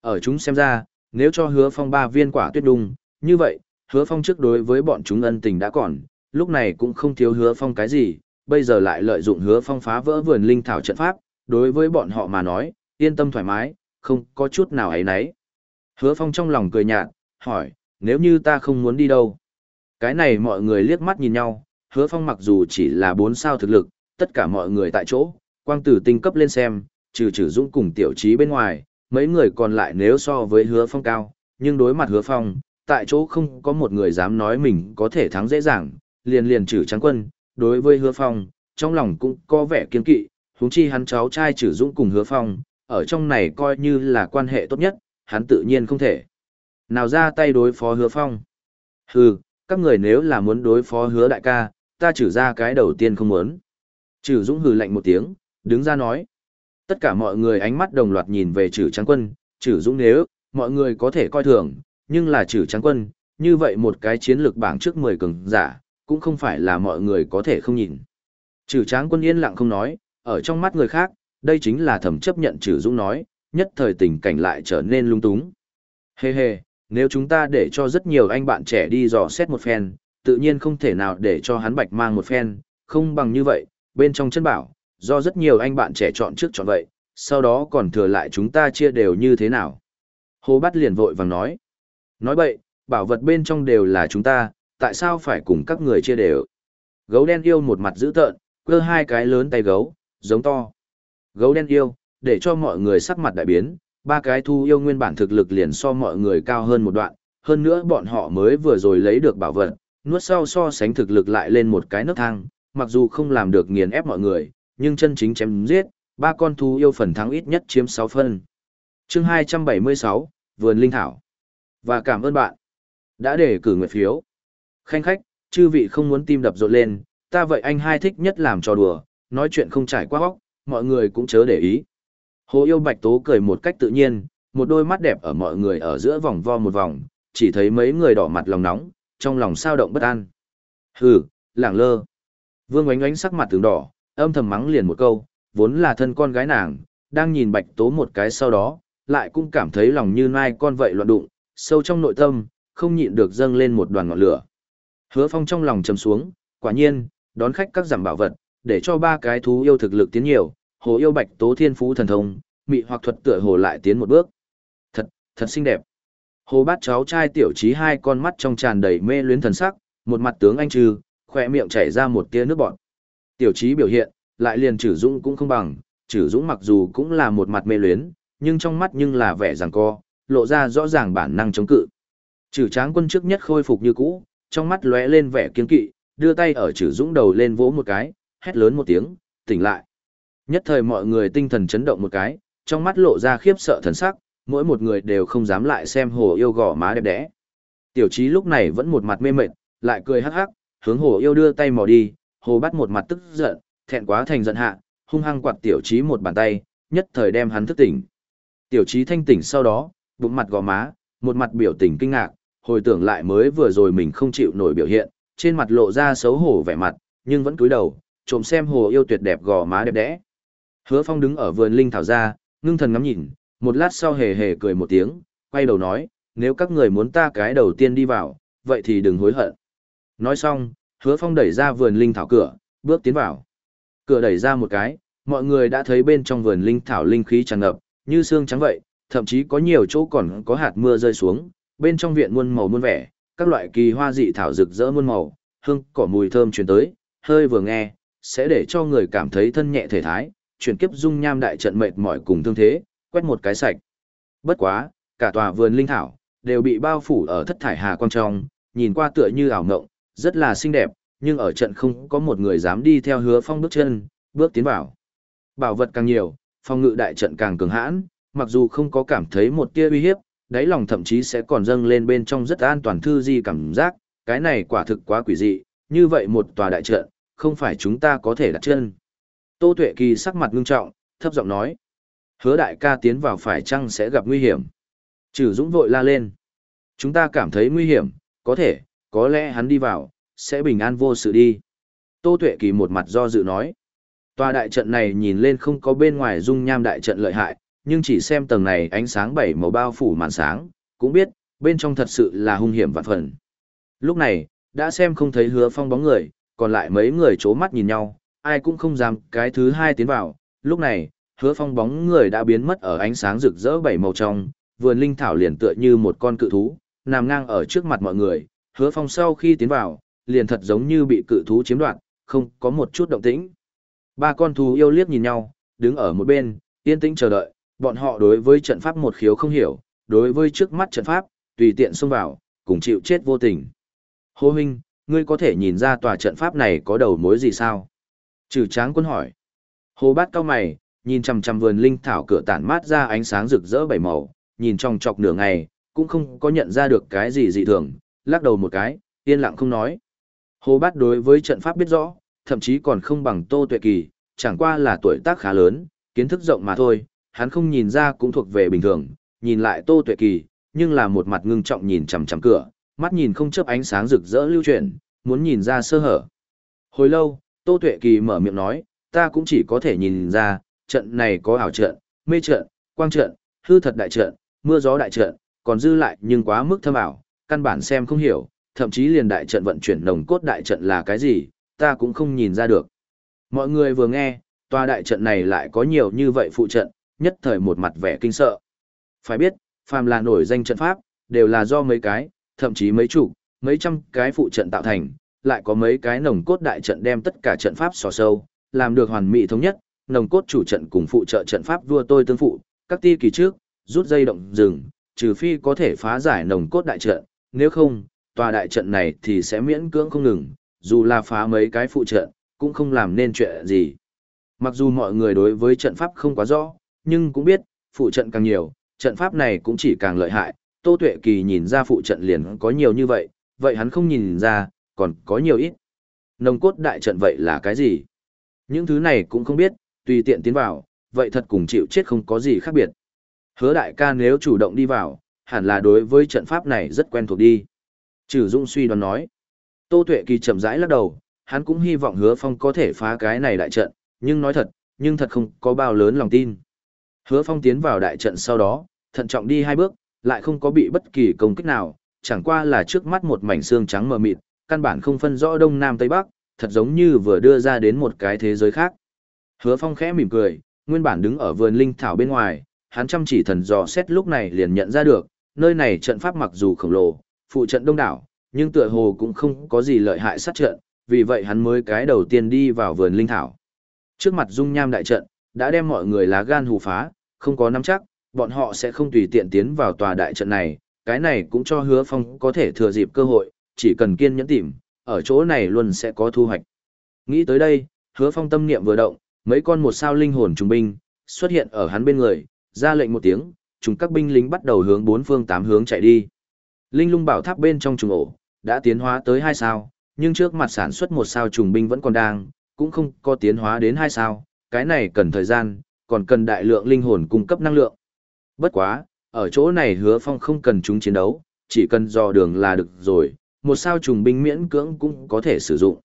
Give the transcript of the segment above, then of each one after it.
Ở chúng xem ra, nếu cho hứa phong ba viên quả tuyết đung, như vậy, hứa phong trước đối với bọn chúng ân tình đã còn, lúc này cũng không thiếu hứa phong cái gì, bây giờ lại lợi dụng hứa phong phá vỡ vườn linh thảo trận pháp, đối với bọn họ mà nói, yên tâm thoải mái, không có chút nào ấy nấy. Hứa phong trong lòng cười nhạt, hỏi, nếu như ta không muốn đi đâu? Cái này mọi người liếc mắt nhìn nhau, hứa phong mặc dù chỉ là bốn sao thực lực, tất cả mọi người tại chỗ, quang tử tinh cấp lên xem, trừ trừ dũng cùng tiểu trí bên ngoài, mấy người còn lại nếu so với hứa phong cao, nhưng đối mặt hứa phong, tại chỗ không có một người dám nói mình có thể thắng dễ dàng, liền liền trừ trắng quân, đối với hứa phong, trong lòng cũng có vẻ kiên kỵ, huống chi hắn cháu trai trừ dũng cùng hứa phong, ở trong này coi như là quan hệ tốt nhất, hắn tự nhiên không thể. Nào ra tay đối phó hứa phong. Hừ, các người nếu là muốn đối phó hứa đại ca, ta trừ ra cái đầu tiên không muốn. Trừ dũng hừ lạnh một tiếng, đứng ra nói. Tất cả mọi người ánh mắt đồng loạt nhìn về trừ trắng quân, trừ dũng nếu, mọi người có thể coi thường, nhưng là trừ trắng quân, như vậy một cái chiến lược bảng trước 10 cường giả, cũng không phải là mọi người có thể không nhìn. Trừ tráng quân yên lặng không nói, ở trong mắt người khác, đây chính là thẩm chấp nhận trừ dũng nói, nhất thời tình cảnh lại trở nên lung túng. Hê hê, nếu chúng ta để cho rất nhiều anh bạn trẻ đi dò xét một phen, tự nhiên không thể nào để cho hắn bạch mang một phen, không bằng như vậy, bên trong chân bảo, do rất nhiều anh bạn trẻ chọn trước chọn vậy, sau đó còn thừa lại chúng ta chia đều như thế nào. Hồ Bát liền vội vàng nói. Nói bậy, bảo vật bên trong đều là chúng ta, tại sao phải cùng các người chia đều. Gấu đen yêu một mặt dữ tợn, cơ hai cái lớn tay gấu, giống to. Gấu đen yêu, để cho mọi người sắc mặt đại biến, ba cái thu yêu nguyên bản thực lực liền so mọi người cao hơn một đoạn, hơn nữa bọn họ mới vừa rồi lấy được bảo vật, nuốt sau so sánh thực lực lại lên một cái nấc thang, mặc dù không làm được nghiền ép mọi người, nhưng chân chính chém giết, ba con thú yêu phần thắng ít nhất chiếm 6 phân. Chương 276, Vườn Linh Thảo. Và cảm ơn bạn đã để cử nguyện phiếu. Khanh khách, chư vị không muốn tim đập rộn lên, ta vậy anh hai thích nhất làm trò đùa, nói chuyện không trải qua góc, mọi người cũng chớ để ý. Hồ yêu bạch tố cười một cách tự nhiên, một đôi mắt đẹp ở mọi người ở giữa vòng vo một vòng, chỉ thấy mấy người đỏ mặt lòng nóng, trong lòng sao động bất an. Hừ, lảng lơ. Vương ánh ánh sắc mặt tướng đỏ, âm thầm mắng liền một câu, vốn là thân con gái nàng, đang nhìn bạch tố một cái sau đó, lại cũng cảm thấy lòng như nai con vậy loạn đụng, sâu trong nội tâm, không nhịn được dâng lên một đoàn ngọn lửa. Hứa phong trong lòng trầm xuống, quả nhiên, đón khách các giảm bảo vật, để cho ba cái thú yêu thực lực tiến nhiều, hồ yêu bạch tố thiên phú thần thông, mị hoặc thuật tựa hồ lại tiến một bước. Thật, thật xinh đẹp. Hồ bát cháu trai tiểu trí hai con mắt trong tràn đầy mê luyến thần sắc, một mặt tướng anh trừ, khỏe miệng chảy ra một tia nước bọt. Tiểu trí biểu hiện, lại liền Chử dũng cũng không bằng, Chử dũng mặc dù cũng là một mặt mê luyến, nhưng trong mắt nhưng là vẻ ràng co, lộ ra rõ ràng bản năng chống cự. Chử tráng quân trước nhất khôi phục như cũ, trong mắt lóe lên vẻ kiên kỵ, đưa tay ở Chử dũng đầu lên vỗ một cái, hét lớn một tiếng, tỉnh lại. Nhất thời mọi người tinh thần chấn động một cái, trong mắt lộ ra khiếp sợ thần sắc, mỗi một người đều không dám lại xem hồ yêu gò má đẹp đẽ. Tiểu trí lúc này vẫn một mặt mê mệt, lại cười hắc hắc, hướng hồ yêu đưa tay mò đi, hồ bắt một mặt tức giận, thẹn quá thành giận hạ, hung hăng quạt tiểu trí một bàn tay, nhất thời đem hắn thức tỉnh. Tiểu trí thanh tỉnh sau đó, bụng mặt gò má, một mặt biểu tình kinh ngạc, hồi tưởng lại mới vừa rồi mình không chịu nổi biểu hiện, trên mặt lộ ra xấu hổ vẻ mặt, nhưng vẫn cúi đầu, trộm xem hồ yêu tuyệt đẹp gò má đẹp đẽ. Hứa Phong đứng ở vườn linh thảo ra, ngưng thần ngắm nhìn, một lát sau hề hề cười một tiếng, quay đầu nói, nếu các người muốn ta cái đầu tiên đi vào, vậy thì đừng hối hận. Nói xong, Hứa Phong đẩy ra vườn linh thảo cửa, bước tiến vào. Cửa đẩy ra một cái, mọi người đã thấy bên trong vườn linh thảo linh khí tràn ngập, như xương trắng vậy, thậm chí có nhiều chỗ còn có hạt mưa rơi xuống, bên trong viện muôn màu muôn vẻ, các loại kỳ hoa dị thảo rực rỡ muôn màu, hương cỏ mùi thơm truyền tới, hơi vừa nghe, sẽ để cho người cảm thấy thân nhẹ thể thái, chuyển kiếp dung nham đại trận mệt mỏi cùng thương thế, quét một cái sạch. Bất quá, cả tòa vườn linh thảo đều bị bao phủ ở thất thải hà quang trong, nhìn qua tựa như ảo ngộng, rất là xinh đẹp, nhưng ở trận không có một người dám đi theo hứa phong bước chân, bước tiến vào. Bảo vật càng nhiều, phong ngự đại trận càng cường hãn, mặc dù không có cảm thấy một tia uy hiếp, đáy lòng thậm chí sẽ còn dâng lên bên trong rất an toàn thư di cảm giác, cái này quả thực quá quỷ dị, như vậy một tòa đại trận, không phải chúng ta có thể đặt chân. Tô Tuệ Kỳ sắc mặt ngưng trọng, thấp giọng nói. Hứa đại ca tiến vào phải chăng sẽ gặp nguy hiểm? Trừ Dũng vội la lên. Chúng ta cảm thấy nguy hiểm, có thể, có lẽ hắn đi vào, sẽ bình an vô sự đi. Tô Tuệ Kỳ một mặt do dự nói. Tòa đại trận này nhìn lên không có bên ngoài dung nham đại trận lợi hại, nhưng chỉ xem tầng này ánh sáng bảy màu bao phủ màn sáng, cũng biết, bên trong thật sự là hung hiểm vạn phần. Lúc này, đã xem không thấy hứa phong bóng người, còn lại mấy người chố mắt nhìn nhau, ai cũng không dám cái thứ hai tiến vào. Lúc này, hứa phong bóng người đã biến mất ở ánh sáng rực rỡ bảy màu trong, vườn linh thảo liền tựa như một con cự thú, nằm ngang ở trước mặt mọi người, hứa phong sau khi tiến vào, liền thật giống như bị cự thú chiếm đoạt, không có một chút động tĩnh. Ba con thú yêu liếc nhìn nhau, đứng ở một bên, yên tĩnh chờ đợi, bọn họ đối với trận pháp một khiếu không hiểu, đối với trước mắt trận pháp, tùy tiện xông vào, cùng chịu chết vô tình. Hô huynh, ngươi có thể nhìn ra tòa trận pháp này có đầu mối gì sao? Trừ tráng quân hỏi. Hồ bát cao mày, nhìn chằm chằm vườn linh thảo cửa tản mát ra ánh sáng rực rỡ bảy màu, nhìn trong chọc nửa ngày, cũng không có nhận ra được cái gì dị thường, lắc đầu một cái, yên lặng không nói. Hồ bát đối với trận pháp biết rõ, thậm chí còn không bằng tô tuệ kỳ, chẳng qua là tuổi tác khá lớn, kiến thức rộng mà thôi, hắn không nhìn ra cũng thuộc về bình thường, nhìn lại tô tuệ kỳ, nhưng là một mặt ngưng trọng nhìn chằm chằm cửa, mắt nhìn không chớp ánh sáng rực rỡ lưu chuyển, muốn nhìn ra sơ hở. Hồi lâu, Tô Tuệ Kỳ mở miệng nói, ta cũng chỉ có thể nhìn ra, trận này có ảo trận, mê trận, quang trận, hư thật đại trận, mưa gió đại trận, còn dư lại nhưng quá mức thâm ảo, căn bản xem không hiểu, thậm chí liền đại trận vận chuyển nồng cốt đại trận là cái gì, ta cũng không nhìn ra được. Mọi người vừa nghe, tòa đại trận này lại có nhiều như vậy phụ trận, nhất thời một mặt vẻ kinh sợ. Phải biết, phàm là nổi danh trận pháp, đều là do mấy cái, thậm chí mấy chục, mấy trăm cái phụ trận tạo thành, lại có mấy cái nồng cốt đại trận đem tất cả trận pháp xò sâu, làm được hoàn mỹ thống nhất, nồng cốt chủ trận cùng phụ trợ trận pháp vua tôi tương phụ, các ti kỳ trước, rút dây động rừng, trừ phi có thể phá giải nồng cốt đại trận, nếu không, tòa đại trận này thì sẽ miễn cưỡng không ngừng, dù là phá mấy cái phụ trận, cũng không làm nên chuyện gì. Mặc dù mọi người đối với trận pháp không quá rõ, nhưng cũng biết, phụ trận càng nhiều, trận pháp này cũng chỉ càng lợi hại, Tô Tuệ Kỳ nhìn ra phụ trận liền có nhiều như vậy, vậy hắn không nhìn ra, còn có nhiều ít. Nồng cốt đại trận vậy là cái gì? Những thứ này cũng không biết, tùy tiện tiến vào, vậy thật cùng chịu chết không có gì khác biệt. Hứa đại ca nếu chủ động đi vào, hẳn là đối với trận pháp này rất quen thuộc đi. Trừ Dung suy đoán nói. Tô Tuệ Kỳ chậm rãi lắc đầu, hắn cũng hy vọng Hứa Phong có thể phá cái này đại trận, nhưng nói thật, nhưng thật không có bao lớn lòng tin. Hứa Phong tiến vào đại trận sau đó, thận trọng đi hai bước, lại không có bị bất kỳ công kích nào, chẳng qua là trước mắt một mảnh xương trắng mờ mịt, căn bản không phân rõ đông nam tây bắc, thật giống như vừa đưa ra đến một cái thế giới khác. Hứa Phong khẽ mỉm cười, nguyên bản đứng ở vườn linh thảo bên ngoài, hắn chăm chỉ thần dò xét lúc này liền nhận ra được, nơi này trận pháp mặc dù khổng lồ, phụ trận đông đảo, nhưng tựa hồ cũng không có gì lợi hại sát trận, vì vậy hắn mới cái đầu tiên đi vào vườn linh thảo. Trước mặt dung nham đại trận, đã đem mọi người lá gan hù phá, không có nắm chắc, bọn họ sẽ không tùy tiện tiến vào tòa đại trận này, cái này cũng cho hứa phong có thể thừa dịp cơ hội, chỉ cần kiên nhẫn tìm, ở chỗ này luôn sẽ có thu hoạch. Nghĩ tới đây, hứa phong tâm niệm vừa động, mấy con một sao linh hồn trung binh, xuất hiện ở hắn bên người, ra lệnh một tiếng, chúng các binh lính bắt đầu hướng bốn phương tám hướng chạy đi. Linh lung bảo tháp bên trong trùng ổ, đã tiến hóa tới hai sao, nhưng trước mặt sản xuất một sao trùng binh vẫn còn đang, cũng không có tiến hóa đến hai sao, cái này cần thời gian, còn cần đại lượng linh hồn cung cấp năng lượng. Bất quá, ở chỗ này hứa phong không cần chúng chiến đấu, chỉ cần dò đường là được rồi, một sao trùng binh miễn cưỡng cũng có thể sử dụng.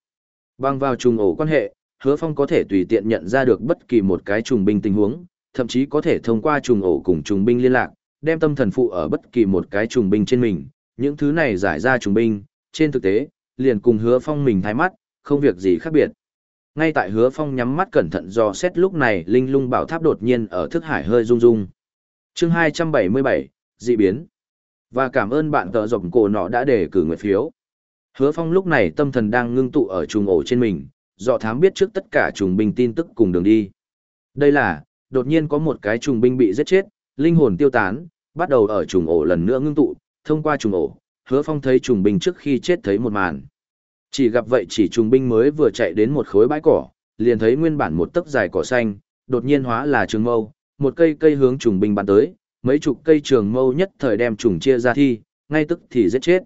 Bằng vào trùng ổ quan hệ, hứa phong có thể tùy tiện nhận ra được bất kỳ một cái trùng binh tình huống, thậm chí có thể thông qua trùng ổ cùng trùng binh liên lạc, đem tâm thần phụ ở bất kỳ một cái trùng binh trên mình. Những thứ này giải ra trùng binh, trên thực tế, liền cùng hứa phong mình thái mắt, không việc gì khác biệt. Ngay tại hứa phong nhắm mắt cẩn thận do xét lúc này linh lung bảo tháp đột nhiên ở thức hải hơi rung rung chương 277, dị biến. Và cảm ơn bạn tờ rộng cổ nọ đã để cử nguyện phiếu. Hứa phong lúc này tâm thần đang ngưng tụ ở trùng ổ trên mình, dọ thám biết trước tất cả trùng binh tin tức cùng đường đi. Đây là, đột nhiên có một cái trùng binh bị giết chết, linh hồn tiêu tán, bắt đầu ở trùng ổ lần nữa ngưng tụ, thông qua trùng ổ, hứa phong thấy trùng binh trước khi chết thấy một màn. Chỉ gặp vậy chỉ trùng binh mới vừa chạy đến một khối bãi cỏ, liền thấy nguyên bản một tấc dài cỏ xanh, đột nhiên hóa là trường mâu, một cây cây hướng trùng binh bắn tới, mấy chục cây trường mâu nhất thời đem trùng chia ra thi, ngay tức thì giết chết.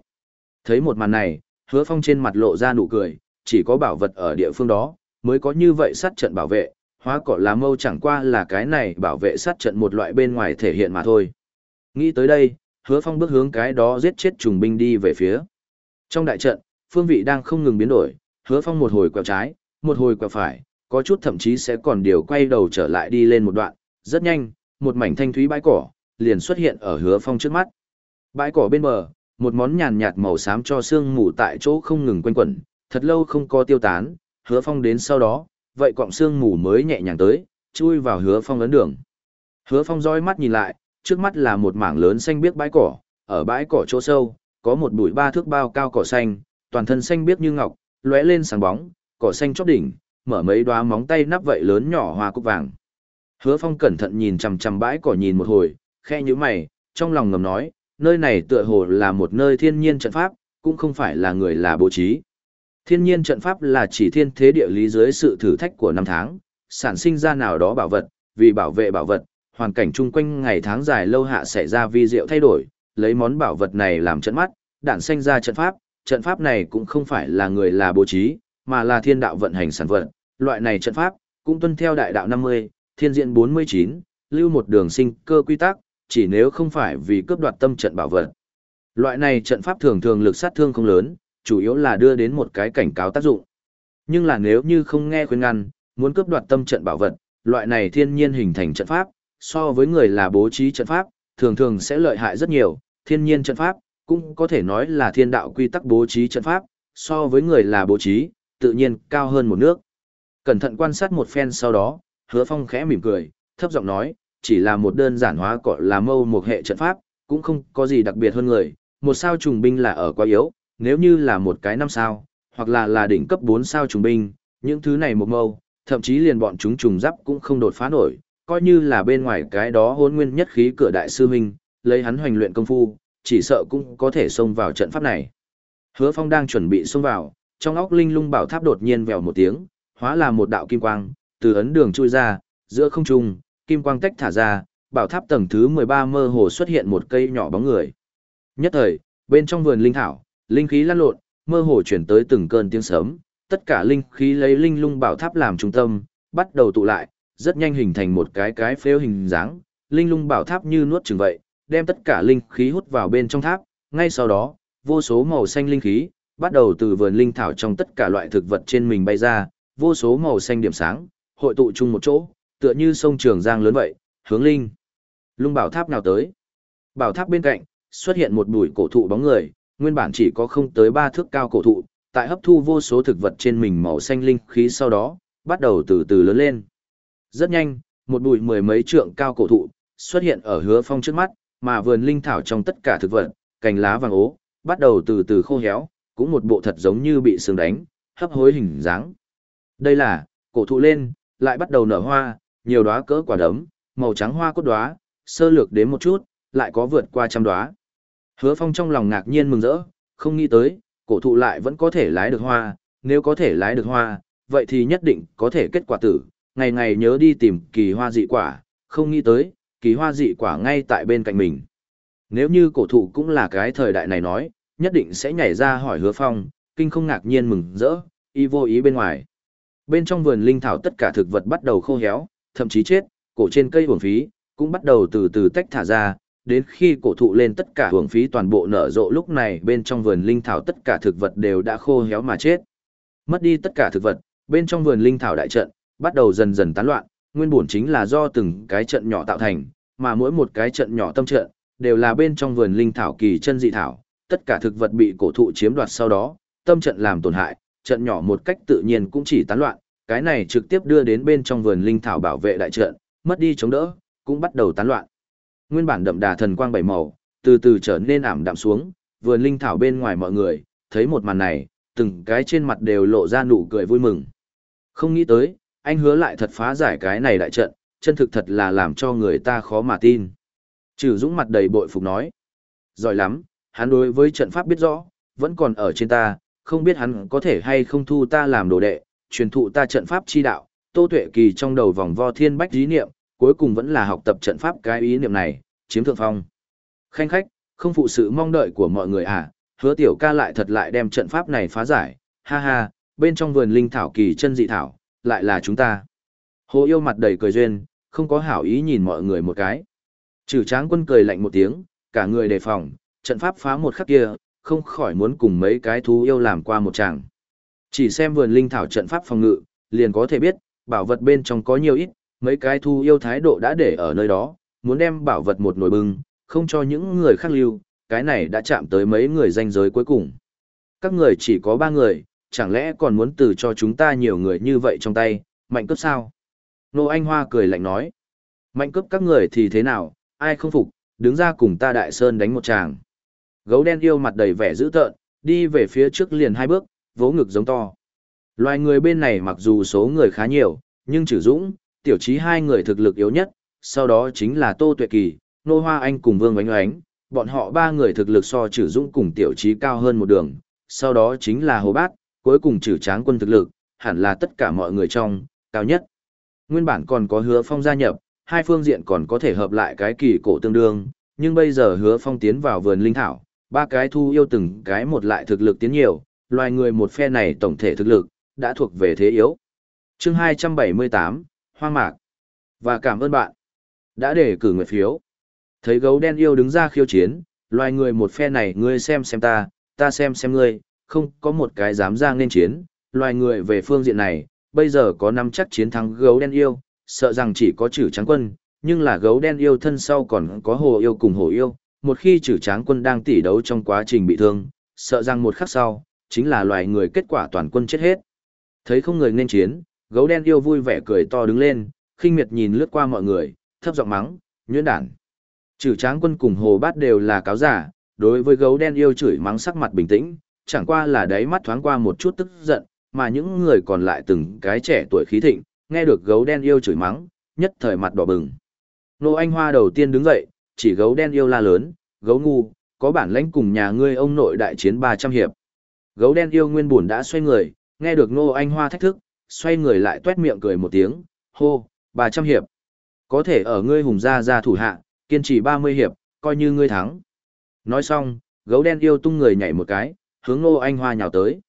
Thấy một màn này, hứa phong trên mặt lộ ra nụ cười, chỉ có bảo vật ở địa phương đó, mới có như vậy sát trận bảo vệ, hóa cỏ lá mâu chẳng qua là cái này bảo vệ sát trận một loại bên ngoài thể hiện mà thôi. Nghĩ tới đây, hứa phong bước hướng cái đó giết chết trùng binh đi về phía. Trong đại trận, phương vị đang không ngừng biến đổi, hứa phong một hồi quẹo trái, một hồi quẹo phải, có chút thậm chí sẽ còn điều quay đầu trở lại đi lên một đoạn, rất nhanh, một mảnh thanh thúy bãi cỏ, liền xuất hiện ở hứa phong trước mắt. Bãi cỏ bên bờ, một món nhàn nhạt màu xám cho xương mù tại chỗ không ngừng quanh quẩn, thật lâu không có tiêu tán, hứa phong đến sau đó, vậy cọng xương mù mới nhẹ nhàng tới, chui vào hứa phong ấn đường. Hứa phong roi mắt nhìn lại, trước mắt là một mảng lớn xanh biếc bãi cỏ, ở bãi cỏ chỗ sâu, có một bụi ba thước bao cao cỏ xanh, toàn thân xanh biếc như ngọc, lóe lên sáng bóng, cỏ xanh chóp đỉnh, mở mấy đóa móng tay nắp vậy lớn nhỏ hoa cúc vàng. Hứa Phong cẩn thận nhìn chằm chằm bãi cỏ nhìn một hồi, khe nhíu mày, trong lòng ngầm nói, nơi này tựa hồ là một nơi thiên nhiên trận pháp, cũng không phải là người là bố trí. Thiên nhiên trận pháp là chỉ thiên thế địa lý dưới sự thử thách của năm tháng, sản sinh ra nào đó bảo vật, vì bảo vệ bảo vật, hoàn cảnh chung quanh ngày tháng dài lâu hạ xảy ra vi diệu thay đổi, lấy món bảo vật này làm trận mắt, đạn sinh ra trận pháp, trận pháp này cũng không phải là người là bố trí, mà là thiên đạo vận hành sản vật, loại này trận pháp, cũng tuân theo đại đạo 50, thiên diện 49, lưu một đường sinh cơ quy tắc, chỉ nếu không phải vì cướp đoạt tâm trận bảo vật. Loại này trận pháp thường thường lực sát thương không lớn, chủ yếu là đưa đến một cái cảnh cáo tác dụng. Nhưng là nếu như không nghe khuyên ngăn, muốn cướp đoạt tâm trận bảo vật, loại này thiên nhiên hình thành trận pháp, so với người là bố trí trận pháp, thường thường sẽ lợi hại rất nhiều, thiên nhiên trận pháp, cũng có thể nói là thiên đạo quy tắc bố trí trận pháp, so với người là bố trí, tự nhiên cao hơn một nước. Cẩn thận quan sát một phen sau đó, hứa phong khẽ mỉm cười, thấp giọng nói, chỉ là một đơn giản hóa cọ là mâu một hệ trận pháp, cũng không có gì đặc biệt hơn người, một sao trùng binh là ở quá yếu, nếu như là một cái năm sao, hoặc là là đỉnh cấp 4 sao trùng binh, những thứ này một mâu, thậm chí liền bọn chúng trùng giáp cũng không đột phá nổi, coi như là bên ngoài cái đó hôn nguyên nhất khí cửa đại sư huynh, lấy hắn hoành luyện công phu, chỉ sợ cũng có thể xông vào trận pháp này. Hứa Phong đang chuẩn bị xông vào, trong óc linh lung bảo tháp đột nhiên vèo một tiếng, hóa là một đạo kim quang, từ ấn đường chui ra, giữa không trung, kim quang tách thả ra, bảo tháp tầng thứ 13 mơ hồ xuất hiện một cây nhỏ bóng người. Nhất thời, bên trong vườn linh thảo, linh khí lan lộn, mơ hồ chuyển tới từng cơn tiếng sớm, tất cả linh khí lấy linh lung bảo tháp làm trung tâm, bắt đầu tụ lại, rất nhanh hình thành một cái cái phếu hình dáng, linh lung bảo tháp như nuốt chừng vậy, đem tất cả linh khí hút vào bên trong tháp, ngay sau đó, vô số màu xanh linh khí, bắt đầu từ vườn linh thảo trong tất cả loại thực vật trên mình bay ra, vô số màu xanh điểm sáng, hội tụ chung một chỗ, tựa như sông Trường Giang lớn vậy, hướng linh. Lung bảo tháp nào tới? Bảo tháp bên cạnh, xuất hiện một bụi cổ thụ bóng người, nguyên bản chỉ có không tới ba thước cao cổ thụ, tại hấp thu vô số thực vật trên mình màu xanh linh khí sau đó, bắt đầu từ từ lớn lên. Rất nhanh, một bụi mười mấy trượng cao cổ thụ, xuất hiện ở hứa phong trước mắt, mà vườn linh thảo trong tất cả thực vật, cành lá vàng ố, bắt đầu từ từ khô héo, cũng một bộ thật giống như bị sương đánh, hấp hối hình dáng. Đây là, cổ thụ lên, lại bắt đầu nở hoa, nhiều đóa cỡ quả đấm, màu trắng hoa cốt đóa, sơ lược đến một chút, lại có vượt qua trăm đóa. Hứa Phong trong lòng ngạc nhiên mừng rỡ, không nghĩ tới, cổ thụ lại vẫn có thể lái được hoa, nếu có thể lái được hoa, vậy thì nhất định có thể kết quả tử, ngày ngày nhớ đi tìm kỳ hoa dị quả, không nghĩ tới, kỳ hoa dị quả ngay tại bên cạnh mình. Nếu như cổ thụ cũng là cái thời đại này nói, nhất định sẽ nhảy ra hỏi hứa phong, kinh không ngạc nhiên mừng rỡ, y vô ý bên ngoài. Bên trong vườn linh thảo tất cả thực vật bắt đầu khô héo, thậm chí chết, cổ trên cây hưởng phí, cũng bắt đầu từ từ tách thả ra, đến khi cổ thụ lên tất cả hưởng phí toàn bộ nở rộ lúc này bên trong vườn linh thảo tất cả thực vật đều đã khô héo mà chết. Mất đi tất cả thực vật, bên trong vườn linh thảo đại trận, bắt đầu dần dần tán loạn, nguyên bổn chính là do từng cái trận nhỏ tạo thành, mà mỗi một cái trận nhỏ tâm trận, đều là bên trong vườn linh thảo kỳ chân dị thảo, tất cả thực vật bị cổ thụ chiếm đoạt sau đó, tâm trận làm tổn hại, trận nhỏ một cách tự nhiên cũng chỉ tán loạn, cái này trực tiếp đưa đến bên trong vườn linh thảo bảo vệ đại trận, mất đi chống đỡ, cũng bắt đầu tán loạn. Nguyên bản đậm đà thần quang bảy màu, từ từ trở nên ảm đạm xuống, vườn linh thảo bên ngoài mọi người, thấy một màn này, từng cái trên mặt đều lộ ra nụ cười vui mừng. Không nghĩ tới, anh hứa lại thật phá giải cái này đại trận, chân thực thật là làm cho người ta khó mà tin. Trừ Dũng mặt đầy bội phục nói. Giỏi lắm, hắn đối với trận pháp biết rõ, vẫn còn ở trên ta, không biết hắn có thể hay không thu ta làm đồ đệ, truyền thụ ta trận pháp chi đạo. Tô Tuệ Kỳ trong đầu vòng vo thiên bách dí niệm, cuối cùng vẫn là học tập trận pháp cái ý niệm này, chiếm thượng phong. Khanh khách, không phụ sự mong đợi của mọi người à, hứa tiểu ca lại thật lại đem trận pháp này phá giải, ha ha, bên trong vườn linh thảo kỳ chân dị thảo, lại là chúng ta. Hồ yêu mặt đầy cười duyên, không có hảo ý nhìn mọi người một cái. Trừ tráng quân cười lạnh một tiếng, cả người đề phòng, trận pháp phá một khắc kia, không khỏi muốn cùng mấy cái thú yêu làm qua một chàng. Chỉ xem vườn linh thảo trận pháp phòng ngự, liền có thể biết, bảo vật bên trong có nhiều ít, mấy cái thu yêu thái độ đã để ở nơi đó, muốn đem bảo vật một nồi bưng, không cho những người khác lưu, cái này đã chạm tới mấy người danh giới cuối cùng. Các người chỉ có ba người, chẳng lẽ còn muốn từ cho chúng ta nhiều người như vậy trong tay, mạnh cấp sao? Nô Anh Hoa cười lạnh nói. Mạnh cấp các người thì thế nào, ai không phục, đứng ra cùng ta đại sơn đánh một tràng. Gấu đen yêu mặt đầy vẻ dữ tợn, đi về phía trước liền hai bước, vỗ ngực giống to. Loài người bên này mặc dù số người khá nhiều, nhưng trừ dũng, tiểu trí hai người thực lực yếu nhất, sau đó chính là Tô Tuệ Kỳ, Nô Hoa Anh cùng Vương Oánh Oánh, bọn họ ba người thực lực so trừ dũng cùng tiểu trí cao hơn một đường, sau đó chính là Hồ Bát, cuối cùng trừ tráng quân thực lực, hẳn là tất cả mọi người trong, cao nhất. Nguyên bản còn có hứa phong gia nhập, hai phương diện còn có thể hợp lại cái kỳ cổ tương đương, nhưng bây giờ hứa phong tiến vào vườn linh thảo, ba cái thu yêu từng cái một lại thực lực tiến nhiều, loài người một phe này tổng thể thực lực, đã thuộc về thế yếu. chương 278, Hoang Mạc. Và cảm ơn bạn đã để cử nguyện phiếu. Thấy gấu đen yêu đứng ra khiêu chiến, loài người một phe này ngươi xem xem ta, ta xem xem ngươi, không có một cái dám ra nên chiến, loài người về phương diện này, bây giờ có năm chắc chiến thắng gấu đen yêu, sợ rằng chỉ có chử trắng quân, nhưng là gấu đen yêu thân sau còn có hồ yêu cùng hồ yêu, một khi chử tráng quân đang tỉ đấu trong quá trình bị thương, sợ rằng một khắc sau, chính là loài người kết quả toàn quân chết hết. Thấy không người nên chiến, gấu đen yêu vui vẻ cười to đứng lên, khinh miệt nhìn lướt qua mọi người, thấp giọng mắng, nhuyễn đản. Trừ tráng quân cùng hồ bát đều là cáo giả, đối với gấu đen yêu chửi mắng sắc mặt bình tĩnh, chẳng qua là đáy mắt thoáng qua một chút tức giận, mà những người còn lại từng cái trẻ tuổi khí thịnh, nghe được gấu đen yêu chửi mắng, nhất thời mặt đỏ bừng. Nô Anh Hoa đầu tiên đứng dậy, chỉ gấu đen yêu la lớn, gấu ngu, có bản lãnh cùng nhà ngươi ông nội đại chiến 300 hiệp. Gấu đen yêu nguyên buồn đã xoay người, nghe được Nô Anh Hoa thách thức, xoay người lại tuét miệng cười một tiếng, hô, 300 hiệp. Có thể ở ngươi hùng gia gia thủ hạ, kiên trì 30 hiệp, coi như ngươi thắng. Nói xong, gấu đen yêu tung người nhảy một cái, hướng Ngô Anh Hoa nhào tới.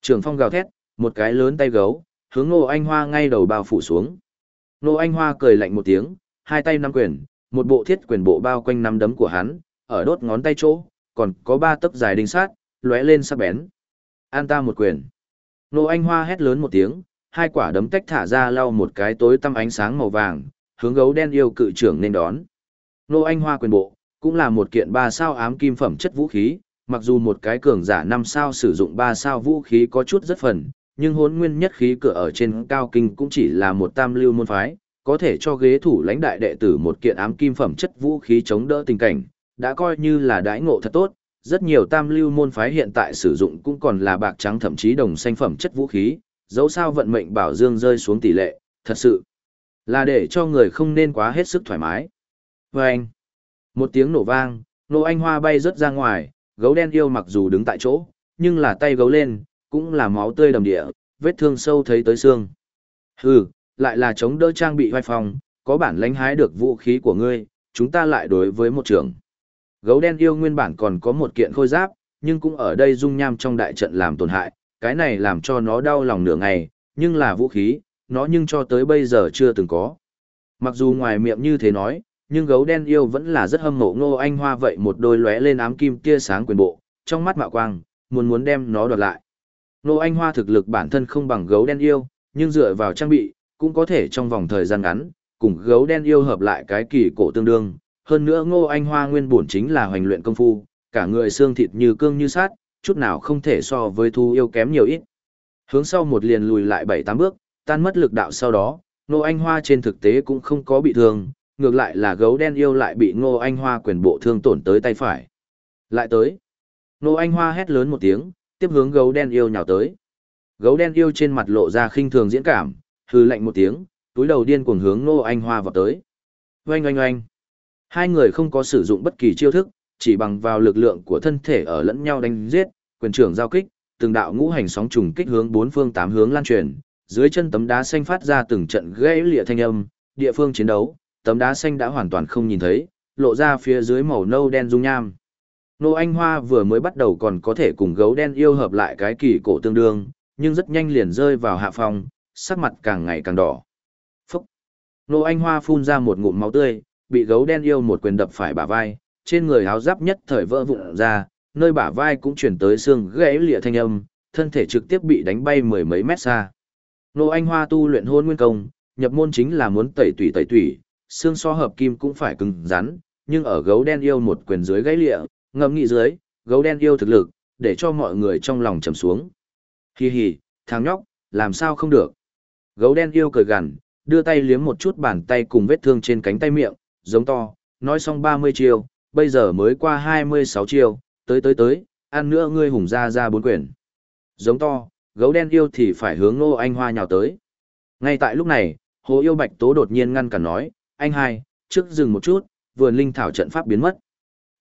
Trường phong gào thét, một cái lớn tay gấu, hướng Ngô Anh Hoa ngay đầu bao phủ xuống. Ngô Anh Hoa cười lạnh một tiếng, hai tay nắm quyền, một bộ thiết quyền bộ bao quanh nắm đấm của hắn, ở đốt ngón tay chỗ, còn có ba tấc dài đinh sát, lóe lên sắc bén. An ta một quyền. Ngô Anh Hoa hét lớn một tiếng, hai quả đấm tách thả ra lau một cái tối tăm ánh sáng màu vàng, hướng gấu đen yêu cự trưởng nên đón. Nô Anh Hoa quyền bộ, cũng là một kiện ba sao ám kim phẩm chất vũ khí, mặc dù một cái cường giả năm sao sử dụng ba sao vũ khí có chút rất phần, nhưng hốn nguyên nhất khí cửa ở trên cao kinh cũng chỉ là một tam lưu môn phái, có thể cho ghế thủ lãnh đại đệ tử một kiện ám kim phẩm chất vũ khí chống đỡ tình cảnh, đã coi như là đãi ngộ thật tốt, rất nhiều tam lưu môn phái hiện tại sử dụng cũng còn là bạc trắng thậm chí đồng xanh phẩm chất vũ khí, dẫu sao vận mệnh bảo dương rơi xuống tỷ lệ, thật sự là để cho người không nên quá hết sức thoải mái. Và anh, một tiếng nổ vang, nô anh hoa bay rớt ra ngoài, gấu đen yêu mặc dù đứng tại chỗ, nhưng là tay gấu lên, cũng là máu tươi đầm địa, vết thương sâu thấy tới xương. Hừ, lại là chống đỡ trang bị vai phòng, có bản lãnh hái được vũ khí của ngươi, chúng ta lại đối với một trưởng. Gấu đen yêu nguyên bản còn có một kiện khôi giáp, nhưng cũng ở đây dung nham trong đại trận làm tổn hại, cái này làm cho nó đau lòng nửa ngày, nhưng là vũ khí, nó nhưng cho tới bây giờ chưa từng có. Mặc dù ngoài miệng như thế nói, nhưng gấu đen yêu vẫn là rất hâm mộ ngô anh hoa vậy một đôi lóe lên ám kim tia sáng quyền bộ, trong mắt mạo quang, muốn muốn đem nó đoạt lại. Ngô anh hoa thực lực bản thân không bằng gấu đen yêu, nhưng dựa vào trang bị, cũng có thể trong vòng thời gian ngắn, cùng gấu đen yêu hợp lại cái kỳ cổ tương đương. Hơn nữa ngô anh hoa nguyên bổn chính là hoành luyện công phu, cả người xương thịt như cương như sát, chút nào không thể so với thu yêu kém nhiều ít. Hướng sau một liền lùi lại bảy tám bước, tan mất lực đạo sau đó, ngô anh hoa trên thực tế cũng không có bị thương, ngược lại là gấu đen yêu lại bị ngô anh hoa quyền bộ thương tổn tới tay phải. Lại tới. Ngô anh hoa hét lớn một tiếng, tiếp hướng gấu đen yêu nhào tới. Gấu đen yêu trên mặt lộ ra khinh thường diễn cảm, hư lạnh một tiếng, túi đầu điên cuồng hướng Ngô Anh Hoa vào tới. Oanh oanh oanh. Hai người không có sử dụng bất kỳ chiêu thức, chỉ bằng vào lực lượng của thân thể ở lẫn nhau đánh giết, quyền trưởng giao kích, từng đạo ngũ hành sóng trùng kích hướng bốn phương tám hướng lan truyền, dưới chân tấm đá xanh phát ra từng trận gãy lịa thanh âm, địa phương chiến đấu, tấm đá xanh đã hoàn toàn không nhìn thấy, lộ ra phía dưới màu nâu đen dung nham. Nô Anh Hoa vừa mới bắt đầu còn có thể cùng gấu đen yêu hợp lại cái kỳ cổ tương đương, nhưng rất nhanh liền rơi vào hạ phòng, sắc mặt càng ngày càng đỏ. Phúc! Nô Anh Hoa phun ra một ngụm máu tươi, bị gấu đen yêu một quyền đập phải bả vai, trên người áo giáp nhất thời vỡ vụn ra, nơi bả vai cũng chuyển tới xương gãy lịa thanh âm, thân thể trực tiếp bị đánh bay mười mấy mét xa. Nô Anh Hoa tu luyện hôn nguyên công, nhập môn chính là muốn tẩy tủy tẩy tủy, xương so hợp kim cũng phải cứng rắn, nhưng ở gấu đen yêu một quyền dưới gãy lịa, ngầm nghị dưới, gấu đen yêu thực lực, để cho mọi người trong lòng trầm xuống. Hi hi, thằng nhóc, làm sao không được. Gấu đen yêu cười gằn, đưa tay liếm một chút bàn tay cùng vết thương trên cánh tay miệng, giống to, nói xong 30 chiêu, bây giờ mới qua 26 chiêu, tới tới tới, ăn nữa ngươi hùng ra ra bốn quyền. Giống to, gấu đen yêu thì phải hướng Ngô Anh Hoa nhào tới. Ngay tại lúc này, Hồ Yêu Bạch Tố đột nhiên ngăn cản nói, anh hai, trước dừng một chút, vườn linh thảo trận pháp biến mất.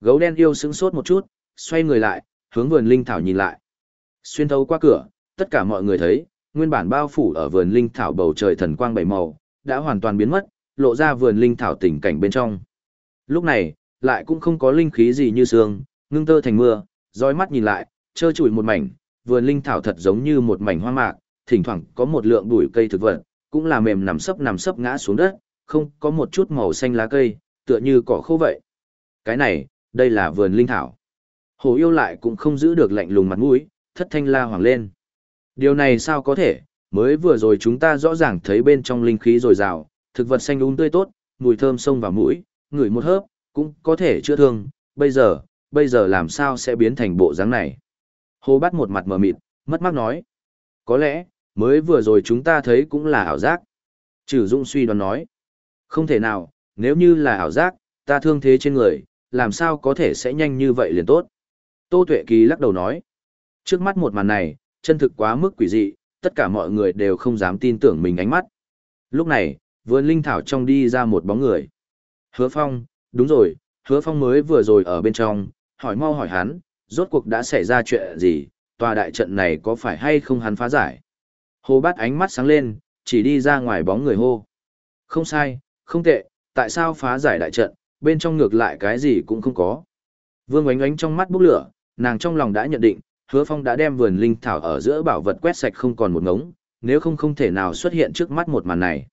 Gấu đen yêu sững sốt một chút, xoay người lại, hướng vườn linh thảo nhìn lại. Xuyên thấu qua cửa, tất cả mọi người thấy, nguyên bản bao phủ ở vườn linh thảo bầu trời thần quang bảy màu, đã hoàn toàn biến mất, lộ ra vườn linh thảo tình cảnh bên trong. Lúc này, lại cũng không có linh khí gì như sương, ngưng tơ thành mưa, dõi mắt nhìn lại, trơ trụi một mảnh, vườn linh thảo thật giống như một mảnh hoa mạc, thỉnh thoảng có một lượng bụi cây thực vật, cũng là mềm nằm sấp nằm sấp ngã xuống đất, không có một chút màu xanh lá cây, tựa như cỏ khô vậy. Cái này, đây là vườn linh thảo. Hồ yêu lại cũng không giữ được lạnh lùng mặt mũi, thất thanh la hoàng lên. Điều này sao có thể, mới vừa rồi chúng ta rõ ràng thấy bên trong linh khí dồi dào, thực vật xanh úng um tươi tốt, mùi thơm sông vào mũi, ngửi một hớp, cũng có thể chữa thương, bây giờ, bây giờ làm sao sẽ biến thành bộ dáng này. Hồ bắt một mặt mờ mịt, mất mát nói. Có lẽ, mới vừa rồi chúng ta thấy cũng là ảo giác. Trừ Dung suy đoán nói. Không thể nào, nếu như là ảo giác, ta thương thế trên người, làm sao có thể sẽ nhanh như vậy liền tốt. Tô Tuệ Kỳ lắc đầu nói. Trước mắt một màn này, chân thực quá mức quỷ dị, tất cả mọi người đều không dám tin tưởng mình ánh mắt. Lúc này, vườn linh thảo trong đi ra một bóng người. Hứa Phong, đúng rồi, Hứa Phong mới vừa rồi ở bên trong, hỏi mau hỏi hắn, rốt cuộc đã xảy ra chuyện gì, tòa đại trận này có phải hay không hắn phá giải. Hồ bát ánh mắt sáng lên, chỉ đi ra ngoài bóng người hô. Không sai, không tệ, tại sao phá giải đại trận, bên trong ngược lại cái gì cũng không có. Vương Ánh Ánh trong mắt bốc lửa, nàng trong lòng đã nhận định, hứa phong đã đem vườn linh thảo ở giữa bảo vật quét sạch không còn một ngống, nếu không không thể nào xuất hiện trước mắt một màn này.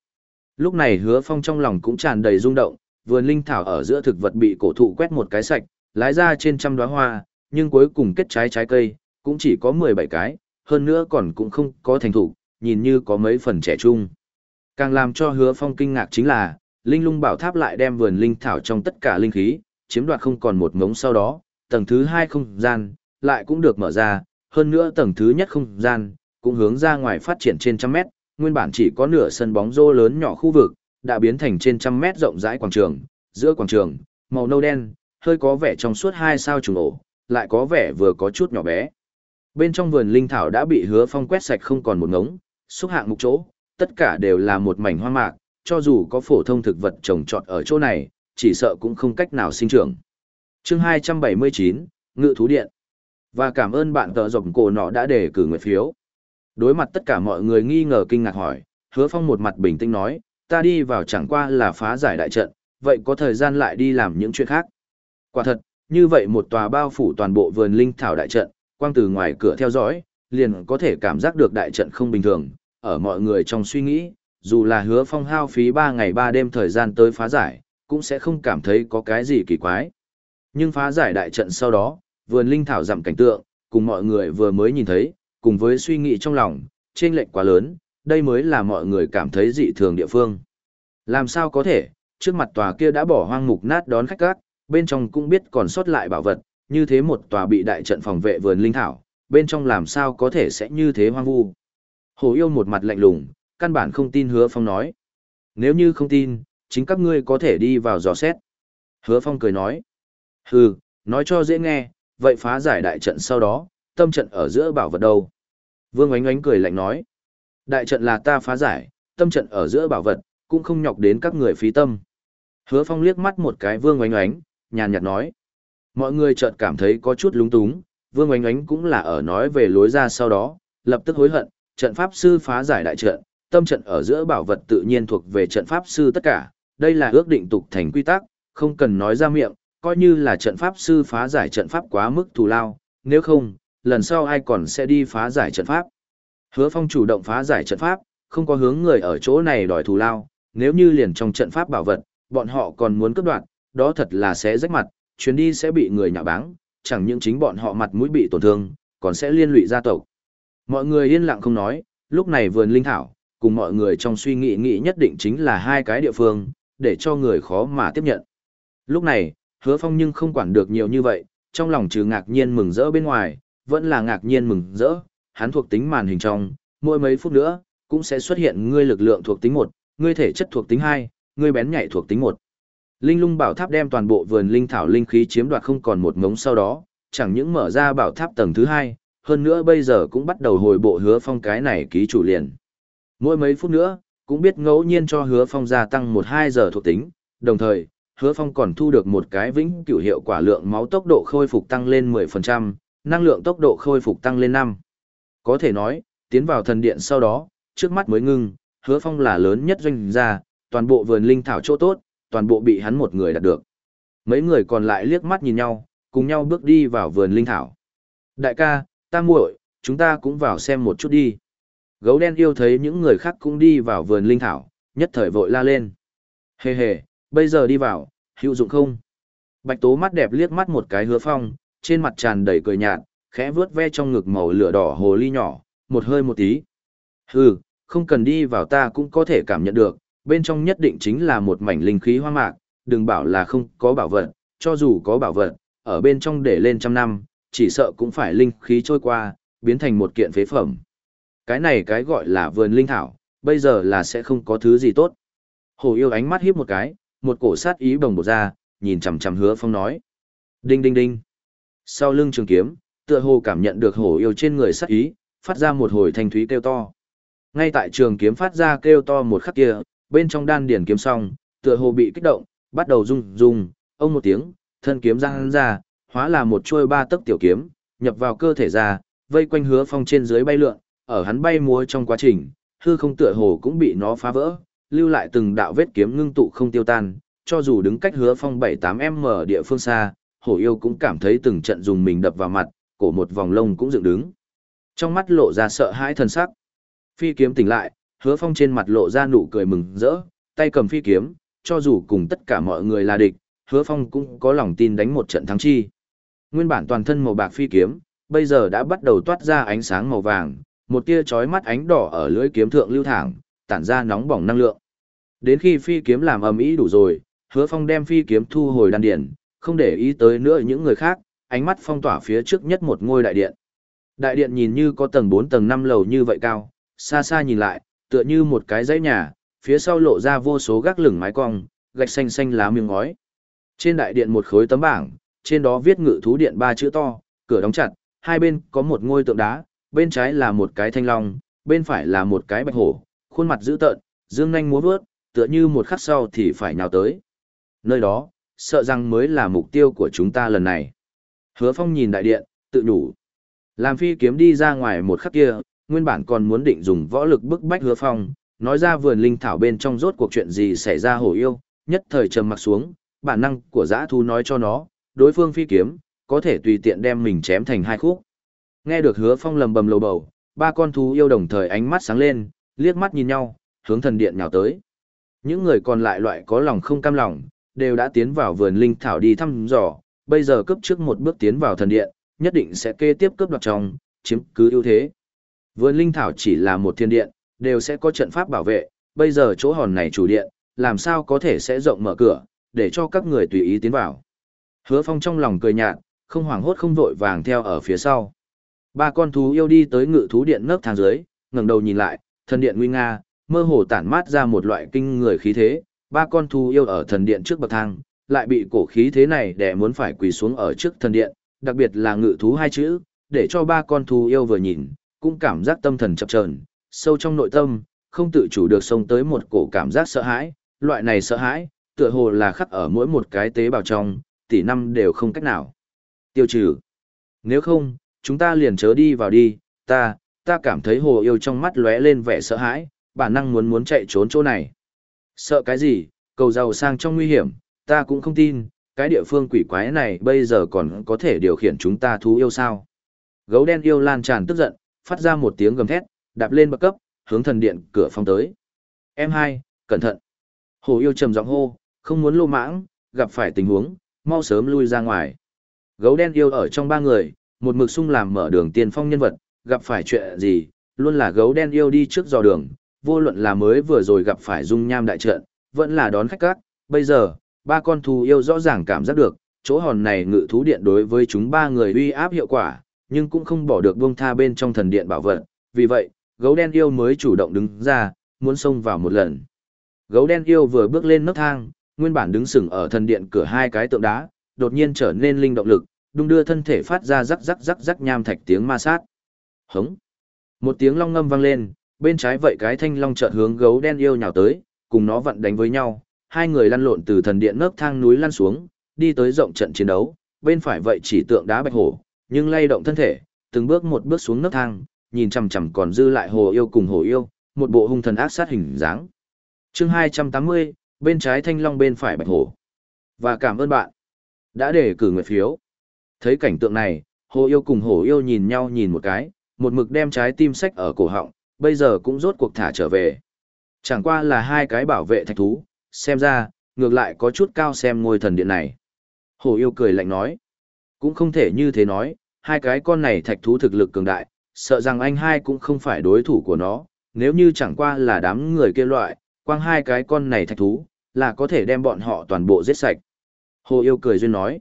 Lúc này hứa phong trong lòng cũng tràn đầy rung động, vườn linh thảo ở giữa thực vật bị cổ thụ quét một cái sạch, lái ra trên trăm đóa hoa, nhưng cuối cùng kết trái trái cây, cũng chỉ có 17 cái, hơn nữa còn cũng không có thành thủ, nhìn như có mấy phần trẻ trung. Càng làm cho hứa phong kinh ngạc chính là, linh lung bảo tháp lại đem vườn linh thảo trong tất cả linh khí, chiếm đoạt không còn một ngống sau đó, tầng thứ hai không gian, lại cũng được mở ra, hơn nữa tầng thứ nhất không gian, cũng hướng ra ngoài phát triển trên trăm mét, nguyên bản chỉ có nửa sân bóng rô lớn nhỏ khu vực, đã biến thành trên trăm mét rộng rãi quảng trường, giữa quảng trường, màu nâu đen, hơi có vẻ trong suốt hai sao trùng ổ, lại có vẻ vừa có chút nhỏ bé. Bên trong vườn linh thảo đã bị hứa phong quét sạch không còn một ngống, xúc hạng mục chỗ, tất cả đều là một mảnh hoa mạc, cho dù có phổ thông thực vật trồng trọt ở chỗ này, chỉ sợ cũng không cách nào sinh trưởng. chương 279, Ngự Thú Điện. Và cảm ơn bạn tờ rộng cổ nọ đã để cử nguyện phiếu. Đối mặt tất cả mọi người nghi ngờ kinh ngạc hỏi, hứa phong một mặt bình tĩnh nói, ta đi vào chẳng qua là phá giải đại trận, vậy có thời gian lại đi làm những chuyện khác. Quả thật, như vậy một tòa bao phủ toàn bộ vườn linh thảo đại trận, quang từ ngoài cửa theo dõi, liền có thể cảm giác được đại trận không bình thường, ở mọi người trong suy nghĩ, dù là hứa phong hao phí 3 ngày 3 đêm thời gian tới phá giải, cũng sẽ không cảm thấy có cái gì kỳ quái. Nhưng phá giải đại trận sau đó, vườn linh thảo giảm cảnh tượng, cùng mọi người vừa mới nhìn thấy, cùng với suy nghĩ trong lòng, trên lệnh quá lớn, đây mới là mọi người cảm thấy dị thường địa phương. Làm sao có thể, trước mặt tòa kia đã bỏ hoang mục nát đón khách cát bên trong cũng biết còn sót lại bảo vật, như thế một tòa bị đại trận phòng vệ vườn linh thảo, bên trong làm sao có thể sẽ như thế hoang vu. Hồ yêu một mặt lạnh lùng, căn bản không tin hứa phong nói. Nếu như không tin, chính các ngươi có thể đi vào dò xét. Hứa phong cười nói. Hừ, nói cho dễ nghe, vậy phá giải đại trận sau đó, tâm trận ở giữa bảo vật đâu. Vương ánh ánh cười lạnh nói. Đại trận là ta phá giải, tâm trận ở giữa bảo vật, cũng không nhọc đến các người phí tâm. Hứa phong liếc mắt một cái vương ánh ánh nhàn nhạt nói. Mọi người chợt cảm thấy có chút lúng túng, vương oánh oánh cũng là ở nói về lối ra sau đó, lập tức hối hận, trận pháp sư phá giải đại trận, tâm trận ở giữa bảo vật tự nhiên thuộc về trận pháp sư tất cả, đây là ước định tục thành quy tắc, không cần nói ra miệng, coi như là trận pháp sư phá giải trận pháp quá mức thù lao, nếu không, lần sau ai còn sẽ đi phá giải trận pháp. Hứa Phong chủ động phá giải trận pháp, không có hướng người ở chỗ này đòi thù lao, nếu như liền trong trận pháp bảo vật, bọn họ còn muốn cướp đoạt, đó thật là sẽ rách mặt, chuyến đi sẽ bị người nhạo báng, chẳng những chính bọn họ mặt mũi bị tổn thương, còn sẽ liên lụy gia tộc. Mọi người yên lặng không nói, lúc này vườn linh thảo, cùng mọi người trong suy nghĩ nghĩ nhất định chính là hai cái địa phương, để cho người khó mà tiếp nhận. Lúc này, hứa phong nhưng không quản được nhiều như vậy, trong lòng trừ ngạc nhiên mừng rỡ bên ngoài, vẫn là ngạc nhiên mừng rỡ, hắn thuộc tính màn hình trong, mỗi mấy phút nữa, cũng sẽ xuất hiện ngươi lực lượng thuộc tính 1, ngươi thể chất thuộc tính 2, ngươi bén nhạy thuộc tính 1. Linh lung bảo tháp đem toàn bộ vườn linh thảo linh khí chiếm đoạt không còn một ngống sau đó, chẳng những mở ra bảo tháp tầng thứ hai, hơn nữa bây giờ cũng bắt đầu hồi bộ hứa phong cái này ký chủ liền. Mỗi mấy phút nữa, cũng biết ngẫu nhiên cho hứa phong gia tăng 1-2 giờ thuộc tính, đồng thời, hứa phong còn thu được một cái vĩnh cửu hiệu quả lượng máu tốc độ khôi phục tăng lên 10%, năng lượng tốc độ khôi phục tăng lên 5. Có thể nói, tiến vào thần điện sau đó, trước mắt mới ngưng, hứa phong là lớn nhất doanh gia, toàn bộ vườn linh thảo chỗ tốt, toàn bộ bị hắn một người đạt được. Mấy người còn lại liếc mắt nhìn nhau, cùng nhau bước đi vào vườn linh thảo. Đại ca, ta muội, chúng ta cũng vào xem một chút đi. Gấu đen yêu thấy những người khác cũng đi vào vườn linh thảo, nhất thời vội la lên. Hề hề, bây giờ đi vào, hữu dụng không? Bạch tố mắt đẹp liếc mắt một cái hứa phong, trên mặt tràn đầy cười nhạt, khẽ vướt ve trong ngực màu lửa đỏ hồ ly nhỏ, một hơi một tí. Hừ, không cần đi vào ta cũng có thể cảm nhận được, bên trong nhất định chính là một mảnh linh khí hoang mạc, đừng bảo là không có bảo vật, cho dù có bảo vật, ở bên trong để lên trăm năm, chỉ sợ cũng phải linh khí trôi qua, biến thành một kiện phế phẩm. Cái này cái gọi là vườn linh thảo, bây giờ là sẽ không có thứ gì tốt. Hồ yêu ánh mắt hiếp một cái, một cổ sát ý bồng bột ra, nhìn chằm chằm hứa phong nói. Đinh đinh đinh. Sau lưng trường kiếm, tựa hồ cảm nhận được hổ yêu trên người sát ý, phát ra một hồi thanh thúy kêu to. Ngay tại trường kiếm phát ra kêu to một khắc kia, bên trong đan điển kiếm song, tựa hồ bị kích động, bắt đầu rung rung, ông một tiếng, thân kiếm răng ra, hóa là một chuôi ba tấc tiểu kiếm, nhập vào cơ thể ra, vây quanh hứa phong trên dưới bay lượn, ở hắn bay múa trong quá trình, hư không tựa hồ cũng bị nó phá vỡ, lưu lại từng đạo vết kiếm ngưng tụ không tiêu tan, cho dù đứng cách hứa phong 7-8m địa phương xa, hổ yêu cũng cảm thấy từng trận dùng mình đập vào mặt, cổ một vòng lông cũng dựng đứng. Trong mắt lộ ra sợ hãi thần sắc. Phi kiếm tỉnh lại, hứa phong trên mặt lộ ra nụ cười mừng rỡ, tay cầm phi kiếm, cho dù cùng tất cả mọi người là địch, hứa phong cũng có lòng tin đánh một trận thắng chi. Nguyên bản toàn thân màu bạc phi kiếm, bây giờ đã bắt đầu toát ra ánh sáng màu vàng, một tia chói mắt ánh đỏ ở lưỡi kiếm thượng lưu thẳng, tản ra nóng bỏng năng lượng. Đến khi phi kiếm làm ầm ĩ đủ rồi, Hứa Phong đem phi kiếm thu hồi đan điển, không để ý tới nữa những người khác, ánh mắt phong tỏa phía trước nhất một ngôi đại điện. Đại điện nhìn như có tầng 4 tầng 5 lầu như vậy cao, xa xa nhìn lại, tựa như một cái dãy nhà, phía sau lộ ra vô số gác lửng mái cong, gạch xanh xanh lá miếng ngói. Trên đại điện một khối tấm bảng, trên đó viết ngự thú điện ba chữ to, cửa đóng chặt, hai bên có một ngôi tượng đá, bên trái là một cái thanh long, bên phải là một cái bạch hổ, khuôn mặt dữ tợn, dương nhanh múa vớt, tựa như một khắc sau thì phải nhào tới. Nơi đó, sợ rằng mới là mục tiêu của chúng ta lần này. Hứa Phong nhìn đại điện, tự nhủ. Làm phi kiếm đi ra ngoài một khắc kia, nguyên bản còn muốn định dùng võ lực bức bách Hứa Phong, nói ra vườn linh thảo bên trong rốt cuộc chuyện gì xảy ra hổ yêu, nhất thời trầm mặc xuống, bản năng của dã thú nói cho nó, đối phương phi kiếm, có thể tùy tiện đem mình chém thành hai khúc. Nghe được hứa phong lầm bầm lầu bầu, ba con thú yêu đồng thời ánh mắt sáng lên, liếc mắt nhìn nhau, hướng thần điện nhào tới. Những người còn lại loại có lòng không cam lòng, đều đã tiến vào vườn linh thảo đi thăm dò, bây giờ cấp trước một bước tiến vào thần điện, nhất định sẽ kế tiếp cướp đoạt trong, chiếm cứ ưu thế. Vườn linh thảo chỉ là một thiên điện, đều sẽ có trận pháp bảo vệ, bây giờ chỗ hòn này chủ điện, làm sao có thể sẽ rộng mở cửa, để cho các người tùy ý tiến vào. Hứa Phong trong lòng cười nhạt, không hoảng hốt không vội vàng theo ở phía sau. Ba con thú yêu đi tới ngự thú điện nấc thang dưới, ngẩng đầu nhìn lại, thần điện nguy nga, mơ hồ tản mát ra một loại kinh người khí thế, ba con thú yêu ở thần điện trước bậc thang, lại bị cổ khí thế này để muốn phải quỳ xuống ở trước thần điện, đặc biệt là ngự thú hai chữ, để cho ba con thú yêu vừa nhìn, cũng cảm giác tâm thần chập chờn, sâu trong nội tâm, không tự chủ được xông tới một cổ cảm giác sợ hãi, loại này sợ hãi, tựa hồ là khắc ở mỗi một cái tế bào trong, tỷ năm đều không cách nào tiêu trừ. Nếu không, chúng ta liền chớ đi vào đi, ta, ta cảm thấy hồ yêu trong mắt lóe lên vẻ sợ hãi, bản năng muốn muốn chạy trốn chỗ này. Sợ cái gì, cầu giàu sang trong nguy hiểm, ta cũng không tin, cái địa phương quỷ quái này bây giờ còn có thể điều khiển chúng ta thú yêu sao. Gấu đen yêu lan tràn tức giận, phát ra một tiếng gầm thét, đạp lên bậc cấp, hướng thần điện cửa phong tới. Em hai, cẩn thận. Hồ yêu trầm giọng hô, không muốn lô mãng, gặp phải tình huống, mau sớm lui ra ngoài. Gấu đen yêu ở trong ba người, một mực sung làm mở đường tiền phong nhân vật, gặp phải chuyện gì, luôn là gấu đen yêu đi trước dò đường, vô luận là mới vừa rồi gặp phải dung nham đại trận, vẫn là đón khách các, bây giờ, ba con thú yêu rõ ràng cảm giác được, chỗ hòn này ngự thú điện đối với chúng ba người uy áp hiệu quả, nhưng cũng không bỏ được buông tha bên trong thần điện bảo vật, vì vậy, gấu đen yêu mới chủ động đứng ra, muốn xông vào một lần. Gấu đen yêu vừa bước lên nấc thang, nguyên bản đứng sừng ở thần điện cửa hai cái tượng đá, đột nhiên trở nên linh động lực, đung đưa thân thể phát ra rắc rắc rắc rắc nham thạch tiếng ma sát. Hống. Một tiếng long ngâm vang lên, bên trái vậy cái thanh long chợt hướng gấu đen yêu nhào tới, cùng nó vặn đánh với nhau, hai người lăn lộn từ thần điện nấc thang núi lăn xuống, đi tới rộng trận chiến đấu, bên phải vậy chỉ tượng đá bạch hổ, nhưng lay động thân thể, từng bước một bước xuống nấc thang, nhìn chằm chằm còn dư lại hồ yêu cùng hồ yêu, một bộ hung thần ác sát hình dáng. Chương 280, bên trái thanh long bên phải bạch hổ. Và cảm ơn bạn đã để cử nguyện phiếu. Thấy cảnh tượng này, hồ yêu cùng hồ yêu nhìn nhau nhìn một cái, một mực đem trái tim sách ở cổ họng, bây giờ cũng rốt cuộc thả trở về. Chẳng qua là hai cái bảo vệ thạch thú, xem ra, ngược lại có chút cao xem ngôi thần điện này. Hồ yêu cười lạnh nói, cũng không thể như thế nói, hai cái con này thạch thú thực lực cường đại, sợ rằng anh hai cũng không phải đối thủ của nó, nếu như chẳng qua là đám người kia loại, quang hai cái con này thạch thú, là có thể đem bọn họ toàn bộ giết sạch. Hồ yêu cười duyên nói,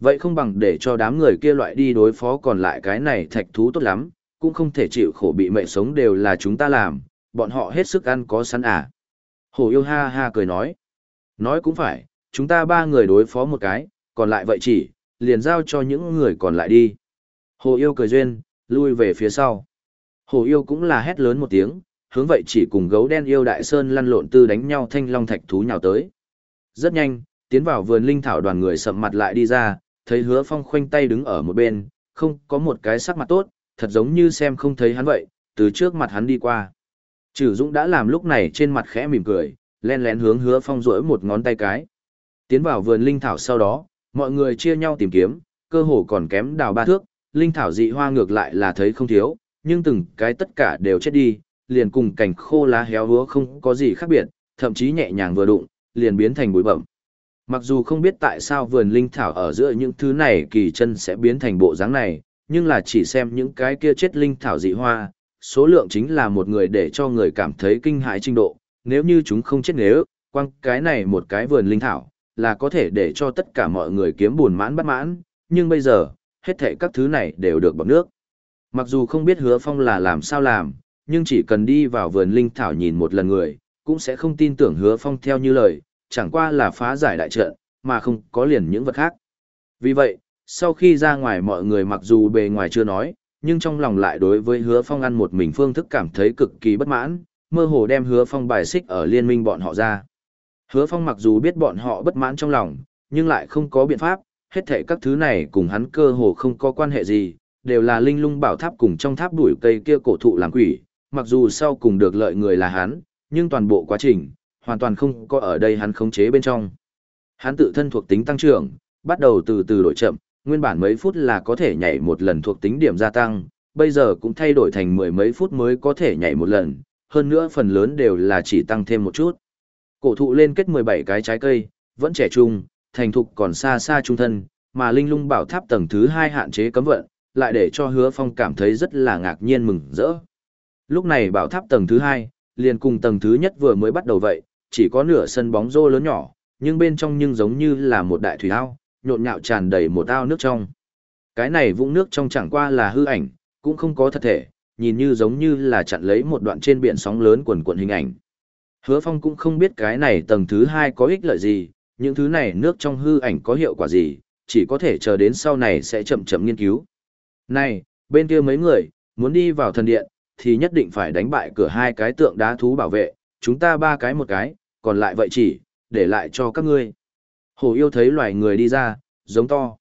vậy không bằng để cho đám người kia loại đi đối phó còn lại cái này thạch thú tốt lắm, cũng không thể chịu khổ bị mệnh sống đều là chúng ta làm, bọn họ hết sức ăn có sẵn à. Hồ yêu ha ha cười nói, nói cũng phải, chúng ta ba người đối phó một cái, còn lại vậy chỉ, liền giao cho những người còn lại đi. Hồ yêu cười duyên, lui về phía sau. Hồ yêu cũng là hét lớn một tiếng, hướng vậy chỉ cùng gấu đen yêu đại sơn lăn lộn tư đánh nhau thanh long thạch thú nhào tới. Rất nhanh, tiến vào vườn linh thảo đoàn người sầm mặt lại đi ra, thấy hứa phong khoanh tay đứng ở một bên, không có một cái sắc mặt tốt, thật giống như xem không thấy hắn vậy, từ trước mặt hắn đi qua. Trừ Dũng đã làm lúc này trên mặt khẽ mỉm cười, len lén hướng hứa phong rỗi một ngón tay cái. Tiến vào vườn linh thảo sau đó, mọi người chia nhau tìm kiếm, cơ hồ còn kém đào ba thước, linh thảo dị hoa ngược lại là thấy không thiếu, nhưng từng cái tất cả đều chết đi, liền cùng cảnh khô lá héo húa không có gì khác biệt, thậm chí nhẹ nhàng vừa đụng, liền biến thành bụi bẩm. Mặc dù không biết tại sao vườn linh thảo ở giữa những thứ này kỳ chân sẽ biến thành bộ dáng này, nhưng là chỉ xem những cái kia chết linh thảo dị hoa, số lượng chính là một người để cho người cảm thấy kinh hãi trình độ, nếu như chúng không chết nếu, quăng cái này một cái vườn linh thảo, là có thể để cho tất cả mọi người kiếm buồn mãn bất mãn, nhưng bây giờ, hết thảy các thứ này đều được bằng nước. Mặc dù không biết hứa phong là làm sao làm, nhưng chỉ cần đi vào vườn linh thảo nhìn một lần người, cũng sẽ không tin tưởng hứa phong theo như lời, chẳng qua là phá giải đại trận, mà không có liền những vật khác. Vì vậy, sau khi ra ngoài mọi người mặc dù bề ngoài chưa nói, nhưng trong lòng lại đối với hứa phong ăn một mình phương thức cảm thấy cực kỳ bất mãn, mơ hồ đem hứa phong bài xích ở liên minh bọn họ ra. Hứa phong mặc dù biết bọn họ bất mãn trong lòng, nhưng lại không có biện pháp, hết thảy các thứ này cùng hắn cơ hồ không có quan hệ gì, đều là linh lung bảo tháp cùng trong tháp đuổi cây kia cổ thụ làm quỷ, mặc dù sau cùng được lợi người là hắn, nhưng toàn bộ quá trình, hoàn toàn không có ở đây hắn khống chế bên trong. Hắn tự thân thuộc tính tăng trưởng, bắt đầu từ từ đổi chậm, nguyên bản mấy phút là có thể nhảy một lần thuộc tính điểm gia tăng, bây giờ cũng thay đổi thành mười mấy phút mới có thể nhảy một lần, hơn nữa phần lớn đều là chỉ tăng thêm một chút. Cổ thụ lên kết 17 cái trái cây, vẫn trẻ trung, thành thục còn xa xa trung thân, mà linh lung bảo tháp tầng thứ 2 hạn chế cấm vận, lại để cho hứa phong cảm thấy rất là ngạc nhiên mừng rỡ. Lúc này bảo tháp tầng thứ 2, liền cùng tầng thứ nhất vừa mới bắt đầu vậy, chỉ có nửa sân bóng rô lớn nhỏ, nhưng bên trong nhưng giống như là một đại thủy ao, nhộn nhạo tràn đầy một ao nước trong. Cái này vũng nước trong chẳng qua là hư ảnh, cũng không có thật thể, nhìn như giống như là chặn lấy một đoạn trên biển sóng lớn quần quần hình ảnh. Hứa Phong cũng không biết cái này tầng thứ hai có ích lợi gì, những thứ này nước trong hư ảnh có hiệu quả gì, chỉ có thể chờ đến sau này sẽ chậm chậm nghiên cứu. Này, bên kia mấy người, muốn đi vào thần điện, thì nhất định phải đánh bại cửa hai cái tượng đá thú bảo vệ, chúng ta ba cái một cái, còn lại vậy chỉ, để lại cho các ngươi. Hổ yêu thấy loài người đi ra, giống to.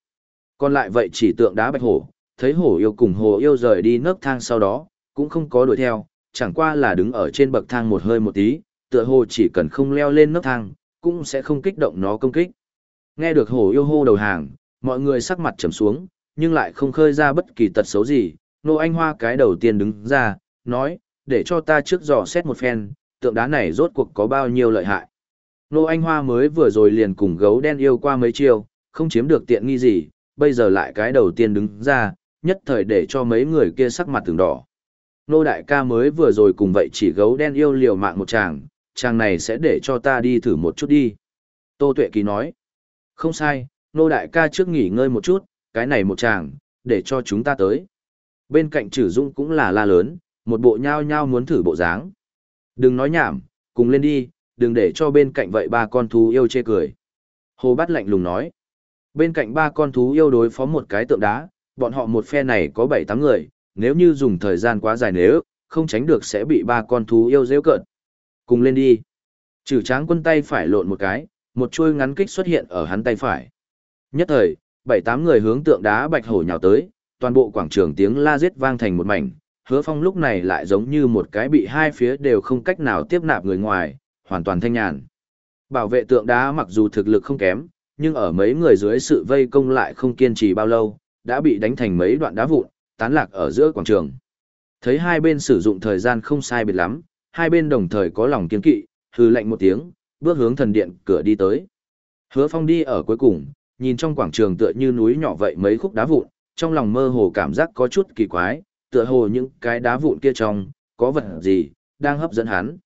Còn lại vậy chỉ tượng đá bạch hổ, thấy hổ yêu cùng hổ yêu rời đi nấc thang sau đó, cũng không có đuổi theo, chẳng qua là đứng ở trên bậc thang một hơi một tí, tựa hồ chỉ cần không leo lên nấc thang, cũng sẽ không kích động nó công kích. Nghe được hổ yêu hô đầu hàng, mọi người sắc mặt trầm xuống, nhưng lại không khơi ra bất kỳ tật xấu gì. Nô Anh Hoa cái đầu tiên đứng ra, nói, để cho ta trước dò xét một phen, tượng đá này rốt cuộc có bao nhiêu lợi hại. Nô Anh Hoa mới vừa rồi liền cùng gấu đen yêu qua mấy chiêu, không chiếm được tiện nghi gì, bây giờ lại cái đầu tiên đứng ra, nhất thời để cho mấy người kia sắc mặt từng đỏ. Nô Đại ca mới vừa rồi cùng vậy chỉ gấu đen yêu liều mạng một chàng, chàng này sẽ để cho ta đi thử một chút đi. Tô Tuệ Kỳ nói, không sai, nô đại ca trước nghỉ ngơi một chút, cái này một chàng, để cho chúng ta tới. Bên cạnh trừ dung cũng là la lớn, một bộ nhao nhao muốn thử bộ dáng. Đừng nói nhảm, cùng lên đi, đừng để cho bên cạnh vậy ba con thú yêu chê cười. Hồ Bát lạnh lùng nói, bên cạnh ba con thú yêu đối phó một cái tượng đá, bọn họ một phe này có bảy tám người, nếu như dùng thời gian quá dài nếu, không tránh được sẽ bị ba con thú yêu dễ cợt. Cùng lên đi. Chử tráng quân tay phải lộn một cái, một chuôi ngắn kích xuất hiện ở hắn tay phải. Nhất thời, bảy tám người hướng tượng đá bạch hổ nhào tới, toàn bộ quảng trường tiếng la giết vang thành một mảnh, hứa phong lúc này lại giống như một cái bị hai phía đều không cách nào tiếp nạp người ngoài, hoàn toàn thanh nhàn. Bảo vệ tượng đá mặc dù thực lực không kém, nhưng ở mấy người dưới sự vây công lại không kiên trì bao lâu, đã bị đánh thành mấy đoạn đá vụn, tán lạc ở giữa quảng trường. Thấy hai bên sử dụng thời gian không sai biệt lắm, hai bên đồng thời có lòng kiên kỵ, hừ lạnh một tiếng, bước hướng thần điện cửa đi tới. Hứa Phong đi ở cuối cùng, nhìn trong quảng trường tựa như núi nhỏ vậy mấy khúc đá vụn, trong lòng mơ hồ cảm giác có chút kỳ quái, tựa hồ những cái đá vụn kia trong, có vật gì, đang hấp dẫn hắn.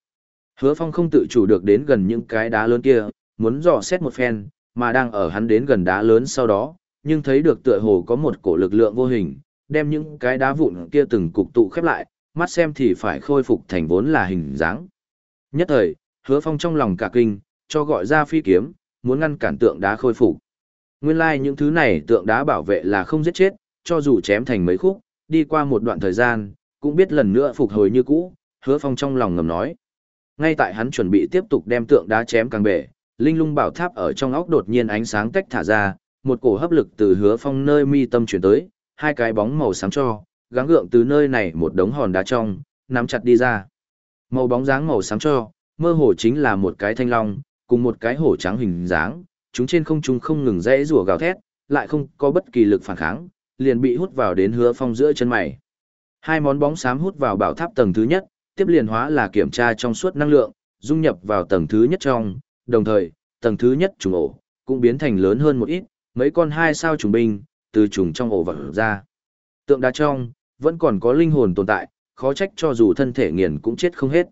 Hứa Phong không tự chủ được đến gần những cái đá lớn kia, muốn dò xét một phen, mà đang ở hắn đến gần đá lớn sau đó, nhưng thấy được tựa hồ có một cổ lực lượng vô hình, đem những cái đá vụn kia từng cục tụ khép lại, mắt xem thì phải khôi phục thành vốn là hình dáng. Nhất thời, hứa phong trong lòng cả kinh, cho gọi ra phi kiếm, muốn ngăn cản tượng đá khôi phục. Nguyên lai like những thứ này tượng đá bảo vệ là không giết chết, cho dù chém thành mấy khúc, đi qua một đoạn thời gian, cũng biết lần nữa phục hồi như cũ, hứa phong trong lòng ngầm nói. Ngay tại hắn chuẩn bị tiếp tục đem tượng đá chém càng bể, linh lung bảo tháp ở trong óc đột nhiên ánh sáng tách thả ra, một cổ hấp lực từ hứa phong nơi mi tâm chuyển tới, hai cái bóng màu sáng cho, gắng gượng từ nơi này một đống hòn đá trong, nắm chặt đi ra. Màu bóng dáng màu sáng cho, mơ hồ chính là một cái thanh long, cùng một cái hổ trắng hình dáng, chúng trên không trung không ngừng rẽ rủa gào thét, lại không có bất kỳ lực phản kháng, liền bị hút vào đến hứa phong giữa chân mày. Hai món bóng xám hút vào bảo tháp tầng thứ nhất, tiếp liền hóa là kiểm tra trong suốt năng lượng, dung nhập vào tầng thứ nhất trong, đồng thời, tầng thứ nhất trùng ổ, cũng biến thành lớn hơn một ít, mấy con hai sao trùng binh, từ trùng trong ổ vật ra. Tượng đá trong, vẫn còn có linh hồn tồn tại, khó trách cho dù thân thể nghiền cũng chết không hết.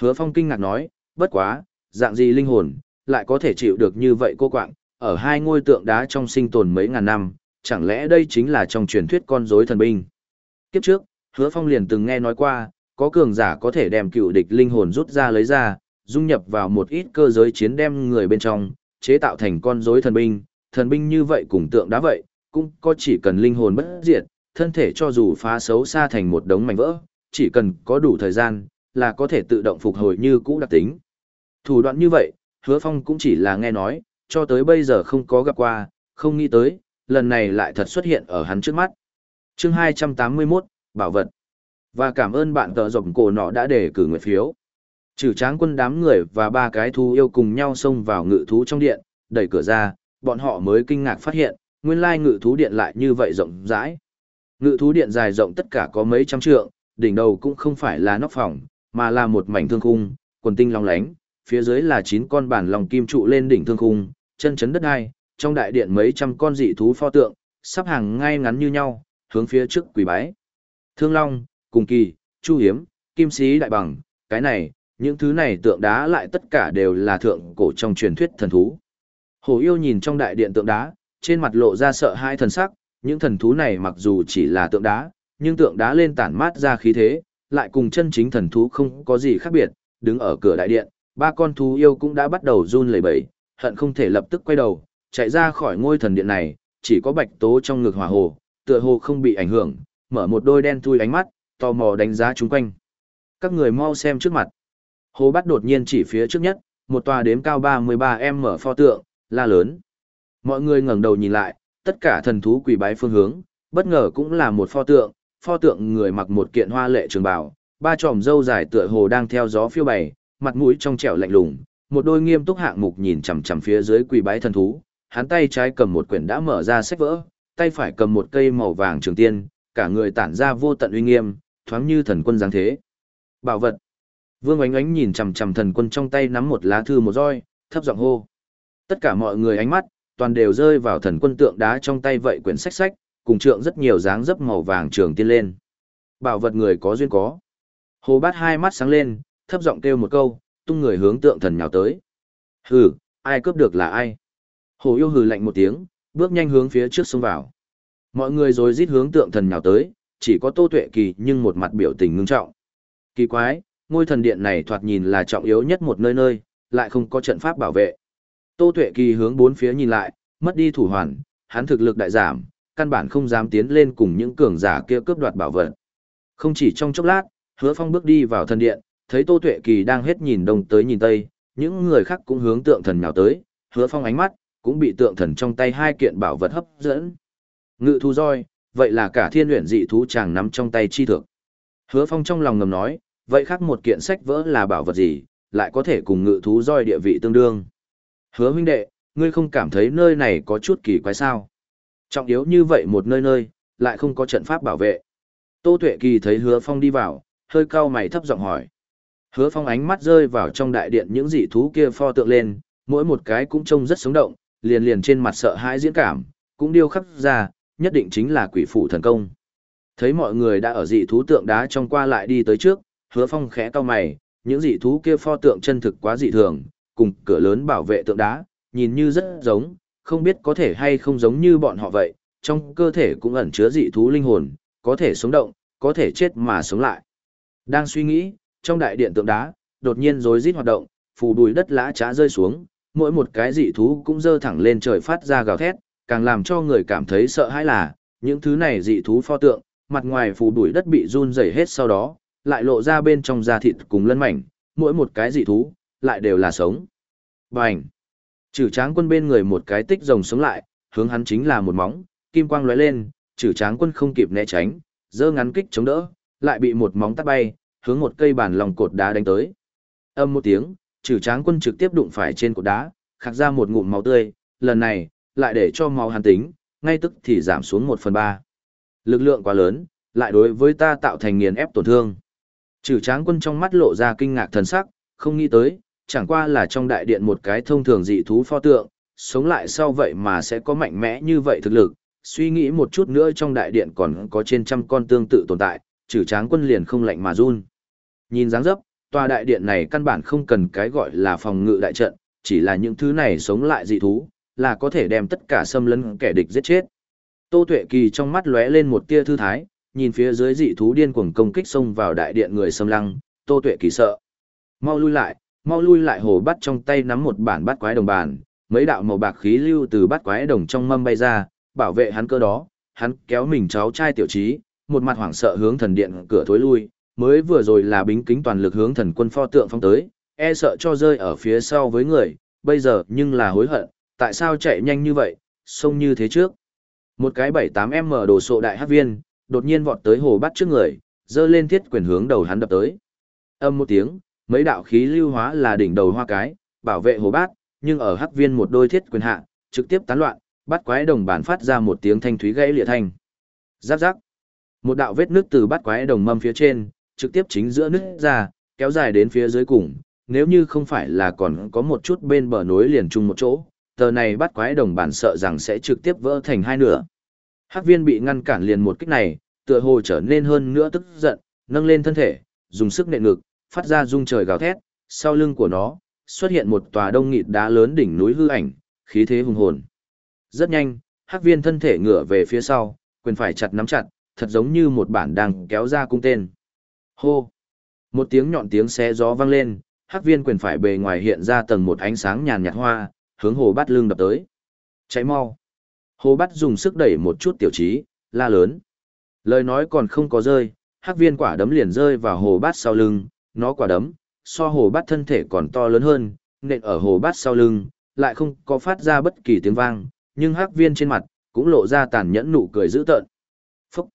Hứa Phong kinh ngạc nói, bất quá, dạng gì linh hồn, lại có thể chịu được như vậy cô quạng, ở hai ngôi tượng đá trong sinh tồn mấy ngàn năm, chẳng lẽ đây chính là trong truyền thuyết con rối thần binh. Kiếp trước, Hứa Phong liền từng nghe nói qua, có cường giả có thể đem cựu địch linh hồn rút ra lấy ra, dung nhập vào một ít cơ giới chiến đem người bên trong, chế tạo thành con rối thần binh, thần binh như vậy cùng tượng đá vậy, cũng có chỉ cần linh hồn bất diệt, thân thể cho dù phá xấu xa thành một đống mảnh vỡ, chỉ cần có đủ thời gian, là có thể tự động phục hồi như cũ đặc tính. Thủ đoạn như vậy, hứa phong cũng chỉ là nghe nói, cho tới bây giờ không có gặp qua, không nghĩ tới, lần này lại thật xuất hiện ở hắn trước mắt. chương 281, Bảo vật. Và cảm ơn bạn tờ rộng cổ nọ đã để cử nguyện phiếu. Trừ tráng quân đám người và ba cái thú yêu cùng nhau xông vào ngự thú trong điện, đẩy cửa ra, bọn họ mới kinh ngạc phát hiện, nguyên lai ngự thú điện lại như vậy rộng rãi. Ngự thú điện dài rộng tất cả có mấy trăm trượng, đỉnh đầu cũng không phải là nóc phòng, mà là một mảnh thương khung, quần tinh long lánh, phía dưới là chín con bản lòng kim trụ lên đỉnh thương khung, chân chấn đất ai, trong đại điện mấy trăm con dị thú pho tượng, sắp hàng ngay ngắn như nhau, hướng phía trước quỳ bái. Thương long, cùng kỳ, chu hiếm, kim sĩ đại bằng, cái này, những thứ này tượng đá lại tất cả đều là thượng cổ trong truyền thuyết thần thú. Hồ yêu nhìn trong đại điện tượng đá, trên mặt lộ ra sợ hai thần sắc, những thần thú này mặc dù chỉ là tượng đá, nhưng tượng đá lên tản mát ra khí thế, lại cùng chân chính thần thú không có gì khác biệt, đứng ở cửa đại điện, ba con thú yêu cũng đã bắt đầu run lẩy bẩy, hận không thể lập tức quay đầu, chạy ra khỏi ngôi thần điện này, chỉ có bạch tố trong ngực hỏa hồ, tựa hồ không bị ảnh hưởng, mở một đôi đen thui ánh mắt, tò mò đánh giá chúng quanh. Các người mau xem trước mặt. Hồ bắt đột nhiên chỉ phía trước nhất, một tòa đếm cao 33m pho tượng, la lớn. Mọi người ngẩng đầu nhìn lại, tất cả thần thú quỳ bái phương hướng, bất ngờ cũng là một pho tượng, pho tượng người mặc một kiện hoa lệ trường bào, ba tròm râu dài tựa hồ đang theo gió phiêu bày, mặt mũi trong trẻo lạnh lùng, một đôi nghiêm túc hạng mục nhìn chằm chằm phía dưới quỳ bái thần thú, hắn tay trái cầm một quyển đã mở ra sách vỡ, tay phải cầm một cây màu vàng trường tiên, cả người tản ra vô tận uy nghiêm, thoáng như thần quân dáng thế. Bảo vật. Vương Ánh Ánh nhìn chằm chằm thần quân trong tay nắm một lá thư một roi, thấp giọng hô. Tất cả mọi người ánh mắt toàn đều rơi vào thần quân tượng đá trong tay vậy quyển sách sách, cùng trượng rất nhiều dáng dấp màu vàng trường tiên lên. Bảo vật người có duyên có. Hồ Bát hai mắt sáng lên, thấp giọng kêu một câu, tung người hướng tượng thần nhào tới. Hừ, ai cướp được là ai? Hồ yêu hừ lạnh một tiếng, bước nhanh hướng phía trước xông vào. Mọi người rồi rít hướng tượng thần nhào tới, chỉ có Tô Tuệ Kỳ nhưng một mặt biểu tình ngưng trọng. Kỳ quái, ngôi thần điện này thoạt nhìn là trọng yếu nhất một nơi nơi, lại không có trận pháp bảo vệ. Tô Tuệ Kỳ hướng bốn phía nhìn lại, mất đi thủ hoàn, hắn thực lực đại giảm, căn bản không dám tiến lên cùng những cường giả kia cướp đoạt bảo vật. Không chỉ trong chốc lát, Hứa Phong bước đi vào thần điện, thấy Tô Tuệ Kỳ đang hết nhìn đông tới nhìn tây, những người khác cũng hướng tượng thần nhào tới, Hứa Phong ánh mắt cũng bị tượng thần trong tay hai kiện bảo vật hấp dẫn. Ngự thú roi, vậy là cả thiên luyện dị thú chàng nắm trong tay chi thực. Hứa Phong trong lòng ngầm nói, vậy khác một kiện sách vỡ là bảo vật gì, lại có thể cùng ngự thú roi địa vị tương đương. Hứa huynh đệ, ngươi không cảm thấy nơi này có chút kỳ quái sao? Trọng yếu như vậy một nơi nơi, lại không có trận pháp bảo vệ. Tô Tuệ Kỳ thấy Hứa Phong đi vào, hơi cau mày thấp giọng hỏi. Hứa Phong ánh mắt rơi vào trong đại điện những dị thú kia pho tượng lên, mỗi một cái cũng trông rất sống động, liền liền trên mặt sợ hãi diễn cảm, cũng điêu khắc ra, nhất định chính là quỷ phủ thần công. Thấy mọi người đã ở dị thú tượng đá trong qua lại đi tới trước, Hứa Phong khẽ cau mày, những dị thú kia pho tượng chân thực quá dị thường, cùng cửa lớn bảo vệ tượng đá, nhìn như rất giống, không biết có thể hay không giống như bọn họ vậy, trong cơ thể cũng ẩn chứa dị thú linh hồn, có thể sống động, có thể chết mà sống lại. Đang suy nghĩ, trong đại điện tượng đá, đột nhiên rối rít hoạt động, phù đùi đất lã trá rơi xuống, mỗi một cái dị thú cũng dơ thẳng lên trời phát ra gào thét, càng làm cho người cảm thấy sợ hãi là, những thứ này dị thú pho tượng, mặt ngoài phù đùi đất bị run rẩy hết sau đó, lại lộ ra bên trong da thịt cùng lân mảnh, mỗi một cái dị thú, lại đều là sống. Bành! Chử tráng quân bên người một cái tích rồng sống lại, hướng hắn chính là một móng, kim quang lóe lên, Chử tráng quân không kịp né tránh, dơ ngắn kích chống đỡ, lại bị một móng tát bay, hướng một cây bản lòng cột đá đánh tới. Âm một tiếng, Chử tráng quân trực tiếp đụng phải trên cột đá, khạc ra một ngụm máu tươi, lần này, lại để cho máu hắn tính, ngay tức thì giảm xuống một phần ba. Lực lượng quá lớn, lại đối với ta tạo thành nghiền ép tổn thương. Chử tráng quân trong mắt lộ ra kinh ngạc thần sắc, không nghĩ tới, chẳng qua là trong đại điện một cái thông thường dị thú pho tượng, sống lại sau vậy mà sẽ có mạnh mẽ như vậy thực lực, suy nghĩ một chút nữa trong đại điện còn có trên trăm con tương tự tồn tại, trừ tráng quân liền không lạnh mà run. Nhìn dáng dấp, tòa đại điện này căn bản không cần cái gọi là phòng ngự đại trận, chỉ là những thứ này sống lại dị thú, là có thể đem tất cả xâm lấn kẻ địch giết chết. Tô Tuệ Kỳ trong mắt lóe lên một tia thư thái, nhìn phía dưới dị thú điên cuồng công kích xông vào đại điện người xâm lăng, Tô Tuệ Kỳ sợ. Mau lui lại, mau lui lại hồ bắt trong tay nắm một bản bát quái đồng bàn, mấy đạo màu bạc khí lưu từ bát quái đồng trong mâm bay ra, bảo vệ hắn cơ đó, hắn kéo mình cháu trai tiểu trí, một mặt hoảng sợ hướng thần điện cửa thối lui, mới vừa rồi là bính kính toàn lực hướng thần quân pho tượng phong tới, e sợ cho rơi ở phía sau với người, bây giờ nhưng là hối hận, tại sao chạy nhanh như vậy, xông như thế trước. Một cái 78M đồ sộ đại hát viên, đột nhiên vọt tới hồ bắt trước người, dơ lên thiết quyền hướng đầu hắn đập tới. Âm một tiếng, mấy đạo khí lưu hóa là đỉnh đầu hoa cái, bảo vệ hồ bát, nhưng ở hắc viên một đôi thiết quyền hạ, trực tiếp tán loạn, bắt quái đồng bản phát ra một tiếng thanh thúy gãy lịa thanh. Giáp giáp. Một đạo vết nước từ bắt quái đồng mâm phía trên, trực tiếp chính giữa nước ra, kéo dài đến phía dưới cùng, nếu như không phải là còn có một chút bên bờ nối liền chung một chỗ, tờ này bắt quái đồng bản sợ rằng sẽ trực tiếp vỡ thành hai nửa. Hắc viên bị ngăn cản liền một kích này, tựa hồ trở nên hơn nữa tức giận, nâng lên thân thể, dùng sức nện ngực, phát ra rung trời gào thét, sau lưng của nó, xuất hiện một tòa đông nghịt đá lớn đỉnh núi hư ảnh, khí thế hùng hồn. Rất nhanh, hắc viên thân thể ngửa về phía sau, quyền phải chặt nắm chặt, thật giống như một bản đang kéo ra cung tên. Hô! Một tiếng nhọn tiếng xé gió vang lên, hắc viên quyền phải bề ngoài hiện ra tầng một ánh sáng nhàn nhạt hoa, hướng hồ bát lưng đập tới. Cháy mau! Hồ bát dùng sức đẩy một chút tiểu trí, la lớn. Lời nói còn không có rơi, hắc viên quả đấm liền rơi vào hồ bát sau lưng, nó quả đấm, so hồ bát thân thể còn to lớn hơn, nện ở hồ bát sau lưng, lại không có phát ra bất kỳ tiếng vang, nhưng hắc viên trên mặt, cũng lộ ra tàn nhẫn nụ cười dữ tợn. Phúc!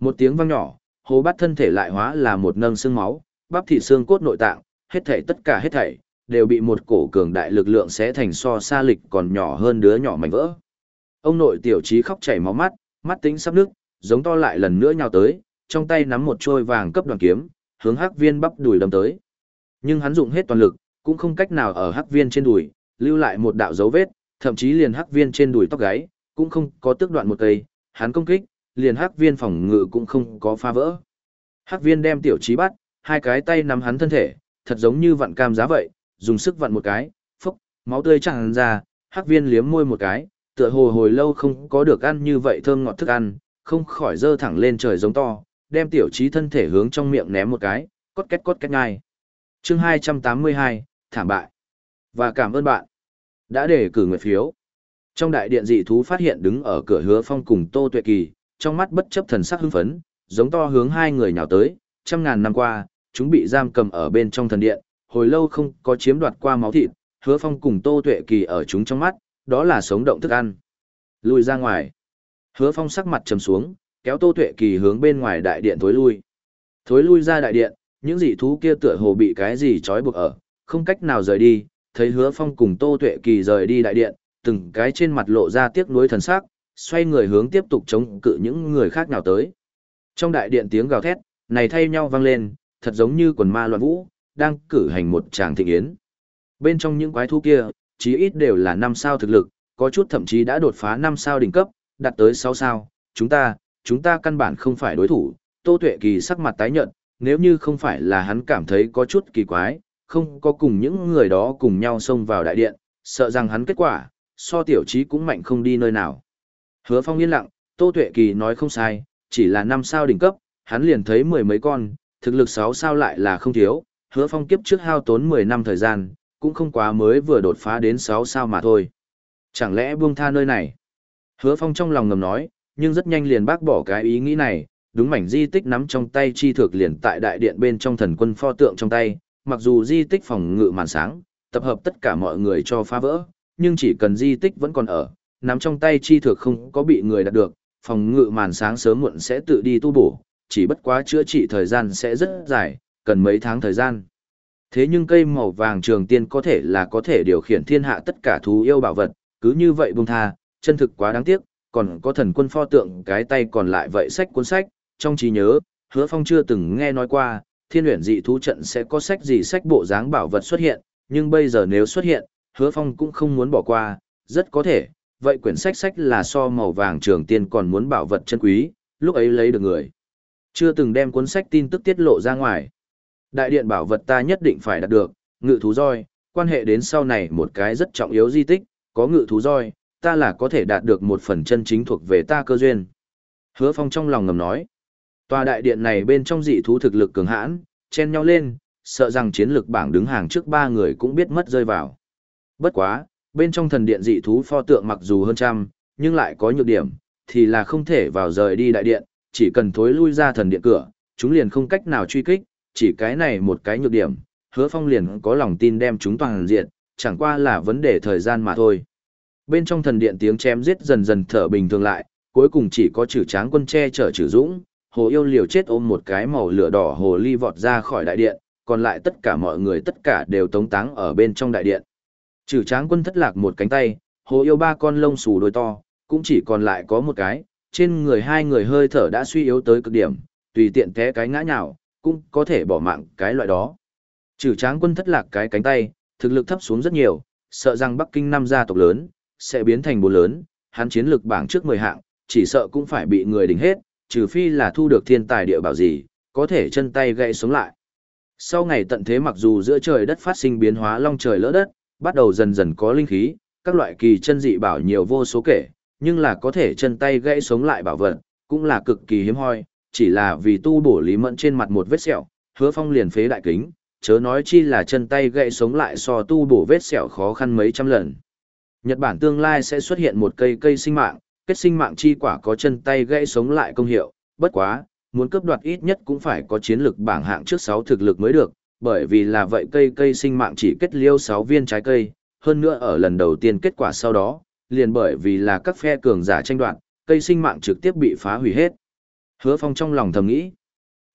Một tiếng vang nhỏ, hồ bát thân thể lại hóa là một nâng xương máu, bắp thịt xương cốt nội tạng, hết thảy tất cả hết thảy, đều bị một cổ cường đại lực lượng xé thành so xa lịch còn nhỏ hơn đứa nhỏ mảnh vỡ. Ông nội tiểu trí khóc chảy máu mắt, mắt tính sắp nước, giống to lại lần nữa nhào tới, trong tay nắm một trôi vàng cấp đoàn kiếm, hướng hắc viên bắp đùi đâm tới. Nhưng hắn dụng hết toàn lực, cũng không cách nào ở hắc viên trên đùi, lưu lại một đạo dấu vết, thậm chí liền hắc viên trên đùi tóc gáy, cũng không có tước đoạn một cây, hắn công kích, liền hắc viên phòng ngự cũng không có phá vỡ. Hắc viên đem tiểu trí bắt, hai cái tay nắm hắn thân thể, thật giống như vặn cam giá vậy, dùng sức vặn một cái, phốc, máu tươi tràn ra, hắc viên liếm môi một cái, tựa hồ hồi lâu không có được ăn như vậy thơm ngọt thức ăn, không khỏi dơ thẳng lên trời giống to, đem tiểu trí thân thể hướng trong miệng ném một cái, cốt két cốt két ngay. chương 282, thảm bại. Và cảm ơn bạn đã để cử nguyện phiếu. Trong đại điện dị thú phát hiện đứng ở cửa hứa phong cùng Tô Tuệ Kỳ, trong mắt bất chấp thần sắc hưng phấn, giống to hướng hai người nhào tới, trăm ngàn năm qua, chúng bị giam cầm ở bên trong thần điện, hồi lâu không có chiếm đoạt qua máu thịt, hứa phong cùng Tô Tuệ Kỳ ở chúng trong mắt, đó là sống động thức ăn. Lùi ra ngoài. Hứa phong sắc mặt trầm xuống, kéo Tô Tuệ Kỳ hướng bên ngoài đại điện thối lui. Thối lui ra đại điện, những dị thú kia tựa hồ bị cái gì trói buộc ở, không cách nào rời đi, thấy hứa phong cùng Tô Tuệ Kỳ rời đi đại điện, từng cái trên mặt lộ ra tiếc nuối thần sắc, xoay người hướng tiếp tục chống cự những người khác nào tới. Trong đại điện tiếng gào thét, này thay nhau vang lên, thật giống như quần ma loạn vũ, đang cử hành một tràng thịnh yến. Bên trong những quái thú kia, chí ít đều là năm sao thực lực, có chút thậm chí đã đột phá năm sao đỉnh cấp, đạt tới sáu sao, chúng ta, chúng ta căn bản không phải đối thủ. Tô Tuệ Kỳ sắc mặt tái nhợt, nếu như không phải là hắn cảm thấy có chút kỳ quái, không có cùng những người đó cùng nhau xông vào đại điện, sợ rằng hắn kết quả, so tiểu trí cũng mạnh không đi nơi nào. Hứa Phong yên lặng, Tô Tuệ Kỳ nói không sai, chỉ là năm sao đỉnh cấp, hắn liền thấy mười mấy con, thực lực sáu sao lại là không thiếu, Hứa Phong kiếp trước hao tốn 10 năm thời gian, cũng không quá mới vừa đột phá đến 6 sao mà thôi. Chẳng lẽ buông tha nơi này? Hứa Phong trong lòng ngầm nói, nhưng rất nhanh liền bác bỏ cái ý nghĩ này, đúng mảnh di tích nắm trong tay chi thực liền tại đại điện bên trong thần quân pho tượng trong tay, mặc dù di tích phòng ngự màn sáng, tập hợp tất cả mọi người cho phá vỡ, nhưng chỉ cần di tích vẫn còn ở, nắm trong tay chi thực không có bị người đạt được, phòng ngự màn sáng sớm muộn sẽ tự đi tu bổ, chỉ bất quá chữa trị thời gian sẽ rất dài, cần mấy tháng thời gian. Thế nhưng cây màu vàng trường tiên có thể là có thể điều khiển thiên hạ tất cả thú yêu bảo vật, cứ như vậy buông tha, chân thực quá đáng tiếc, còn có thần quân pho tượng cái tay còn lại vậy sách cuốn sách, trong trí nhớ, hứa phong chưa từng nghe nói qua, thiên luyện dị thú trận sẽ có sách gì sách bộ dáng bảo vật xuất hiện, nhưng bây giờ nếu xuất hiện, hứa phong cũng không muốn bỏ qua, rất có thể, vậy quyển sách sách là so màu vàng trường tiên còn muốn bảo vật chân quý, lúc ấy lấy được người. Chưa từng đem cuốn sách tin tức tiết lộ ra ngoài. Đại điện bảo vật ta nhất định phải đạt được, ngự thú roi, quan hệ đến sau này một cái rất trọng yếu di tích, có ngự thú roi, ta là có thể đạt được một phần chân chính thuộc về ta cơ duyên. Hứa Phong trong lòng ngầm nói, tòa đại điện này bên trong dị thú thực lực cường hãn, chen nhau lên, sợ rằng chiến lực bảng đứng hàng trước ba người cũng biết mất rơi vào. Bất quá, bên trong thần điện dị thú pho tượng mặc dù hơn trăm, nhưng lại có nhược điểm, thì là không thể vào rời đi đại điện, chỉ cần thối lui ra thần điện cửa, chúng liền không cách nào truy kích, chỉ cái này một cái nhược điểm, hứa phong liền có lòng tin đem chúng toàn diện, chẳng qua là vấn đề thời gian mà thôi. Bên trong thần điện tiếng chém giết dần dần thở bình thường lại, cuối cùng chỉ có trừ tráng quân che chở trừ dũng, hồ yêu liều chết ôm một cái màu lửa đỏ hồ ly vọt ra khỏi đại điện, còn lại tất cả mọi người tất cả đều tống táng ở bên trong đại điện. Trừ tráng quân thất lạc một cánh tay, hồ yêu ba con lông xù đôi to, cũng chỉ còn lại có một cái, trên người hai người hơi thở đã suy yếu tới cực điểm, tùy tiện té cái ngã nhào, cũng có thể bỏ mạng cái loại đó. Trừ tráng quân thất lạc cái cánh tay, thực lực thấp xuống rất nhiều, sợ rằng Bắc Kinh năm gia tộc lớn, sẽ biến thành bốn lớn, hắn chiến lực bảng trước 10 hạng, chỉ sợ cũng phải bị người đỉnh hết, trừ phi là thu được thiên tài địa bảo gì, có thể chân tay gãy sống lại. Sau ngày tận thế mặc dù giữa trời đất phát sinh biến hóa long trời lỡ đất, bắt đầu dần dần có linh khí, các loại kỳ chân dị bảo nhiều vô số kể, nhưng là có thể chân tay gãy sống lại bảo vật, cũng là cực kỳ hiếm hoi, chỉ là vì tu bổ Lý Mẫn trên mặt một vết sẹo, hứa phong liền phế đại kính, chớ nói chi là chân tay gãy sống lại so tu bổ vết sẹo khó khăn mấy trăm lần. Nhật Bản tương lai sẽ xuất hiện một cây cây sinh mạng, kết sinh mạng chi quả có chân tay gãy sống lại công hiệu, bất quá, muốn cướp đoạt ít nhất cũng phải có chiến lực bảng hạng trước 6 thực lực mới được, bởi vì là vậy cây cây sinh mạng chỉ kết liêu 6 viên trái cây, hơn nữa ở lần đầu tiên kết quả sau đó, liền bởi vì là các phe cường giả tranh đoạt, cây sinh mạng trực tiếp bị phá hủy hết. Hứa Phong trong lòng thầm nghĩ,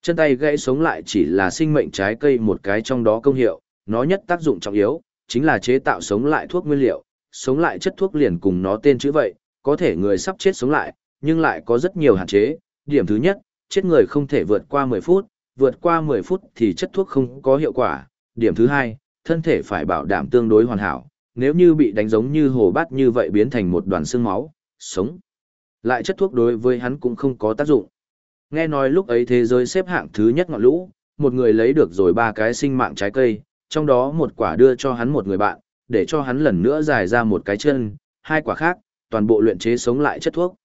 chân tay gãy sống lại chỉ là sinh mệnh trái cây một cái trong đó công hiệu, nó nhất tác dụng trọng yếu, chính là chế tạo sống lại thuốc nguyên liệu, sống lại chất thuốc liền cùng nó tên chữ vậy, có thể người sắp chết sống lại, nhưng lại có rất nhiều hạn chế. Điểm thứ nhất, chết người không thể vượt qua 10 phút, vượt qua 10 phút thì chất thuốc không có hiệu quả. Điểm thứ hai, thân thể phải bảo đảm tương đối hoàn hảo, nếu như bị đánh giống như hồ bát như vậy biến thành một đoàn xương máu, sống. Lại chất thuốc đối với hắn cũng không có tác dụng. Nghe nói lúc ấy thế giới xếp hạng thứ nhất ngọn lũ, một người lấy được rồi ba cái sinh mạng trái cây, trong đó một quả đưa cho hắn một người bạn, để cho hắn lần nữa dài ra một cái chân, hai quả khác, toàn bộ luyện chế sống lại chất thuốc.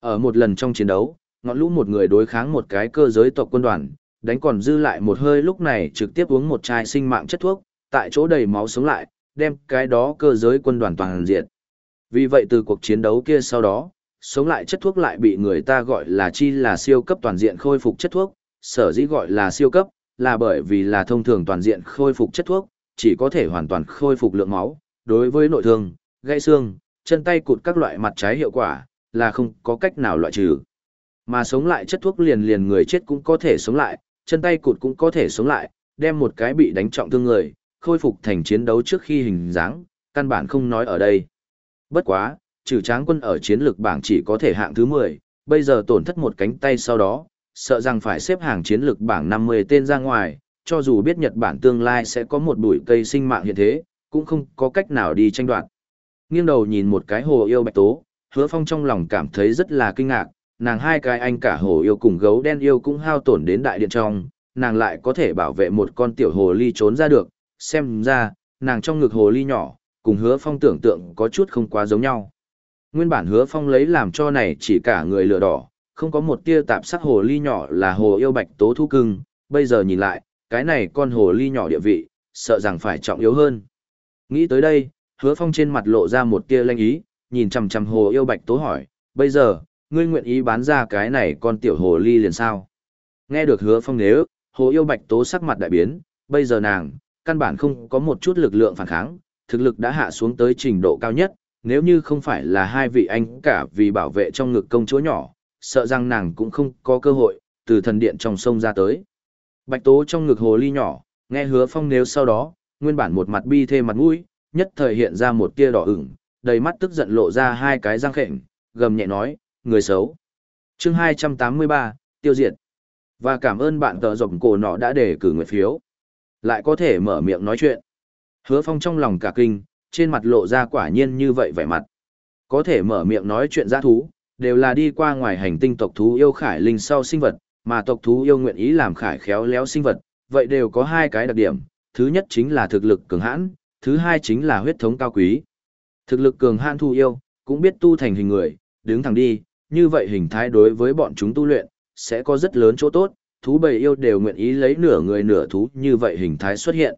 Ở một lần trong chiến đấu, ngọn lũ một người đối kháng một cái cơ giới tộc quân đoàn, đánh còn dư lại một hơi lúc này trực tiếp uống một chai sinh mạng chất thuốc, tại chỗ đầy máu sống lại, đem cái đó cơ giới quân đoàn toàn diệt. Vì vậy từ cuộc chiến đấu kia sau đó, sống lại chất thuốc lại bị người ta gọi là chi là siêu cấp toàn diện khôi phục chất thuốc, sở dĩ gọi là siêu cấp, là bởi vì là thông thường toàn diện khôi phục chất thuốc, chỉ có thể hoàn toàn khôi phục lượng máu, đối với nội thương, gãy xương, chân tay cụt các loại mặt trái hiệu quả, là không có cách nào loại trừ. Mà sống lại chất thuốc liền liền người chết cũng có thể sống lại, chân tay cụt cũng có thể sống lại, đem một cái bị đánh trọng thương người, khôi phục thành chiến đấu trước khi hình dáng, căn bản không nói ở đây. Bất quá, trừ tráng quân ở chiến lược bảng chỉ có thể hạng thứ 10, bây giờ tổn thất một cánh tay sau đó, sợ rằng phải xếp hàng chiến lược bảng 50 tên ra ngoài, cho dù biết Nhật Bản tương lai sẽ có một bụi cây sinh mạng hiện thế, cũng không có cách nào đi tranh đoạt. Nghiêng đầu nhìn một cái hồ yêu bạch tố, hứa phong trong lòng cảm thấy rất là kinh ngạc, nàng hai cái anh cả hồ yêu cùng gấu đen yêu cũng hao tổn đến đại điện trong, nàng lại có thể bảo vệ một con tiểu hồ ly trốn ra được, xem ra, nàng trong ngực hồ ly nhỏ, cùng hứa phong tưởng tượng có chút không quá giống nhau. Nguyên bản hứa phong lấy làm cho này chỉ cả người lửa đỏ, không có một tia tạp sắc hồ ly nhỏ là hồ yêu bạch tố thu cưng, bây giờ nhìn lại, cái này con hồ ly nhỏ địa vị, sợ rằng phải trọng yếu hơn. Nghĩ tới đây, hứa phong trên mặt lộ ra một tia lanh ý, nhìn chằm chằm hồ yêu bạch tố hỏi, bây giờ, ngươi nguyện ý bán ra cái này con tiểu hồ ly liền sao? Nghe được hứa phong nếu, hồ yêu bạch tố sắc mặt đại biến, bây giờ nàng, căn bản không có một chút lực lượng phản kháng, thực lực đã hạ xuống tới trình độ cao nhất, nếu như không phải là hai vị anh cả vì bảo vệ trong ngực công chúa nhỏ, sợ rằng nàng cũng không có cơ hội, từ thần điện trong sông ra tới. Bạch tố trong ngực hồ ly nhỏ, nghe hứa phong nếu sau đó, nguyên bản một mặt bi thê mặt mũi, nhất thời hiện ra một tia đỏ ửng, đầy mắt tức giận lộ ra hai cái răng khệnh, gầm nhẹ nói, người xấu. chương 283, tiêu diệt. Và cảm ơn bạn tờ rộng cổ nọ đã để cử nguyện phiếu. Lại có thể mở miệng nói chuyện. Hứa phong trong lòng cả kinh, trên mặt lộ ra quả nhiên như vậy vẻ mặt. Có thể mở miệng nói chuyện giã thú, đều là đi qua ngoài hành tinh tộc thú yêu khải linh sau sinh vật, mà tộc thú yêu nguyện ý làm khải khéo léo sinh vật, vậy đều có hai cái đặc điểm, thứ nhất chính là thực lực cường hãn, thứ hai chính là huyết thống cao quý. Thực lực cường hãn thú yêu, cũng biết tu thành hình người, đứng thẳng đi, như vậy hình thái đối với bọn chúng tu luyện, sẽ có rất lớn chỗ tốt, thú bầy yêu đều nguyện ý lấy nửa người nửa thú như vậy hình thái xuất hiện.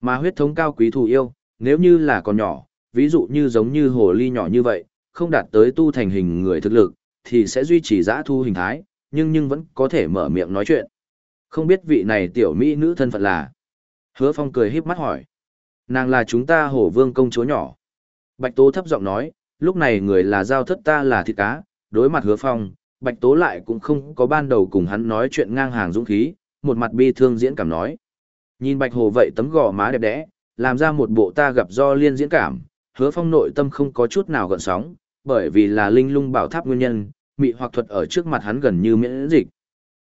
Mà huyết thống cao quý thú yêu, nếu như là con nhỏ, ví dụ như giống như hồ ly nhỏ như vậy, không đạt tới tu thành hình người thực lực, thì sẽ duy trì giã thu hình thái, nhưng nhưng vẫn có thể mở miệng nói chuyện. Không biết vị này tiểu mỹ nữ thân phận là. Hứa Phong cười híp mắt hỏi. Nàng là chúng ta hổ vương công chúa nhỏ. Bạch Tố thấp giọng nói, lúc này người là giao thất ta là thịt cá, đối mặt hứa Phong, Bạch Tố lại cũng không có ban đầu cùng hắn nói chuyện ngang hàng dũng khí, một mặt bi thương diễn cảm nói. Nhìn Bạch Hồ vậy tấm gò má đẹp đẽ, làm ra một bộ ta gặp do liên diễn cảm, hứa Phong nội tâm không có chút nào gợn sóng, bởi vì là linh lung bảo tháp nguyên nhân, mị hoặc thuật ở trước mặt hắn gần như miễn dịch.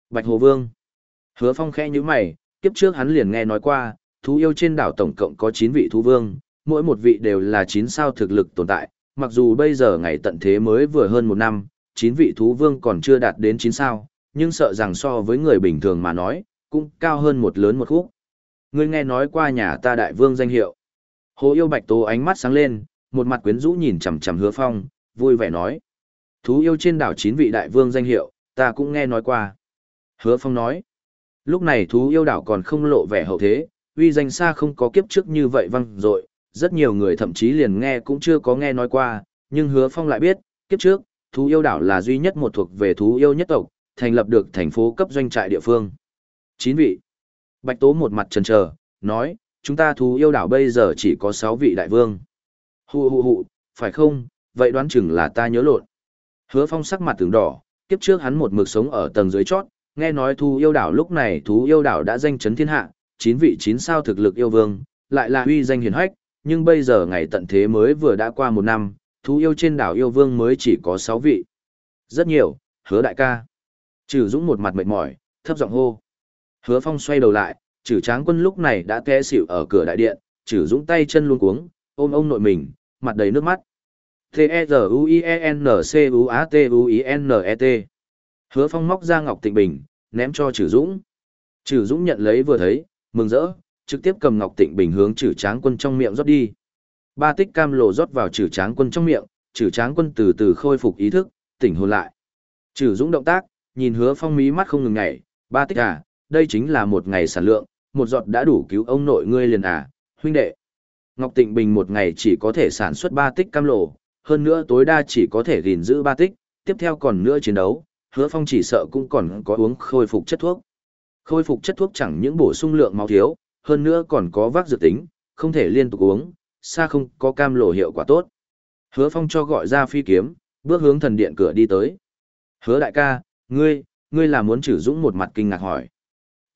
Bạch Hồ Vương. Hứa Phong khẽ như mày, kiếp trước hắn liền nghe nói qua, thú yêu trên đảo tổng cộng có 9 vị thú vương, mỗi một vị đều là 9 sao thực lực tồn tại, mặc dù bây giờ ngày tận thế mới vừa hơn một năm, 9 vị thú vương còn chưa đạt đến 9 sao, nhưng sợ rằng so với người bình thường mà nói, cũng cao hơn một lớn một khúc. Ngươi nghe nói qua nhà ta đại vương danh hiệu. Hồ yêu bạch tố ánh mắt sáng lên, một mặt quyến rũ nhìn chằm chằm hứa phong, vui vẻ nói. Thú yêu trên đảo chín vị đại vương danh hiệu, ta cũng nghe nói qua. Hứa Phong nói, lúc này thú yêu đảo còn không lộ vẻ hậu thế, uy danh xa không có kiếp trước như vậy văng rồi, rất nhiều người thậm chí liền nghe cũng chưa có nghe nói qua, nhưng Hứa Phong lại biết, kiếp trước, thú yêu đảo là duy nhất một thuộc về thú yêu nhất tộc, thành lập được thành phố cấp doanh trại địa phương. Chín vị. Bạch Tố một mặt trần trờ, nói, chúng ta thú yêu đảo bây giờ chỉ có sáu vị đại vương. Hù hù hù, phải không, vậy đoán chừng là ta nhớ lộn. Hứa phong sắc mặt tướng đỏ, kiếp trước hắn một mực sống ở tầng dưới chót, nghe nói thú yêu đảo lúc này thú yêu đảo đã danh chấn thiên hạ, chín vị chín sao thực lực yêu vương, lại là uy danh hiển hách, nhưng bây giờ ngày tận thế mới vừa đã qua một năm, thú yêu trên đảo yêu vương mới chỉ có sáu vị. Rất nhiều, hứa đại ca. Trừ dũng một mặt mệt mỏi, thấp giọng hô. Hứa phong xoay đầu lại, trừ tráng quân lúc này đã té xỉu ở cửa đại điện, trừ dũng tay chân luống cuống, ôm ông nội mình, mặt đầy nước mắt. T-E-Z-U-I-E-N-C-U-A-T-U-I-N-E-T. Hứa Phong móc ra Ngọc Tịnh Bình, ném cho Trử Dũng. Trử Dũng nhận lấy vừa thấy, mừng rỡ, trực tiếp cầm Ngọc Tịnh Bình hướng Trử Tráng Quân trong miệng rót đi. Ba tích cam lộ rót vào Trử Tráng Quân trong miệng, Trử Tráng Quân từ từ khôi phục ý thức, tỉnh hồn lại. Trử Dũng động tác, nhìn Hứa Phong mí mắt không ngừng nhảy, ba tích à, đây chính là một ngày sản lượng, một giọt đã đủ cứu ông nội ngươi liền à, huynh đệ. Ngọc Tịnh Bình một ngày chỉ có thể sản xuất ba tích cam lộ, hơn nữa tối đa chỉ có thể gìn giữ ba tích, tiếp theo còn nữa chiến đấu, hứa phong chỉ sợ cũng còn có uống khôi phục chất thuốc. Khôi phục chất thuốc chẳng những bổ sung lượng máu thiếu, hơn nữa còn có vác dự tính, không thể liên tục uống, xa không có cam lộ hiệu quả tốt. Hứa phong cho gọi ra phi kiếm, bước hướng thần điện cửa đi tới. Hứa đại ca, ngươi, ngươi là muốn trừ dũng một mặt kinh ngạc hỏi.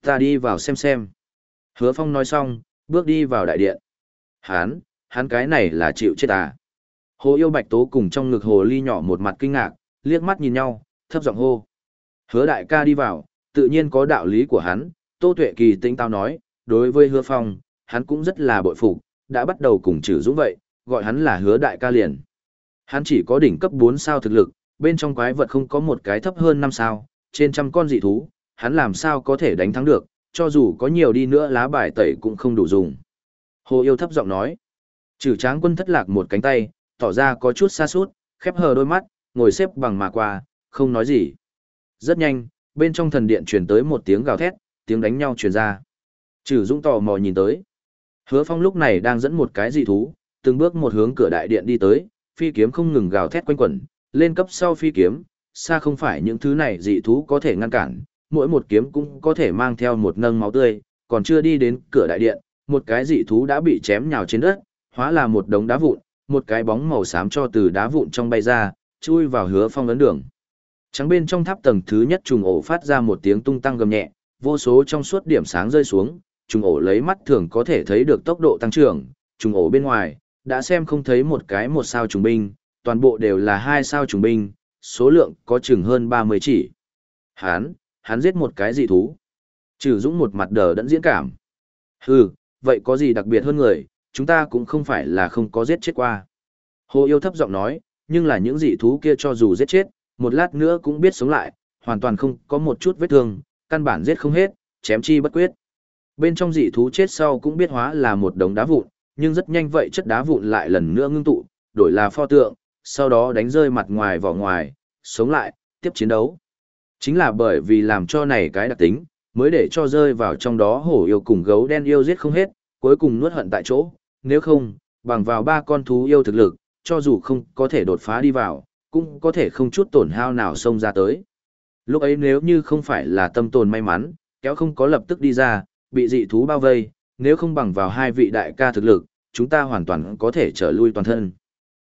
Ta đi vào xem xem. Hứa phong nói xong, bước đi vào đại điện. Hán, hắn cái này là chịu chết à. Hồ yêu bạch tố cùng trong ngực hồ ly nhỏ một mặt kinh ngạc, liếc mắt nhìn nhau, thấp giọng hô. Hứa đại ca đi vào, tự nhiên có đạo lý của hắn, Tô Tuệ Kỳ tính tao nói, đối với hứa phong, hắn cũng rất là bội phục, đã bắt đầu cùng trừ dũng vậy, gọi hắn là hứa đại ca liền. Hắn chỉ có đỉnh cấp 4 sao thực lực, bên trong quái vật không có một cái thấp hơn 5 sao, trên trăm con dị thú, hắn làm sao có thể đánh thắng được, cho dù có nhiều đi nữa lá bài tẩy cũng không đủ dùng. Hồ yêu thấp giọng nói, trừ tráng quân thất lạc một cánh tay, tỏ ra có chút xa suốt, khép hờ đôi mắt, ngồi xếp bằng mà qua, không nói gì. Rất nhanh, bên trong thần điện truyền tới một tiếng gào thét, tiếng đánh nhau truyền ra. Trừ Dũng tò mò nhìn tới. Hứa Phong lúc này đang dẫn một cái dị thú, từng bước một hướng cửa đại điện đi tới, phi kiếm không ngừng gào thét quanh quẩn, lên cấp sau phi kiếm, xa không phải những thứ này dị thú có thể ngăn cản, mỗi một kiếm cũng có thể mang theo một nâng máu tươi, còn chưa đi đến cửa đại điện, một cái dị thú đã bị chém nhào trên đất, hóa là một đống đá vụn, một cái bóng màu xám cho từ đá vụn trong bay ra, chui vào hứa phong ấn đường. Trắng bên trong tháp tầng thứ nhất trùng ổ phát ra một tiếng tung tăng gầm nhẹ, vô số trong suốt điểm sáng rơi xuống, trùng ổ lấy mắt thường có thể thấy được tốc độ tăng trưởng, trùng ổ bên ngoài, đã xem không thấy một cái một sao trùng binh, toàn bộ đều là hai sao trùng binh, số lượng có chừng hơn 30 chỉ. Hán, hắn giết một cái dị thú. Trừ dũng một mặt đờ đẫn diễn cảm. Hừ, vậy có gì đặc biệt hơn người, chúng ta cũng không phải là không có giết chết qua. Hồ yêu thấp giọng nói, nhưng là những dị thú kia cho dù giết chết, một lát nữa cũng biết sống lại, hoàn toàn không có một chút vết thương, căn bản giết không hết, chém chi bất quyết. Bên trong dị thú chết sau cũng biết hóa là một đống đá vụn, nhưng rất nhanh vậy chất đá vụn lại lần nữa ngưng tụ, đổi là pho tượng, sau đó đánh rơi mặt ngoài vỏ ngoài, sống lại, tiếp chiến đấu. Chính là bởi vì làm cho này cái đặc tính, mới để cho rơi vào trong đó hổ yêu cùng gấu đen yêu giết không hết, cuối cùng nuốt hận tại chỗ, nếu không, bằng vào ba con thú yêu thực lực, cho dù không có thể đột phá đi vào, cũng có thể không chút tổn hao nào xông ra tới. Lúc ấy nếu như không phải là tâm tồn may mắn, kéo không có lập tức đi ra, bị dị thú bao vây, nếu không bằng vào hai vị đại ca thực lực, chúng ta hoàn toàn có thể trở lui toàn thân.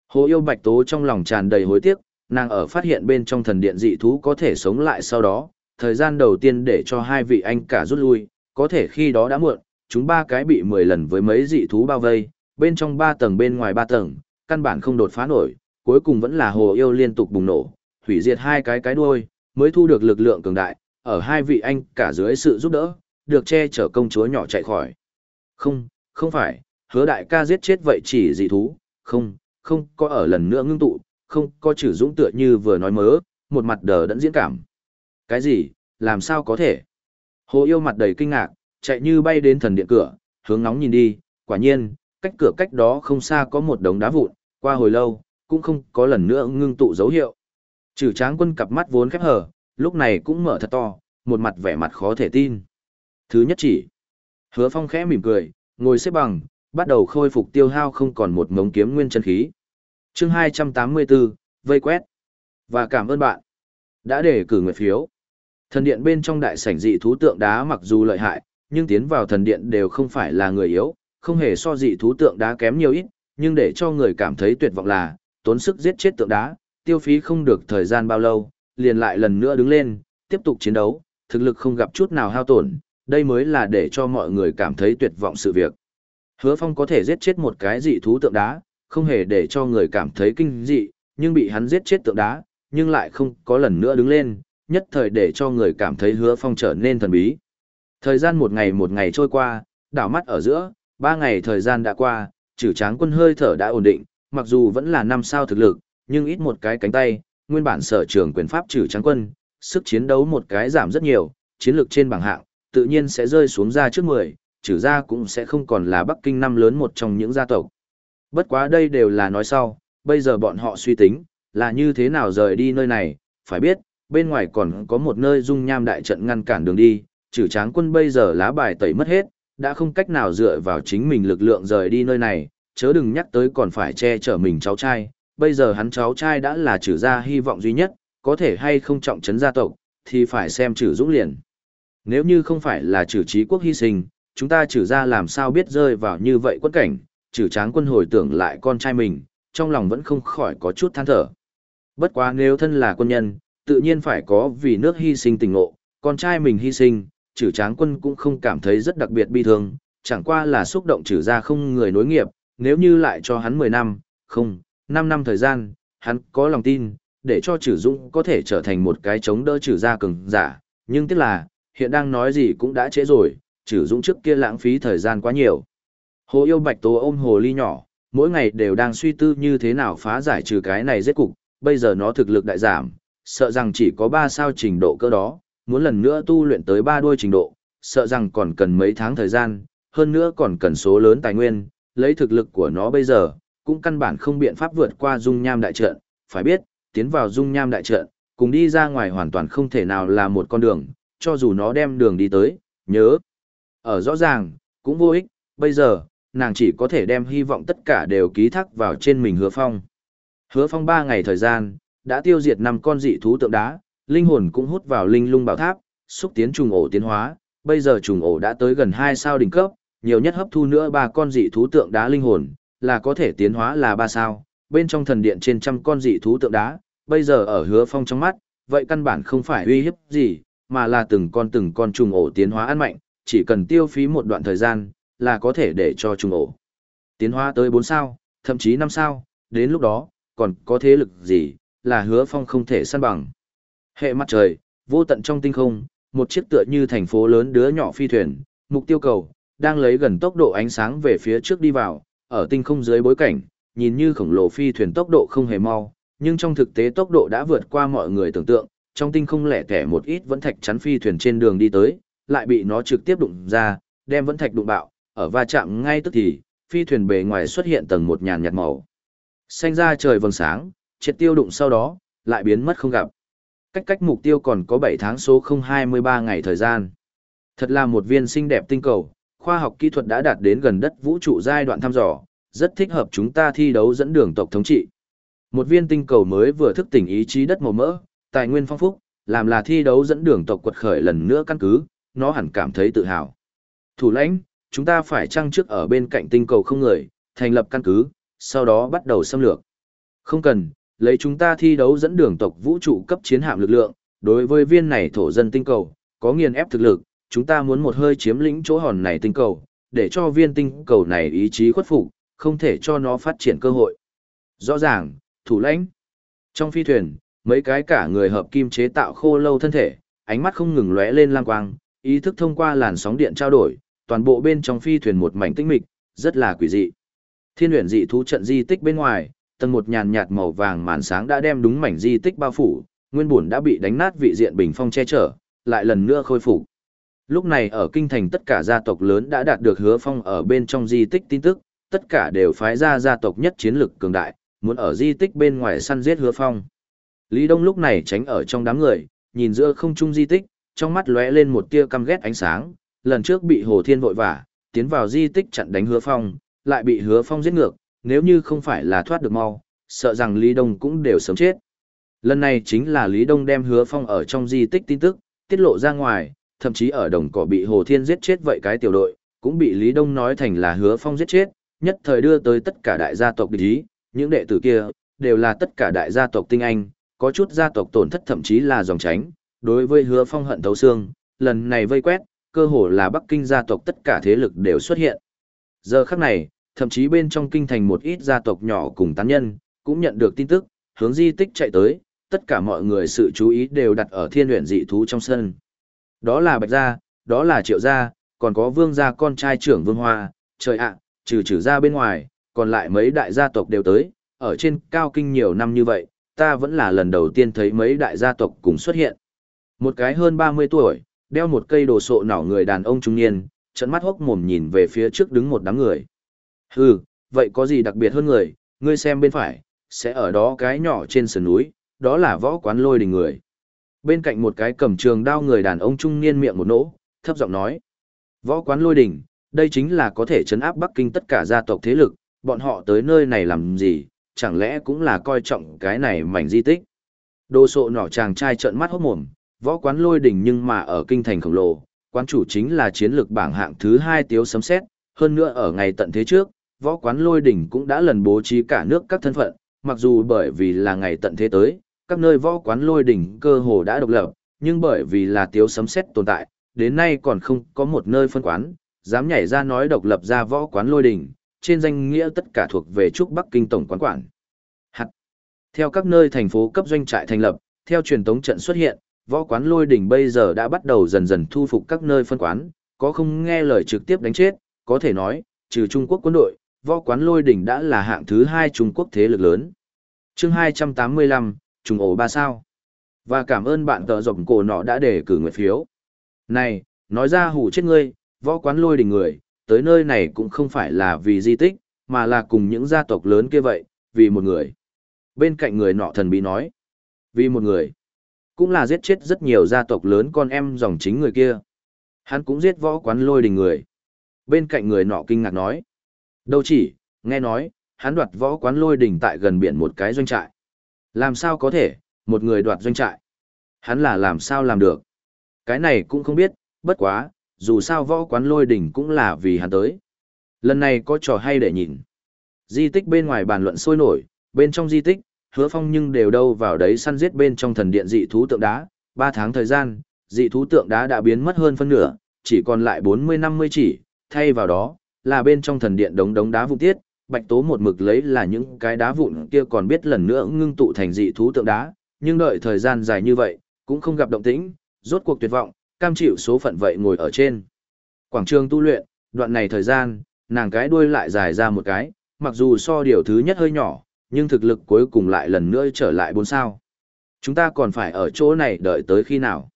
Hồ yêu bạch tố trong lòng tràn đầy hối tiếc, nàng ở phát hiện bên trong thần điện dị thú có thể sống lại sau đó, thời gian đầu tiên để cho hai vị anh cả rút lui, có thể khi đó đã muộn, chúng ba cái bị 10 lần với mấy dị thú bao vây, bên trong ba tầng bên ngoài ba tầng, căn bản không đột phá nổi, cuối cùng vẫn là hồ yêu liên tục bùng nổ, hủy diệt hai cái cái đuôi, mới thu được lực lượng cường đại, ở hai vị anh cả dưới sự giúp đỡ, được che chở công chúa nhỏ chạy khỏi. Không, không phải, hứa đại ca giết chết vậy chỉ dị thú, không, không có ở lần nữa ngưng tụ, không có chữ dũng tựa như vừa nói mớ, một mặt đờ đẫn diễn cảm. Cái gì, làm sao có thể? Hồ yêu mặt đầy kinh ngạc, chạy như bay đến thần điện cửa, hướng nóng nhìn đi, quả nhiên, cách cửa cách đó không xa có một đống đá vụn, qua hồi lâu, cũng không có lần nữa ngưng tụ dấu hiệu. Trừ tráng quân cặp mắt vốn khép hờ, lúc này cũng mở thật to, một mặt vẻ mặt khó thể tin. Thứ nhất chỉ, hứa phong khẽ mỉm cười, ngồi xếp bằng, bắt đầu khôi phục tiêu hao không còn một mống kiếm nguyên chân khí. chương 284, vây quét. Và cảm ơn bạn đã để cử người phiếu. Thần điện bên trong đại sảnh dị thú tượng đá mặc dù lợi hại, nhưng tiến vào thần điện đều không phải là người yếu, không hề so dị thú tượng đá kém nhiều ít, nhưng để cho người cảm thấy tuyệt vọng là, tốn sức giết chết tượng đá, tiêu phí không được thời gian bao lâu, liền lại lần nữa đứng lên, tiếp tục chiến đấu, thực lực không gặp chút nào hao tổn, đây mới là để cho mọi người cảm thấy tuyệt vọng sự việc. Hứa Phong có thể giết chết một cái dị thú tượng đá, không hề để cho người cảm thấy kinh dị, nhưng bị hắn giết chết tượng đá, nhưng lại không có lần nữa đứng lên, nhất thời để cho người cảm thấy Hứa Phong trở nên thần bí. Thời gian một ngày một ngày trôi qua, đảo mắt ở giữa, ba ngày thời gian đã qua, trừ tráng quân hơi thở đã ổn định, mặc dù vẫn là năm sao thực lực, nhưng ít một cái cánh tay, nguyên bản sở trường quyền pháp trừ tráng quân, sức chiến đấu một cái giảm rất nhiều, chiến lược trên bảng hạng, tự nhiên sẽ rơi xuống ra trước 10, trừ ra cũng sẽ không còn là Bắc Kinh năm lớn một trong những gia tộc. Bất quá đây đều là nói sau, bây giờ bọn họ suy tính, là như thế nào rời đi nơi này, phải biết, bên ngoài còn có một nơi dung nham đại trận ngăn cản đường đi, trừ tráng quân bây giờ lá bài tẩy mất hết, đã không cách nào dựa vào chính mình lực lượng rời đi nơi này, chớ đừng nhắc tới còn phải che chở mình cháu trai, bây giờ hắn cháu trai đã là trừ gia hy vọng duy nhất, có thể hay không trọng trấn gia tộc, thì phải xem trừ dũng liền. Nếu như không phải là trừ trí quốc hy sinh, chúng ta trừ gia làm sao biết rơi vào như vậy quất cảnh, trừ tráng quân hồi tưởng lại con trai mình, trong lòng vẫn không khỏi có chút than thở. Bất quá nếu thân là quân nhân, tự nhiên phải có vì nước hy sinh tình ngộ, con trai mình hy sinh, trừ tráng quân cũng không cảm thấy rất đặc biệt bi thương, chẳng qua là xúc động trừ ra không người nối nghiệp, nếu như lại cho hắn 10 năm, không, 5 năm thời gian, hắn có lòng tin, để cho trừ dũng có thể trở thành một cái chống đỡ trừ ra cường giả, nhưng tiếc là, hiện đang nói gì cũng đã trễ rồi, trừ dũng trước kia lãng phí thời gian quá nhiều. Hồ yêu bạch tố ôm hồ ly nhỏ, mỗi ngày đều đang suy tư như thế nào phá giải trừ cái này giết cục, bây giờ nó thực lực đại giảm, sợ rằng chỉ có 3 sao trình độ cơ đó, muốn lần nữa tu luyện tới ba đuôi trình độ, sợ rằng còn cần mấy tháng thời gian, hơn nữa còn cần số lớn tài nguyên, lấy thực lực của nó bây giờ, cũng căn bản không biện pháp vượt qua dung nham đại trận, phải biết, tiến vào dung nham đại trận, cùng đi ra ngoài hoàn toàn không thể nào là một con đường, cho dù nó đem đường đi tới, nhớ. Ở rõ ràng, cũng vô ích, bây giờ, nàng chỉ có thể đem hy vọng tất cả đều ký thác vào trên mình hứa phong. Hứa phong 3 ngày thời gian, đã tiêu diệt 5 con dị thú tượng đá, linh hồn cũng hút vào linh lung bảo tháp, xúc tiến trùng ổ tiến hóa, bây giờ trùng ổ đã tới gần 2 sao đỉnh cấp, nhiều nhất hấp thu nữa ba con dị thú tượng đá linh hồn, là có thể tiến hóa là 3 sao, bên trong thần điện trên trăm con dị thú tượng đá, bây giờ ở hứa phong trong mắt, vậy căn bản không phải uy hiếp gì, mà là từng con từng con trùng ổ tiến hóa ăn mạnh, chỉ cần tiêu phí một đoạn thời gian, là có thể để cho trùng ổ tiến hóa tới 4 sao, thậm chí 5 sao, đến lúc đó, còn có thế lực gì, là hứa phong không thể săn bằng. Hệ mặt trời, vô tận trong tinh không, một chiếc tựa như thành phố lớn đứa nhỏ phi thuyền, mục tiêu cầu, đang lấy gần tốc độ ánh sáng về phía trước đi vào, ở tinh không dưới bối cảnh, nhìn như khổng lồ phi thuyền tốc độ không hề mau, nhưng trong thực tế tốc độ đã vượt qua mọi người tưởng tượng, trong tinh không lẻ tẻ một ít vẫn thạch chắn phi thuyền trên đường đi tới, lại bị nó trực tiếp đụng ra, đem vẫn thạch đụng bạo, ở va chạm ngay tức thì, phi thuyền bề ngoài xuất hiện tầng một nhàn nhạt màu. Xanh ra trời vầng sáng, triệt tiêu đụng sau đó, lại biến mất không gặp. Cách cách mục tiêu còn có 7 tháng số 023 ngày thời gian. Thật là một viên xinh đẹp tinh cầu, khoa học kỹ thuật đã đạt đến gần đất vũ trụ giai đoạn thăm dò, rất thích hợp chúng ta thi đấu dẫn đường tộc thống trị. Một viên tinh cầu mới vừa thức tỉnh ý chí đất màu mỡ, tài nguyên phong phúc, làm là thi đấu dẫn đường tộc quật khởi lần nữa căn cứ, nó hẳn cảm thấy tự hào. Thủ lãnh, chúng ta phải trăng trước ở bên cạnh tinh cầu không người, thành lập căn cứ, sau đó bắt đầu xâm lược. Không cần, lấy chúng ta thi đấu dẫn đường tộc vũ trụ cấp chiến hạm lực lượng, đối với viên này thổ dân tinh cầu, có nghiền ép thực lực, chúng ta muốn một hơi chiếm lĩnh chỗ hòn này tinh cầu, để cho viên tinh cầu này ý chí khuất phục, không thể cho nó phát triển cơ hội. Rõ ràng, thủ lãnh. Trong phi thuyền, mấy cái cả người hợp kim chế tạo khô lâu thân thể, ánh mắt không ngừng lóe lên lang quang, ý thức thông qua làn sóng điện trao đổi, toàn bộ bên trong phi thuyền một mảnh tĩnh mịch, rất là quỷ dị. Thiên huyền dị thú trận di tích bên ngoài, tầng một nhàn nhạt màu vàng màn sáng đã đem đúng mảnh di tích bao phủ, nguyên bổn đã bị đánh nát vị diện bình phong che chở, lại lần nữa khôi phục. Lúc này ở kinh thành tất cả gia tộc lớn đã đạt được hứa phong ở bên trong di tích tin tức, tất cả đều phái ra gia tộc nhất chiến lực cường đại, muốn ở di tích bên ngoài săn giết hứa phong. Lý Đông lúc này tránh ở trong đám người, nhìn giữa không trung di tích, trong mắt lóe lên một tia căm ghét ánh sáng, lần trước bị Hồ Thiên vội vã, tiến vào di tích chặn đánh hứa phong, lại bị hứa phong giết ngược, nếu như không phải là thoát được mau, sợ rằng Lý Đông cũng đều sớm chết. Lần này chính là Lý Đông đem hứa phong ở trong di tích tin tức, tiết lộ ra ngoài, thậm chí ở đồng cỏ bị Hồ Thiên giết chết vậy cái tiểu đội, cũng bị Lý Đông nói thành là hứa phong giết chết, nhất thời đưa tới tất cả đại gia tộc địch ý, những đệ tử kia, đều là tất cả đại gia tộc tinh anh, có chút gia tộc tổn thất thậm chí là dòng tránh, đối với hứa phong hận thấu xương, lần này vây quét, cơ hồ là Bắc Kinh gia tộc tất cả thế lực đều xuất hiện. Giờ khắc này, thậm chí bên trong kinh thành một ít gia tộc nhỏ cùng tán nhân, cũng nhận được tin tức, hướng di tích chạy tới, tất cả mọi người sự chú ý đều đặt ở thiên luyện dị thú trong sân. Đó là Bạch Gia, đó là Triệu Gia, còn có Vương Gia con trai trưởng Vương Hoa, trời ạ, trừ trừ ra bên ngoài, còn lại mấy đại gia tộc đều tới, ở trên cao kinh nhiều năm như vậy, ta vẫn là lần đầu tiên thấy mấy đại gia tộc cùng xuất hiện. Một cái hơn 30 tuổi, đeo một cây đồ sộ nỏ người đàn ông trung niên, trận mắt hốc mồm nhìn về phía trước đứng một đám người. Hừ, vậy có gì đặc biệt hơn người, ngươi xem bên phải, sẽ ở đó cái nhỏ trên sườn núi, đó là võ quán lôi đình người. Bên cạnh một cái cầm trường đao người đàn ông trung niên miệng một nỗ, thấp giọng nói. Võ quán lôi đình, đây chính là có thể chấn áp Bắc Kinh tất cả gia tộc thế lực, bọn họ tới nơi này làm gì, chẳng lẽ cũng là coi trọng cái này mảnh di tích. Đồ sộ nỏ chàng trai trợn mắt hốt mồm, võ quán lôi đỉnh nhưng mà ở kinh thành khổng lồ, quán chủ chính là chiến lược bảng hạng thứ hai tiếu sấm xét, hơn nữa ở ngày tận thế trước, võ quán lôi đỉnh cũng đã lần bố trí cả nước các thân phận, mặc dù bởi vì là ngày tận thế tới, các nơi võ quán lôi đỉnh cơ hồ đã độc lập, nhưng bởi vì là tiếu sấm xét tồn tại, đến nay còn không có một nơi phân quán, dám nhảy ra nói độc lập ra võ quán lôi đỉnh, trên danh nghĩa tất cả thuộc về Trúc Bắc Kinh Tổng quán quản. Hạt. Theo các nơi thành phố cấp doanh trại thành lập, theo truyền tống trận xuất hiện, võ quán lôi đỉnh bây giờ đã bắt đầu dần dần thu phục các nơi phân quán, có không nghe lời trực tiếp đánh chết, có thể nói, trừ Trung Quốc quân đội, võ quán lôi đỉnh đã là hạng thứ hai Trung Quốc thế lực lớn. chương 285, trùng ổ ba sao. Và cảm ơn bạn tợ rộng cổ nọ đã để cử nguyện phiếu. Này, nói ra hủ chết ngươi, võ quán lôi đỉnh người, tới nơi này cũng không phải là vì di tích, mà là cùng những gia tộc lớn kia vậy, vì một người. Bên cạnh người nọ thần bí nói, vì một người, cũng là giết chết rất nhiều gia tộc lớn con em dòng chính người kia. Hắn cũng giết võ quán lôi đình người. Bên cạnh người nọ kinh ngạc nói, đâu chỉ, nghe nói, hắn đoạt võ quán lôi đỉnh tại gần biển một cái doanh trại. Làm sao có thể, một người đoạt doanh trại? Hắn là làm sao làm được? Cái này cũng không biết, bất quá, dù sao võ quán lôi đỉnh cũng là vì hắn tới. Lần này có trò hay để nhìn. Di tích bên ngoài bàn luận sôi nổi, bên trong di tích, hứa phong nhưng đều đâu vào đấy săn giết bên trong thần điện dị thú tượng đá. Ba tháng thời gian, dị thú tượng đá đã biến mất hơn phân nửa, chỉ còn lại bốn mươi năm mươi chỉ, thay vào đó, là bên trong thần điện đống đống đá vụn tiết, bạch tố một mực lấy là những cái đá vụn kia còn biết lần nữa ngưng tụ thành dị thú tượng đá, nhưng đợi thời gian dài như vậy, cũng không gặp động tĩnh, rốt cuộc tuyệt vọng, cam chịu số phận vậy ngồi ở trên. Quảng trường tu luyện, đoạn này thời gian, nàng cái đuôi lại dài ra một cái, mặc dù so điều thứ nhất hơi nhỏ, nhưng thực lực cuối cùng lại lần nữa trở lại bốn sao. Chúng ta còn phải ở chỗ này đợi tới khi nào?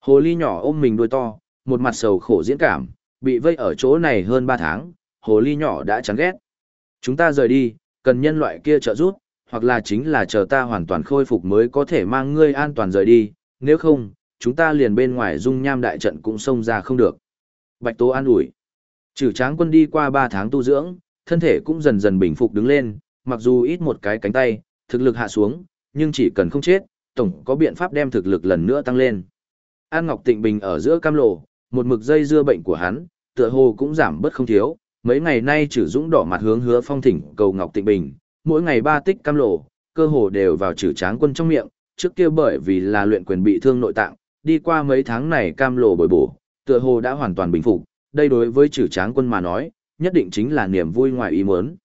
Hồ ly nhỏ ôm mình đuôi to, một mặt sầu khổ diễn cảm, bị vây ở chỗ này hơn ba tháng, hồ ly nhỏ đã chán ghét. Chúng ta rời đi, cần nhân loại kia trợ giúp, hoặc là chính là chờ ta hoàn toàn khôi phục mới có thể mang ngươi an toàn rời đi, nếu không, chúng ta liền bên ngoài dung nham đại trận cũng xông ra không được. Bạch Tố an ủi. Trừ tráng quân đi qua 3 tháng tu dưỡng, thân thể cũng dần dần bình phục đứng lên, mặc dù ít một cái cánh tay, thực lực hạ xuống, nhưng chỉ cần không chết, tổng có biện pháp đem thực lực lần nữa tăng lên. An Ngọc Tịnh Bình ở giữa cam lộ, một mực dây dưa bệnh của hắn, tựa hồ cũng giảm bớt không thiếu, mấy ngày nay trừ dũng đỏ mặt hướng hứa phong thỉnh cầu Ngọc Tịnh Bình, mỗi ngày ba tích cam lộ, cơ hồ đều vào trừ tráng quân trong miệng, trước kia bởi vì là luyện quyền bị thương nội tạng, đi qua mấy tháng này cam lộ bồi bổ, tựa hồ đã hoàn toàn bình phục, đây đối với trừ tráng quân mà nói, nhất định chính là niềm vui ngoài ý muốn.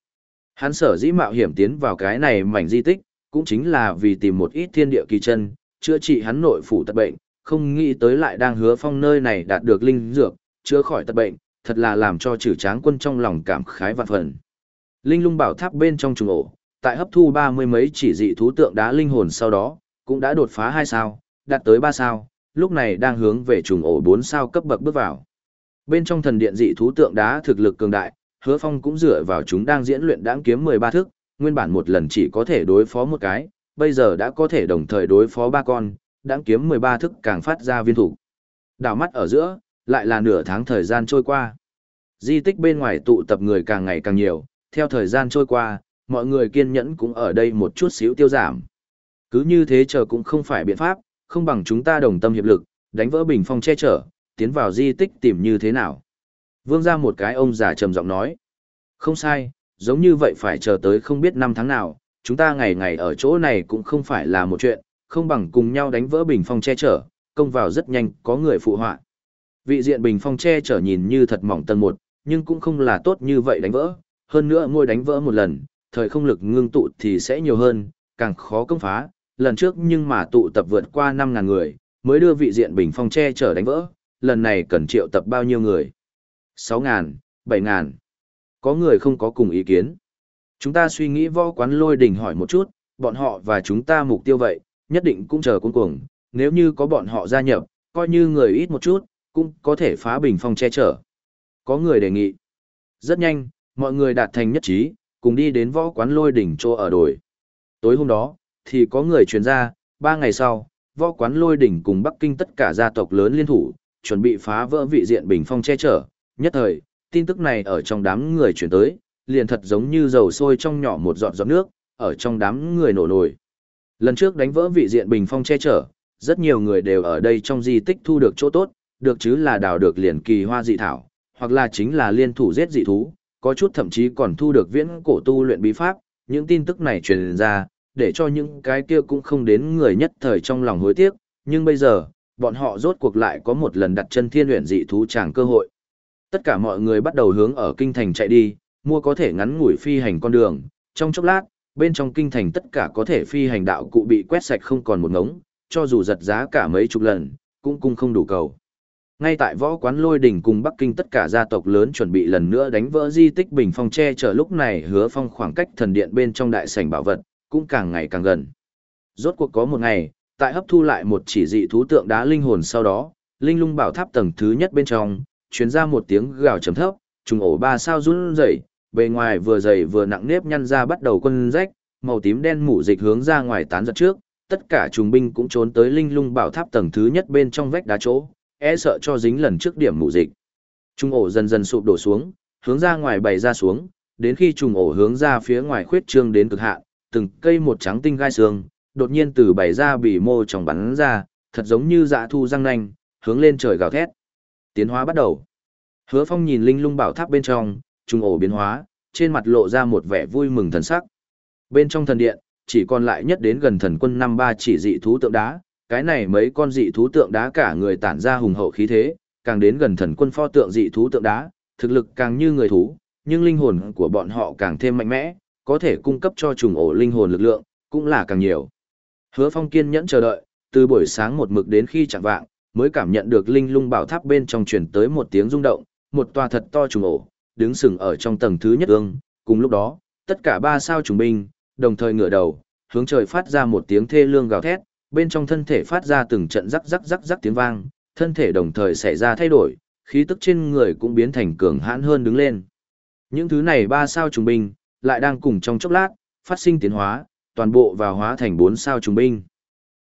Hắn sở dĩ mạo hiểm tiến vào cái này mảnh di tích, cũng chính là vì tìm một ít thiên địa kỳ chân, chữa trị hắn nội phủ tật bệnh, không nghĩ tới lại đang hứa phong nơi này đạt được linh dược, chữa khỏi tật bệnh, thật là làm cho trừ tráng quân trong lòng cảm khái vạn phần. Linh lung bảo tháp bên trong trùng ổ, tại hấp thu ba mươi mấy chỉ dị thú tượng đá linh hồn sau đó, cũng đã đột phá hai sao, đạt tới ba sao, lúc này đang hướng về trùng ổ 4 sao cấp bậc bước vào. Bên trong thần điện dị thú tượng đá thực lực cường đại, Hứa Phong cũng dựa vào chúng đang diễn luyện đãng kiếm 13 thức, nguyên bản một lần chỉ có thể đối phó một cái, bây giờ đã có thể đồng thời đối phó ba con, đãng kiếm 13 thức càng phát ra viên thủ. Đảo mắt ở giữa, lại là nửa tháng thời gian trôi qua. Di tích bên ngoài tụ tập người càng ngày càng nhiều, theo thời gian trôi qua, mọi người kiên nhẫn cũng ở đây một chút xíu tiêu giảm. Cứ như thế chờ cũng không phải biện pháp, không bằng chúng ta đồng tâm hiệp lực, đánh vỡ bình phong che chở, tiến vào di tích tìm như thế nào. Vương ra một cái ông già trầm giọng nói. Không sai, giống như vậy phải chờ tới không biết năm tháng nào, chúng ta ngày ngày ở chỗ này cũng không phải là một chuyện, không bằng cùng nhau đánh vỡ bình phong che chở, công vào rất nhanh, có người phụ họa. Vị diện bình phong che chở nhìn như thật mỏng tầng một, nhưng cũng không là tốt như vậy đánh vỡ, hơn nữa ngôi đánh vỡ một lần, thời không lực ngưng tụ thì sẽ nhiều hơn, càng khó công phá, lần trước nhưng mà tụ tập vượt qua 5.000 người, mới đưa vị diện bình phong che chở đánh vỡ, lần này cần triệu tập bao nhiêu người? 6.000, 7.000. Có người không có cùng ý kiến. Chúng ta suy nghĩ võ quán lôi đình hỏi một chút, bọn họ và chúng ta mục tiêu vậy, nhất định cũng chờ cuống cuồng, nếu như có bọn họ gia nhập, coi như người ít một chút, cũng có thể phá bình phong che chở. Có người đề nghị. Rất nhanh, mọi người đạt thành nhất trí, cùng đi đến võ quán lôi đỉnh chỗ ở đồi. Tối hôm đó, thì có người truyền ra, ba ngày sau, võ quán lôi đỉnh cùng Bắc Kinh tất cả gia tộc lớn liên thủ, chuẩn bị phá vỡ vị diện bình phong che chở. Nhất thời, tin tức này ở trong đám người truyền tới, liền thật giống như dầu sôi trong nhỏ một giọt giọt nước, ở trong đám người nổ nổi. Lần trước đánh vỡ vị diện bình phong che chở, rất nhiều người đều ở đây trong di tích thu được chỗ tốt, được chứ là đào được liền kỳ hoa dị thảo, hoặc là chính là liên thủ giết dị thú, có chút thậm chí còn thu được viễn cổ tu luyện bí pháp, những tin tức này truyền ra, để cho những cái kia cũng không đến người nhất thời trong lòng hối tiếc, nhưng bây giờ, bọn họ rốt cuộc lại có một lần đặt chân thiên luyện dị thú chẳng cơ hội. Tất cả mọi người bắt đầu hướng ở kinh thành chạy đi, mua có thể ngắn ngủi phi hành con đường, trong chốc lát, bên trong kinh thành tất cả có thể phi hành đạo cụ bị quét sạch không còn một ngống, cho dù giật giá cả mấy chục lần, cũng cung không đủ cầu. Ngay tại võ quán lôi đỉnh cùng Bắc Kinh tất cả gia tộc lớn chuẩn bị lần nữa đánh vỡ di tích bình phong che chở lúc này hứa phong khoảng cách thần điện bên trong đại sảnh bảo vật, cũng càng ngày càng gần. Rốt cuộc có một ngày, tại hấp thu lại một chỉ dị thú tượng đá linh hồn sau đó, linh lung bảo tháp tầng thứ nhất bên trong, chuyến ra một tiếng gào trầm thấp, trùng ổ ba sao run rẩy, bề ngoài vừa dày vừa nặng nếp nhăn ra bắt đầu quân rách, màu tím đen mủ dịch hướng ra ngoài tán giật trước, tất cả trùng binh cũng trốn tới linh lung bảo tháp tầng thứ nhất bên trong vách đá chỗ, e sợ cho dính lần trước điểm mù dịch. Trung ổ dần dần sụp đổ xuống, hướng ra ngoài bày ra xuống, đến khi trùng ổ hướng ra phía ngoài khuyết trương đến cực hạn, từng cây một trắng tinh gai xương, đột nhiên từ bày ra bị mô trong bắn ra, thật giống như dạ thu răng nanh, hướng lên trời gào thét. Tiến hóa bắt đầu. Hứa Phong nhìn linh lung bảo tháp bên trong, trùng ổ biến hóa, trên mặt lộ ra một vẻ vui mừng thần sắc. Bên trong thần điện, chỉ còn lại nhất đến gần thần quân năm ba chỉ dị thú tượng đá, cái này mấy con dị thú tượng đá cả người tản ra hùng hậu khí thế, càng đến gần thần quân pho tượng dị thú tượng đá, thực lực càng như người thú, nhưng linh hồn của bọn họ càng thêm mạnh mẽ, có thể cung cấp cho trùng ổ linh hồn lực lượng, cũng là càng nhiều. Hứa Phong kiên nhẫn chờ đợi, từ buổi sáng một mực đến khi chẳng vạng, mới cảm nhận được linh lung bảo tháp bên trong truyền tới một tiếng rung động, một tòa thật to trùng ổ, đứng sừng ở trong tầng thứ nhất ương, cùng lúc đó, tất cả ba sao trùng binh, đồng thời ngửa đầu, hướng trời phát ra một tiếng thê lương gào thét, bên trong thân thể phát ra từng trận rắc rắc rắc rắc tiếng vang, thân thể đồng thời xảy ra thay đổi, khí tức trên người cũng biến thành cường hãn hơn đứng lên. Những thứ này ba sao trùng binh, lại đang cùng trong chốc lát, phát sinh tiến hóa, toàn bộ vào hóa thành bốn sao trùng binh.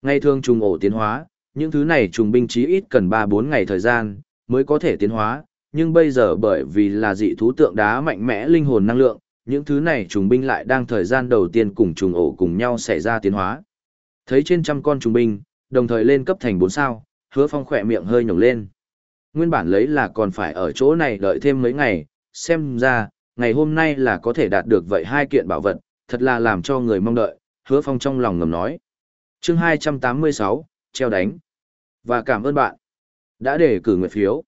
Ngày thường trùng ổ tiến hóa, những thứ này trùng binh chí ít cần 3-4 ngày thời gian, mới có thể tiến hóa, nhưng bây giờ bởi vì là dị thú tượng đá mạnh mẽ linh hồn năng lượng, những thứ này trùng binh lại đang thời gian đầu tiên cùng trùng ổ cùng nhau xảy ra tiến hóa. Thấy trên trăm con trùng binh, đồng thời lên cấp thành bốn sao, hứa phong khỏe miệng hơi nhổng lên. Nguyên bản lấy là còn phải ở chỗ này đợi thêm mấy ngày, xem ra, ngày hôm nay là có thể đạt được vậy hai kiện bảo vật, thật là làm cho người mong đợi, hứa phong trong lòng ngầm nói. chương 286, treo đánh. Và cảm ơn bạn đã để cử nguyện phiếu.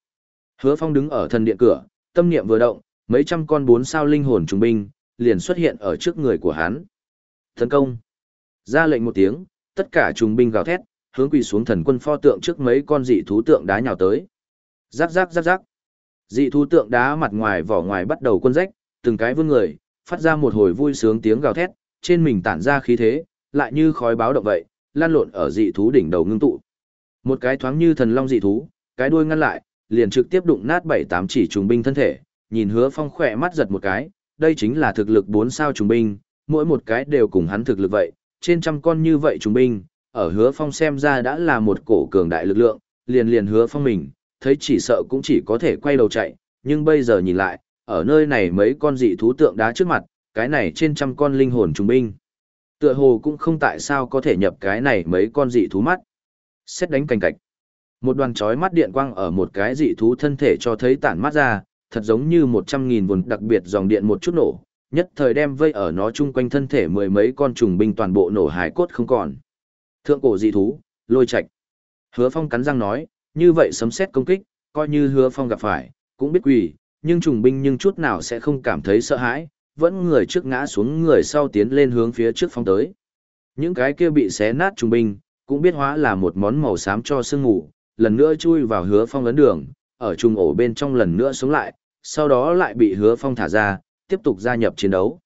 Hứa phong đứng ở thần điện cửa, tâm niệm vừa động, mấy trăm con bốn sao linh hồn trùng binh, liền xuất hiện ở trước người của hắn. Tấn công. Ra lệnh một tiếng, tất cả trùng binh gào thét, hướng quỳ xuống thần quân pho tượng trước mấy con dị thú tượng đá nhào tới. Rắc rắc rắc rắc. Dị thú tượng đá mặt ngoài vỏ ngoài bắt đầu quân rách, từng cái vươn người, phát ra một hồi vui sướng tiếng gào thét, trên mình tản ra khí thế, lại như khói báo động vậy, lan lộn ở dị thú đỉnh đầu ngưng tụ. Một cái thoáng như thần long dị thú, cái đuôi ngăn lại, liền trực tiếp đụng nát bảy tám chỉ trùng binh thân thể, nhìn Hứa Phong khỏe mắt giật một cái, đây chính là thực lực bốn sao trùng binh, mỗi một cái đều cùng hắn thực lực vậy, trên trăm con như vậy trùng binh, ở Hứa Phong xem ra đã là một cổ cường đại lực lượng, liền liền Hứa Phong mình, thấy chỉ sợ cũng chỉ có thể quay đầu chạy, nhưng bây giờ nhìn lại, ở nơi này mấy con dị thú tượng đá trước mặt, cái này trên trăm con linh hồn trùng binh. Tựa hồ cũng không tại sao có thể nhập cái này mấy con dị thú mắt. Xét đánh cành cạch. Một đoàn chói mắt điện quang ở một cái dị thú thân thể cho thấy tản mắt ra, thật giống như một trăm nghìn vồn đặc biệt dòng điện một chút nổ, nhất thời đem vây ở nó chung quanh thân thể mười mấy con trùng binh toàn bộ nổ hải cốt không còn. Thượng cổ dị thú, lôi Trạch Hứa Phong cắn răng nói, như vậy sấm xét công kích, coi như Hứa Phong gặp phải, cũng biết quỳ, nhưng trùng binh nhưng chút nào sẽ không cảm thấy sợ hãi, vẫn người trước ngã xuống người sau tiến lên hướng phía trước phong tới. Những cái kia bị xé nát trùng binh, cũng biết hóa là một món màu xám cho sương ngủ, lần nữa chui vào hứa phong lấn đường, ở trùng ổ bên trong lần nữa sống lại, sau đó lại bị hứa phong thả ra, tiếp tục gia nhập chiến đấu.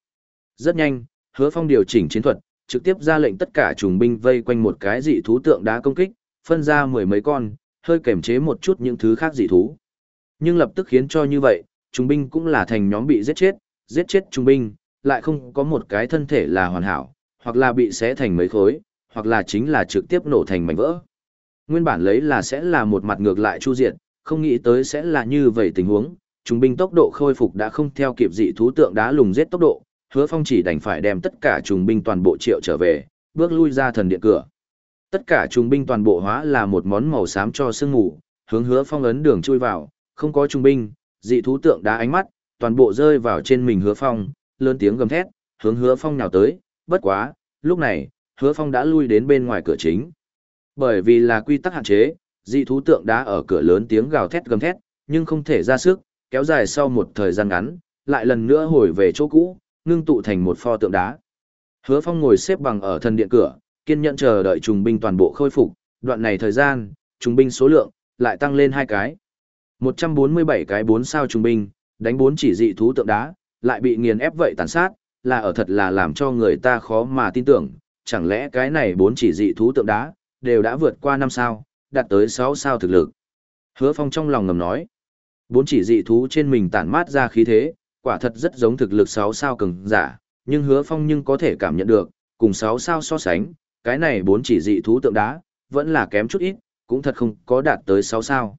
Rất nhanh, hứa phong điều chỉnh chiến thuật, trực tiếp ra lệnh tất cả trùng binh vây quanh một cái dị thú tượng đá công kích, phân ra mười mấy con, hơi kềm chế một chút những thứ khác dị thú. Nhưng lập tức khiến cho như vậy, trung binh cũng là thành nhóm bị giết chết, giết chết trung binh, lại không có một cái thân thể là hoàn hảo, hoặc là bị xé thành mấy khối, hoặc là chính là trực tiếp nổ thành mảnh vỡ. Nguyên bản lấy là sẽ là một mặt ngược lại chu diệt, không nghĩ tới sẽ là như vậy tình huống, trung binh tốc độ khôi phục đã không theo kịp dị thú tượng đá lùng giết tốc độ, hứa phong chỉ đành phải đem tất cả trung binh toàn bộ triệu trở về, bước lui ra thần điện cửa. Tất cả trung binh toàn bộ hóa là một món màu xám cho sương ngủ, hướng hứa phong ấn đường chui vào, không có trung binh, dị thú tượng đá ánh mắt, toàn bộ rơi vào trên mình hứa phong, lớn tiếng gầm thét, hướng hứa phong nhào tới, bất quá, lúc này, hứa phong đã lui đến bên ngoài cửa chính. Bởi vì là quy tắc hạn chế, dị thú tượng đá ở cửa lớn tiếng gào thét gầm thét, nhưng không thể ra sức, kéo dài sau một thời gian ngắn, lại lần nữa hồi về chỗ cũ, ngưng tụ thành một pho tượng đá. Hứa Phong ngồi xếp bằng ở thần điện cửa, kiên nhẫn chờ đợi trùng binh toàn bộ khôi phục, đoạn này thời gian, trùng binh số lượng lại tăng lên hai cái. 147 cái 4 sao trùng binh, đánh bốn chỉ dị thú tượng đá, lại bị nghiền ép vậy tàn sát, là ở thật là làm cho người ta khó mà tin tưởng, chẳng lẽ cái này bốn chỉ dị thú tượng đá, đều đã vượt qua 5 sao, đạt tới 6 sao thực lực. Hứa Phong trong lòng ngầm nói, bốn chỉ dị thú trên mình tản mát ra khí thế, quả thật rất giống thực lực 6 sao cường giả, nhưng Hứa Phong nhưng có thể cảm nhận được, cùng 6 sao so sánh, cái này bốn chỉ dị thú tượng đá, vẫn là kém chút ít, cũng thật không có đạt tới 6 sao.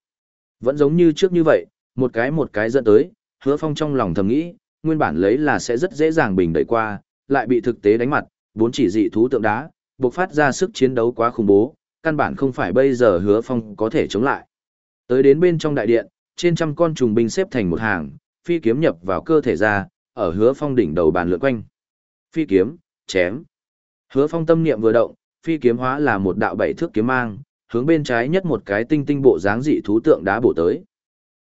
Vẫn giống như trước như vậy, một cái một cái dẫn tới, Hứa Phong trong lòng thầm nghĩ, nguyên bản lấy là sẽ rất dễ dàng bình đẩy qua, lại bị thực tế đánh mặt, bốn chỉ dị thú tượng đá, bộc phát ra sức chiến đấu quá khủng bố, căn bản không phải bây giờ hứa phong có thể chống lại. Tới đến bên trong đại điện, trên trăm con trùng binh xếp thành một hàng, phi kiếm nhập vào cơ thể ra, ở hứa phong đỉnh đầu bàn lượn quanh. Phi kiếm, chém. Hứa phong tâm niệm vừa động, phi kiếm hóa là một đạo bảy thước kiếm mang, hướng bên trái nhất một cái tinh tinh bộ dáng dị thú tượng đá bổ tới.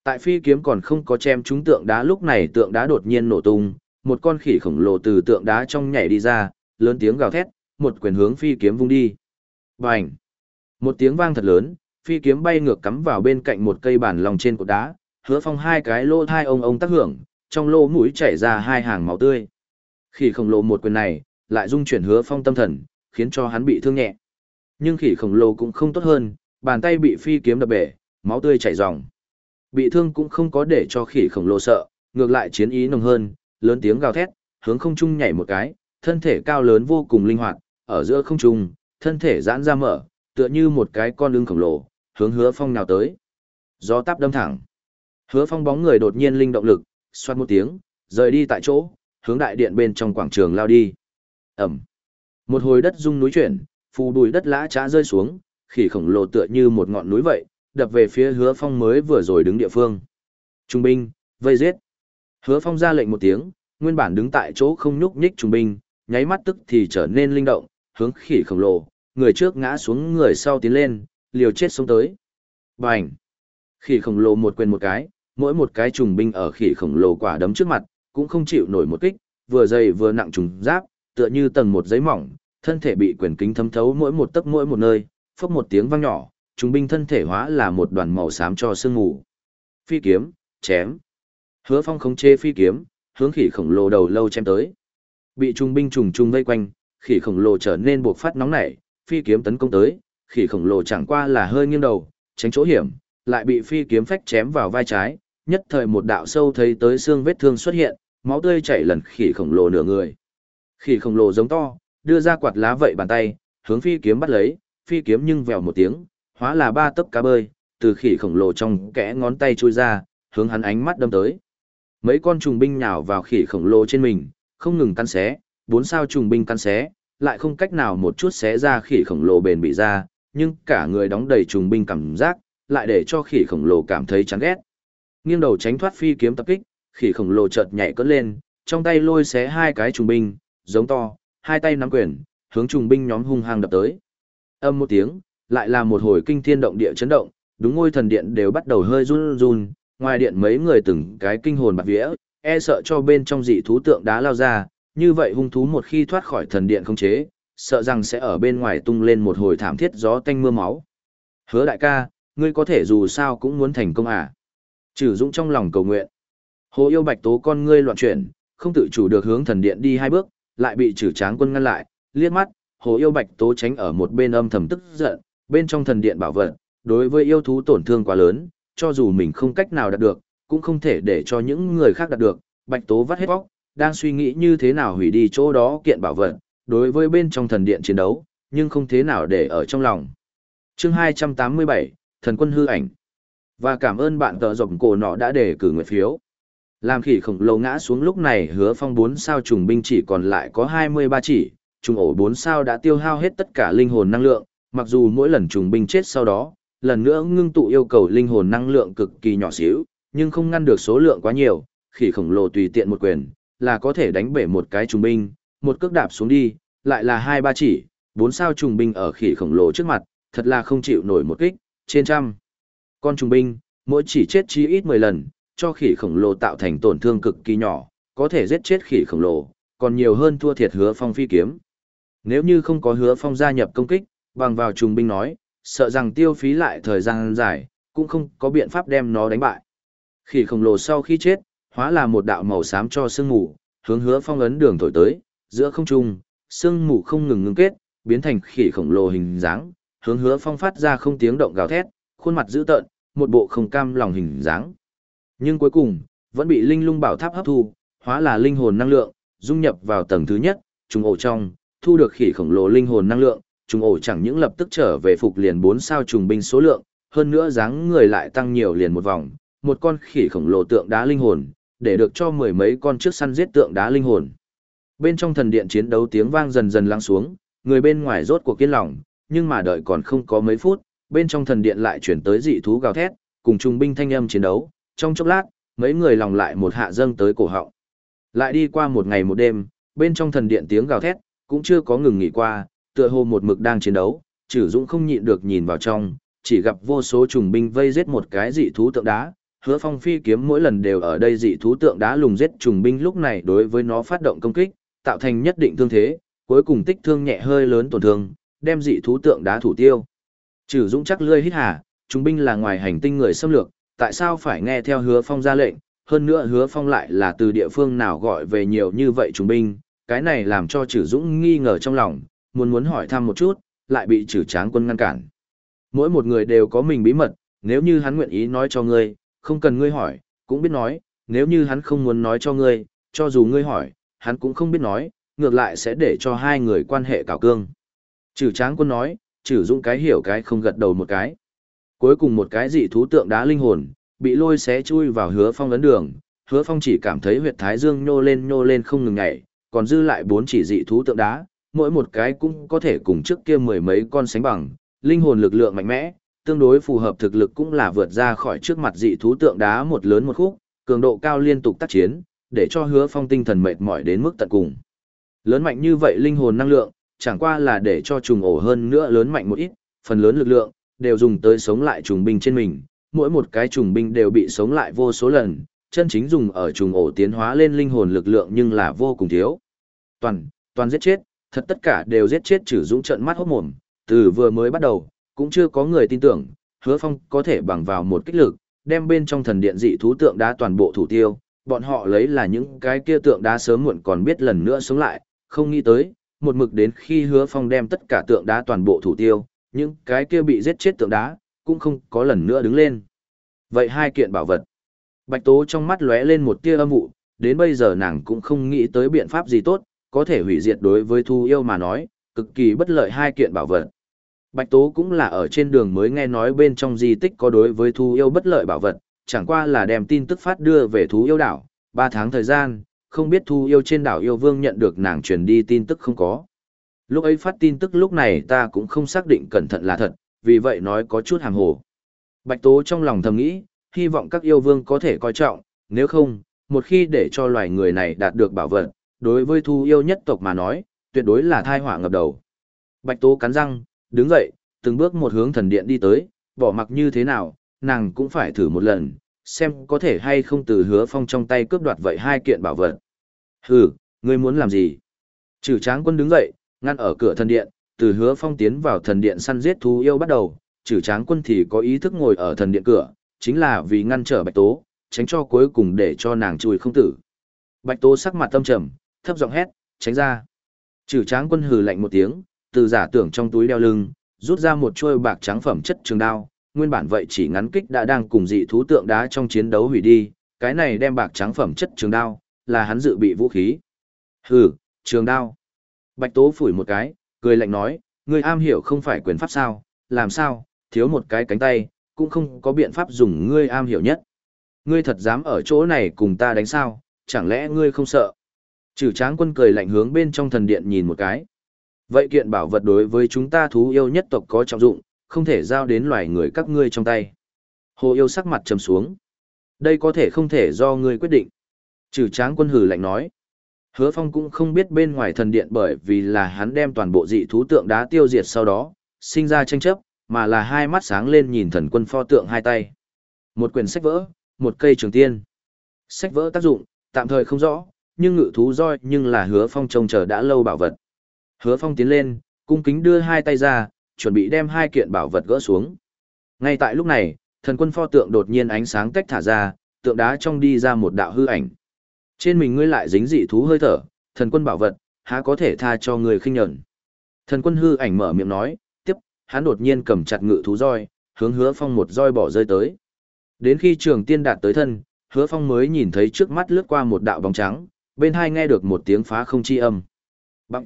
Tại phi kiếm còn không có chém trúng tượng đá lúc này tượng đá đột nhiên nổ tung, một con khỉ khổng lồ từ tượng đá trong nhảy đi ra, lớn tiếng gào thét, một quyền hướng phi kiếm vung đi. Bành! Một tiếng vang thật lớn, phi kiếm bay ngược cắm vào bên cạnh một cây bản lòng trên cột đá, hứa phong hai cái lô thai ông ông tác hưởng, trong lô mũi chảy ra hai hàng máu tươi. Khỉ khổng lồ một quyền này, lại dung chuyển hứa phong tâm thần, khiến cho hắn bị thương nhẹ. Nhưng khỉ khổng lồ cũng không tốt hơn, bàn tay bị phi kiếm đập bể, máu tươi chảy ròng. Bị thương cũng không có để cho khỉ khổng lồ sợ, ngược lại chiến ý nồng hơn, lớn tiếng gào thét, hướng không trung nhảy một cái, thân thể cao lớn vô cùng linh hoạt, ở giữa không trung, thân thể giãn ra mở, tựa như một cái con ưng khổng lồ, hướng hứa phong nào tới. Gió táp đâm thẳng. Hứa phong bóng người đột nhiên linh động lực, xoát một tiếng, rời đi tại chỗ, hướng đại điện bên trong quảng trường lao đi. Ẩm. Một hồi đất rung núi chuyển, phù đùi đất lã trá rơi xuống, khỉ khổng lồ tựa như một ngọn núi vậy, đập về phía hứa phong mới vừa rồi đứng địa phương. Trung binh, vây giết. Hứa phong ra lệnh một tiếng, nguyên bản đứng tại chỗ không nhúc nhích trung binh, nháy mắt tức thì trở nên linh động, hướng khỉ khổng lồ, người trước ngã xuống người sau tiến lên, liều chết sống tới. Bành! Khỉ khổng lồ một quyền một cái, mỗi một cái trùng binh ở khỉ khổng lồ quả đấm trước mặt, cũng không chịu nổi một kích, vừa dày vừa nặng trùng giáp, tựa như tầng một giấy mỏng, thân thể bị quyền kính thấm thấu mỗi một tấc mỗi một nơi, phốc một tiếng vang nhỏ, trùng binh thân thể hóa là một đoàn màu xám cho sương mù. Phi kiếm, chém. Hứa Phong khống chế phi kiếm, hướng khỉ khổng lồ đầu lâu chém tới. Bị trùng binh trùng trùng vây quanh, khỉ khổng lồ trở nên buộc phát nóng nảy, phi kiếm tấn công tới, khỉ khổng lồ chẳng qua là hơi nghiêng đầu, tránh chỗ hiểm, lại bị phi kiếm phách chém vào vai trái, nhất thời một đạo sâu thấy tới xương vết thương xuất hiện, máu tươi chảy lần khỉ khổng lồ nửa người. Khỉ khổng lồ giống to, đưa ra quạt lá vậy bàn tay, hướng phi kiếm bắt lấy, phi kiếm nhưng vèo một tiếng, hóa là ba tấc cá bơi, từ khỉ khổng lồ trong kẽ ngón tay chui ra, hướng hắn ánh mắt đâm tới. Mấy con trùng binh nhào vào khỉ khổng lồ trên mình, không ngừng căn xé, bốn sao trùng binh căn xé, lại không cách nào một chút xé ra khỉ khổng lồ bền bị ra, nhưng cả người đóng đầy trùng binh cảm giác, lại để cho khỉ khổng lồ cảm thấy chán ghét. Nghiêng đầu tránh thoát phi kiếm tập kích, khỉ khổng lồ chợt nhảy cất lên, trong tay lôi xé hai cái trùng binh, giống to, hai tay nắm quyền, hướng trùng binh nhóm hung hăng đập tới. Âm một tiếng, lại là một hồi kinh thiên động địa chấn động, đúng ngôi thần điện đều bắt đầu hơi run run, ngoài điện mấy người từng cái kinh hồn bạt vía, e sợ cho bên trong dị thú tượng đá lao ra, như vậy hung thú một khi thoát khỏi thần điện không chế, sợ rằng sẽ ở bên ngoài tung lên một hồi thảm thiết gió tanh mưa máu. Hứa đại ca, ngươi có thể dù sao cũng muốn thành công à? Trừ Dũng trong lòng cầu nguyện. Hồ yêu bạch tố con ngươi loạn chuyển, không tự chủ được hướng thần điện đi hai bước, lại bị trừ tráng quân ngăn lại, liếc mắt, hồ yêu bạch tố tránh ở một bên âm thầm tức giận, bên trong thần điện bảo vật, đối với yêu thú tổn thương quá lớn, cho dù mình không cách nào đạt được, cũng không thể để cho những người khác đạt được. Bạch Tố vắt hết óc, đang suy nghĩ như thế nào hủy đi chỗ đó kiện bảo vật, đối với bên trong thần điện chiến đấu, nhưng không thế nào để ở trong lòng. chương 287, Thần quân hư ảnh. Và cảm ơn bạn tờ rộng cổ nọ đã để cử nguyện phiếu. Làm khỉ khổng lồ ngã xuống lúc này hứa phong 4 sao trùng binh chỉ còn lại có 23 chỉ, trùng ổ 4 sao đã tiêu hao hết tất cả linh hồn năng lượng, mặc dù mỗi lần trùng binh chết sau đó, lần nữa ngưng tụ yêu cầu linh hồn năng lượng cực kỳ nhỏ xíu, nhưng không ngăn được số lượng quá nhiều, khỉ khổng lồ tùy tiện một quyền, là có thể đánh bể một cái trùng binh, một cước đạp xuống đi, lại là hai ba chỉ, bốn sao trùng binh ở khỉ khổng lồ trước mặt, thật là không chịu nổi một kích, trên trăm. Con trùng binh, mỗi chỉ chết chí ít 10 lần, cho khỉ khổng lồ tạo thành tổn thương cực kỳ nhỏ, có thể giết chết khỉ khổng lồ, còn nhiều hơn thua thiệt hứa phong phi kiếm. Nếu như không có hứa phong gia nhập công kích, bằng vào trùng binh nói, sợ rằng tiêu phí lại thời gian dài, cũng không có biện pháp đem nó đánh bại. Khỉ khổng lồ sau khi chết, hóa là một đạo màu xám cho sương mù, hướng hứa phong ấn đường thổi tới, giữa không trung, sương mù không ngừng ngưng kết, biến thành khỉ khổng lồ hình dáng, hướng hứa phong phát ra không tiếng động gào thét, khuôn mặt dữ tợn, một bộ không cam lòng hình dáng. Nhưng cuối cùng, vẫn bị linh lung bảo tháp hấp thu, hóa là linh hồn năng lượng, dung nhập vào tầng thứ nhất, trùng ổ trong, thu được khỉ khổng lồ linh hồn năng lượng, trùng ổ chẳng những lập tức trở về phục liền 4 sao trùng binh số lượng, hơn nữa dáng người lại tăng nhiều liền một vòng, một con khỉ khổng lồ tượng đá linh hồn, để được cho mười mấy con trước săn giết tượng đá linh hồn. Bên trong thần điện chiến đấu tiếng vang dần dần lắng xuống, người bên ngoài rốt cuộc kiên lòng, nhưng mà đợi còn không có mấy phút, bên trong thần điện lại chuyển tới dị thú gào thét, cùng trung binh thanh âm chiến đấu, trong chốc lát, mấy người lòng lại một hạ dâng tới cổ họng. Lại đi qua một ngày một đêm, bên trong thần điện tiếng gào thét, cũng chưa có ngừng nghỉ qua, tựa hồ một mực đang chiến đấu, Trử Dũng không nhịn được nhìn vào trong, chỉ gặp vô số trùng binh vây giết một cái dị thú tượng đá, Hứa Phong phi kiếm mỗi lần đều ở đây dị thú tượng đá lùng giết trùng binh lúc này đối với nó phát động công kích, tạo thành nhất định thương thế, cuối cùng tích thương nhẹ hơi lớn tổn thương, đem dị thú tượng đá thủ tiêu. Trừ Dũng chắc lươi hít hà, chúng binh là ngoài hành tinh người xâm lược, tại sao phải nghe theo Hứa Phong ra lệnh, hơn nữa Hứa Phong lại là từ địa phương nào gọi về nhiều như vậy chúng binh, cái này làm cho Trừ Dũng nghi ngờ trong lòng, muốn muốn hỏi thăm một chút, lại bị Trừ Tráng Quân ngăn cản. Mỗi một người đều có mình bí mật, nếu như hắn nguyện ý nói cho ngươi, không cần ngươi hỏi, cũng biết nói, nếu như hắn không muốn nói cho ngươi, cho dù ngươi hỏi, hắn cũng không biết nói, ngược lại sẽ để cho hai người quan hệ cào cương. Trừ tráng quân nói, trừ dũng cái hiểu cái không gật đầu một cái. Cuối cùng một cái dị thú tượng đá linh hồn, bị lôi xé chui vào hứa phong lấn đường, hứa phong chỉ cảm thấy huyệt thái dương nhô lên nhô lên không ngừng nhảy, còn dư lại bốn chỉ dị thú tượng đá, mỗi một cái cũng có thể cùng trước kia mười mấy con sánh bằng, linh hồn lực lượng mạnh mẽ, tương đối phù hợp thực lực cũng là vượt ra khỏi trước mặt dị thú tượng đá một lớn một khúc, cường độ cao liên tục tác chiến, để cho hứa phong tinh thần mệt mỏi đến mức tận cùng. Lớn mạnh như vậy linh hồn năng lượng, chẳng qua là để cho trùng ổ hơn nữa lớn mạnh một ít, phần lớn lực lượng, đều dùng tới sống lại trùng binh trên mình, mỗi một cái trùng binh đều bị sống lại vô số lần, chân chính dùng ở trùng ổ tiến hóa lên linh hồn lực lượng nhưng là vô cùng thiếu. Toàn, toàn giết chết, thật tất cả đều giết chết trừ dũng trận mắt hốt mồm, từ vừa mới bắt đầu, cũng chưa có người tin tưởng, hứa phong có thể bằng vào một kích lực, đem bên trong thần điện dị thú tượng đá toàn bộ thủ tiêu, bọn họ lấy là những cái kia tượng đá sớm muộn còn biết lần nữa sống lại, không nghĩ tới, một mực đến khi hứa phong đem tất cả tượng đá toàn bộ thủ tiêu, những cái kia bị giết chết tượng đá, cũng không có lần nữa đứng lên. Vậy hai kiện bảo vật. Bạch Tố trong mắt lóe lên một tia âm vụ, đến bây giờ nàng cũng không nghĩ tới biện pháp gì tốt, có thể hủy diệt đối với thu yêu mà nói, cực kỳ bất lợi hai kiện bảo vật. Bạch Tố cũng là ở trên đường mới nghe nói bên trong di tích có đối với thu yêu bất lợi bảo vật, chẳng qua là đem tin tức phát đưa về thú yêu đảo, ba tháng thời gian, không biết thú yêu trên đảo yêu vương nhận được nàng truyền đi tin tức không có. Lúc ấy phát tin tức lúc này ta cũng không xác định cẩn thận là thật, vì vậy nói có chút hàng hồ. Bạch Tố trong lòng thầm nghĩ, hy vọng các yêu vương có thể coi trọng, nếu không, một khi để cho loài người này đạt được bảo vật, đối với thu yêu nhất tộc mà nói, tuyệt đối là thai họa ngập đầu. Bạch Tố cắn răng, đứng dậy, từng bước một hướng thần điện đi tới, bỏ mặc như thế nào, nàng cũng phải thử một lần, xem có thể hay không từ hứa phong trong tay cướp đoạt vậy hai kiện bảo vật. Hừ, ngươi muốn làm gì? Trừ tráng quân đứng dậy, ngăn ở cửa thần điện, từ hứa phong tiến vào thần điện săn giết thú yêu bắt đầu, trừ tráng quân thì có ý thức ngồi ở thần điện cửa, chính là vì ngăn trở bạch tố, tránh cho cuối cùng để cho nàng chui không tử. Bạch tố sắc mặt tâm trầm, thấp giọng hét, tránh ra. Trừ tráng quân hừ lạnh một tiếng, từ giả tưởng trong túi đeo lưng, rút ra một chuôi bạc trắng phẩm chất trường đao, nguyên bản vậy chỉ ngắn kích đã đang cùng dị thú tượng đá trong chiến đấu hủy đi, cái này đem bạc trắng phẩm chất trường đao, là hắn dự bị vũ khí. Hừ, trường đao. Bạch Tố phủi một cái, cười lạnh nói, ngươi am hiểu không phải quyền pháp sao, làm sao, thiếu một cái cánh tay, cũng không có biện pháp dùng ngươi am hiểu nhất. Ngươi thật dám ở chỗ này cùng ta đánh sao, chẳng lẽ ngươi không sợ? Trừ tráng quân cười lạnh hướng bên trong thần điện nhìn một cái. Vậy kiện bảo vật đối với chúng ta thú yêu nhất tộc có trọng dụng, không thể giao đến loài người các ngươi trong tay. Hồ yêu sắc mặt trầm xuống. Đây có thể không thể do ngươi quyết định. Trừ tráng quân hử lạnh nói. Hứa phong cũng không biết bên ngoài thần điện bởi vì là hắn đem toàn bộ dị thú tượng đá tiêu diệt sau đó, sinh ra tranh chấp, mà là hai mắt sáng lên nhìn thần quân pho tượng hai tay. Một quyển sách vỡ, một cây trường tiên. Sách vỡ tác dụng, tạm thời không rõ, nhưng ngự thú roi nhưng là hứa phong trông chờ đã lâu bảo vật. Hứa phong tiến lên, cung kính đưa hai tay ra, chuẩn bị đem hai kiện bảo vật gỡ xuống. Ngay tại lúc này, thần quân pho tượng đột nhiên ánh sáng tách thả ra, tượng đá trong đi ra một đạo hư ảnh. Trên mình ngươi lại dính dị thú hơi thở, thần quân bảo vật, há có thể tha cho người khinh nhẫn. Thần quân hư ảnh mở miệng nói, tiếp, hắn đột nhiên cầm chặt ngự thú roi, hướng hứa phong một roi bỏ rơi tới. Đến khi trường tiên đạt tới thân, hứa phong mới nhìn thấy trước mắt lướt qua một đạo bóng trắng, bên hai nghe được một tiếng phá không chi âm. Bằng.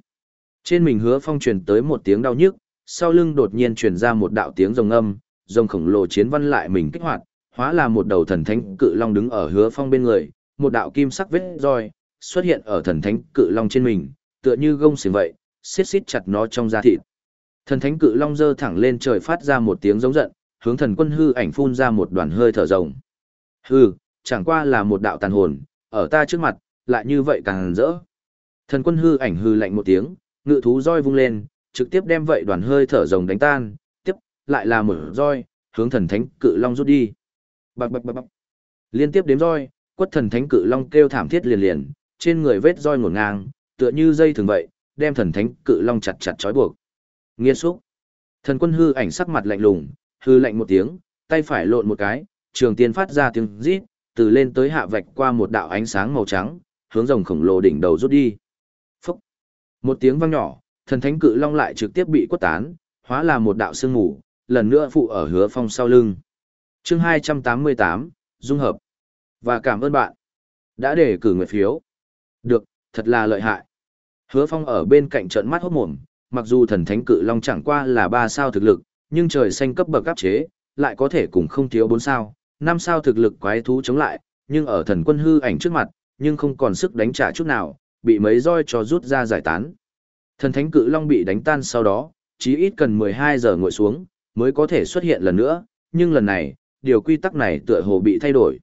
Trên mình hứa phong truyền tới một tiếng đau nhức, sau lưng đột nhiên truyền ra một đạo tiếng rồng âm, rồng khổng lồ chiến văn lại mình kích hoạt, hóa là một đầu thần thánh cự long đứng ở hứa phong bên người, một đạo kim sắc vết roi xuất hiện ở thần thánh cự long trên mình, tựa như gông xiềng vậy, xiết xiết chặt nó trong da thịt. Thần thánh cự long giơ thẳng lên trời phát ra một tiếng giống giận, hướng thần quân hư ảnh phun ra một đoàn hơi thở rồng. Hư, chẳng qua là một đạo tàn hồn, ở ta trước mặt, lại như vậy càng rỡ. Thần quân hư ảnh hư lạnh một tiếng, ngự thú roi vung lên, trực tiếp đem vậy đoàn hơi thở rồng đánh tan, tiếp, lại là một roi, hướng thần thánh cự long rút đi. Bạc bạc bạc bạc. Liên tiếp đếm roi, quất thần thánh cự long kêu thảm thiết liền liền, trên người vết roi ngổn ngang, tựa như dây thường vậy, đem thần thánh cự long chặt chặt trói buộc. Nghiên xúc. Thần quân hư ảnh sắc mặt lạnh lùng, hư lạnh một tiếng, tay phải lộn một cái, trường tiên phát ra tiếng rít, từ lên tới hạ vạch qua một đạo ánh sáng màu trắng, hướng rồng khổng lồ đỉnh đầu rút đi. Phúc. Một tiếng vang nhỏ, thần thánh cự long lại trực tiếp bị quất tán, hóa là một đạo sương mù, lần nữa phụ ở hứa phong sau lưng. Chương 288, Dung hợp. Và cảm ơn bạn đã để cử nguyệt phiếu. Được, thật là lợi hại. Hứa phong ở bên cạnh trận mắt hốt mồm, mặc dù thần thánh cự long chẳng qua là ba sao thực lực, nhưng trời xanh cấp bậc áp chế, lại có thể cùng không thiếu bốn sao, năm sao thực lực quái thú chống lại, nhưng ở thần quân hư ảnh trước mặt, nhưng không còn sức đánh trả chút nào, bị mấy roi cho rút ra giải tán. Thần thánh cự long bị đánh tan sau đó, chí ít cần 12 giờ ngồi xuống, mới có thể xuất hiện lần nữa, nhưng lần này, điều quy tắc này tựa hồ bị thay đổi.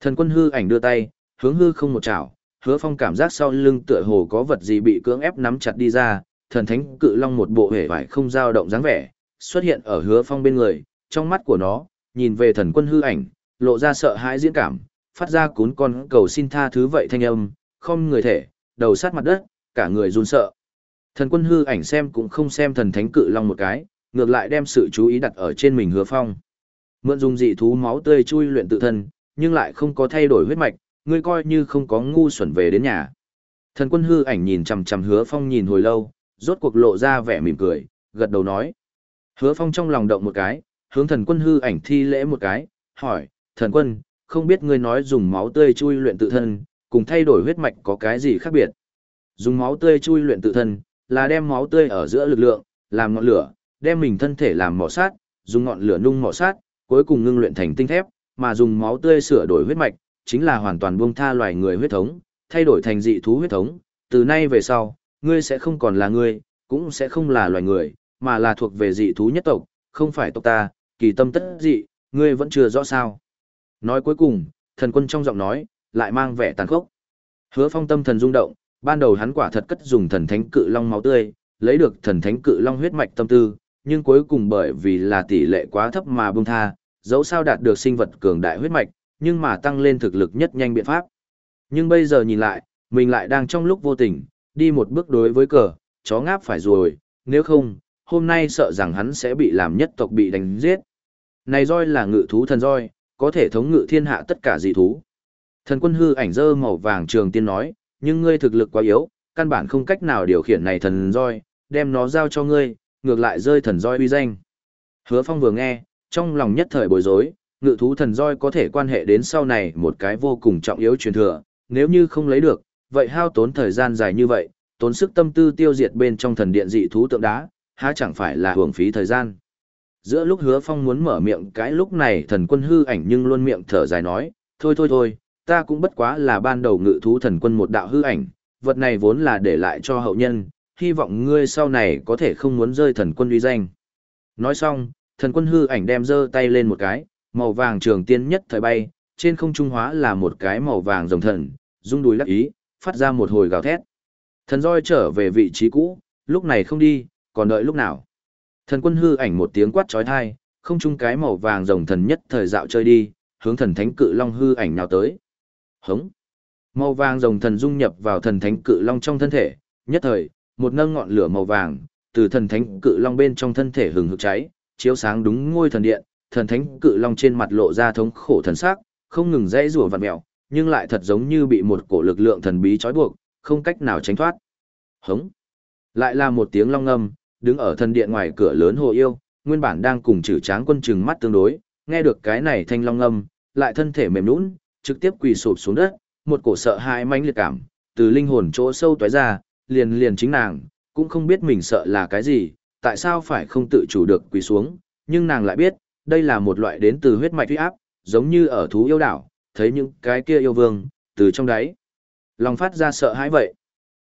Thần quân hư ảnh đưa tay, hướng hư không một chảo, hứa phong cảm giác sau lưng tựa hồ có vật gì bị cưỡng ép nắm chặt đi ra, thần thánh cự long một bộ hề vải không dao động dáng vẻ, xuất hiện ở hứa phong bên người, trong mắt của nó, nhìn về thần quân hư ảnh, lộ ra sợ hãi diễn cảm, phát ra cún con cầu xin tha thứ vậy thanh âm, không người thể, đầu sát mặt đất, cả người run sợ. Thần quân hư ảnh xem cũng không xem thần thánh cự long một cái, ngược lại đem sự chú ý đặt ở trên mình hứa phong. Mượn dùng dị thú máu tươi chui luyện tự thân, nhưng lại không có thay đổi huyết mạch, ngươi coi như không có ngu xuẩn về đến nhà. Thần quân hư ảnh nhìn chằm chằm hứa phong nhìn hồi lâu, rốt cuộc lộ ra vẻ mỉm cười, gật đầu nói. Hứa phong trong lòng động một cái, hướng thần quân hư ảnh thi lễ một cái, hỏi, thần quân, không biết ngươi nói dùng máu tươi chui luyện tự thân, cùng thay đổi huyết mạch có cái gì khác biệt? Dùng máu tươi chui luyện tự thân, là đem máu tươi ở giữa lực lượng, làm ngọn lửa, đem mình thân thể làm mỏ sát, dùng ngọn lửa nung mỏ sát, cuối cùng ngưng luyện thành tinh thép, mà dùng máu tươi sửa đổi huyết mạch, chính là hoàn toàn buông tha loài người huyết thống, thay đổi thành dị thú huyết thống, từ nay về sau, ngươi sẽ không còn là ngươi, cũng sẽ không là loài người, mà là thuộc về dị thú nhất tộc, không phải tộc ta, kỳ tâm tất dị, ngươi vẫn chưa rõ sao. Nói cuối cùng, thần quân trong giọng nói, lại mang vẻ tàn khốc. Hứa phong tâm thần rung động, ban đầu hắn quả thật cất dùng thần thánh cự long máu tươi, lấy được thần thánh cự long huyết mạch tâm tư, nhưng cuối cùng bởi vì là tỷ lệ quá thấp mà bông tha, dẫu sao đạt được sinh vật cường đại huyết mạch, nhưng mà tăng lên thực lực nhất nhanh biện pháp. Nhưng bây giờ nhìn lại, mình lại đang trong lúc vô tình, đi một bước đối với cờ, chó ngáp phải rồi, nếu không, hôm nay sợ rằng hắn sẽ bị làm nhất tộc bị đánh giết. Này roi là ngự thú thần roi, có thể thống ngự thiên hạ tất cả dị thú. Thần quân hư ảnh dơ màu vàng trường tiên nói, nhưng ngươi thực lực quá yếu, căn bản không cách nào điều khiển này thần roi, đem nó giao cho ngươi, ngược lại rơi thần roi uy danh. Hứa Phong vừa nghe, trong lòng nhất thời bối rối, ngự thú thần roi có thể quan hệ đến sau này một cái vô cùng trọng yếu truyền thừa, nếu như không lấy được, vậy hao tốn thời gian dài như vậy, tốn sức tâm tư tiêu diệt bên trong thần điện dị thú tượng đá, há chẳng phải là hưởng phí thời gian. Giữa lúc hứa phong muốn mở miệng cái lúc này thần quân hư ảnh nhưng luôn miệng thở dài nói, thôi thôi thôi, ta cũng bất quá là ban đầu ngự thú thần quân một đạo hư ảnh, vật này vốn là để lại cho hậu nhân, hy vọng ngươi sau này có thể không muốn rơi thần quân uy danh. Nói xong, thần quân hư ảnh đem giơ tay lên một cái, màu vàng trường tiên nhất thời bay, trên không trung hóa là một cái màu vàng rồng thần, rung đùi lắc ý, phát ra một hồi gào thét. Thần roi trở về vị trí cũ, lúc này không đi, còn đợi lúc nào. Thần quân hư ảnh một tiếng quát trói thai, không trung cái màu vàng rồng thần nhất thời dạo chơi đi, hướng thần thánh cự long hư ảnh nào tới. Hống. Màu vàng rồng thần dung nhập vào thần thánh cự long trong thân thể, nhất thời, một nâng ngọn lửa màu vàng, từ thần thánh cự long bên trong thân thể hừng hực cháy, chiếu sáng đúng ngôi thần điện, thần thánh cự long trên mặt lộ ra thống khổ thần sắc, không ngừng dãy rủa vặn mèo, nhưng lại thật giống như bị một cổ lực lượng thần bí trói buộc, không cách nào tránh thoát. Hống. Lại là một tiếng long ngâm, đứng ở thần điện ngoài cửa lớn hồ yêu, nguyên bản đang cùng trừ tráng quân trừng mắt tương đối, nghe được cái này thanh long ngâm, lại thân thể mềm nhũn, trực tiếp quỳ sụp xuống đất, một cổ sợ hãi mãnh liệt cảm, từ linh hồn chỗ sâu toái ra, liền liền chính nàng, cũng không biết mình sợ là cái gì, tại sao phải không tự chủ được quỳ xuống, nhưng nàng lại biết, đây là một loại đến từ huyết mạch uy áp, giống như ở thú yêu đảo, thấy những cái kia yêu vương, từ trong đáy. Lòng phát ra sợ hãi vậy.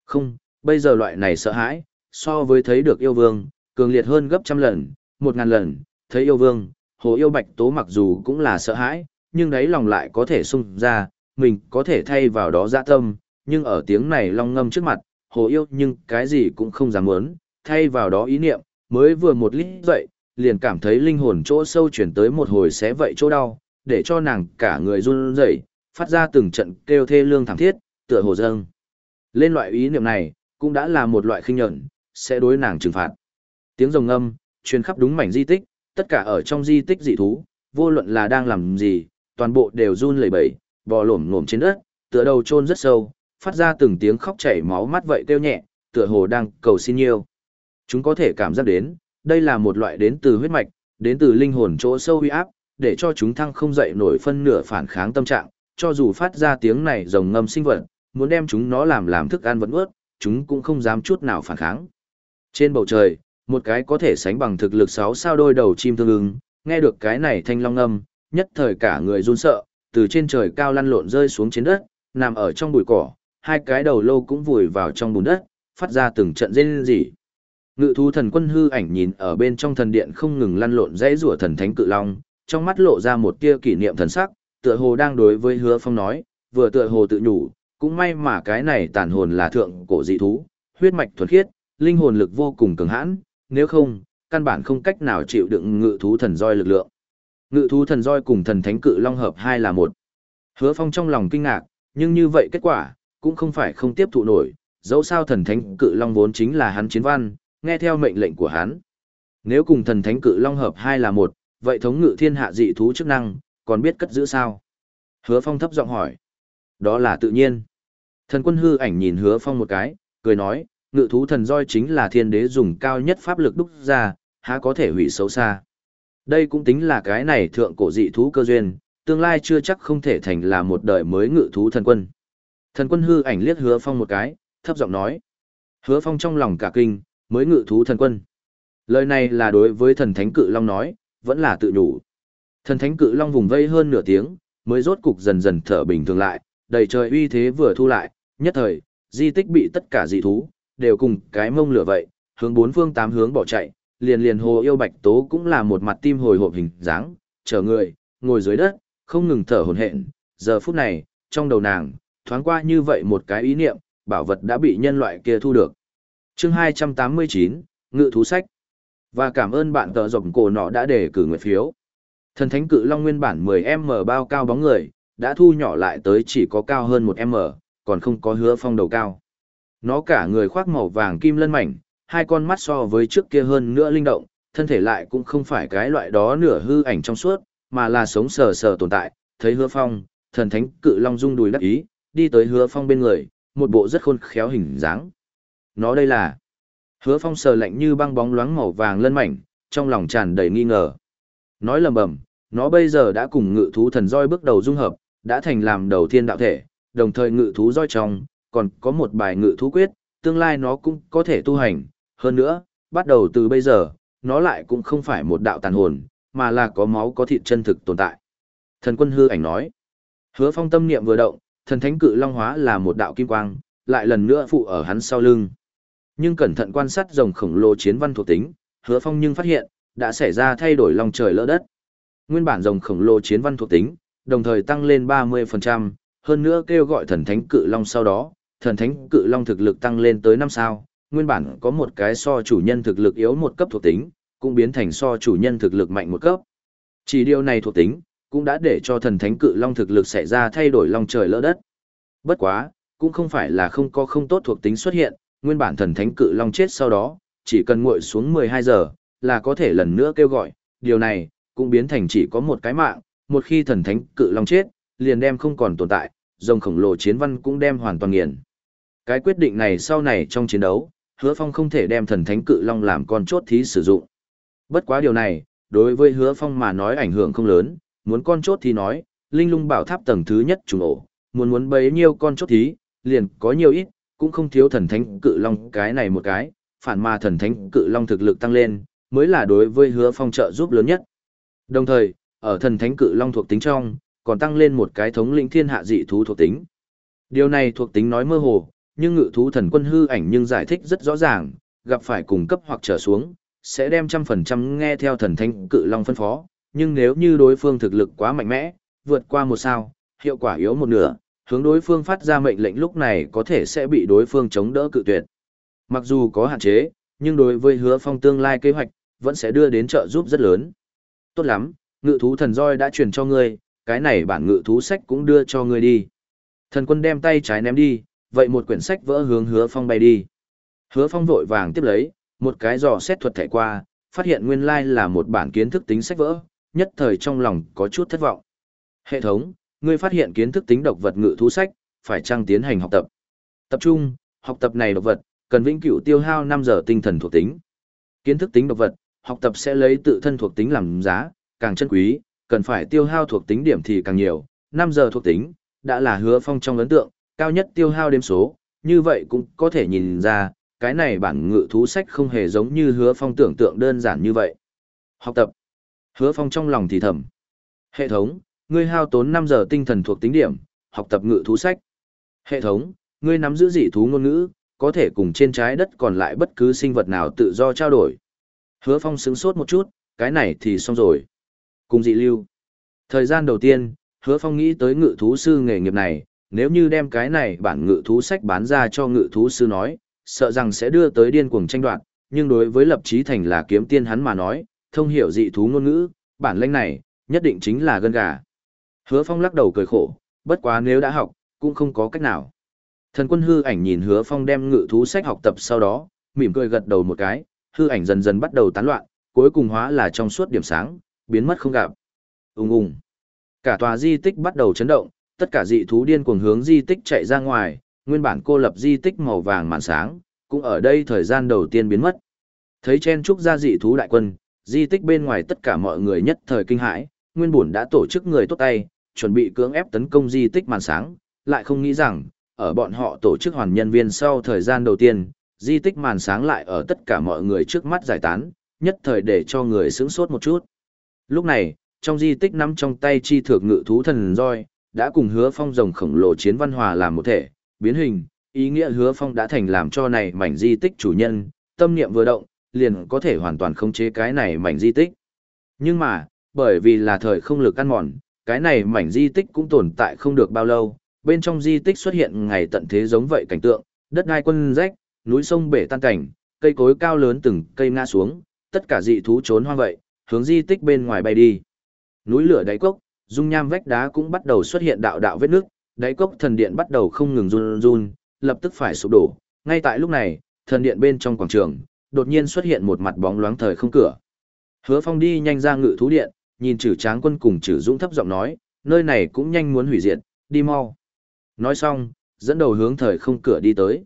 Không, bây giờ loại này sợ hãi, so với thấy được yêu vương, cường liệt hơn gấp trăm lần, một ngàn lần, thấy yêu vương, hồ yêu bạch tố mặc dù cũng là sợ hãi, nhưng đấy lòng lại có thể sung ra, mình có thể thay vào đó dạ tâm, nhưng ở tiếng này long ngâm trước mặt, hồ yêu nhưng cái gì cũng không dám muốn, thay vào đó ý niệm, mới vừa một lít dậy, liền cảm thấy linh hồn chỗ sâu chuyển tới một hồi xé vậy chỗ đau, để cho nàng cả người run rẩy, phát ra từng trận kêu thê lương thảm thiết, tựa hồ dâng. Lên loại ý niệm này, cũng đã là một loại khinh nhẫn, sẽ đối nàng trừng phạt. Tiếng rồng ngâm truyền khắp đúng mảnh di tích, tất cả ở trong di tích dị thú, vô luận là đang làm gì, toàn bộ đều run lẩy bẩy, bò lổm ngổm trên đất, tựa đầu chôn rất sâu, phát ra từng tiếng khóc chảy máu mắt vậy kêu nhẹ, tựa hồ đang cầu xin nhiều. Chúng có thể cảm giác đến, đây là một loại đến từ huyết mạch, đến từ linh hồn chỗ sâu uy áp, để cho chúng thăng không dậy nổi phân nửa phản kháng tâm trạng, cho dù phát ra tiếng này rồng ngâm sinh vật, muốn đem chúng nó làm làm thức ăn vẫn ướt, chúng cũng không dám chút nào phản kháng. Trên bầu trời, một cái có thể sánh bằng thực lực 6 sao đôi đầu chim tương ứng, nghe được cái này thanh long ngâm, nhất thời cả người run sợ, từ trên trời cao lăn lộn rơi xuống trên đất, nằm ở trong bụi cỏ, hai cái đầu lâu cũng vùi vào trong bùn đất, phát ra từng trận rên rỉ. Ngự thú thần quân hư ảnh nhìn ở bên trong thần điện không ngừng lăn lộn dãy rủa thần thánh cự long, trong mắt lộ ra một tia kỷ niệm thần sắc, tựa hồ đang đối với hứa phong nói, vừa tựa hồ tự nhủ, cũng may mà cái này tàn hồn là thượng cổ dị thú, huyết mạch thuần khiết, linh hồn lực vô cùng cường hãn, nếu không, căn bản không cách nào chịu đựng ngự thú thần roi lực lượng. Ngự thú thần roi cùng thần thánh cự long hợp hai là một. Hứa Phong trong lòng kinh ngạc, nhưng như vậy kết quả, cũng không phải không tiếp thụ nổi, dẫu sao thần thánh cự long vốn chính là hắn chiến văn, nghe theo mệnh lệnh của hắn. Nếu cùng thần thánh cự long hợp hai là một, vậy thống ngự thiên hạ dị thú chức năng, còn biết cất giữ sao? Hứa Phong thấp giọng hỏi. Đó là tự nhiên. Thần quân hư ảnh nhìn hứa Phong một cái, cười nói, ngự thú thần roi chính là thiên đế dùng cao nhất pháp lực đúc ra, há có thể hủy xấu xa. Đây cũng tính là cái này thượng cổ dị thú cơ duyên, tương lai chưa chắc không thể thành là một đời mới ngự thú thần quân. Thần quân hư ảnh liếc hứa phong một cái, thấp giọng nói. Hứa phong trong lòng cả kinh, mới ngự thú thần quân. Lời này là đối với thần thánh cự long nói, vẫn là tự nhủ. Thần thánh cự long vùng vây hơn nửa tiếng, mới rốt cục dần dần thở bình thường lại, đầy trời uy thế vừa thu lại, nhất thời, di tích bị tất cả dị thú, đều cùng cái mông lửa vậy, hướng bốn phương tám hướng bỏ chạy, liền liền hồ yêu bạch tố cũng là một mặt tim hồi hộp hình dáng, chờ người, ngồi dưới đất, không ngừng thở hổn hển. Giờ phút này, trong đầu nàng, thoáng qua như vậy một cái ý niệm, bảo vật đã bị nhân loại kia thu được. Chương 289, Ngự thú sách. Và cảm ơn bạn tờ rộng cổ nọ đã để cử nguyện phiếu. Thần thánh cự long nguyên bản 10m bao cao bóng người, đã thu nhỏ lại tới chỉ có cao hơn 1m, còn không có hứa phong đầu cao. Nó cả người khoác màu vàng kim lân mảnh, hai con mắt so với trước kia hơn nữa linh động, thân thể lại cũng không phải cái loại đó nửa hư ảnh trong suốt, mà là sống sờ sờ tồn tại. Thấy hứa phong, thần thánh cự long rung đùi đắc ý, đi tới hứa phong bên người, một bộ rất khôn khéo hình dáng. Nó đây là hứa phong sờ lạnh như băng bóng loáng màu vàng lân mảnh, trong lòng tràn đầy nghi ngờ. Nói lầm bầm, nó bây giờ đã cùng ngự thú thần roi bước đầu dung hợp, đã thành làm đầu thiên đạo thể, đồng thời ngự thú roi trong, còn có một bài ngự thú quyết, tương lai nó cũng có thể tu hành. Hơn nữa, bắt đầu từ bây giờ, nó lại cũng không phải một đạo tàn hồn, mà là có máu có thịt chân thực tồn tại. Thần quân hư ảnh nói, hứa phong tâm niệm vừa động, thần thánh cự long hóa là một đạo kim quang, lại lần nữa phụ ở hắn sau lưng. Nhưng cẩn thận quan sát rồng khổng lồ chiến văn thuộc tính, hứa phong nhưng phát hiện, đã xảy ra thay đổi lòng trời lỡ đất. Nguyên bản rồng khổng lồ chiến văn thuộc tính, đồng thời tăng lên 30%, hơn nữa kêu gọi thần thánh cự long sau đó, thần thánh cự long thực lực tăng lên tới 5 sao, nguyên bản có một cái so chủ nhân thực lực yếu một cấp thuộc tính, cũng biến thành so chủ nhân thực lực mạnh một cấp. Chỉ điều này thuộc tính, cũng đã để cho thần thánh cự long thực lực xảy ra thay đổi long trời lỡ đất. Bất quá, cũng không phải là không có không tốt thuộc tính xuất hiện, nguyên bản thần thánh cự long chết sau đó, chỉ cần nguội xuống 12 giờ, là có thể lần nữa kêu gọi, điều này, cũng biến thành chỉ có một cái mạng, một khi thần thánh cự long chết, liền đem không còn tồn tại, rồng khổng lồ chiến văn cũng đem hoàn toàn nghiền. Cái quyết định này sau này trong chiến đấu, hứa phong không thể đem thần thánh cự long làm con chốt thí sử dụng. Bất quá điều này, đối với hứa phong mà nói ảnh hưởng không lớn, muốn con chốt thì nói, linh lung bảo tháp tầng thứ nhất trùng ổ, muốn muốn bấy nhiêu con chốt thí, liền có nhiều ít, cũng không thiếu thần thánh cự long cái này một cái, phản mà thần thánh cự long thực lực tăng lên, mới là đối với hứa phong trợ giúp lớn nhất. Đồng thời, ở thần thánh cự long thuộc tính trong, còn tăng lên một cái thống lĩnh thiên hạ dị thú thuộc tính. Điều này thuộc tính nói mơ hồ, nhưng ngự thú thần quân hư ảnh nhưng giải thích rất rõ ràng, gặp phải cùng cấp hoặc trở xuống, sẽ đem trăm phần trăm nghe theo thần thánh cự long phân phó, nhưng nếu như đối phương thực lực quá mạnh mẽ, vượt qua một sao, hiệu quả yếu một nửa, hướng đối phương phát ra mệnh lệnh lúc này có thể sẽ bị đối phương chống đỡ cự tuyệt. Mặc dù có hạn chế, nhưng đối với hứa phong tương lai kế hoạch, vẫn sẽ đưa đến trợ giúp rất lớn. Tốt lắm, ngự thú thần roi đã truyền cho ngươi, cái này bản ngự thú sách cũng đưa cho ngươi đi. Thần quân đem tay trái ném đi, vậy một quyển sách vỡ hướng hứa phong bay đi. Hứa phong vội vàng tiếp lấy, một cái dò xét thuật thẻ qua, phát hiện nguyên lai là một bản kiến thức tính sách vỡ, nhất thời trong lòng có chút thất vọng. Hệ thống, ngươi phát hiện kiến thức tính độc vật ngự thú sách, phải chăng tiến hành học tập. Tập trung, học tập này độc vật, cần vĩnh cửu tiêu hao năm giờ tinh thần thuộc tính. Kiến thức tính độc vật, học tập sẽ lấy tự thân thuộc tính làm giá, càng chân quý, cần phải tiêu hao thuộc tính điểm thì càng nhiều, Năm giờ thuộc tính, đã là hứa phong trong ấn tượng, cao nhất tiêu hao đêm số, như vậy cũng có thể nhìn ra, cái này bản ngự thú sách không hề giống như hứa phong tưởng tượng đơn giản như vậy. Học tập. Hứa phong trong lòng thì thầm. Hệ thống, ngươi hao tốn 5 giờ tinh thần thuộc tính điểm, học tập ngự thú sách. Hệ thống, ngươi nắm giữ dị thú ngôn ngữ, có thể cùng trên trái đất còn lại bất cứ sinh vật nào tự do trao đổi. Hứa Phong sững sốt một chút, cái này thì xong rồi. Cùng dị lưu. Thời gian đầu tiên, Hứa Phong nghĩ tới ngự thú sư nghề nghiệp này, nếu như đem cái này bản ngự thú sách bán ra cho ngự thú sư nói, sợ rằng sẽ đưa tới điên cuồng tranh đoạt, nhưng đối với lập chí thành là kiếm tiên hắn mà nói, thông hiểu dị thú ngôn ngữ, bản lĩnh này, nhất định chính là gân gà. Hứa Phong lắc đầu cười khổ, bất quá nếu đã học, cũng không có cách nào. Thần quân hư ảnh nhìn Hứa Phong đem ngự thú sách học tập sau đó, mỉm cười gật đầu một cái, hư ảnh dần dần bắt đầu tán loạn, cuối cùng hóa là trong suốt điểm sáng, biến mất không gặp. Ùng ùng. Cả tòa di tích bắt đầu chấn động, tất cả dị thú điên cuồng hướng di tích chạy ra ngoài, nguyên bản cô lập di tích màu vàng màn sáng, cũng ở đây thời gian đầu tiên biến mất. Thấy chen trúc ra dị thú đại quân, di tích bên ngoài tất cả mọi người nhất thời kinh hãi, nguyên bổn đã tổ chức người tốt tay, chuẩn bị cưỡng ép tấn công di tích màn sáng, lại không nghĩ rằng, ở bọn họ tổ chức hoàn nhân viên sau thời gian đầu tiên, di tích màn sáng lại ở tất cả mọi người trước mắt giải tán, nhất thời để cho người sướng sốt một chút. Lúc này, trong di tích nắm trong tay chi thược ngự thú thần roi, đã cùng hứa phong rồng khổng lồ chiến văn hòa làm một thể, biến hình, ý nghĩa hứa phong đã thành làm cho này mảnh di tích chủ nhân, tâm niệm vừa động, liền có thể hoàn toàn khống chế cái này mảnh di tích. Nhưng mà, bởi vì là thời không lực ăn mòn, cái này mảnh di tích cũng tồn tại không được bao lâu, bên trong di tích xuất hiện ngày tận thế giống vậy cảnh tượng, đất đai quân rách, núi sông bể tan cảnh, cây cối cao lớn từng cây ngã xuống, tất cả dị thú trốn hoang vậy, hướng di tích bên ngoài bay đi. Núi lửa đáy cốc, dung nham vách đá cũng bắt đầu xuất hiện đạo đạo vết nước, đáy cốc thần điện bắt đầu không ngừng run run, lập tức phải sụp đổ. Ngay tại lúc này, thần điện bên trong quảng trường, đột nhiên xuất hiện một mặt bóng loáng thời không cửa. Hứa Phong đi nhanh ra ngự thú điện, nhìn Trử Tráng Quân cùng Trử Dũng thấp giọng nói, nơi này cũng nhanh muốn hủy diệt, đi mau. Nói xong, dẫn đầu hướng thời không cửa đi tới.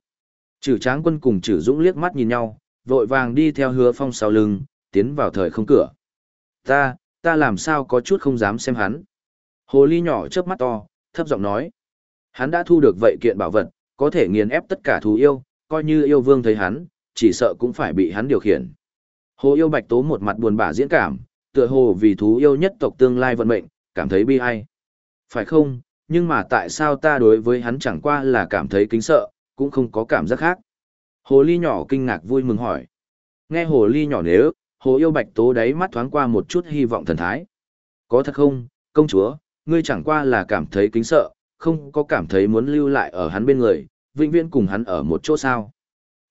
Trử Tráng Quân cùng Trử Dũng liếc mắt nhìn nhau, vội vàng đi theo Hứa Phong sau lưng, tiến vào thời không cửa. Ta, Ta làm sao có chút không dám xem hắn. Hồ ly nhỏ chớp mắt to, thấp giọng nói. Hắn đã thu được vậy kiện bảo vật, có thể nghiền ép tất cả thú yêu, coi như yêu vương thấy hắn, chỉ sợ cũng phải bị hắn điều khiển. Hồ yêu bạch tố một mặt buồn bã diễn cảm, tựa hồ vì thú yêu nhất tộc tương lai vận mệnh, cảm thấy bi ai. Phải không, nhưng mà tại sao ta đối với hắn chẳng qua là cảm thấy kính sợ, cũng không có cảm giác khác. Hồ ly nhỏ kinh ngạc vui mừng hỏi. Nghe hồ ly nhỏ nếu, hồ yêu bạch tố đáy mắt thoáng qua một chút hy vọng thần thái. Có thật không, công chúa, ngươi chẳng qua là cảm thấy kính sợ, không có cảm thấy muốn lưu lại ở hắn bên người, vĩnh viễn cùng hắn ở một chỗ sao.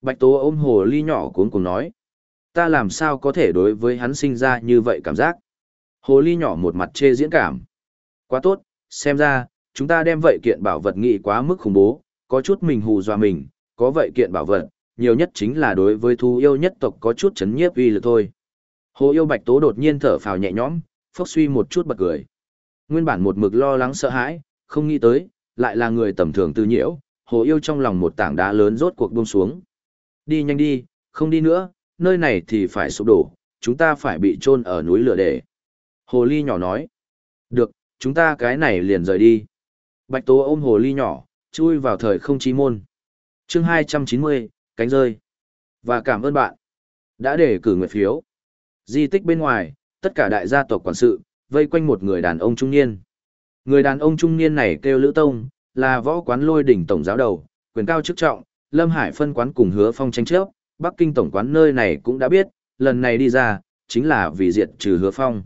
Bạch tố ôm hồ ly nhỏ cuốn cùng nói. Ta làm sao có thể đối với hắn sinh ra như vậy cảm giác. Hồ ly nhỏ một mặt chê diễn cảm. Quá tốt, xem ra, chúng ta đem vậy kiện bảo vật nghị quá mức khủng bố, có chút mình hù dọa mình, có vậy kiện bảo vật, nhiều nhất chính là đối với thú yêu nhất tộc có chút chấn nhiếp uy lực thôi. Hồ yêu bạch tố đột nhiên thở phào nhẹ nhõm, phốc suy một chút bật cười. Nguyên bản một mực lo lắng sợ hãi, không nghĩ tới, lại là người tầm thường tư nhiễu, hồ yêu trong lòng một tảng đá lớn rốt cuộc buông xuống. Đi nhanh đi, không đi nữa, nơi này thì phải sụp đổ, chúng ta phải bị chôn ở núi lửa để. Hồ ly nhỏ nói. Được, chúng ta cái này liền rời đi. Bạch tố ôm hồ ly nhỏ, chui vào thời không chí môn. chương 290, cánh rơi. Và cảm ơn bạn đã để cử nguyện phiếu. Di tích bên ngoài, tất cả đại gia tộc quản sự, vây quanh một người đàn ông trung niên. Người đàn ông trung niên này kêu Lữ Tông, là võ quán lôi đỉnh tổng giáo đầu, quyền cao chức trọng, Lâm Hải phân quán cùng hứa phong tranh chấp, Bắc Kinh tổng quán nơi này cũng đã biết, lần này đi ra, chính là vì diệt trừ hứa phong.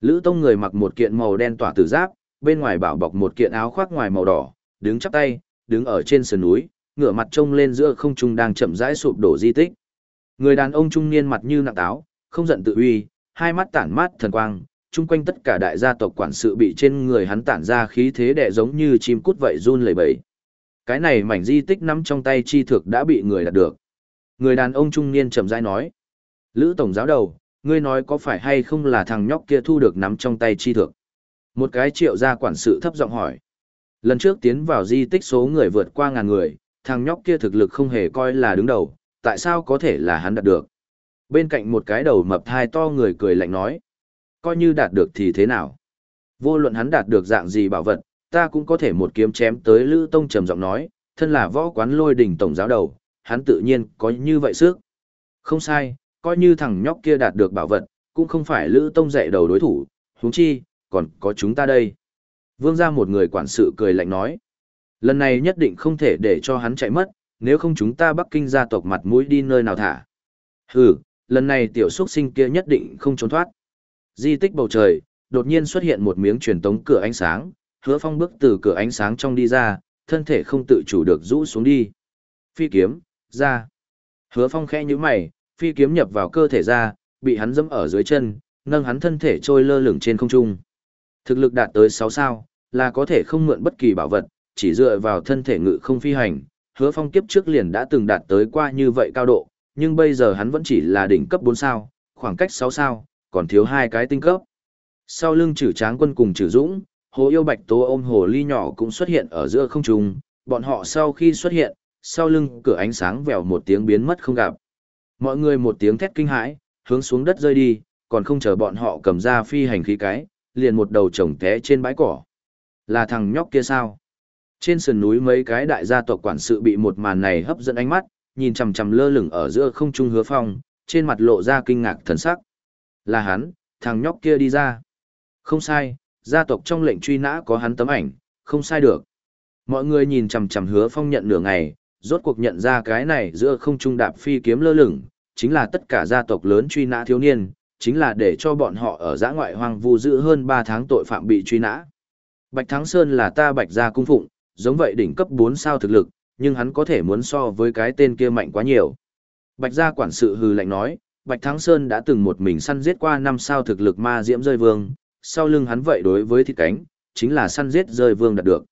Lữ Tông người mặc một kiện màu đen tỏa tử giáp, bên ngoài bảo bọc một kiện áo khoác ngoài màu đỏ, đứng chắp tay, đứng ở trên sườn núi, ngửa mặt trông lên giữa không trung đang chậm rãi sụp đổ di tích. Người đàn ông trung niên mặt như nặng táo, không giận tự uy, hai mắt tản mát thần quang, chung quanh tất cả đại gia tộc quản sự bị trên người hắn tản ra khí thế đẻ giống như chim cút vậy run lẩy bẩy. Cái này mảnh di tích nắm trong tay chi thực đã bị người đạt được. Người đàn ông trung niên chậm rãi nói: "Lữ tổng giáo đầu, ngươi nói có phải hay không là thằng nhóc kia thu được nắm trong tay chi thực?" Một cái triệu gia quản sự thấp giọng hỏi. Lần trước tiến vào di tích số người vượt qua ngàn người, thằng nhóc kia thực lực không hề coi là đứng đầu, tại sao có thể là hắn đạt được? Bên cạnh một cái đầu mập thai to người cười lạnh nói. Coi như đạt được thì thế nào? Vô luận hắn đạt được dạng gì bảo vật, ta cũng có thể một kiếm chém tới Lữ Tông trầm giọng nói, thân là võ quán lôi đỉnh tổng giáo đầu, hắn tự nhiên có như vậy sức. Không sai, coi như thằng nhóc kia đạt được bảo vật, cũng không phải Lữ Tông dạy đầu đối thủ, huống chi, còn có chúng ta đây. Vương ra một người quản sự cười lạnh nói. Lần này nhất định không thể để cho hắn chạy mất, nếu không chúng ta Bắc Kinh gia tộc mặt mũi đi nơi nào thả. Hừ, lần này tiểu xuất sinh kia nhất định không trốn thoát. Di tích bầu trời, đột nhiên xuất hiện một miếng truyền tống cửa ánh sáng, hứa phong bước từ cửa ánh sáng trong đi ra, thân thể không tự chủ được rũ xuống đi. Phi kiếm, ra. Hứa phong khẽ như mày, phi kiếm nhập vào cơ thể ra, bị hắn dẫm ở dưới chân, nâng hắn thân thể trôi lơ lửng trên không trung. Thực lực đạt tới 6 sao, là có thể không mượn bất kỳ bảo vật, chỉ dựa vào thân thể ngự không phi hành. Hứa phong kiếp trước liền đã từng đạt tới qua như vậy cao độ, nhưng bây giờ hắn vẫn chỉ là đỉnh cấp 4 sao, khoảng cách 6 sao, còn thiếu hai cái tinh cấp. Sau lưng trừ tráng quân cùng trừ dũng, hồ yêu bạch tố ôm hồ ly nhỏ cũng xuất hiện ở giữa không trung, bọn họ sau khi xuất hiện, sau lưng cửa ánh sáng vèo một tiếng biến mất không gặp. Mọi người một tiếng thét kinh hãi, hướng xuống đất rơi đi, còn không chờ bọn họ cầm ra phi hành khí cái, liền một đầu chồng té trên bãi cỏ. Là thằng nhóc kia sao? Trên sườn núi mấy cái đại gia tộc quản sự bị một màn này hấp dẫn ánh mắt, nhìn chằm chằm lơ lửng ở giữa không trung hứa phong, trên mặt lộ ra kinh ngạc thần sắc. Là hắn, thằng nhóc kia đi ra. Không sai, gia tộc trong lệnh truy nã có hắn tấm ảnh, không sai được. Mọi người nhìn chằm chằm hứa phong nhận nửa ngày, rốt cuộc nhận ra cái này giữa không trung đạp phi kiếm lơ lửng, chính là tất cả gia tộc lớn truy nã thiếu niên, chính là để cho bọn họ ở giã ngoại hoang vu giữ hơn 3 tháng tội phạm bị truy nã. Bạch Thắng Sơn là ta bạch gia cung phụng, giống vậy đỉnh cấp 4 sao thực lực, nhưng hắn có thể muốn so với cái tên kia mạnh quá nhiều. Bạch gia quản sự hừ lạnh nói, Bạch Thắng Sơn đã từng một mình săn giết qua năm sao thực lực ma diễm rơi vương, sau lưng hắn vậy đối với thịt cánh, chính là săn giết rơi vương đạt được.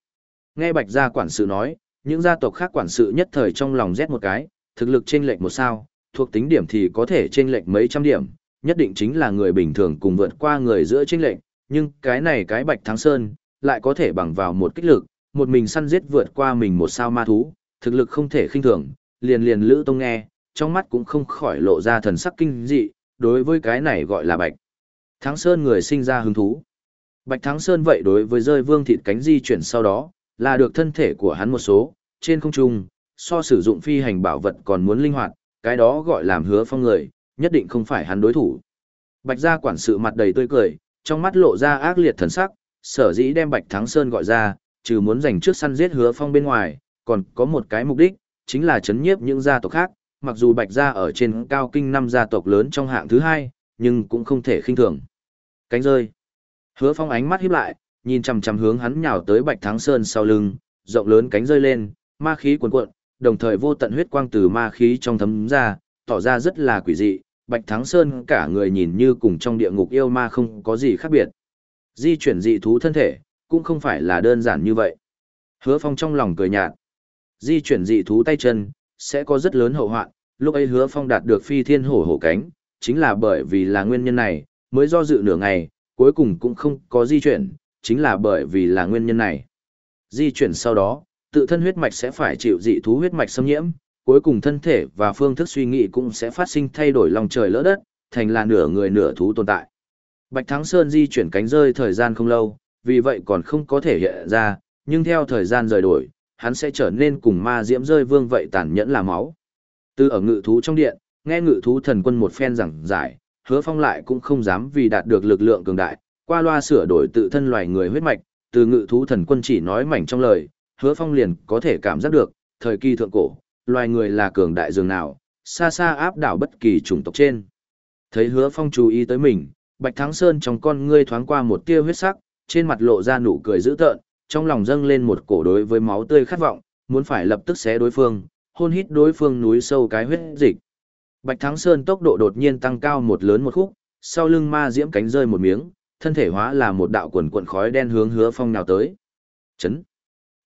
Nghe Bạch gia quản sự nói, những gia tộc khác quản sự nhất thời trong lòng rét một cái, thực lực trên lệch một sao, thuộc tính điểm thì có thể trên lệch mấy trăm điểm, nhất định chính là người bình thường cùng vượt qua người giữa trên lệch, nhưng cái này cái Bạch Thắng Sơn, lại có thể bằng vào một kích lực, một mình săn giết vượt qua mình một sao ma thú, thực lực không thể khinh thường, liền liền Lữ Tông nghe, trong mắt cũng không khỏi lộ ra thần sắc kinh dị, đối với cái này gọi là bạch. Thắng Sơn người sinh ra hứng thú. Bạch Thắng Sơn vậy đối với rơi vương thịt cánh di chuyển sau đó, là được thân thể của hắn một số, trên không trung, so sử dụng phi hành bảo vật còn muốn linh hoạt, cái đó gọi làm hứa phong người, nhất định không phải hắn đối thủ. Bạch gia quản sự mặt đầy tươi cười, trong mắt lộ ra ác liệt thần sắc, sở dĩ đem Bạch Thắng Sơn gọi ra, trừ muốn giành trước săn giết hứa phong bên ngoài, còn có một cái mục đích, chính là chấn nhiếp những gia tộc khác, mặc dù Bạch gia ở trên cao kinh năm gia tộc lớn trong hạng thứ hai, nhưng cũng không thể khinh thường. Cánh rơi. Hứa phong ánh mắt híp lại, nhìn chằm chằm hướng hắn nhào tới Bạch Thắng Sơn sau lưng, rộng lớn cánh rơi lên, ma khí cuồn cuộn, đồng thời vô tận huyết quang từ ma khí trong thấm ra, tỏ ra rất là quỷ dị, Bạch Thắng Sơn cả người nhìn như cùng trong địa ngục yêu ma không có gì khác biệt. Di chuyển dị thú thân thể, cũng không phải là đơn giản như vậy. Hứa Phong trong lòng cười nhạt. Di chuyển dị thú tay chân, sẽ có rất lớn hậu hoạn, lúc ấy Hứa Phong đạt được phi thiên hổ hổ cánh, chính là bởi vì là nguyên nhân này, mới do dự nửa ngày, cuối cùng cũng không có di chuyển, chính là bởi vì là nguyên nhân này. Di chuyển sau đó, tự thân huyết mạch sẽ phải chịu dị thú huyết mạch xâm nhiễm, cuối cùng thân thể và phương thức suy nghĩ cũng sẽ phát sinh thay đổi lòng trời lỡ đất, thành là nửa người nửa thú tồn tại. Bạch Thắng Sơn di chuyển cánh rơi thời gian không lâu, vì vậy còn không có thể hiện ra, nhưng theo thời gian rời đổi, hắn sẽ trở nên cùng ma diễm rơi vương vậy tàn nhẫn là máu. Từ ở ngự thú trong điện, nghe ngự thú thần quân một phen giảng giải, hứa phong lại cũng không dám vì đạt được lực lượng cường đại, qua loa sửa đổi tự thân loài người huyết mạch, từ ngự thú thần quân chỉ nói mảnh trong lời, hứa phong liền có thể cảm giác được, thời kỳ thượng cổ, loài người là cường đại dường nào, xa xa áp đảo bất kỳ chủng tộc trên. Thấy hứa phong chú ý tới mình, Bạch Thắng Sơn trong con ngươi thoáng qua một tia huyết sắc, trên mặt lộ ra nụ cười dữ tợn, trong lòng dâng lên một cổ đối với máu tươi khát vọng, muốn phải lập tức xé đối phương, hôn hít đối phương núi sâu cái huyết dịch. Bạch Thắng Sơn tốc độ đột nhiên tăng cao một lớn một khúc, sau lưng ma diễm cánh rơi một miếng, thân thể hóa là một đạo quần cuộn khói đen hướng Hứa Phong nào tới. Chấn.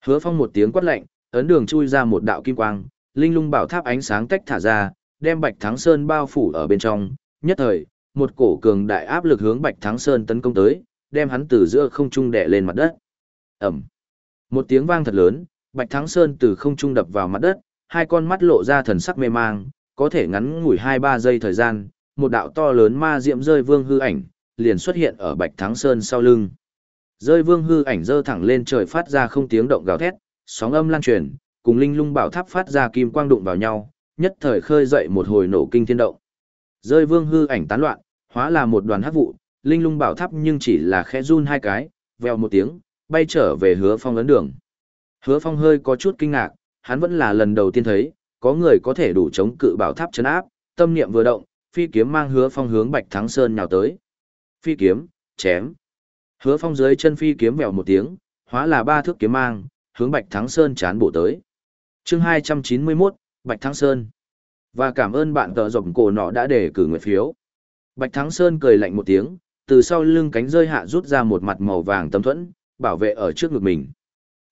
Hứa Phong một tiếng quát lạnh, ấn đường chui ra một đạo kim quang, linh lung bảo tháp ánh sáng tách thả ra, đem Bạch Thắng Sơn bao phủ ở bên trong, nhất thời, một cổ cường đại áp lực hướng Bạch Thắng Sơn tấn công tới, đem hắn từ giữa không trung đè lên mặt đất. Ẩm. Một tiếng vang thật lớn, Bạch Thắng Sơn từ không trung đập vào mặt đất, hai con mắt lộ ra thần sắc mê mang, có thể ngắn ngủi 2-3 giây thời gian, một đạo to lớn ma diệm rơi vương hư ảnh, liền xuất hiện ở Bạch Thắng Sơn sau lưng. Rơi vương hư ảnh dơ thẳng lên trời phát ra không tiếng động gào thét, sóng âm lan truyền, cùng linh lung bảo tháp phát ra kim quang đụng vào nhau, nhất thời khơi dậy một hồi nổ kinh thiên động. Rơi vương hư ảnh tán loạn, hóa là một đoàn hắc vụ, linh lung bảo tháp nhưng chỉ là khẽ run hai cái, vèo một tiếng, bay trở về hứa phong ấn đường. Hứa phong hơi có chút kinh ngạc, hắn vẫn là lần đầu tiên thấy, có người có thể đủ chống cự bảo tháp chấn áp, tâm niệm vừa động, phi kiếm mang hứa phong hướng bạch thắng sơn nhào tới. Phi kiếm, chém. Hứa phong dưới chân phi kiếm vèo một tiếng, hóa là ba thước kiếm mang, hướng bạch thắng sơn chán bổ tới. chương hai trăm chín mươi 291, Bạch Thắng Sơn. Và cảm ơn bạn tờ rộng cổ nọ đã để cử nguyện phiếu. Bạch Thắng Sơn cười lạnh một tiếng, từ sau lưng cánh rơi hạ rút ra một mặt màu vàng tấm thuẫn, bảo vệ ở trước ngực mình.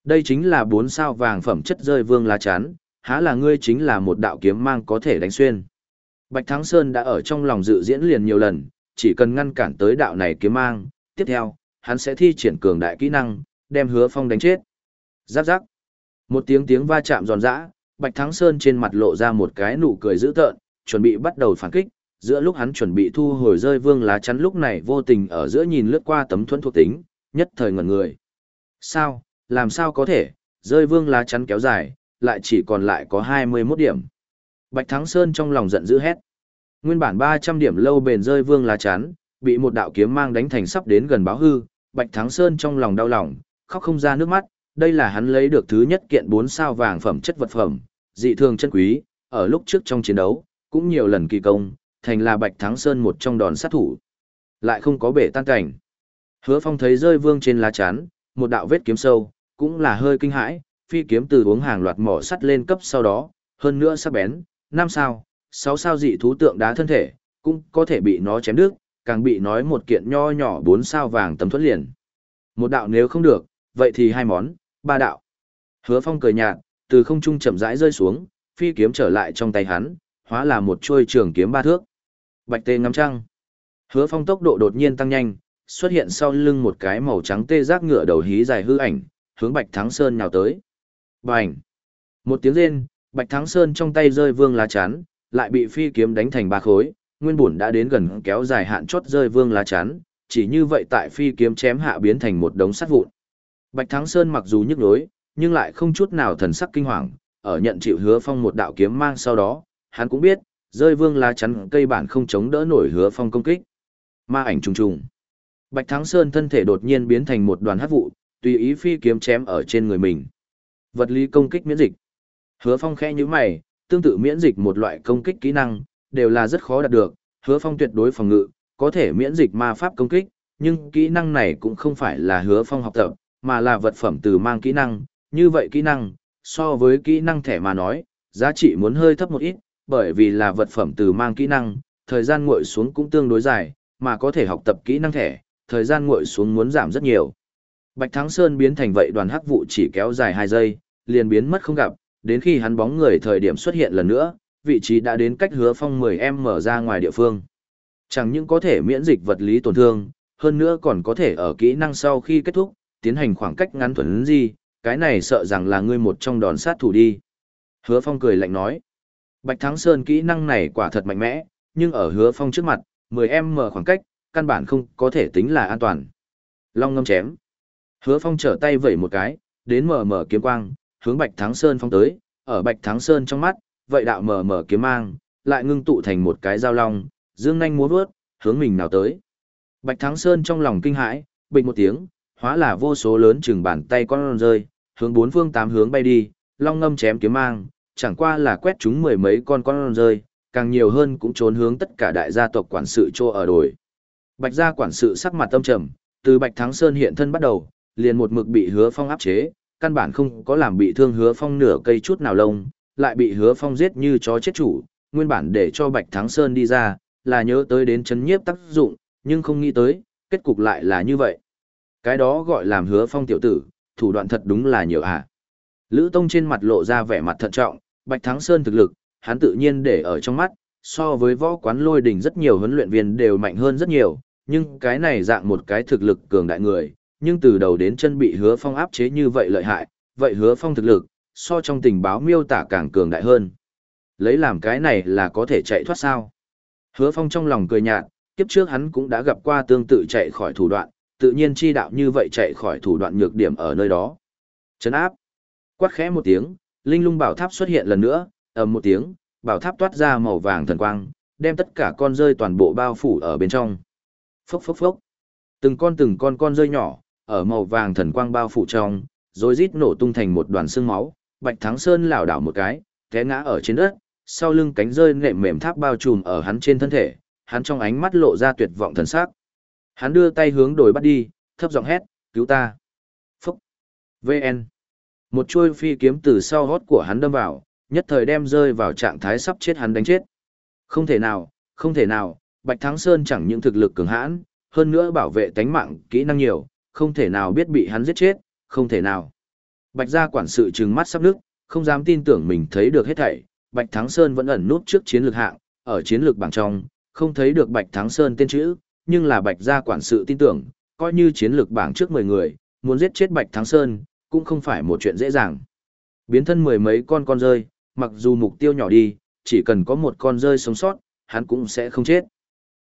Đây chính là bốn sao vàng phẩm chất rơi vương lá chắn, há là ngươi chính là một đạo kiếm mang có thể đánh xuyên. Bạch Thắng Sơn đã ở trong lòng dự diễn liền nhiều lần, chỉ cần ngăn cản tới đạo này kiếm mang, tiếp theo, hắn sẽ thi triển cường đại kỹ năng, đem hứa phong đánh chết. Giáp giáp. Một tiếng tiếng va chạm giòn giã, Bạch Thắng Sơn trên mặt lộ ra một cái nụ cười dữ tợn, chuẩn bị bắt đầu phản kích, giữa lúc hắn chuẩn bị thu hồi rơi vương lá chắn lúc này vô tình ở giữa nhìn lướt qua tấm thuẫn thuộc tính, nhất thời ngẩn người. Sao, làm sao có thể, rơi vương lá chắn kéo dài, lại chỉ còn lại có 21 điểm. Bạch Thắng Sơn trong lòng giận dữ hét. Nguyên bản 300 điểm lâu bền rơi vương lá chắn, bị một đạo kiếm mang đánh thành sắp đến gần báo hư, Bạch Thắng Sơn trong lòng đau lòng, khóc không ra nước mắt, đây là hắn lấy được thứ nhất kiện 4 sao vàng phẩm chất vật phẩm, dị thường chân quý, ở lúc trước trong chiến đấu, cũng nhiều lần kỳ công, thành là Bạch Thắng Sơn một trong đòn sát thủ. Lại không có bể tan cảnh. Hứa Phong thấy rơi vương trên lá chắn, một đạo vết kiếm sâu, cũng là hơi kinh hãi, phi kiếm từ uống hàng loạt mỏ sắt lên cấp sau đó, hơn nữa sắc bén, năm sao, sáu sao dị thú tượng đá thân thể, cũng có thể bị nó chém đứt, càng bị nói một kiện nho nhỏ bốn sao vàng tấm thuẫn liền. Một đạo nếu không được, vậy thì hai món, ba đạo. Hứa Phong cười nhạt, từ không trung chậm rãi rơi xuống, phi kiếm trở lại trong tay hắn, hóa là một chuôi trường kiếm ba thước. Bạch tê ngắm trăng. Hứa phong tốc độ đột nhiên tăng nhanh, xuất hiện sau lưng một cái màu trắng tê giác ngựa đầu hí dài hư ảnh, hướng Bạch Thắng Sơn nhào tới. Bành! Một tiếng rên, Bạch Thắng Sơn trong tay rơi vương lá chắn, lại bị phi kiếm đánh thành ba khối, nguyên bổn đã đến gần kéo dài hạn chót rơi vương lá chắn, chỉ như vậy tại phi kiếm chém hạ biến thành một đống sắt vụn. Bạch Thắng Sơn mặc dù nhức nhối, nhưng lại không chút nào thần sắc kinh hoàng, ở nhận chịu hứa phong một đạo kiếm mang sau đó, hắn cũng biết, rơi vương lá chắn cây bản không chống đỡ nổi hứa phong công kích. Ma ảnh trùng trùng. Bạch Thắng Sơn thân thể đột nhiên biến thành một đoàn hắc vụ, tùy ý phi kiếm chém ở trên người mình. Vật lý công kích miễn dịch. Hứa Phong khẽ nhíu mày, tương tự miễn dịch một loại công kích kỹ năng, đều là rất khó đạt được, Hứa Phong tuyệt đối phòng ngự, có thể miễn dịch ma pháp công kích, nhưng kỹ năng này cũng không phải là Hứa Phong học tập, mà là vật phẩm từ mang kỹ năng, như vậy kỹ năng, so với kỹ năng thẻ mà nói, giá trị muốn hơi thấp một ít, bởi vì là vật phẩm từ mang kỹ năng, thời gian nguội xuống cũng tương đối dài, mà có thể học tập kỹ năng thẻ, thời gian nguội xuống muốn giảm rất nhiều. Bạch Thắng Sơn biến thành vậy đoàn hắc vụ chỉ kéo dài 2 giây, liền biến mất không gặp, đến khi hắn bóng người thời điểm xuất hiện lần nữa, vị trí đã đến cách hứa phong 10m mở ra ngoài địa phương. Chẳng những có thể miễn dịch vật lý tổn thương, hơn nữa còn có thể ở kỹ năng sau khi kết thúc, tiến hành khoảng cách ngắn thuần gì, cái này sợ rằng là ngươi một trong đòn sát thủ đi. Hứa phong cười lạnh nói, Bạch Thắng Sơn kỹ năng này quả thật mạnh mẽ, nhưng ở hứa phong trước mặt, 10m khoảng cách, căn bản không có thể tính là an toàn. Long ngâm chém. Hứa Phong trở tay vẩy một cái, đến mở mở kiếm quang, hướng Bạch Thắng Sơn phong tới, ở Bạch Thắng Sơn trong mắt, vậy đạo mở mở kiếm mang, lại ngưng tụ thành một cái dao long, dương nhanh múa vớt, hướng mình nào tới. Bạch Thắng Sơn trong lòng kinh hãi, bình một tiếng, hóa là vô số lớn chừng bàn tay con rơi, hướng bốn phương tám hướng bay đi, long ngâm chém kiếm mang, chẳng qua là quét chúng mười mấy con con rơi, càng nhiều hơn cũng trốn hướng tất cả đại gia tộc quản sự cho ở đồi. Bạch gia quản sự sắc mặt tâm trầm, từ Bạch Thắng Sơn hiện thân bắt đầu, liền một mực bị Hứa Phong áp chế, căn bản không có làm bị thương Hứa Phong nửa cây chút nào lông, lại bị Hứa Phong giết như chó chết chủ, nguyên bản để cho Bạch Thắng Sơn đi ra, là nhớ tới đến chấn nhiếp tác dụng, nhưng không nghĩ tới, kết cục lại là như vậy. Cái đó gọi làm Hứa Phong tiểu tử, thủ đoạn thật đúng là nhiều ạ. À. Lữ Tông trên mặt lộ ra vẻ mặt thận trọng, Bạch Thắng Sơn thực lực, hắn tự nhiên để ở trong mắt, so với võ quán lôi đỉnh rất nhiều huấn luyện viên đều mạnh hơn rất nhiều, nhưng cái này dạng một cái thực lực cường đại người, nhưng từ đầu đến chân bị hứa phong áp chế như vậy lợi hại, vậy hứa phong thực lực, so trong tình báo miêu tả càng cường đại hơn. Lấy làm cái này là có thể chạy thoát sao. Hứa phong trong lòng cười nhạt, kiếp trước hắn cũng đã gặp qua tương tự chạy khỏi thủ đoạn, tự nhiên chi đạo như vậy chạy khỏi thủ đoạn nhược điểm ở nơi đó. Chấn áp. Quát khẽ một tiếng, linh lung bảo tháp xuất hiện lần nữa, ầm một tiếng, bảo tháp toát ra màu vàng thần quang, đem tất cả con rơi toàn bộ bao phủ ở bên trong. Phốc phốc phốc. Từng con từng con con rơi nhỏ, ở màu vàng thần quang bao phủ trong, rồi rít nổ tung thành một đoàn xương máu, Bạch Thắng Sơn lảo đảo một cái, té ngã ở trên đất, sau lưng cánh rơi nệm mềm tháp bao trùm ở hắn trên thân thể, hắn trong ánh mắt lộ ra tuyệt vọng thần sắc. Hắn đưa tay hướng đồi bắt đi, thấp giọng hét, "Cứu ta!" Phúc. VN. Một chuôi phi kiếm từ sau hót của hắn đâm vào, nhất thời đem rơi vào trạng thái sắp chết hắn đánh chết. Không thể nào, không thể nào, Bạch Thắng Sơn chẳng những thực lực cường hãn, hơn nữa bảo vệ tánh mạng, kỹ năng nhiều, không thể nào biết bị hắn giết chết, không thể nào. Bạch gia quản sự trừng mắt sắp nước, không dám tin tưởng mình thấy được hết thảy, Bạch Thắng Sơn vẫn ẩn nút trước chiến lược hạng, ở chiến lược bảng trong, không thấy được Bạch Thắng Sơn tên chữ, nhưng là Bạch gia quản sự tin tưởng, coi như chiến lược bảng trước 10 người, muốn giết chết Bạch Thắng Sơn, cũng không phải một chuyện dễ dàng. Biến thân mười mấy con con rơi, mặc dù mục tiêu nhỏ đi, chỉ cần có một con rơi sống sót, hắn cũng sẽ không chết.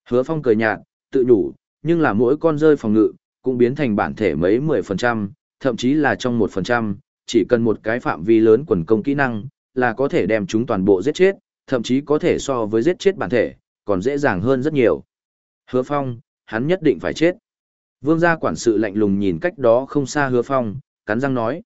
Hứa Phong cười nhạt, tự nhủ, nhưng là mỗi con rơi phòng ngự, cũng biến thành bản thể mấy mười phần trăm, thậm chí là trong một phần trăm, chỉ cần một cái phạm vi lớn quần công kỹ năng, là có thể đem chúng toàn bộ giết chết, thậm chí có thể so với giết chết bản thể, còn dễ dàng hơn rất nhiều. Hứa Phong, hắn nhất định phải chết. Vương gia quản sự lạnh lùng nhìn cách đó không xa Hứa Phong, cắn răng nói.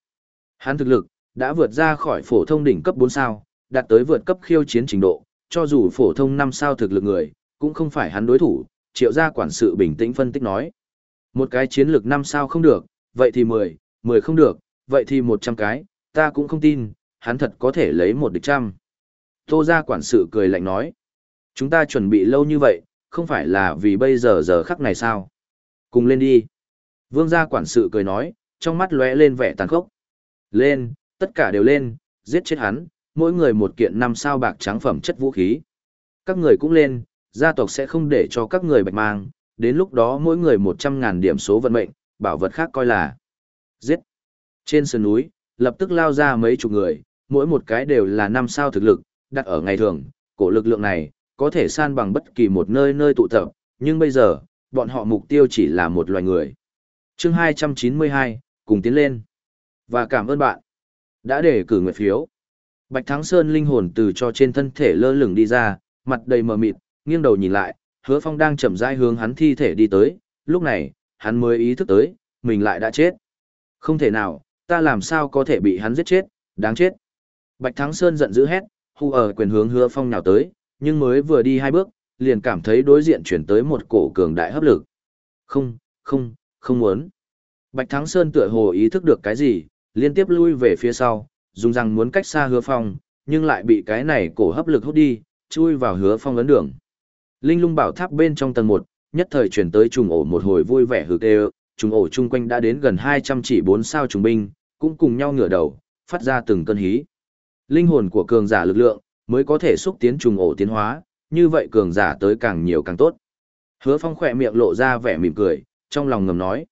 Hắn thực lực, đã vượt ra khỏi phổ thông đỉnh cấp 4 sao, đạt tới vượt cấp khiêu chiến trình độ, cho dù phổ thông 5 sao thực lực người, cũng không phải hắn đối thủ, triệu gia quản sự bình tĩnh phân tích nói. Một cái chiến lược 5 sao không được, vậy thì 10, 10 không được, vậy thì 100 cái, ta cũng không tin, hắn thật có thể lấy một địch trăm. Tô gia quản sự cười lạnh nói. Chúng ta chuẩn bị lâu như vậy, không phải là vì bây giờ giờ khắc này sao? Cùng lên đi. Vương gia quản sự cười nói, trong mắt lóe lên vẻ tàn khốc. Lên, tất cả đều lên, giết chết hắn, mỗi người một kiện năm sao bạc trắng phẩm chất vũ khí. Các người cũng lên, gia tộc sẽ không để cho các người bạch mang, đến lúc đó mỗi người một trăm ngàn điểm số vận mệnh, bảo vật khác coi là giết. Trên sườn núi, lập tức lao ra mấy chục người, mỗi một cái đều là năm sao thực lực, đặt ở ngày thường, cổ lực lượng này, có thể san bằng bất kỳ một nơi nơi tụ tập, nhưng bây giờ, bọn họ mục tiêu chỉ là một loài người. chương 292, cùng tiến lên. Và cảm ơn bạn đã để cử nguyện phiếu. Bạch Thắng Sơn linh hồn từ cho trên thân thể lơ lửng đi ra, mặt đầy mờ mịt, nghiêng đầu nhìn lại, hứa phong đang chậm rãi hướng hắn thi thể đi tới, lúc này, hắn mới ý thức tới, mình lại đã chết. Không thể nào, ta làm sao có thể bị hắn giết chết, đáng chết. Bạch Thắng Sơn giận dữ hét, hù ở quyền hướng hứa phong nào tới, nhưng mới vừa đi hai bước, liền cảm thấy đối diện chuyển tới một cổ cường đại hấp lực. Không, không, không muốn. Bạch Thắng Sơn tựa hồ ý thức được cái gì, liên tiếp lui về phía sau, dùng rằng muốn cách xa hứa phong, nhưng lại bị cái này cổ hấp lực hút đi, chui vào hứa phong ấn đường. Linh lung bảo tháp bên trong tầng 1, nhất thời chuyển tới trùng ổ một hồi vui vẻ hừ tê trùng ổ chung quanh đã đến gần 200 chỉ 4 sao trùng binh, cũng cùng nhau ngửa đầu, phát ra từng cơn hí. Linh hồn của cường giả lực lượng, mới có thể xúc tiến trùng ổ tiến hóa, như vậy cường giả tới càng nhiều càng tốt. Hứa phong khỏe miệng lộ ra vẻ mỉm cười, trong lòng ngầm nói.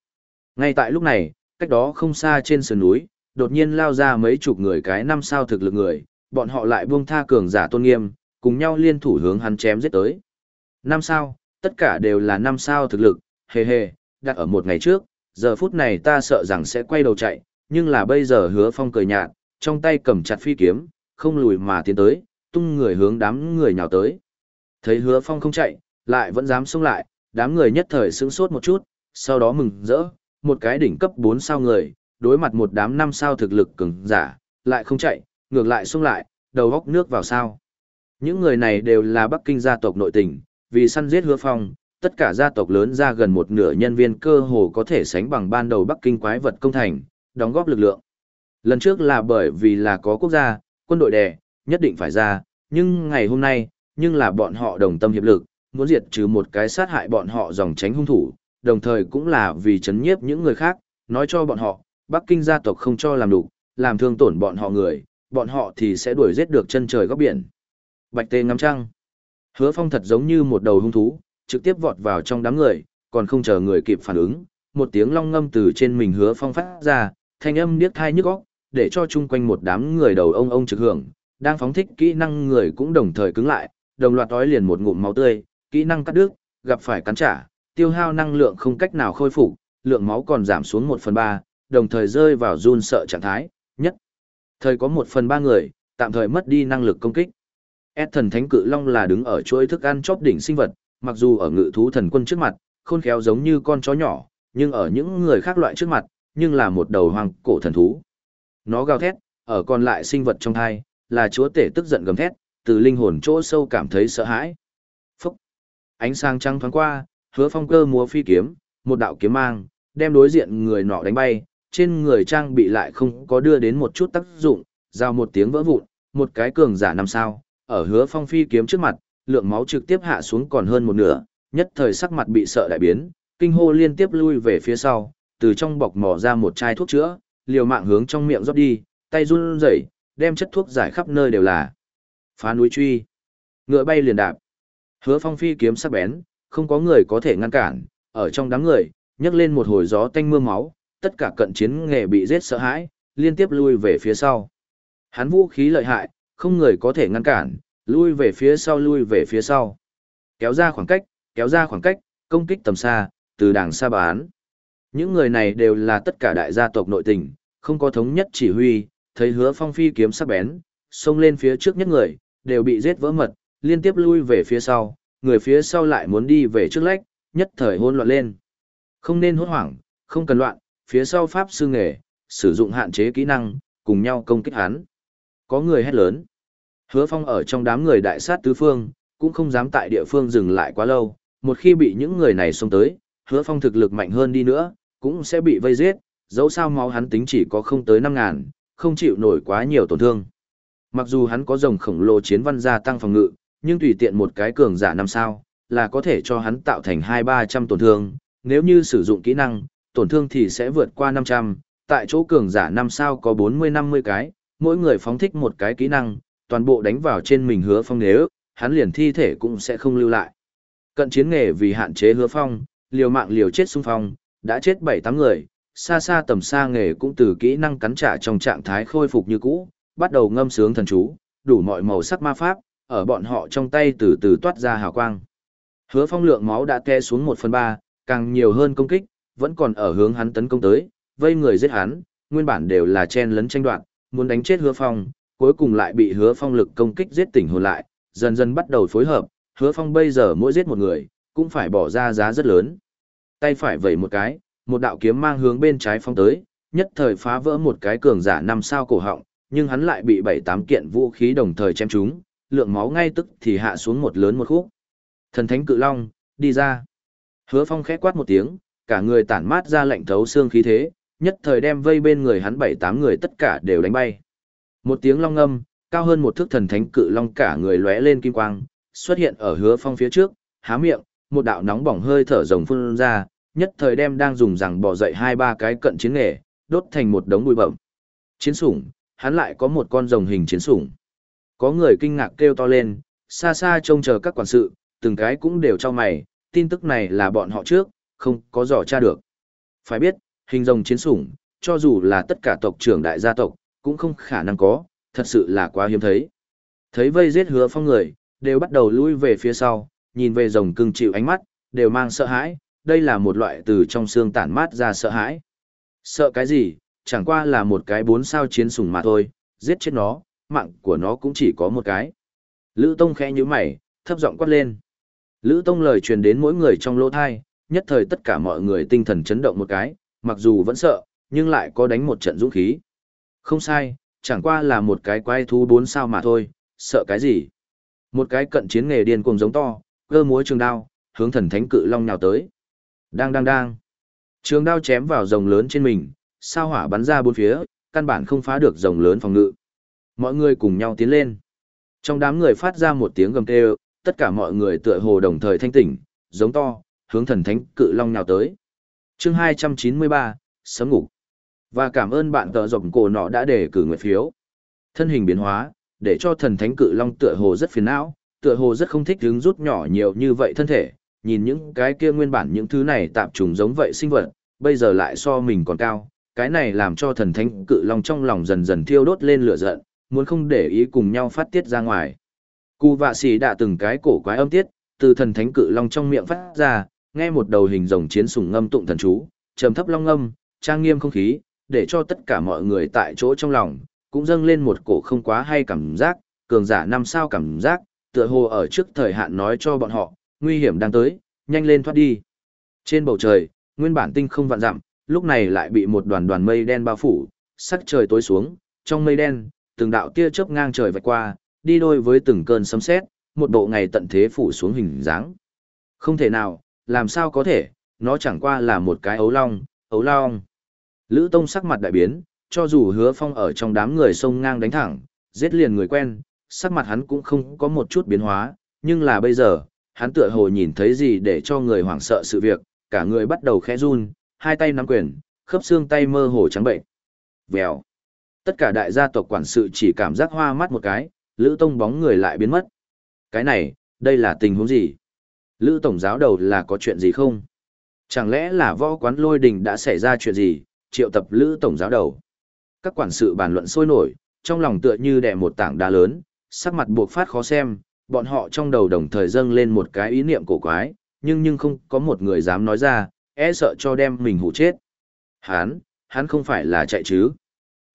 Ngay tại lúc này, cách đó không xa trên sườn núi, đột nhiên lao ra mấy chục người cái năm sao thực lực người, bọn họ lại buông tha cường giả tôn nghiêm, cùng nhau liên thủ hướng hắn chém giết tới. Năm sao, tất cả đều là năm sao thực lực, hề hề, đặt ở một ngày trước, giờ phút này ta sợ rằng sẽ quay đầu chạy, nhưng là bây giờ hứa phong cười nhạt, trong tay cầm chặt phi kiếm, không lùi mà tiến tới, tung người hướng đám người nhào tới. Thấy hứa phong không chạy, lại vẫn dám xông lại, đám người nhất thời sững sốt một chút, sau đó mừng rỡ, một cái đỉnh cấp 4 sao người, đối mặt một đám 5 sao thực lực cường giả, lại không chạy, ngược lại xuống lại, đầu góc nước vào sao. Những người này đều là Bắc Kinh gia tộc nội tình, vì săn giết hứa phong, tất cả gia tộc lớn ra gần một nửa nhân viên cơ hồ có thể sánh bằng ban đầu Bắc Kinh quái vật công thành, đóng góp lực lượng. Lần trước là bởi vì là có quốc gia, quân đội đè, nhất định phải ra, nhưng ngày hôm nay, nhưng là bọn họ đồng tâm hiệp lực, muốn diệt trừ một cái sát hại bọn họ dòng tránh hung thủ, đồng thời cũng là vì chấn nhiếp những người khác, nói cho bọn họ, Bắc Kinh gia tộc không cho làm đủ, làm thương tổn bọn họ người, bọn họ thì sẽ đuổi giết được chân trời góc biển. Bạch tê ngắm trăng. Hứa phong thật giống như một đầu hung thú, trực tiếp vọt vào trong đám người, còn không chờ người kịp phản ứng, một tiếng long ngâm từ trên mình hứa phong phát ra, thanh âm điếc thai nhức óc, để cho chung quanh một đám người đầu ông ông trực hưởng, đang phóng thích kỹ năng người cũng đồng thời cứng lại, đồng loạt ói liền một ngụm máu tươi, kỹ năng cắt đứt, gặp phải cắn trả, tiêu hao năng lượng không cách nào khôi phục, lượng máu còn giảm xuống 1 phần 3, đồng thời rơi vào run sợ trạng thái, nhất. Thời có 1 phần 3 người, tạm thời mất đi năng lực công kích. S thần thánh cự long là đứng ở chuỗi thức ăn chóp đỉnh sinh vật, mặc dù ở ngự thú thần quân trước mặt, khôn khéo giống như con chó nhỏ, nhưng ở những người khác loại trước mặt, nhưng là một đầu hoàng cổ thần thú. Nó gào thét, ở còn lại sinh vật trong thai, là chúa tể tức giận gầm thét, từ linh hồn chỗ sâu cảm thấy sợ hãi. Phúc! Ánh sáng trăng thoáng qua, hứa phong cơ múa phi kiếm, một đạo kiếm mang, đem đối diện người nọ đánh bay, trên người trang bị lại không có đưa đến một chút tác dụng, giao một tiếng vỡ vụn, một cái cường giả năm sao, ở hứa phong phi kiếm trước mặt, lượng máu trực tiếp hạ xuống còn hơn một nửa, nhất thời sắc mặt bị sợ đại biến, kinh hô liên tiếp lui về phía sau, từ trong bọc mò ra một chai thuốc chữa, liều mạng hướng trong miệng rót đi, tay run rẩy, đem chất thuốc giải khắp nơi đều là. Phá núi truy, ngựa bay liền đạp. Hứa Phong phi kiếm sắc bén, không có người có thể ngăn cản, ở trong đám người, nhấc lên một hồi gió tanh mưa máu, tất cả cận chiến nghề bị giết sợ hãi, liên tiếp lui về phía sau. Hắn vũ khí lợi hại, không người có thể ngăn cản, lui về phía sau lui về phía sau. Kéo ra khoảng cách, kéo ra khoảng cách, công kích tầm xa, từ đàng xa bán. Những người này đều là tất cả đại gia tộc nội tình, không có thống nhất chỉ huy, thấy hứa phong phi kiếm sắc bén, xông lên phía trước nhất người, đều bị giết vỡ mật, liên tiếp lui về phía sau, người phía sau lại muốn đi về trước lách, nhất thời hôn loạn lên. Không nên hốt hoảng, không cần loạn, phía sau pháp sư nghề, sử dụng hạn chế kỹ năng, cùng nhau công kích hắn. Có người hét lớn. Hứa phong ở trong đám người đại sát tứ phương, cũng không dám tại địa phương dừng lại quá lâu, một khi bị những người này xông tới, hứa phong thực lực mạnh hơn đi nữa, cũng sẽ bị vây giết, dẫu sao máu hắn tính chỉ có không tới 5 ngàn, không chịu nổi quá nhiều tổn thương. Mặc dù hắn có rồng khổng lồ chiến văn gia tăng phòng ngự, nhưng tùy tiện một cái cường giả năm sao, là có thể cho hắn tạo thành 2-300 tổn thương, nếu như sử dụng kỹ năng, tổn thương thì sẽ vượt qua 500, tại chỗ cường giả năm sao có 40-50 cái, mỗi người phóng thích một cái kỹ năng, toàn bộ đánh vào trên mình hứa phong nếu, hắn liền thi thể cũng sẽ không lưu lại. Cận chiến nghề vì hạn chế hứa phong, liều mạng liều chết xung phong, đã chết 7-8 người, xa xa tầm xa nghề cũng từ kỹ năng cắn trả trong trạng thái khôi phục như cũ, bắt đầu ngâm sướng thần chú, đủ mọi màu sắc ma pháp, ở bọn họ trong tay từ từ toát ra hào quang. Hứa phong lượng máu đã te xuống 1 phần 3, càng nhiều hơn công kích, vẫn còn ở hướng hắn tấn công tới, vây người giết hắn, nguyên bản đều là chen lấn tranh đoạt, muốn đánh chết hứa phong, cuối cùng lại bị hứa phong lực công kích giết tỉnh hồn lại, dần dần bắt đầu phối hợp, hứa phong bây giờ mỗi giết một người, cũng phải bỏ ra giá rất lớn. Tay phải vẩy một cái, một đạo kiếm mang hướng bên trái phong tới, nhất thời phá vỡ một cái cường giả năm sao cổ họng, nhưng hắn lại bị bảy tám kiện vũ khí đồng thời chém trúng, lượng máu ngay tức thì hạ xuống một lớn một khúc. Thần thánh cự long, đi ra. Hứa phong khẽ quát một tiếng, cả người tản mát ra lệnh thấu xương khí thế, nhất thời đem vây bên người hắn bảy tám người tất cả đều đánh bay. Một tiếng long ngâm, cao hơn một thước thần thánh cự long cả người lóe lên kim quang, xuất hiện ở hứa phong phía trước, há miệng, một đạo nóng bỏng hơi thở rồng phun ra, nhất thời đem đang dùng rằng bỏ dậy hai ba cái cận chiến nghề, đốt thành một đống bụi bẩm. Chiến sủng, hắn lại có một con rồng hình chiến sủng. Có người kinh ngạc kêu to lên, xa xa trông chờ các quản sự, từng cái cũng đều cho mày, tin tức này là bọn họ trước, không có dò tra được. Phải biết, hình rồng chiến sủng, cho dù là tất cả tộc trưởng đại gia tộc, cũng không khả năng có, thật sự là quá hiếm thấy. Thấy vây giết hứa phong người, đều bắt đầu lui về phía sau, nhìn về rồng cưng chịu ánh mắt, đều mang sợ hãi, đây là một loại từ trong xương tản mát ra sợ hãi. Sợ cái gì, chẳng qua là một cái bốn sao chiến sủng mà thôi, giết chết nó, mạng của nó cũng chỉ có một cái. Lữ Tông khẽ như mày, thấp giọng quát lên. Lữ Tông lời truyền đến mỗi người trong lỗ thai, nhất thời tất cả mọi người tinh thần chấn động một cái, mặc dù vẫn sợ, nhưng lại có đánh một trận dũng khí. Không sai, chẳng qua là một cái quái thú bốn sao mà thôi, sợ cái gì. Một cái cận chiến nghề điên cuồng giống to, cơ múa trường đao, hướng thần thánh cự long nhào tới. Đang đang đang. Trường đao chém vào rồng lớn trên mình, sao hỏa bắn ra bốn phía, căn bản không phá được rồng lớn phòng ngự. Mọi người cùng nhau tiến lên. Trong đám người phát ra một tiếng gầm kêu, tất cả mọi người tựa hồ đồng thời thanh tỉnh, giống to, hướng thần thánh cự long nhào tới. Chương 293, sấm ngủ. Và cảm ơn bạn tờ rộng cổ nọ đã đề cử nguyện phiếu. Thân hình biến hóa, để cho thần thánh cự long tựa hồ rất phiền não, tựa hồ rất không thích hứng rút nhỏ nhiều như vậy thân thể, nhìn những cái kia nguyên bản những thứ này tạp trùng giống vậy sinh vật, bây giờ lại so mình còn cao, cái này làm cho thần thánh cự long trong lòng dần dần thiêu đốt lên lửa giận, muốn không để ý cùng nhau phát tiết ra ngoài. Cụ vạ sĩ đã từng cái cổ quái âm tiết, từ thần thánh cự long trong miệng phát ra, nghe một đầu hình rồng chiến sùng ngâm tụng thần chú, trầm thấp long ngâm, trang nghiêm không khí, để cho tất cả mọi người tại chỗ trong lòng, cũng dâng lên một cổ không quá hay cảm giác, cường giả năm sao cảm giác, tựa hồ ở trước thời hạn nói cho bọn họ, nguy hiểm đang tới, nhanh lên thoát đi. Trên bầu trời, nguyên bản tinh không vạn dặm, lúc này lại bị một đoàn đoàn mây đen bao phủ, sắc trời tối xuống, trong mây đen, từng đạo tia chớp ngang trời vạch qua, đi đôi với từng cơn sấm sét, một bộ ngày tận thế phủ xuống hình dáng. Không thể nào, làm sao có thể, nó chẳng qua là một cái ấu long, ấu long. Lữ Tông sắc mặt đại biến, cho dù hứa phong ở trong đám người sông ngang đánh thẳng, giết liền người quen, sắc mặt hắn cũng không có một chút biến hóa, nhưng là bây giờ, hắn tựa hồ nhìn thấy gì để cho người hoảng sợ sự việc, cả người bắt đầu khẽ run, hai tay nắm quyền, khớp xương tay mơ hồ trắng bệnh. Vèo. Tất cả đại gia tộc quản sự chỉ cảm giác hoa mắt một cái, Lữ Tông bóng người lại biến mất. Cái này, đây là tình huống gì? Lữ Tổng giáo đầu là có chuyện gì không? Chẳng lẽ là võ quán lôi đình đã xảy ra chuyện gì, triệu tập Lữ Tổng giáo đầu? Các quản sự bàn luận sôi nổi, trong lòng tựa như đè một tảng đá lớn, sắc mặt buộc phát khó xem, bọn họ trong đầu đồng thời dâng lên một cái ý niệm cổ quái, nhưng nhưng không có một người dám nói ra, e sợ cho đem mình hủ chết. Hán, hắn không phải là chạy chứ.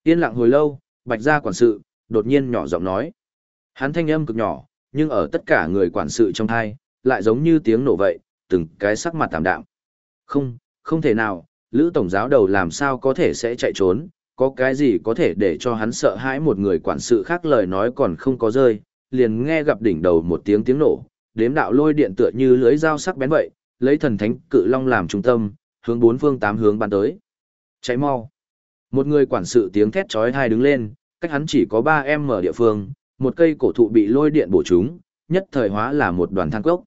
Yên lặng hồi lâu, bạch gia quản sự, đột nhiên nhỏ giọng nói. Hắn thanh âm cực nhỏ, nhưng ở tất cả người quản sự trong thai, lại giống như tiếng nổ vậy, từng cái sắc mặt tạm đạm. Không, không thể nào, Lữ Tổng giáo đầu làm sao có thể sẽ chạy trốn, có cái gì có thể để cho hắn sợ hãi một người quản sự khác lời nói còn không có rơi, liền nghe gặp đỉnh đầu một tiếng tiếng nổ, đếm đạo lôi điện tựa như lưới dao sắc bén vậy, lấy thần thánh cự long làm trung tâm, hướng bốn phương tám hướng bắn tới. Cháy mau. Một người quản sự tiếng thét chói tai đứng lên, cách hắn chỉ có 3 em địa phương, một cây cổ thụ bị lôi điện bổ trúng, nhất thời hóa là một đoàn than cốc.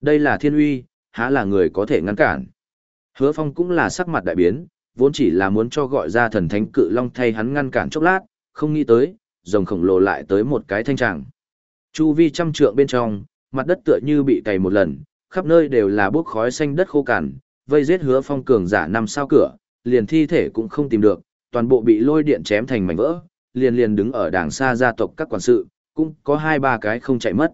Đây là thiên uy, há là người có thể ngăn cản. Hứa Phong cũng là sắc mặt đại biến, vốn chỉ là muốn cho gọi ra thần thánh cự long thay hắn ngăn cản chốc lát, không nghĩ tới, rồng khổng lồ lại tới một cái thanh tràng. Chu vi trăm trượng bên trong, mặt đất tựa như bị cày một lần, khắp nơi đều là bốc khói xanh đất khô cằn, vây giết hứa phong cường giả năm sao cửa, liền thi thể cũng không tìm được, toàn bộ bị lôi điện chém thành mảnh vỡ, liền liền đứng ở đàng xa gia tộc các quản sự, cũng có hai ba cái không chạy mất.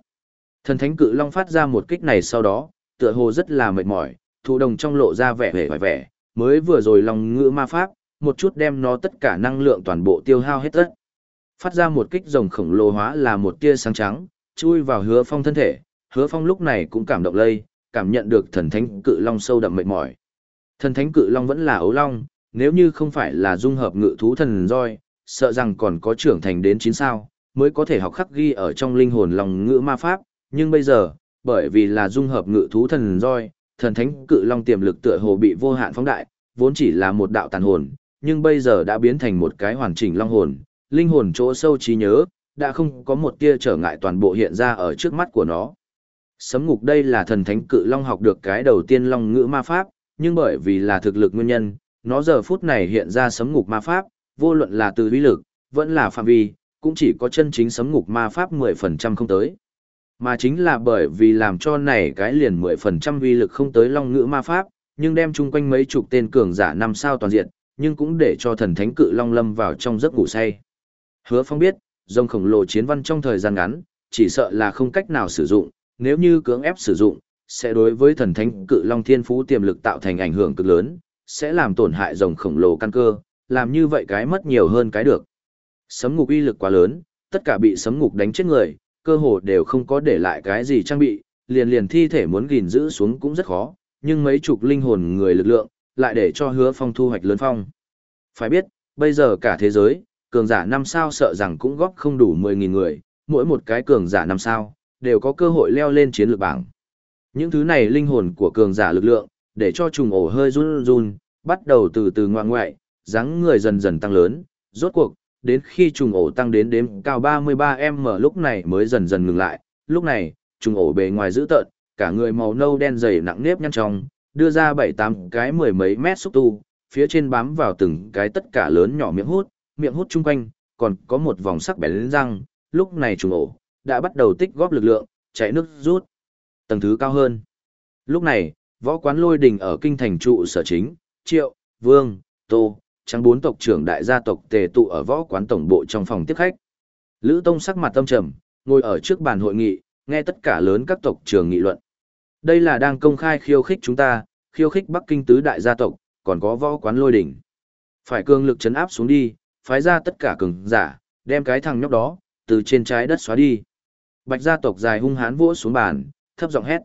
Thần thánh cự long phát ra một kích này sau đó, tựa hồ rất là mệt mỏi, thụ đồng trong lộ ra vẻ vẻ vẻ vẻ, mới vừa rồi lòng ngữ ma pháp, một chút đem nó tất cả năng lượng toàn bộ tiêu hao hết tất. Phát ra một kích rồng khổng lồ hóa là một tia sáng trắng, chui vào hứa phong thân thể, hứa phong lúc này cũng cảm động lây, cảm nhận được thần thánh cự long sâu đậm mệt mỏi. Thần thánh cự long vẫn là ấu long, nếu như không phải là dung hợp ngự thú thần roi, sợ rằng còn có trưởng thành đến 9 sao, mới có thể học khắc ghi ở trong linh hồn lòng ngữ ma pháp, nhưng bây giờ, bởi vì là dung hợp ngự thú thần roi, thần thánh cự long tiềm lực tựa hồ bị vô hạn phóng đại, vốn chỉ là một đạo tàn hồn, nhưng bây giờ đã biến thành một cái hoàn chỉnh long hồn, linh hồn chỗ sâu trí nhớ, đã không có một tia trở ngại toàn bộ hiện ra ở trước mắt của nó. Sấm ngục đây là thần thánh cự long học được cái đầu tiên long ngữ ma pháp, nhưng bởi vì là thực lực nguyên nhân, nó giờ phút này hiện ra sấm ngục ma pháp, vô luận là từ uy lực, vẫn là phạm vi, cũng chỉ có chân chính sấm ngục ma pháp 10% không tới. Mà chính là bởi vì làm cho này cái liền 10% uy lực không tới long ngữ ma pháp, nhưng đem chung quanh mấy chục tên cường giả năm sao toàn diện, nhưng cũng để cho thần thánh cự long lâm vào trong giấc ngủ say. Hứa Phong biết, rồng khổng lồ chiến văn trong thời gian ngắn, chỉ sợ là không cách nào sử dụng, nếu như cưỡng ép sử dụng, sẽ đối với thần thánh cự long thiên phú tiềm lực tạo thành ảnh hưởng cực lớn, sẽ làm tổn hại rồng khổng lồ căn cơ, làm như vậy cái mất nhiều hơn cái được. Sấm ngục uy lực quá lớn, tất cả bị sấm ngục đánh chết người, cơ hồ đều không có để lại cái gì trang bị, liền liền thi thể muốn gìn giữ xuống cũng rất khó, nhưng mấy chục linh hồn người lực lượng, lại để cho hứa phong thu hoạch lớn phong. Phải biết, bây giờ cả thế giới, cường giả năm sao sợ rằng cũng góp không đủ 10.000 người, mỗi một cái cường giả năm sao, đều có cơ hội leo lên chiến lược bảng. Những thứ này linh hồn của cường giả lực lượng, để cho trùng ổ hơi run run, bắt đầu từ từ ngoan ngoại, dáng người dần dần tăng lớn, rốt cuộc, đến khi trùng ổ tăng đến đếm cao 33m lúc này mới dần dần ngừng lại, lúc này, trùng ổ bề ngoài dữ tợn, cả người màu nâu đen dày nặng nếp nhăn trong, đưa ra bảy tám cái mười mấy mét xúc tu, phía trên bám vào từng cái tất cả lớn nhỏ miệng hút, miệng hút chung quanh, còn có một vòng sắc bén răng, lúc này trùng ổ, đã bắt đầu tích góp lực lượng, chạy nước rút. Tầng thứ cao hơn. Lúc này, võ quán lôi đình ở kinh thành trụ sở chính, triệu, vương, tô, trắng bốn tộc trưởng đại gia tộc tề tụ ở võ quán tổng bộ trong phòng tiếp khách. Lữ Tông sắc mặt tâm trầm, ngồi ở trước bàn hội nghị, nghe tất cả lớn các tộc trưởng nghị luận. Đây là đang công khai khiêu khích chúng ta, khiêu khích Bắc Kinh tứ đại gia tộc, còn có võ quán lôi đỉnh. Phải cường lực chấn áp xuống đi, phái ra tất cả cường giả, đem cái thằng nhóc đó, từ trên trái đất xóa đi. Bạch gia tộc dài hung hãn vỗ xuống bàn, thấp giọng hét.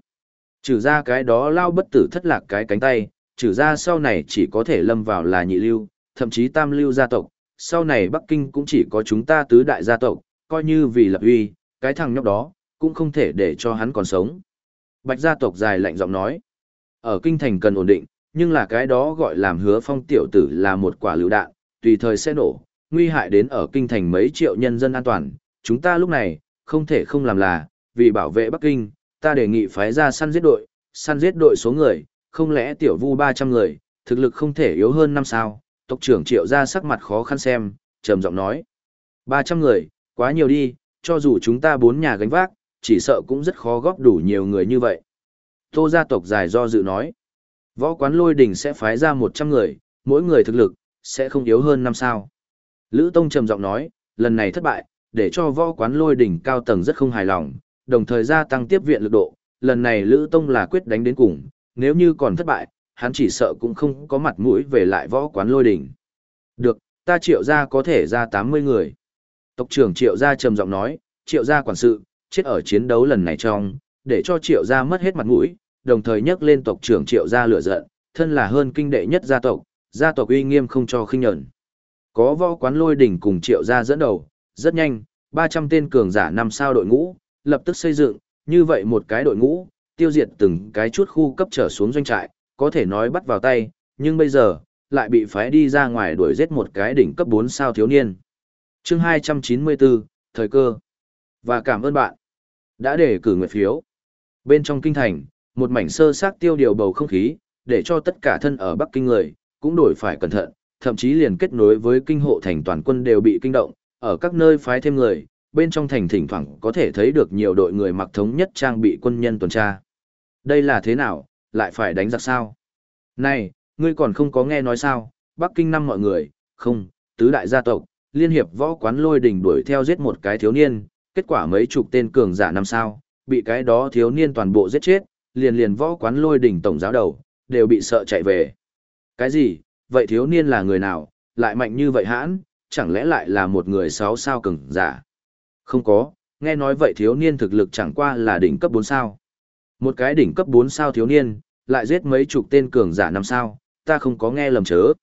Trừ ra cái đó lao bất tử thất lạc cái cánh tay, trừ ra sau này chỉ có thể lâm vào là nhị lưu, thậm chí tam lưu gia tộc, sau này Bắc Kinh cũng chỉ có chúng ta tứ đại gia tộc, coi như vì lập uy, cái thằng nhóc đó, cũng không thể để cho hắn còn sống. Bạch gia tộc dài lạnh giọng nói, ở kinh thành cần ổn định, nhưng là cái đó gọi làm hứa phong tiểu tử là một quả lựu đạn, tùy thời sẽ nổ, nguy hại đến ở kinh thành mấy triệu nhân dân an toàn. Chúng ta lúc này, không thể không làm là, vì bảo vệ Bắc Kinh, ta đề nghị phái ra săn giết đội, săn giết đội số người, không lẽ tiểu vu 300 người, thực lực không thể yếu hơn năm sao, tộc trưởng triệu ra sắc mặt khó khăn xem, trầm giọng nói. 300 người, quá nhiều đi, cho dù chúng ta bốn nhà gánh vác, chỉ sợ cũng rất khó góp đủ nhiều người như vậy. Tô gia tộc dài do dự nói. Võ quán lôi đỉnh sẽ phái ra 100 người, mỗi người thực lực, sẽ không yếu hơn năm sao. Lữ Tông trầm giọng nói, lần này thất bại, để cho võ quán lôi đỉnh cao tầng rất không hài lòng, đồng thời gia tăng tiếp viện lực độ. Lần này Lữ Tông là quyết đánh đến cùng, nếu như còn thất bại, hắn chỉ sợ cũng không có mặt mũi về lại võ quán lôi đỉnh. Được, ta triệu gia có thể ra 80 người. Tộc trưởng triệu gia trầm giọng nói, triệu gia quản sự, chết ở chiến đấu lần này trong, để cho triệu gia mất hết mặt mũi, đồng thời nhắc lên tộc trưởng triệu gia lửa giận, thân là hơn kinh đệ nhất gia tộc, gia tộc uy nghiêm không cho khinh nhẫn. Có võ quán lôi đỉnh cùng triệu gia dẫn đầu, rất nhanh, 300 tên cường giả năm sao đội ngũ, lập tức xây dựng, như vậy một cái đội ngũ, tiêu diệt từng cái chút khu cấp trở xuống doanh trại, có thể nói bắt vào tay, nhưng bây giờ, lại bị phái đi ra ngoài đuổi giết một cái đỉnh cấp 4 sao thiếu niên. chương 294, Thời cơ. Và cảm ơn bạn đã để cử nguyện phiếu. Bên trong kinh thành, một mảnh sơ xác tiêu điều bầu không khí, để cho tất cả thân ở Bắc Kinh người, cũng đổi phải cẩn thận, thậm chí liền kết nối với kinh hộ thành toàn quân đều bị kinh động, ở các nơi phái thêm người, bên trong thành thỉnh thoảng có thể thấy được nhiều đội người mặc thống nhất trang bị quân nhân tuần tra. Đây là thế nào, lại phải đánh giặc sao? Này, ngươi còn không có nghe nói sao, Bắc Kinh năm mọi người, không, tứ đại gia tộc, liên hiệp võ quán lôi đỉnh đuổi theo giết một cái thiếu niên, kết quả mấy chục tên cường giả năm sao, bị cái đó thiếu niên toàn bộ giết chết, liền liền võ quán lôi đỉnh tổng giáo đầu, đều bị sợ chạy về. Cái gì, vậy thiếu niên là người nào, lại mạnh như vậy hãn, chẳng lẽ lại là một người sáu sao cường giả? Không có, nghe nói vậy thiếu niên thực lực chẳng qua là đỉnh cấp 4 sao. Một cái đỉnh cấp 4 sao thiếu niên, lại giết mấy chục tên cường giả năm sao, ta không có nghe lầm chớ.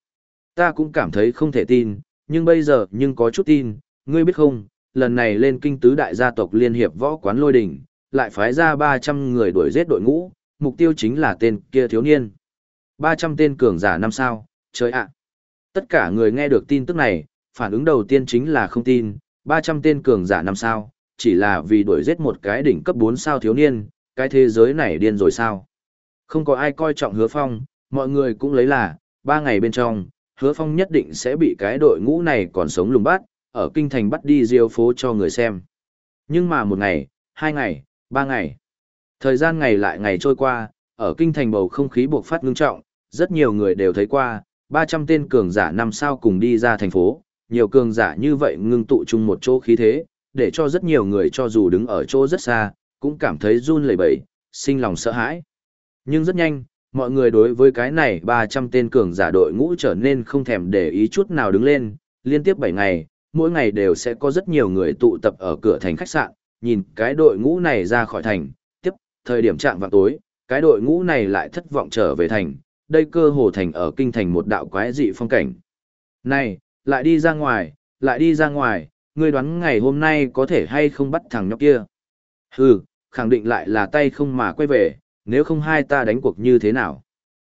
Ta cũng cảm thấy không thể tin, nhưng bây giờ nhưng có chút tin, ngươi biết không, lần này lên kinh tứ đại gia tộc liên hiệp võ quán lôi đỉnh, lại phái ra 300 người đuổi giết đội ngũ, mục tiêu chính là tên kia thiếu niên. 300 tên cường giả năm sao, trời ạ. Tất cả người nghe được tin tức này, phản ứng đầu tiên chính là không tin, 300 tên cường giả năm sao, chỉ là vì đuổi giết một cái đỉnh cấp 4 sao thiếu niên, cái thế giới này điên rồi sao. Không có ai coi trọng hứa phong, mọi người cũng lấy là, ba ngày bên trong, hứa phong nhất định sẽ bị cái đội ngũ này còn sống lùng bắt, ở kinh thành bắt đi diêu phố cho người xem. Nhưng mà một ngày, hai ngày, ba ngày, thời gian ngày lại ngày trôi qua, ở kinh thành bầu không khí buộc phát ngưng trọng, rất nhiều người đều thấy qua, 300 tên cường giả năm sao cùng đi ra thành phố, nhiều cường giả như vậy ngưng tụ chung một chỗ khí thế, để cho rất nhiều người cho dù đứng ở chỗ rất xa, cũng cảm thấy run lẩy bẩy, sinh lòng sợ hãi. Nhưng rất nhanh, mọi người đối với cái này 300 tên cường giả đội ngũ trở nên không thèm để ý chút nào đứng lên, liên tiếp 7 ngày, mỗi ngày đều sẽ có rất nhiều người tụ tập ở cửa thành khách sạn, nhìn cái đội ngũ này ra khỏi thành, tiếp, thời điểm trạng vào tối, cái đội ngũ này lại thất vọng trở về thành, đây cơ hồ thành ở kinh thành một đạo quái dị phong cảnh. Này, lại đi ra ngoài, lại đi ra ngoài, ngươi đoán ngày hôm nay có thể hay không bắt thằng nhóc kia. Hừ, khẳng định lại là tay không mà quay về, nếu không hai ta đánh cuộc như thế nào.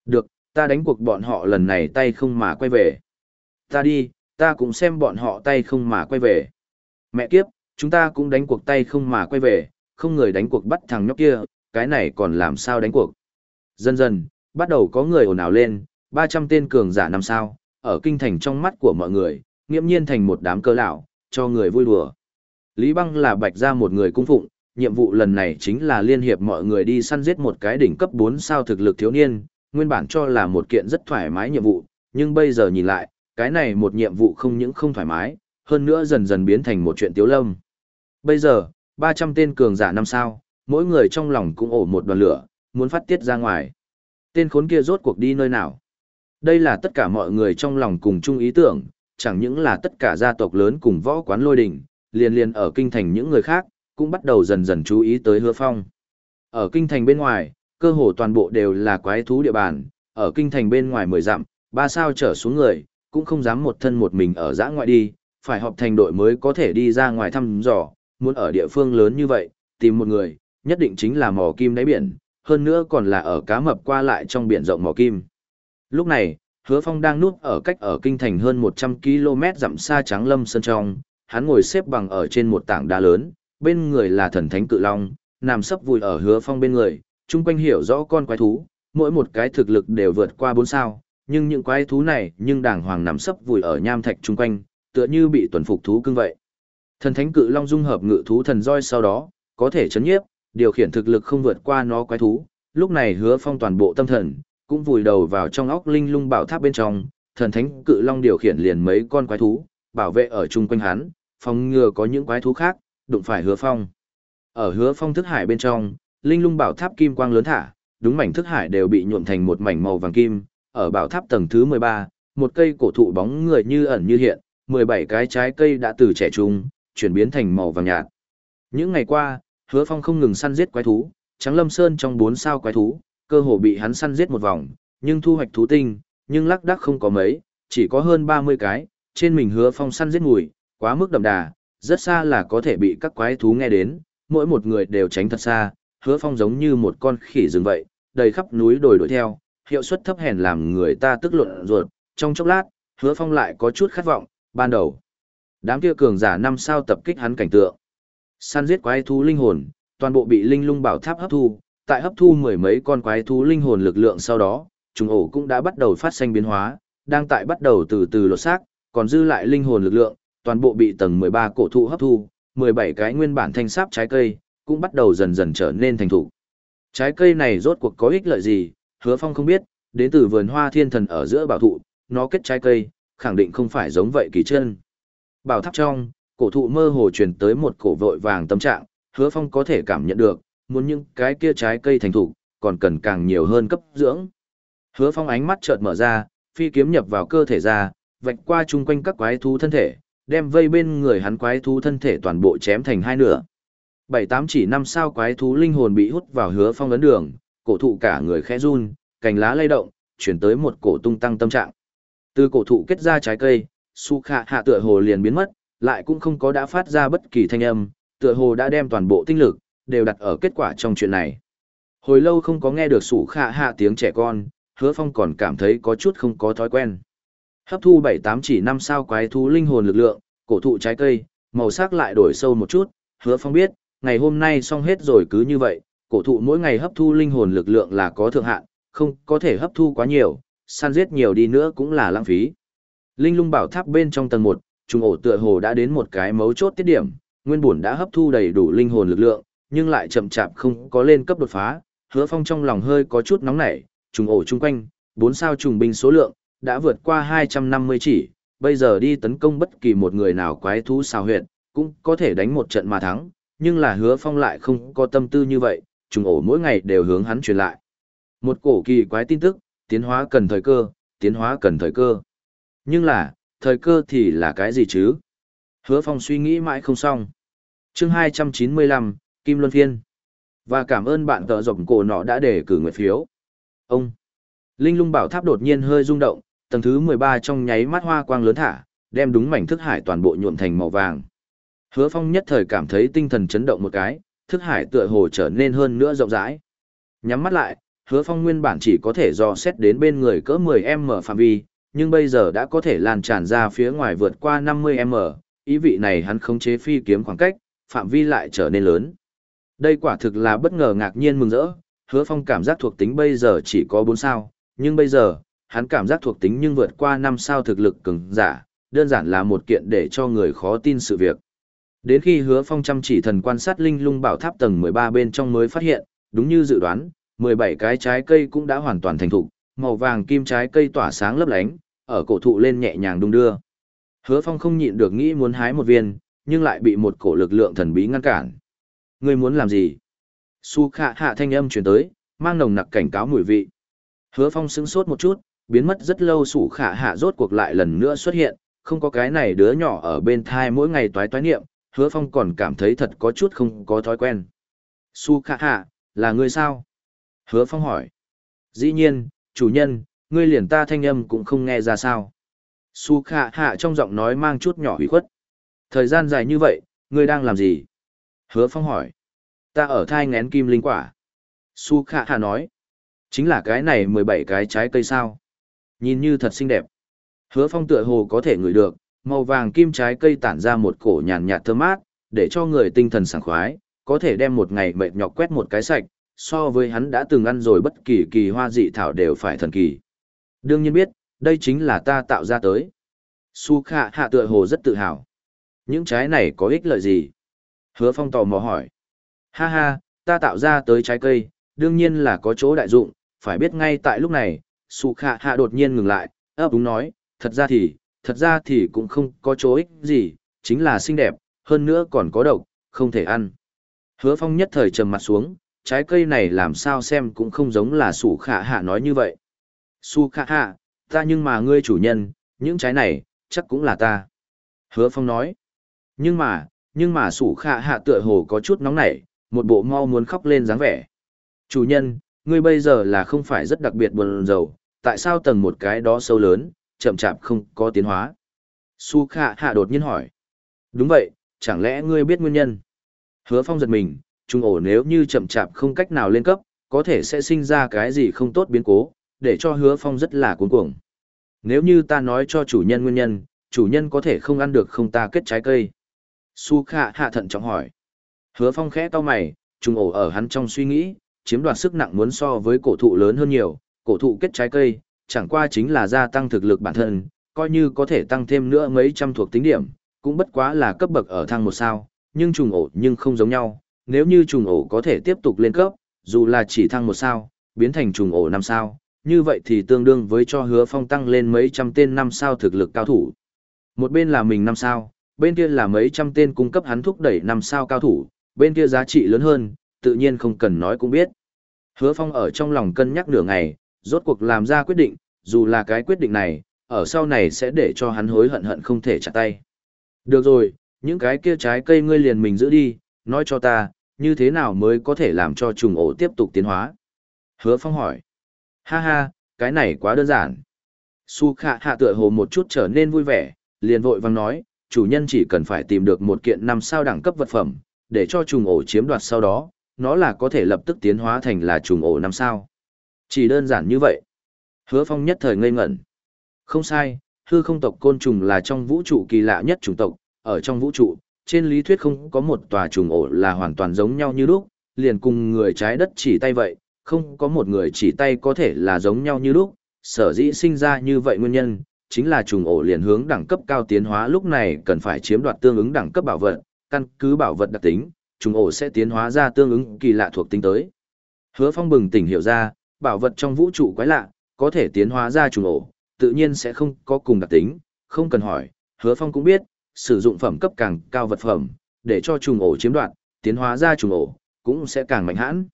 Được, ta đánh cuộc bọn họ lần này tay không mà quay về. Ta đi, ta cũng xem bọn họ tay không mà quay về. Mẹ kiếp, chúng ta cũng đánh cuộc tay không mà quay về, không người đánh cuộc bắt thằng nhóc kia, cái này còn làm sao đánh cuộc. Dần dần, bắt đầu có người ồn ào lên, 300 tên cường giả năm sao, ở kinh thành trong mắt của mọi người, nghiễm nhiên thành một đám cơ lão, cho người vui đùa. Lý Băng là bạch ra một người cung phụng, nhiệm vụ lần này chính là liên hiệp mọi người đi săn giết một cái đỉnh cấp 4 sao thực lực thiếu niên, nguyên bản cho là một kiện rất thoải mái nhiệm vụ, nhưng bây giờ nhìn lại, cái này một nhiệm vụ không những không thoải mái, hơn nữa dần dần biến thành một chuyện tiếu lâm. Bây giờ, 300 tên cường giả năm sao, mỗi người trong lòng cũng ổ một đoàn lửa, muốn phát tiết ra ngoài. Tên khốn kia rốt cuộc đi nơi nào? Đây là tất cả mọi người trong lòng cùng chung ý tưởng, chẳng những là tất cả gia tộc lớn cùng võ quán lôi đình, liền liền ở kinh thành những người khác, cũng bắt đầu dần dần chú ý tới hứa phong. Ở kinh thành bên ngoài, cơ hồ toàn bộ đều là quái thú địa bàn, ở kinh thành bên ngoài mười dặm, ba sao trở xuống người, cũng không dám một thân một mình ở giã ngoại đi, phải họp thành đội mới có thể đi ra ngoài thăm dò, muốn ở địa phương lớn như vậy, tìm một người, nhất định chính là mò kim đáy biển, hơn nữa còn là ở cá mập qua lại trong biển rộng mò kim. Lúc này, Hứa Phong đang núp ở cách ở kinh thành hơn 100 km dặm xa trắng lâm sơn trong, hắn ngồi xếp bằng ở trên một tảng đá lớn, bên người là thần thánh cự long, nằm sấp vùi ở Hứa Phong bên người, chung quanh hiểu rõ con quái thú, mỗi một cái thực lực đều vượt qua 4 sao, nhưng những quái thú này nhưng đàng hoàng nằm sấp vùi ở nham thạch chung quanh, tựa như bị tuần phục thú cưng vậy. Thần thánh cự long dung hợp ngự thú thần roi sau đó, có thể chấn nhiếp, điều khiển thực lực không vượt qua nó quái thú, lúc này Hứa Phong toàn bộ tâm thần cũng vùi đầu vào trong óc linh lung bảo tháp bên trong, thần thánh cự long điều khiển liền mấy con quái thú, bảo vệ ở chung quanh hắn, phòng ngừa có những quái thú khác, đụng phải hứa phong. Ở hứa phong thức hải bên trong, linh lung bảo tháp kim quang lớn thả, đúng mảnh thức hải đều bị nhuộm thành một mảnh màu vàng kim, ở bảo tháp tầng thứ 13, một cây cổ thụ bóng người như ẩn như hiện, 17 cái trái cây đã từ trẻ trung, chuyển biến thành màu vàng nhạt. Những ngày qua, hứa phong không ngừng săn giết quái thú, trắng lâm sơn trong 4 sao quái thú, cơ hồ bị hắn săn giết một vòng, nhưng thu hoạch thú tinh, nhưng lắc đắc không có mấy, chỉ có hơn 30 cái, trên mình hứa phong săn giết mùi, quá mức đậm đà, rất xa là có thể bị các quái thú nghe đến, mỗi một người đều tránh thật xa, hứa phong giống như một con khỉ rừng vậy, đầy khắp núi đồi đuổi theo, hiệu suất thấp hèn làm người ta tức luận ruột, trong chốc lát, hứa phong lại có chút khát vọng, ban đầu. Đám kia cường giả năm sao tập kích hắn cảnh tượng. Săn giết quái thú linh hồn, toàn bộ bị linh lung bảo tháp hấp thu, tại hấp thu mười mấy con quái thú linh hồn lực lượng sau đó, trùng ổ cũng đã bắt đầu phát sinh biến hóa, đang tại bắt đầu từ từ lột xác, còn dư lại linh hồn lực lượng, toàn bộ bị tầng 13 cổ thụ hấp thu, 17 cái nguyên bản thanh sáp trái cây, cũng bắt đầu dần dần trở nên thành thụ. Trái cây này rốt cuộc có ích lợi gì, hứa phong không biết, đến từ vườn hoa thiên thần ở giữa bảo thụ, nó kết trái cây, khẳng định không phải giống vậy kỳ chân. Bảo tháp trong, cổ thụ mơ hồ truyền tới một cổ vội vàng tâm trạng, hứa phong có thể cảm nhận được, muốn những cái kia trái cây thành thục, còn cần càng nhiều hơn cấp dưỡng. Hứa Phong ánh mắt chợt mở ra, phi kiếm nhập vào cơ thể ra, vạch qua chung quanh các quái thú thân thể, đem vây bên người hắn quái thú thân thể toàn bộ chém thành hai nửa. Bảy tám chỉ năm sao quái thú linh hồn bị hút vào Hứa Phong ấn đường, cổ thụ cả người khẽ run, cành lá lay động, chuyển tới một cổ tung tăng tâm trạng. Từ cổ thụ kết ra trái cây, su khạ hạ tựa hồ liền biến mất, lại cũng không có đã phát ra bất kỳ thanh âm, tựa hồ đã đem toàn bộ tinh lực, đều đặt ở kết quả trong chuyện này. Hồi lâu không có nghe được sủ khạ hạ tiếng trẻ con, hứa phong còn cảm thấy có chút không có thói quen. Hấp thu bảy tám chỉ năm sao quái thú linh hồn lực lượng, cổ thụ trái cây, màu sắc lại đổi sâu một chút, hứa phong biết, ngày hôm nay xong hết rồi cứ như vậy, cổ thụ mỗi ngày hấp thu linh hồn lực lượng là có thượng hạn, không có thể hấp thu quá nhiều, săn giết nhiều đi nữa cũng là lãng phí. Linh lung bảo tháp bên trong tầng 1, trùng ổ tựa hồ đã đến một cái mấu chốt tiết điểm, nguyên bổn đã hấp thu đầy đủ linh hồn lực lượng, nhưng lại chậm chạp không có lên cấp đột phá, hứa phong trong lòng hơi có chút nóng nảy, trùng ổ chung quanh, 4 sao trùng binh số lượng, đã vượt qua 250 chỉ, bây giờ đi tấn công bất kỳ một người nào quái thú xào huyệt, cũng có thể đánh một trận mà thắng, nhưng là hứa phong lại không có tâm tư như vậy, trùng ổ mỗi ngày đều hướng hắn truyền lại. Một cổ kỳ quái tin tức, tiến hóa cần thời cơ, tiến hóa cần thời cơ. Nhưng là, thời cơ thì là cái gì chứ? Hứa Phong suy nghĩ mãi không xong. chương 295, Kim Luân Phiên. Và cảm ơn bạn tờ rộng cổ nọ đã để cử nguyện phiếu. Ông. Linh lung bảo tháp đột nhiên hơi rung động, tầng thứ 13 trong nháy mắt hoa quang lớn thả, đem đúng mảnh thức hải toàn bộ nhuộm thành màu vàng. Hứa Phong nhất thời cảm thấy tinh thần chấn động một cái, thức hải tựa hồ trở nên hơn nữa rộng rãi. Nhắm mắt lại, hứa phong nguyên bản chỉ có thể dò xét đến bên người cỡ 10m phạm vi, nhưng bây giờ đã có thể lan tràn ra phía ngoài vượt qua 50m, ý vị này hắn khống chế phi kiếm khoảng cách, phạm vi lại trở nên lớn. Đây quả thực là bất ngờ ngạc nhiên mừng rỡ, hứa phong cảm giác thuộc tính bây giờ chỉ có 4 sao, nhưng bây giờ, hắn cảm giác thuộc tính nhưng vượt qua 5 sao thực lực cứng giả, đơn giản là một kiện để cho người khó tin sự việc. Đến khi hứa phong chăm chỉ thần quan sát linh lung bảo tháp tầng 13 bên trong mới phát hiện, đúng như dự đoán, 17 cái trái cây cũng đã hoàn toàn thành thục, màu vàng kim trái cây tỏa sáng lấp lánh, ở cổ thụ lên nhẹ nhàng đung đưa. Hứa Phong không nhịn được nghĩ muốn hái một viên, nhưng lại bị một cổ lực lượng thần bí ngăn cản. Ngươi muốn làm gì? Su Khả hạ thanh âm truyền tới, mang nồng nặc cảnh cáo mùi vị. Hứa Phong sững sốt một chút, biến mất rất lâu Su Khả hạ rốt cuộc lại lần nữa xuất hiện, không có cái này đứa nhỏ ở bên thai mỗi ngày toái toái niệm, Hứa Phong còn cảm thấy thật có chút không có thói quen. Su Khả hạ, là ngươi sao? Hứa Phong hỏi. Dĩ nhiên, chủ nhân, ngươi liền ta thanh âm cũng không nghe ra sao. Su Khả Hạ trong giọng nói mang chút nhỏ hủy khuất. Thời gian dài như vậy, ngươi đang làm gì? Hứa Phong hỏi. Ta ở thai ngén kim linh quả. Su Khả Hạ nói. Chính là cái này 17 cái trái cây sao. Nhìn như thật xinh đẹp. Hứa Phong tựa hồ có thể ngửi được, màu vàng kim trái cây tản ra một cổ nhàn nhạt thơm mát, để cho người tinh thần sảng khoái, có thể đem một ngày mệt nhọc quét một cái sạch, so với hắn đã từng ăn rồi bất kỳ kỳ hoa dị thảo đều phải thần kỳ. Đương nhiên biết, đây chính là ta tạo ra tới. Su Khả Hạ tựa hồ rất tự hào. Những trái này có ích lợi gì? Hứa Phong tò mò hỏi. Ha ha, ta tạo ra tới trái cây, đương nhiên là có chỗ đại dụng, phải biết ngay tại lúc này, Sụ Khả Hạ đột nhiên ngừng lại, ấp đúng nói, thật ra thì, thật ra thì cũng không có chỗ ích gì, chính là xinh đẹp, hơn nữa còn có độc, không thể ăn. Hứa Phong nhất thời trầm mặt xuống, trái cây này làm sao xem cũng không giống là sủ khả hạ nói như vậy. Sụ khả hạ, ta nhưng mà ngươi chủ nhân, những trái này, chắc cũng là ta. Hứa phong nói. Nhưng mà, nhưng mà sủ khả hạ tựa hồ có chút nóng nảy, một bộ mau muốn khóc lên dáng vẻ. Chủ nhân, ngươi bây giờ là không phải rất đặc biệt buồn rầu, tại sao tầng một cái đó sâu lớn, chậm chạp không có tiến hóa? Su khả hạ đột nhiên hỏi. Đúng vậy, chẳng lẽ ngươi biết nguyên nhân? Hứa phong giật mình, trung ổ nếu như chậm chạp không cách nào lên cấp, có thể sẽ sinh ra cái gì không tốt biến cố, để cho hứa phong rất là cuốn cuồng. Nếu như ta nói cho chủ nhân nguyên nhân, chủ nhân có thể không ăn được không ta kết trái cây. Su Khả hạ thận trọng hỏi. Hứa phong khẽ to mày, Trùng ổ ở hắn trong suy nghĩ, chiếm đoạt sức nặng muốn so với cổ thụ lớn hơn nhiều, cổ thụ kết trái cây, chẳng qua chính là gia tăng thực lực bản thân, coi như có thể tăng thêm nữa mấy trăm thuộc tính điểm, cũng bất quá là cấp bậc ở thang một sao, nhưng trùng ổ nhưng không giống nhau, nếu như trùng ổ có thể tiếp tục lên cấp, dù là chỉ thăng một sao, biến thành trùng ổ năm sao, như vậy thì tương đương với cho hứa phong tăng lên mấy trăm tên năm sao thực lực cao thủ. Một bên là mình năm sao, bên kia là mấy trăm tên cung cấp hắn thúc đẩy năm sao cao thủ, bên kia giá trị lớn hơn, tự nhiên không cần nói cũng biết. Hứa phong ở trong lòng cân nhắc nửa ngày, Rốt cuộc làm ra quyết định, dù là cái quyết định này, ở sau này sẽ để cho hắn hối hận hận không thể chặt tay. Được rồi, những cái kia trái cây ngươi liền mình giữ đi, nói cho ta, như thế nào mới có thể làm cho trùng ổ tiếp tục tiến hóa? Hứa Phong hỏi. Ha ha, cái này quá đơn giản. Su Khả hạ tựa hồ một chút trở nên vui vẻ, liền vội vàng nói, chủ nhân chỉ cần phải tìm được một kiện năm sao đẳng cấp vật phẩm, để cho trùng ổ chiếm đoạt sau đó, nó là có thể lập tức tiến hóa thành là trùng ổ năm sao. Chỉ đơn giản như vậy. Hứa Phong nhất thời ngây ngẩn. Không sai, hư không tộc côn trùng là trong vũ trụ kỳ lạ nhất chủng tộc, ở trong vũ trụ, trên lý thuyết không có một tòa trùng ổ là hoàn toàn giống nhau như lúc, liền cùng người trái đất chỉ tay vậy, không có một người chỉ tay có thể là giống nhau như lúc, sở dĩ sinh ra như vậy nguyên nhân, chính là trùng ổ liền hướng đẳng cấp cao tiến hóa lúc này cần phải chiếm đoạt tương ứng đẳng cấp bảo vật, căn cứ bảo vật đặc tính, trùng ổ sẽ tiến hóa ra tương ứng kỳ lạ thuộc tính tới. Hứa Phong bừng tỉnh hiểu ra, bảo vật trong vũ trụ quái lạ, có thể tiến hóa ra trùng ổ, tự nhiên sẽ không có cùng đặc tính, không cần hỏi, Hứa Phong cũng biết, sử dụng phẩm cấp càng cao vật phẩm, để cho trùng ổ chiếm đoạt, tiến hóa ra trùng ổ, cũng sẽ càng mạnh hãn.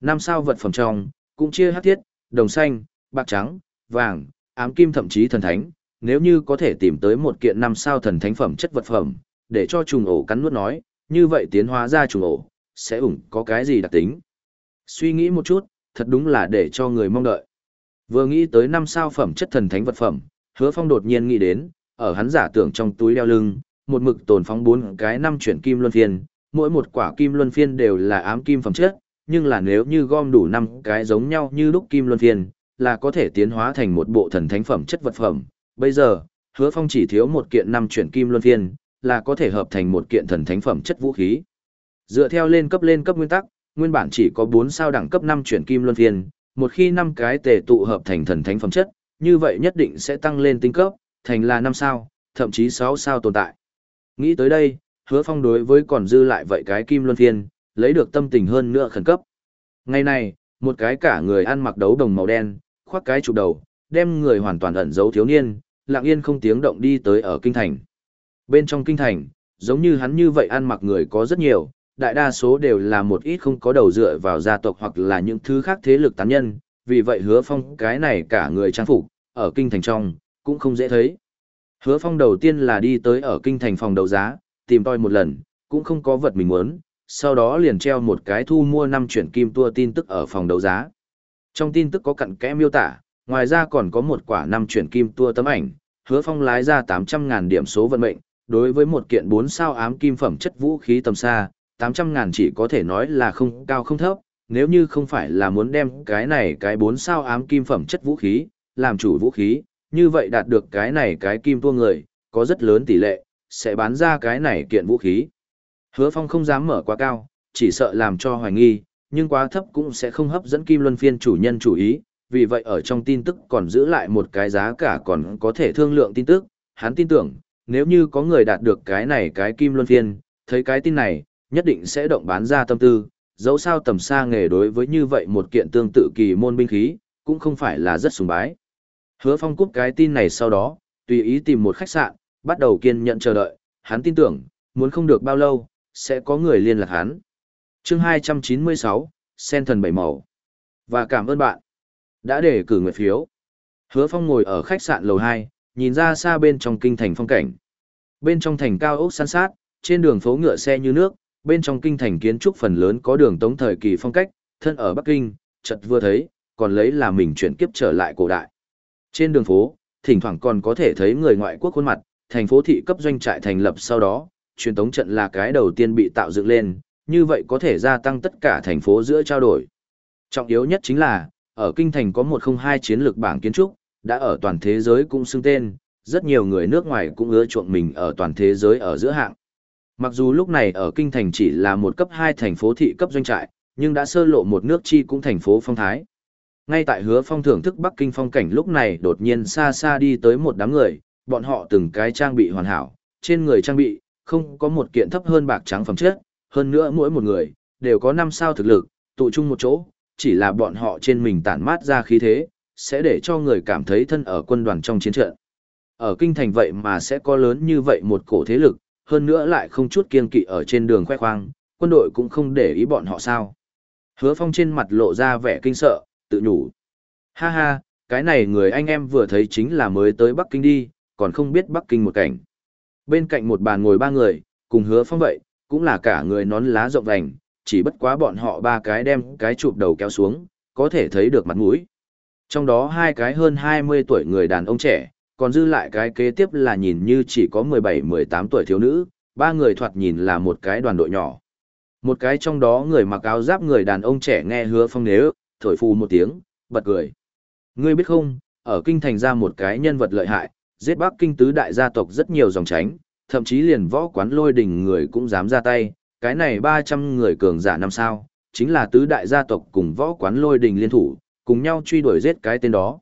Năm sao vật phẩm trong, cũng chia hắc thiết, đồng xanh, bạc trắng, vàng, ám kim thậm chí thần thánh, nếu như có thể tìm tới một kiện năm sao thần thánh phẩm chất vật phẩm, để cho trùng ổ cắn nuốt nói, như vậy tiến hóa ra trùng ổ, sẽ ủng có cái gì đặc tính. Suy nghĩ một chút, thật đúng là để cho người mong đợi. Vừa nghĩ tới năm sao phẩm chất thần thánh vật phẩm, hứa phong đột nhiên nghĩ đến, ở hắn giả tưởng trong túi đeo lưng, một mực tồn phóng bốn cái năm chuyển kim luân phiên, mỗi một quả kim luân phiên đều là ám kim phẩm chất, nhưng là nếu như gom đủ năm cái giống nhau như lúc kim luân phiên, là có thể tiến hóa thành một bộ thần thánh phẩm chất vật phẩm. Bây giờ, hứa phong chỉ thiếu một kiện năm chuyển kim luân phiên, là có thể hợp thành một kiện thần thánh phẩm chất vũ khí. Dựa theo lên cấp lên cấp nguyên tắc, nguyên bản chỉ có 4 sao đẳng cấp 5 chuyển kim luân phiên, một khi năm cái tề tụ hợp thành thần thánh phẩm chất, như vậy nhất định sẽ tăng lên tinh cấp, thành là 5 sao, thậm chí 6 sao tồn tại. Nghĩ tới đây, hứa phong đối với còn dư lại vậy cái kim luân phiên, lấy được tâm tình hơn nữa khẩn cấp. Ngày này, một cái cả người ăn mặc đấu đồng màu đen, khoác cái chụp đầu, đem người hoàn toàn ẩn giấu thiếu niên, lặng yên không tiếng động đi tới ở kinh thành. Bên trong kinh thành, giống như hắn như vậy ăn mặc người có rất nhiều, đại đa số đều là một ít không có đầu dựa vào gia tộc hoặc là những thứ khác thế lực tán nhân, vì vậy hứa phong cái này cả người trang phục, ở kinh thành trong, cũng không dễ thấy. Hứa phong đầu tiên là đi tới ở kinh thành phòng đấu giá, tìm tôi một lần, cũng không có vật mình muốn, sau đó liền treo một cái thu mua năm chuyển kim tua tin tức ở phòng đấu giá. Trong tin tức có cặn kẽ miêu tả, ngoài ra còn có một quả năm chuyển kim tua tấm ảnh, hứa phong lái ra 800.000 điểm số vận mệnh, đối với một kiện 4 sao ám kim phẩm chất vũ khí tầm xa, 800.000 chỉ có thể nói là không cao không thấp, nếu như không phải là muốn đem cái này cái 4 sao ám kim phẩm chất vũ khí, làm chủ vũ khí, như vậy đạt được cái này cái kim tua người, có rất lớn tỷ lệ, sẽ bán ra cái này kiện vũ khí. Hứa Phong không dám mở quá cao, chỉ sợ làm cho hoài nghi, nhưng quá thấp cũng sẽ không hấp dẫn Kim Luân Phiên chủ nhân chủ ý, vì vậy ở trong tin tức còn giữ lại một cái giá cả còn có thể thương lượng tin tức, hắn tin tưởng, nếu như có người đạt được cái này cái Kim Luân Phiên, thấy cái tin này, nhất định sẽ động bán ra tâm tư, dẫu sao tầm xa nghề đối với như vậy một kiện tương tự kỳ môn binh khí, cũng không phải là rất sùng bái. Hứa Phong cúp cái tin này sau đó, tùy ý tìm một khách sạn, bắt đầu kiên nhận chờ đợi, hắn tin tưởng, muốn không được bao lâu, sẽ có người liên lạc hắn chương 296, Sen thần bảy màu. Và cảm ơn bạn đã để cử nguyện phiếu. Hứa Phong ngồi ở khách sạn lầu 2, nhìn ra xa bên trong kinh thành phong cảnh. Bên trong thành cao ốc san sát, trên đường phố ngựa xe như nước, bên trong kinh thành kiến trúc phần lớn có đường tống thời kỳ phong cách, thân ở Bắc Kinh, chợt vừa thấy, còn lấy là mình chuyển kiếp trở lại cổ đại. Trên đường phố, thỉnh thoảng còn có thể thấy người ngoại quốc khuôn mặt, thành phố thị cấp doanh trại thành lập sau đó, truyền tống trận là cái đầu tiên bị tạo dựng lên, như vậy có thể gia tăng tất cả thành phố giữa trao đổi. Trọng yếu nhất chính là, ở kinh thành có 102 chiến lược bảng kiến trúc, đã ở toàn thế giới cũng xưng tên, rất nhiều người nước ngoài cũng ưa chuộng mình ở toàn thế giới ở giữa hạng. Mặc dù lúc này ở kinh thành chỉ là một cấp 2 thành phố thị cấp doanh trại, nhưng đã sơ lộ một nước chi cũng thành phố phong thái. Ngay tại hứa phong thưởng thức Bắc Kinh phong cảnh lúc này đột nhiên xa xa đi tới một đám người, bọn họ từng cái trang bị hoàn hảo, trên người trang bị, không có một kiện thấp hơn bạc trắng phẩm chất, hơn nữa mỗi một người, đều có năm sao thực lực, tụ chung một chỗ, chỉ là bọn họ trên mình tản mát ra khí thế, sẽ để cho người cảm thấy thân ở quân đoàn trong chiến trận. Ở kinh thành vậy mà sẽ có lớn như vậy một cổ thế lực, hơn nữa lại không chút kiên kỵ ở trên đường khoe khoang, quân đội cũng không để ý bọn họ sao. Hứa phong trên mặt lộ ra vẻ kinh sợ, tự nhủ. Ha ha, cái này người anh em vừa thấy chính là mới tới Bắc Kinh đi, còn không biết Bắc Kinh một cảnh. Bên cạnh một bàn ngồi ba người, cùng hứa phong vậy, cũng là cả người nón lá rộng vành, chỉ bất quá bọn họ ba cái đem cái chụp đầu kéo xuống, có thể thấy được mặt mũi. Trong đó hai cái hơn 20 tuổi người đàn ông trẻ, còn dư lại cái kế tiếp là nhìn như chỉ có 17-18 tuổi thiếu nữ, ba người thoạt nhìn là một cái đoàn đội nhỏ. Một cái trong đó người mặc áo giáp người đàn ông trẻ nghe hứa phong nếu, thổi phù một tiếng, bật cười. Ngươi biết không, ở kinh thành ra một cái nhân vật lợi hại, giết bắc kinh tứ đại gia tộc rất nhiều dòng tránh, thậm chí liền võ quán lôi đình người cũng dám ra tay, cái này 300 người cường giả năm sao, chính là tứ đại gia tộc cùng võ quán lôi đình liên thủ, cùng nhau truy đuổi giết cái tên đó.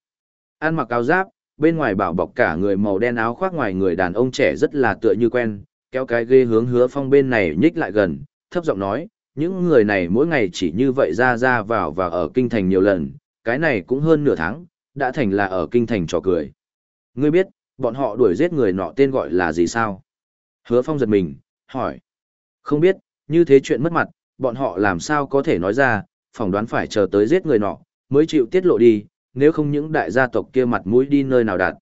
An mặc áo giáp, bên ngoài bảo bọc cả người màu đen áo khoác ngoài người đàn ông trẻ rất là tựa như quen, kéo cái ghê hướng hứa phong bên này nhích lại gần, thấp giọng nói, những người này mỗi ngày chỉ như vậy ra ra vào và ở kinh thành nhiều lần, cái này cũng hơn nửa tháng, đã thành là ở kinh thành trò cười. Ngươi biết, bọn họ đuổi giết người nọ tên gọi là gì sao? Hứa phong giật mình, hỏi. Không biết, như thế chuyện mất mặt, bọn họ làm sao có thể nói ra, phỏng đoán phải chờ tới giết người nọ, mới chịu tiết lộ đi, nếu không những đại gia tộc kia mặt mũi đi nơi nào đạt.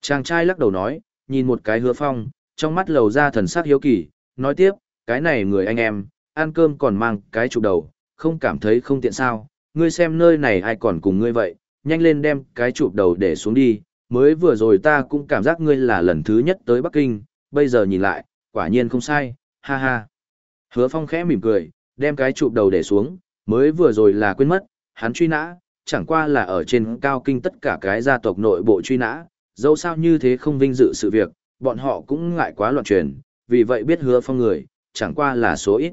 Chàng trai lắc đầu nói, nhìn một cái hứa phong, trong mắt lầu ra thần sắc hiếu kỳ, nói tiếp, cái này người anh em, ăn cơm còn mang cái chụp đầu, không cảm thấy không tiện sao, ngươi xem nơi này ai còn cùng ngươi vậy, nhanh lên đem cái chụp đầu để xuống đi, mới vừa rồi ta cũng cảm giác ngươi là lần thứ nhất tới Bắc Kinh, bây giờ nhìn lại, quả nhiên không sai, ha ha. Hứa Phong khẽ mỉm cười, đem cái chụp đầu để xuống, mới vừa rồi là quên mất, hắn truy nã, chẳng qua là ở trên cao kinh tất cả cái gia tộc nội bộ truy nã, dẫu sao như thế không vinh dự sự việc, bọn họ cũng ngại quá loạn truyền, vì vậy biết hứa phong người, chẳng qua là số ít.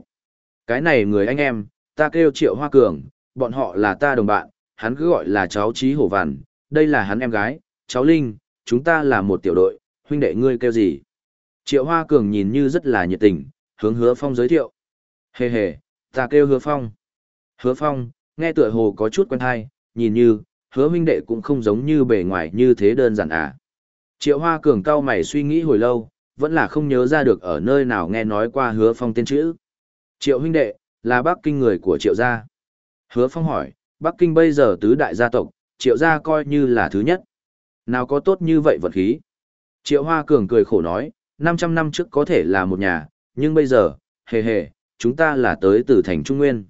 Cái này người anh em, ta kêu triệu hoa cường, bọn họ là ta đồng bạn, hắn cứ gọi là cháu trí hổ vằn, đây là hắn em gái, cháu Linh, chúng ta là một tiểu đội, huynh đệ ngươi kêu gì? Triệu hoa cường nhìn như rất là nhiệt tình, hướng hứa phong giới thiệu. Hề hề, ta kêu hứa phong. Hứa phong, nghe tựa hồ có chút quen hay, nhìn như, hứa huynh đệ cũng không giống như bề ngoài như thế đơn giản à. Triệu Hoa Cường cao mày suy nghĩ hồi lâu, vẫn là không nhớ ra được ở nơi nào nghe nói qua hứa phong tên chữ. Triệu huynh đệ, là Bắc Kinh người của Triệu gia. Hứa phong hỏi, Bắc Kinh bây giờ tứ đại gia tộc, Triệu gia coi như là thứ nhất. Nào có tốt như vậy vật khí. Triệu Hoa Cường cười khổ nói, 500 năm trước có thể là một nhà, nhưng bây giờ, hề hề, chúng ta là tới từ thành Trung Nguyên.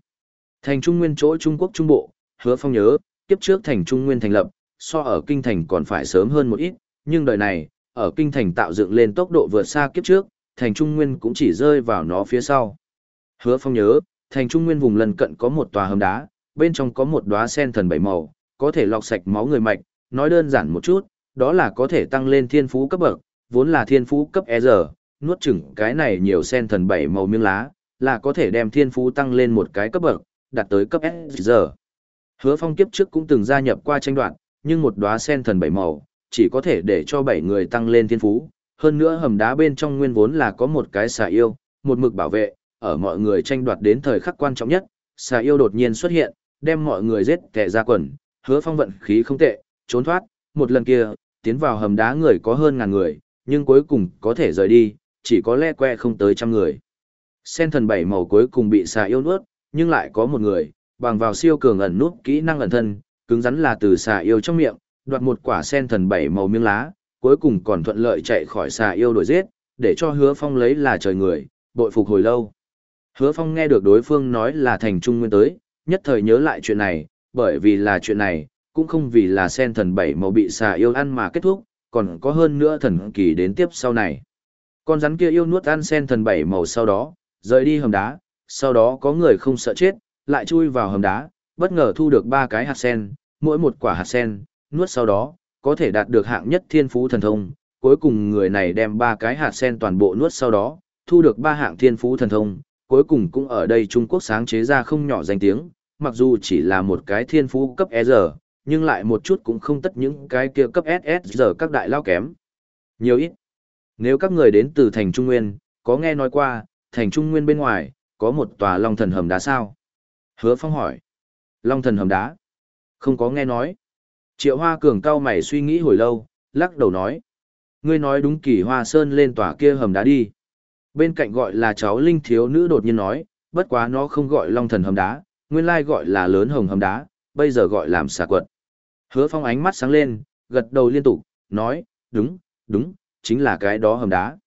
Thành Trung Nguyên chỗ Trung Quốc Trung Bộ, hứa phong nhớ, kiếp trước thành Trung Nguyên thành lập, so ở Kinh Thành còn phải sớm hơn một ít, nhưng đời này, ở Kinh Thành tạo dựng lên tốc độ vượt xa kiếp trước, thành Trung Nguyên cũng chỉ rơi vào nó phía sau. Hứa phong nhớ, thành Trung Nguyên vùng lân cận có một tòa hầm đá, bên trong có một đóa sen thần bảy màu, có thể lọc sạch máu người mạch, nói đơn giản một chút, đó là có thể tăng lên thiên phú cấp bậc, vốn là thiên phú cấp E giờ, nuốt chửng cái này nhiều sen thần bảy màu miếng lá, là có thể đem thiên phú tăng lên một cái cấp bậc, đạt tới cấp S giờ. Hứa Phong kiếp trước cũng từng gia nhập qua tranh đoạn, nhưng một đóa sen thần bảy màu, chỉ có thể để cho bảy người tăng lên thiên phú. Hơn nữa hầm đá bên trong nguyên vốn là có một cái xà yêu, một mực bảo vệ, ở mọi người tranh đoạt đến thời khắc quan trọng nhất, xà yêu đột nhiên xuất hiện, đem mọi người giết kẻ ra quần, hứa phong vận khí không tệ, trốn thoát, một lần kia, tiến vào hầm đá người có hơn ngàn người, nhưng cuối cùng có thể rời đi, chỉ có le que không tới trăm người. Sen thần bảy màu cuối cùng bị xà yêu nuốt, nhưng lại có một người, bằng vào siêu cường ẩn nút kỹ năng ẩn thân, cứng rắn là từ xà yêu trong miệng, đoạt một quả sen thần bảy màu miếng lá, cuối cùng còn thuận lợi chạy khỏi xà yêu đuổi giết, để cho hứa phong lấy là trời người, bội phục hồi lâu. Hứa phong nghe được đối phương nói là thành trung nguyên tới, nhất thời nhớ lại chuyện này, bởi vì là chuyện này, cũng không vì là sen thần bảy màu bị xà yêu ăn mà kết thúc, còn có hơn nữa thần kỳ đến tiếp sau này. Con rắn kia yêu nuốt ăn sen thần bảy màu sau đó, rời đi hầm đá, sau đó có người không sợ chết, lại chui vào hầm đá, bất ngờ thu được ba cái hạt sen, mỗi một quả hạt sen, nuốt sau đó, có thể đạt được hạng nhất thiên phú thần thông. Cuối cùng người này đem ba cái hạt sen toàn bộ nuốt sau đó, thu được ba hạng thiên phú thần thông, cuối cùng cũng ở đây Trung Quốc sáng chế ra không nhỏ danh tiếng, mặc dù chỉ là một cái thiên phú cấp E giờ, nhưng lại một chút cũng không tất những cái kia cấp SS giờ các đại lao kém. Nhiều ít. Nếu các người đến từ thành Trung Nguyên, có nghe nói qua, thành Trung Nguyên bên ngoài, có một tòa long thần hầm đá sao? Hứa Phong hỏi. Long thần hầm đá? Không có nghe nói. Triệu Hoa Cường cao mày suy nghĩ hồi lâu, lắc đầu nói. Ngươi nói đúng kỳ hoa sơn lên tòa kia hầm đá đi. Bên cạnh gọi là cháu Linh thiếu nữ đột nhiên nói, bất quá nó không gọi long thần hầm đá, nguyên lai gọi là lớn hồng hầm đá, bây giờ gọi làm xà quật. Hứa phong ánh mắt sáng lên, gật đầu liên tục, nói, đúng, đúng, chính là cái đó hầm đá.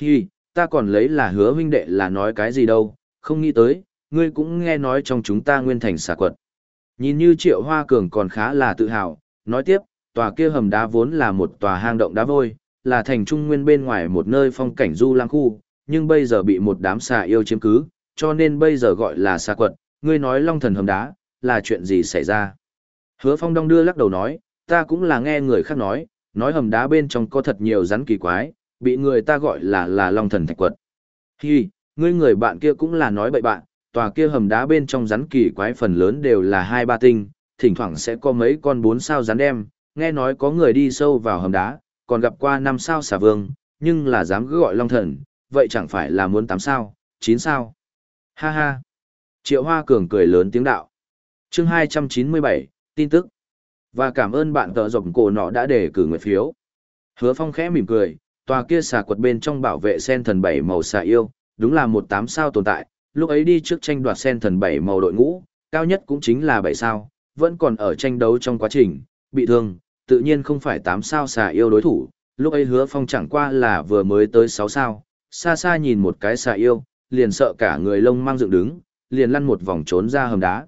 Hi, ta còn lấy là hứa huynh đệ là nói cái gì đâu, không nghĩ tới, ngươi cũng nghe nói trong chúng ta nguyên thành xà quật. Nhìn như triệu hoa cường còn khá là tự hào, nói tiếp, tòa kia hầm đá vốn là một tòa hang động đá vôi, là thành trung nguyên bên ngoài một nơi phong cảnh du lãng khu, nhưng bây giờ bị một đám xà yêu chiếm cứ, cho nên bây giờ gọi là xà quật, ngươi nói long thần hầm đá, là chuyện gì xảy ra? Hứa phong đong đưa lắc đầu nói, ta cũng là nghe người khác nói, nói hầm đá bên trong có thật nhiều rắn kỳ quái, bị người ta gọi là là long thần thạch quật. Hi, ngươi người bạn kia cũng là nói bậy bạn, tòa kia hầm đá bên trong rắn kỳ quái phần lớn đều là hai ba tinh, thỉnh thoảng sẽ có mấy con bốn sao rắn đem, nghe nói có người đi sâu vào hầm đá, còn gặp qua năm sao xà vương, nhưng là dám cứ gọi long thần, vậy chẳng phải là muốn tám sao, chín sao. Ha ha. Triệu Hoa Cường cười lớn tiếng đạo. chương 297, tin tức. Và cảm ơn bạn tờ rộng cổ nọ đã để cử nguyện phiếu. Hứa Phong khẽ mỉm cười, tòa kia xà quật bên trong bảo vệ sen thần bảy màu xà yêu, đúng là một tám sao tồn tại, lúc ấy đi trước tranh đoạt sen thần bảy màu đội ngũ, cao nhất cũng chính là bảy sao, vẫn còn ở tranh đấu trong quá trình, bị thương, tự nhiên không phải tám sao xà yêu đối thủ, lúc ấy hứa phong chẳng qua là vừa mới tới sáu sao, xa xa nhìn một cái xà yêu, liền sợ cả người lông mang dựng đứng, liền lăn một vòng trốn ra hầm đá.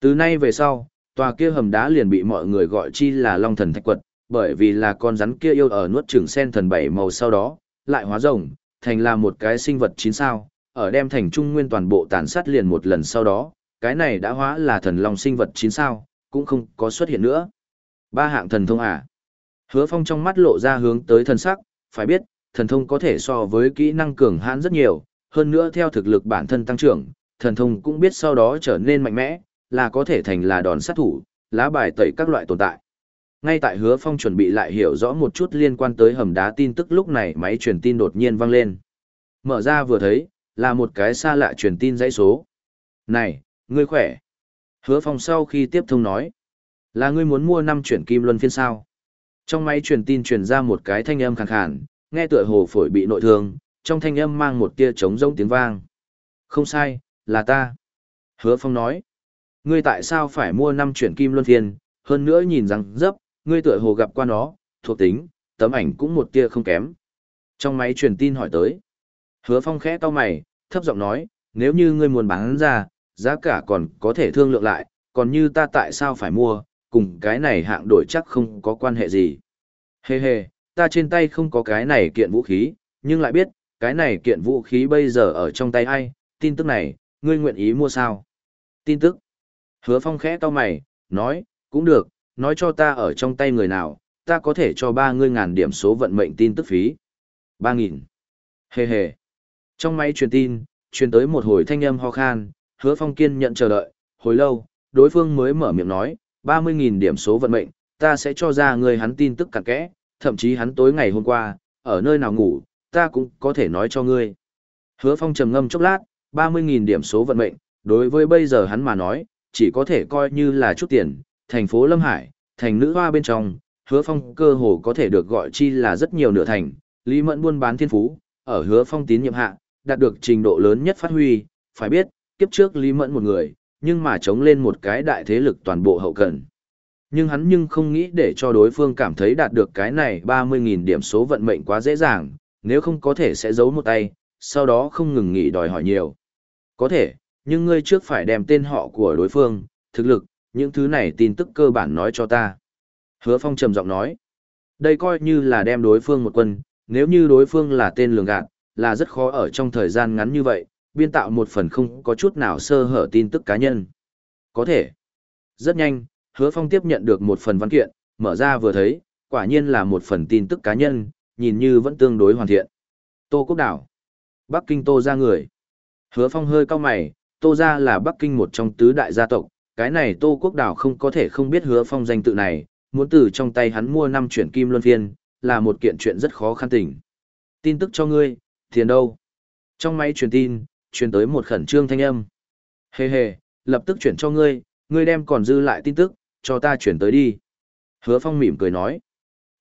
Từ nay về sau, tòa kia hầm đá liền bị mọi người gọi chi là Long Thần Thạch Quật, bởi vì là con rắn kia yêu ở nuốt trưởng sen thần bảy màu sau đó, lại hóa rồng, thành là một cái sinh vật chín sao, ở đem thành trung nguyên toàn bộ tàn sát liền một lần sau đó, cái này đã hóa là thần long sinh vật chín sao, cũng không có xuất hiện nữa. Ba hạng thần thông à? Hứa Phong trong mắt lộ ra hướng tới thần sắc, phải biết, thần thông có thể so với kỹ năng cường hãn rất nhiều, hơn nữa theo thực lực bản thân tăng trưởng, thần thông cũng biết sau đó trở nên mạnh mẽ, là có thể thành là đòn sát thủ, lá bài tẩy các loại tồn tại. Ngay tại Hứa Phong chuẩn bị lại hiểu rõ một chút liên quan tới hầm đá tin tức lúc này máy truyền tin đột nhiên vang lên. Mở ra vừa thấy, là một cái xa lạ truyền tin dãy số. Này, ngươi khỏe. Hứa Phong sau khi tiếp thông nói, là ngươi muốn mua năm chuyển kim luân phiên sao. Trong máy truyền tin truyền ra một cái thanh âm khàn khàn, nghe tựa hồ phổi bị nội thương, trong thanh âm mang một tia trống rỗng tiếng vang. Không sai, là ta. Hứa Phong nói, ngươi tại sao phải mua năm chuyển kim luân phiên, hơn nữa nhìn rằng dấp, ngươi tựa hồ gặp qua nó, thuộc tính, tấm ảnh cũng một tia không kém. Trong máy truyền tin hỏi tới, Hứa Phong khẽ to mày, thấp giọng nói, nếu như ngươi muốn bán ra, giá cả còn có thể thương lượng lại, còn như ta tại sao phải mua, cùng cái này hạng đổi chắc không có quan hệ gì. Hê hê, ta trên tay không có cái này kiện vũ khí, nhưng lại biết, cái này kiện vũ khí bây giờ ở trong tay ai, tin tức này, ngươi nguyện ý mua sao? Tin tức. Hứa Phong khẽ cau mày, nói, cũng được, nói cho ta ở trong tay người nào, ta có thể cho ba ngươi ngàn điểm số vận mệnh tin tức phí. Ba nghìn. Hề hề. Trong máy truyền tin, truyền tới một hồi thanh âm ho khan, hứa phong kiên nhận chờ đợi, hồi lâu, đối phương mới mở miệng nói, ba mươi nghìn điểm số vận mệnh, ta sẽ cho ra người hắn tin tức cặn kẽ, thậm chí hắn tối ngày hôm qua, ở nơi nào ngủ, ta cũng có thể nói cho ngươi. Hứa phong trầm ngâm chốc lát, ba mươi nghìn điểm số vận mệnh, đối với bây giờ hắn mà nói, chỉ có thể coi như là chút tiền, thành phố Lâm Hải, thành nữ hoa bên trong, hứa phong cơ hồ có thể được gọi chi là rất nhiều nửa thành, Lý Mẫn buôn bán thiên phú, ở hứa phong tín nhiệm hạ, đạt được trình độ lớn nhất phát huy, phải biết, kiếp trước Lý Mẫn một người, nhưng mà chống lên một cái đại thế lực toàn bộ hậu cần. Nhưng hắn nhưng không nghĩ để cho đối phương cảm thấy đạt được cái này 30.000 điểm số vận mệnh quá dễ dàng, nếu không có thể sẽ giấu một tay, sau đó không ngừng nghỉ đòi hỏi nhiều. Có thể, nhưng ngươi trước phải đem tên họ của đối phương, thực lực, những thứ này tin tức cơ bản nói cho ta. Hứa Phong trầm giọng nói, đây coi như là đem đối phương một quân, nếu như đối phương là tên lường gạt, là rất khó ở trong thời gian ngắn như vậy, biên tạo một phần không có chút nào sơ hở tin tức cá nhân. Có thể. Rất nhanh, hứa phong tiếp nhận được một phần văn kiện, mở ra vừa thấy, quả nhiên là một phần tin tức cá nhân, nhìn như vẫn tương đối hoàn thiện. Tô Quốc Đảo. Bắc Kinh Tô ra người. Hứa phong hơi cao mày, Tô gia là Bắc Kinh một trong tứ đại gia tộc, cái này Tô Quốc Đảo không có thể không biết hứa phong danh tự này, muốn từ trong tay hắn mua năm chuyển kim luân phiên, là một kiện chuyện rất khó khăn tình. Tin tức cho ngươi, tiền đâu? Trong máy truyền tin, truyền tới một khẩn trương thanh âm. Hề hề, lập tức chuyển cho ngươi, ngươi đem còn dư lại tin tức, cho ta chuyển tới đi. Hứa Phong mỉm cười nói.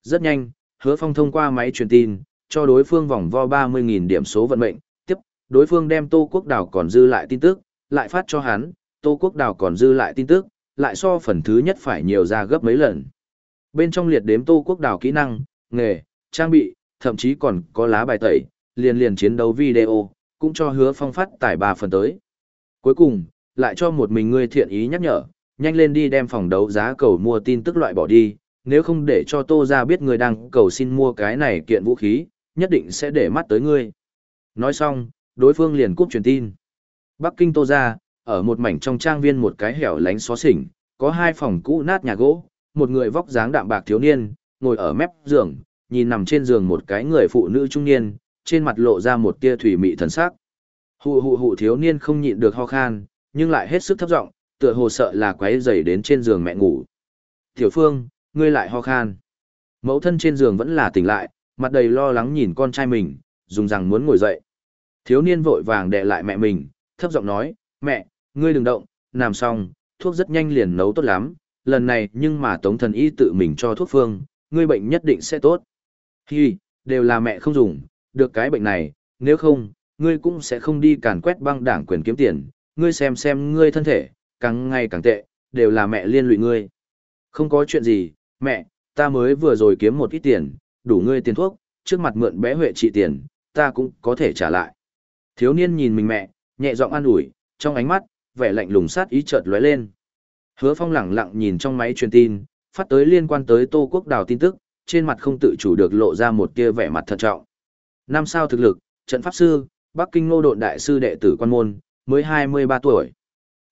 Rất nhanh, Hứa Phong thông qua máy truyền tin, cho đối phương vòng vo 30.000 điểm số vận mệnh, tiếp, đối phương đem Tô Quốc Đảo còn dư lại tin tức, lại phát cho hắn, Tô Quốc đào còn dư lại tin tức, lại so phần thứ nhất phải nhiều ra gấp mấy lần. Bên trong liệt đếm Tô Quốc Đào kỹ năng, nghề, trang bị, thậm chí còn có lá bài tẩy, liền liền chiến đấu video, cũng cho hứa phong phát tải 3 phần tới. Cuối cùng, lại cho một mình ngươi thiện ý nhắc nhở, nhanh lên đi đem phòng đấu giá cầu mua tin tức loại bỏ đi, nếu không để cho Tô ra biết người đang cầu xin mua cái này kiện vũ khí, nhất định sẽ để mắt tới ngươi. Nói xong, đối phương liền cúp truyền tin. Bắc Kinh Tô ra, ở một mảnh trong trang viên một cái hẻo lánh xó xỉnh, có hai phòng cũ nát nhà gỗ, một người vóc dáng đạm bạc thiếu niên, ngồi ở mép giường, nhìn nằm trên giường một cái người phụ nữ trung niên, trên mặt lộ ra một tia thủy mị thần sắc. Hụ hụ hụ thiếu niên không nhịn được ho khan, nhưng lại hết sức thấp giọng, tựa hồ sợ là quấy rầy đến trên giường mẹ ngủ. "Tiểu Phương, ngươi lại ho khan." Mẫu thân trên giường vẫn là tỉnh lại, mặt đầy lo lắng nhìn con trai mình, dùng rằng muốn ngồi dậy. Thiếu niên vội vàng đè lại mẹ mình, thấp giọng nói, "Mẹ, ngươi đừng động, nằm xong, thuốc rất nhanh liền nấu tốt lắm, lần này nhưng mà Tống thần y tự mình cho thuốc phương, ngươi bệnh nhất định sẽ tốt." Hi, đều là mẹ không dùng, được cái bệnh này, nếu không, ngươi cũng sẽ không đi càn quét băng đảng quyền kiếm tiền, ngươi xem xem ngươi thân thể, càng ngày càng tệ, đều là mẹ liên lụy ngươi. Không có chuyện gì, mẹ, ta mới vừa rồi kiếm một ít tiền, đủ ngươi tiền thuốc, trước mặt mượn bé Huệ trị tiền, ta cũng có thể trả lại. Thiếu niên nhìn mình mẹ, nhẹ giọng an ủi, trong ánh mắt, vẻ lạnh lùng sát ý chợt lóe lên. Hứa Phong lẳng lặng nhìn trong máy truyền tin, phát tới liên quan tới Tô Quốc Đào tin tức, trên mặt không tự chủ được lộ ra một tia vẻ mặt thận trọng. Năm sao thực lực, trận pháp sư, Bắc Kinh Ngô Độn đại sư đệ tử quan môn, mới 23 tuổi.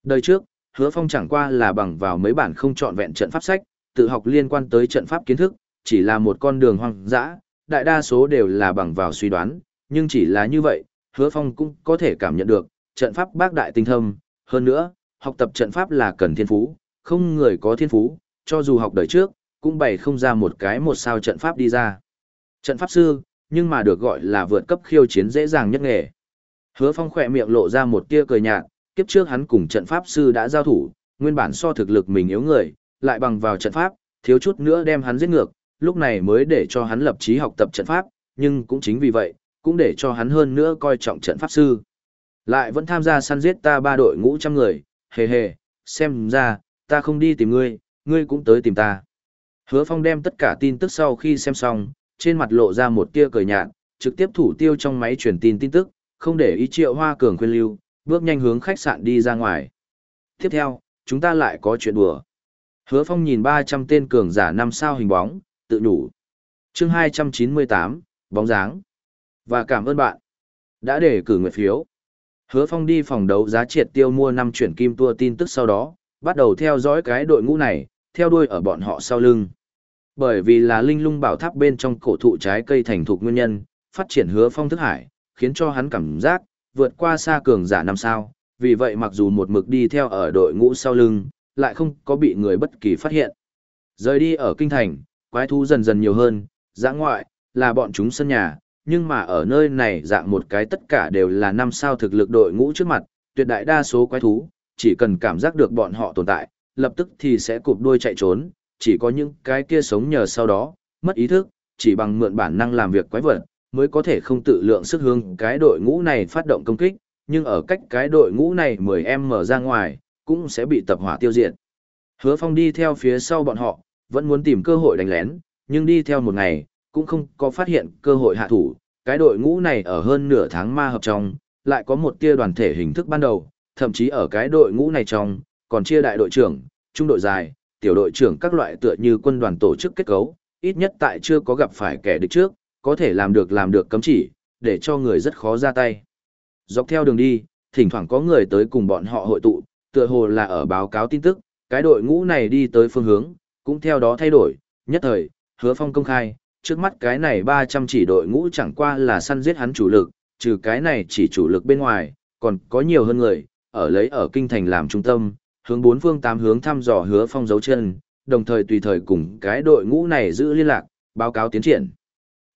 Đời trước, Hứa Phong chẳng qua là bằng vào mấy bản không chọn vẹn trận pháp sách, tự học liên quan tới trận pháp kiến thức, chỉ là một con đường hoang dã, đại đa số đều là bằng vào suy đoán, nhưng chỉ là như vậy, Hứa Phong cũng có thể cảm nhận được, trận pháp bác đại tinh thâm, hơn nữa, học tập trận pháp là cần thiên phú, không người có thiên phú, cho dù học đời trước, cũng bày không ra một cái một sao trận pháp đi ra. Trận pháp sư, nhưng mà được gọi là vượt cấp khiêu chiến dễ dàng nhất nghề. Hứa Phong khỏe miệng lộ ra một tia cười nhạt, kiếp trước hắn cùng trận pháp sư đã giao thủ, nguyên bản so thực lực mình yếu người, lại bằng vào trận pháp, thiếu chút nữa đem hắn giết ngược, lúc này mới để cho hắn lập chí học tập trận pháp, nhưng cũng chính vì vậy, cũng để cho hắn hơn nữa coi trọng trận pháp sư. Lại vẫn tham gia săn giết ta ba đội ngũ trăm người, hề hề, xem ra, ta không đi tìm ngươi, ngươi cũng tới tìm ta. Hứa Phong đem tất cả tin tức sau khi xem xong, trên mặt lộ ra một tia cười nhạt, trực tiếp thủ tiêu trong máy truyền tin tin tức, không để ý triệu hoa cường khuyên lưu, bước nhanh hướng khách sạn đi ra ngoài. Tiếp theo, chúng ta lại có chuyện đùa. Hứa Phong nhìn 300 tên cường giả năm sao hình bóng, tự nhủ. Chương 298, bóng dáng. Và cảm ơn bạn đã để cử nguyện phiếu. Hứa Phong đi phòng đấu giá triệt tiêu mua năm chuyển kim tua tin tức sau đó, bắt đầu theo dõi cái đội ngũ này, theo đuôi ở bọn họ sau lưng. Bởi vì là linh lung bảo tháp bên trong cổ thụ trái cây thành thục nguyên nhân, phát triển hứa phong thức hải, khiến cho hắn cảm giác, vượt qua xa cường giả năm sao, vì vậy mặc dù một mực đi theo ở đội ngũ sau lưng, lại không có bị người bất kỳ phát hiện. Rời đi ở kinh thành, quái thú dần dần nhiều hơn, giã ngoại, là bọn chúng sân nhà, nhưng mà ở nơi này dạng một cái tất cả đều là năm sao thực lực đội ngũ trước mặt, tuyệt đại đa số quái thú, chỉ cần cảm giác được bọn họ tồn tại, lập tức thì sẽ cụp đuôi chạy trốn, chỉ có những cái kia sống nhờ sau đó, mất ý thức, chỉ bằng mượn bản năng làm việc quái vật, mới có thể không tự lượng sức hướng cái đội ngũ này phát động công kích, nhưng ở cách cái đội ngũ này 10 em mở ra ngoài, cũng sẽ bị tập hỏa tiêu diệt. Hứa Phong đi theo phía sau bọn họ, vẫn muốn tìm cơ hội đánh lén, nhưng đi theo một ngày, cũng không có phát hiện cơ hội hạ thủ. Cái đội ngũ này ở hơn nửa tháng ma hợp trong, lại có một tia đoàn thể hình thức ban đầu, thậm chí ở cái đội ngũ này trong, còn chia đại đội trưởng, trung đội dài, tiểu đội trưởng các loại tựa như quân đoàn tổ chức kết cấu, ít nhất tại chưa có gặp phải kẻ địch trước, có thể làm được làm được cấm chỉ, để cho người rất khó ra tay. Dọc theo đường đi, thỉnh thoảng có người tới cùng bọn họ hội tụ, tựa hồ là ở báo cáo tin tức, cái đội ngũ này đi tới phương hướng, cũng theo đó thay đổi, nhất thời, hứa phong công khai, trước mắt cái này 300 chỉ đội ngũ chẳng qua là săn giết hắn chủ lực, trừ cái này chỉ chủ lực bên ngoài, còn có nhiều hơn người, ở lấy ở kinh thành làm trung tâm, hướng bốn phương tám hướng thăm dò hứa phong dấu chân, đồng thời tùy thời cùng cái đội ngũ này giữ liên lạc, báo cáo tiến triển.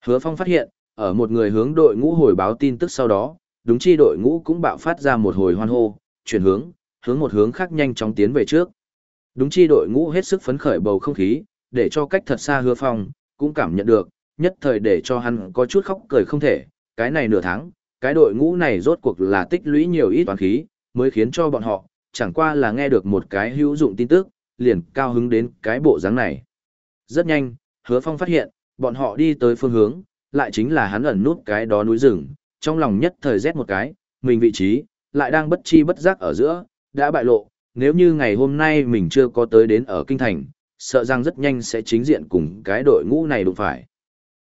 Hứa phong phát hiện, ở một người hướng đội ngũ hồi báo tin tức sau đó, đúng chi đội ngũ cũng bạo phát ra một hồi hoan hô, chuyển hướng, hướng một hướng khác nhanh chóng tiến về trước. Đúng chi đội ngũ hết sức phấn khởi bầu không khí, để cho cách thật xa hứa phong, cũng cảm nhận được, nhất thời để cho hắn có chút khóc cười không thể, cái này nửa tháng, cái đội ngũ này rốt cuộc là tích lũy nhiều ít toàn khí, mới khiến cho bọn họ, chẳng qua là nghe được một cái hữu dụng tin tức, liền cao hứng đến cái bộ dáng này. Rất nhanh, hứa phong phát hiện, bọn họ đi tới phương hướng, lại chính là hắn ẩn nút cái đó núi rừng, trong lòng nhất thời rét một cái, mình vị trí, lại đang bất chi bất giác ở giữa, đã bại lộ, nếu như ngày hôm nay mình chưa có tới đến ở kinh thành, sợ rằng rất nhanh sẽ chính diện cùng cái đội ngũ này đụng phải.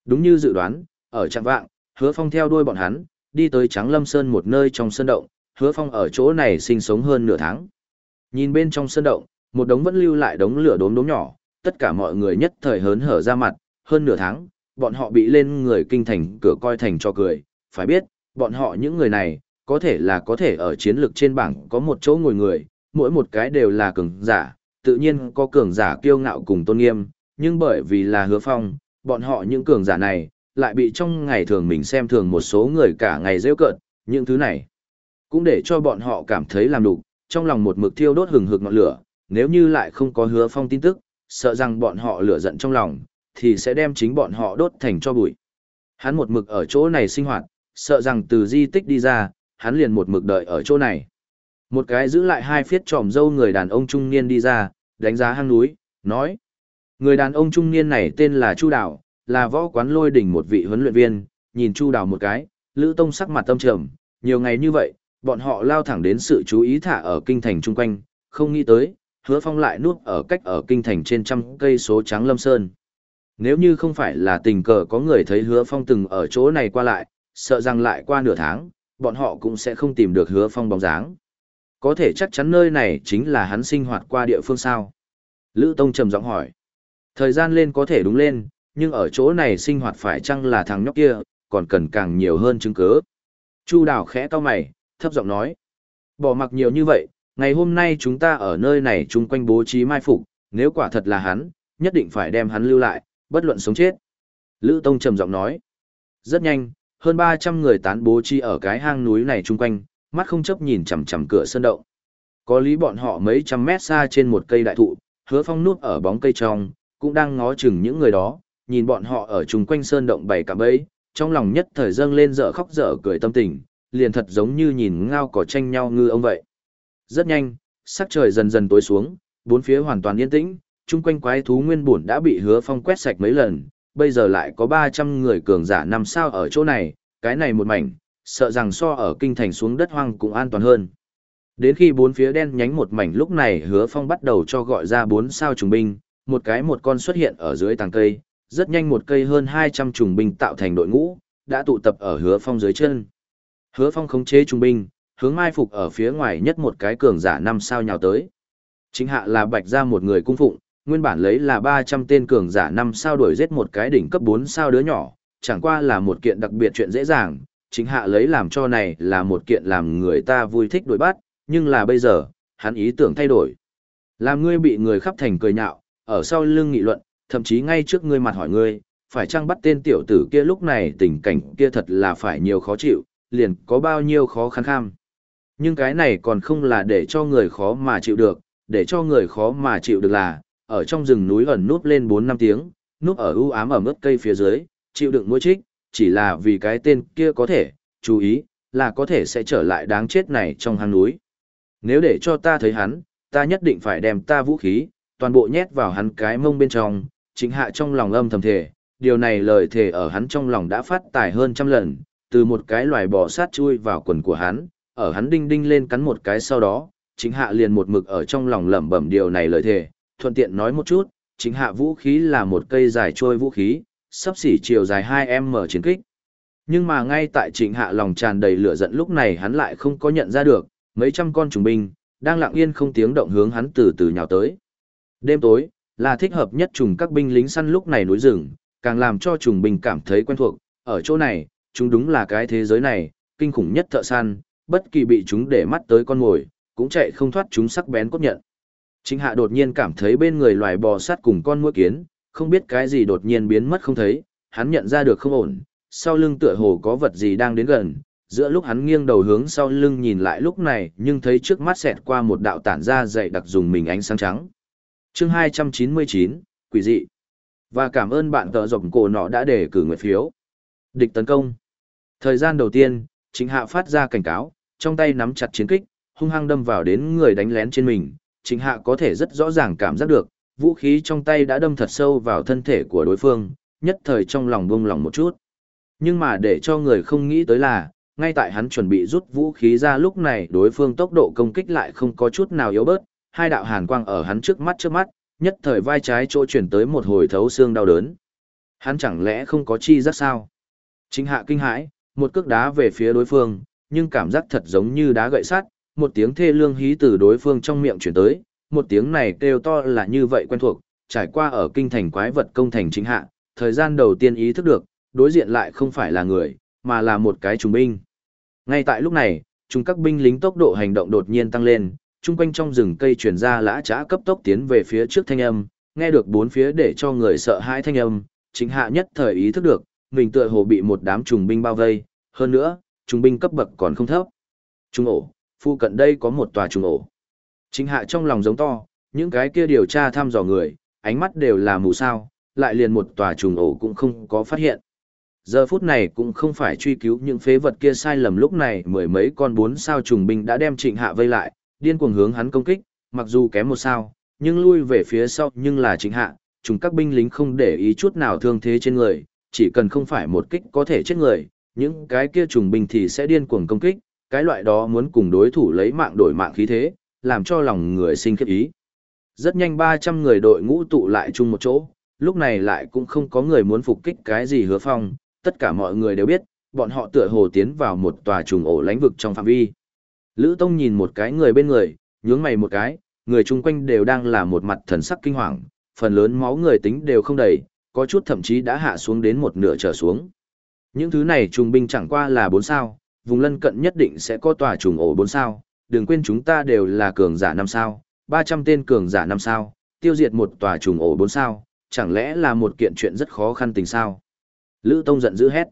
Đúng như dự đoán, ở trạng vạng, hứa phong theo đuôi bọn hắn, đi tới Trắng Lâm Sơn một nơi trong sơn động, hứa phong ở chỗ này sinh sống hơn nửa tháng. Nhìn bên trong sơn động, một đống vẫn lưu lại đống lửa đốm đốm nhỏ, tất cả mọi người nhất thời hớn hở ra mặt, hơn nửa tháng, bọn họ bị lên người kinh thành cửa coi thành cho cười, phải biết, bọn họ những người này, có thể là có thể ở chiến lược trên bảng có một chỗ ngồi người, mỗi một cái đều là cường giả, tự nhiên có cường giả kiêu ngạo cùng tôn nghiêm, nhưng bởi vì là hứa phong, bọn họ những cường giả này, lại bị trong ngày thường mình xem thường một số người cả ngày rêu cợt, những thứ này. Cũng để cho bọn họ cảm thấy làm đủ, trong lòng một mực thiêu đốt hừng hực ngọn lửa, nếu như lại không có hứa phong tin tức, sợ rằng bọn họ lửa giận trong lòng, thì sẽ đem chính bọn họ đốt thành cho bụi. Hắn một mực ở chỗ này sinh hoạt, sợ rằng từ di tích đi ra, hắn liền một mực đợi ở chỗ này. Một cái giữ lại hai phiết tròm dâu người đàn ông trung niên đi ra, đánh giá hang núi, nói. Người đàn ông trung niên này tên là Chu Đào, là võ quán lôi đỉnh một vị huấn luyện viên, nhìn Chu Đào một cái, Lữ Tông sắc mặt tâm trầm, nhiều ngày như vậy, bọn họ lao thẳng đến sự chú ý thả ở kinh thành chung quanh, không nghĩ tới, hứa phong lại nuốt ở cách ở kinh thành trên trăm cây số trắng lâm sơn. Nếu như không phải là tình cờ có người thấy hứa phong từng ở chỗ này qua lại, sợ rằng lại qua nửa tháng, bọn họ cũng sẽ không tìm được hứa phong bóng dáng. Có thể chắc chắn nơi này chính là hắn sinh hoạt qua địa phương sao? Lữ Tông trầm giọng hỏi. Thời gian lên có thể đúng lên, nhưng ở chỗ này sinh hoạt phải chăng là thằng nhóc kia, còn cần càng nhiều hơn chứng cứ. Chu Đào khẽ to mày, thấp giọng nói. Bỏ mặc nhiều như vậy, ngày hôm nay chúng ta ở nơi này chung quanh bố trí mai phục, nếu quả thật là hắn, nhất định phải đem hắn lưu lại, bất luận sống chết. Lữ Tông trầm giọng nói. Rất nhanh, hơn 300 người tán bố trí ở cái hang núi này chung quanh, mắt không chấp nhìn chằm chằm cửa sơn động. Có lý bọn họ mấy trăm mét xa trên một cây đại thụ, hứa phong núp ở bóng cây trong, cũng đang ngó chừng những người đó, nhìn bọn họ ở chung quanh sơn động bày cả bấy, trong lòng nhất thời dâng lên dở khóc dở cười tâm tình, liền thật giống như nhìn ngao cỏ tranh nhau ngư ông vậy. Rất nhanh, sắc trời dần dần tối xuống, bốn phía hoàn toàn yên tĩnh, chung quanh quái thú nguyên bổn đã bị hứa phong quét sạch mấy lần, bây giờ lại có 300 người cường giả nằm sao ở chỗ này, cái này một mảnh, sợ rằng so ở kinh thành xuống đất hoang cũng an toàn hơn. Đến khi bốn phía đen nhánh một mảnh lúc này hứa phong bắt đầu cho gọi ra bốn sao trùng binh, một cái một con xuất hiện ở dưới tàng cây, rất nhanh một cây hơn 200 trùng binh tạo thành đội ngũ, đã tụ tập ở hứa phong dưới chân. Hứa phong khống chế trùng binh, hướng mai phục ở phía ngoài nhất một cái cường giả năm sao nhào tới. Chính hạ là bạch ra một người cung phụng, nguyên bản lấy là 300 tên cường giả năm sao đuổi giết một cái đỉnh cấp 4 sao đứa nhỏ, chẳng qua là một kiện đặc biệt chuyện dễ dàng, chính hạ lấy làm cho này là một kiện làm người ta vui thích đuổi bắt, nhưng là bây giờ, hắn ý tưởng thay đổi. Làm ngươi bị người khắp thành cười nhạo, ở sau lưng nghị luận, thậm chí ngay trước ngươi mặt hỏi ngươi, phải chăng bắt tên tiểu tử kia lúc này tình cảnh kia thật là phải nhiều khó chịu, liền có bao nhiêu khó khăn kham. Nhưng cái này còn không là để cho người khó mà chịu được, để cho người khó mà chịu được là, ở trong rừng núi ẩn núp lên 4 năm tiếng, núp ở u ám ở mức cây phía dưới, chịu đựng mũi trích, chỉ là vì cái tên kia có thể, chú ý, là có thể sẽ trở lại đáng chết này trong hang núi. Nếu để cho ta thấy hắn, ta nhất định phải đem ta vũ khí, toàn bộ nhét vào hắn cái mông bên trong, chính hạ trong lòng âm thầm thề, điều này lời thể ở hắn trong lòng đã phát tải hơn trăm lần, từ một cái loài bò sát chui vào quần của hắn, ở hắn đinh đinh lên cắn một cái sau đó, chính hạ liền một mực ở trong lòng lẩm bẩm điều này lời thể thuận tiện nói một chút, chính hạ vũ khí là một cây dài trôi vũ khí, sắp xỉ chiều dài 2m chiến kích. Nhưng mà ngay tại trịnh hạ lòng tràn đầy lửa giận lúc này hắn lại không có nhận ra được, mấy trăm con trùng binh, đang lặng yên không tiếng động hướng hắn từ từ nhào tới. Đêm tối, là thích hợp nhất trùng các binh lính săn lúc này núi rừng, càng làm cho trùng binh cảm thấy quen thuộc, ở chỗ này, chúng đúng là cái thế giới này, kinh khủng nhất thợ săn, bất kỳ bị chúng để mắt tới con mồi, cũng chạy không thoát chúng sắc bén cốt nhận. Chính hạ đột nhiên cảm thấy bên người loài bò sát cùng con muỗi kiến, không biết cái gì đột nhiên biến mất không thấy, hắn nhận ra được không ổn, sau lưng tựa hồ có vật gì đang đến gần, giữa lúc hắn nghiêng đầu hướng sau lưng nhìn lại lúc này, nhưng thấy trước mắt xẹt qua một đạo tản ra dày đặc dùng mình ánh sáng trắng. Chương 299, quỷ dị. Và cảm ơn bạn tờ rộng cổ nọ đã để cử nguyện phiếu. Địch tấn công. Thời gian đầu tiên, chính hạ phát ra cảnh cáo, trong tay nắm chặt chiến kích, hung hăng đâm vào đến người đánh lén trên mình, Chính Hạ có thể rất rõ ràng cảm giác được, vũ khí trong tay đã đâm thật sâu vào thân thể của đối phương, nhất thời trong lòng buông lòng một chút. Nhưng mà để cho người không nghĩ tới là, ngay tại hắn chuẩn bị rút vũ khí ra lúc này đối phương tốc độ công kích lại không có chút nào yếu bớt, hai đạo hàn quang ở hắn trước mắt trước mắt, nhất thời vai trái chỗ chuyển tới một hồi thấu xương đau đớn. Hắn chẳng lẽ không có chi giác sao? Chính hạ kinh hãi, một cước đá về phía đối phương, nhưng cảm giác thật giống như đá gậy sắt, một tiếng thê lương hí từ đối phương trong miệng chuyển tới, một tiếng này kêu to là như vậy quen thuộc, trải qua ở kinh thành quái vật công thành chính hạ, thời gian đầu tiên ý thức được, đối diện lại không phải là người, mà là một cái trùng binh. Ngay tại lúc này, chúng các binh lính tốc độ hành động đột nhiên tăng lên, chung quanh trong rừng cây truyền ra lã chã cấp tốc tiến về phía trước thanh âm, nghe được bốn phía để cho người sợ hãi thanh âm, chính hạ nhất thời ý thức được, mình tựa hồ bị một đám trùng binh bao vây, hơn nữa, trùng binh cấp bậc còn không thấp. Trung ổ, phu cận đây có một tòa trùng ổ. Trịnh hạ trong lòng giống to, những cái kia điều tra thăm dò người, ánh mắt đều là mù sao, lại liền một tòa trùng ổ cũng không có phát hiện. Giờ phút này cũng không phải truy cứu những phế vật kia sai lầm lúc này mười mấy con bốn sao trùng binh đã đem trịnh hạ vây lại, điên cuồng hướng hắn công kích, mặc dù kém một sao, nhưng lui về phía sau nhưng là trịnh hạ, chúng các binh lính không để ý chút nào thương thế trên người, chỉ cần không phải một kích có thể chết người, những cái kia trùng binh thì sẽ điên cuồng công kích, cái loại đó muốn cùng đối thủ lấy mạng đổi mạng khí thế, làm cho lòng người sinh khiếp ý. Rất nhanh 300 người đội ngũ tụ lại chung một chỗ, lúc này lại cũng không có người muốn phục kích cái gì hứa phong, tất cả mọi người đều biết, bọn họ tựa hồ tiến vào một tòa trùng ổ lãnh vực trong phạm vi. Lữ Tông nhìn một cái người bên người, nhướng mày một cái, người chung quanh đều đang là một mặt thần sắc kinh hoàng, phần lớn máu người tính đều không đầy, có chút thậm chí đã hạ xuống đến một nửa trở xuống. Những thứ này trùng binh chẳng qua là bốn sao, vùng lân cận nhất định sẽ có tòa trùng ổ bốn sao, đừng quên chúng ta đều là cường giả năm sao, 300 tên cường giả năm sao, tiêu diệt một tòa trùng ổ bốn sao, chẳng lẽ là một kiện chuyện rất khó khăn tình sao? Lữ Tông giận dữ hét.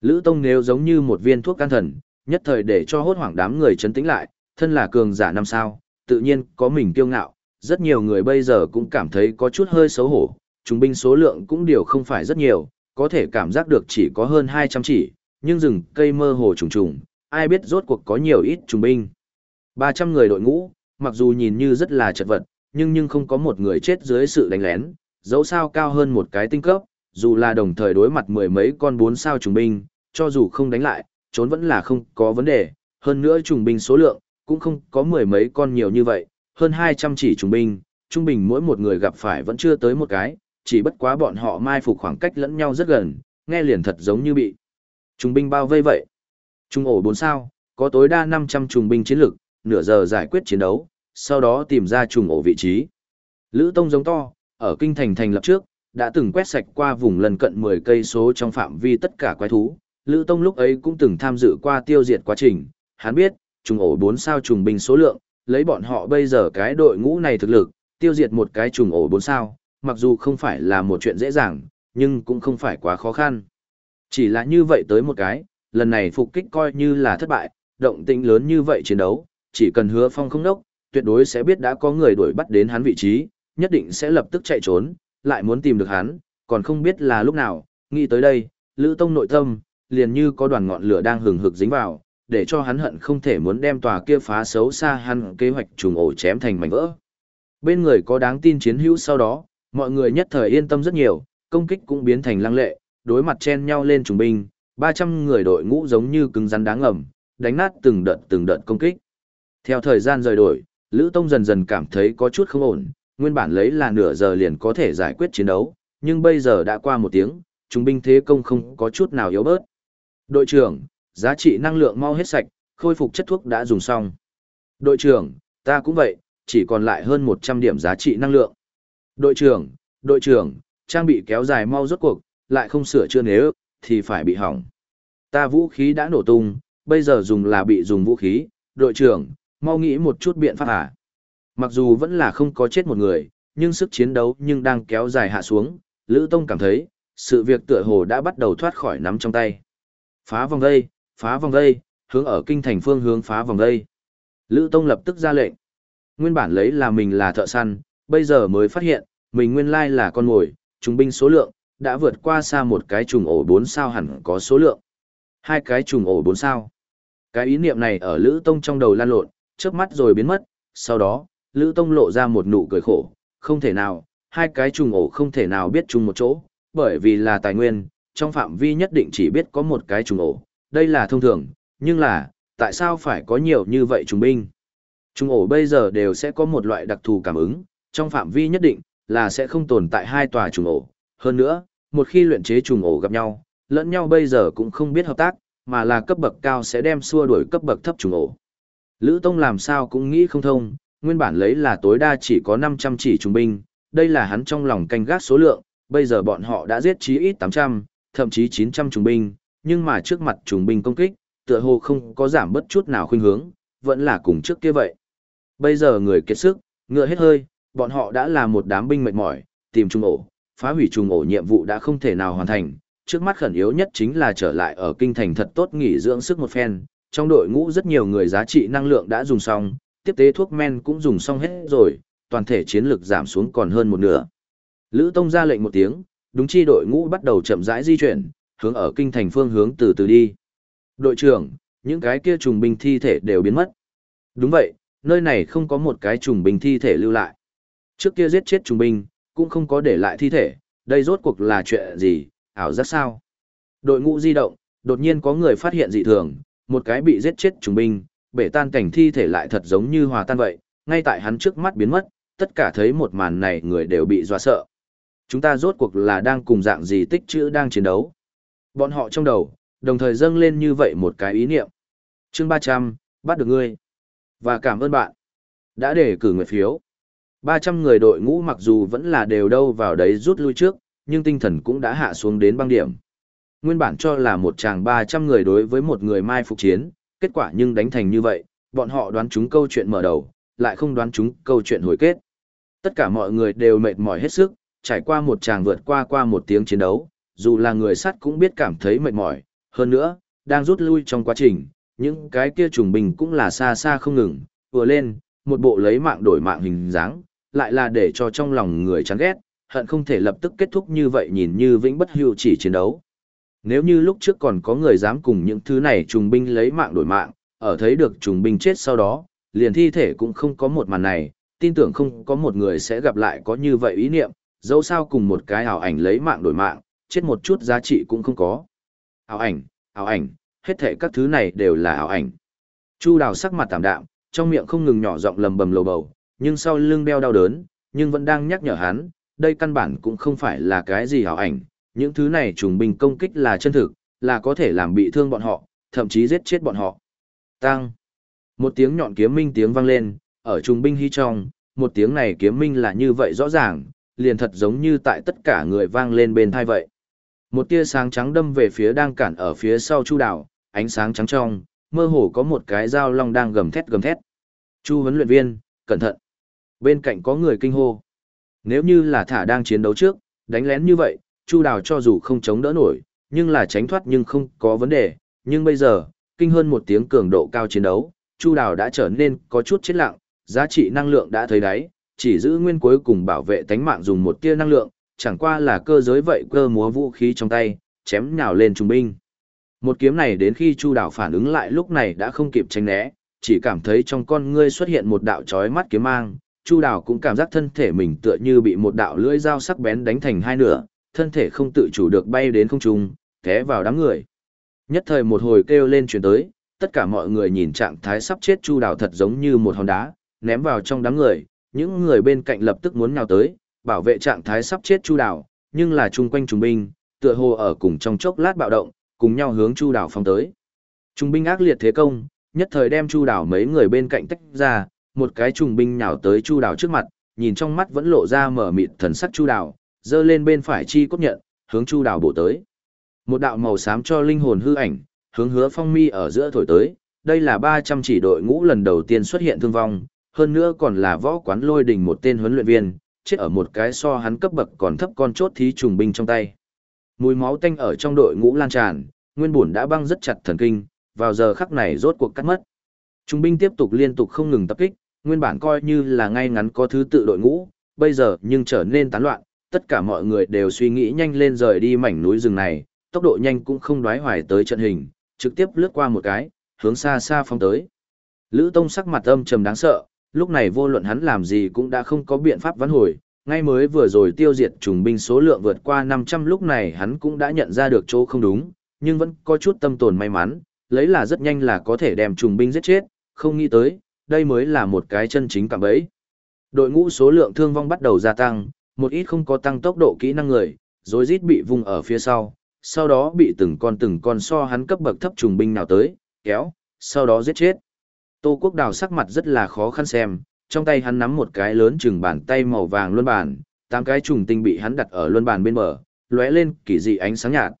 Lữ Tông nếu giống như một viên thuốc can thần, nhất thời để cho hốt hoảng đám người chấn tĩnh lại, thân là cường giả năm sao, tự nhiên có mình kiêu ngạo, rất nhiều người bây giờ cũng cảm thấy có chút hơi xấu hổ, trung binh số lượng cũng điều không phải rất nhiều, có thể cảm giác được chỉ có hơn 200 chỉ, nhưng rừng cây mơ hồ trùng trùng, ai biết rốt cuộc có nhiều ít trung binh. 300 người đội ngũ, mặc dù nhìn như rất là chật vật, nhưng nhưng không có một người chết dưới sự đánh lén, dẫu sao cao hơn một cái tinh cấp, dù là đồng thời đối mặt mười mấy con bốn sao trùng binh, cho dù không đánh lại, trốn vẫn là không có vấn đề, hơn nữa trùng binh số lượng, cũng không có mười mấy con nhiều như vậy, hơn 200 chỉ trùng binh, trung bình mỗi một người gặp phải vẫn chưa tới một cái, chỉ bất quá bọn họ mai phục khoảng cách lẫn nhau rất gần, nghe liền thật giống như bị trùng binh bao vây vậy. Trung ổ 4 sao, có tối đa 500 trùng binh chiến lực, nửa giờ giải quyết chiến đấu, sau đó tìm ra trùng ổ vị trí. Lữ Tông giống to, ở kinh thành thành lập trước, đã từng quét sạch qua vùng lân cận 10 cây số trong phạm vi tất cả quái thú. Lữ Tông lúc ấy cũng từng tham dự qua tiêu diệt quá trình, hắn biết, trùng ổ 4 sao trùng binh số lượng, lấy bọn họ bây giờ cái đội ngũ này thực lực, tiêu diệt một cái trùng ổ 4 sao, mặc dù không phải là một chuyện dễ dàng, nhưng cũng không phải quá khó khăn. Chỉ là như vậy tới một cái, lần này phục kích coi như là thất bại, động tĩnh lớn như vậy chiến đấu, chỉ cần hứa phong không nốc, tuyệt đối sẽ biết đã có người đuổi bắt đến hắn vị trí, nhất định sẽ lập tức chạy trốn, lại muốn tìm được hắn, còn không biết là lúc nào, nghĩ tới đây, Lữ Tông nội tâm, liền như có đoàn ngọn lửa đang hừng hực dính vào, để cho hắn hận không thể muốn đem tòa kia phá xấu xa hắn kế hoạch trùng ổ chém thành mảnh vỡ. Bên người có đáng tin chiến hữu sau đó, mọi người nhất thời yên tâm rất nhiều, công kích cũng biến thành lăng lệ, đối mặt chen nhau lên trùng binh, 300 người đội ngũ giống như cứng rắn đáng ngầm, đánh nát từng đợt từng đợt công kích. Theo thời gian rời đổi, Lữ Tông dần dần cảm thấy có chút không ổn, nguyên bản lấy là nửa giờ liền có thể giải quyết chiến đấu, nhưng bây giờ đã qua một tiếng, trung binh thế công không có chút nào yếu bớt. Đội trưởng, giá trị năng lượng mau hết sạch, khôi phục chất thuốc đã dùng xong. Đội trưởng, ta cũng vậy, chỉ còn lại hơn 100 điểm giá trị năng lượng. Đội trưởng, đội trưởng, trang bị kéo dài mau rốt cuộc, lại không sửa chữa nếu, thì phải bị hỏng. Ta vũ khí đã nổ tung, bây giờ dùng là bị dùng vũ khí, đội trưởng, mau nghĩ một chút biện pháp à. Mặc dù vẫn là không có chết một người, nhưng sức chiến đấu nhưng đang kéo dài hạ xuống, Lữ Tông cảm thấy, sự việc tựa hồ đã bắt đầu thoát khỏi nắm trong tay. Phá vòng dây, phá vòng dây, hướng ở kinh thành phương hướng phá vòng dây. Lữ Tông lập tức ra lệnh. Nguyên bản lấy là mình là thợ săn, bây giờ mới phát hiện, mình nguyên lai là con mồi, trùng binh số lượng, đã vượt qua xa một cái trùng ổ 4 sao hẳn có số lượng. Hai cái trùng ổ 4 sao. Cái ý niệm này ở Lữ Tông trong đầu lan lộn, chớp mắt rồi biến mất, sau đó, Lữ Tông lộ ra một nụ cười khổ, không thể nào, hai cái trùng ổ không thể nào biết chung một chỗ, bởi vì là tài nguyên, trong phạm vi nhất định chỉ biết có một cái trùng ổ, đây là thông thường, nhưng là, tại sao phải có nhiều như vậy trùng binh? Trùng ổ bây giờ đều sẽ có một loại đặc thù cảm ứng, trong phạm vi nhất định, là sẽ không tồn tại hai tòa trùng ổ. Hơn nữa, một khi luyện chế trùng ổ gặp nhau, lẫn nhau bây giờ cũng không biết hợp tác, mà là cấp bậc cao sẽ đem xua đuổi cấp bậc thấp trùng ổ. Lữ Tông làm sao cũng nghĩ không thông, nguyên bản lấy là tối đa chỉ có 500 chỉ trung binh, đây là hắn trong lòng canh gác số lượng, bây giờ bọn họ đã giết chí ít 800, thậm chí 900 trung binh, nhưng mà trước mặt trung binh công kích, tựa hồ không có giảm bất chút nào khuynh hướng, vẫn là cùng trước kia vậy. Bây giờ người kiệt sức, ngựa hết hơi, bọn họ đã là một đám binh mệt mỏi, tìm trung ổ, phá hủy trung ổ nhiệm vụ đã không thể nào hoàn thành, trước mắt khẩn yếu nhất chính là trở lại ở kinh thành thật tốt nghỉ dưỡng sức một phen, trong đội ngũ rất nhiều người giá trị năng lượng đã dùng xong, tiếp tế thuốc men cũng dùng xong hết rồi, toàn thể chiến lực giảm xuống còn hơn một nửa. Lữ Tông ra lệnh một tiếng, đúng chi đội ngũ bắt đầu chậm rãi di chuyển, hướng ở kinh thành phương hướng từ từ đi. Đội trưởng, những cái kia trùng binh thi thể đều biến mất. Đúng vậy, nơi này không có một cái trùng binh thi thể lưu lại. Trước kia giết chết trùng binh, cũng không có để lại thi thể, đây rốt cuộc là chuyện gì, ảo giác sao? Đội ngũ di động, đột nhiên có người phát hiện dị thường, một cái bị giết chết trùng binh, bể tan cảnh thi thể lại thật giống như hòa tan vậy, ngay tại hắn trước mắt biến mất, tất cả thấy một màn này người đều bị dọa sợ. Chúng ta rốt cuộc là đang cùng dạng gì tích chữ đang chiến đấu. Bọn họ trong đầu, đồng thời dâng lên như vậy một cái ý niệm. chương 300, bắt được ngươi. Và cảm ơn bạn đã để cử người phiếu. 300 người đội ngũ mặc dù vẫn là đều đâu vào đấy rút lui trước, nhưng tinh thần cũng đã hạ xuống đến băng điểm. Nguyên bản cho là một chàng 300 người đối với một người mai phục chiến, kết quả nhưng đánh thành như vậy, bọn họ đoán chúng câu chuyện mở đầu, lại không đoán chúng câu chuyện hồi kết. Tất cả mọi người đều mệt mỏi hết sức, trải qua một chàng vượt qua qua một tiếng chiến đấu, dù là người sắt cũng biết cảm thấy mệt mỏi, hơn nữa, đang rút lui trong quá trình, những cái kia trùng bình cũng là xa xa không ngừng, vừa lên, một bộ lấy mạng đổi mạng hình dáng, lại là để cho trong lòng người chán ghét, hận không thể lập tức kết thúc như vậy nhìn như vĩnh bất hưu chỉ chiến đấu. Nếu như lúc trước còn có người dám cùng những thứ này trùng binh lấy mạng đổi mạng, ở thấy được trùng binh chết sau đó, liền thi thể cũng không có một màn này, tin tưởng không có một người sẽ gặp lại có như vậy ý niệm, dẫu sao cùng một cái ảo ảnh lấy mạng đổi mạng, chết một chút giá trị cũng không có. Ảo ảnh, ảo ảnh, hết thể các thứ này đều là ảo ảnh. Chu đào sắc mặt tạm đạm, trong miệng không ngừng nhỏ giọng lầm bầm lầu bầu, nhưng sau lưng đeo đau đớn, nhưng vẫn đang nhắc nhở hắn, đây căn bản cũng không phải là cái gì ảo ảnh, những thứ này trùng binh công kích là chân thực, là có thể làm bị thương bọn họ, thậm chí giết chết bọn họ. Tăng. Một tiếng nhọn kiếm minh tiếng vang lên, ở trùng binh hy trong, một tiếng này kiếm minh là như vậy rõ ràng, liền thật giống như tại tất cả người vang lên bên thai vậy. Một tia sáng trắng đâm về phía đang cản ở phía sau Chu Đào, ánh sáng trắng trong, mơ hồ có một cái dao long đang gầm thét gầm thét. Chu huấn luyện viên, cẩn thận. Bên cạnh có người kinh hô. Nếu như là thả đang chiến đấu trước, đánh lén như vậy, Chu Đào cho dù không chống đỡ nổi, nhưng là tránh thoát nhưng không có vấn đề. Nhưng bây giờ, kinh hơn một tiếng cường độ cao chiến đấu, Chu Đào đã trở nên có chút chết lặng, giá trị năng lượng đã thấy đáy, chỉ giữ nguyên cuối cùng bảo vệ tánh mạng dùng một tia năng lượng, chẳng qua là cơ giới vậy cơ múa vũ khí trong tay, chém nhào lên trung binh. Một kiếm này đến khi Chu Đào phản ứng lại lúc này đã không kịp tránh né, chỉ cảm thấy trong con ngươi xuất hiện một đạo chói mắt kiếm mang, Chu Đào cũng cảm giác thân thể mình tựa như bị một đạo lưỡi dao sắc bén đánh thành hai nửa, thân thể không tự chủ được bay đến không trung, té vào đám người. Nhất thời một hồi kêu lên truyền tới, tất cả mọi người nhìn trạng thái sắp chết Chu Đào thật giống như một hòn đá, ném vào trong đám người, những người bên cạnh lập tức muốn nhào tới, bảo vệ trạng thái sắp chết Chu Đào, nhưng là chung quanh trung binh, tựa hồ ở cùng trong chốc lát bạo động, cùng nhau hướng Chu Đào phong tới. Trung binh ác liệt thế công, nhất thời đem Chu Đào mấy người bên cạnh tách ra, một cái trùng binh nhào tới Chu Đào trước mặt, nhìn trong mắt vẫn lộ ra mở mịt thần sắc Chu Đào, giơ lên bên phải chi cốt nhận, hướng Chu Đào bổ tới. Một đạo màu xám cho linh hồn hư ảnh, hướng Hứa Phong mi ở giữa thổi tới, đây là 300 chỉ đội ngũ lần đầu tiên xuất hiện thương vong, hơn nữa còn là võ quán lôi đình một tên huấn luyện viên, chết ở một cái so hắn cấp bậc còn thấp con chốt thí trùng binh trong tay. Mùi máu tanh ở trong đội ngũ lan tràn, nguyên bổn đã băng rất chặt thần kinh, vào giờ khắc này rốt cuộc cắt mất. Trung binh tiếp tục liên tục không ngừng tập kích, nguyên bản coi như là ngay ngắn có thứ tự đội ngũ, bây giờ nhưng trở nên tán loạn, tất cả mọi người đều suy nghĩ nhanh lên rời đi mảnh núi rừng này, tốc độ nhanh cũng không đoái hoài tới trận hình, trực tiếp lướt qua một cái, hướng xa xa phong tới. Lữ Tông sắc mặt âm trầm đáng sợ, lúc này vô luận hắn làm gì cũng đã không có biện pháp vãn hồi, ngay mới vừa rồi tiêu diệt trùng binh số lượng vượt qua 500 lúc này hắn cũng đã nhận ra được chỗ không đúng, nhưng vẫn có chút tâm tồn may mắn, lấy là rất nhanh là có thể đem trùng binh giết chết, không nghĩ tới, đây mới là một cái chân chính cảm bẫy. Đội ngũ số lượng thương vong bắt đầu gia tăng, một ít không có tăng tốc độ kỹ năng người, rồi rít bị vùng ở phía sau, sau đó bị từng con từng con so hắn cấp bậc thấp trùng binh nào tới, kéo, sau đó giết chết. Tô Quốc Đào sắc mặt rất là khó khăn xem, trong tay hắn nắm một cái lớn chừng bàn tay màu vàng luân bàn, tám cái trùng tinh bị hắn đặt ở luân bàn bên bờ, lóe lên kỳ dị ánh sáng nhạt.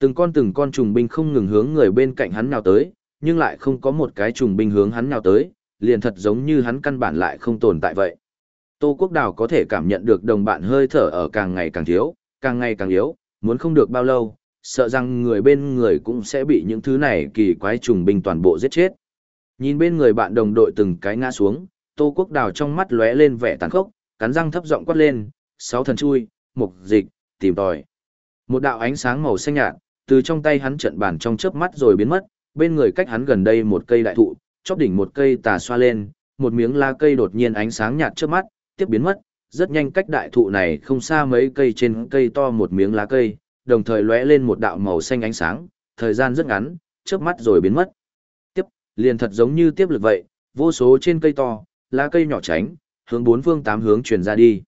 Từng con từng con trùng binh không ngừng hướng người bên cạnh hắn nào tới, nhưng lại không có một cái trùng binh hướng hắn nào tới, liền thật giống như hắn căn bản lại không tồn tại vậy. Tô Quốc Đào có thể cảm nhận được đồng bạn hơi thở ở càng ngày càng thiếu, càng ngày càng yếu, muốn không được bao lâu, sợ rằng người bên người cũng sẽ bị những thứ này kỳ quái trùng binh toàn bộ giết chết. Nhìn bên người bạn đồng đội từng cái ngã xuống, Tô Quốc Đào trong mắt lóe lên vẻ tàn khốc, cắn răng thấp giọng quát lên, sáu thần chui, mục dịch, tìm tòi. Một đạo ánh sáng màu xanh nhạt, từ trong tay hắn trận bàn trong chớp mắt rồi biến mất, bên người cách hắn gần đây một cây đại thụ, chóp đỉnh một cây tà xoa lên, một miếng lá cây đột nhiên ánh sáng nhạt trước mắt, tiếp biến mất, rất nhanh cách đại thụ này không xa mấy cây trên cây to một miếng lá cây, đồng thời lóe lên một đạo màu xanh ánh sáng, thời gian rất ngắn, chớp mắt rồi biến mất. Tiếp, liền thật giống như tiếp lực vậy, vô số trên cây to, lá cây nhỏ tránh, hướng bốn phương tám hướng truyền ra đi.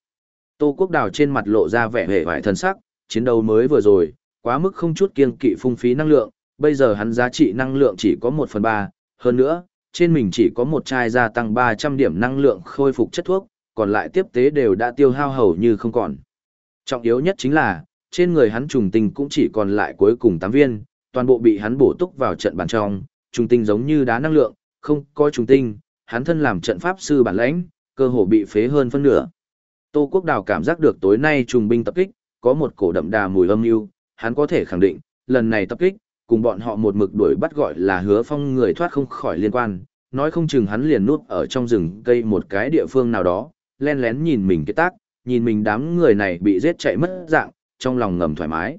Tô Quốc Đào trên mặt lộ ra vẻ vẻ vải thân sắc, chiến đấu mới vừa rồi, quá mức không chút kiêng kỵ phung phí năng lượng, bây giờ hắn giá trị năng lượng chỉ có 1 phần 3, hơn nữa, trên mình chỉ có một chai gia tăng 300 điểm năng lượng khôi phục chất thuốc, còn lại tiếp tế đều đã tiêu hao hầu như không còn. Trọng yếu nhất chính là, trên người hắn trùng tinh cũng chỉ còn lại cuối cùng 8 viên, toàn bộ bị hắn bổ túc vào trận bàn trong, trùng tinh giống như đá năng lượng, không có trùng tinh, hắn thân làm trận pháp sư bản lãnh, cơ hồ bị phế hơn phân nửa. Tô Quốc Đào cảm giác được tối nay trùng binh tập kích, có một cổ đậm đà mùi âm mưu, hắn có thể khẳng định, lần này tập kích, cùng bọn họ một mực đuổi bắt gọi là hứa phong người thoát không khỏi liên quan, nói không chừng hắn liền núp ở trong rừng cây một cái địa phương nào đó, len lén nhìn mình cái tác, nhìn mình đám người này bị giết chạy mất dạng, trong lòng ngầm thoải mái.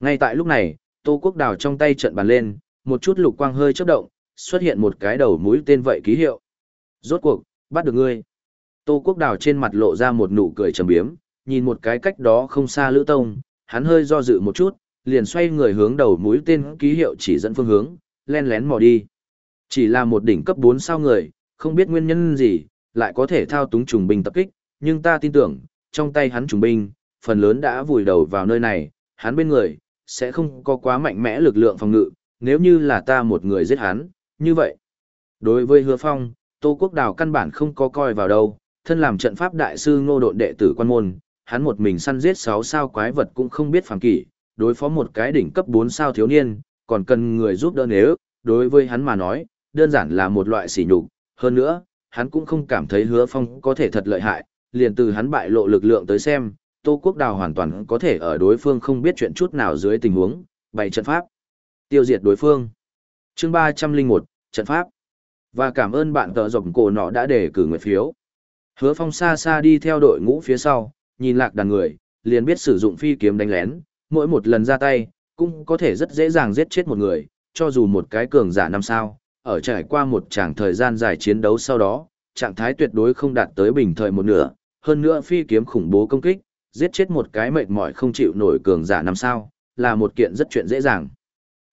Ngay tại lúc này, Tô Quốc Đào trong tay trận bàn lên, một chút lục quang hơi chớp động, xuất hiện một cái đầu mũi tên vậy ký hiệu. Rốt cuộc, bắt được ngươi. Tô Quốc Đào trên mặt lộ ra một nụ cười trầm biếm, nhìn một cái cách đó không xa Lữ Tông, hắn hơi do dự một chút, liền xoay người hướng đầu mũi tên ký hiệu chỉ dẫn phương hướng, len lén mò đi. Chỉ là một đỉnh cấp 4 sao người, không biết nguyên nhân gì, lại có thể thao túng trùng binh tập kích, nhưng ta tin tưởng, trong tay hắn trùng binh, phần lớn đã vùi đầu vào nơi này, hắn bên người, sẽ không có quá mạnh mẽ lực lượng phòng ngự, nếu như là ta một người giết hắn, như vậy. Đối với hứa phong, Tô Quốc Đào căn bản không có coi vào đâu, thân làm trận pháp đại sư ngô độn đệ tử quan môn, hắn một mình săn giết 6 sao quái vật cũng không biết phàm kỷ, đối phó một cái đỉnh cấp 4 sao thiếu niên, còn cần người giúp đỡ nếu, đối với hắn mà nói, đơn giản là một loại sỉ nhục, hơn nữa, hắn cũng không cảm thấy hứa phong có thể thật lợi hại, liền từ hắn bại lộ lực lượng tới xem, Tô Quốc Đào hoàn toàn có thể ở đối phương không biết chuyện chút nào dưới tình huống, bày trận pháp, tiêu diệt đối phương. Chương 301, trận pháp. Và cảm ơn bạn tờ rộng cổ nọ đã để cử nguyện phiếu. Hứa Phong xa xa đi theo đội ngũ phía sau, nhìn lạc đàn người, liền biết sử dụng phi kiếm đánh lén, mỗi một lần ra tay, cũng có thể rất dễ dàng giết chết một người, cho dù một cái cường giả năm sao, ở trải qua một tràng thời gian dài chiến đấu sau đó, trạng thái tuyệt đối không đạt tới bình thời một nửa, hơn nữa phi kiếm khủng bố công kích, giết chết một cái mệt mỏi không chịu nổi cường giả năm sao, là một kiện rất chuyện dễ dàng.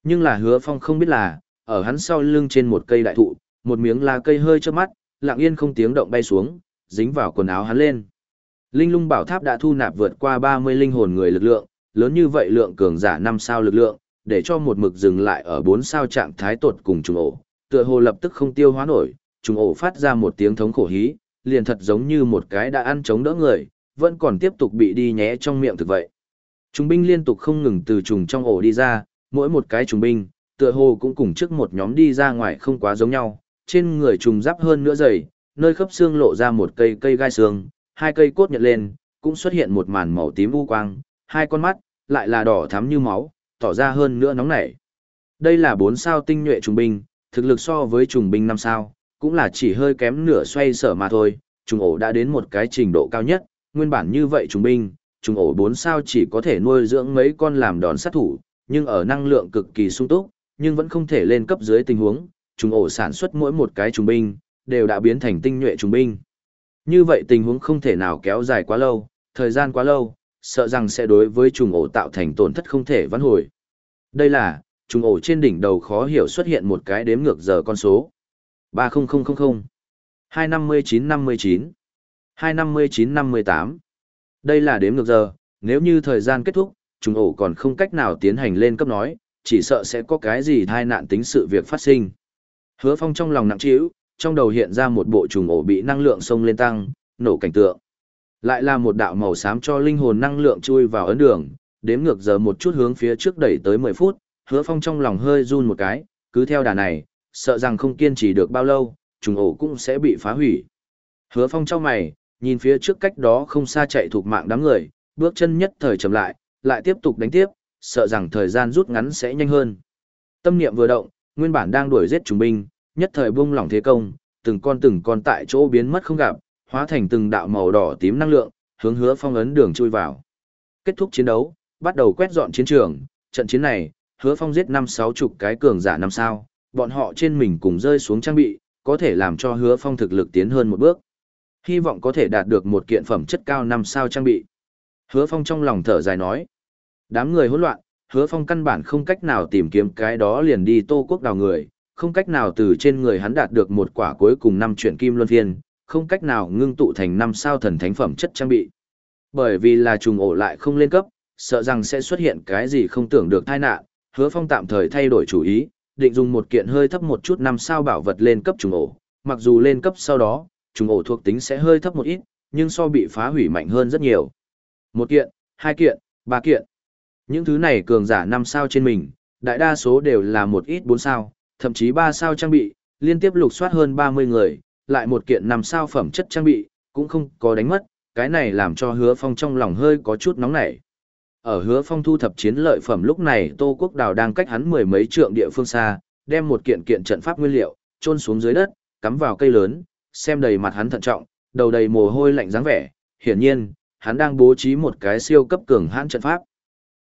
Nhưng là hứa phong không biết là, ở hắn sau lưng trên một cây đại thụ, một miếng lá cây hơi trước mắt, lặng yên không tiếng động bay xuống, dính vào quần áo hắn lên. Linh lung bảo tháp đã thu nạp vượt qua 30 linh hồn người lực lượng, lớn như vậy lượng cường giả 5 sao lực lượng, để cho một mực dừng lại ở 4 sao trạng thái tột cùng trùng ổ, tựa hồ lập tức không tiêu hóa nổi, trùng ổ phát ra một tiếng thống khổ hí, liền thật giống như một cái đã ăn chống đỡ người, vẫn còn tiếp tục bị đi nhé trong miệng thực vậy. Trùng binh liên tục không ngừng từ trùng trong ổ đi ra, mỗi một cái trùng binh, tựa hồ cũng cùng trước một nhóm đi ra ngoài không quá giống nhau, trên người trùng giáp hơn nữa dày, nơi khớp xương lộ ra một cây cây gai xương, hai cây cốt nhật lên, cũng xuất hiện một màn màu tím u quang, hai con mắt lại là đỏ thắm như máu, tỏ ra hơn nữa nóng nảy. Đây là bốn sao tinh nhuệ trùng binh, thực lực so với trùng binh năm sao, cũng là chỉ hơi kém nửa xoay sở mà thôi, trùng ổ đã đến một cái trình độ cao nhất, nguyên bản như vậy trùng binh, trùng ổ 4 sao chỉ có thể nuôi dưỡng mấy con làm đòn sát thủ, nhưng ở năng lượng cực kỳ sung túc, nhưng vẫn không thể lên cấp dưới tình huống, trùng ổ sản xuất mỗi một cái trùng binh, đều đã biến thành tinh nhuệ trùng binh. Như vậy tình huống không thể nào kéo dài quá lâu, thời gian quá lâu, sợ rằng sẽ đối với trùng ổ tạo thành tổn thất không thể vãn hồi. Đây là, trùng ổ trên đỉnh đầu khó hiểu xuất hiện một cái đếm ngược giờ con số. 30000, 25959, 25958. Đây là đếm ngược giờ, nếu như thời gian kết thúc, trùng ổ còn không cách nào tiến hành lên cấp nói, chỉ sợ sẽ có cái gì thai nạn tính sự việc phát sinh. Hứa Phong trong lòng nặng trĩu, trong đầu hiện ra một bộ trùng ổ bị năng lượng sông lên tăng, nổ cảnh tượng. Lại là một đạo màu xám cho linh hồn năng lượng chui vào ấn đường, đếm ngược giờ một chút hướng phía trước đẩy tới 10 phút, Hứa Phong trong lòng hơi run một cái, cứ theo đà này, sợ rằng không kiên trì được bao lâu, trùng ổ cũng sẽ bị phá hủy. Hứa Phong trong mày, nhìn phía trước cách đó không xa chạy thuộc mạng đám người, bước chân nhất thời chậm lại, lại tiếp tục đánh tiếp, sợ rằng thời gian rút ngắn sẽ nhanh hơn. Tâm niệm vừa động, nguyên bản đang đuổi giết trùng binh, nhất thời buông lỏng thế công, từng con từng con tại chỗ biến mất không gặp, hóa thành từng đạo màu đỏ tím năng lượng, hướng hứa phong ấn đường chui vào. Kết thúc chiến đấu, bắt đầu quét dọn chiến trường, trận chiến này, hứa phong giết năm sáu chục cái cường giả năm sao, bọn họ trên mình cùng rơi xuống trang bị, có thể làm cho hứa phong thực lực tiến hơn một bước. Hy vọng có thể đạt được một kiện phẩm chất cao năm sao trang bị. Hứa phong trong lòng thở dài nói. Đám người hỗn loạn, hứa phong căn bản không cách nào tìm kiếm cái đó liền đi tô quốc đào người, không cách nào từ trên người hắn đạt được một quả cuối cùng năm chuyển kim luân phiên, không cách nào ngưng tụ thành năm sao thần thánh phẩm chất trang bị. Bởi vì là trùng ổ lại không lên cấp, sợ rằng sẽ xuất hiện cái gì không tưởng được tai nạn, hứa phong tạm thời thay đổi chủ ý, định dùng một kiện hơi thấp một chút năm sao bảo vật lên cấp trùng ổ, mặc dù lên cấp sau đó, trùng ổ thuộc tính sẽ hơi thấp một ít, nhưng so bị phá hủy mạnh hơn rất nhiều. Một kiện, hai kiện, ba kiện. Những thứ này cường giả năm sao trên mình, đại đa số đều là một ít bốn sao, thậm chí ba sao trang bị, liên tiếp lục soát hơn 30 người, lại một kiện năm sao phẩm chất trang bị, cũng không có đánh mất, cái này làm cho hứa phong trong lòng hơi có chút nóng nảy. Ở hứa phong thu thập chiến lợi phẩm lúc này Tô Quốc Đào đang cách hắn mười mấy trượng địa phương xa, đem một kiện kiện trận pháp nguyên liệu, trôn xuống dưới đất, cắm vào cây lớn, xem đầy mặt hắn thận trọng, đầu đầy mồ hôi lạnh dáng vẻ, hiển nhiên, hắn đang bố trí một cái siêu cấp cường hãn trận pháp.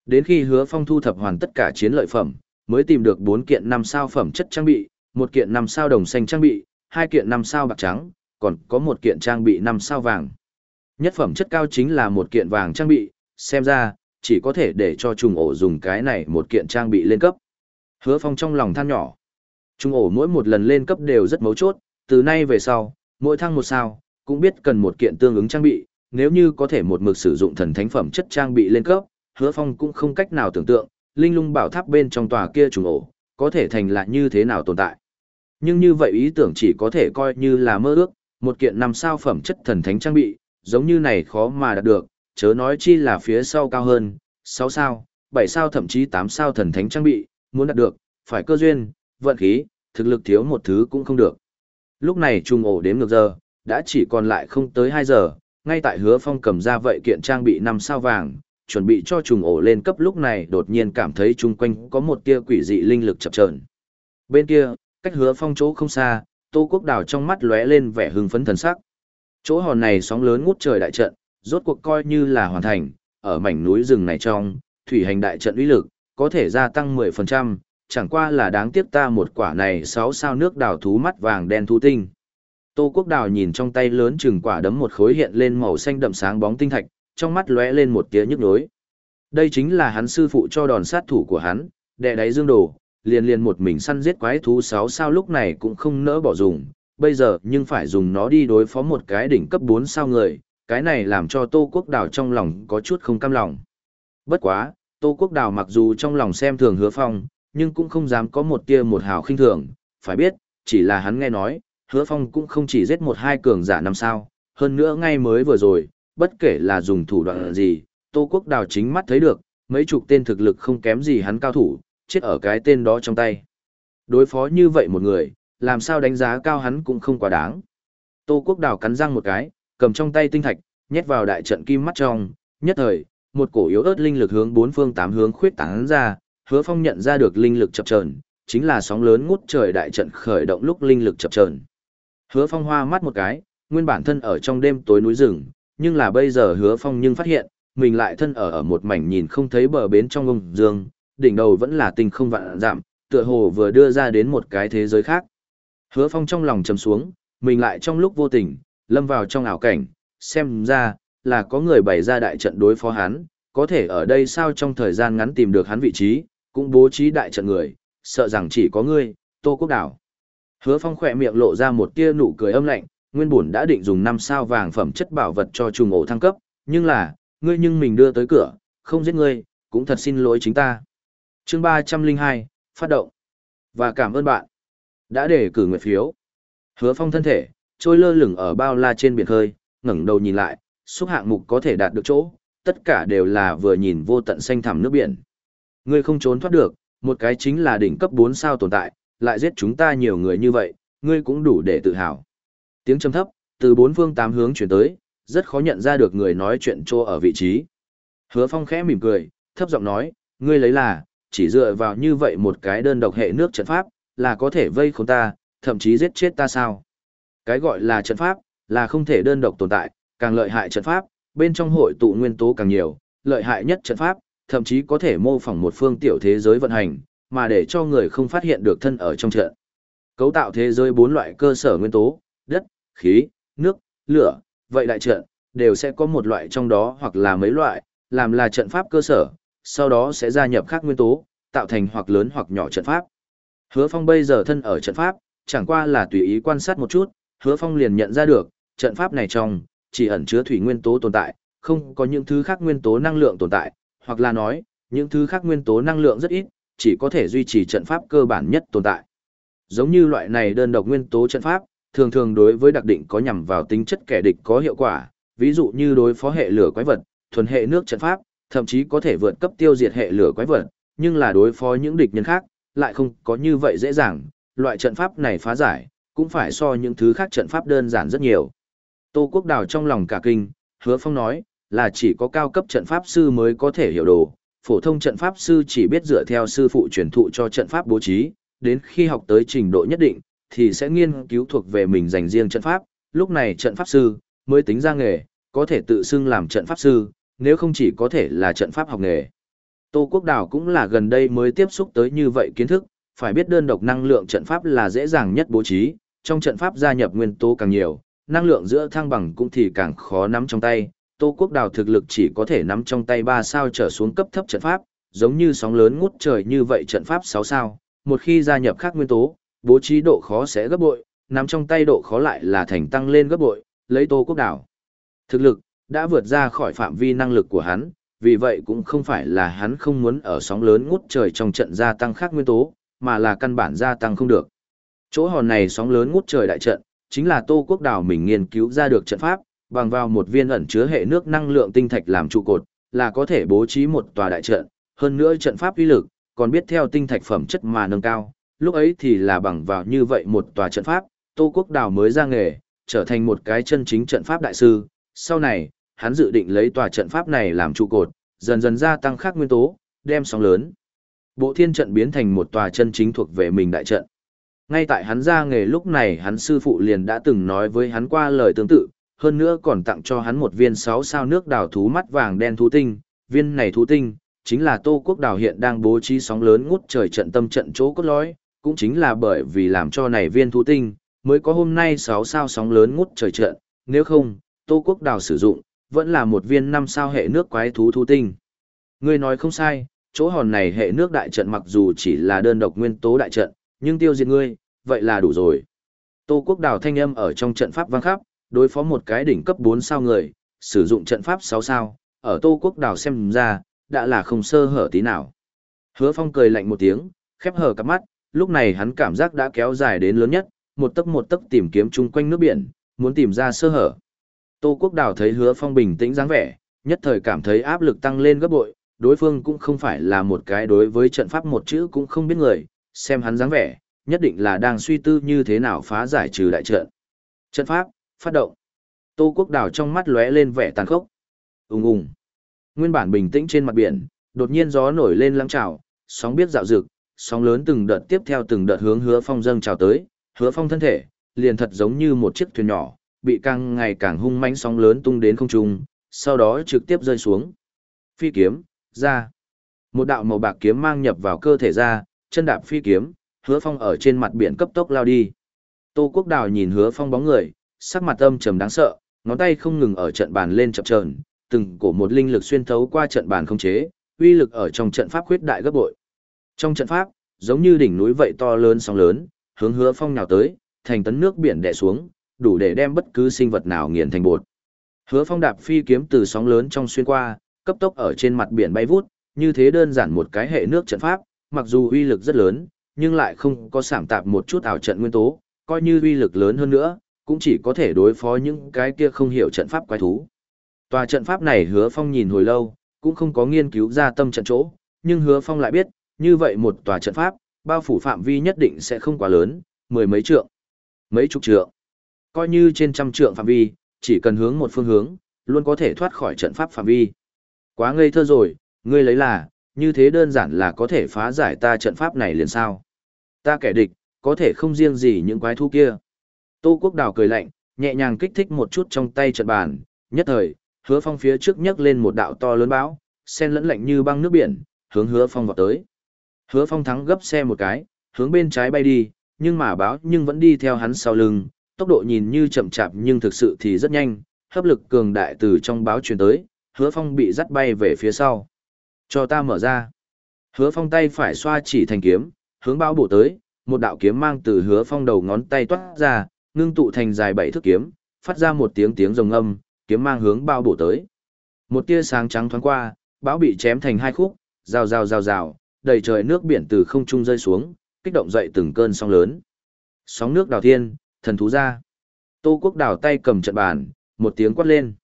Đến khi hứa phong thu thập hoàn tất cả chiến lợi phẩm, mới tìm được bốn kiện năm sao phẩm chất trang bị, một kiện năm sao đồng xanh trang bị, hai kiện năm sao bạc trắng, còn có một kiện trang bị năm sao vàng. Nhất phẩm chất cao chính là một kiện vàng trang bị, xem ra, chỉ có thể để cho trùng ổ dùng cái này một kiện trang bị lên cấp. Hứa phong trong lòng than nhỏ. Trùng ổ mỗi một lần lên cấp đều rất mấu chốt, từ nay về sau, mỗi thăng một sao, cũng biết cần một kiện tương ứng trang bị, nếu như có thể một mực sử dụng thần thánh phẩm chất trang bị lên cấp, hứa phong cũng không cách nào tưởng tượng, linh lung bảo tháp bên trong tòa kia trùng ổ, có thể thành lại như thế nào tồn tại. Nhưng như vậy ý tưởng chỉ có thể coi như là mơ ước, một kiện năm sao phẩm chất thần thánh trang bị, giống như này khó mà đạt được, chớ nói chi là phía sau cao hơn, 6 sao, 7 sao thậm chí 8 sao thần thánh trang bị, muốn đạt được, phải cơ duyên, vận khí, thực lực thiếu một thứ cũng không được. Lúc này trùng ổ đếm ngược giờ, đã chỉ còn lại không tới 2 giờ, ngay tại hứa phong cầm ra vậy kiện trang bị 5 sao vàng, chuẩn bị cho trùng ổ lên cấp lúc này đột nhiên cảm thấy chung quanh có một tia quỷ dị linh lực chập chờn. Bên kia, cách hứa phong chỗ không xa, Tô Quốc Đào trong mắt lóe lên vẻ hưng phấn thần sắc. Chỗ hòn này sóng lớn ngút trời đại trận, rốt cuộc coi như là hoàn thành, ở mảnh núi rừng này trong, thủy hành đại trận uy lực có thể gia tăng 10%, chẳng qua là đáng tiếc ta một quả này 6 sao nước đào thú mắt vàng đen thú tinh. Tô Quốc Đào nhìn trong tay lớn chừng quả đấm một khối hiện lên màu xanh đậm sáng bóng tinh thạch, trong mắt lóe lên một tia nhức nhối. Đây chính là hắn sư phụ cho đòn sát thủ của hắn, đè đáy dương đồ, liền liền một mình săn giết quái thú 6 sao lúc này cũng không nỡ bỏ dùng, bây giờ nhưng phải dùng nó đi đối phó một cái đỉnh cấp 4 sao người, cái này làm cho Tô Quốc Đào trong lòng có chút không cam lòng. Bất quá, Tô Quốc Đào mặc dù trong lòng xem thường hứa phong, nhưng cũng không dám có một tia một hào khinh thường, phải biết, chỉ là hắn nghe nói, hứa phong cũng không chỉ giết một hai cường giả năm sao, hơn nữa ngay mới vừa rồi, bất kể là dùng thủ đoạn gì, Tô Quốc Đào chính mắt thấy được, mấy chục tên thực lực không kém gì hắn cao thủ, chết ở cái tên đó trong tay. Đối phó như vậy một người, làm sao đánh giá cao hắn cũng không quá đáng. Tô Quốc Đào cắn răng một cái, cầm trong tay tinh thạch, nhét vào đại trận kim mắt trong, nhất thời, một cổ yếu ớt linh lực hướng bốn phương tám hướng khuyết tán ra, Hứa Phong nhận ra được linh lực chập chờn, chính là sóng lớn ngút trời đại trận khởi động lúc linh lực chập chờn. Hứa Phong hoa mắt một cái, nguyên bản thân ở trong đêm tối núi rừng, nhưng là bây giờ Hứa Phong nhưng phát hiện, mình lại thân ở ở một mảnh nhìn không thấy bờ bến trong ông dương, đỉnh đầu vẫn là tinh không vạn giảm, tựa hồ vừa đưa ra đến một cái thế giới khác. Hứa Phong trong lòng trầm xuống, mình lại trong lúc vô tình, lâm vào trong ảo cảnh, xem ra, là có người bày ra đại trận đối phó hắn, có thể ở đây sao trong thời gian ngắn tìm được hắn vị trí, cũng bố trí đại trận người, sợ rằng chỉ có ngươi, Tô Quốc Đảo. Hứa Phong khỏe miệng lộ ra một tia nụ cười âm lạnh, nguyên bổn đã định dùng năm sao vàng phẩm chất bảo vật cho trùng ổ thăng cấp, nhưng là, ngươi nhưng mình đưa tới cửa, không giết ngươi, cũng thật xin lỗi chính ta. Chương 302, phát động. Và cảm ơn bạn đã để cử nguyện phiếu. Hứa Phong thân thể trôi lơ lửng ở bao la trên biển khơi, ngẩng đầu nhìn lại, xúc hạng mục có thể đạt được chỗ, tất cả đều là vừa nhìn vô tận xanh thẳm nước biển. Ngươi không trốn thoát được, một cái chính là đỉnh cấp 4 sao tồn tại, lại giết chúng ta nhiều người như vậy, ngươi cũng đủ để tự hào. Tiếng trầm thấp, từ bốn phương tám hướng chuyển tới, rất khó nhận ra được người nói chuyện trô ở vị trí. Hứa Phong khẽ mỉm cười, thấp giọng nói, ngươi lấy là, chỉ dựa vào như vậy một cái đơn độc hệ nước trận pháp, là có thể vây khốn ta, thậm chí giết chết ta sao. Cái gọi là trận pháp, là không thể đơn độc tồn tại, càng lợi hại trận pháp, bên trong hội tụ nguyên tố càng nhiều, lợi hại nhất trận pháp, thậm chí có thể mô phỏng một phương tiểu thế giới vận hành, mà để cho người không phát hiện được thân ở trong trận. Cấu tạo thế giới bốn loại cơ sở nguyên tố, đất, khí, nước, lửa, vậy đại trận, đều sẽ có một loại trong đó hoặc là mấy loại, làm là trận pháp cơ sở, sau đó sẽ gia nhập các nguyên tố, tạo thành hoặc lớn hoặc nhỏ trận pháp. Hứa Phong bây giờ thân ở trận pháp, chẳng qua là tùy ý quan sát một chút, Hứa Phong liền nhận ra được, trận pháp này trong, chỉ ẩn chứa thủy nguyên tố tồn tại, không có những thứ khác nguyên tố năng lượng tồn tại, hoặc là nói, những thứ khác nguyên tố năng lượng rất ít, chỉ có thể duy trì trận pháp cơ bản nhất tồn tại. Giống như loại này đơn độc nguyên tố trận pháp, thường thường đối với đặc định có nhằm vào tính chất kẻ địch có hiệu quả, ví dụ như đối phó hệ lửa quái vật, thuần hệ nước trận pháp, thậm chí có thể vượt cấp tiêu diệt hệ lửa quái vật, nhưng là đối phó những địch nhân khác, lại không có như vậy dễ dàng, loại trận pháp này phá giải, cũng phải so những thứ khác trận pháp đơn giản rất nhiều. Tô Quốc Đào trong lòng cả kinh, hứa phong nói, là chỉ có cao cấp trận pháp sư mới có thể hiểu đồ, phổ thông trận pháp sư chỉ biết dựa theo sư phụ truyền thụ cho trận pháp bố trí, đến khi học tới trình độ nhất định, thì sẽ nghiên cứu thuộc về mình dành riêng trận pháp, lúc này trận pháp sư mới tính ra nghề, có thể tự xưng làm trận pháp sư, nếu không chỉ có thể là trận pháp học nghề. Tô Quốc Đào cũng là gần đây mới tiếp xúc tới như vậy kiến thức, phải biết đơn độc năng lượng trận pháp là dễ dàng nhất bố trí, trong trận pháp gia nhập nguyên tố càng nhiều, năng lượng giữa thăng bằng cũng thì càng khó nắm trong tay. Tô Quốc Đào thực lực chỉ có thể nắm trong tay 3 sao trở xuống cấp thấp trận pháp, giống như sóng lớn ngút trời như vậy trận pháp 6 sao, một khi gia nhập khác nguyên tố, bố trí độ khó sẽ gấp bội, nắm trong tay độ khó lại là thành tăng lên gấp bội, lấy Tô Quốc Đào. Thực lực đã vượt ra khỏi phạm vi năng lực của hắn, vì vậy cũng không phải là hắn không muốn ở sóng lớn ngút trời trong trận gia tăng khác nguyên tố, mà là căn bản gia tăng không được. Chỗ hòn này sóng lớn ngút trời đại trận, chính là Tô Quốc đảo mình nghiên cứu ra được trận pháp, bằng vào một viên ẩn chứa hệ nước năng lượng tinh thạch làm trụ cột, là có thể bố trí một tòa đại trận, hơn nữa trận pháp uy lực, còn biết theo tinh thạch phẩm chất mà nâng cao. Lúc ấy thì là bằng vào như vậy một tòa trận pháp, Tô Quốc đảo mới ra nghề, trở thành một cái chân chính trận pháp đại sư. Sau này, hắn dự định lấy tòa trận pháp này làm trụ cột, dần dần gia tăng khác nguyên tố, đem sóng lớn. Bộ thiên trận biến thành một tòa chân chính thuộc về mình đại trận. Ngay tại hắn ra nghề lúc này hắn sư phụ liền đã từng nói với hắn qua lời tương tự, hơn nữa còn tặng cho hắn một viên 6 sao nước đào thú mắt vàng đen thú tinh, viên này thú tinh, chính là Tô Quốc Đào hiện đang bố trí sóng lớn ngút trời trận tâm trận chỗ cốt lõi, cũng chính là bởi vì làm cho này viên thú tinh, mới có hôm nay 6 sao sóng lớn ngút trời trận, nếu không, Tô Quốc Đào sử dụng, vẫn là một viên năm sao hệ nước quái thú thú tinh. Ngươi nói không sai, chỗ hòn này hệ nước đại trận mặc dù chỉ là đơn độc nguyên tố đại trận, nhưng tiêu diệt ngươi, vậy là đủ rồi. Tô Quốc Đào thanh âm ở trong trận pháp vang khắp, đối phó một cái đỉnh cấp 4 sao người, sử dụng trận pháp 6 sao, ở Tô Quốc Đào xem ra, đã là không sơ hở tí nào. Hứa Phong cười lạnh một tiếng, khép hờ cặp mắt, lúc này hắn cảm giác đã kéo dài đến lớn nhất, một tấc một tấc tìm kiếm chung quanh nước biển, muốn tìm ra sơ hở. Tô Quốc Đào thấy Hứa Phong bình tĩnh dáng vẻ, nhất thời cảm thấy áp lực tăng lên gấp bội, đối phương cũng không phải là một cái đối với trận pháp một chữ cũng không biết người, xem hắn dáng vẻ, nhất định là đang suy tư như thế nào phá giải trừ đại trận. Trận pháp, phát động. Tô Quốc Đào trong mắt lóe lên vẻ tàn khốc. Ùng ùng. Nguyên bản bình tĩnh trên mặt biển, đột nhiên gió nổi lên lăng trào, sóng biết dạo dực, sóng lớn từng đợt tiếp theo từng đợt hướng Hứa Phong dâng trào tới, Hứa Phong thân thể liền thật giống như một chiếc thuyền nhỏ, bị càng ngày càng hung mãnh sóng lớn tung đến không trung, sau đó trực tiếp rơi xuống. Phi kiếm, ra. Một đạo màu bạc kiếm mang nhập vào cơ thể ra, chân đạp phi kiếm, hứa phong ở trên mặt biển cấp tốc lao đi. Tô Quốc Đào nhìn hứa phong bóng người, sắc mặt âm trầm đáng sợ, ngón tay không ngừng ở trận bàn lên chập chờn, từng cổ một linh lực xuyên thấu qua trận bàn không chế, uy lực ở trong trận pháp khuyết đại gấp bội. Trong trận pháp, giống như đỉnh núi vậy to lớn sóng lớn, hướng hứa phong nhào tới, thành tấn nước biển đẻ xuống, đủ để đem bất cứ sinh vật nào nghiền thành bột. Hứa phong đạp phi kiếm từ sóng lớn trong xuyên qua, cấp tốc ở trên mặt biển bay vút, như thế đơn giản một cái hệ nước trận pháp, mặc dù uy lực rất lớn, nhưng lại không có sảm tạp một chút ảo trận nguyên tố, coi như uy lực lớn hơn nữa, cũng chỉ có thể đối phó những cái kia không hiểu trận pháp quái thú. Tòa trận pháp này hứa phong nhìn hồi lâu, cũng không có nghiên cứu ra tâm trận chỗ, nhưng hứa phong lại biết, như vậy một tòa trận pháp, bao phủ phạm vi nhất định sẽ không quá lớn, mười mấy trượng, mấy chục trượng. Coi như trên trăm trượng phạm vi, chỉ cần hướng một phương hướng, luôn có thể thoát khỏi trận pháp phạm vi. Quá ngây thơ rồi, ngươi lấy là, như thế đơn giản là có thể phá giải ta trận pháp này liền sao. Ta kẻ địch, có thể không riêng gì những quái thú kia. Tô Quốc Đào cười lạnh, nhẹ nhàng kích thích một chút trong tay trận bàn, nhất thời, hứa phong phía trước nhấc lên một đạo to lớn bão, sen lẫn lạnh như băng nước biển, hướng hứa phong vào tới. Hứa phong thắng gấp xe một cái, hướng bên trái bay đi, nhưng mà báo nhưng vẫn đi theo hắn sau lưng, tốc độ nhìn như chậm chạp nhưng thực sự thì rất nhanh, hấp lực cường đại từ trong báo truyền tới, hứa phong bị dắt bay về phía sau. Cho ta mở ra. Hứa phong tay phải xoa chỉ thành kiếm, hướng bao bổ tới, một đạo kiếm mang từ hứa phong đầu ngón tay toát ra, ngưng tụ thành dài bảy thước kiếm, phát ra một tiếng tiếng rồng âm, kiếm mang hướng bao bổ tới. Một tia sáng trắng thoáng qua, bão bị chém thành hai khúc, rào rào rào rào, đầy trời nước biển từ không trung rơi xuống, kích động dậy từng cơn sóng lớn. Sóng nước đào thiên, thần thú ra. Tô Quốc đào tay cầm trận bàn, một tiếng quát lên.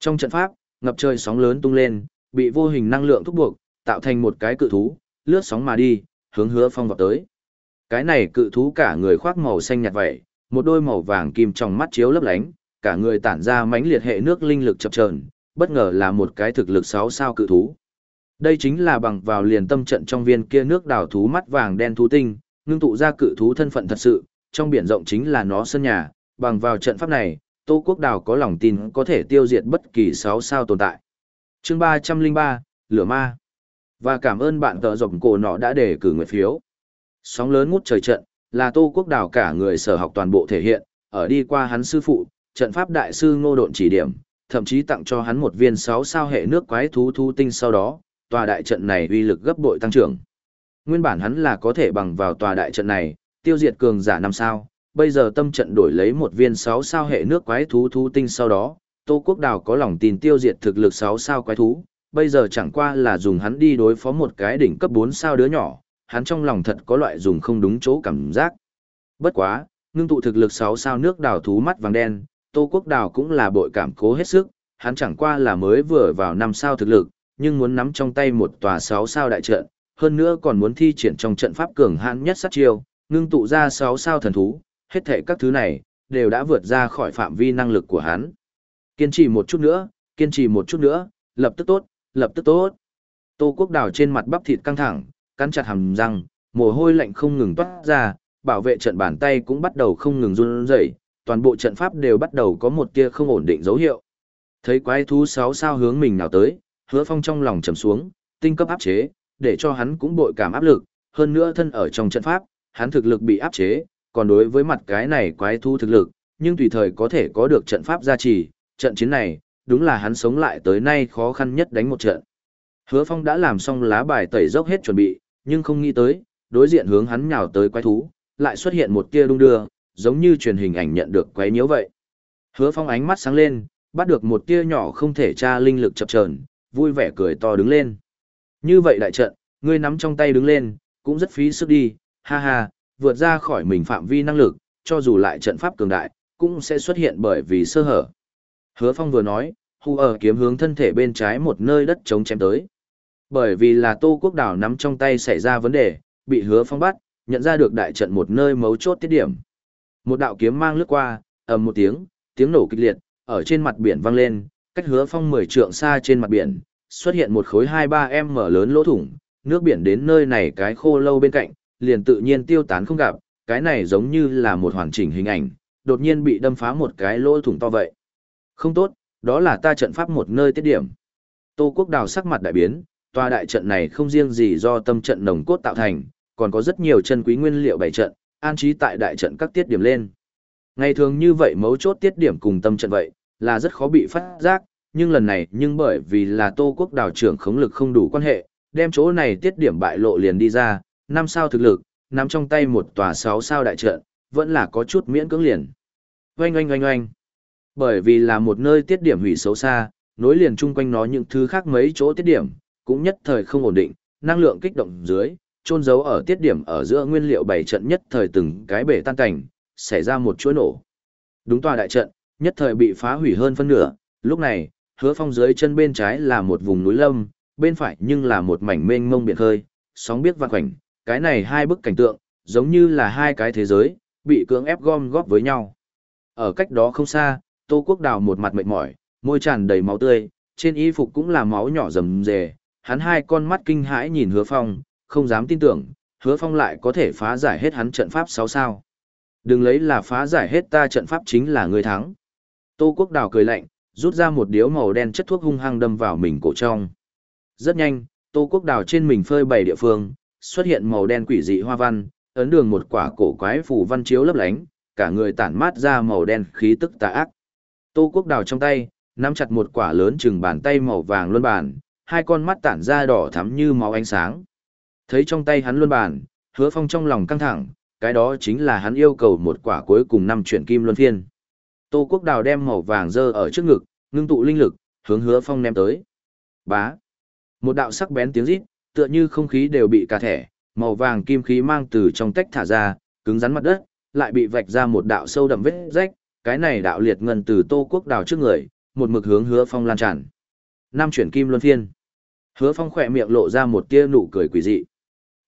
Trong trận pháp, ngập trời sóng lớn tung lên, bị vô hình năng lượng thúc buộc, tạo thành một cái cự thú, lướt sóng mà đi, hướng hứa phong vọt tới. Cái này cự thú cả người khoác màu xanh nhạt vậy, một đôi màu vàng kim trong mắt chiếu lấp lánh, cả người tản ra mãnh liệt hệ nước linh lực chập chờn, bất ngờ là một cái thực lực 6 sao cự thú. Đây chính là bằng vào liền tâm trận trong viên kia nước đào thú mắt vàng đen thú tinh, ngưng tụ ra cự thú thân phận thật sự, trong biển rộng chính là nó sân nhà, bằng vào trận pháp này, Tô Quốc Đào có lòng tin có thể tiêu diệt bất kỳ 6 sao tồn tại. Chương 303, Lửa Ma. Và cảm ơn bạn tợ rộng cổ nọ đã để cử nguyện phiếu. Sóng lớn ngút trời trận, là Tô Quốc đảo cả người sở học toàn bộ thể hiện, ở đi qua hắn sư phụ, trận pháp đại sư ngô độn chỉ điểm, thậm chí tặng cho hắn một viên sáu sao hệ nước quái thú thu tinh sau đó, tòa đại trận này uy lực gấp bội tăng trưởng. Nguyên bản hắn là có thể bằng vào tòa đại trận này, tiêu diệt cường giả năm sao, bây giờ tâm trận đổi lấy một viên sáu sao hệ nước quái thú thu tinh sau đó, Tô Quốc Đào có lòng tin tiêu diệt thực lực 6 sao quái thú, bây giờ chẳng qua là dùng hắn đi đối phó một cái đỉnh cấp 4 sao đứa nhỏ, hắn trong lòng thật có loại dùng không đúng chỗ cảm giác. Bất quá, ngưng tụ thực lực 6 sao nước đào thú mắt vàng đen, Tô Quốc Đào cũng là bội cảm cố hết sức, hắn chẳng qua là mới vừa vào 5 sao thực lực, nhưng muốn nắm trong tay một tòa 6 sao đại trận, hơn nữa còn muốn thi triển trong trận pháp cường hãn nhất sát chiêu, ngưng tụ ra 6 sao thần thú, hết thảy các thứ này đều đã vượt ra khỏi phạm vi năng lực của hắn. Kiên trì một chút nữa, kiên trì một chút nữa, lập tức tốt, lập tức tốt. Tô Quốc Đào trên mặt bắp thịt căng thẳng, cắn chặt hàm răng, mồ hôi lạnh không ngừng toát ra, bảo vệ trận bàn tay cũng bắt đầu không ngừng run rẩy, toàn bộ trận pháp đều bắt đầu có một tia không ổn định dấu hiệu. Thấy quái thú sáu sao hướng mình nào tới, Hứa Phong trong lòng trầm xuống, tinh cấp áp chế, để cho hắn cũng bội cảm áp lực, hơn nữa thân ở trong trận pháp, hắn thực lực bị áp chế, còn đối với mặt cái này quái thú thực lực, nhưng tùy thời có thể có được trận pháp gia trì, trận chiến này, đúng là hắn sống lại tới nay khó khăn nhất đánh một trận. Hứa Phong đã làm xong lá bài tẩy dốc hết chuẩn bị, nhưng không nghĩ tới, đối diện hướng hắn nhào tới quái thú, lại xuất hiện một tia đung đưa, giống như truyền hình ảnh nhận được quấy nhiễu vậy. Hứa Phong ánh mắt sáng lên, bắt được một tia nhỏ không thể tra linh lực chập chờn, vui vẻ cười to đứng lên. Như vậy đại trận, ngươi nắm trong tay đứng lên, cũng rất phí sức đi, ha ha, vượt ra khỏi mình phạm vi năng lực, cho dù lại trận pháp cường đại, cũng sẽ xuất hiện bởi vì sơ hở. Hứa Phong vừa nói, hù ở kiếm hướng thân thể bên trái một nơi đất trống chém tới. Bởi vì là Tô Quốc Đảo nắm trong tay xảy ra vấn đề, bị Hứa Phong bắt, nhận ra được đại trận một nơi mấu chốt tiết điểm. Một đạo kiếm mang lướt qua, ầm một tiếng, tiếng nổ kịch liệt, ở trên mặt biển vang lên, cách Hứa Phong 10 trượng xa trên mặt biển, xuất hiện một khối 2-3 m lớn lỗ thủng, nước biển đến nơi này cái khô lâu bên cạnh, liền tự nhiên tiêu tán không gặp, cái này giống như là một hoàn chỉnh hình ảnh, đột nhiên bị đâm phá một cái lỗ thủng to vậy. Không tốt, đó là ta trận pháp một nơi tiết điểm. Tô Quốc Đào sắc mặt đại biến, tòa đại trận này không riêng gì do tâm trận nồng cốt tạo thành, còn có rất nhiều chân quý nguyên liệu bày trận, an trí tại đại trận các tiết điểm lên. Ngày thường như vậy mấu chốt tiết điểm cùng tâm trận vậy, là rất khó bị phát giác, nhưng lần này nhưng bởi vì là Tô Quốc đảo trưởng khống lực không đủ quan hệ, đem chỗ này tiết điểm bại lộ liền đi ra, năm sao thực lực, nắm trong tay một tòa sáu sao đại trận, vẫn là có chút miễn cưỡng liền. Oanh oanh oanh oanh. Bởi vì là một nơi tiết điểm hủy xấu xa, nối liền chung quanh nó những thứ khác mấy chỗ tiết điểm, cũng nhất thời không ổn định, năng lượng kích động dưới, trôn giấu ở tiết điểm ở giữa nguyên liệu bảy trận nhất thời từng cái bể tan cảnh, xảy ra một chuỗi nổ. Đúng tòa đại trận, nhất thời bị phá hủy hơn phân nửa, lúc này, hứa phong dưới chân bên trái là một vùng núi lâm, bên phải nhưng là một mảnh mênh mông biển khơi, sóng biết vạn khoảnh, cái này hai bức cảnh tượng, giống như là hai cái thế giới, bị cưỡng ép gom góp với nhau. Ở cách đó không xa, Tô Quốc Đào một mặt mệt mỏi, môi tràn đầy máu tươi, trên y phục cũng là máu nhỏ rầm rề, hắn hai con mắt kinh hãi nhìn Hứa Phong, không dám tin tưởng, Hứa Phong lại có thể phá giải hết hắn trận pháp sáu sao. Đừng lấy là phá giải hết ta trận pháp chính là người thắng. Tô Quốc Đào cười lạnh, rút ra một điếu màu đen chất thuốc hung hăng đâm vào mình cổ trong. Rất nhanh, Tô Quốc Đào trên mình phơi bảy địa phương, xuất hiện màu đen quỷ dị hoa văn, ấn đường một quả cổ quái phù văn chiếu lấp lánh, cả người tản mát ra màu đen khí tức tà ác. Tô Quốc Đào trong tay, nắm chặt một quả lớn chừng bàn tay màu vàng luân bàn, hai con mắt tản ra đỏ thắm như máu ánh sáng. Thấy trong tay hắn luân bàn, hứa phong trong lòng căng thẳng, cái đó chính là hắn yêu cầu một quả cuối cùng năm chuyển kim luân phiên. Tô Quốc Đào đem màu vàng dơ ở trước ngực, ngưng tụ linh lực, hướng hứa phong ném tới. Bá. Một đạo sắc bén tiếng rít, tựa như không khí đều bị cà thẻ, màu vàng kim khí mang từ trong tách thả ra, cứng rắn mặt đất, lại bị vạch ra một đạo sâu đậm vết rách, cái này đạo liệt ngân từ Tô Quốc Đào trước người, một mực hướng Hứa Phong lan tràn. Năm chuyển kim luân phiên. Hứa Phong khỏe miệng lộ ra một tia nụ cười quỷ dị.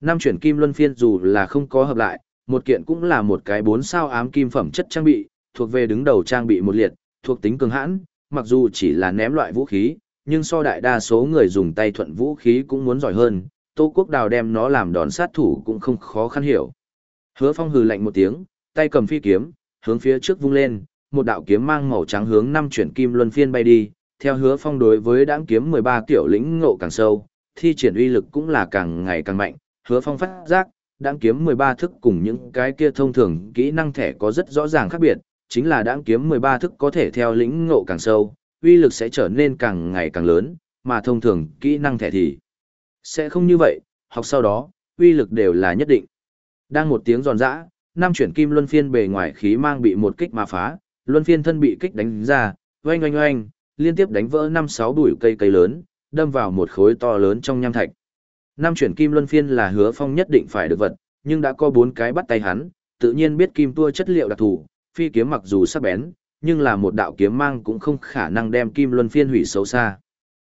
Năm chuyển kim luân phiên dù là không có hợp lại, một kiện cũng là một cái bốn sao ám kim phẩm chất trang bị, thuộc về đứng đầu trang bị một liệt, thuộc tính cường hãn, mặc dù chỉ là ném loại vũ khí, nhưng so đại đa số người dùng tay thuận vũ khí cũng muốn giỏi hơn, Tô Quốc Đào đem nó làm đòn sát thủ cũng không khó khăn hiểu. Hứa Phong hừ lạnh một tiếng, tay cầm phi kiếm, hướng phía trước vung lên, một đạo kiếm mang màu trắng hướng năm chuyển kim luân phiên bay đi, theo Hứa Phong đối với đãng kiếm 13 kiểu lĩnh ngộ càng sâu, thi triển uy lực cũng là càng ngày càng mạnh. Hứa Phong phát giác, đãng kiếm 13 thức cùng những cái kia thông thường kỹ năng thẻ có rất rõ ràng khác biệt, chính là đãng kiếm 13 thức có thể theo lĩnh ngộ càng sâu, uy lực sẽ trở nên càng ngày càng lớn, mà thông thường kỹ năng thẻ thì sẽ không như vậy, học sau đó, uy lực đều là nhất định. Đang một tiếng giòn giã, năm chuyển kim luân phiên bề ngoài khí mang bị một kích mà phá, luân phiên thân bị kích đánh ra, oanh oanh oanh, liên tiếp đánh vỡ năm sáu bụi cây cây lớn, đâm vào một khối to lớn trong nham thạch. Năm chuyển kim luân phiên là hứa phong nhất định phải được vật, nhưng đã có bốn cái bắt tay hắn, tự nhiên biết kim tua chất liệu đặc thù, phi kiếm mặc dù sắc bén, nhưng là một đạo kiếm mang cũng không khả năng đem kim luân phiên hủy xấu xa.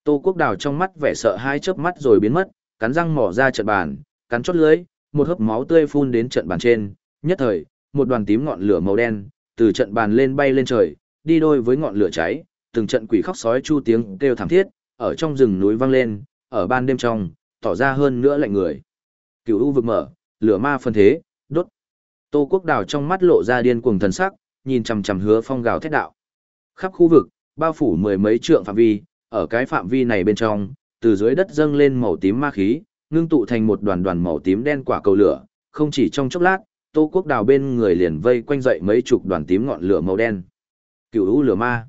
Tô Quốc Đào trong mắt vẻ sợ hai chớp mắt rồi biến mất, cắn răng mỏ ra trận bàn, cắn chốt lưỡi, một hớp máu tươi phun đến trận bàn trên, nhất thời, một đoàn tím ngọn lửa màu đen từ trận bàn lên bay lên trời, đi đôi với ngọn lửa cháy, từng trận quỷ khóc sói chu tiếng kêu thảm thiết, ở trong rừng núi vang lên, ở ban đêm trong, tỏ ra hơn nữa lạnh người. Cửu u vực mở, lửa ma phân thế, đốt. Tô Quốc Đào trong mắt lộ ra điên cuồng thần sắc, nhìn chằm chằm Hứa Phong gào thét đạo. Khắp khu vực, bao phủ mười mấy trượng phạm vi, ở cái phạm vi này bên trong, từ dưới đất dâng lên màu tím ma khí, ngưng tụ thành một đoàn đoàn màu tím đen quả cầu lửa, không chỉ trong chốc lát, Tô Quốc Đào bên người liền vây quanh dậy mấy chục đoàn tím ngọn lửa màu đen. Cửu u lửa ma.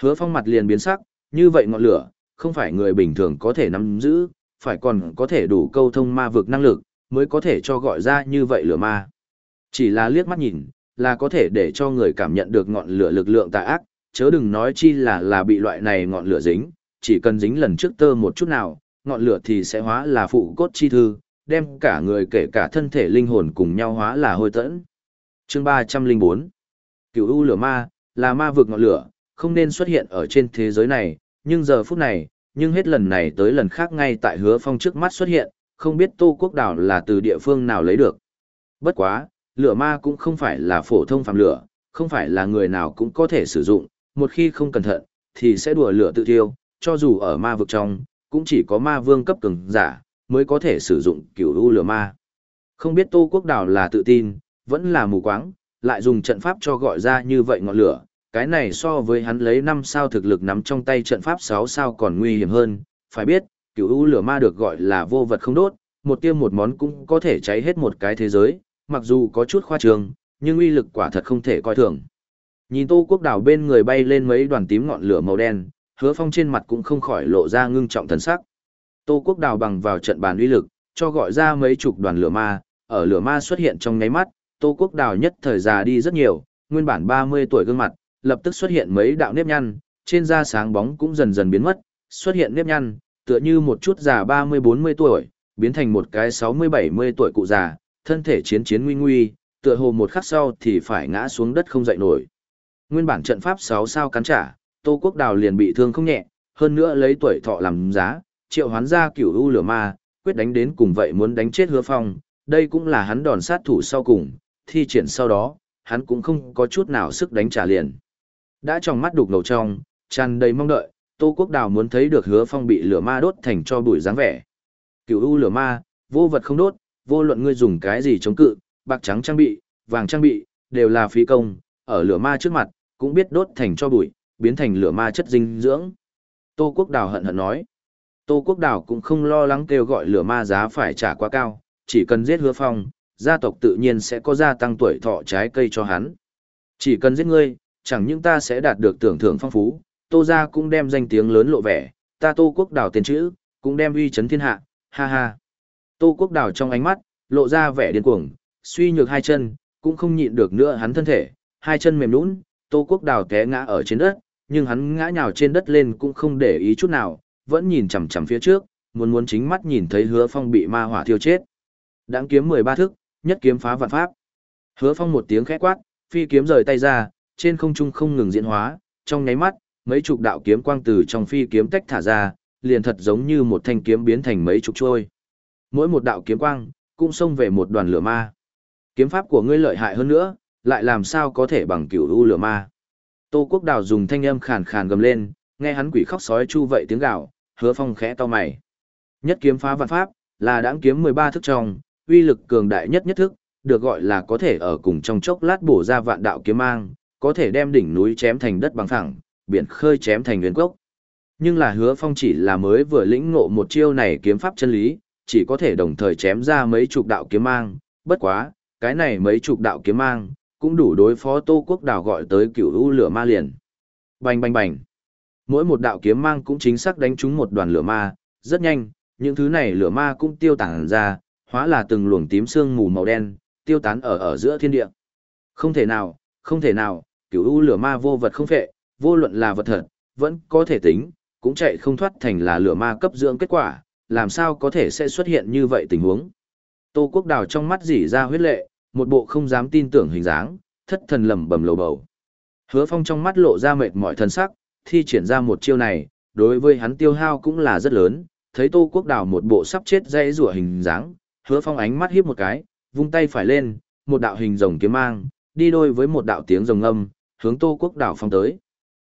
Hứa Phong mặt liền biến sắc, như vậy ngọn lửa, không phải người bình thường có thể nắm giữ, phải còn có thể đủ câu thông ma vực năng lực, mới có thể cho gọi ra như vậy lửa ma. Chỉ là liếc mắt nhìn, là có thể để cho người cảm nhận được ngọn lửa lực lượng tà ác, chớ đừng nói chi là là bị loại này ngọn lửa dính, chỉ cần dính lần trước tơ một chút nào, ngọn lửa thì sẽ hóa là phụ cốt chi thư, đem cả người kể cả thân thể linh hồn cùng nhau hóa là hôi tẫn. Chương 304 Cửu U lửa ma, là ma vực ngọn lửa, không nên xuất hiện ở trên thế giới này, nhưng giờ phút này, nhưng hết lần này tới lần khác ngay tại hứa phong trước mắt xuất hiện, không biết Tô Quốc Đảo là từ địa phương nào lấy được. Bất quá, lửa ma cũng không phải là phổ thông phàm lửa, không phải là người nào cũng có thể sử dụng, một khi không cẩn thận, thì sẽ đùa lửa tự thiêu, cho dù ở ma vực trong, cũng chỉ có ma vương cấp cường giả, mới có thể sử dụng cửu u lửa ma. Không biết Tô Quốc Đảo là tự tin, vẫn là mù quáng, lại dùng trận pháp cho gọi ra như vậy ngọn lửa, cái này so với hắn lấy 5 sao thực lực nắm trong tay trận pháp 6 sao còn nguy hiểm hơn, phải biết, cửu u lửa ma được gọi là vô vật không đốt, một tiêm một món cũng có thể cháy hết một cái thế giới, mặc dù có chút khoa trương, nhưng uy lực quả thật không thể coi thường. Nhìn Tô Quốc Đào bên người bay lên mấy đoàn tím ngọn lửa màu đen, Hứa Phong trên mặt cũng không khỏi lộ ra ngưng trọng thần sắc. Tô Quốc Đào bằng vào trận bàn uy lực, cho gọi ra mấy chục đoàn lửa ma, ở lửa ma xuất hiện trong nháy mắt, Tô Quốc Đào nhất thời già đi rất nhiều, nguyên bản 30 tuổi gương mặt, lập tức xuất hiện mấy đạo nếp nhăn, trên da sáng bóng cũng dần dần biến mất, xuất hiện nếp nhăn, tựa như một chút già 30-40 tuổi, biến thành một cái 60-70 tuổi cụ già, thân thể chiến chiến nguy nguy, tựa hồ một khắc sau thì phải ngã xuống đất không dậy nổi. Nguyên bản trận pháp 6 sao cắn trả, Tô Quốc Đào liền bị thương không nhẹ, hơn nữa lấy tuổi thọ làm giá, triệu hoán ra cửu u lửa ma, quyết đánh đến cùng vậy muốn đánh chết hứa phong, đây cũng là hắn đòn sát thủ sau cùng, thi triển sau đó, hắn cũng không có chút nào sức đánh trả liền. Đã trong mắt đục ngầu trong, tràn đầy mong đợi, Tô Quốc Đào muốn thấy được hứa phong bị lửa ma đốt thành cho bụi dáng vẻ. Cửu u lửa ma, vô vật không đốt, vô luận ngươi dùng cái gì chống cự, bạc trắng trang bị, vàng trang bị, đều là phí công, ở lửa ma trước mặt, cũng biết đốt thành cho bụi, biến thành lửa ma chất dinh dưỡng. Tô Quốc Đào hận hận nói. Tô Quốc đảo cũng không lo lắng kêu gọi lửa ma giá phải trả quá cao, chỉ cần giết hứa phong, gia tộc tự nhiên sẽ có gia tăng tuổi thọ trái cây cho hắn. Chỉ cần giết ngươi, chẳng những ta sẽ đạt được tưởng thưởng phong phú, Tô gia cũng đem danh tiếng lớn lộ vẻ, ta Tô Quốc đảo tiền chữ, cũng đem uy chấn thiên hạ, ha ha. Tô Quốc đảo trong ánh mắt, lộ ra vẻ điên cuồng, suy nhược hai chân, cũng không nhịn được nữa hắn thân thể, hai chân mềm nhũn, Tô Quốc Đào té ngã ở trên đất, nhưng hắn ngã nhào trên đất lên cũng không để ý chút nào, vẫn nhìn chằm chằm phía trước, muốn muốn chính mắt nhìn thấy Hứa Phong bị ma hỏa thiêu chết. Đãng kiếm 13 thức, nhất kiếm phá vạn pháp. Hứa Phong một tiếng khẽ quát, phi kiếm rời tay ra, trên không trung không ngừng diễn hóa, trong nháy mắt, mấy chục đạo kiếm quang từ trong phi kiếm tách thả ra, liền thật giống như một thanh kiếm biến thành mấy chục trôi. Mỗi một đạo kiếm quang cũng xông về một đoàn lửa ma. Kiếm pháp của ngươi lợi hại hơn nữa, lại làm sao có thể bằng cửu u lửa ma. Tô Quốc Đào dùng thanh âm khàn khàn gầm lên, nghe hắn quỷ khóc sói chu vậy tiếng gào, Hứa Phong khẽ to mày. Nhất kiếm phá vạn pháp, là đãng kiếm 13 thức trong, uy lực cường đại nhất nhất thức, được gọi là có thể ở cùng trong chốc lát bổ ra vạn đạo kiếm mang, có thể đem đỉnh núi chém thành đất bằng thẳng biển khơi chém thành nguyên cốc. Nhưng là hứa phong chỉ là mới vừa lĩnh ngộ một chiêu này kiếm pháp chân lý, chỉ có thể đồng thời chém ra mấy chục đạo kiếm mang, bất quá, cái này mấy chục đạo kiếm mang, cũng đủ đối phó Tô Quốc Đào gọi tới cửu u lửa ma liền. Bành bành bành. Mỗi một đạo kiếm mang cũng chính xác đánh trúng một đoàn lửa ma, rất nhanh, những thứ này lửa ma cũng tiêu tản ra, hóa là từng luồng tím sương mù màu đen, tiêu tán ở ở giữa thiên địa. Không thể nào, không thể nào, cửu u lửa ma vô vật không phệ, vô luận là vật thật, vẫn có thể tính, cũng chạy không thoát thành là lửa ma cấp dưỡng kết quả, làm sao có thể sẽ xuất hiện như vậy tình huống. Tô Quốc Đào trong mắt dỉ ra huyết lệ, một bộ không dám tin tưởng hình dáng, thất thần lẩm bẩm lầu bầu. Hứa Phong trong mắt lộ ra mệt mỏi thần sắc, thi triển ra một chiêu này, đối với hắn tiêu hao cũng là rất lớn, thấy Tô Quốc Đào một bộ sắp chết dây rủa hình dáng, Hứa Phong ánh mắt hiếp một cái, vung tay phải lên, một đạo hình rồng kiếm mang, đi đôi với một đạo tiếng rồng âm, hướng Tô Quốc Đào phong tới.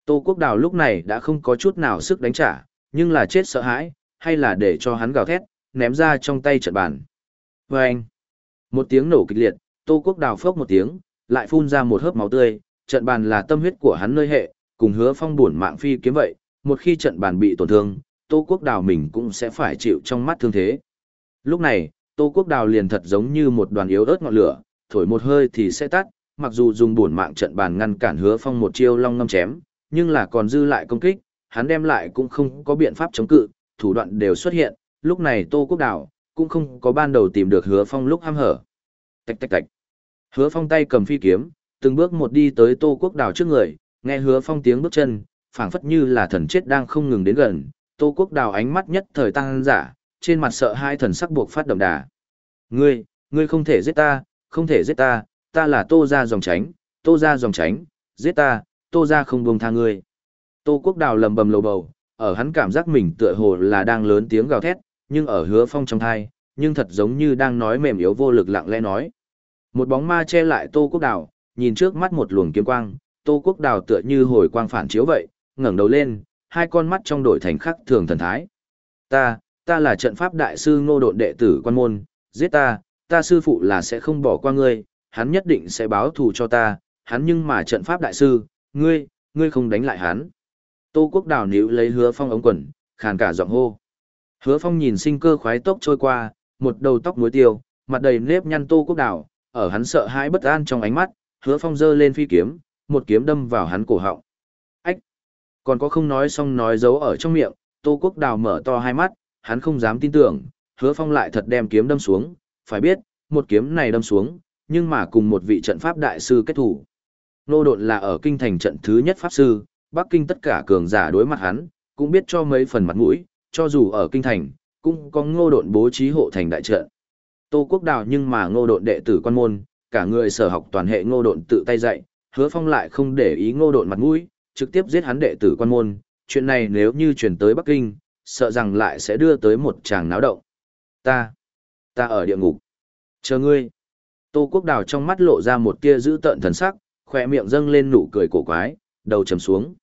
Tô Quốc Đào lúc này đã không có chút nào sức đánh trả, nhưng là chết sợ hãi, hay là để cho hắn gào thét, ném ra trong tay trận bàn. Vâng! một tiếng nổ kịch liệt, Tô Quốc Đào phốc một tiếng, lại phun ra một hớp máu tươi, trận bàn là tâm huyết của hắn nơi hệ, cùng hứa phong buồn mạng phi kiếm vậy, một khi trận bàn bị tổn thương, Tô Quốc Đào mình cũng sẽ phải chịu trong mắt thương thế. Lúc này, Tô Quốc Đào liền thật giống như một đoàn yếu ớt ngọn lửa, thổi một hơi thì sẽ tắt, mặc dù dùng buồn mạng trận bàn ngăn cản hứa phong một chiêu long ngâm chém, nhưng là còn dư lại công kích, hắn đem lại cũng không có biện pháp chống cự, thủ đoạn đều xuất hiện, lúc này Tô Quốc Đào cũng không có ban đầu tìm được hứa phong lúc ham hở. Tạch tạch tạch. Hứa phong tay cầm phi kiếm, từng bước một đi tới Tô Quốc Đào trước người, nghe hứa phong tiếng bước chân, phảng phất như là thần chết đang không ngừng đến gần, Tô Quốc Đào ánh mắt nhất thời tăng giả, trên mặt sợ hai thần sắc buộc phát đậm đà. Ngươi, ngươi không thể giết ta, không thể giết ta, ta là Tô gia dòng tránh, Tô gia dòng tránh, giết ta, Tô gia không buông tha ngươi. Tô Quốc Đào lầm bầm lầu bầu, ở hắn cảm giác mình tựa hồ là đang lớn tiếng gào thét, nhưng ở hứa phong trong thai, nhưng thật giống như đang nói mềm yếu vô lực lặng lẽ nói. Một bóng ma che lại Tô Quốc Đào, nhìn trước mắt một luồng kiếm quang, Tô Quốc Đào tựa như hồi quang phản chiếu vậy, ngẩng đầu lên, hai con mắt trong đổi thành khắc thường thần thái. Ta, ta là trận pháp đại sư ngô độn đệ tử quan môn, giết ta, ta sư phụ là sẽ không bỏ qua ngươi, hắn nhất định sẽ báo thù cho ta, hắn nhưng mà trận pháp đại sư, ngươi, ngươi không đánh lại hắn. Tô Quốc Đào níu lấy hứa phong ống quần, khàn cả giọng hô. Hứa phong nhìn sinh cơ khoái tốc trôi qua, một đầu tóc muối tiêu, mặt đầy nếp nhăn Tô Quốc Đào, ở hắn sợ hãi bất an trong ánh mắt, hứa phong giơ lên phi kiếm, một kiếm đâm vào hắn cổ họng. Ách! Còn có không nói xong nói giấu ở trong miệng, Tô Quốc Đào mở to hai mắt, hắn không dám tin tưởng, hứa phong lại thật đem kiếm đâm xuống, phải biết, một kiếm này đâm xuống, nhưng mà cùng một vị trận pháp đại sư kết thủ. Nô độn là ở kinh thành trận thứ nhất pháp sư, Bắc Kinh tất cả cường giả đối mặt hắn, cũng biết cho mấy phần mặt mũi, cho dù ở kinh thành, cũng có ngô độn bố trí hộ thành đại trận. Tô Quốc Đào nhưng mà ngô độn đệ tử quan môn, cả người sở học toàn hệ ngô độn tự tay dạy, hứa phong lại không để ý ngô độn mặt mũi, trực tiếp giết hắn đệ tử quan môn, chuyện này nếu như chuyển tới Bắc Kinh, sợ rằng lại sẽ đưa tới một tràng náo động. Ta, ta ở địa ngục. Chờ ngươi. Tô Quốc Đào trong mắt lộ ra một tia dữ tợn thần sắc, khoe miệng dâng lên nụ cười cổ quái, đầu trầm xuống.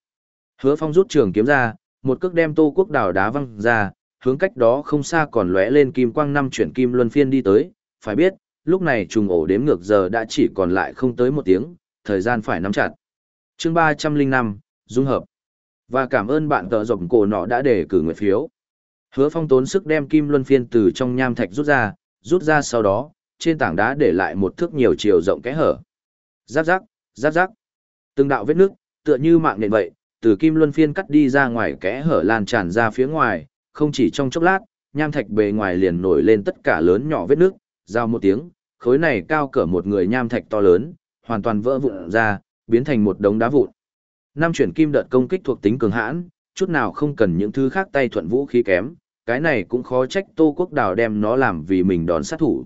Hứa Phong rút trường kiếm ra, một cước đem Tô Quốc Đào đá văng ra, hướng cách đó không xa còn lóe lên kim quang năm chuyển kim luân phiên đi tới, phải biết, lúc này trùng ổ đếm ngược giờ đã chỉ còn lại không tới một tiếng, thời gian phải nắm chặt. Chương ba trăm linh năm Dung hợp. Và cảm ơn bạn tờ rộng cổ nọ đã để cử người phiếu. Hứa Phong tốn sức đem kim luân phiên từ trong nham thạch rút ra, rút ra sau đó, trên tảng đá để lại một thước nhiều chiều rộng kẽ hở. Giáp giáp, giáp giáp. Từng đạo vết nước, tựa như mạng nền vậy, từ kim luân phiên cắt đi ra ngoài kẽ hở lan tràn ra phía ngoài, không chỉ trong chốc lát, nham thạch bề ngoài liền nổi lên tất cả lớn nhỏ vết nước, giao một tiếng, khối này cao cỡ một người nham thạch to lớn, hoàn toàn vỡ vụn ra, biến thành một đống đá vụn. Năm chuyển kim đợt công kích thuộc tính cường hãn, chút nào không cần những thứ khác tay thuận vũ khí kém, cái này cũng khó trách Tô Quốc Đào đem nó làm vì mình đón sát thủ.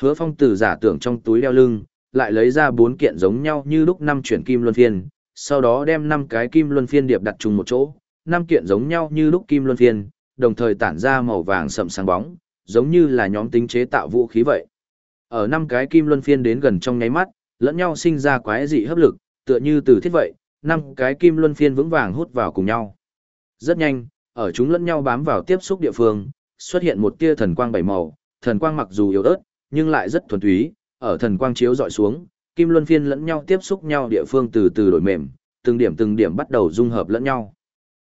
Hứa Phong từ giả tưởng trong túi đeo lưng, lại lấy ra bốn kiện giống nhau như lúc năm chuyển kim luân phiên, sau đó đem năm cái kim luân phiên điệp đặt chung một chỗ, năm kiện giống nhau như lúc kim luân phiên, đồng thời tản ra màu vàng sậm sáng bóng, giống như là nhóm tính chế tạo vũ khí vậy. Ở năm cái kim luân phiên đến gần trong nháy mắt, lẫn nhau sinh ra quái dị hấp lực, tựa như từ thiết vậy, năm cái kim luân phiên vững vàng hút vào cùng nhau. Rất nhanh, ở chúng lẫn nhau bám vào tiếp xúc địa phương, xuất hiện một tia thần quang bảy màu, thần quang mặc dù yếu ớt, nhưng lại rất thuần túy, ở thần quang chiếu dọi xuống, kim luân phiên lẫn nhau tiếp xúc nhau địa phương từ từ đổi mềm, từng điểm từng điểm bắt đầu dung hợp lẫn nhau.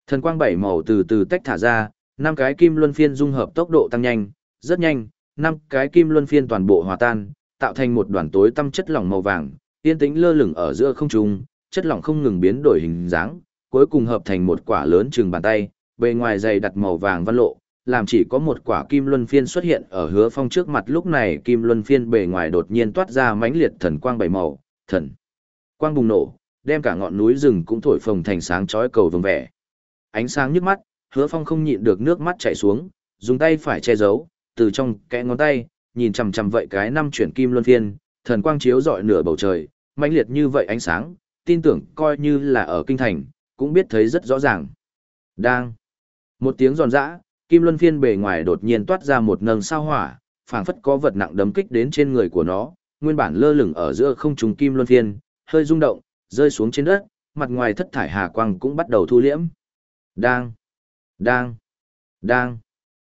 Thần quang bảy màu từ từ tách thả ra, năm cái kim luân phiên dung hợp tốc độ tăng nhanh, rất nhanh, năm cái kim luân phiên toàn bộ hòa tan, tạo thành một đoàn tối tăm chất lỏng màu vàng, yên tĩnh lơ lửng ở giữa không trung, chất lỏng không ngừng biến đổi hình dáng, cuối cùng hợp thành một quả lớn chừng bàn tay, bề ngoài dày đặt màu vàng văn lộ, làm chỉ có một quả kim luân phiên xuất hiện ở hứa phong trước mặt lúc này kim luân phiên bề ngoài đột nhiên toát ra mãnh liệt thần quang bảy màu, thần. Quang bùng nổ, đem cả ngọn núi rừng cũng thổi phồng thành sáng chói cầu vồng vẻ. Ánh sáng nhức mắt, hứa phong không nhịn được nước mắt chảy xuống, dùng tay phải che giấu, từ trong kẽ ngón tay, nhìn chằm chằm vậy cái năm chuyển kim luân phiên, thần quang chiếu rọi nửa bầu trời, mãnh liệt như vậy ánh sáng, tin tưởng coi như là ở kinh thành, cũng biết thấy rất rõ ràng. Đang. Một tiếng giòn giã, kim luân phiên bề ngoài đột nhiên toát ra một nâng sao hỏa, phảng phất có vật nặng đấm kích đến trên người của nó, nguyên bản lơ lửng ở giữa không trung kim luân phiên, hơi rung động, rơi xuống trên đất, mặt ngoài thất thải hà quang cũng bắt đầu thu liễm. Đang, đang, đang.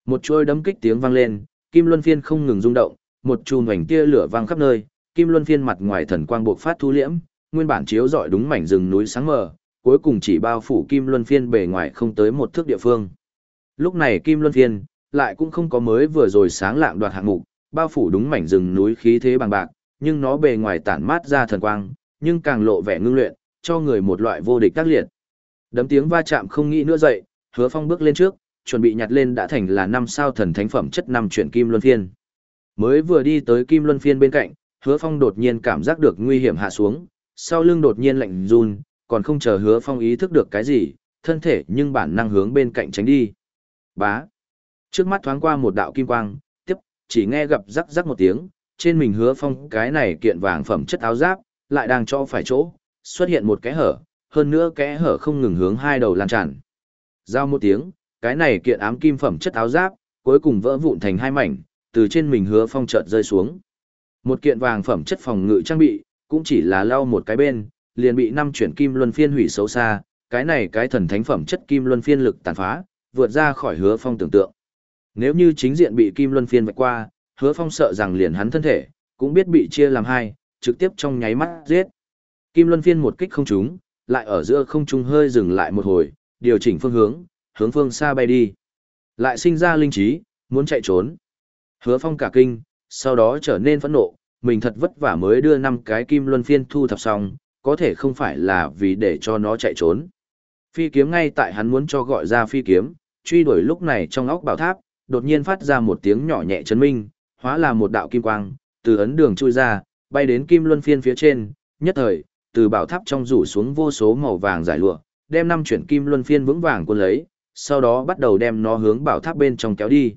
Một chuôi đấm kích tiếng vang lên, kim luân phiên không ngừng rung động, một chùm hoành tia lửa vang khắp nơi, kim luân phiên mặt ngoài thần quang bộc phát thu liễm, nguyên bản chiếu rọi đúng mảnh rừng núi sáng mờ, cuối cùng chỉ bao phủ kim luân phiên bề ngoài không tới một thước địa phương. Lúc này kim luân phiên lại cũng không có mới vừa rồi sáng lạng đoạt hạng mục, bao phủ đúng mảnh rừng núi khí thế bằng bạc, nhưng nó bề ngoài tản mát ra thần quang, nhưng càng lộ vẻ ngưng luyện, cho người một loại vô địch tác liệt. Đấm tiếng va chạm không nghĩ nữa dậy, Hứa Phong bước lên trước, chuẩn bị nhặt lên đã thành là năm sao thần thánh phẩm chất năm chuyển kim luân phiên. Mới vừa đi tới kim luân phiên bên cạnh, Hứa Phong đột nhiên cảm giác được nguy hiểm hạ xuống, sau lưng đột nhiên lạnh run, còn không chờ hứa phong ý thức được cái gì, thân thể nhưng bản năng hướng bên cạnh tránh đi. Bá. Trước mắt thoáng qua một đạo kim quang, tiếp, chỉ nghe gặp rắc rắc một tiếng, trên mình hứa phong cái này kiện vàng phẩm chất áo giáp, lại đang cho phải chỗ, xuất hiện một cái hở, hơn nữa kẽ hở không ngừng hướng hai đầu lan tràn. Giao một tiếng, cái này kiện ám kim phẩm chất áo giáp, cuối cùng vỡ vụn thành hai mảnh, từ trên mình hứa phong chợt rơi xuống. Một kiện vàng phẩm chất phòng ngự trang bị, cũng chỉ là lau một cái bên, liền bị năm chuyển kim luân phiên hủy xấu xa, cái này cái thần thánh phẩm chất kim luân phiên lực tàn phá, vượt ra khỏi hứa phong tưởng tượng. Nếu như chính diện bị kim luân phiên vạch qua, hứa phong sợ rằng liền hắn thân thể, cũng biết bị chia làm hai, trực tiếp trong nháy mắt giết. Kim luân phiên một kích không trúng, lại ở giữa không trung hơi dừng lại một hồi, điều chỉnh phương hướng, hướng phương xa bay đi. Lại sinh ra linh trí, muốn chạy trốn. Hứa phong cả kinh, sau đó trở nên phẫn nộ, mình thật vất vả mới đưa năm cái kim luân phiên thu thập xong, có thể không phải là vì để cho nó chạy trốn. Phi kiếm ngay tại hắn muốn cho gọi ra phi kiếm, truy đuổi lúc này trong óc bảo tháp, đột nhiên phát ra một tiếng nhỏ nhẹ chấn minh, hóa là một đạo kim quang, từ ấn đường chui ra, bay đến kim luân phiên phía trên, nhất thời, từ bảo tháp trong rủ xuống vô số màu vàng giải lụa, đem năm chuyển kim luân phiên vững vàng quân lấy, sau đó bắt đầu đem nó hướng bảo tháp bên trong kéo đi.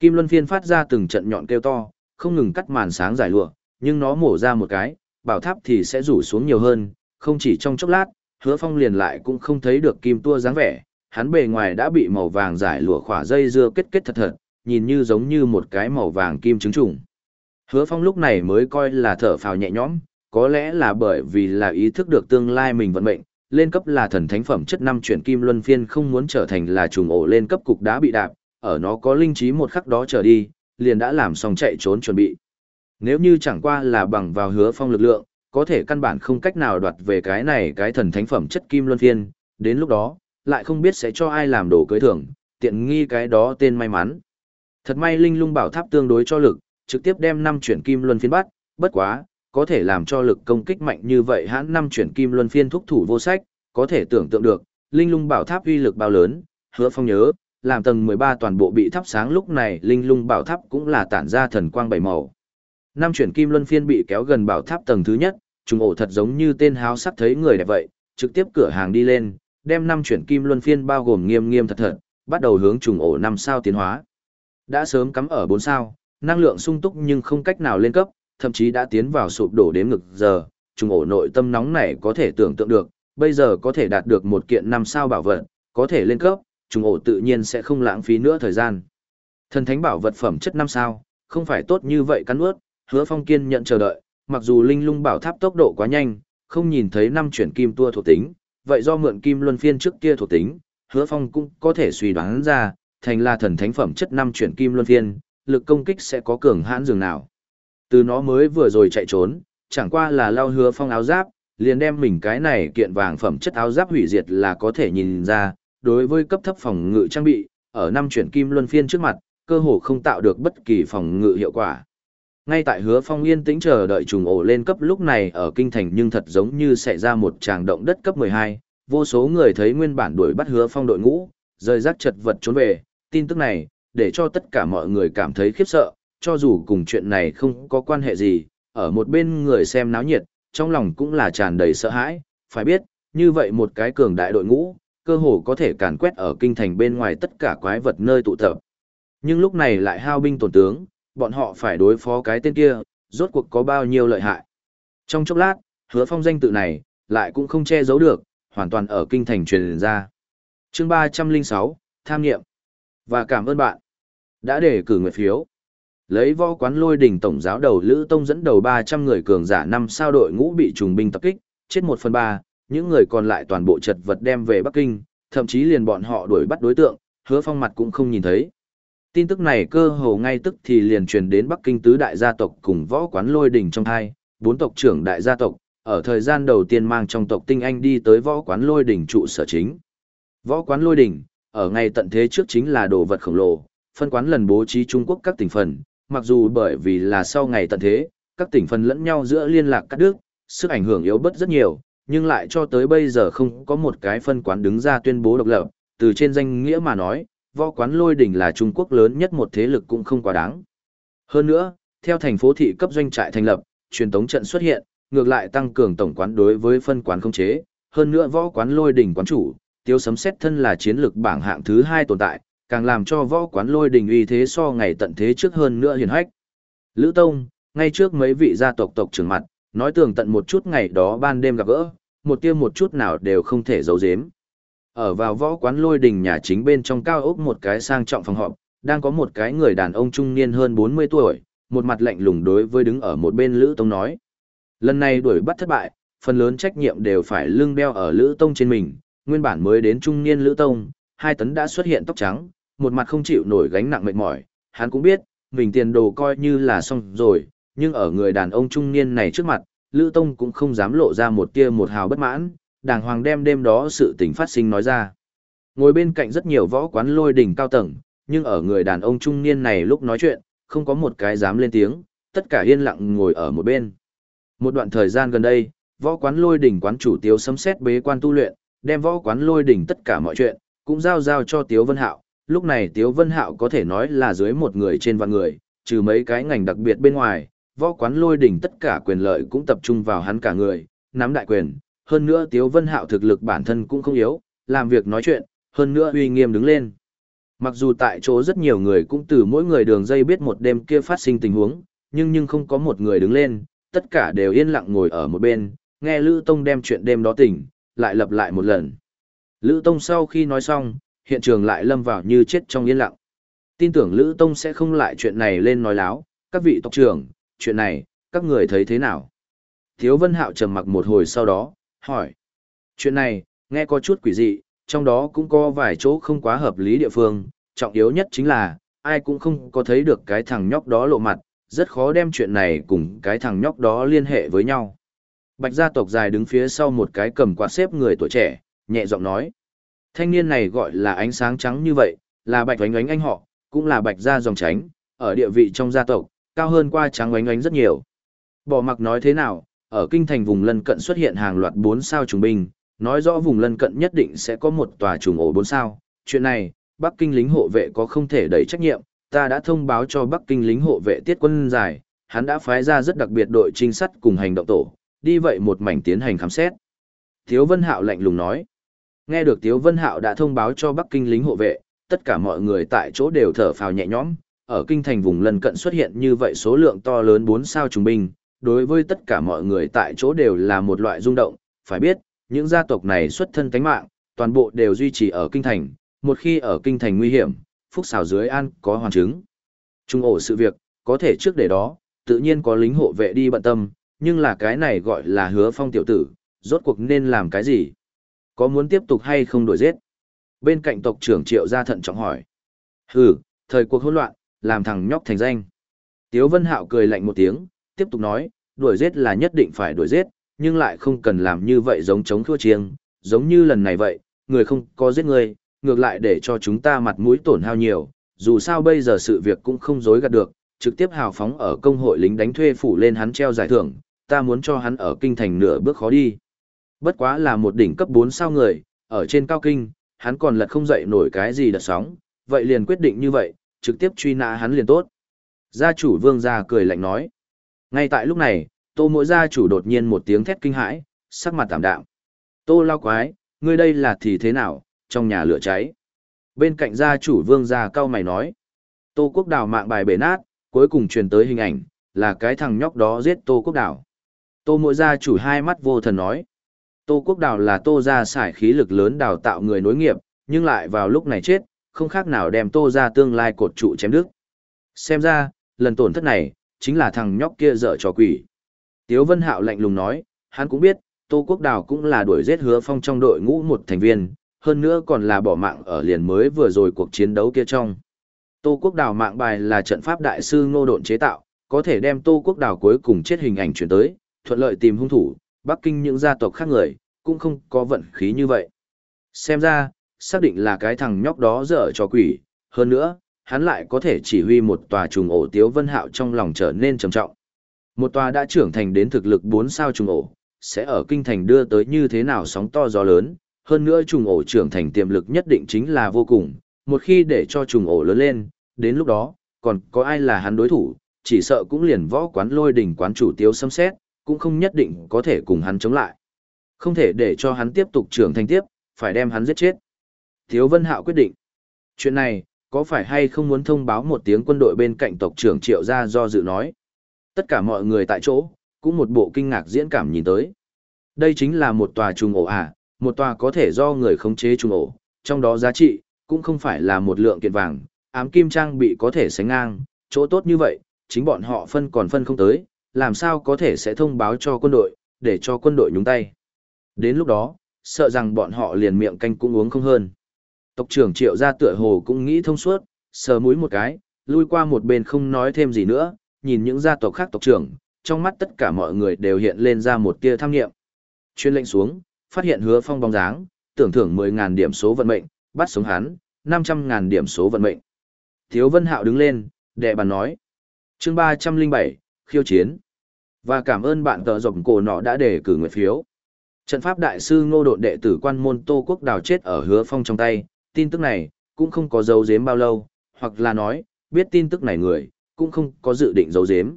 Kim luân phiên phát ra từng trận nhọn kêu to, không ngừng cắt màn sáng giải lụa, nhưng nó mổ ra một cái, bảo tháp thì sẽ rủ xuống nhiều hơn, không chỉ trong chốc lát, hứa phong liền lại cũng không thấy được kim tua dáng vẻ, hắn bề ngoài đã bị màu vàng giải lụa khỏa dây dưa kết kết thật thật, nhìn như giống như một cái màu vàng kim trứng trùng. Hứa phong lúc này mới coi là thở phào nhẹ nhõm, có lẽ là bởi vì là ý thức được tương lai mình vận mệnh, lên cấp là thần thánh phẩm chất năm chuyển kim luân phiên không muốn trở thành là trùng ổ lên cấp cục đã bị đạp, ở nó có linh trí một khắc đó trở đi, liền đã làm xong chạy trốn chuẩn bị. Nếu như chẳng qua là bằng vào hứa phong lực lượng, có thể căn bản không cách nào đoạt về cái này cái thần thánh phẩm chất kim luân phiên, đến lúc đó, lại không biết sẽ cho ai làm đồ cưới thưởng, tiện nghi cái đó tên may mắn. Thật may linh lung bảo tháp tương đối cho lực, trực tiếp đem năm chuyển kim luân phiên bắt, bất quá, có thể làm cho lực công kích mạnh như vậy hãn năm chuyển kim luân phiên thúc thủ vô sách, có thể tưởng tượng được, linh lung bảo tháp uy lực bao lớn, hứa phong nhớ, làm tầng 13 toàn bộ bị thắp sáng lúc này linh lung bảo tháp cũng là tản ra thần quang bảy màu. Năm chuyển kim luân phiên bị kéo gần bảo tháp tầng thứ nhất, trùng ổ thật giống như tên háo sắc thấy người đẹp vậy, trực tiếp cửa hàng đi lên, đem năm chuyển kim luân phiên bao gồm nghiêm nghiêm thật thật, bắt đầu hướng trùng ổ năm sao tiến hóa. Đã sớm cắm ở 4 sao, năng lượng sung túc nhưng không cách nào lên cấp, thậm chí đã tiến vào sụp đổ đến ngực giờ, trùng ổ nội tâm nóng này có thể tưởng tượng được, bây giờ có thể đạt được một kiện năm sao bảo vật, có thể lên cấp, trùng ổ tự nhiên sẽ không lãng phí nữa thời gian. Thần thánh bảo vật phẩm chất năm sao, không phải tốt như vậy cắn ướt, hứa phong kiên nhận chờ đợi, mặc dù linh lung bảo tháp tốc độ quá nhanh, không nhìn thấy năm chuyển kim tua thuộc tính, vậy do mượn kim luân phiên trước kia thuộc tính, hứa phong cũng có thể suy đoán ra, thành là thần thánh phẩm chất năm chuyển kim luân phiên, lực công kích sẽ có cường hãn dường nào. Từ nó mới vừa rồi chạy trốn, chẳng qua là lao hứa phong áo giáp, liền đem mình cái này kiện vàng phẩm chất áo giáp hủy diệt là có thể nhìn ra, đối với cấp thấp phòng ngự trang bị, ở năm chuyển kim luân phiên trước mặt, cơ hồ không tạo được bất kỳ phòng ngự hiệu quả. Ngay tại hứa phong yên tĩnh chờ đợi trùng ổ lên cấp lúc này ở kinh thành nhưng thật giống như xảy ra một tràng động đất cấp 12, vô số người thấy nguyên bản đuổi bắt hứa phong đội ngũ, rời rác chật vật trốn về, tin tức này, để cho tất cả mọi người cảm thấy khiếp sợ, cho dù cùng chuyện này không có quan hệ gì, ở một bên người xem náo nhiệt, trong lòng cũng là tràn đầy sợ hãi, phải biết, như vậy một cái cường đại đội ngũ, cơ hồ có thể càn quét ở kinh thành bên ngoài tất cả quái vật nơi tụ tập. Nhưng lúc này lại hao binh tổn tướng, bọn họ phải đối phó cái tên kia, rốt cuộc có bao nhiêu lợi hại. Trong chốc lát, hứa phong danh tự này, lại cũng không che giấu được, hoàn toàn ở kinh thành truyền ra. chương 306, Tham nghiệm. Và cảm ơn bạn đã để cử nguyện phiếu. Lấy võ quán lôi đỉnh tổng giáo đầu Lữ Tông dẫn đầu 300 người cường giả năm sao đội ngũ bị trùng binh tập kích, chết 1 phần 3, những người còn lại toàn bộ chật vật đem về Bắc Kinh, thậm chí liền bọn họ đuổi bắt đối tượng, hứa phong mặt cũng không nhìn thấy. Tin tức này cơ hồ ngay tức thì liền truyền đến Bắc Kinh tứ đại gia tộc cùng võ quán lôi đỉnh trong hai, bốn tộc trưởng đại gia tộc, ở thời gian đầu tiên mang trong tộc tinh anh đi tới võ quán lôi đỉnh trụ sở chính. Võ quán lôi đỉnh, ở ngay tận thế trước chính là đồ vật khổng lồ, phân quán lần bố trí Trung Quốc các tỉnh phần, mặc dù bởi vì là sau ngày tận thế, các tỉnh phần lẫn nhau giữa liên lạc cắt đứt, sức ảnh hưởng yếu bớt rất nhiều, nhưng lại cho tới bây giờ không có một cái phân quán đứng ra tuyên bố độc lập, từ trên danh nghĩa mà nói, võ quán lôi đỉnh là Trung Quốc lớn nhất một thế lực cũng không quá đáng. Hơn nữa, theo thành phố thị cấp doanh trại thành lập, truyền tống trận xuất hiện, ngược lại tăng cường tổng quán đối với phân quán không chế, hơn nữa võ quán lôi đỉnh quán chủ, tiêu sấm xét thân là chiến lược bảng hạng thứ hai tồn tại, càng làm cho võ quán lôi đình uy thế so ngày tận thế trước hơn nữa hiền hách. Lữ Tông, ngay trước mấy vị gia tộc tộc trưởng mặt, nói tường tận một chút ngày đó ban đêm gặp gỡ, một tiêu một chút nào đều không thể giấu giếm. Ở vào võ quán lôi đình nhà chính bên trong cao ốc một cái sang trọng phòng họp, đang có một cái người đàn ông trung niên hơn 40 tuổi, một mặt lạnh lùng đối với đứng ở một bên Lữ Tông nói. Lần này đuổi bắt thất bại, phần lớn trách nhiệm đều phải lưng đeo ở Lữ Tông trên mình, nguyên bản mới đến trung niên Lữ Tông, hai tấn đã xuất hiện tóc trắng, một mặt không chịu nổi gánh nặng mệt mỏi, hắn cũng biết, mình tiền đồ coi như là xong rồi, nhưng ở người đàn ông trung niên này trước mặt, Lữ Tông cũng không dám lộ ra một tia một hào bất mãn, đàng hoàng đem đêm đó sự tình phát sinh nói ra. Ngồi bên cạnh rất nhiều võ quán lôi đỉnh cao tầng, nhưng ở người đàn ông trung niên này lúc nói chuyện, không có một cái dám lên tiếng, tất cả yên lặng ngồi ở một bên. Một đoạn thời gian gần đây, võ quán lôi đỉnh quán chủ tiêu sấm xét bế quan tu luyện, đem võ quán lôi đỉnh tất cả mọi chuyện, cũng giao giao cho Tiếu Vân Hạo. Lúc này Tiếu Vân Hạo có thể nói là dưới một người trên vạn người, trừ mấy cái ngành đặc biệt bên ngoài, võ quán lôi đỉnh tất cả quyền lợi cũng tập trung vào hắn cả người, nắm đại quyền. Hơn nữa Tiếu Vân Hạo thực lực bản thân cũng không yếu, làm việc nói chuyện, hơn nữa uy nghiêm đứng lên. Mặc dù tại chỗ rất nhiều người cũng từ mỗi người đường dây biết một đêm kia phát sinh tình huống, nhưng nhưng không có một người đứng lên, tất cả đều yên lặng ngồi ở một bên, nghe Lữ Tông đem chuyện đêm đó tỉnh, lại lặp lại một lần. Lữ Tông sau khi nói xong, hiện trường lại lâm vào như chết trong yên lặng. Tin tưởng Lữ Tông sẽ không lại chuyện này lên nói láo, các vị tộc trưởng, chuyện này, các người thấy thế nào? Thiếu Vân Hạo trầm mặc một hồi sau đó, hỏi. Chuyện này, nghe có chút quỷ dị, trong đó cũng có vài chỗ không quá hợp lý địa phương, trọng yếu nhất chính là, ai cũng không có thấy được cái thằng nhóc đó lộ mặt, rất khó đem chuyện này cùng cái thằng nhóc đó liên hệ với nhau. Bạch gia tộc dài đứng phía sau một cái cầm quạt xếp người tuổi trẻ, nhẹ giọng nói. Thanh niên này gọi là ánh sáng trắng như vậy, là bạch oánh oánh anh họ, cũng là bạch gia dòng tránh, ở địa vị trong gia tộc, cao hơn qua trắng oánh oánh rất nhiều. Bỏ mặc nói thế nào, ở kinh thành vùng lân cận xuất hiện hàng loạt 4 sao trùng binh, nói rõ vùng lân cận nhất định sẽ có một tòa trùng ổ 4 sao. Chuyện này, Bắc Kinh lính hộ vệ có không thể đẩy trách nhiệm, ta đã thông báo cho Bắc Kinh lính hộ vệ tiết quân giải, hắn đã phái ra rất đặc biệt đội trinh sát cùng hành động tổ, đi vậy một mảnh tiến hành khám xét. thiếu Vân Hạo lạnh lùng nói. Nghe được Tiếu Vân Hạo đã thông báo cho Bắc Kinh lính hộ vệ, tất cả mọi người tại chỗ đều thở phào nhẹ nhõm, ở kinh thành vùng lân cận xuất hiện như vậy số lượng to lớn 4 sao trùng binh, đối với tất cả mọi người tại chỗ đều là một loại rung động, phải biết, những gia tộc này xuất thân cánh mạng, toàn bộ đều duy trì ở kinh thành, một khi ở kinh thành nguy hiểm, phúc xào dưới an có hoàn chứng. Trung ổ sự việc, có thể trước để đó, tự nhiên có lính hộ vệ đi bận tâm, nhưng là cái này gọi là hứa phong tiểu tử, rốt cuộc nên làm cái gì? Có muốn tiếp tục hay không đổi giết? Bên cạnh tộc trưởng triệu gia thận trọng hỏi. Hừ, thời cuộc hỗn loạn, làm thằng nhóc thành danh. Tiếu Vân Hạo cười lạnh một tiếng, tiếp tục nói, đuổi giết là nhất định phải đuổi giết, nhưng lại không cần làm như vậy giống chống thua chiêng, giống như lần này vậy, người không có giết người, ngược lại để cho chúng ta mặt mũi tổn hao nhiều, dù sao bây giờ sự việc cũng không dối gạt được, trực tiếp hào phóng ở công hội lính đánh thuê phủ lên hắn treo giải thưởng, ta muốn cho hắn ở kinh thành nửa bước khó đi. Bất quá là một đỉnh cấp 4 sao người, ở trên cao kinh, hắn còn lật không dậy nổi cái gì đợt sóng, vậy liền quyết định như vậy, trực tiếp truy nã hắn liền tốt. Gia chủ vương gia cười lạnh nói. Ngay tại lúc này, tô mỗi gia chủ đột nhiên một tiếng thét kinh hãi, sắc mặt tạm đạm. Tô lao quái, ngươi đây là thì thế nào, trong nhà lửa cháy. Bên cạnh gia chủ vương gia cao mày nói. Tô quốc đảo mạng bài bể nát, cuối cùng truyền tới hình ảnh, là cái thằng nhóc đó giết tô quốc đảo Tô mỗi gia chủ hai mắt vô thần nói. Tô quốc đào là tô gia xài khí lực lớn đào tạo người nối nghiệp, nhưng lại vào lúc này chết, không khác nào đem tô gia tương lai cột trụ chém đứt. Xem ra, lần tổn thất này, chính là thằng nhóc kia dở trò quỷ. Tiếu Vân Hạo lạnh lùng nói, hắn cũng biết, Tô Quốc Đào cũng là đuổi giết hứa phong trong đội ngũ một thành viên, hơn nữa còn là bỏ mạng ở liền mới vừa rồi cuộc chiến đấu kia trong. Tô Quốc Đào mạng bài là trận pháp đại sư ngô độn chế tạo, có thể đem Tô Quốc Đào cuối cùng chết hình ảnh chuyển tới, thuận lợi tìm hung thủ, Bắc Kinh những gia tộc khác người, cũng không có vận khí như vậy. Xem ra, xác định là cái thằng nhóc đó dở cho quỷ, hơn nữa, hắn lại có thể chỉ huy một tòa trùng ổ Tiếu Vân Hạo trong lòng trở nên trầm trọng. Một tòa đã trưởng thành đến thực lực 4 sao trùng ổ, sẽ ở kinh thành đưa tới như thế nào sóng to gió lớn, hơn nữa trùng ổ trưởng thành tiềm lực nhất định chính là vô cùng, một khi để cho trùng ổ lớn lên, đến lúc đó, còn có ai là hắn đối thủ, chỉ sợ cũng liền võ quán lôi đỉnh quán chủ Tiếu xâm xét, cũng không nhất định có thể cùng hắn chống lại. Không thể để cho hắn tiếp tục trưởng thành tiếp, phải đem hắn giết chết. Thiếu Vân Hạo quyết định. Chuyện này, có phải hay không muốn thông báo một tiếng quân đội bên cạnh tộc trưởng Triệu Gia do dự nói. Tất cả mọi người tại chỗ, cũng một bộ kinh ngạc diễn cảm nhìn tới. Đây chính là một tòa trùng ổ à, một tòa có thể do người khống chế trùng ổ, trong đó giá trị, cũng không phải là một lượng kiện vàng, ám kim trang bị có thể sánh ngang, chỗ tốt như vậy, chính bọn họ phân còn phân không tới, làm sao có thể sẽ thông báo cho quân đội, để cho quân đội nhúng tay. Đến lúc đó, sợ rằng bọn họ liền miệng canh cũng uống không hơn. Tộc trưởng triệu gia tựa hồ cũng nghĩ thông suốt, sờ mũi một cái, lui qua một bên không nói thêm gì nữa, nhìn những gia tộc khác tộc trưởng, trong mắt tất cả mọi người đều hiện lên ra một tia tham nghiệm. Chuyên lệnh xuống, phát hiện hứa phong bóng dáng, tưởng thưởng 10.000 điểm số vận mệnh, bắt sống hắn, 500.000 điểm số vận mệnh. Thiếu Vân Hạo đứng lên, đệ bàn nói. chương 307, khiêu chiến. Và cảm ơn bạn tờ rộng cổ nọ đã đề cử nguyện phiếu. Trận pháp đại sư ngô độn đệ tử quan môn Tô Quốc đào chết ở hứa phong trong tay, tin tức này, cũng không có dấu giếm bao lâu, hoặc là nói, biết tin tức này người, cũng không có dự định dấu giếm.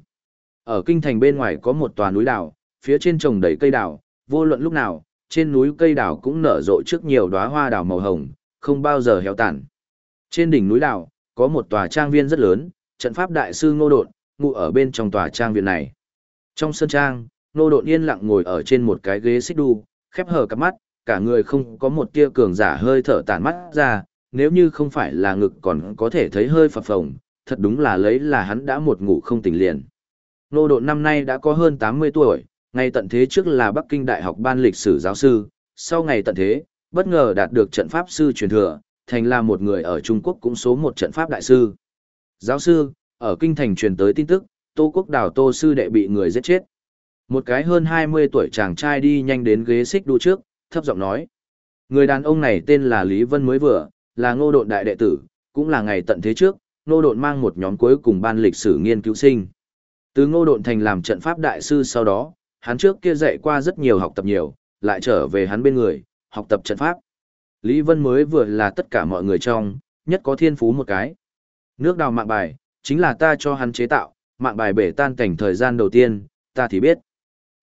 Ở kinh thành bên ngoài có một tòa núi đảo, phía trên trồng đầy cây đảo, vô luận lúc nào, trên núi cây đảo cũng nở rộ trước nhiều đóa hoa đảo màu hồng, không bao giờ héo tàn. Trên đỉnh núi đảo, có một tòa trang viên rất lớn, trận pháp đại sư ngô đột, ngụ ở bên trong tòa trang viện này. Trong sân trang, Nô độn yên lặng ngồi ở trên một cái ghế xích đu, khép hờ cặp mắt, cả người không có một tia cường giả hơi thở tản mắt ra, nếu như không phải là ngực còn có thể thấy hơi phập phồng, thật đúng là lấy là hắn đã một ngủ không tỉnh liền. Nô độn năm nay đã có hơn 80 tuổi, ngày tận thế trước là Bắc Kinh Đại học ban lịch sử giáo sư, sau ngày tận thế, bất ngờ đạt được trận pháp sư truyền thừa, thành là một người ở Trung Quốc cũng số một trận pháp đại sư. Giáo sư, ở kinh thành truyền tới tin tức, Tô Quốc Đào Tô sư đệ bị người giết chết. Một cái hơn 20 tuổi chàng trai đi nhanh đến ghế xích đu trước, thấp giọng nói. Người đàn ông này tên là Lý Vân mới vừa, là ngô độn đại đệ tử, cũng là ngày tận thế trước, ngô độn mang một nhóm cuối cùng ban lịch sử nghiên cứu sinh. Từ ngô độn thành làm trận pháp đại sư sau đó, hắn trước kia dạy qua rất nhiều học tập nhiều, lại trở về hắn bên người, học tập trận pháp. Lý Vân mới vừa là tất cả mọi người trong, nhất có thiên phú một cái. Nước đào mạng bài, chính là ta cho hắn chế tạo, mạng bài bể tan cảnh thời gian đầu tiên, ta thì biết.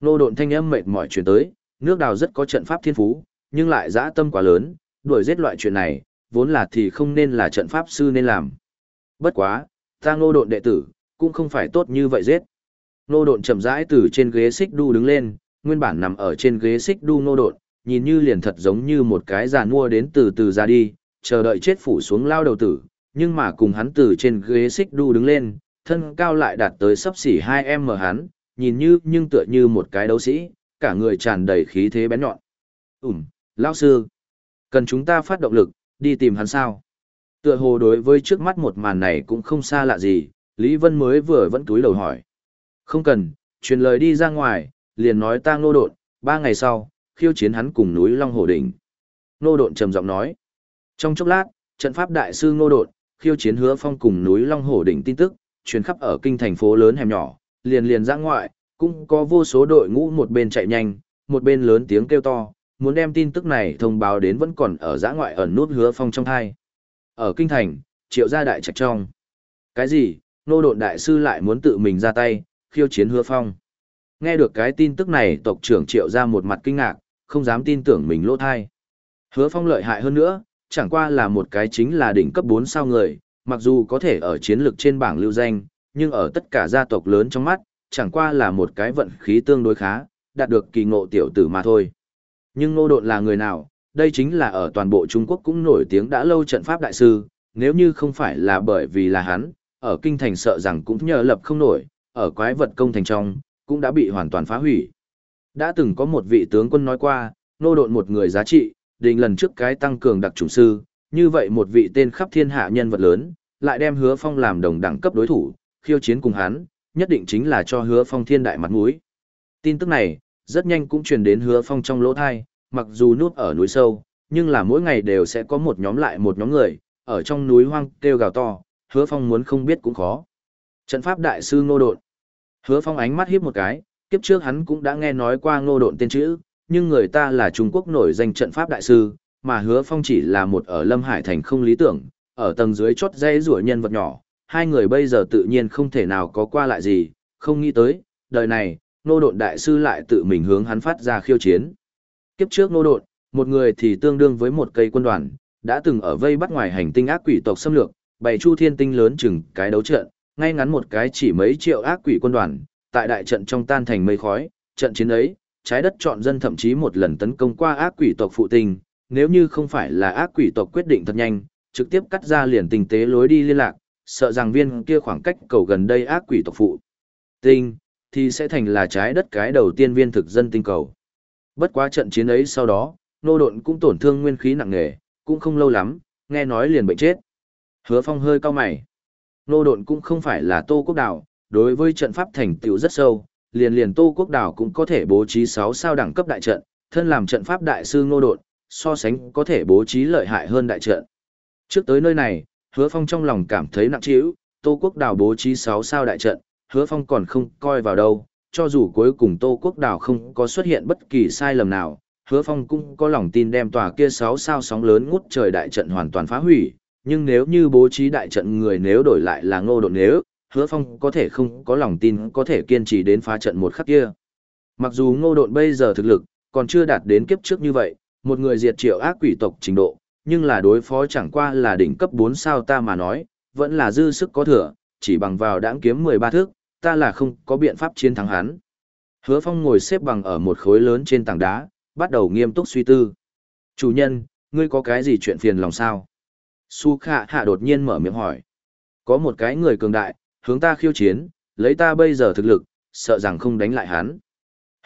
Nô độn thanh âm mệt mỏi chuyển tới, nước đào rất có trận pháp thiên phú, nhưng lại dã tâm quá lớn, đuổi giết loại chuyện này, vốn là thì không nên là trận pháp sư nên làm. Bất quá, ta nô độn đệ tử, cũng không phải tốt như vậy giết. Nô độn chậm rãi từ trên ghế xích đu đứng lên, nguyên bản nằm ở trên ghế xích đu nô độn, nhìn như liền thật giống như một cái giàn mua đến từ từ ra đi, chờ đợi chết phủ xuống lao đầu tử, nhưng mà cùng hắn từ trên ghế xích đu đứng lên, thân cao lại đạt tới sấp xỉ 2 m hắn, nhìn như nhưng tựa như một cái đấu sĩ, cả người tràn đầy khí thế bén nhọn. Ừm, lão sư, cần chúng ta phát động lực, đi tìm hắn sao? Tựa hồ đối với trước mắt một màn này cũng không xa lạ gì, Lý Vân mới vừa vẫn túi đầu hỏi. Không cần, truyền lời đi ra ngoài, liền nói ta ngô Đột ba ngày sau, khiêu chiến hắn cùng núi Long Hồ Đỉnh. Ngô Đột trầm giọng nói. Trong chốc lát, trận pháp đại sư ngô Đột khiêu chiến hứa phong cùng núi Long Hồ Đỉnh tin tức, truyền khắp ở kinh thành phố lớn hẻm nhỏ, liền liền ra ngoại, cũng có vô số đội ngũ một bên chạy nhanh, một bên lớn tiếng kêu to, muốn đem tin tức này thông báo đến vẫn còn ở giã ngoại ẩn nút hứa phong trong thai. Ở kinh thành, triệu gia đại trạch trong. Cái gì, nô độn đại sư lại muốn tự mình ra tay, khiêu chiến hứa phong. Nghe được cái tin tức này tộc trưởng triệu ra một mặt kinh ngạc, không dám tin tưởng mình lỗ thai. Hứa phong lợi hại hơn nữa, chẳng qua là một cái chính là đỉnh cấp 4 sao người, mặc dù có thể ở chiến lược trên bảng lưu danh, nhưng ở tất cả gia tộc lớn trong mắt, chẳng qua là một cái vận khí tương đối khá, đạt được kỳ ngộ tiểu tử mà thôi. Nhưng Ngô Độn là người nào? Đây chính là ở toàn bộ Trung Quốc cũng nổi tiếng đã lâu trận pháp đại sư, nếu như không phải là bởi vì là hắn, ở kinh thành sợ rằng cũng nhờ lập không nổi, ở quái vật công thành trong, cũng đã bị hoàn toàn phá hủy. Đã từng có một vị tướng quân nói qua, Ngô Độn một người giá trị, định lần trước cái tăng cường đặc chủng sư, như vậy một vị tên khắp thiên hạ nhân vật lớn, lại đem hứa phong làm đồng đẳng cấp đối thủ, khiêu chiến cùng hắn, nhất định chính là cho hứa phong thiên đại mặt mũi. Tin tức này, rất nhanh cũng truyền đến hứa phong trong lỗ thai, mặc dù núp ở núi sâu, nhưng là mỗi ngày đều sẽ có một nhóm lại một nhóm người, ở trong núi hoang kêu gào to, hứa phong muốn không biết cũng khó. Trận pháp đại sư ngô độn. Hứa phong ánh mắt hiếp một cái, kiếp trước hắn cũng đã nghe nói qua ngô độn tên chữ, nhưng người ta là Trung Quốc nổi danh trận pháp đại sư, mà hứa phong chỉ là một ở Lâm Hải Thành không lý tưởng, ở tầng dưới chót dây rủa nhân vật nhỏ, hai người bây giờ tự nhiên không thể nào có qua lại gì, không nghĩ tới, đời này, nô độn đại sư lại tự mình hướng hắn phát ra khiêu chiến. Kiếp trước nô độn, một người thì tương đương với một cây quân đoàn, đã từng ở vây bắt ngoài hành tinh ác quỷ tộc xâm lược, bày chu thiên tinh lớn chừng cái đấu trận, ngay ngắn một cái chỉ mấy triệu ác quỷ quân đoàn, tại đại trận trong tan thành mây khói, trận chiến ấy, trái đất chọn dân thậm chí một lần tấn công qua ác quỷ tộc phụ tinh, nếu như không phải là ác quỷ tộc quyết định thật nhanh, trực tiếp cắt ra liền tình tế lối đi liên lạc, sợ rằng viên kia khoảng cách cầu gần đây ác quỷ tộc phụ tinh, thì sẽ thành là trái đất cái đầu tiên viên thực dân tinh cầu. Bất quá trận chiến ấy sau đó, nô độn cũng tổn thương nguyên khí nặng nề, cũng không lâu lắm, nghe nói liền bệnh chết. Hứa phong hơi cao mày. Nô độn cũng không phải là tô quốc đảo, đối với trận pháp thành tựu rất sâu, liền liền tô quốc đảo cũng có thể bố trí 6 sao đẳng cấp đại trận, thân làm trận pháp đại sư nô độn, so sánh có thể bố trí lợi hại hơn đại trận. Trước tới nơi này, hứa phong trong lòng cảm thấy nặng trĩu, tô quốc Đào bố trí 6 sao đại trận, hứa phong còn không coi vào đâu, cho dù cuối cùng Tô Quốc Đào không có xuất hiện bất kỳ sai lầm nào, hứa phong cũng có lòng tin đem tòa kia sáu sao sóng lớn ngút trời đại trận hoàn toàn phá hủy, nhưng nếu như bố trí đại trận người nếu đổi lại là ngô độn nếu, hứa phong có thể không có lòng tin có thể kiên trì đến phá trận một khắc kia. Mặc dù ngô độn bây giờ thực lực, còn chưa đạt đến kiếp trước như vậy, một người diệt triệu ác quỷ tộc trình độ, nhưng là đối phó chẳng qua là đỉnh cấp 4 sao ta mà nói, vẫn là dư sức có thừa, chỉ bằng vào đãng kiếm 13 thước, ta là không có biện pháp chiến thắng hắn. Hứa Phong ngồi xếp bằng ở một khối lớn trên tảng đá, bắt đầu nghiêm túc suy tư. Chủ nhân, ngươi có cái gì chuyện phiền lòng sao? Su Khả Hạ đột nhiên mở miệng hỏi. Có một cái người cường đại, hướng ta khiêu chiến, lấy ta bây giờ thực lực, sợ rằng không đánh lại hắn.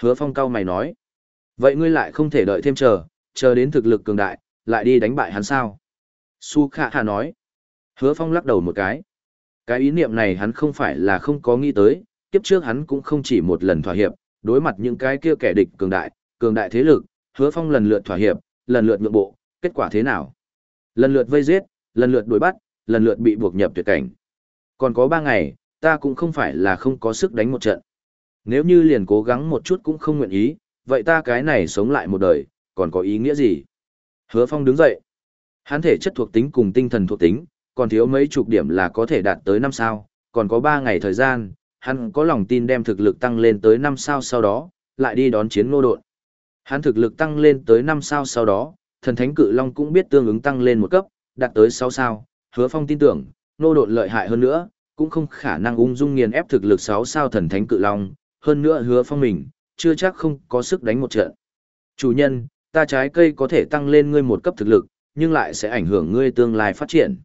Hứa Phong cao mày nói. Vậy ngươi lại không thể đợi thêm chờ, chờ đến thực lực cường đại, lại đi đánh bại hắn sao? Su Khả Hà nói. Hứa Phong lắc đầu một cái. Cái ý niệm này hắn không phải là không có nghĩ tới, kiếp trước hắn cũng không chỉ một lần thỏa hiệp, đối mặt những cái kia kẻ địch cường đại, cường đại thế lực, Hứa Phong lần lượt thỏa hiệp, lần lượt nhượng bộ, kết quả thế nào? Lần lượt vây giết, lần lượt đuổi bắt, lần lượt bị buộc nhập tuyệt cảnh. Còn có ba ngày, ta cũng không phải là không có sức đánh một trận. Nếu như liền cố gắng một chút cũng không nguyện ý, vậy ta cái này sống lại một đời, còn có ý nghĩa gì? Hứa Phong đứng dậy. Hắn thể chất thuộc tính cùng tinh thần thuộc tính, còn thiếu mấy chục điểm là có thể đạt tới năm sao, còn có ba ngày thời gian, hắn có lòng tin đem thực lực tăng lên tới năm sao sau đó, lại đi đón chiến ngô độn. Hắn thực lực tăng lên tới năm sao sau đó, thần thánh cự long cũng biết tương ứng tăng lên một cấp, đạt tới sáu sao, hứa phong tin tưởng, ngô độn lợi hại hơn nữa, cũng không khả năng ung dung nghiền ép thực lực sáu sao thần thánh cự long, hơn nữa hứa phong mình, chưa chắc không có sức đánh một trận. Chủ nhân, ta trái cây có thể tăng lên ngươi một cấp thực lực, nhưng lại sẽ ảnh hưởng ngươi tương lai phát triển.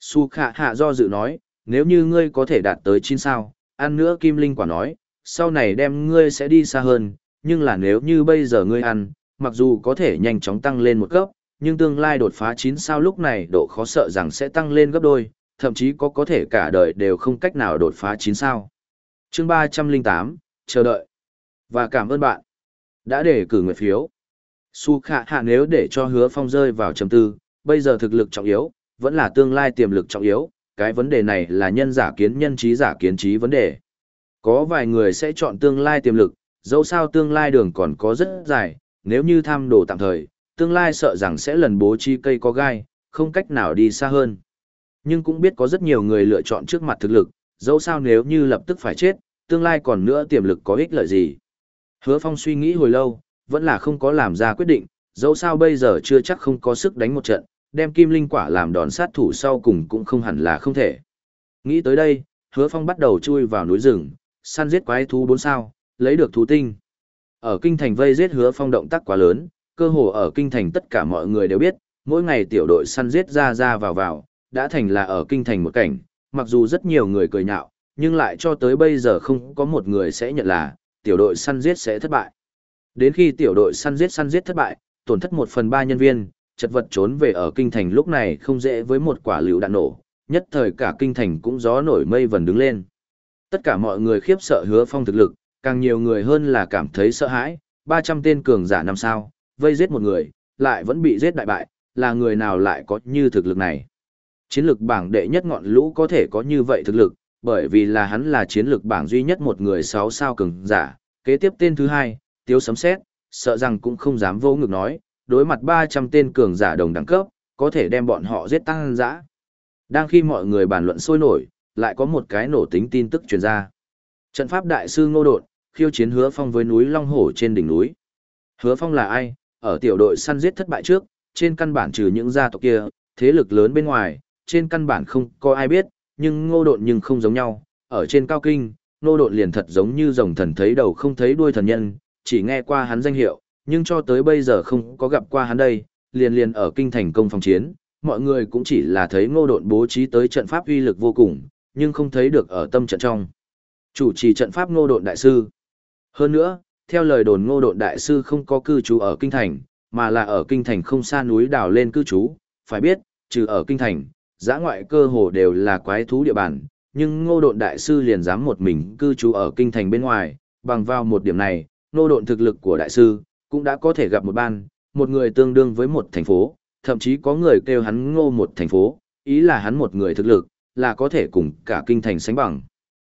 Su Khả Hạ do dự nói, nếu như ngươi có thể đạt tới 9 sao, ăn nữa Kim Linh quả nói, sau này đem ngươi sẽ đi xa hơn, nhưng là nếu như bây giờ ngươi ăn, mặc dù có thể nhanh chóng tăng lên một cấp, nhưng tương lai đột phá 9 sao lúc này độ khó sợ rằng sẽ tăng lên gấp đôi, thậm chí có có thể cả đời đều không cách nào đột phá 9 sao. Chương 308, chờ đợi. Và cảm ơn bạn đã để cử nguyện phiếu. Su Khả Hạ nếu để cho hứa phong rơi vào trầm tư, bây giờ thực lực trọng yếu, vẫn là tương lai tiềm lực trọng yếu, cái vấn đề này là nhân giả kiến nhân trí giả kiến trí vấn đề. Có vài người sẽ chọn tương lai tiềm lực, dẫu sao tương lai đường còn có rất dài, nếu như tham đồ tạm thời, tương lai sợ rằng sẽ lần bố chi cây có gai, không cách nào đi xa hơn. Nhưng cũng biết có rất nhiều người lựa chọn trước mặt thực lực, dẫu sao nếu như lập tức phải chết, tương lai còn nữa tiềm lực có ích lợi gì. Hứa Phong suy nghĩ hồi lâu, vẫn là không có làm ra quyết định, dẫu sao bây giờ chưa chắc không có sức đánh một trận, đem kim linh quả làm đòn sát thủ sau cùng cũng không hẳn là không thể. Nghĩ tới đây, hứa phong bắt đầu chui vào núi rừng, săn giết quái thú bốn sao, lấy được thú tinh. Ở kinh thành vây giết hứa phong động tác quá lớn, cơ hồ ở kinh thành tất cả mọi người đều biết, mỗi ngày tiểu đội săn giết ra ra vào vào, đã thành là ở kinh thành một cảnh, mặc dù rất nhiều người cười nhạo, nhưng lại cho tới bây giờ không có một người sẽ nhận là, tiểu đội săn giết sẽ thất bại. Đến khi tiểu đội săn giết săn giết thất bại, tổn thất một phần ba nhân viên, chật vật trốn về ở kinh thành lúc này không dễ với một quả lựu đạn nổ, nhất thời cả kinh thành cũng gió nổi mây vần đứng lên. Tất cả mọi người khiếp sợ hứa phong thực lực, càng nhiều người hơn là cảm thấy sợ hãi, 300 tên cường giả năm sao, vây giết một người, lại vẫn bị giết đại bại, là người nào lại có như thực lực này. Chiến lực bảng đệ nhất ngọn lũ có thể có như vậy thực lực, bởi vì là hắn là chiến lực bảng duy nhất một người 6 sao cường giả, kế tiếp tên thứ hai, tiếu sấm xét, sợ rằng cũng không dám vô ngực nói, đối mặt 300 tên cường giả đồng đẳng cấp, có thể đem bọn họ giết tăng dã. Đang khi mọi người bàn luận sôi nổi, lại có một cái nổ tính tin tức truyền ra. Trận pháp đại sư Ngô Đột, khiêu chiến Hứa Phong với núi Long Hổ trên đỉnh núi. Hứa Phong là ai? Ở tiểu đội săn giết thất bại trước, trên căn bản trừ những gia tộc kia, thế lực lớn bên ngoài, trên căn bản không có ai biết, nhưng Ngô Đột nhưng không giống nhau, ở trên cao kinh, Ngô Đột liền thật giống như rồng thần thấy đầu không thấy đuôi thần nhân, chỉ nghe qua hắn danh hiệu, nhưng cho tới bây giờ không có gặp qua hắn đây, liền liền ở kinh thành công phòng chiến, mọi người cũng chỉ là thấy ngô độn bố trí tới trận pháp uy lực vô cùng, nhưng không thấy được ở tâm trận trong. Chủ trì trận pháp ngô độn đại sư. Hơn nữa, theo lời đồn ngô độn đại sư không có cư trú ở kinh thành, mà là ở kinh thành không xa núi đào lên cư trú, phải biết, trừ ở kinh thành, giã ngoại cơ hồ đều là quái thú địa bàn, nhưng ngô độn đại sư liền dám một mình cư trú ở kinh thành bên ngoài, bằng vào một điểm này, Nô độn thực lực của đại sư, cũng đã có thể gặp một ban, một người tương đương với một thành phố, thậm chí có người kêu hắn ngô một thành phố, ý là hắn một người thực lực, là có thể cùng cả kinh thành sánh bằng.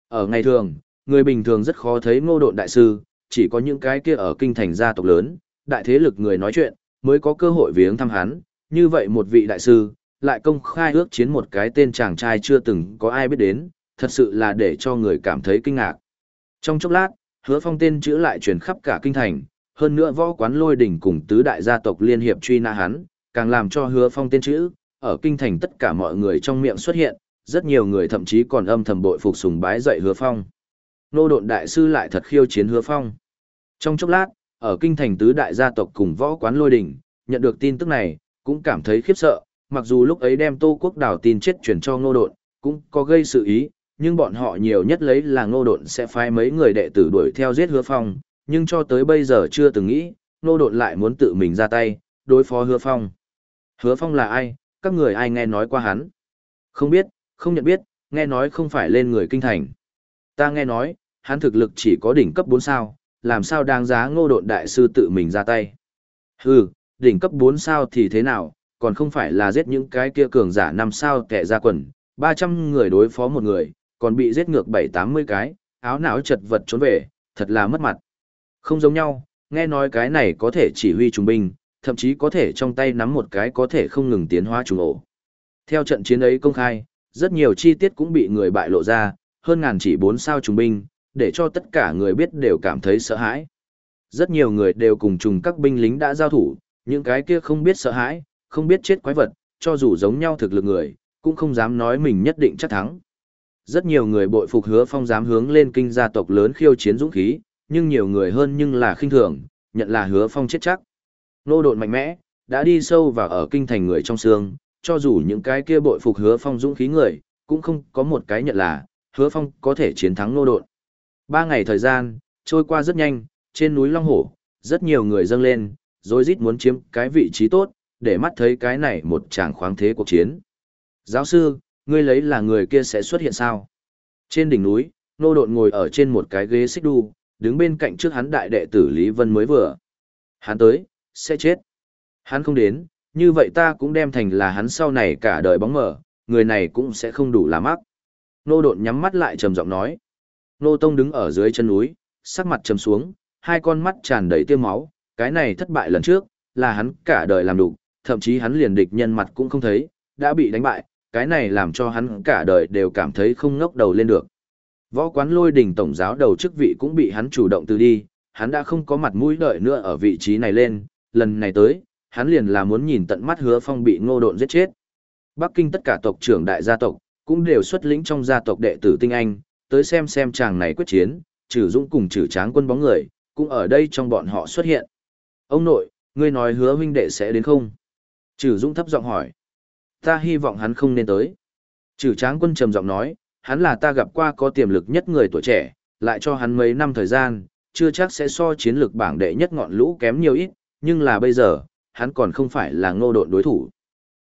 Ở ngày thường, người bình thường rất khó thấy ngô độn đại sư, chỉ có những cái kia ở kinh thành gia tộc lớn, đại thế lực người nói chuyện, mới có cơ hội viếng thăm hắn, như vậy một vị đại sư, lại công khai ước chiến một cái tên chàng trai chưa từng có ai biết đến, thật sự là để cho người cảm thấy kinh ngạc. Trong chốc lát, hứa phong tên chữ lại truyền khắp cả kinh thành, hơn nữa võ quán lôi đỉnh cùng tứ đại gia tộc liên hiệp truy nã hắn, càng làm cho hứa phong tên chữ, ở kinh thành tất cả mọi người trong miệng xuất hiện, rất nhiều người thậm chí còn âm thầm bội phục sùng bái dạy hứa phong. Nô độn đại sư lại thật khiêu chiến hứa phong. Trong chốc lát, ở kinh thành tứ đại gia tộc cùng võ quán lôi đỉnh, nhận được tin tức này, cũng cảm thấy khiếp sợ, mặc dù lúc ấy đem Tô Quốc đảo tin chết truyền cho Ngô Độn, cũng có gây sự ý, nhưng bọn họ nhiều nhất lấy là Ngô Độn sẽ phái mấy người đệ tử đuổi theo giết Hứa Phong, nhưng cho tới bây giờ chưa từng nghĩ, Ngô Độn lại muốn tự mình ra tay, đối phó Hứa Phong. Hứa Phong là ai, các người ai nghe nói qua hắn? Không biết, không nhận biết, nghe nói không phải lên người kinh thành. Ta nghe nói, hắn thực lực chỉ có đỉnh cấp bốn sao, làm sao đáng giá ngô độn đại sư tự mình ra tay. Hừ, đỉnh cấp bốn sao thì thế nào, còn không phải là giết những cái kia cường giả năm sao kẻ ra quần, 300 người đối phó một người, còn bị giết ngược 7-80 cái, áo não chật vật trốn về, thật là mất mặt. Không giống nhau, nghe nói cái này có thể chỉ huy trung binh, thậm chí có thể trong tay nắm một cái có thể không ngừng tiến hóa trùng ổ. Theo trận chiến ấy công khai, rất nhiều chi tiết cũng bị người bại lộ ra, hơn ngàn chỉ bốn sao trùng binh, để cho tất cả người biết đều cảm thấy sợ hãi. Rất nhiều người đều cùng trùng các binh lính đã giao thủ, những cái kia không biết sợ hãi, không biết chết quái vật, cho dù giống nhau thực lực người, cũng không dám nói mình nhất định chắc thắng. Rất nhiều người bội phục hứa phong dám hướng lên kinh gia tộc lớn khiêu chiến dũng khí, nhưng nhiều người hơn nhưng là khinh thường, nhận là hứa phong chết chắc. Nô độn mạnh mẽ, đã đi sâu vào ở kinh thành người trong xương, cho dù những cái kia bội phục hứa phong dũng khí người, cũng không có một cái nhận là, hứa phong có thể chiến thắng nô độn. Ba ngày thời gian, trôi qua rất nhanh, trên núi Long Hổ, rất nhiều người dâng lên, rồi rít muốn chiếm cái vị trí tốt, để mắt thấy cái này một tràng khoáng thế cuộc chiến. Giáo sư, ngươi lấy là người kia sẽ xuất hiện sao? Trên đỉnh núi, nô độn ngồi ở trên một cái ghế xích đu, đứng bên cạnh trước hắn đại đệ tử Lý Vân mới vừa. Hắn tới, sẽ chết. Hắn không đến, như vậy ta cũng đem thành là hắn sau này cả đời bóng mở, người này cũng sẽ không đủ làm ác. Nô độn nhắm mắt lại trầm giọng nói. Nô Tông đứng ở dưới chân núi, sắc mặt trầm xuống, hai con mắt tràn đầy tiêu máu, cái này thất bại lần trước, là hắn cả đời làm đủ, thậm chí hắn liền địch nhân mặt cũng không thấy, đã bị đánh bại, cái này làm cho hắn cả đời đều cảm thấy không ngóc đầu lên được. Võ quán lôi đình tổng giáo đầu chức vị cũng bị hắn chủ động từ đi, hắn đã không có mặt mũi đợi nữa ở vị trí này lên, lần này tới, hắn liền là muốn nhìn tận mắt hứa phong bị ngô độn giết chết. Bắc Kinh tất cả tộc trưởng đại gia tộc, cũng đều xuất lĩnh trong gia tộc đệ tử tinh anh, tới xem xem chàng này quyết chiến, trừ dũng cùng trừ tráng quân bóng người, cũng ở đây trong bọn họ xuất hiện. Ông nội, ngươi nói hứa huynh đệ sẽ đến không? Trừ dũng thấp giọng hỏi. Ta hy vọng hắn không nên tới. Trừ tráng quân trầm giọng nói, hắn là ta gặp qua có tiềm lực nhất người tuổi trẻ, lại cho hắn mấy năm thời gian, chưa chắc sẽ so chiến lược bảng đệ nhất ngọn lũ kém nhiều ít, nhưng là bây giờ, hắn còn không phải là ngô độn đối thủ.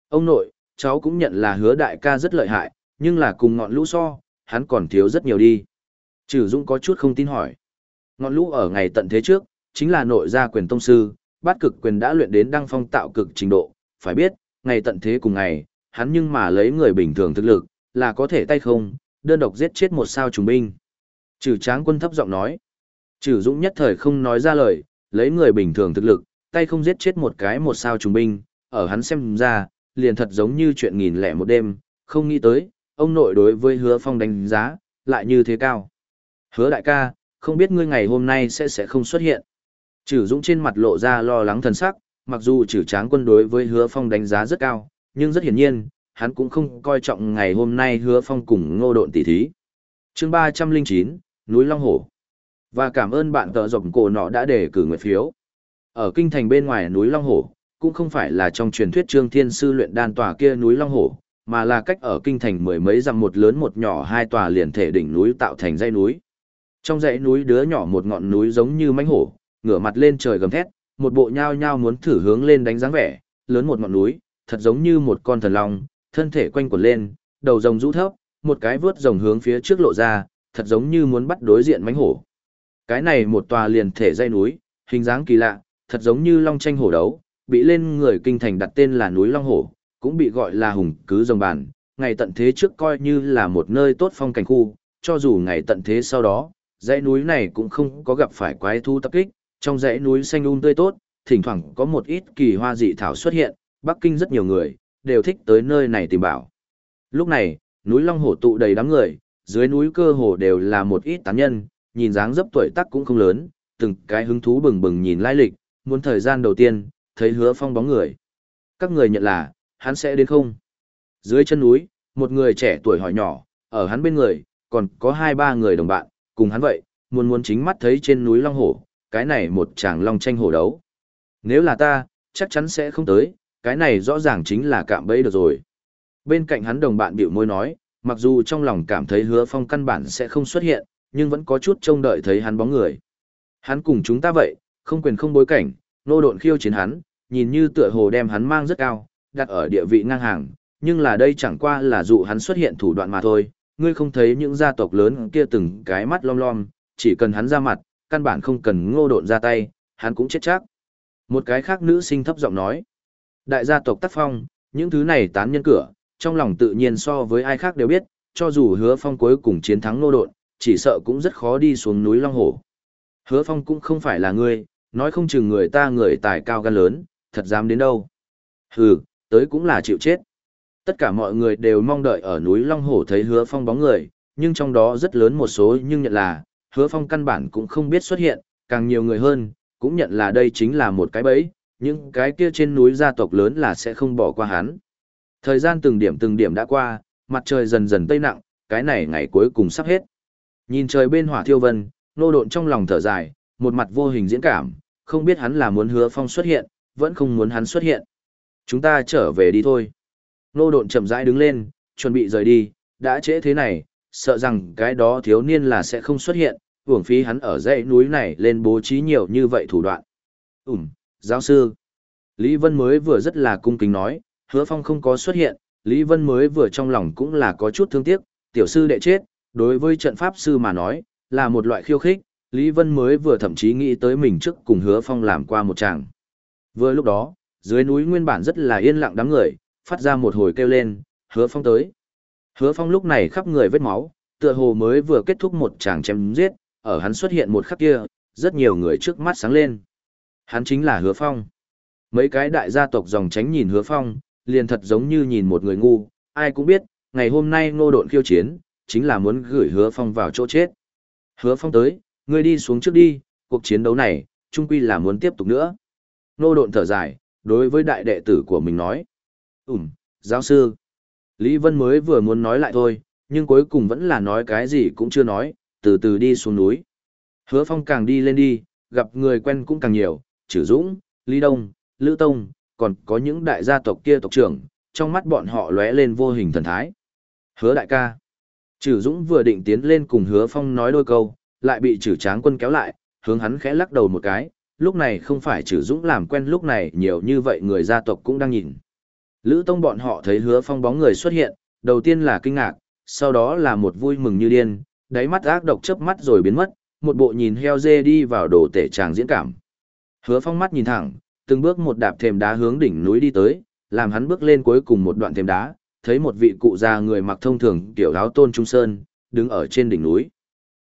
Ông nội, cháu cũng nhận là hứa đại ca rất lợi hại, nhưng là cùng ngọn lũ so, hắn còn thiếu rất nhiều đi. Trừ Dũng có chút không tin hỏi. Ngọn lũ ở ngày tận thế trước, chính là nội gia quyền tông sư, bát cực quyền đã luyện đến đăng phong tạo cực trình độ, phải biết, ngày tận thế cùng ngày, hắn nhưng mà lấy người bình thường thực lực, là có thể tay không, đơn độc giết chết một sao trùng binh. Trừ tráng quân thấp giọng nói. Trừ Dũng nhất thời không nói ra lời, lấy người bình thường thực lực, tay không giết chết một cái một sao trùng binh, ở hắn xem ra, liền thật giống như chuyện nghìn lẻ một đêm, không nghĩ tới, ông nội đối với hứa phong đánh giá, lại như thế cao. Hứa đại ca, không biết ngươi ngày hôm nay sẽ sẽ không xuất hiện. Trừ Dũng trên mặt lộ ra lo lắng thần sắc, mặc dù trừ tráng quân đối với hứa phong đánh giá rất cao, nhưng rất hiển nhiên, hắn cũng không coi trọng ngày hôm nay hứa phong cùng ngô độn tỷ thí. chương ba trăm linh chín núi Long Hổ. Và cảm ơn bạn tờ rộng cổ nọ đã để cử nguyện phiếu. Ở kinh thành bên ngoài núi Long Hổ, cũng không phải là trong truyền thuyết trương thiên sư luyện đan tòa kia núi Long Hổ, mà là cách ở kinh thành mười mấy dặm một lớn một nhỏ hai tòa liền thể đỉnh núi tạo thành dãy núi. Trong dãy núi đứa nhỏ một ngọn núi giống như mãnh hổ, ngửa mặt lên trời gầm thét, một bộ nhao nhao muốn thử hướng lên đánh dáng vẻ, lớn một ngọn núi, thật giống như một con thần long, thân thể quanh quẩn lên, đầu rồng rũ thấp, một cái vướt rồng hướng phía trước lộ ra, thật giống như muốn bắt đối diện mãnh hổ. Cái này một tòa liền thể dây núi, hình dáng kỳ lạ, thật giống như long tranh hổ đấu, bị lên người kinh thành đặt tên là núi Long Hổ, cũng bị gọi là hùng cứ rồng bản, ngày tận thế trước coi như là một nơi tốt phong cảnh khu, cho dù ngày tận thế sau đó, dãy núi này cũng không có gặp phải quái thu tập kích, trong dãy núi xanh um tươi tốt, thỉnh thoảng có một ít kỳ hoa dị thảo xuất hiện, Bắc Kinh rất nhiều người, đều thích tới nơi này tìm bảo. Lúc này, núi Long Hổ tụ đầy đám người, dưới núi cơ hồ đều là một ít tán nhân, nhìn dáng dấp tuổi tác cũng không lớn, từng cái hứng thú bừng bừng nhìn lai lịch, muốn thời gian đầu tiên, thấy hứa phong bóng người. Các người nhận là, hắn sẽ đến không? Dưới chân núi, một người trẻ tuổi hỏi nhỏ, ở hắn bên người, còn có hai ba người đồng bạn, cùng hắn vậy, muốn muốn chính mắt thấy trên núi Long Hổ, cái này một chàng long tranh hổ đấu. Nếu là ta, chắc chắn sẽ không tới, cái này rõ ràng chính là cạm bẫy được rồi. Bên cạnh hắn đồng bạn biểu môi nói, mặc dù trong lòng cảm thấy hứa phong căn bản sẽ không xuất hiện, nhưng vẫn có chút trông đợi thấy hắn bóng người. Hắn cùng chúng ta vậy, không quyền không bối cảnh, nô độn khiêu chiến hắn, nhìn như tựa hồ đem hắn mang rất cao, đặt ở địa vị ngang hàng, nhưng là đây chẳng qua là dụ hắn xuất hiện thủ đoạn mà thôi, ngươi không thấy những gia tộc lớn kia từng cái mắt lom lom, chỉ cần hắn ra mặt, căn bản không cần ngô độn ra tay, hắn cũng chết chắc. Một cái khác nữ sinh thấp giọng nói, đại gia tộc tác phong, những thứ này tán nhân cửa, trong lòng tự nhiên so với ai khác đều biết, cho dù hứa phong cuối cùng chiến thắng nô độn, chỉ sợ cũng rất khó đi xuống núi Long Hổ. Hứa phong cũng không phải là người nói không chừng người ta người tài cao gan lớn, thật dám đến đâu. Hừ, tới cũng là chịu chết. Tất cả mọi người đều mong đợi ở núi Long Hổ thấy hứa phong bóng người, nhưng trong đó rất lớn một số nhưng nhận là, hứa phong căn bản cũng không biết xuất hiện, càng nhiều người hơn, cũng nhận là đây chính là một cái bẫy, những cái kia trên núi gia tộc lớn là sẽ không bỏ qua hắn. Thời gian từng điểm từng điểm đã qua, mặt trời dần dần tây nặng, cái này ngày cuối cùng sắp hết. Nhìn trời bên hỏa thiêu vân, nô độn trong lòng thở dài, một mặt vô hình diễn cảm, không biết hắn là muốn hứa phong xuất hiện, vẫn không muốn hắn xuất hiện. Chúng ta trở về đi thôi. Nô độn chậm rãi đứng lên, chuẩn bị rời đi, đã trễ thế này, sợ rằng cái đó thiếu niên là sẽ không xuất hiện, uổng phí hắn ở dãy núi này lên bố trí nhiều như vậy thủ đoạn. Ừm, giáo sư. Lý Vân mới vừa rất là cung kính nói, hứa phong không có xuất hiện, Lý Vân mới vừa trong lòng cũng là có chút thương tiếc, tiểu sư đệ chết, đối với trận pháp sư mà nói, là một loại khiêu khích, Lý Vân mới vừa thậm chí nghĩ tới mình trước cùng hứa phong làm qua một tràng. Vừa lúc đó, dưới núi nguyên bản rất là yên lặng đám người, phát ra một hồi kêu lên, hứa phong tới. Hứa phong lúc này khắp người vết máu, tựa hồ mới vừa kết thúc một tràng chém giết, ở hắn xuất hiện một khắc kia, rất nhiều người trước mắt sáng lên. Hắn chính là hứa phong. Mấy cái đại gia tộc dòng tránh nhìn hứa phong, liền thật giống như nhìn một người ngu, ai cũng biết, ngày hôm nay ngô độn khiêu chiến, chính là muốn gửi hứa phong vào chỗ chết. Hứa phong tới, ngươi đi xuống trước đi, cuộc chiến đấu này, trung quy là muốn tiếp tục nữa. Ngô độn thở dài, đối với đại đệ tử của mình nói. Ừm, giáo sư. Lý Vân mới vừa muốn nói lại thôi, nhưng cuối cùng vẫn là nói cái gì cũng chưa nói, từ từ đi xuống núi. Hứa phong càng đi lên đi, gặp người quen cũng càng nhiều, Trử Dũng, Lý Đông, Lữ Tông, còn có những đại gia tộc kia tộc trưởng, trong mắt bọn họ lóe lên vô hình thần thái. Hứa đại ca. Trử Dũng vừa định tiến lên cùng Hứa Phong nói đôi câu, lại bị Trử Tráng Quân kéo lại, hướng hắn khẽ lắc đầu một cái, lúc này không phải Trử Dũng làm quen lúc này nhiều như vậy người gia tộc cũng đang nhìn. Lữ Tông bọn họ thấy Hứa Phong bóng người xuất hiện, đầu tiên là kinh ngạc, sau đó là một vui mừng như điên, đáy mắt ác độc chớp mắt rồi biến mất, một bộ nhìn heo dê đi vào đồ tể tràng diễn cảm. Hứa Phong mắt nhìn thẳng, từng bước một đạp thềm đá hướng đỉnh núi đi tới, làm hắn bước lên cuối cùng một đoạn thềm đá, thấy một vị cụ già người mặc thông thường tiểu áo tôn trung sơn, đứng ở trên đỉnh núi.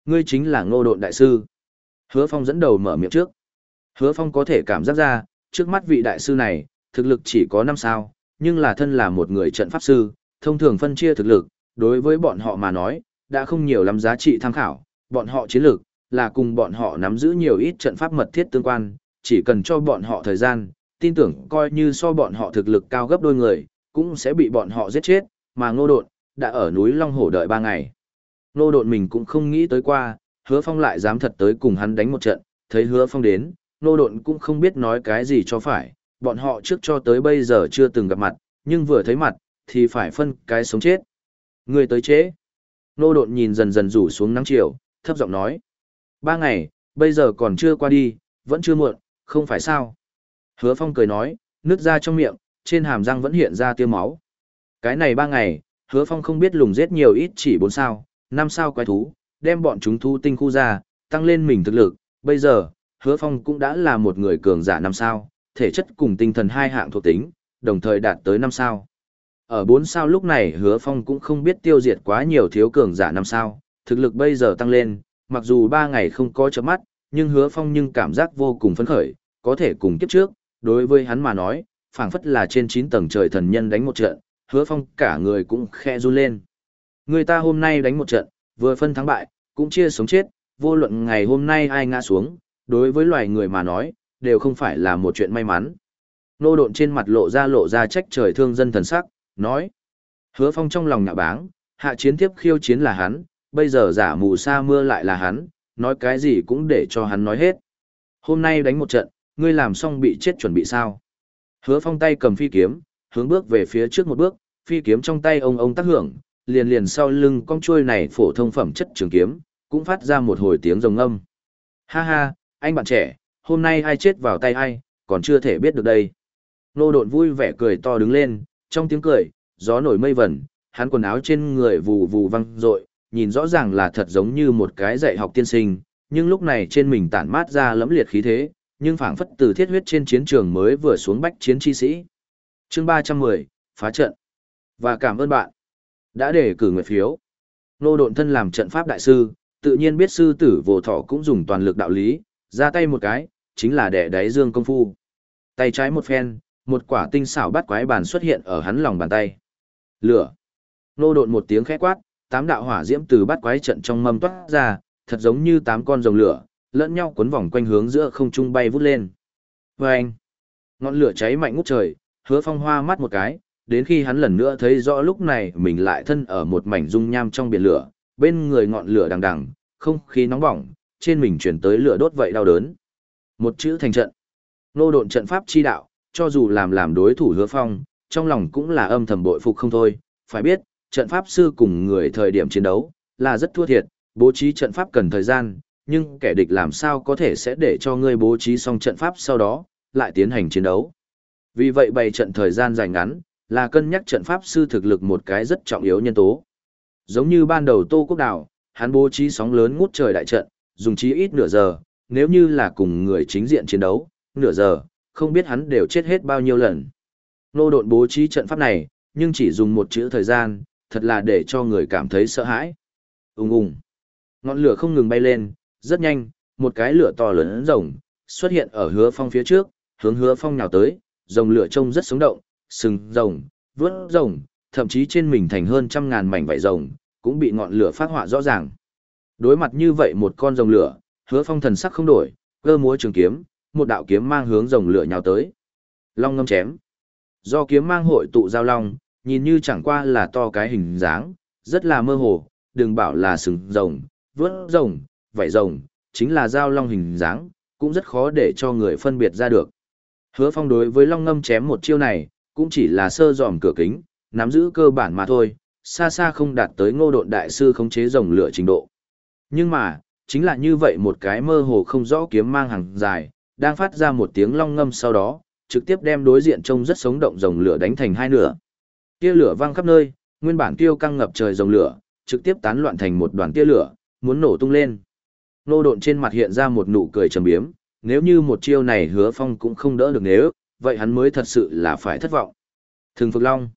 Ngươi chính là ngô độn đại sư. Hứa Phong dẫn đầu mở miệng trước. Hứa Phong có thể cảm giác ra, trước mắt vị đại sư này, thực lực chỉ có 5 sao, nhưng là thân là một người trận pháp sư, thông thường phân chia thực lực, đối với bọn họ mà nói, đã không nhiều lắm giá trị tham khảo, bọn họ chiến lược, là cùng bọn họ nắm giữ nhiều ít trận pháp mật thiết tương quan, chỉ cần cho bọn họ thời gian, tin tưởng coi như so bọn họ thực lực cao gấp đôi người, cũng sẽ bị bọn họ giết chết, mà ngô độn, đã ở núi Long Hổ đợi 3 ngày. Ngô độn mình cũng không nghĩ tới qua, hứa phong lại dám thật tới cùng hắn đánh một trận, thấy hứa phong đến, ngô độn cũng không biết nói cái gì cho phải, bọn họ trước cho tới bây giờ chưa từng gặp mặt, nhưng vừa thấy mặt, thì phải phân cái sống chết. Người tới chế. Ngô độn nhìn dần dần rủ xuống nắng chiều, thấp giọng nói. Ba ngày, bây giờ còn chưa qua đi, vẫn chưa muộn, không phải sao. Hứa Phong cười nói, nước ra trong miệng, trên hàm răng vẫn hiện ra tiêu máu. Cái này ba ngày, Hứa Phong không biết lùng giết nhiều ít chỉ bốn sao, năm sao quái thú, đem bọn chúng thu tinh khu ra, tăng lên mình thực lực. Bây giờ, Hứa Phong cũng đã là một người cường giả năm sao, thể chất cùng tinh thần hai hạng thuộc tính, đồng thời đạt tới năm sao. Ở bốn sao lúc này Hứa Phong cũng không biết tiêu diệt quá nhiều thiếu cường giả năm sao, thực lực bây giờ tăng lên, mặc dù ba ngày không có chớp mắt, nhưng hứa phong nhưng cảm giác vô cùng phấn khởi, có thể cùng kiếp trước, đối với hắn mà nói, phảng phất là trên 9 tầng trời thần nhân đánh một trận, hứa phong cả người cũng khe run lên. Người ta hôm nay đánh một trận, vừa phân thắng bại, cũng chia sống chết, vô luận ngày hôm nay ai ngã xuống, đối với loài người mà nói, đều không phải là một chuyện may mắn. Nô độn trên mặt lộ ra lộ ra trách trời thương dân thần sắc, nói. Hứa phong trong lòng nhạ báng, hạ chiến tiếp khiêu chiến là hắn, bây giờ giả mù sa mưa lại là hắn, nói cái gì cũng để cho hắn nói hết. Hôm nay đánh một trận, ngươi làm xong bị chết chuẩn bị sao? Hứa phong tay cầm phi kiếm, hướng bước về phía trước một bước, phi kiếm trong tay ông ông tác hưởng, liền liền sau lưng con chuôi này phổ thông phẩm chất trường kiếm, cũng phát ra một hồi tiếng rồng âm. Ha ha, anh bạn trẻ, hôm nay ai chết vào tay ai, còn chưa thể biết được đây. Nô độn vui vẻ cười to đứng lên, trong tiếng cười, gió nổi mây vẩn, hắn quần áo trên người vù vù văng rội, nhìn rõ ràng là thật giống như một cái dạy học tiên sinh, nhưng lúc này trên mình tản mát ra lẫm liệt khí thế, nhưng phảng phất từ thiết huyết trên chiến trường mới vừa xuống bách chiến chi sĩ. Chương 310, phá trận. Và cảm ơn bạn đã để cử người phiếu. Nô độn thân làm trận pháp đại sư, tự nhiên biết sư tử vô thọ cũng dùng toàn lực đạo lý, ra tay một cái, chính là đẻ đáy dương công phu. Tay trái một phen, một quả tinh xảo bắt quái bàn xuất hiện ở hắn lòng bàn tay. Lửa. Nô độn một tiếng khẽ quát, tám đạo hỏa diễm từ bát quái trận trong mâm toát ra, thật giống như tám con rồng lửa, lẫn nhau cuốn vòng quanh hướng giữa không trung bay vút lên. Vâng! Ngọn lửa cháy mạnh ngút trời, hứa phong hoa mắt một cái, đến khi hắn lần nữa thấy rõ lúc này mình lại thân ở một mảnh dung nham trong biển lửa, bên người ngọn lửa đằng đằng, không khí nóng bỏng, trên mình chuyển tới lửa đốt vậy đau đớn. Một chữ thành trận. Nô độn trận pháp chi đạo, cho dù làm làm đối thủ hứa phong, trong lòng cũng là âm thầm bội phục không thôi, phải biết, trận pháp sư cùng người thời điểm chiến đấu, là rất thua thiệt, bố trí trận pháp cần thời gian, nhưng kẻ địch làm sao có thể sẽ để cho ngươi bố trí xong trận pháp sau đó, lại tiến hành chiến đấu. Vì vậy bày trận thời gian dài ngắn, là cân nhắc trận pháp sư thực lực một cái rất trọng yếu nhân tố. Giống như ban đầu Tô Quốc Đào, hắn bố trí sóng lớn ngút trời đại trận, dùng chí ít nửa giờ, nếu như là cùng người chính diện chiến đấu, nửa giờ, không biết hắn đều chết hết bao nhiêu lần. Nô độn bố trí trận pháp này, nhưng chỉ dùng một chữ thời gian, thật là để cho người cảm thấy sợ hãi. Ung ung. Ngọn lửa không ngừng bay lên, rất nhanh, một cái lửa to lớn rồng xuất hiện ở hứa phong phía trước, hướng hứa phong nhào tới, rồng lửa trông rất sống động, sừng rồng, vướt rồng, thậm chí trên mình thành hơn trăm ngàn mảnh vảy rồng, cũng bị ngọn lửa phát họa rõ ràng. Đối mặt như vậy một con rồng lửa, hứa phong thần sắc không đổi, cơ múa trường kiếm, một đạo kiếm mang hướng rồng lửa nhào tới. Long ngâm chém. Do kiếm mang hội tụ giao long, nhìn như chẳng qua là to cái hình dáng, rất là mơ hồ, đừng bảo là sừng rồng, vớt rồng, vảy rồng, chính là dao long hình dáng, cũng rất khó để cho người phân biệt ra được. Hứa phong đối với long ngâm chém một chiêu này, cũng chỉ là sơ dòm cửa kính, nắm giữ cơ bản mà thôi, xa xa không đạt tới ngô độn đại sư khống chế rồng lửa trình độ. Nhưng mà, chính là như vậy một cái mơ hồ không rõ kiếm mang hàng dài, đang phát ra một tiếng long ngâm sau đó, trực tiếp đem đối diện trông rất sống động rồng lửa đánh thành hai nửa. Tia lửa vang khắp nơi, nguyên bản tiêu căng ngập trời rồng lửa, trực tiếp tán loạn thành một đoàn tia lửa, muốn nổ tung lên. Nô độn trên mặt hiện ra một nụ cười trầm biếm, nếu như một chiêu này hứa phong cũng không đỡ được nếu, vậy hắn mới thật sự là phải thất vọng. Thường Phực Long.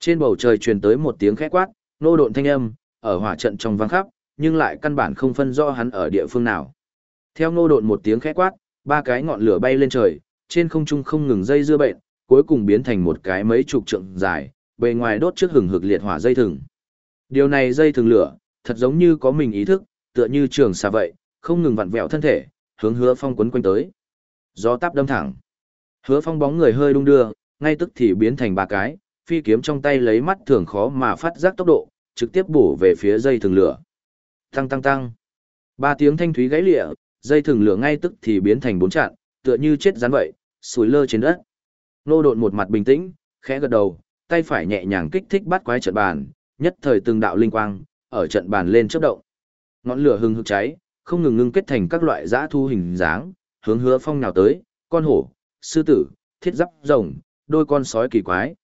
Trên bầu trời truyền tới một tiếng khẽ quát, nô độn thanh âm, ở hỏa trận trong vang khắp, nhưng lại căn bản không phân rõ hắn ở địa phương nào. Theo nô độn một tiếng khẽ quát, ba cái ngọn lửa bay lên trời, trên không trung không ngừng dây dưa bệnh, cuối cùng biến thành một cái mấy chục trượng dài, bề ngoài đốt trước hừng hực liệt hỏa dây thừng. Điều này dây thừng lửa, thật giống như có mình ý thức, tựa như trường xà vậy, không ngừng vặn vẹo thân thể, hướng hứa phong quấn quanh tới. Gió táp đâm thẳng. Hứa phong bóng người hơi đung đưa, ngay tức thì biến thành ba cái, phi kiếm trong tay lấy mắt thường khó mà phát giác tốc độ, trực tiếp bổ về phía dây thừng lửa. Tăng tăng tăng. Ba tiếng thanh thúy gãy lịa, dây thừng lửa ngay tức thì biến thành bốn chặn, tựa như chết rắn vậy, sủi lơ trên đất. Nô độn một mặt bình tĩnh, khẽ gật đầu, tay phải nhẹ nhàng kích thích bắt quái trận bàn, nhất thời từng đạo linh quang, ở trận bàn lên chớp động. Ngọn lửa hừng hực cháy, không ngừng ngưng kết thành các loại dã thu hình dáng, hướng hứa phong nào tới, con hổ, sư tử, thiết giáp rồng, đôi con sói kỳ quái.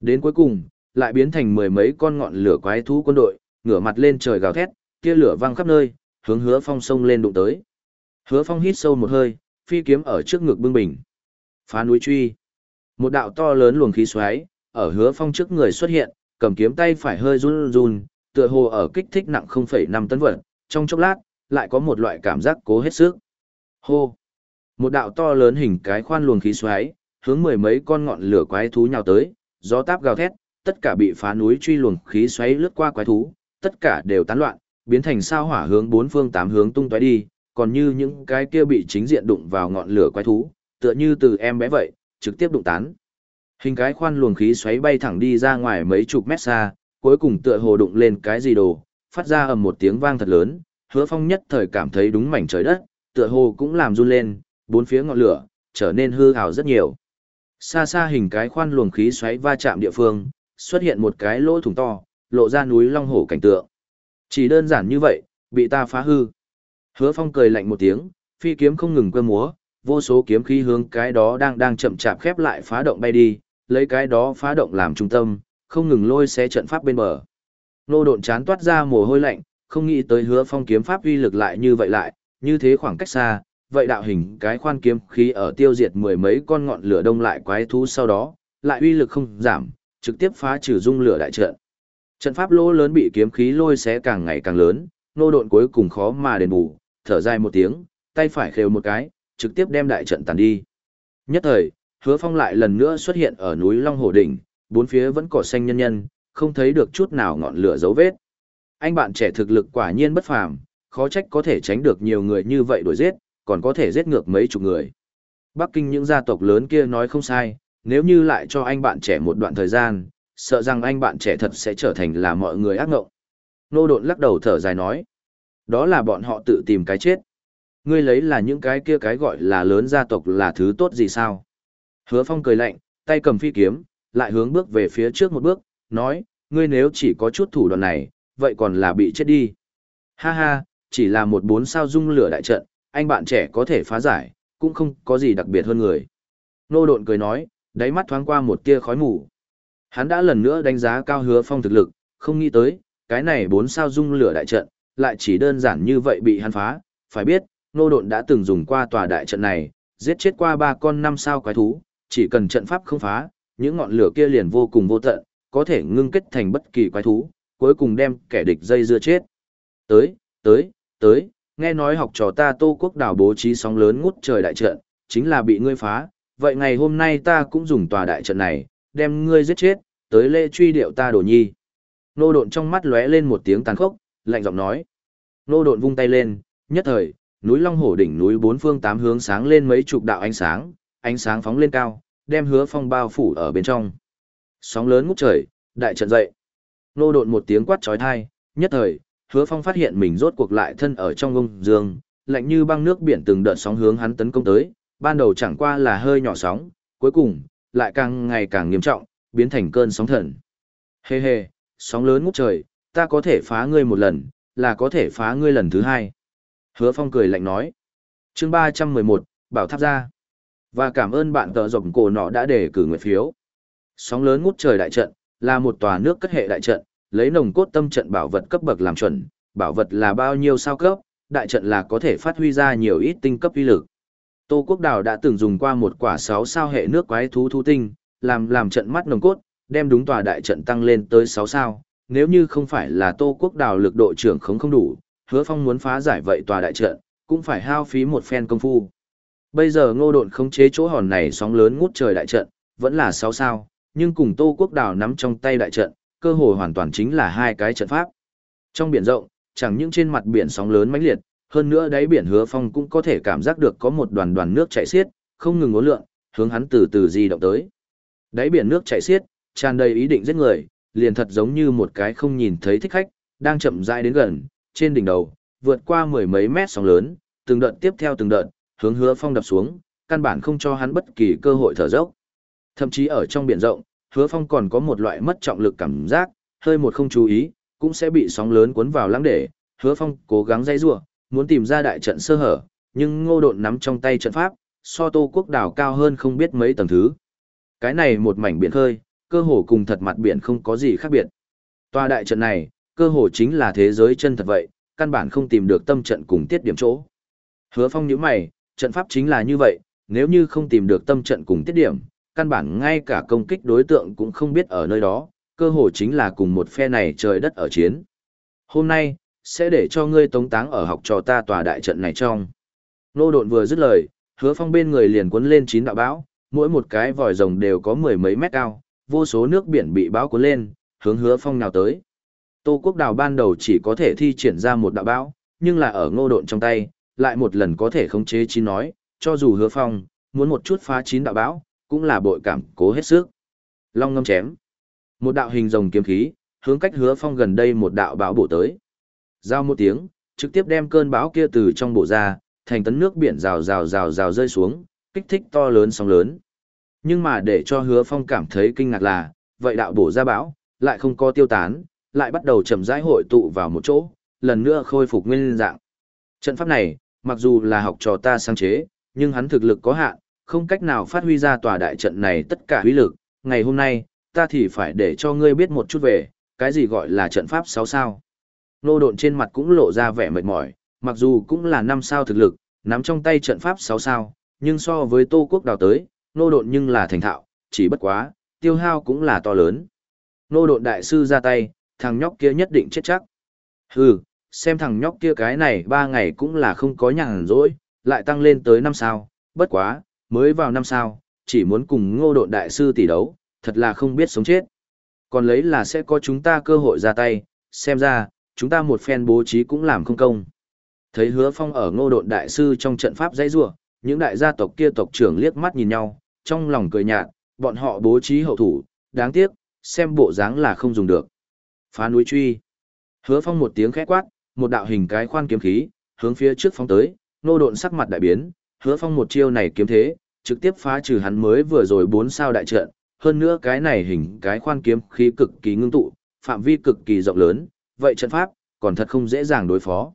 Đến cuối cùng, lại biến thành mười mấy con ngọn lửa quái thú quân đội, ngửa mặt lên trời gào thét, tia lửa văng khắp nơi, hướng hứa phong sông lên đụng tới. Hứa phong hít sâu một hơi, phi kiếm ở trước ngực bưng bình. Phá núi truy. Một đạo to lớn luồng khí xoáy, ở hứa phong trước người xuất hiện, cầm kiếm tay phải hơi run run, tựa hồ ở kích thích nặng 0,5 tấn vật, trong chốc lát, lại có một loại cảm giác cố hết sức. Hô! Một đạo to lớn hình cái khoan luồng khí xoáy, hướng mười mấy con ngọn lửa quái thú nhào tới, gió táp gào thét, tất cả bị phá núi truy luồng khí xoáy lướt qua quái thú, tất cả đều tán loạn, biến thành sao hỏa hướng bốn phương tám hướng tung tóe đi, còn như những cái kia bị chính diện đụng vào ngọn lửa quái thú, tựa như từ em bé vậy, trực tiếp đụng tán. Hình cái khoan luồng khí xoáy bay thẳng đi ra ngoài mấy chục mét xa, cuối cùng tựa hồ đụng lên cái gì đồ, phát ra ầm một tiếng vang thật lớn, hứa phong nhất thời cảm thấy đúng mảnh trời đất, tựa hồ cũng làm run lên, bốn phía ngọn lửa, trở nên hư hào rất nhiều. Xa xa hình cái khoan luồng khí xoáy va chạm địa phương, xuất hiện một cái lỗ thủng to, lộ ra núi long hổ cảnh tượng. Chỉ đơn giản như vậy, bị ta phá hư. Hứa phong cười lạnh một tiếng, phi kiếm không ngừng cơ múa, vô số kiếm khí hướng cái đó đang đang chậm chạp khép lại phá động bay đi, lấy cái đó phá động làm trung tâm, không ngừng lôi xé trận pháp bên bờ. Nô độn chán toát ra mồ hôi lạnh, không nghĩ tới hứa phong kiếm pháp uy lực lại như vậy lại, như thế khoảng cách xa, vậy đạo hình cái khoan kiếm khí ở tiêu diệt mười mấy con ngọn lửa đông lại quái thú sau đó, lại uy lực không giảm, trực tiếp phá trừ dung lửa đại trận. Trận pháp lỗ lớn bị kiếm khí lôi xé càng ngày càng lớn, nô độn cuối cùng khó mà đền bù, thở dài một tiếng, tay phải khều một cái, trực tiếp đem đại trận tàn đi. Nhất thời, hứa phong lại lần nữa xuất hiện ở núi Long Hồ Đỉnh, bốn phía vẫn cỏ xanh nhân nhân, không thấy được chút nào ngọn lửa dấu vết. Anh bạn trẻ thực lực quả nhiên bất phàm, khó trách có thể tránh được nhiều người như vậy đuổi giết, còn có thể giết ngược mấy chục người. Bắc Kinh những gia tộc lớn kia nói không sai, nếu như lại cho anh bạn trẻ một đoạn thời gian, sợ rằng anh bạn trẻ thật sẽ trở thành là mọi người ác ngộng. Nô độn lắc đầu thở dài nói, đó là bọn họ tự tìm cái chết. Ngươi lấy là những cái kia cái gọi là lớn gia tộc là thứ tốt gì sao? Hứa Phong cười lạnh, tay cầm phi kiếm, lại hướng bước về phía trước một bước, nói, ngươi nếu chỉ có chút thủ đoạn này, vậy còn là bị chết đi. Ha ha, chỉ là một bốn sao dung lửa đại trận, anh bạn trẻ có thể phá giải, cũng không có gì đặc biệt hơn người. Nô độn cười nói, đáy mắt thoáng qua một tia khói mù. Hắn đã lần nữa đánh giá cao hứa phong thực lực, không nghĩ tới, cái này bốn sao dung lửa đại trận, lại chỉ đơn giản như vậy bị hắn phá, phải biết, nô độn đã từng dùng qua tòa đại trận này, giết chết qua ba con năm sao quái thú, chỉ cần trận pháp không phá, những ngọn lửa kia liền vô cùng vô tận, có thể ngưng kết thành bất kỳ quái thú, cuối cùng đem kẻ địch dây dưa chết. Tới, tới, tới, nghe nói học trò ta Tô Quốc đảo bố trí sóng lớn ngút trời đại trận, chính là bị ngươi phá, vậy ngày hôm nay ta cũng dùng tòa đại trận này, đem ngươi giết chết, tới lễ truy điệu ta đồ nhi. Nô độn trong mắt lóe lên một tiếng tàn khốc, lạnh giọng nói. Nô độn vung tay lên, nhất thời, núi Long Hổ đỉnh núi bốn phương tám hướng sáng lên mấy chục đạo ánh sáng, ánh sáng phóng lên cao, đem hứa phong bao phủ ở bên trong. Sóng lớn ngút trời, đại trận dậy. Nô độn một tiếng quát trói thai, nhất thời, hứa phong phát hiện mình rốt cuộc lại thân ở trong ông dương, lạnh như băng nước biển từng đợt sóng hướng hắn tấn công tới, ban đầu chẳng qua là hơi nhỏ sóng, cuối cùng, lại càng ngày càng nghiêm trọng, biến thành cơn sóng thần. Hê hê, sóng lớn ngút trời, ta có thể phá ngươi một lần, là có thể phá ngươi lần thứ hai. Hứa phong cười lạnh nói. chương ba trăm mười một, bảo tháp ra. Và cảm ơn bạn tờ rộng cổ nọ đã đề cử nguyện phiếu. Sóng lớn ngút trời đại trận, là một tòa nước cất hệ đại trận, lấy nồng cốt tâm trận bảo vật cấp bậc làm chuẩn, bảo vật là bao nhiêu sao cấp, đại trận là có thể phát huy ra nhiều ít tinh cấp uy lực. Tô Quốc Đào đã từng dùng qua một quả 6 sao hệ nước quái thú thú tinh, làm làm trận mắt nồng cốt, đem đúng tòa đại trận tăng lên tới 6 sao. Nếu như không phải là Tô Quốc Đào lực độ trưởng không không đủ, hứa phong muốn phá giải vậy tòa đại trận, cũng phải hao phí một phen công phu. Bây giờ ngô độn khống chế chỗ hòn này sóng lớn ngút trời đại trận, vẫn là sáu sao, nhưng cùng Tô Quốc đảo nắm trong tay đại trận, cơ hội hoàn toàn chính là hai cái trận pháp. Trong biển rộng, chẳng những trên mặt biển sóng lớn mãnh liệt, hơn nữa đáy biển hứa phong cũng có thể cảm giác được có một đoàn đoàn nước chảy xiết, không ngừng ngốn lượn, hướng hắn từ từ di động tới. Đáy biển nước chảy xiết, tràn đầy ý định giết người, liền thật giống như một cái không nhìn thấy thích khách, đang chậm rãi đến gần, trên đỉnh đầu, vượt qua mười mấy mét sóng lớn, từng đợt tiếp theo từng đợt, hướng hứa phong đập xuống, căn bản không cho hắn bất kỳ cơ hội thở dốc. Thậm chí ở trong biển rộng, hứa phong còn có một loại mất trọng lực cảm giác, hơi một không chú ý, cũng sẽ bị sóng lớn cuốn vào lắng để, hứa phong cố gắng dây rua, muốn tìm ra đại trận sơ hở, nhưng ngô độn nắm trong tay trận pháp, so tô quốc đảo cao hơn không biết mấy tầng thứ. Cái này một mảnh biển khơi, cơ hồ cùng thật mặt biển không có gì khác biệt. Tòa đại trận này, cơ hồ chính là thế giới chân thật vậy, căn bản không tìm được tâm trận cùng tiết điểm chỗ. Hứa phong nhíu mày, trận pháp chính là như vậy, nếu như không tìm được tâm trận cùng tiết điểm, căn bản ngay cả công kích đối tượng cũng không biết ở nơi đó, cơ hội chính là cùng một phe này trời đất ở chiến. Hôm nay, sẽ để cho ngươi tống táng ở học trò ta tòa đại trận này trong. Nô độn vừa dứt lời, hứa phong bên người liền cuốn lên chín đạo bão, mỗi một cái vòi rồng đều có mười mấy mét cao, vô số nước biển bị bão cuốn lên, hướng hứa phong nào tới. Tô Quốc Đào ban đầu chỉ có thể thi triển ra một đạo bão, nhưng là ở ngô độn trong tay, lại một lần có thể khống chế chín nói, cho dù hứa phong, muốn một chút phá chín đạo bão, cũng là bội cảm cố hết sức. Long ngâm chém. Một đạo hình rồng kiếm khí, hướng cách hứa phong gần đây một đạo bão bổ tới. Giao một tiếng, trực tiếp đem cơn bão kia từ trong bộ ra, thành tấn nước biển rào rào rào rào rơi xuống, kích thích to lớn sóng lớn. Nhưng mà để cho hứa phong cảm thấy kinh ngạc là, vậy đạo bổ ra bão, lại không có tiêu tán, lại bắt đầu chậm rãi hội tụ vào một chỗ, lần nữa khôi phục nguyên dạng. Trận pháp này, mặc dù là học trò ta sáng chế, nhưng hắn thực lực có hạn, không cách nào phát huy ra tòa đại trận này tất cả uy lực. Ngày hôm nay, ta thì phải để cho ngươi biết một chút về, cái gì gọi là trận pháp 6 sao. Nô độn trên mặt cũng lộ ra vẻ mệt mỏi, mặc dù cũng là 5 sao thực lực, nắm trong tay trận pháp 6 sao, nhưng so với Tô Quốc đào tới, nô độn nhưng là thành thạo, chỉ bất quá, tiêu hao cũng là to lớn. Nô độn đại sư ra tay, thằng nhóc kia nhất định chết chắc. Hừ, xem thằng nhóc kia cái này ba ngày cũng là không có nhàn rỗi, lại tăng lên tới năm sao, bất quá, mới vào năm sao, chỉ muốn cùng ngô độn đại sư tỷ đấu, thật là không biết sống chết. Còn lấy là sẽ có chúng ta cơ hội ra tay, xem ra, chúng ta một phen bố trí cũng làm không công. Thấy hứa phong ở ngô độn đại sư trong trận pháp dãy rua, những đại gia tộc kia tộc trưởng liếc mắt nhìn nhau, trong lòng cười nhạt, bọn họ bố trí hậu thủ, đáng tiếc, xem bộ dáng là không dùng được. Phá núi truy. Hứa phong một tiếng khẽ quát, một đạo hình cái khoan kiếm khí, hướng phía trước phóng tới, nô độn sắc mặt đại biến, hứa phong một chiêu này kiếm thế, trực tiếp phá trừ hắn mới vừa rồi bốn sao đại trận, hơn nữa cái này hình cái khoan kiếm khí cực kỳ ngưng tụ, phạm vi cực kỳ rộng lớn, vậy trận pháp, còn thật không dễ dàng đối phó.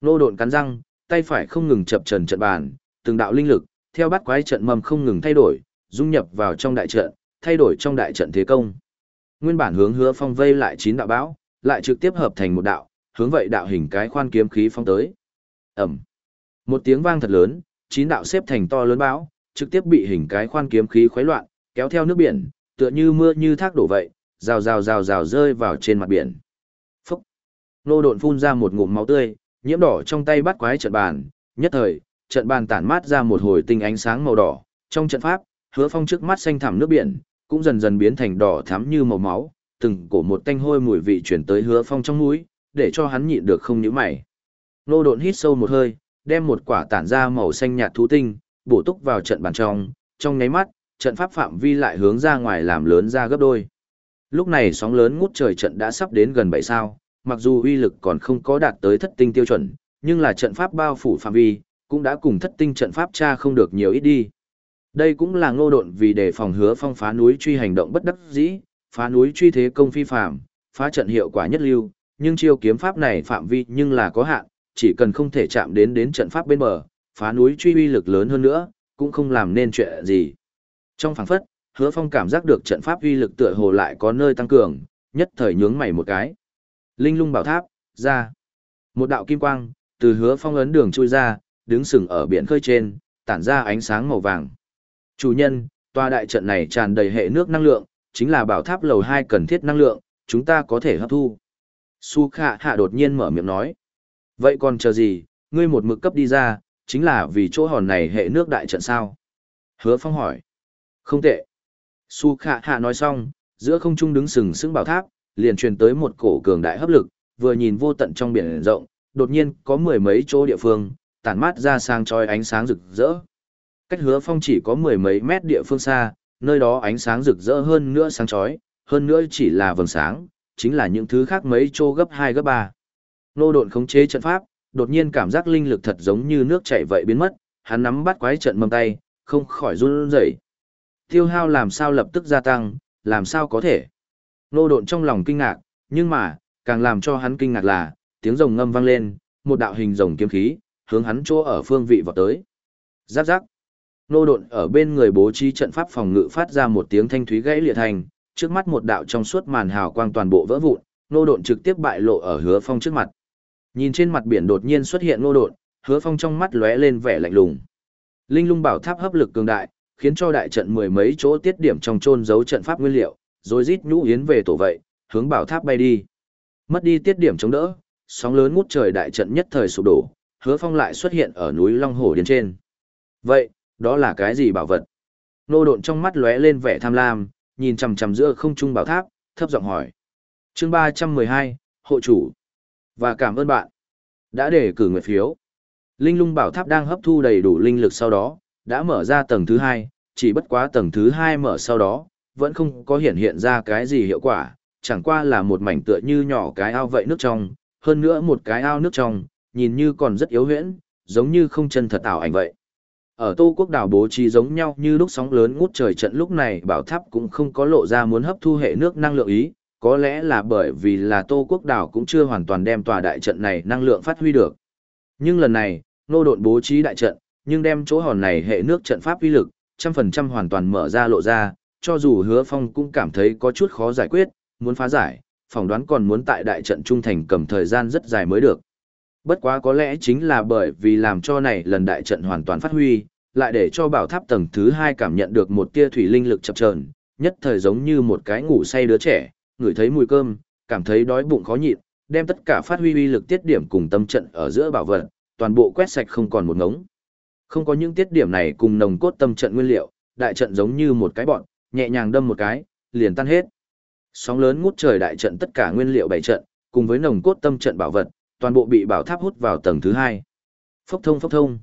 Nô độn cắn răng, tay phải không ngừng chập trần trận bàn, từng đạo linh lực, theo bắt quái trận mầm không ngừng thay đổi, dung nhập vào trong đại trận, thay đổi trong đại trận thế công. Nguyên bản hướng hứa phong vây lại chín đạo bão, lại trực tiếp hợp thành một đạo, hướng vậy đạo hình cái khoan kiếm khí phong tới. Ẩm. Một tiếng vang thật lớn, chín đạo xếp thành to lớn bão, trực tiếp bị hình cái khoan kiếm khí khuấy loạn, kéo theo nước biển, tựa như mưa như thác đổ vậy, rào rào rào rào rơi vào trên mặt biển. Phúc. Nô độn phun ra một ngụm máu tươi, nhiễm đỏ trong tay bắt quái trận bàn, nhất thời, trận bàn tản mát ra một hồi tinh ánh sáng màu đỏ, trong trận pháp, hứa phong trước mắt xanh thẳm nước biển, cũng dần dần biến thành đỏ thắm như màu máu, từng cổ một tanh hôi mùi vị chuyển tới hứa phong trong mũi, để cho hắn nhịn được không nhíu mày. Nô độn hít sâu một hơi, đem một quả tản ra màu xanh nhạt thú tinh, bổ túc vào trận bàn trong, trong nháy mắt, trận pháp phạm vi lại hướng ra ngoài làm lớn ra gấp đôi. Lúc này sóng lớn ngút trời trận đã sắp đến gần 7 sao, mặc dù uy lực còn không có đạt tới thất tinh tiêu chuẩn, nhưng là trận pháp bao phủ phạm vi, cũng đã cùng thất tinh trận pháp tra không được nhiều ít đi. Đây cũng là ngô độn vì để phòng hứa phong phá núi truy hành động bất đắc dĩ, phá núi truy thế công phi phạm, phá trận hiệu quả nhất lưu, nhưng chiêu kiếm pháp này phạm vi nhưng là có hạn, chỉ cần không thể chạm đến đến trận pháp bên bờ, phá núi truy uy lực lớn hơn nữa, cũng không làm nên chuyện gì. Trong phảng phất, hứa phong cảm giác được trận pháp uy lực tựa hồ lại có nơi tăng cường, nhất thời nhướng mày một cái. Linh lung bảo tháp, ra. Một đạo kim quang, từ hứa phong ấn đường chui ra, đứng sừng ở biển khơi trên, tản ra ánh sáng màu vàng. Chủ nhân, tòa đại trận này tràn đầy hệ nước năng lượng, chính là bảo tháp lầu 2 cần thiết năng lượng, chúng ta có thể hấp thu. Su Khả Hạ đột nhiên mở miệng nói. Vậy còn chờ gì, ngươi một mực cấp đi ra, chính là vì chỗ hòn này hệ nước đại trận sao? Hứa Phong hỏi. Không tệ. Su Khả Hạ nói xong, giữa không trung đứng sừng sững bảo tháp, liền truyền tới một cổ cường đại hấp lực, vừa nhìn vô tận trong biển rộng, đột nhiên có mười mấy chỗ địa phương, tản mát ra sang chói ánh sáng rực rỡ. Cách hứa phong chỉ có mười mấy mét địa phương xa, nơi đó ánh sáng rực rỡ hơn nữa sáng chói, hơn nữa chỉ là vầng sáng, chính là những thứ khác mấy chỗ gấp 2 gấp 3. Nô độn khống chế trận pháp, đột nhiên cảm giác linh lực thật giống như nước chảy vậy biến mất, hắn nắm bắt quái trận mầm tay, không khỏi run rẩy. Tiêu hao làm sao lập tức gia tăng, làm sao có thể. Nô độn trong lòng kinh ngạc, nhưng mà, càng làm cho hắn kinh ngạc là, tiếng rồng ngâm vang lên, một đạo hình rồng kiếm khí, hướng hắn chỗ ở phương vị vọt tới. Giáp giáp. Nô độn ở bên người bố trí trận pháp phòng ngự phát ra một tiếng thanh thúy gãy liệt thành, trước mắt một đạo trong suốt màn hào quang toàn bộ vỡ vụn, nô độn trực tiếp bại lộ ở hứa phong trước mặt. Nhìn trên mặt biển đột nhiên xuất hiện nô độn, hứa phong trong mắt lóe lên vẻ lạnh lùng. Linh lung bảo tháp hấp lực cường đại, khiến cho đại trận mười mấy chỗ tiết điểm trong trôn giấu trận pháp nguyên liệu, rồi rít nhũ yến về tổ vậy, hướng bảo tháp bay đi. Mất đi tiết điểm chống đỡ, sóng lớn ngút trời đại trận nhất thời sụp đổ, hứa phong lại xuất hiện ở núi Long Hổ Điên trên. Vậy, đó là cái gì bảo vật? Nô độn trong mắt lóe lên vẻ tham lam, nhìn chằm chằm giữa không trung bảo tháp, thấp giọng hỏi. chương ba trăm mười hai hộ chủ. Và cảm ơn bạn đã để cử người phiếu. Linh lung bảo tháp đang hấp thu đầy đủ linh lực sau đó, đã mở ra tầng thứ hai, chỉ bất quá tầng thứ hai mở sau đó, vẫn không có hiện hiện ra cái gì hiệu quả, chẳng qua là một mảnh tựa như nhỏ cái ao vậy nước trong, hơn nữa một cái ao nước trong, nhìn như còn rất yếu huyễn, giống như không chân thật ảo ảnh vậy. Ở Tô Quốc đảo bố trí giống nhau như lúc sóng lớn ngút trời trận lúc này bảo tháp cũng không có lộ ra muốn hấp thu hệ nước năng lượng ý, có lẽ là bởi vì là Tô Quốc đảo cũng chưa hoàn toàn đem tòa đại trận này năng lượng phát huy được. Nhưng lần này, nô độn bố trí đại trận, nhưng đem chỗ hòn này hệ nước trận pháp uy lực, trăm phần trăm hoàn toàn mở ra lộ ra, cho dù hứa phong cũng cảm thấy có chút khó giải quyết, muốn phá giải, phỏng đoán còn muốn tại đại trận trung thành cầm thời gian rất dài mới được. Bất quá có lẽ chính là bởi vì làm cho này lần đại trận hoàn toàn phát huy, lại để cho bảo tháp tầng thứ hai cảm nhận được một tia thủy linh lực chập chờn, nhất thời giống như một cái ngủ say đứa trẻ, ngửi thấy mùi cơm, cảm thấy đói bụng khó nhịn, đem tất cả phát huy uy lực tiết điểm cùng tâm trận ở giữa bảo vật, toàn bộ quét sạch không còn một ngống. Không có những tiết điểm này cùng nồng cốt tâm trận nguyên liệu, đại trận giống như một cái bọn, nhẹ nhàng đâm một cái, liền tan hết. Sóng lớn ngút trời đại trận tất cả nguyên liệu bảy trận, cùng với nồng cốt tâm trận bảo vật, toàn bộ bị bảo tháp hút vào tầng thứ hai. Phốc thông phốc thông.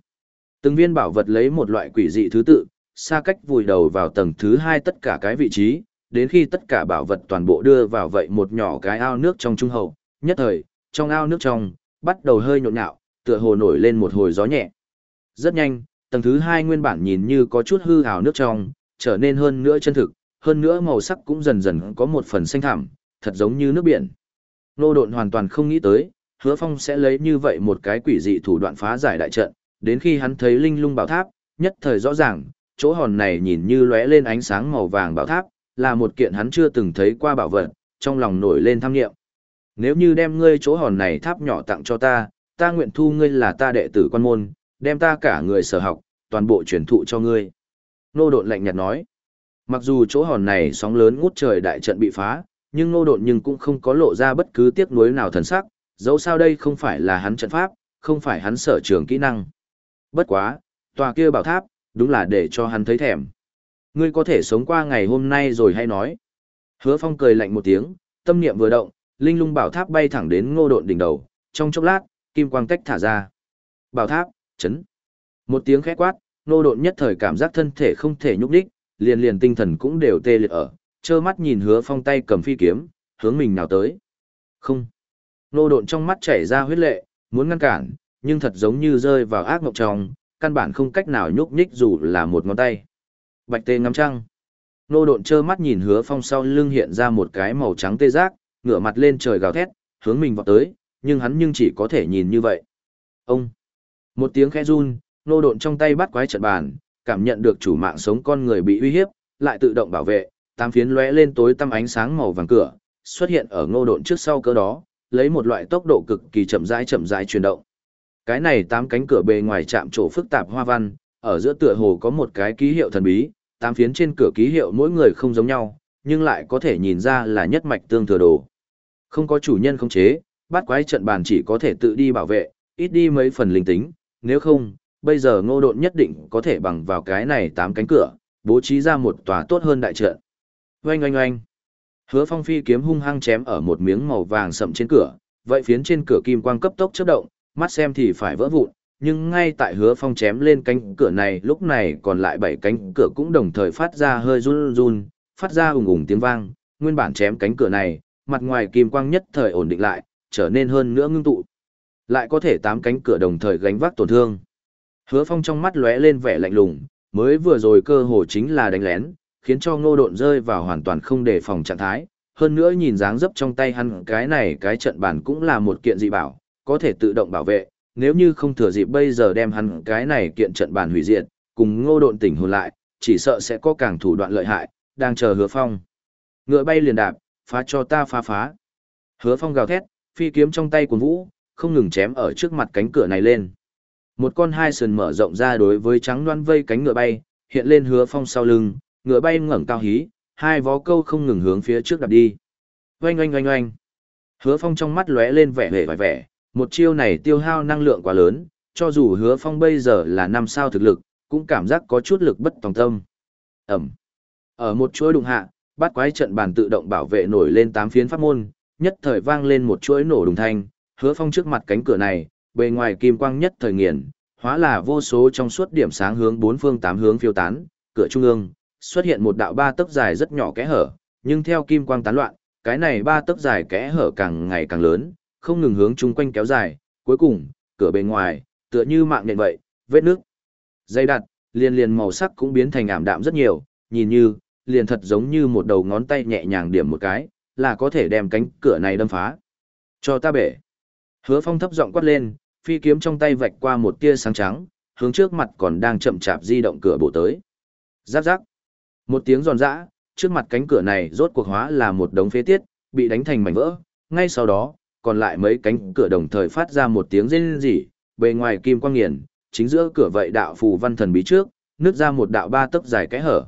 Từng viên bảo vật lấy một loại quỷ dị thứ tự, xa cách vùi đầu vào tầng thứ hai tất cả cái vị trí, đến khi tất cả bảo vật toàn bộ đưa vào vậy một nhỏ cái ao nước trong trung hậu, nhất thời, trong ao nước trong, bắt đầu hơi nhộn nhạo, tựa hồ nổi lên một hồi gió nhẹ. Rất nhanh, tầng thứ hai nguyên bản nhìn như có chút hư ảo nước trong, trở nên hơn nữa chân thực, hơn nữa màu sắc cũng dần dần có một phần xanh thẳm, thật giống như nước biển. Nô độn hoàn toàn không nghĩ tới, hứa phong sẽ lấy như vậy một cái quỷ dị thủ đoạn phá giải đại trận, đến khi hắn thấy linh lung bảo tháp, nhất thời rõ ràng, chỗ hòn này nhìn như lóe lên ánh sáng màu vàng bảo tháp, là một kiện hắn chưa từng thấy qua bảo vật, trong lòng nổi lên tham nghiệm. Nếu như đem ngươi chỗ hòn này tháp nhỏ tặng cho ta, ta nguyện thu ngươi là ta đệ tử quan môn, đem ta cả người sở học, toàn bộ truyền thụ cho ngươi. Nô độn lạnh nhạt nói, mặc dù chỗ hòn này sóng lớn ngút trời đại trận bị phá, nhưng nô độn nhưng cũng không có lộ ra bất cứ tiếc nuối nào thần sắc, dẫu sao đây không phải là hắn trận pháp, không phải hắn sở trường kỹ năng. Bất quá, tòa kia bảo tháp, đúng là để cho hắn thấy thèm. Ngươi có thể sống qua ngày hôm nay rồi hay nói. Hứa phong cười lạnh một tiếng, tâm niệm vừa động, linh lung bảo tháp bay thẳng đến ngô độn đỉnh đầu, trong chốc lát, kim quang tách thả ra. Bảo tháp, chấn. Một tiếng khẽ quát, ngô độn nhất thời cảm giác thân thể không thể nhúc đích, liền liền tinh thần cũng đều tê liệt ở, trơ mắt nhìn hứa phong tay cầm phi kiếm, hướng mình nào tới. Không. Nô độn trong mắt chảy ra huyết lệ, muốn ngăn cản, nhưng thật giống như rơi vào ác mộng trong, căn bản không cách nào nhúc nhích dù là một ngón tay. Bạch tê ngắm trăng. Nô độn trơ mắt nhìn hứa phong sau lưng hiện ra một cái màu trắng tê giác, ngửa mặt lên trời gào thét, hướng mình vọt tới, nhưng hắn nhưng chỉ có thể nhìn như vậy. Ông! Một tiếng khẽ run, nô độn trong tay bắt quái trận bàn, cảm nhận được chủ mạng sống con người bị uy hiếp, lại tự động bảo vệ, tám phiến lóe lên tối tăm ánh sáng màu vàng cửa, xuất hiện ở ngô độn trước sau cỡ đó, lấy một loại tốc độ cực kỳ chậm rãi chậm rãi chuyển động. Cái này tám cánh cửa bề ngoài chạm trổ phức tạp hoa văn, ở giữa tựa hồ có một cái ký hiệu thần bí, tám phiến trên cửa ký hiệu mỗi người không giống nhau, nhưng lại có thể nhìn ra là nhất mạch tương thừa đồ. Không có chủ nhân khống chế, bắt quái trận bàn chỉ có thể tự đi bảo vệ, ít đi mấy phần linh tính, nếu không, bây giờ ngô độn nhất định có thể bằng vào cái này tám cánh cửa, bố trí ra một tòa tốt hơn đại trận. Oanh oanh oanh. Hứa phong phi kiếm hung hăng chém ở một miếng màu vàng sậm trên cửa, vậy phiến trên cửa kim quang cấp tốc chớp động, mắt xem thì phải vỡ vụn, nhưng ngay tại hứa phong chém lên cánh cửa này lúc này còn lại bảy cánh cửa cũng đồng thời phát ra hơi run run, phát ra ùng ùng tiếng vang, nguyên bản chém cánh cửa này, mặt ngoài kim quang nhất thời ổn định lại, trở nên hơn nữa ngưng tụ. Lại có thể tám cánh cửa đồng thời gánh vác tổn thương. Hứa phong trong mắt lóe lên vẻ lạnh lùng, mới vừa rồi cơ hồ chính là đánh lén, khiến cho ngô độn rơi vào hoàn toàn không đề phòng trạng thái. Hơn nữa nhìn dáng dấp trong tay hắn cái này cái trận bản cũng là một kiện dị bảo, có thể tự động bảo vệ, nếu như không thừa dịp bây giờ đem hắn cái này kiện trận bản hủy diệt, cùng ngô độn tỉnh hồn lại, chỉ sợ sẽ có càng thủ đoạn lợi hại, đang chờ hứa phong. Ngựa bay liền đạp, phá cho ta phá phá. Hứa phong gào thét, phi kiếm trong tay của vũ, không ngừng chém ở trước mặt cánh cửa này lên. Một con hai sườn mở rộng ra đối với trắng đoan vây cánh ngựa bay, hiện lên hứa phong sau lưng, ngựa bay ngẩng cao hí, hai vó câu không ngừng hướng phía trước đạp đi. Oanh oanh oanh oanh. Hứa phong trong mắt lóe lên vẻ vẻ vẻ, vẻ, Một chiêu này tiêu hao năng lượng quá lớn, cho dù hứa phong bây giờ là năm sao thực lực, cũng cảm giác có chút lực bất tòng tâm. Ẩm. Ở một chuỗi đụng hạ, bát quái trận bàn tự động bảo vệ nổi lên tám phiến pháp môn, nhất thời vang lên một chuỗi nổ đùng thanh, hứa phong trước mặt cánh cửa này, bề ngoài kim quang nhất thời nghiền, hóa là vô số trong suốt điểm sáng hướng bốn phương tám hướng phiêu tán, cửa trung ương, xuất hiện một đạo ba tấc dài rất nhỏ kẽ hở, nhưng theo kim quang tán loạn, cái này ba tấc dài kẽ hở càng ngày càng lớn, không ngừng hướng chung quanh kéo dài, cuối cùng, cửa bên ngoài, tựa như mạng nhện vậy, vết nước. Dây đặt, liền liền màu sắc cũng biến thành ảm đạm rất nhiều, nhìn như, liền thật giống như một đầu ngón tay nhẹ nhàng điểm một cái, là có thể đem cánh cửa này đâm phá. Cho ta bể. Hứa phong thấp giọng quát lên, phi kiếm trong tay vạch qua một tia sáng trắng, hướng trước mặt còn đang chậm chạp di động cửa bộ tới. Giáp giáp. Một tiếng giòn giã, trước mặt cánh cửa này rốt cuộc hóa là một đống phế tiết, bị đánh thành mảnh vỡ. Ngay sau đó, còn lại mấy cánh cửa đồng thời phát ra một tiếng rên rỉ, bề ngoài kim quang nghiền, chính giữa cửa vậy đạo phù văn thần bí trước, nứt ra một đạo ba tấc dài cái hở.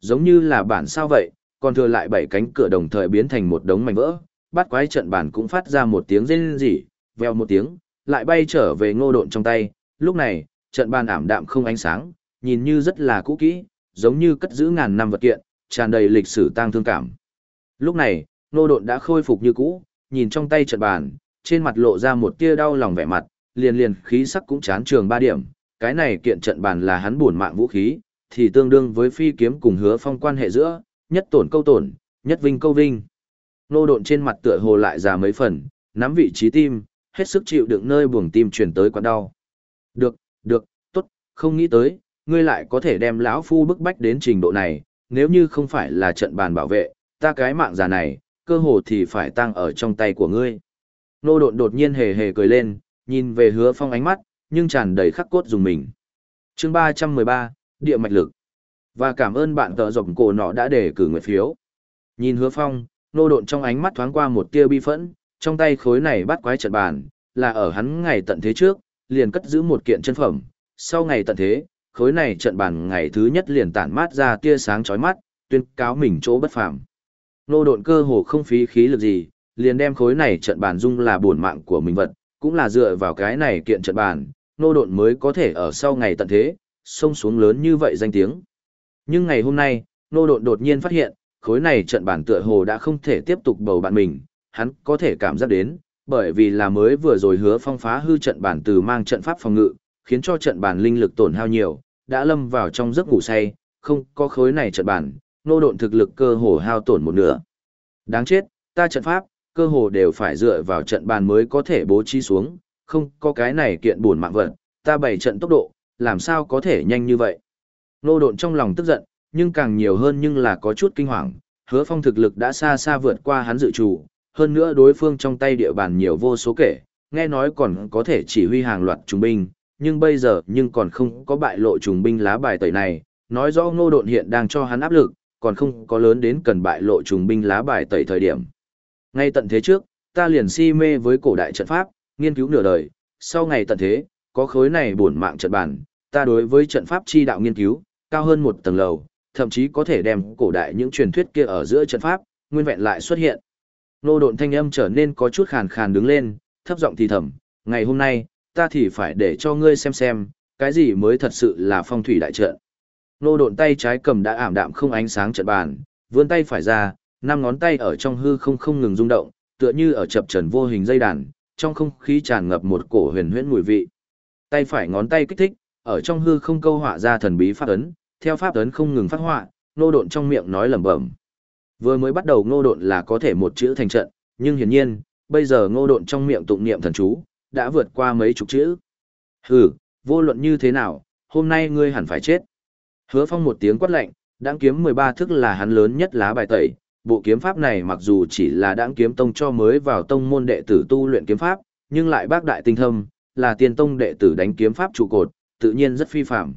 Giống như là bản sao vậy, còn thừa lại bảy cánh cửa đồng thời biến thành một đống mảnh vỡ, bắt quái trận bản cũng phát ra một tiếng rên rỉ, veo một tiếng, lại bay trở về ngô độn trong tay, lúc này, trận bàn ảm đạm không ánh sáng, nhìn như rất là cũ kỹ, giống như cất giữ ngàn năm vật kiện, tràn đầy lịch sử tang thương cảm. Lúc này, Nô độn đã khôi phục như cũ, nhìn trong tay trận bàn, trên mặt lộ ra một tia đau lòng vẻ mặt, liền liền khí sắc cũng chán trường ba điểm, cái này kiện trận bàn là hắn buồn mạng vũ khí, thì tương đương với phi kiếm cùng hứa phong quan hệ giữa, nhất tổn câu tổn, nhất vinh câu vinh. Nô độn trên mặt tựa hồ lại già mấy phần, nắm vị trí tim, hết sức chịu đựng nơi buồng tim truyền tới quặn đau. Được, được, tốt, không nghĩ tới, ngươi lại có thể đem lão phu bức bách đến trình độ này, nếu như không phải là trận bàn bảo vệ, ta cái mạng già này, cơ hồ thì phải tăng ở trong tay của ngươi. Nô độn đột nhiên hề hề cười lên, nhìn về hứa phong ánh mắt, nhưng tràn đầy khắc cốt dùng mình. chương 313, Địa mạch lực. Và cảm ơn bạn tờ rộng cổ nọ đã để cử nguyện phiếu. Nhìn hứa phong, nô độn trong ánh mắt thoáng qua một tia bi phẫn, trong tay khối này bắt quái trận bàn, là ở hắn ngày tận thế trước, liền cất giữ một kiện chân phẩm. Sau ngày tận thế, khối này trận bàn ngày thứ nhất liền tản mát ra tia sáng chói mắt, tuyên cáo mình chỗ bất phàm. Nô độn cơ hồ không phí khí lực gì, liền đem khối này trận bàn dung là buồn mạng của mình vật, cũng là dựa vào cái này kiện trận bàn, nô độn mới có thể ở sau ngày tận thế, sông xuống lớn như vậy danh tiếng. Nhưng ngày hôm nay, nô độn đột nhiên phát hiện, khối này trận bàn tựa hồ đã không thể tiếp tục bầu bạn mình, hắn có thể cảm giác đến, bởi vì là mới vừa rồi hứa phong phá hư trận bàn từ mang trận pháp phòng ngự, khiến cho trận bàn linh lực tổn hao nhiều, đã lâm vào trong giấc ngủ say, không có khối này trận bàn, nô độn thực lực cơ hồ hao tổn một nửa. Đáng chết, ta trận pháp, cơ hồ đều phải dựa vào trận bàn mới có thể bố trí xuống, không có cái này kiện buồn mạng vật, ta bày trận tốc độ, làm sao có thể nhanh như vậy. Nô độn trong lòng tức giận, nhưng càng nhiều hơn nhưng là có chút kinh hoàng, hứa phong thực lực đã xa xa vượt qua hắn dự trù, hơn nữa đối phương trong tay địa bàn nhiều vô số kể, nghe nói còn có thể chỉ huy hàng loạt trung binh, nhưng bây giờ nhưng còn không có bại lộ trùng binh lá bài tẩy này, nói rõ ngô độn hiện đang cho hắn áp lực, còn không có lớn đến cần bại lộ trùng binh lá bài tẩy thời điểm. Ngay tận thế trước, ta liền si mê với cổ đại trận pháp, nghiên cứu nửa đời, sau ngày tận thế, có khối này bổn mạng trận bản, ta đối với trận pháp chi đạo nghiên cứu, cao hơn một tầng lầu, thậm chí có thể đem cổ đại những truyền thuyết kia ở giữa trận pháp, nguyên vẹn lại xuất hiện. Nô độn thanh âm trở nên có chút khàn khàn đứng lên, thấp giọng thì thầm, ngày hôm nay, ta thì phải để cho ngươi xem xem, cái gì mới thật sự là phong thủy đại trận. Nô độn tay trái cầm đã ảm đạm không ánh sáng trận bàn, vươn tay phải ra, năm ngón tay ở trong hư không không ngừng rung động, tựa như ở chập trần vô hình dây đàn, trong không khí tràn ngập một cổ huyền huyễn mùi vị. Tay phải ngón tay kích thích, ở trong hư không câu họa ra thần bí pháp ấn, theo pháp ấn không ngừng phát họa, nô độn trong miệng nói lẩm bẩm. Vừa mới bắt đầu ngô độn là có thể một chữ thành trận, nhưng hiển nhiên, bây giờ ngô độn trong miệng tụng niệm thần chú, đã vượt qua mấy chục chữ. Hừ, vô luận như thế nào, hôm nay ngươi hẳn phải chết. Hứa phong một tiếng quát lạnh, đáng kiếm 13 thức là hắn lớn nhất lá bài tẩy, bộ kiếm pháp này mặc dù chỉ là đáng kiếm tông cho mới vào tông môn đệ tử tu luyện kiếm pháp, nhưng lại bác đại tinh thâm, là tiền tông đệ tử đánh kiếm pháp trụ cột, tự nhiên rất phi phạm.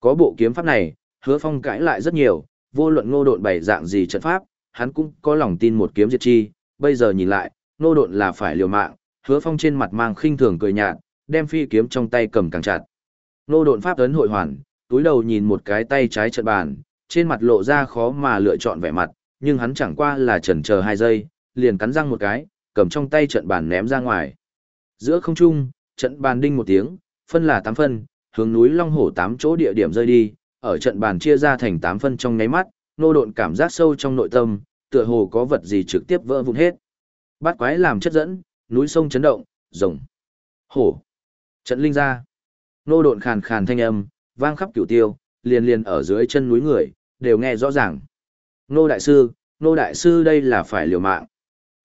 Có bộ kiếm pháp này, hứa phong cãi lại rất nhiều, vô luận ngô độn bày dạng gì trận pháp, hắn cũng có lòng tin một kiếm diệt chi, bây giờ nhìn lại, ngô độn là phải liều mạng, hứa phong trên mặt mang khinh thường cười nhạt, đem phi kiếm trong tay cầm càng chặt. Nô độn pháp ấn hội hoàn, túi đầu nhìn một cái tay trái trận bàn, trên mặt lộ ra khó mà lựa chọn vẻ mặt, nhưng hắn chẳng qua là chần chờ hai giây, liền cắn răng một cái, cầm trong tay trận bàn ném ra ngoài. Giữa không trung, trận bàn đinh một tiếng, phân là 8 phân, hướng núi Long Hổ 8 chỗ địa điểm rơi đi, ở trận bàn chia ra thành 8 phân trong nháy mắt, nô độn cảm giác sâu trong nội tâm, tựa hồ có vật gì trực tiếp vỡ vụn hết. Bát quái làm chất dẫn, núi sông chấn động, rồng, hổ, trận linh ra. Nô độn khàn khàn thanh âm, vang khắp cửu tiêu, liền liền ở dưới chân núi người, đều nghe rõ ràng. Nô đại sư, nô đại sư đây là phải liều mạng.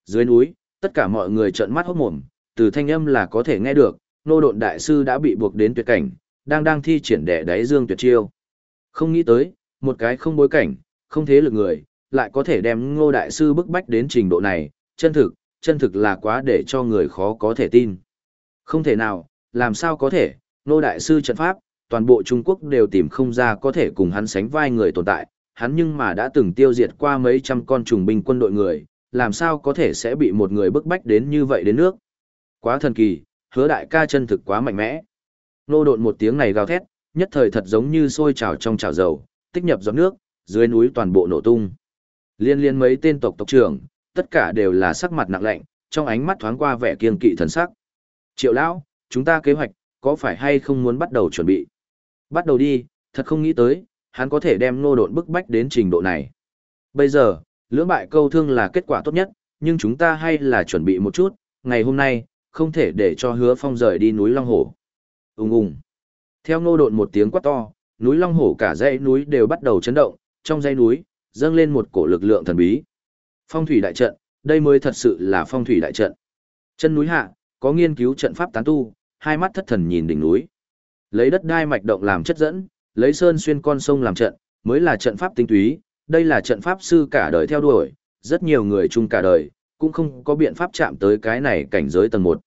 Dưới núi, tất cả mọi người trợn mắt hốt mồm, từ thanh âm là có thể nghe được, nô độn đại sư đã bị buộc đến tuyệt cảnh, đang đang thi triển đẻ đáy dương tuyệt chiêu. Không nghĩ tới, một cái không bối cảnh, không thế lực người, lại có thể đem ngô đại sư bức bách đến trình độ này, chân thực, chân thực là quá để cho người khó có thể tin. Không thể nào, làm sao có thể, Nô đại sư trận pháp, toàn bộ Trung Quốc đều tìm không ra có thể cùng hắn sánh vai người tồn tại, hắn nhưng mà đã từng tiêu diệt qua mấy trăm con trùng binh quân đội người, làm sao có thể sẽ bị một người bức bách đến như vậy đến nước. Quá thần kỳ, hứa đại ca chân thực quá mạnh mẽ. Nô độn một tiếng này gào thét, nhất thời thật giống như sôi trào trong chảo dầu, tích nhập giọt nước, dưới núi toàn bộ nổ tung. Liên liên mấy tên tộc tộc trưởng, tất cả đều là sắc mặt nặng lạnh, trong ánh mắt thoáng qua vẻ kiên kỵ thần sắc. Triệu lão, chúng ta kế hoạch, có phải hay không muốn bắt đầu chuẩn bị? Bắt đầu đi, thật không nghĩ tới, hắn có thể đem nô độn bức bách đến trình độ này. Bây giờ, lưỡng bại câu thương là kết quả tốt nhất, nhưng chúng ta hay là chuẩn bị một chút, ngày hôm nay, không thể để cho hứa phong rời đi núi Long Hổ. Úng Úng. Theo nô độn một tiếng quát to, núi Long Hổ cả dãy núi đều bắt đầu chấn động, trong dãy núi, dâng lên một cổ lực lượng thần bí. Phong thủy đại trận, đây mới thật sự là phong thủy đại trận. Chân núi hạ, có nghiên cứu trận pháp tán tu, hai mắt thất thần nhìn đỉnh núi. Lấy đất đai mạch động làm chất dẫn, lấy sơn xuyên con sông làm trận, mới là trận pháp tinh túy, đây là trận pháp sư cả đời theo đuổi, rất nhiều người chung cả đời, cũng không có biện pháp chạm tới cái này cảnh giới tầng 1.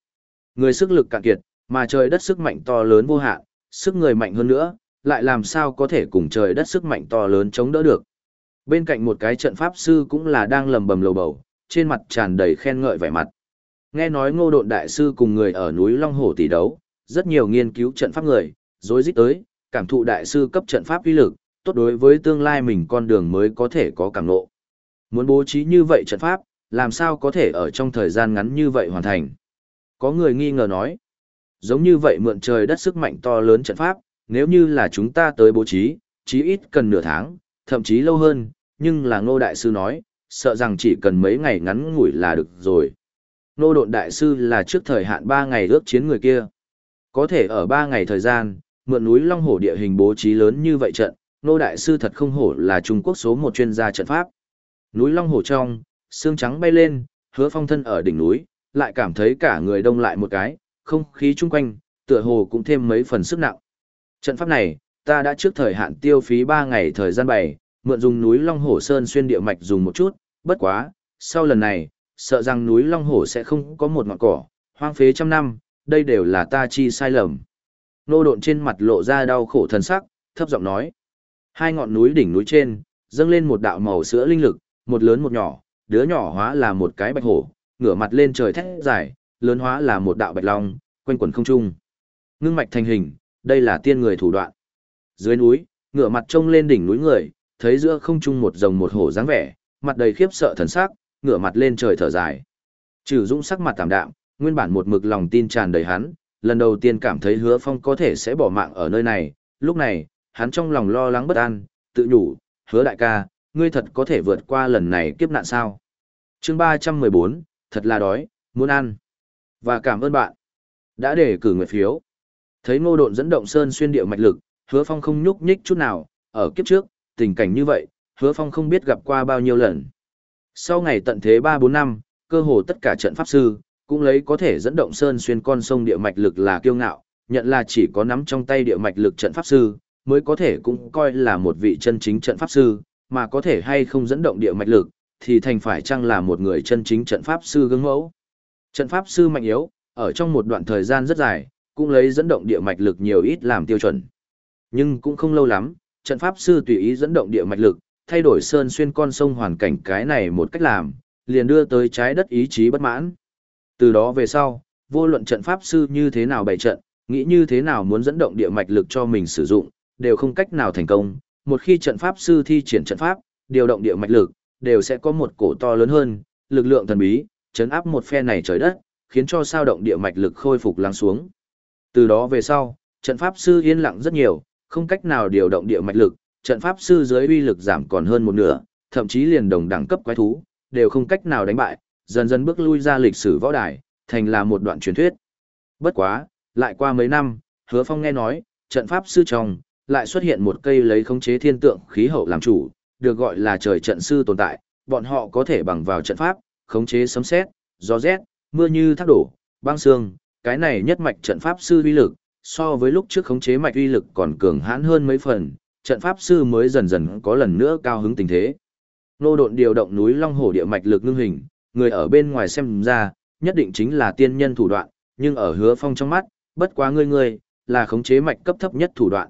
Người sức lực cạn kiệt, mà trời đất sức mạnh to lớn vô hạn, sức người mạnh hơn nữa, lại làm sao có thể cùng trời đất sức mạnh to lớn chống đỡ được. Bên cạnh một cái trận pháp sư cũng là đang lầm bầm lầu bầu, trên mặt tràn đầy khen ngợi vẻ mặt. Nghe nói ngô độn đại sư cùng người ở núi Long Hổ tỷ đấu, rất nhiều nghiên cứu trận pháp người, dối dít tới, cảm thụ đại sư cấp trận pháp uy lực, tốt đối với tương lai mình con đường mới có thể có cảm ngộ. Muốn bố trí như vậy trận pháp, làm sao có thể ở trong thời gian ngắn như vậy hoàn thành. Có người nghi ngờ nói, giống như vậy mượn trời đất sức mạnh to lớn trận pháp, nếu như là chúng ta tới bố trí, chí ít cần nửa tháng, thậm chí lâu hơn, nhưng là ngô đại sư nói, sợ rằng chỉ cần mấy ngày ngắn ngủi là được rồi. Ngô độn đại sư là trước thời hạn 3 ngày ước chiến người kia. Có thể ở 3 ngày thời gian, mượn núi Long Hổ địa hình bố trí lớn như vậy trận, Ngô đại sư thật không hổ là Trung Quốc số một chuyên gia trận pháp. Núi Long Hổ trong, xương trắng bay lên, hứa phong thân ở đỉnh núi, lại cảm thấy cả người đông lại một cái, không khí chung quanh, tựa hồ cũng thêm mấy phần sức nặng. Trận pháp này, ta đã trước thời hạn tiêu phí 3 ngày thời gian bày, mượn dùng núi Long Hổ Sơn xuyên địa mạch dùng một chút, bất quá, sau lần này, sợ rằng núi Long Hổ sẽ không có một ngọn cỏ, hoang phế trăm năm, đây đều là ta chi sai lầm. Nô độn trên mặt lộ ra đau khổ thần sắc, thấp giọng nói. Hai ngọn núi đỉnh núi trên, dâng lên một đạo màu sữa linh lực, một lớn một nhỏ, đứa nhỏ hóa là một cái bạch hổ, ngửa mặt lên trời thét dài, lớn hóa là một đạo bạch long, quanh quẩn không trung. Ngưng mạch thành hình, đây là tiên người thủ đoạn. Dưới núi, ngửa mặt trông lên đỉnh núi người, thấy giữa không trung một rồng một hổ dáng vẻ, mặt đầy khiếp sợ thần sắc, ngửa mặt lên trời thở dài. Trừ Dũng sắc mặt tạm đạm, nguyên bản một mực lòng tin tràn đầy hắn, lần đầu tiên cảm thấy Hứa Phong có thể sẽ bỏ mạng ở nơi này, lúc này, hắn trong lòng lo lắng bất an, tự nhủ, "Hứa đại ca, ngươi thật có thể vượt qua lần này kiếp nạn sao?" Chương ba trăm mười bốn, thật là đói, muốn ăn. Và cảm ơn bạn đã để cử nguyện phiếu. Thấy Ngô Độn dẫn động sơn xuyên điệu mạch lực, Hứa Phong không nhúc nhích chút nào, ở kiếp trước, tình cảnh như vậy, hứa phong không biết gặp qua bao nhiêu lần. Sau ngày tận thế ba bốn năm, cơ hồ tất cả trận pháp sư, cũng lấy có thể dẫn động sơn xuyên con sông địa mạch lực là kiêu ngạo, nhận là chỉ có nắm trong tay địa mạch lực trận pháp sư, mới có thể cũng coi là một vị chân chính trận pháp sư, mà có thể hay không dẫn động địa mạch lực, thì thành phải chăng là một người chân chính trận pháp sư gương mẫu. Trận pháp sư mạnh yếu, ở trong một đoạn thời gian rất dài, cũng lấy dẫn động địa mạch lực nhiều ít làm tiêu chuẩn. Nhưng cũng không lâu lắm, trận pháp sư tùy ý dẫn động địa mạch lực, thay đổi sơn xuyên con sông hoàn cảnh cái này một cách làm, liền đưa tới trái đất ý chí bất mãn. Từ đó về sau, vô luận trận pháp sư như thế nào bày trận, nghĩ như thế nào muốn dẫn động địa mạch lực cho mình sử dụng, đều không cách nào thành công. Một khi trận pháp sư thi triển trận pháp, điều động địa mạch lực, đều sẽ có một cổ to lớn hơn, lực lượng thần bí, chấn áp một phe này trời đất, khiến cho sao động địa mạch lực khôi phục lắng xuống. Từ đó về sau, trận pháp sư yên lặng rất nhiều, không cách nào điều động địa mạch lực, trận pháp sư dưới uy lực giảm còn hơn một nửa, thậm chí liền đồng đẳng cấp quái thú, đều không cách nào đánh bại, dần dần bước lui ra lịch sử võ đài, thành là một đoạn truyền thuyết. Bất quá, lại qua mấy năm, hứa phong nghe nói, trận pháp sư trong, lại xuất hiện một cây lấy khống chế thiên tượng khí hậu làm chủ, được gọi là trời trận sư tồn tại, bọn họ có thể bằng vào trận pháp, khống chế sấm sét, gió rét, mưa như thác đổ, băng sương, cái này nhất mạch trận pháp sư uy lực, so với lúc trước khống chế mạch uy lực còn cường hãn hơn mấy phần, trận pháp sư mới dần dần có lần nữa cao hứng tình thế. Nô độn điều động núi Long Hổ địa mạch lực ngưng hình, người ở bên ngoài xem ra, nhất định chính là tiên nhân thủ đoạn, nhưng ở hứa phong trong mắt, bất quá ngươi ngươi, là khống chế mạch cấp thấp nhất thủ đoạn.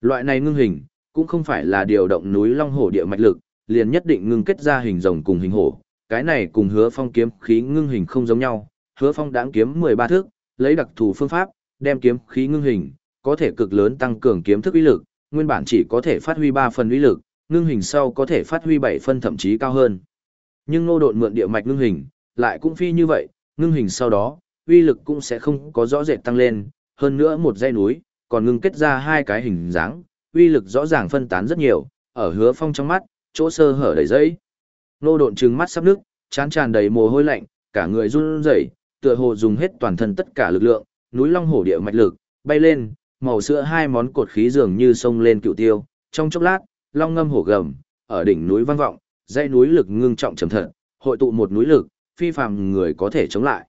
Loại này ngưng hình, cũng không phải là điều động núi Long Hổ địa mạch lực, liền nhất định ngưng kết ra hình rồng cùng hình hổ. Cái này cùng hứa phong kiếm khí ngưng hình không giống nhau, hứa phong đáng kiếm 13 thước, lấy đặc thù phương pháp, đem kiếm khí ngưng hình, có thể cực lớn tăng cường kiếm thức uy lực, nguyên bản chỉ có thể phát huy 3 phần uy lực, ngưng hình sau có thể phát huy 7 phân thậm chí cao hơn. Nhưng nô độn mượn địa mạch ngưng hình, lại cũng phi như vậy, ngưng hình sau đó, uy lực cũng sẽ không có rõ rệt tăng lên, hơn nữa một dãy núi, còn ngưng kết ra hai cái hình dáng, uy lực rõ ràng phân tán rất nhiều, ở hứa phong trong mắt, chỗ sơ hở đầy dây Nô độn trừng mắt sắp nước, chán tràn đầy mồ hôi lạnh, cả người run rẩy, tựa hồ dùng hết toàn thân tất cả lực lượng, núi long hổ địa mạch lực, bay lên, màu sữa hai món cột khí dường như sông lên cựu tiêu, trong chốc lát, long ngâm hổ gầm, ở đỉnh núi vang vọng, dãy núi lực ngưng trọng trầm thật, hội tụ một núi lực, phi phàm người có thể chống lại.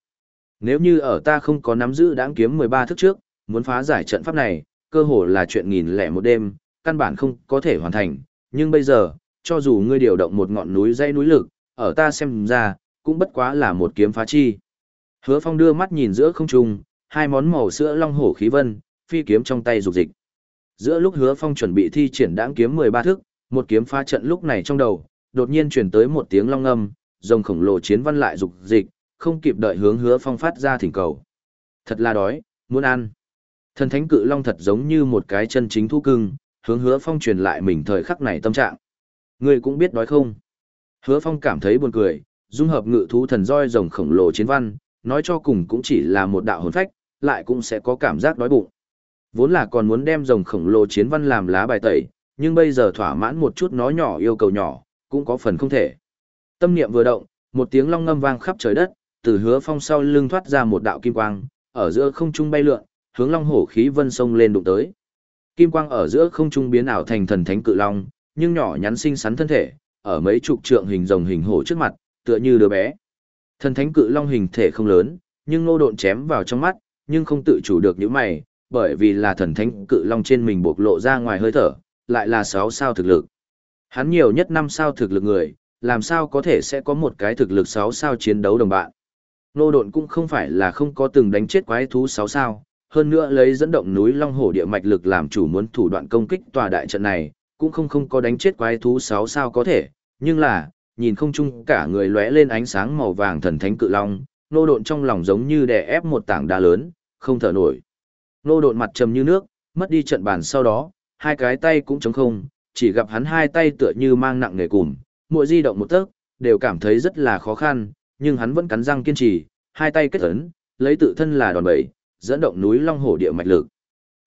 Nếu như ở ta không có nắm giữ đáng kiếm 13 thức trước, muốn phá giải trận pháp này, cơ hồ là chuyện nghìn lẻ một đêm, căn bản không có thể hoàn thành, nhưng bây giờ, cho dù ngươi điều động một ngọn núi dãy núi lực, ở ta xem ra, cũng bất quá là một kiếm phá chi. Hứa Phong đưa mắt nhìn giữa không trung, hai món màu sữa long hổ khí vân, phi kiếm trong tay dục dịch. Giữa lúc Hứa Phong chuẩn bị thi triển đãng kiếm 13 thức, một kiếm phá trận lúc này trong đầu, đột nhiên truyền tới một tiếng long ngâm, rồng khổng lồ chiến văn lại dục dịch, không kịp đợi hướng Hứa Phong phát ra thỉnh cầu. Thật là đói, muốn ăn. Thần thánh cự long thật giống như một cái chân chính thu cưng, hướng Hứa Phong truyền lại mình thời khắc này tâm trạng. Ngươi cũng biết đói không? Hứa Phong cảm thấy buồn cười, dung hợp ngự thú thần roi rồng khổng lồ chiến văn, nói cho cùng cũng chỉ là một đạo hồn phách, lại cũng sẽ có cảm giác đói bụng. Vốn là còn muốn đem rồng khổng lồ chiến văn làm lá bài tẩy, nhưng bây giờ thỏa mãn một chút nó nhỏ yêu cầu nhỏ, cũng có phần không thể. Tâm niệm vừa động, một tiếng long ngâm vang khắp trời đất, từ hứa phong sau lưng thoát ra một đạo kim quang, ở giữa không trung bay lượn, hướng long hổ khí vân sông lên đụng tới. Kim quang ở giữa không trung biến ảo thành thần thánh cự long, nhưng nhỏ nhắn xinh xắn thân thể, ở mấy chục trượng hình rồng hình hổ trước mặt, tựa như đứa bé. Thần thánh cự long hình thể không lớn, nhưng nô độn chém vào trong mắt, nhưng không tự chủ được những mày, bởi vì là thần thánh cự long trên mình bộc lộ ra ngoài hơi thở, lại là 6 sao thực lực. Hắn nhiều nhất 5 sao thực lực người, làm sao có thể sẽ có một cái thực lực 6 sao chiến đấu đồng bạn. Nô độn cũng không phải là không có từng đánh chết quái thú 6 sao, hơn nữa lấy dẫn động núi long hổ địa mạch lực làm chủ muốn thủ đoạn công kích tòa đại trận này, cũng không không có đánh chết quái thú 6 sao có thể, nhưng là, nhìn không chung cả người lóe lên ánh sáng màu vàng thần thánh cự long, nô độn trong lòng giống như đè ép một tảng đá lớn, không thở nổi. Nô độn mặt trầm như nước, mất đi trận bàn sau đó, hai cái tay cũng trống không, chỉ gặp hắn hai tay tựa như mang nặng nề cùm, mỗi di động một tấc, đều cảm thấy rất là khó khăn, nhưng hắn vẫn cắn răng kiên trì, hai tay kết ấn, lấy tự thân là đòn bẩy, dẫn động núi long hổ địa mạch lực.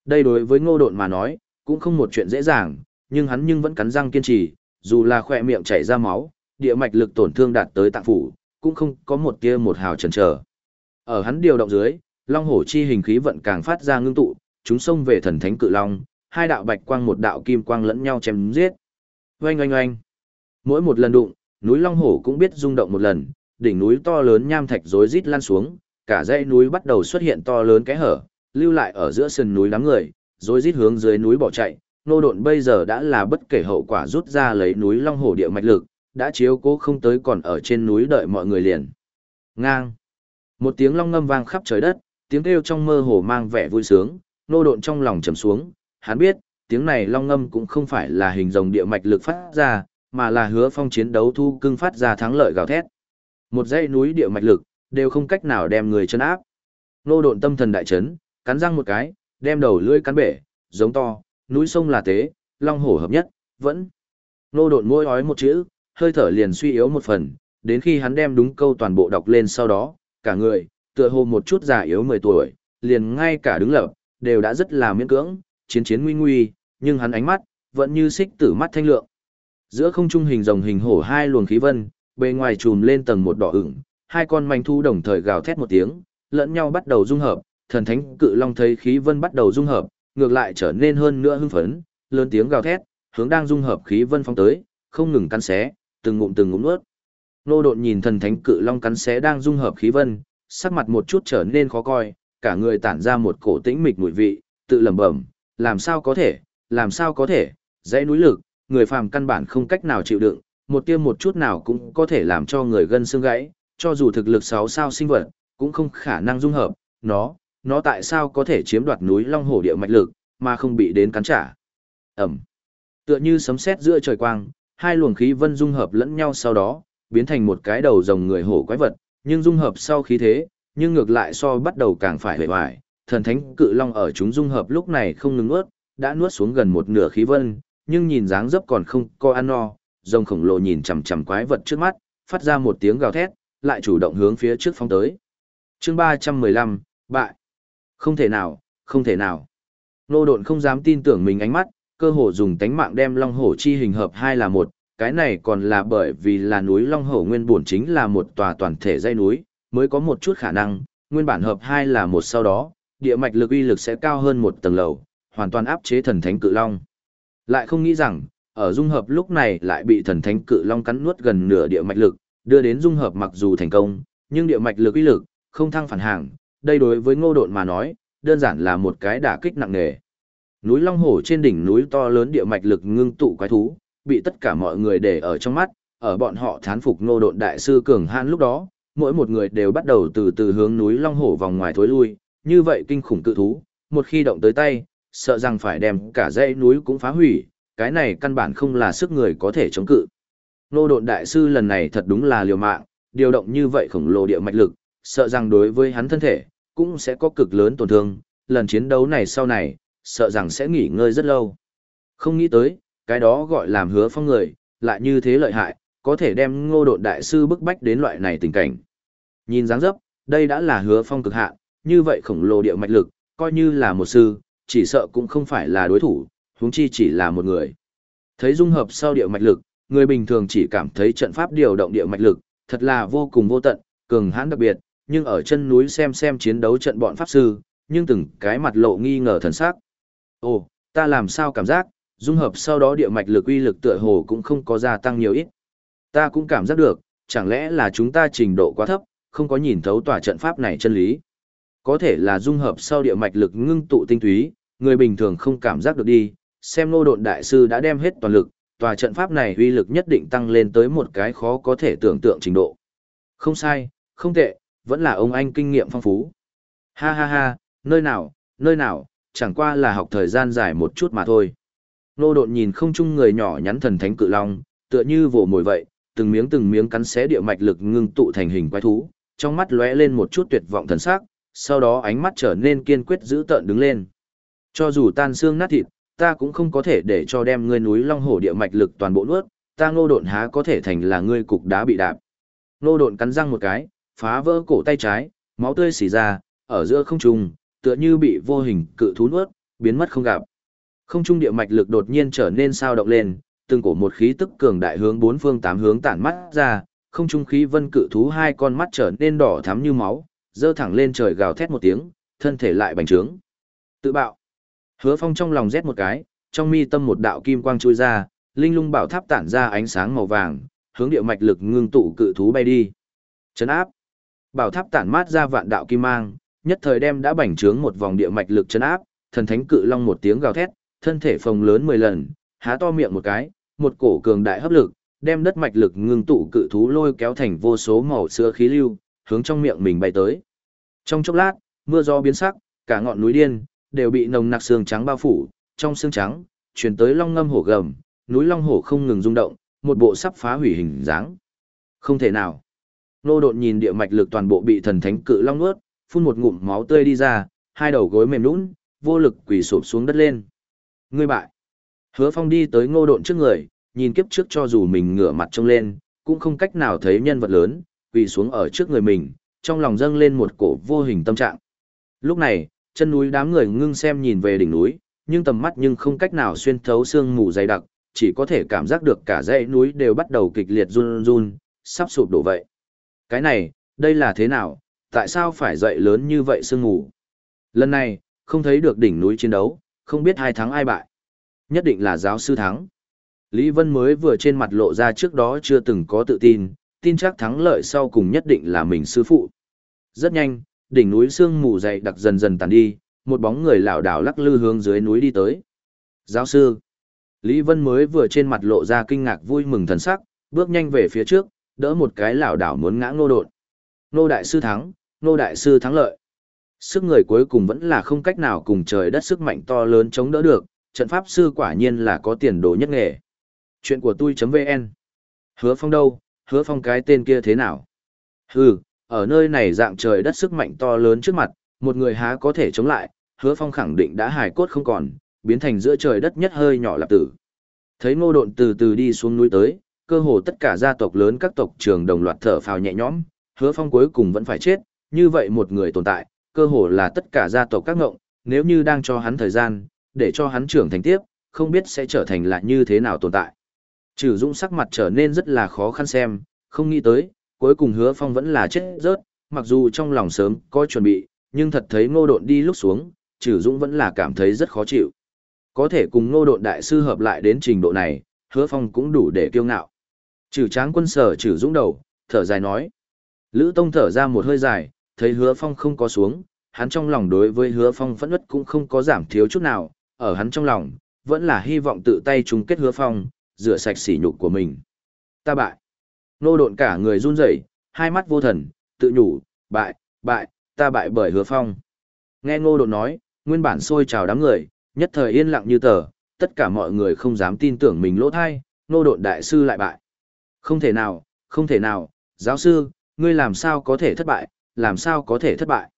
Đây đối với ngô độn mà nói, cũng không một chuyện dễ dàng, nhưng hắn nhưng vẫn cắn răng kiên trì, dù là khỏe miệng chảy ra máu, địa mạch lực tổn thương đạt tới tạng phủ, cũng không có một tia một hào chần chờ. Ở hắn điều động dưới, long hổ chi hình khí vận càng phát ra ngưng tụ, chúng xông về thần thánh cự long, hai đạo bạch quang một đạo kim quang lẫn nhau chém giết. Oanh oanh oanh. Mỗi một lần đụng, núi long hổ cũng biết rung động một lần, đỉnh núi to lớn nham thạch rối rít lan xuống, cả dãy núi bắt đầu xuất hiện to lớn cái hở, lưu lại ở giữa sườn núi đám người, rối rít hướng dưới núi bỏ chạy. Nô độn bây giờ đã là bất kể hậu quả rút ra lấy núi long hổ địa mạch lực, đã chiếu cố không tới còn ở trên núi đợi mọi người liền. Ngang. Một tiếng long ngâm vang khắp trời đất, tiếng kêu trong mơ hồ mang vẻ vui sướng, nô độn trong lòng trầm xuống, hắn biết, tiếng này long ngâm cũng không phải là hình rồng địa mạch lực phát ra, mà là hứa phong chiến đấu thu cưng phát ra thắng lợi gào thét. Một dãy núi địa mạch lực, đều không cách nào đem người chân áp. Nô độn tâm thần đại chấn, cắn răng một cái, đem đầu lưỡi cắn bể, giống to, núi sông là tế, long hổ hợp nhất, vẫn. Nô độn môi ói một chữ, hơi thở liền suy yếu một phần, đến khi hắn đem đúng câu toàn bộ đọc lên sau đó, cả người, tựa hồ một chút già yếu 10 tuổi, liền ngay cả đứng lập, đều đã rất là miễn cưỡng, chiến chiến nguy nguy, nhưng hắn ánh mắt, vẫn như xích tử mắt thanh lượng. Giữa không trung hình rồng hình hổ hai luồng khí vân, bề ngoài trùm lên tầng một đỏ ửng, hai con manh thu đồng thời gào thét một tiếng, lẫn nhau bắt đầu dung hợp, thần thánh cự long thấy khí vân bắt đầu dung hợp, ngược lại trở nên hơn nữa hưng phấn, lớn tiếng gào thét, hướng đang dung hợp khí vân phong tới, không ngừng cắn xé, từng ngụm từng ngụm nuốt. Nô độn nhìn thần thánh cự long cắn xé đang dung hợp khí vân, sắc mặt một chút trở nên khó coi, cả người tản ra một cổ tĩnh mịch mùi vị, tự lẩm bẩm, làm sao có thể, làm sao có thể, dãy núi lực, người phàm căn bản không cách nào chịu đựng, một tiêm một chút nào cũng có thể làm cho người gân xương gãy, cho dù thực lực sáu sao sinh vật, cũng không khả năng dung hợp, nó, nó tại sao có thể chiếm đoạt núi Long Hổ địa mạch lực, mà không bị đến cắn trả. Ẩm. Tựa như sấm sét giữa trời quang, hai luồng khí vân dung hợp lẫn nhau sau đó, biến thành một cái đầu rồng người hổ quái vật, nhưng dung hợp sau khí thế, nhưng ngược lại so bắt đầu càng phải hề hoài. Thần thánh cự long ở chúng dung hợp lúc này không ngừng nuốt, đã nuốt xuống gần một nửa khí vân, nhưng nhìn dáng dấp còn không có ăn no, rồng khổng lồ nhìn chằm chằm quái vật trước mắt, phát ra một tiếng gào thét, lại chủ động hướng phía trước phóng tới. Chương 315, bại. Không thể nào, không thể nào. Nô độn không dám tin tưởng mình ánh mắt, cơ hồ dùng tánh mạng đem long hổ chi hình hợp hai là một, cái này còn là bởi vì là núi long hổ nguyên bổn chính là một tòa toàn thể dây núi, mới có một chút khả năng, nguyên bản hợp hai là một sau đó, địa mạch lực uy lực sẽ cao hơn một tầng lầu, hoàn toàn áp chế thần thánh cự long. Lại không nghĩ rằng, ở dung hợp lúc này lại bị thần thánh cự long cắn nuốt gần nửa địa mạch lực, đưa đến dung hợp mặc dù thành công, nhưng địa mạch lực uy lực không thăng phản hàng, đây đối với Ngô Độn mà nói, đơn giản là một cái đả kích nặng nề. Núi Long Hổ trên đỉnh núi to lớn địa mạch lực ngưng tụ quái thú, bị tất cả mọi người để ở trong mắt, ở bọn họ thán phục Ngô Độn đại sư cường hãn lúc đó, mỗi một người đều bắt đầu từ từ hướng núi Long Hổ vòng ngoài thối lui, như vậy kinh khủng cự thú, một khi động tới tay, sợ rằng phải đem cả dãy núi cũng phá hủy, cái này căn bản không là sức người có thể chống cự. Nô độn đại sư lần này thật đúng là liều mạng, điều động như vậy khổng lồ địa mạch lực, sợ rằng đối với hắn thân thể, cũng sẽ có cực lớn tổn thương, lần chiến đấu này sau này, sợ rằng sẽ nghỉ ngơi rất lâu. Không nghĩ tới, cái đó gọi làm hứa phong người, lại như thế lợi hại, có thể đem ngô độn đại sư bức bách đến loại này tình cảnh. Nhìn dáng dấp, đây đã là hứa phong cực hạn, như vậy khổng lồ địa mạch lực, coi như là một sư, chỉ sợ cũng không phải là đối thủ, huống chi chỉ là một người. Thấy dung hợp sau địa mạch lực, người bình thường chỉ cảm thấy trận pháp điều động địa mạch lực, thật là vô cùng vô tận, cường hãn đặc biệt, nhưng ở chân núi xem xem chiến đấu trận bọn pháp sư, nhưng từng cái mặt lộ nghi ngờ thần sắc. Ồ, ta làm sao cảm giác, dung hợp sau đó địa mạch lực uy lực tựa hồ cũng không có gia tăng nhiều ít. Ta cũng cảm giác được, chẳng lẽ là chúng ta trình độ quá thấp, không có nhìn thấu tòa trận pháp này chân lý. Có thể là dung hợp sau địa mạch lực ngưng tụ tinh túy, người bình thường không cảm giác được đi, xem nô độn đại sư đã đem hết toàn lực, tòa trận pháp này uy lực nhất định tăng lên tới một cái khó có thể tưởng tượng trình độ. Không sai, không tệ, vẫn là ông anh kinh nghiệm phong phú. Ha ha ha, nơi nào, nơi nào, chẳng qua là học thời gian dài một chút mà thôi. Nô độn nhìn không chung người nhỏ nhắn thần thánh cự long, tựa như vồ mồi vậy, từng miếng từng miếng cắn xé địa mạch lực ngưng tụ thành hình quái thú, trong mắt lóe lên một chút tuyệt vọng thần sắc, sau đó ánh mắt trở nên kiên quyết giữ tợn đứng lên. Cho dù tan xương nát thịt, ta cũng không có thể để cho đem ngươi núi long hổ địa mạch lực toàn bộ nuốt, ta ngô độn há có thể thành là ngươi cục đá bị đạp. Ngô độn cắn răng một cái, phá vỡ cổ tay trái, máu tươi xỉ ra, ở giữa không trung, tựa như bị vô hình cự thú nuốt, biến mất không gặp. Không trung địa mạch lực đột nhiên trở nên sao động lên, từng cổ một khí tức cường đại hướng bốn phương tám hướng tản mắt ra, không trung khí vân cự thú hai con mắt trở nên đỏ thắm như máu, dơ thẳng lên trời gào thét một tiếng, thân thể lại bành trướng. Tự bạo. Hứa Phong trong lòng rét một cái, trong mi tâm một đạo kim quang chui ra, linh lung bảo tháp tản ra ánh sáng màu vàng, hướng địa mạch lực ngưng tụ cự thú bay đi. Chấn áp. Bảo tháp tản mát ra vạn đạo kim mang, nhất thời đem đã bành trướng một vòng địa mạch lực chấn áp, thần thánh cự long một tiếng gào thét, thân thể phồng lớn 10 lần, há to miệng một cái, một cổ cường đại hấp lực, đem đất mạch lực ngưng tụ cự thú lôi kéo thành vô số màu sữa khí lưu, hướng trong miệng mình bay tới. Trong chốc lát, mưa gió biến sắc, cả ngọn núi điên đều bị nồng nặc xương trắng bao phủ, trong xương trắng truyền tới long ngâm hổ gầm, núi long hổ không ngừng rung động, một bộ sắp phá hủy hình dáng. Không thể nào. Nô độn nhìn địa mạch lực toàn bộ bị thần thánh cự long nuốt, phun một ngụm máu tươi đi ra, hai đầu gối mềm nhũn, vô lực quỳ sụp xuống đất lên. Ngươi bại. Hứa Phong đi tới Ngô Độn trước người, nhìn kiếp trước cho dù mình ngửa mặt trông lên, cũng không cách nào thấy nhân vật lớn, quỳ xuống ở trước người mình, trong lòng dâng lên một cổ vô hình tâm trạng. Lúc này, chân núi đám người ngưng xem nhìn về đỉnh núi, nhưng tầm mắt nhưng không cách nào xuyên thấu sương mù dày đặc, chỉ có thể cảm giác được cả dãy núi đều bắt đầu kịch liệt run run, sắp sụp đổ vậy. Cái này, đây là thế nào, tại sao phải dậy lớn như vậy sương mù? Lần này, không thấy được đỉnh núi chiến đấu, không biết hai thắng ai bại. Nhất định là giáo sư thắng. Lý Vân mới vừa trên mặt lộ ra trước đó chưa từng có tự tin, tin chắc thắng lợi sau cùng nhất định là mình sư phụ. Rất nhanh, đỉnh núi sương mù dày đặc dần dần tàn đi, một bóng người lảo đảo lắc lư hướng dưới núi đi tới. Giáo sư. Lý Vân mới vừa trên mặt lộ ra kinh ngạc vui mừng thần sắc, bước nhanh về phía trước, đỡ một cái lảo đảo muốn ngã ngô đột. Nô đại sư thắng, nô đại sư thắng lợi. Sức người cuối cùng vẫn là không cách nào cùng trời đất sức mạnh to lớn chống đỡ được, trận pháp sư quả nhiên là có tiền đồ nhất nghề. Chuyện của tôi.vn Hứa phong đâu, hứa phong cái tên kia thế nào? Hừ, ở nơi này dạng trời đất sức mạnh to lớn trước mặt, một người há có thể chống lại, hứa phong khẳng định đã hài cốt không còn, biến thành giữa trời đất nhất hơi nhỏ lạp tử. Thấy ngô độn từ từ đi xuống núi tới, cơ hồ tất cả gia tộc lớn các tộc trường đồng loạt thở phào nhẹ nhõm, hứa phong cuối cùng vẫn phải chết, như vậy một người tồn tại, cơ hồ là tất cả gia tộc các ngộng, nếu như đang cho hắn thời gian, để cho hắn trưởng thành tiếp, không biết sẽ trở thành lại như thế nào tồn tại. Trừ Dũng sắc mặt trở nên rất là khó khăn xem, không nghĩ tới, cuối cùng hứa phong vẫn là chết rớt, mặc dù trong lòng sớm có chuẩn bị, nhưng thật thấy ngô độn đi lúc xuống, Trừ Dũng vẫn là cảm thấy rất khó chịu. Có thể cùng ngô độn đại sư hợp lại đến trình độ này, hứa phong cũng đủ để kiêu ngạo. Trừ tráng quân sở trừ Dũng đầu, thở dài nói. Lữ Tông thở ra một hơi dài, thấy hứa phong không có xuống, hắn trong lòng đối với hứa phong phẫn nứt cũng không có giảm thiếu chút nào, ở hắn trong lòng, vẫn là hy vọng tự tay chung kết hứa phong, rửa sạch sỉ nhục của mình. Ta bại. Nô độn cả người run rẩy, hai mắt vô thần, tự nhủ, bại, bại, ta bại bởi hứa phong. Nghe ngô độn nói, nguyên bản sôi trào đám người, nhất thời yên lặng như tờ, tất cả mọi người không dám tin tưởng mình lỗ thai, nô độn đại sư lại bại. Không thể nào, không thể nào, giáo sư, ngươi làm sao có thể thất bại, làm sao có thể thất bại.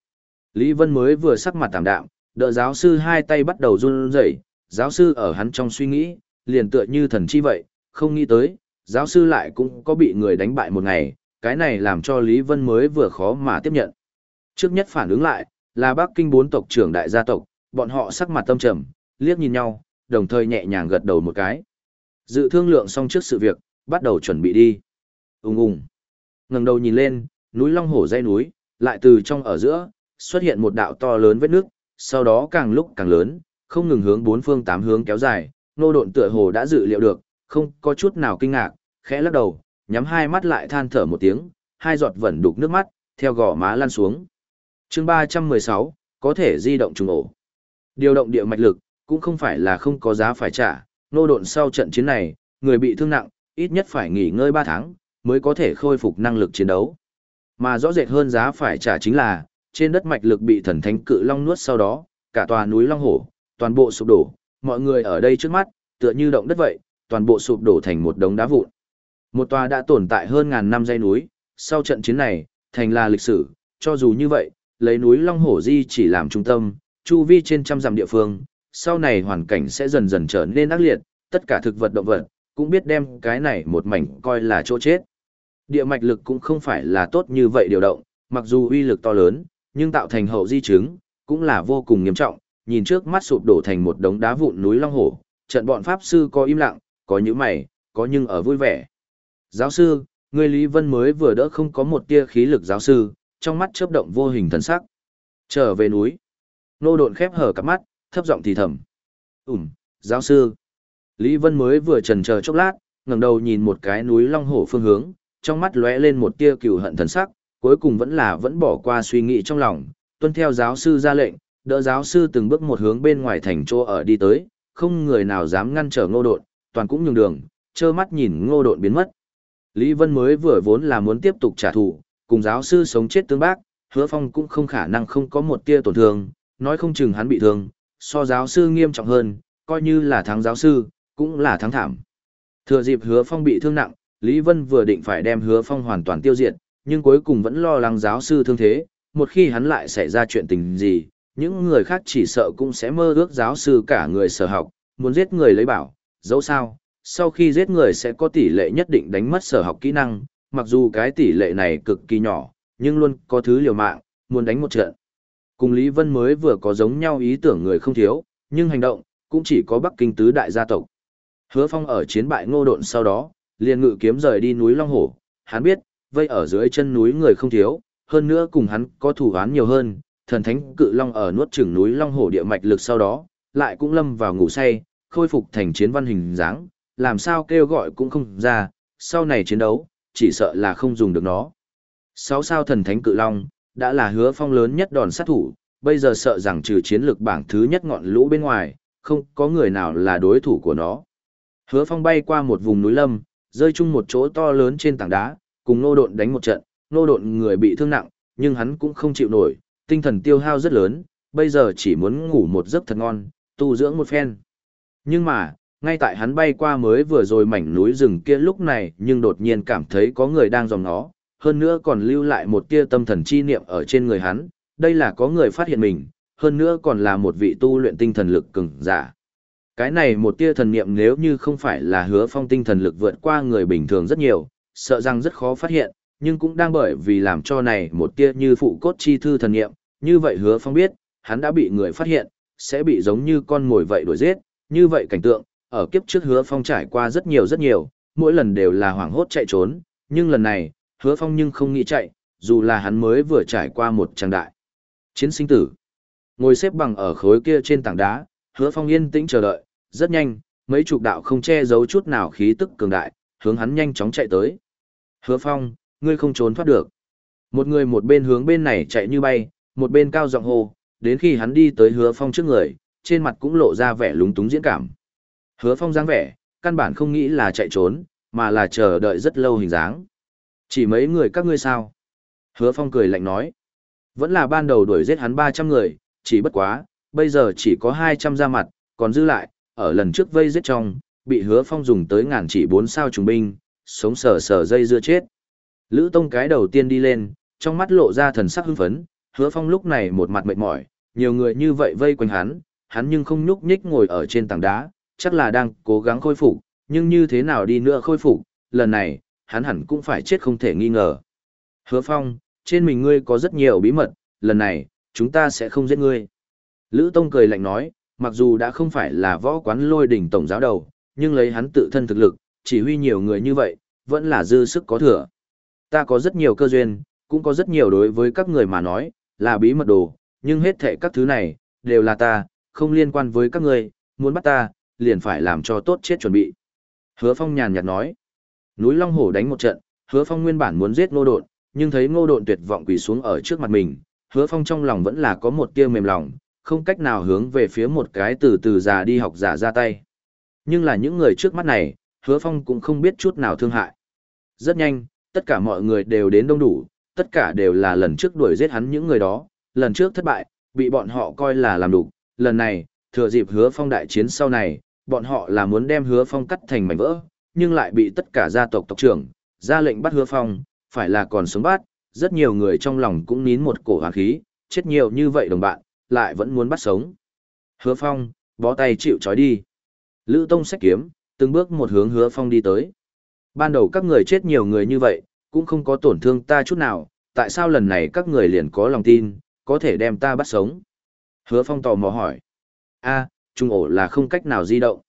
Lý Vân mới vừa sắc mặt tạm đạm, đỡ giáo sư hai tay bắt đầu run rẩy, giáo sư ở hắn trong suy nghĩ, liền tựa như thần chi vậy, không nghĩ tới, giáo sư lại cũng có bị người đánh bại một ngày, cái này làm cho Lý Vân mới vừa khó mà tiếp nhận. Trước nhất phản ứng lại, là Bắc Kinh bốn tộc trưởng đại gia tộc, bọn họ sắc mặt tâm trầm, liếc nhìn nhau, đồng thời nhẹ nhàng gật đầu một cái. Dự thương lượng xong trước sự việc, bắt đầu chuẩn bị đi. Ùng ùng. Ngẩng đầu nhìn lên, núi Long Hổ dây núi, lại từ trong ở giữa, xuất hiện một đạo to lớn vết nước, sau đó càng lúc càng lớn, không ngừng hướng bốn phương tám hướng kéo dài, nô độn tựa hồ đã dự liệu được, không có chút nào kinh ngạc, khẽ lắc đầu, nhắm hai mắt lại than thở một tiếng, hai giọt vẩn đục nước mắt, theo gò má lan xuống. chương 316, có thể di động trùng ổ. Điều động địa mạch lực, cũng không phải là không có giá phải trả, nô độn sau trận chiến này, người bị thương nặng, ít nhất phải nghỉ ngơi 3 tháng, mới có thể khôi phục năng lực chiến đấu. Mà rõ rệt hơn giá phải trả chính là, trên đất mạch lực bị thần thánh cự long nuốt sau đó, cả tòa núi long hổ, toàn bộ sụp đổ, mọi người ở đây trước mắt, tựa như động đất vậy, toàn bộ sụp đổ thành một đống đá vụn. Một tòa đã tồn tại hơn ngàn năm dây núi, sau trận chiến này, thành là lịch sử, cho dù như vậy, lấy núi Long Hổ Di chỉ làm trung tâm, chu vi trên trăm dặm địa phương, sau này hoàn cảnh sẽ dần dần trở nên ác liệt, tất cả thực vật động vật, cũng biết đem cái này một mảnh coi là chỗ chết. Địa mạch lực cũng không phải là tốt như vậy điều động, mặc dù uy lực to lớn, nhưng tạo thành hậu di chứng, cũng là vô cùng nghiêm trọng, nhìn trước mắt sụp đổ thành một đống đá vụn núi Long Hổ, trận bọn Pháp Sư có im lặng, có những mày, có nhưng ở vui vẻ. Giáo sư, người Lý Vân mới vừa đỡ không có một tia khí lực giáo sư, trong mắt chớp động vô hình thần sắc. Trở về núi. Nô độn khép hở cặp mắt, thấp giọng thì thầm. Ừm, giáo sư. Lý Vân mới vừa trần chờ chốc lát, ngẩng đầu nhìn một cái núi Long Hổ phương hướng, trong mắt lóe lên một tia cừu hận thần sắc, cuối cùng vẫn là vẫn bỏ qua suy nghĩ trong lòng, tuân theo giáo sư ra lệnh, đỡ giáo sư từng bước một hướng bên ngoài thành chỗ ở đi tới, không người nào dám ngăn trở ngô độn, toàn cũng nhường đường, trơ mắt nhìn ngô độn biến mất. Lý Vân mới vừa vốn là muốn tiếp tục trả thù, cùng giáo sư sống chết tương bác, hứa phong cũng không khả năng không có một tia tổn thương, nói không chừng hắn bị thương, so giáo sư nghiêm trọng hơn, coi như là thắng giáo sư, cũng là thắng thảm. Thừa dịp hứa phong bị thương nặng, Lý Vân vừa định phải đem hứa phong hoàn toàn tiêu diệt, nhưng cuối cùng vẫn lo lắng giáo sư thương thế, một khi hắn lại xảy ra chuyện tình gì, những người khác chỉ sợ cũng sẽ mơ ước giáo sư cả người sở học, muốn giết người lấy bảo, dẫu sao, sau khi giết người sẽ có tỷ lệ nhất định đánh mất sở học kỹ năng, mặc dù cái tỷ lệ này cực kỳ nhỏ, nhưng luôn có thứ liều mạng, muốn đánh một trận. Cùng Lý Vân mới vừa có giống nhau ý tưởng người không thiếu, nhưng hành động, cũng chỉ có Bắc Kinh tứ đại gia tộc. Hứa Phong ở chiến bại ngô độn sau đó, liền ngự kiếm rời đi núi Long Hổ, hắn biết, vây ở dưới chân núi người không thiếu, hơn nữa cùng hắn có thủ án nhiều hơn, thần thánh cự long ở nuốt chửng núi Long Hổ địa mạch lực sau đó, lại cũng lâm vào ngủ say, khôi phục thành chiến văn hình dáng, làm sao kêu gọi cũng không ra, sau này chiến đấu, chỉ sợ là không dùng được nó. Sáu sao thần thánh cự long, đã là hứa phong lớn nhất đòn sát thủ, bây giờ sợ rằng trừ chiến lược bảng thứ nhất ngọn lũ bên ngoài, không có người nào là đối thủ của nó. Hứa phong bay qua một vùng núi lâm, rơi chung một chỗ to lớn trên tảng đá, cùng nô độn đánh một trận, nô độn người bị thương nặng, nhưng hắn cũng không chịu nổi, tinh thần tiêu hao rất lớn, bây giờ chỉ muốn ngủ một giấc thật ngon, tu dưỡng một phen. Nhưng mà, ngay tại hắn bay qua mới vừa rồi mảnh núi rừng kia lúc này nhưng đột nhiên cảm thấy có người đang dòng nó, hơn nữa còn lưu lại một tia tâm thần chi niệm ở trên người hắn, đây là có người phát hiện mình, hơn nữa còn là một vị tu luyện tinh thần lực cường giả. Cái này một tia thần niệm nếu như không phải là hứa phong tinh thần lực vượt qua người bình thường rất nhiều, sợ rằng rất khó phát hiện, nhưng cũng đang bởi vì làm cho này một tia như phụ cốt chi thư thần nghiệm, như vậy hứa phong biết, hắn đã bị người phát hiện, sẽ bị giống như con mồi vậy đuổi giết, như vậy cảnh tượng, ở kiếp trước hứa phong trải qua rất nhiều rất nhiều, mỗi lần đều là hoảng hốt chạy trốn, nhưng lần này, hứa phong nhưng không nghĩ chạy, dù là hắn mới vừa trải qua một trang đại. Chiến sinh tử. Ngồi xếp bằng ở khối kia trên tảng đá, hứa phong yên tĩnh chờ đợi, rất nhanh, mấy chục đạo không che giấu chút nào khí tức cường đại, hướng hắn nhanh chóng chạy tới. Hứa phong, ngươi không trốn thoát được. Một người một bên hướng bên này chạy như bay, một bên cao giọng hô, đến khi hắn đi tới hứa phong trước người, trên mặt cũng lộ ra vẻ lúng túng diễn cảm. Hứa phong dáng vẻ, căn bản không nghĩ là chạy trốn, mà là chờ đợi rất lâu hình dáng. Chỉ mấy người các ngươi sao? Hứa phong cười lạnh nói. Vẫn là ban đầu đuổi giết hắn 300 người, chỉ bất quá, bây giờ chỉ có 200 ra mặt, còn dư lại, ở lần trước vây giết trong, bị hứa phong dùng tới ngàn chỉ bốn sao trùng binh, sống sờ sờ dây dưa chết. Lữ Tông cái đầu tiên đi lên, trong mắt lộ ra thần sắc hưng phấn, hứa phong lúc này một mặt mệt mỏi, nhiều người như vậy vây quanh hắn, hắn nhưng không nhúc nhích ngồi ở trên tảng đá, chắc là đang cố gắng khôi phục, nhưng như thế nào đi nữa khôi phục, lần này, hắn hẳn cũng phải chết không thể nghi ngờ. Hứa Phong, trên mình ngươi có rất nhiều bí mật, lần này, chúng ta sẽ không giết ngươi. Lữ Tông cười lạnh nói, mặc dù đã không phải là võ quán lôi đỉnh tổng giáo đầu, nhưng lấy hắn tự thân thực lực, chỉ huy nhiều người như vậy, vẫn là dư sức có thừa. Ta có rất nhiều cơ duyên, cũng có rất nhiều đối với các người mà nói, là bí mật đồ, nhưng hết thệ các thứ này, đều là ta, không liên quan với các người, muốn bắt ta, liền phải làm cho tốt chết chuẩn bị. Hứa Phong nhàn nhạt nói, núi Long Hổ đánh một trận, Hứa Phong nguyên bản muốn giết ngô độn, nhưng thấy ngô độn tuyệt vọng quỳ xuống ở trước mặt mình, Hứa Phong trong lòng vẫn là có một tia mềm lòng, không cách nào hướng về phía một cái từ từ già đi học giả ra tay. Nhưng là những người trước mắt này, Hứa Phong cũng không biết chút nào thương hại. Rất nhanh, tất cả mọi người đều đến đông đủ, tất cả đều là lần trước đuổi giết hắn những người đó, lần trước thất bại, bị bọn họ coi là làm đủ, lần này, thừa dịp hứa phong đại chiến sau này, bọn họ là muốn đem hứa phong cắt thành mảnh vỡ, nhưng lại bị tất cả gia tộc tộc trưởng, ra lệnh bắt hứa phong, phải là còn sống bắt, rất nhiều người trong lòng cũng nín một cổ hàn khí, chết nhiều như vậy đồng bạn, lại vẫn muốn bắt sống. Hứa phong, bó tay chịu trói đi. Lữ Tông sách kiếm, từng bước một hướng hứa phong đi tới. Ban đầu các người chết nhiều người như vậy, cũng không có tổn thương ta chút nào, tại sao lần này các người liền có lòng tin, có thể đem ta bắt sống? Hứa Phong tò mò hỏi. a trung ổ là không cách nào di động.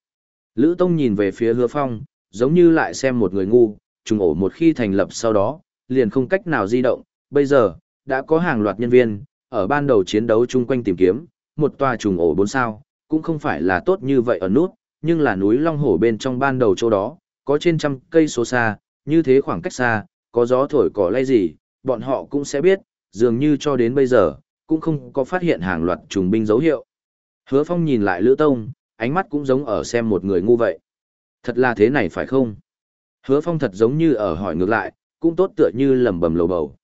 Lữ Tông nhìn về phía Hứa Phong, giống như lại xem một người ngu, trung ổ một khi thành lập sau đó, liền không cách nào di động, bây giờ, đã có hàng loạt nhân viên, ở ban đầu chiến đấu chung quanh tìm kiếm, một tòa trùng ổ bốn sao, cũng không phải là tốt như vậy ở nút, nhưng là núi Long Hổ bên trong ban đầu chỗ đó, có trên trăm cây số xa, như thế khoảng cách xa, có gió thổi cỏ lay gì, bọn họ cũng sẽ biết, dường như cho đến bây giờ, cũng không có phát hiện hàng loạt trùng binh dấu hiệu. Hứa Phong nhìn lại Lữ Tông, ánh mắt cũng giống ở xem một người ngu vậy. Thật là thế này phải không? Hứa Phong thật giống như ở hỏi ngược lại, cũng tốt tựa như lẩm bẩm lầu bầu.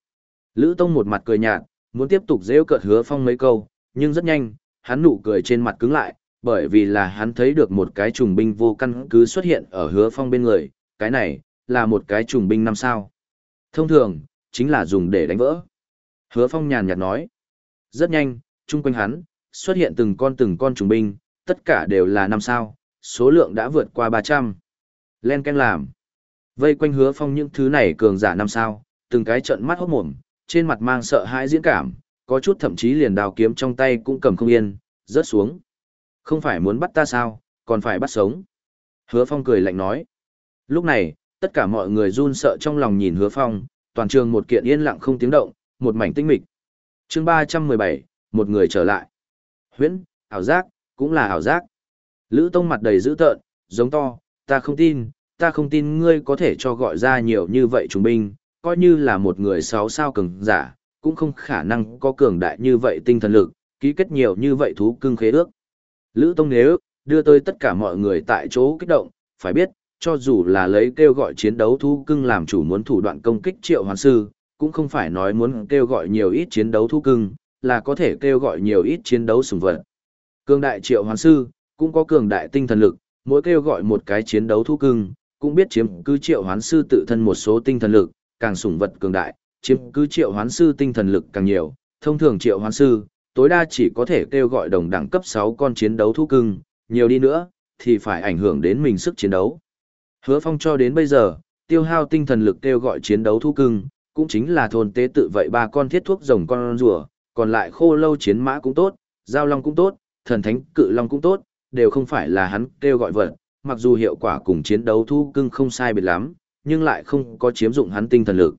Lữ Tông một mặt cười nhạt, muốn tiếp tục giễu cợt Hứa Phong mấy câu, nhưng rất nhanh, hắn nụ cười trên mặt cứng lại, bởi vì là hắn thấy được một cái trùng binh vô căn cứ xuất hiện ở Hứa Phong bên người, cái này là một cái trùng binh năm sao. Thông thường, chính là dùng để đánh vỡ. Hứa Phong nhàn nhạt nói. Rất nhanh, chung quanh hắn, xuất hiện từng con từng con trùng binh, tất cả đều là năm sao, số lượng đã vượt qua 300. Len canh làm. Vây quanh hứa phong những thứ này cường giả năm sao, từng cái trận mắt hốt mồm, trên mặt mang sợ hãi diễn cảm, có chút thậm chí liền đào kiếm trong tay cũng cầm không yên, rớt xuống. Không phải muốn bắt ta sao, còn phải bắt sống. Hứa Phong cười lạnh nói. Lúc này, tất cả mọi người run sợ trong lòng nhìn Hứa Phong, toàn trường một kiện yên lặng không tiếng động, một mảnh tinh mịch. Chương 317, một người trở lại. Huyễn, ảo giác, cũng là ảo giác. Lữ Tông mặt đầy dữ tợn, giống to, ta không tin, ta không tin ngươi có thể cho gọi ra nhiều như vậy trung binh, coi như là một người sáu sao cường giả, cũng không khả năng có cường đại như vậy tinh thần lực, ký kết nhiều như vậy thú cưng khế ước. Lữ Tông nếu, đưa tới tất cả mọi người tại chỗ kích động, phải biết, cho dù là lấy kêu gọi chiến đấu thú cưng làm chủ muốn thủ đoạn công kích triệu hoàn sư, cũng không phải nói muốn kêu gọi nhiều ít chiến đấu thú cưng, là có thể kêu gọi nhiều ít chiến đấu sùng vật. Cường đại triệu hoàn sư, cũng có cường đại tinh thần lực, mỗi kêu gọi một cái chiến đấu thú cưng, cũng biết chiếm cứ triệu hoán sư tự thân một số tinh thần lực, càng sủng vật cường đại, chiếm cứ triệu hoán sư tinh thần lực càng nhiều, thông thường triệu hoán sư, tối đa chỉ có thể kêu gọi đồng đẳng cấp 6 con chiến đấu thú cưng, nhiều đi nữa, thì phải ảnh hưởng đến mình sức chiến đấu. Hứa phong cho đến bây giờ, tiêu hao tinh thần lực kêu gọi chiến đấu thú cưng, cũng chính là thôn tế tự vậy ba con thiết thuốc rồng con rùa, còn lại khô lâu chiến mã cũng tốt, giao long cũng tốt, thần thánh cự long cũng tốt, đều không phải là hắn kêu gọi vật, mặc dù hiệu quả cùng chiến đấu thu cưng không sai biệt lắm, nhưng lại không có chiếm dụng hắn tinh thần lực.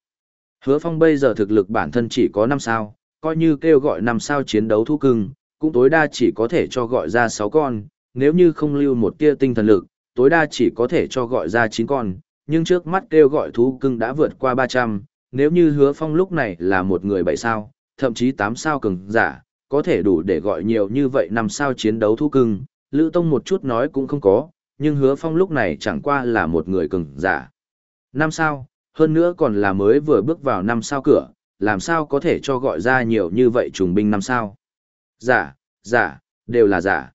Hứa Phong bây giờ thực lực bản thân chỉ có 5 sao, coi như kêu gọi năm sao chiến đấu thu cưng, cũng tối đa chỉ có thể cho gọi ra 6 con, nếu như không lưu một tia tinh thần lực, tối đa chỉ có thể cho gọi ra 9 con, nhưng trước mắt kêu gọi thú cưng đã vượt qua 300, nếu như hứa phong lúc này là một người 7 sao, thậm chí 8 sao cường giả, có thể đủ để gọi nhiều như vậy năm sao chiến đấu thú cưng, Lữ Tông một chút nói cũng không có, nhưng hứa phong lúc này chẳng qua là một người cường giả. Năm sao, hơn nữa còn là mới vừa bước vào năm sao cửa, làm sao có thể cho gọi ra nhiều như vậy trùng binh năm sao. Giả, giả, đều là giả.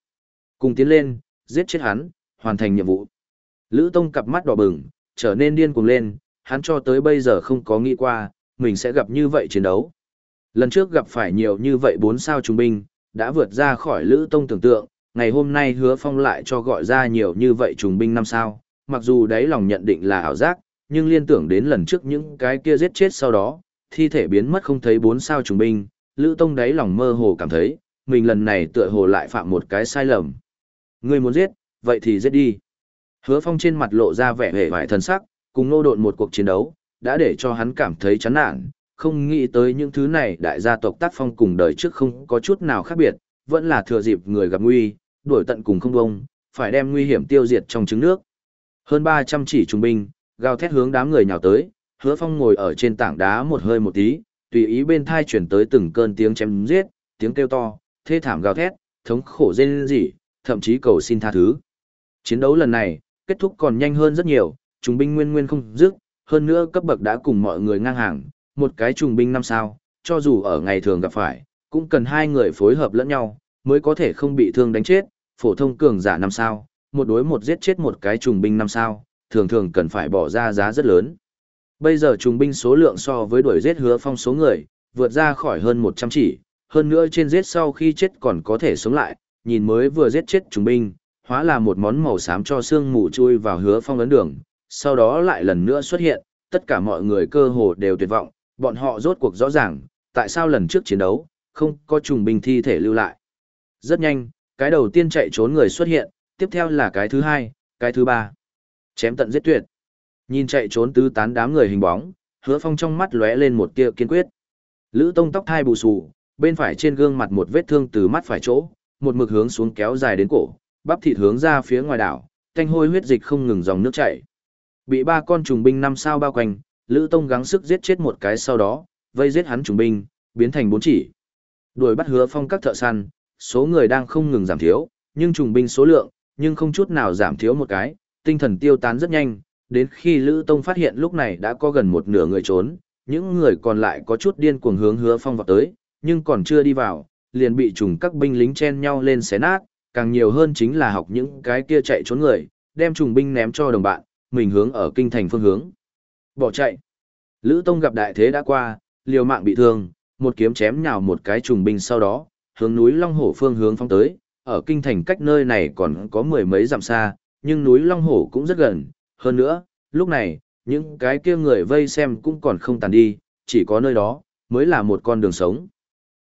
Cùng tiến lên, giết chết hắn, hoàn thành nhiệm vụ. Lữ Tông cặp mắt đỏ bừng, trở nên điên cuồng lên, hắn cho tới bây giờ không có nghĩ qua, mình sẽ gặp như vậy chiến đấu. Lần trước gặp phải nhiều như vậy bốn sao trung binh, đã vượt ra khỏi Lữ Tông tưởng tượng, ngày hôm nay hứa phong lại cho gọi ra nhiều như vậy trùng binh năm sao, mặc dù đấy lòng nhận định là ảo giác, nhưng liên tưởng đến lần trước những cái kia giết chết sau đó, thi thể biến mất không thấy bốn sao trùng binh, Lữ Tông đáy lòng mơ hồ cảm thấy, mình lần này tựa hồ lại phạm một cái sai lầm. Ngươi muốn giết, vậy thì giết đi. Hứa Phong trên mặt lộ ra vẻ hề vải thần sắc, cùng nô độn một cuộc chiến đấu, đã để cho hắn cảm thấy chán nản, không nghĩ tới những thứ này đại gia tộc tác phong cùng đời trước không có chút nào khác biệt, vẫn là thừa dịp người gặp nguy, đuổi tận cùng không bông, phải đem nguy hiểm tiêu diệt trong trứng nước. Hơn 300 chỉ trung binh, gào thét hướng đám người nhào tới, hứa phong ngồi ở trên tảng đá một hơi một tí, tùy ý bên thai chuyển tới từng cơn tiếng chém giết, tiếng kêu to, thê thảm gào thét, thống khổ rên rỉ, thậm chí cầu xin tha thứ. Chiến đấu lần này, kết thúc còn nhanh hơn rất nhiều, trung binh nguyên nguyên không dứt, hơn nữa cấp bậc đã cùng mọi người ngang hàng, một cái trung binh năm sao, cho dù ở ngày thường gặp phải, cũng cần hai người phối hợp lẫn nhau, mới có thể không bị thương đánh chết, phổ thông cường giả năm sao, một đối một giết chết một cái trùng binh năm sao, thường thường cần phải bỏ ra giá rất lớn. Bây giờ trùng binh số lượng so với đuổi giết hứa phong số người, vượt ra khỏi hơn 100 chỉ, hơn nữa trên giết sau khi chết còn có thể sống lại, nhìn mới vừa giết chết trùng binh, hóa là một món màu xám cho xương mù chui vào hứa phong ấn đường, sau đó lại lần nữa xuất hiện, tất cả mọi người cơ hồ đều tuyệt vọng, bọn họ rốt cuộc rõ ràng, tại sao lần trước chiến đấu, không có trùng binh thi thể lưu lại. Rất nhanh, cái đầu tiên chạy trốn người xuất hiện, tiếp theo là cái thứ hai, cái thứ ba. Chém tận giết tuyệt. Nhìn chạy trốn tứ tán đám người hình bóng, hứa phong trong mắt lóe lên một tia kiên quyết. Lữ tông tóc thai bù xù, bên phải trên gương mặt một vết thương từ mắt phải chỗ, một mực hướng xuống kéo dài đến cổ, bắp thịt hướng ra phía ngoài đảo, thanh hôi huyết dịch không ngừng dòng nước chảy. Bị ba con trùng binh năm sao bao quanh, Lữ Tông gắng sức giết chết một cái sau đó, vây giết hắn trùng binh, biến thành bốn chỉ. Đuổi bắt hứa phong các thợ săn, số người đang không ngừng giảm thiếu, nhưng trùng binh số lượng, nhưng không chút nào giảm thiếu một cái, tinh thần tiêu tán rất nhanh, đến khi Lữ Tông phát hiện lúc này đã có gần một nửa người trốn, những người còn lại có chút điên cuồng hướng hứa phong vào tới, nhưng còn chưa đi vào, liền bị trùng các binh lính chen nhau lên xé nát, càng nhiều hơn chính là học những cái kia chạy trốn người, đem trùng binh ném cho đồng bạn, mình hướng ở kinh thành phương hướng. Bỏ chạy. Lữ Tông gặp đại thế đã qua, liều mạng bị thương, một kiếm chém nhào một cái trùng binh sau đó, hướng núi Long Hổ phương hướng phong tới, ở kinh thành cách nơi này còn có mười mấy dặm xa, nhưng núi Long Hổ cũng rất gần, hơn nữa, lúc này, những cái kia người vây xem cũng còn không tàn đi, chỉ có nơi đó, mới là một con đường sống.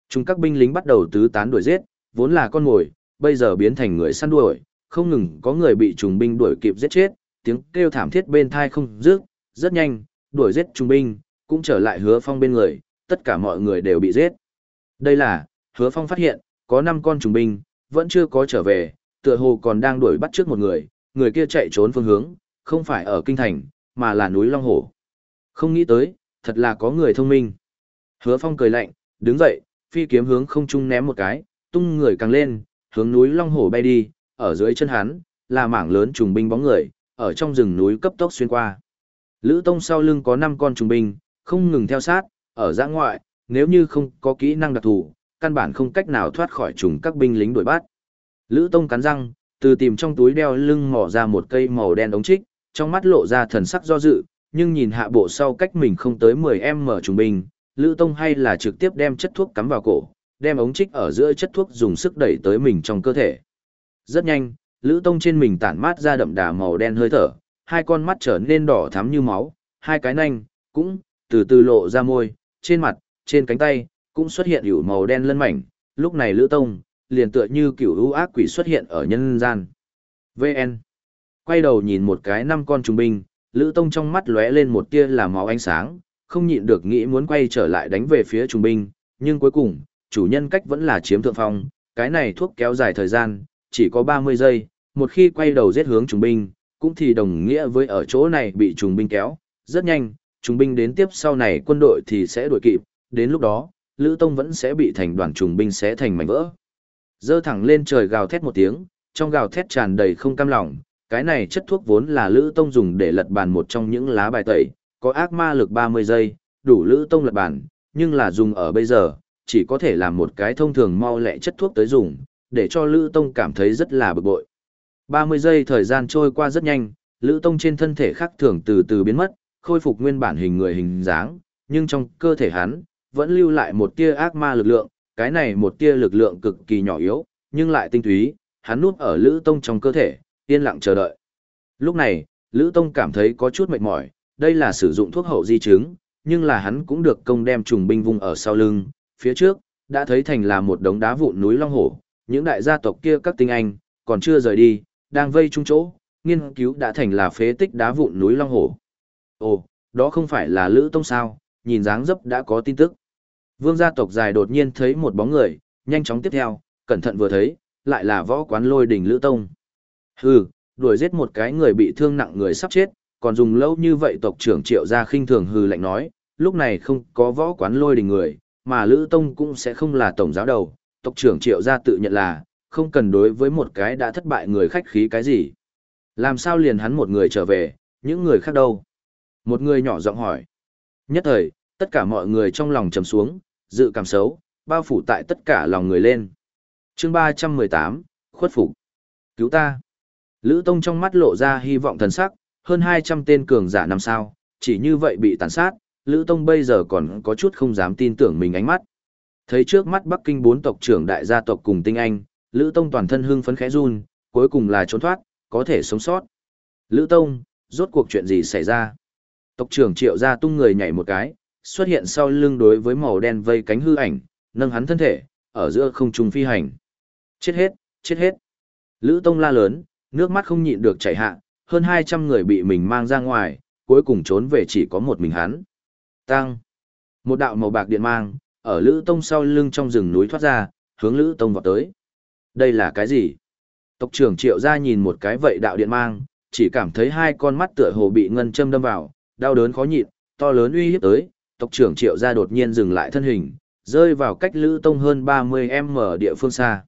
Chúng các binh lính bắt đầu tứ tán đuổi giết, vốn là con mồi, bây giờ biến thành người săn đuổi, không ngừng có người bị trùng binh đuổi kịp giết chết, tiếng kêu thảm thiết bên thai không dứt, rất nhanh, đuổi giết trùng binh, cũng trở lại hứa phong bên người, tất cả mọi người đều bị giết. Đây là, hứa phong phát hiện, có 5 con trùng binh, vẫn chưa có trở về, tựa hồ còn đang đuổi bắt trước một người, người kia chạy trốn phương hướng, không phải ở kinh thành, mà là núi Long Hổ. Không nghĩ tới, thật là có người thông minh. Hứa Phong cười lạnh, đứng dậy, phi kiếm hướng không trung ném một cái, tung người càng lên, hướng núi Long Hổ bay đi, ở dưới chân hắn, là mảng lớn trùng binh bóng người, ở trong rừng núi cấp tốc xuyên qua. Lữ Tông sau lưng có 5 con trùng binh, không ngừng theo sát, ở giã ngoại, nếu như không có kỹ năng đặc thù, căn bản không cách nào thoát khỏi trùng các binh lính đuổi bắt. Lữ Tông cắn răng, từ tìm trong túi đeo lưng mỏ ra một cây màu đen ống trích, trong mắt lộ ra thần sắc do dự, nhưng nhìn hạ bộ sau cách mình không tới 10m trùng bình, Lữ Tông hay là trực tiếp đem chất thuốc cắm vào cổ, đem ống trích ở giữa chất thuốc dùng sức đẩy tới mình trong cơ thể. Rất nhanh, Lữ Tông trên mình tản mát ra đậm đà màu đen hơi thở, hai con mắt trở nên đỏ thắm như máu, hai cái nanh cũng từ từ lộ ra môi, trên mặt, trên cánh tay cũng xuất hiện hữu màu đen lân mảnh, lúc này Lữ Tông liền tựa như kiểu ưu ác quỷ xuất hiện ở nhân gian. VN. Quay đầu nhìn một cái năm con trùng binh, Lữ Tông trong mắt lóe lên một tia là máu ánh sáng, không nhịn được nghĩ muốn quay trở lại đánh về phía trùng binh, nhưng cuối cùng, chủ nhân cách vẫn là chiếm thượng phong, cái này thuốc kéo dài thời gian, chỉ có 30 giây, một khi quay đầu giết hướng trùng binh, cũng thì đồng nghĩa với ở chỗ này bị trùng binh kéo, rất nhanh, trùng binh đến tiếp sau này quân đội thì sẽ đuổi kịp, đến lúc đó, Lữ Tông vẫn sẽ bị thành đoàn trùng binh sẽ thành mảnh vỡ. Dơ thẳng lên trời gào thét một tiếng, trong gào thét tràn đầy không cam lòng, cái này chất thuốc vốn là Lữ Tông dùng để lật bàn một trong những lá bài tẩy, có ác ma lực 30 giây, đủ Lữ Tông lật bàn, nhưng là dùng ở bây giờ, chỉ có thể làm một cái thông thường mau lẹ chất thuốc tới dùng, để cho Lữ Tông cảm thấy rất là bực bội. 30 giây thời gian trôi qua rất nhanh, Lữ Tông trên thân thể khác thường từ từ biến mất, khôi phục nguyên bản hình người hình dáng, nhưng trong cơ thể hắn, vẫn lưu lại một tia ác ma lực lượng, cái này một tia lực lượng cực kỳ nhỏ yếu, nhưng lại tinh túy, hắn nuốt ở Lữ Tông trong cơ thể, yên lặng chờ đợi. Lúc này, Lữ Tông cảm thấy có chút mệt mỏi, đây là sử dụng thuốc hậu di chứng, nhưng là hắn cũng được công đem trùng binh vùng ở sau lưng, phía trước, đã thấy thành là một đống đá vụn núi Long Hổ, những đại gia tộc kia các tinh anh, còn chưa rời đi, đang vây chung chỗ, nghiên cứu đã thành là phế tích đá vụn núi Long Hổ. Ồ, đó không phải là Lữ Tông sao, nhìn dáng dấp đã có tin tức. Vương gia tộc dài đột nhiên thấy một bóng người, nhanh chóng tiếp theo, cẩn thận vừa thấy, lại là võ quán lôi đỉnh Lữ Tông. Hừ, đuổi giết một cái người bị thương nặng người sắp chết, còn dùng lâu như vậy tộc trưởng triệu gia khinh thường hừ lạnh nói, lúc này không có võ quán lôi đình người, mà Lữ Tông cũng sẽ không là tổng giáo đầu, tộc trưởng triệu gia tự nhận là, không cần đối với một cái đã thất bại người khách khí cái gì. Làm sao liền hắn một người trở về, những người khác đâu? Một người nhỏ giọng hỏi. Nhất thời, tất cả mọi người trong lòng trầm xuống, dự cảm xấu, bao phủ tại tất cả lòng người lên. chương 318, khuất phục Cứu ta. Lữ Tông trong mắt lộ ra hy vọng thần sắc, hơn 200 tên cường giả năm sao, chỉ như vậy bị tàn sát, Lữ Tông bây giờ còn có chút không dám tin tưởng mình ánh mắt. Thấy trước mắt Bắc Kinh bốn tộc trưởng đại gia tộc cùng tinh anh, Lữ Tông toàn thân hưng phấn khẽ run, cuối cùng là trốn thoát, có thể sống sót. Lữ Tông, rốt cuộc chuyện gì xảy ra? Tộc trưởng triệu ra tung người nhảy một cái, xuất hiện sau lưng đối với màu đen vây cánh hư ảnh, nâng hắn thân thể, ở giữa không trung phi hành. Chết hết, chết hết. Lữ Tông la lớn, nước mắt không nhịn được chảy hạ, hơn 200 người bị mình mang ra ngoài, cuối cùng trốn về chỉ có một mình hắn. Tăng. Một đạo màu bạc điện mang, ở Lữ Tông sau lưng trong rừng núi thoát ra, hướng Lữ Tông vào tới. Đây là cái gì? Tộc trưởng triệu ra nhìn một cái vậy đạo điện mang, chỉ cảm thấy hai con mắt tựa hồ bị ngân châm đâm vào, đau đớn khó nhịn, to lớn uy hiếp tới, tộc trưởng triệu gia đột nhiên dừng lại thân hình, rơi vào cách Lữ Tông hơn 30m địa phương xa.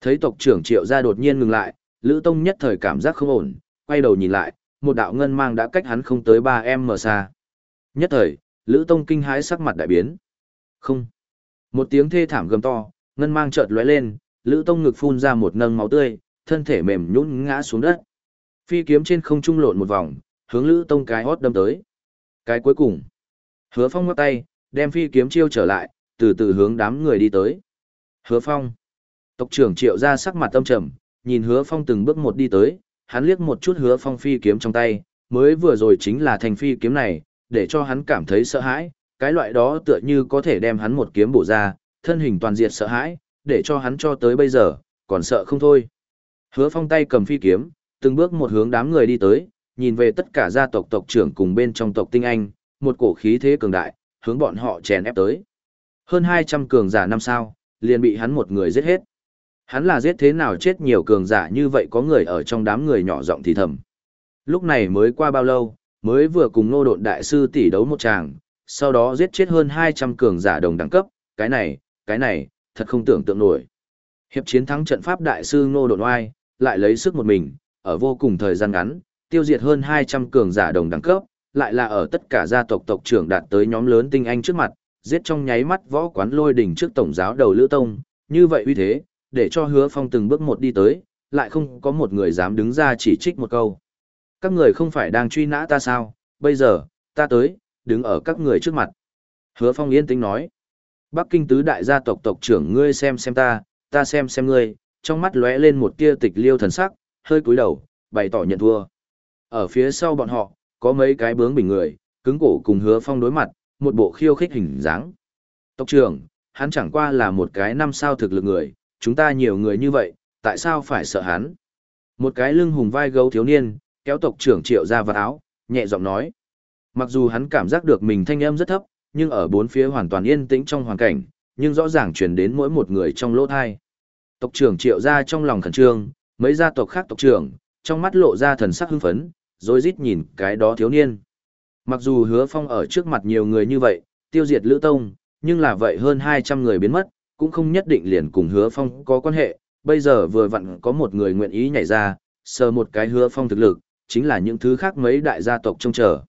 Thấy tộc trưởng triệu gia đột nhiên ngừng lại, Lữ Tông nhất thời cảm giác không ổn, quay đầu nhìn lại, một đạo ngân mang đã cách hắn không tới 3m xa. Nhất thời, Lữ Tông kinh hãi sắc mặt đại biến. Không. Một tiếng thê thảm gầm to, ngân mang chợt lóe lên, Lữ Tông ngực phun ra một nâng máu tươi, thân thể mềm nhũn ngã xuống đất. Phi kiếm trên không trung lộn một vòng, hướng Lữ Tông cái hót đâm tới. Cái cuối cùng, Hứa Phong ngắt tay, đem phi kiếm chiêu trở lại, từ từ hướng đám người đi tới. Hứa Phong. Tộc trưởng Triệu ra sắc mặt tâm trầm, nhìn Hứa Phong từng bước một đi tới, hắn liếc một chút Hứa Phong phi kiếm trong tay, mới vừa rồi chính là thành phi kiếm này, để cho hắn cảm thấy sợ hãi, cái loại đó tựa như có thể đem hắn một kiếm bổ ra, thân hình toàn diệt sợ hãi, để cho hắn cho tới bây giờ, còn sợ không thôi. Hứa phong tay cầm phi kiếm, từng bước một hướng đám người đi tới, nhìn về tất cả gia tộc tộc trưởng cùng bên trong tộc tinh anh, một cổ khí thế cường đại, hướng bọn họ chèn ép tới. Hơn 200 cường giả năm sao, liền bị hắn một người giết hết. Hắn là giết thế nào chết nhiều cường giả như vậy có người ở trong đám người nhỏ giọng thì thầm. Lúc này mới qua bao lâu, mới vừa cùng nô độn đại sư tỷ đấu một tràng, sau đó giết chết hơn 200 cường giả đồng đẳng cấp, cái này, cái này, thật không tưởng tượng nổi. Hiệp chiến thắng trận pháp đại sư nô độn oai, lại lấy sức một mình, ở vô cùng thời gian ngắn, tiêu diệt hơn 200 cường giả đồng đẳng cấp, lại là ở tất cả gia tộc tộc trưởng đạt tới nhóm lớn tinh anh trước mặt, giết trong nháy mắt võ quán lôi đỉnh trước tổng giáo đầu Lữ Tông, như vậy uy thế, để cho hứa phong từng bước một đi tới, lại không có một người dám đứng ra chỉ trích một câu. Các người không phải đang truy nã ta sao, bây giờ, ta tới, đứng ở các người trước mặt. Hứa phong yên tĩnh nói, Bắc Kinh tứ đại gia tộc tộc trưởng ngươi xem xem ta, ta xem xem ngươi, trong mắt lóe lên một tia tịch liêu thần sắc, hơi cúi đầu, bày tỏ nhận thua. Ở phía sau bọn họ, có mấy cái bướng bình người, cứng cổ cùng hứa phong đối mặt, một bộ khiêu khích hình dáng. Tộc trưởng, hắn chẳng qua là một cái năm sao thực lực người, chúng ta nhiều người như vậy, tại sao phải sợ hắn? Một cái lưng hùng vai gấu thiếu niên, kéo tộc trưởng triệu ra vật áo, nhẹ giọng nói. Mặc dù hắn cảm giác được mình thanh âm rất thấp, nhưng ở bốn phía hoàn toàn yên tĩnh trong hoàn cảnh, nhưng rõ ràng truyền đến mỗi một người trong lỗ thai. Tộc trưởng triệu ra trong lòng khẩn trương, mấy gia tộc khác tộc trưởng, trong mắt lộ ra thần sắc hưng phấn, rồi rít nhìn cái đó thiếu niên. Mặc dù hứa phong ở trước mặt nhiều người như vậy, tiêu diệt Lữ Tông, nhưng là vậy hơn 200 người biến mất, cũng không nhất định liền cùng hứa phong có quan hệ. Bây giờ vừa vặn có một người nguyện ý nhảy ra, sờ một cái hứa phong thực lực, chính là những thứ khác mấy đại gia tộc trông chờ.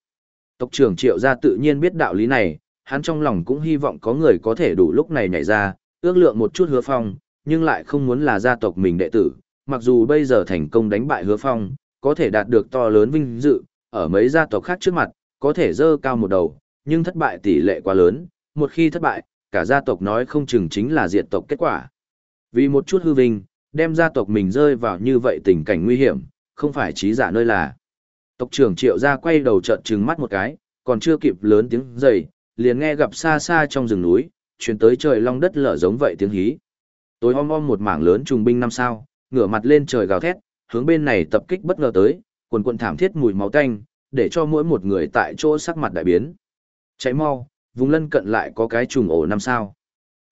Tộc trưởng triệu gia tự nhiên biết đạo lý này, hắn trong lòng cũng hy vọng có người có thể đủ lúc này nhảy ra, ước lượng một chút hứa phong, nhưng lại không muốn là gia tộc mình đệ tử, mặc dù bây giờ thành công đánh bại hứa phong, có thể đạt được to lớn vinh dự, ở mấy gia tộc khác trước mặt, có thể dơ cao một đầu, nhưng thất bại tỷ lệ quá lớn, một khi thất bại, cả gia tộc nói không chừng chính là diệt tộc kết quả. Vì một chút hư vinh, đem gia tộc mình rơi vào như vậy tình cảnh nguy hiểm, không phải trí giả nơi là. Tộc trưởng triệu gia quay đầu trợn trừng mắt một cái, còn chưa kịp lớn tiếng dày, liền nghe gặp xa xa trong rừng núi, truyền tới trời long đất lở giống vậy tiếng hí. Tối om om một mảng lớn trùng binh năm sao, ngửa mặt lên trời gào thét, hướng bên này tập kích bất ngờ tới, quần quần thảm thiết mùi máu tanh, để cho mỗi một người tại chỗ sắc mặt đại biến. Cháy mau, vùng lân cận lại có cái trùng ổ năm sao.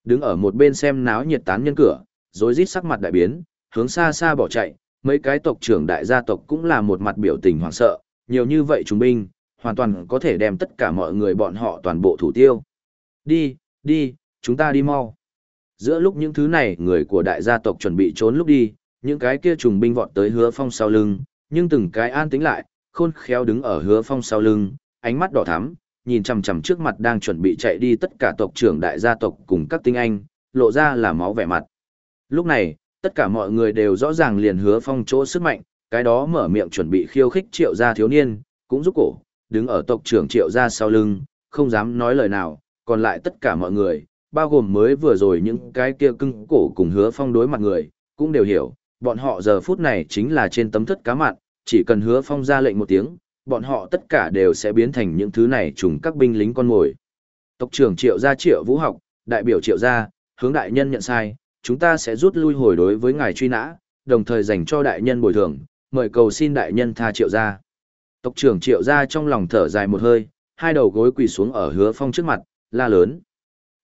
Đứng ở một bên xem náo nhiệt tán nhân cửa, rồi rít sắc mặt đại biến, hướng xa xa bỏ chạy, mấy cái tộc trưởng đại gia tộc cũng là một mặt biểu tình hoảng sợ, nhiều như vậy trùng binh, hoàn toàn có thể đem tất cả mọi người bọn họ toàn bộ thủ tiêu. Đi, đi, chúng ta đi mau. Giữa lúc những thứ này người của đại gia tộc chuẩn bị trốn lúc đi, những cái kia trùng binh vọt tới hứa phong sau lưng, nhưng từng cái an tĩnh lại, khôn khéo đứng ở hứa phong sau lưng, ánh mắt đỏ thắm, nhìn chằm chằm trước mặt đang chuẩn bị chạy đi tất cả tộc trưởng đại gia tộc cùng các tinh anh, lộ ra là máu vẻ mặt. Lúc này, tất cả mọi người đều rõ ràng liền hứa phong chỗ sức mạnh, cái đó mở miệng chuẩn bị khiêu khích triệu gia thiếu niên, cũng giúp cổ, đứng ở tộc trưởng triệu gia sau lưng, không dám nói lời nào, còn lại tất cả mọi người, bao gồm mới vừa rồi những cái kia cưng cổ cùng hứa phong đối mặt người, cũng đều hiểu, bọn họ giờ phút này chính là trên tấm thất cá mặn, chỉ cần hứa phong ra lệnh một tiếng, bọn họ tất cả đều sẽ biến thành những thứ này trùng các binh lính con mồi. Tộc trưởng triệu gia triệu vũ học, đại biểu triệu gia, hướng đại nhân nhận sai, chúng ta sẽ rút lui hồi đối với ngài truy nã, đồng thời dành cho đại nhân bồi thường, mời cầu xin đại nhân tha triệu gia. Tộc trưởng triệu gia trong lòng thở dài một hơi, hai đầu gối quỳ xuống ở hứa phong trước mặt, la lớn.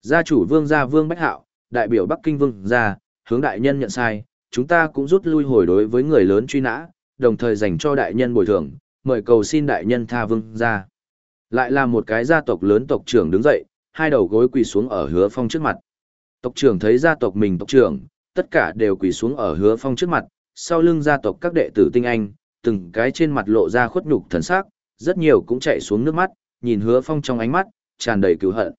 Gia chủ vương gia vương Bách Hạo, đại biểu Bắc Kinh vương gia, hướng đại nhân nhận sai, chúng ta cũng rút lui hồi đối với người lớn truy nã, đồng thời dành cho đại nhân bồi thường, mời cầu xin đại nhân tha vương gia. Lại là một cái gia tộc lớn tộc trưởng đứng dậy, hai đầu gối quỳ xuống ở hứa phong trước mặt. Tộc trưởng thấy gia tộc mình tộc trưởng, tất cả đều quỳ xuống ở hứa phong trước mặt, sau lưng gia tộc các đệ tử tinh anh, từng cái trên mặt lộ ra khuất nhục thần sắc, rất nhiều cũng chạy xuống nước mắt, nhìn hứa phong trong ánh mắt, tràn đầy cứu hận.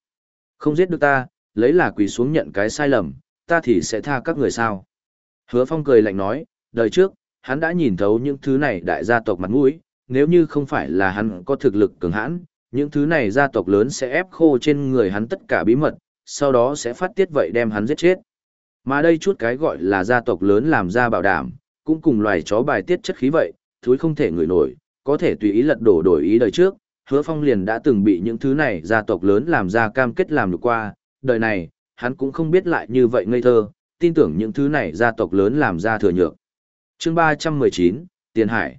Không giết được ta, lấy là quỳ xuống nhận cái sai lầm, ta thì sẽ tha các người sao. Hứa phong cười lạnh nói, đời trước, hắn đã nhìn thấu những thứ này đại gia tộc mặt mũi, nếu như không phải là hắn có thực lực cường hãn, những thứ này gia tộc lớn sẽ ép khô trên người hắn tất cả bí mật, sau đó sẽ phát tiết vậy đem hắn giết chết. Mà đây chút cái gọi là gia tộc lớn làm ra bảo đảm, cũng cùng loài chó bài tiết chất khí vậy, thúi không thể ngửi nổi, có thể tùy ý lật đổ đổi ý đời trước, hứa phong liền đã từng bị những thứ này gia tộc lớn làm ra cam kết làm được qua, đời này, hắn cũng không biết lại như vậy ngây thơ, tin tưởng những thứ này gia tộc lớn làm ra thừa nhược. chương ba trăm mười chín Tiền Hải.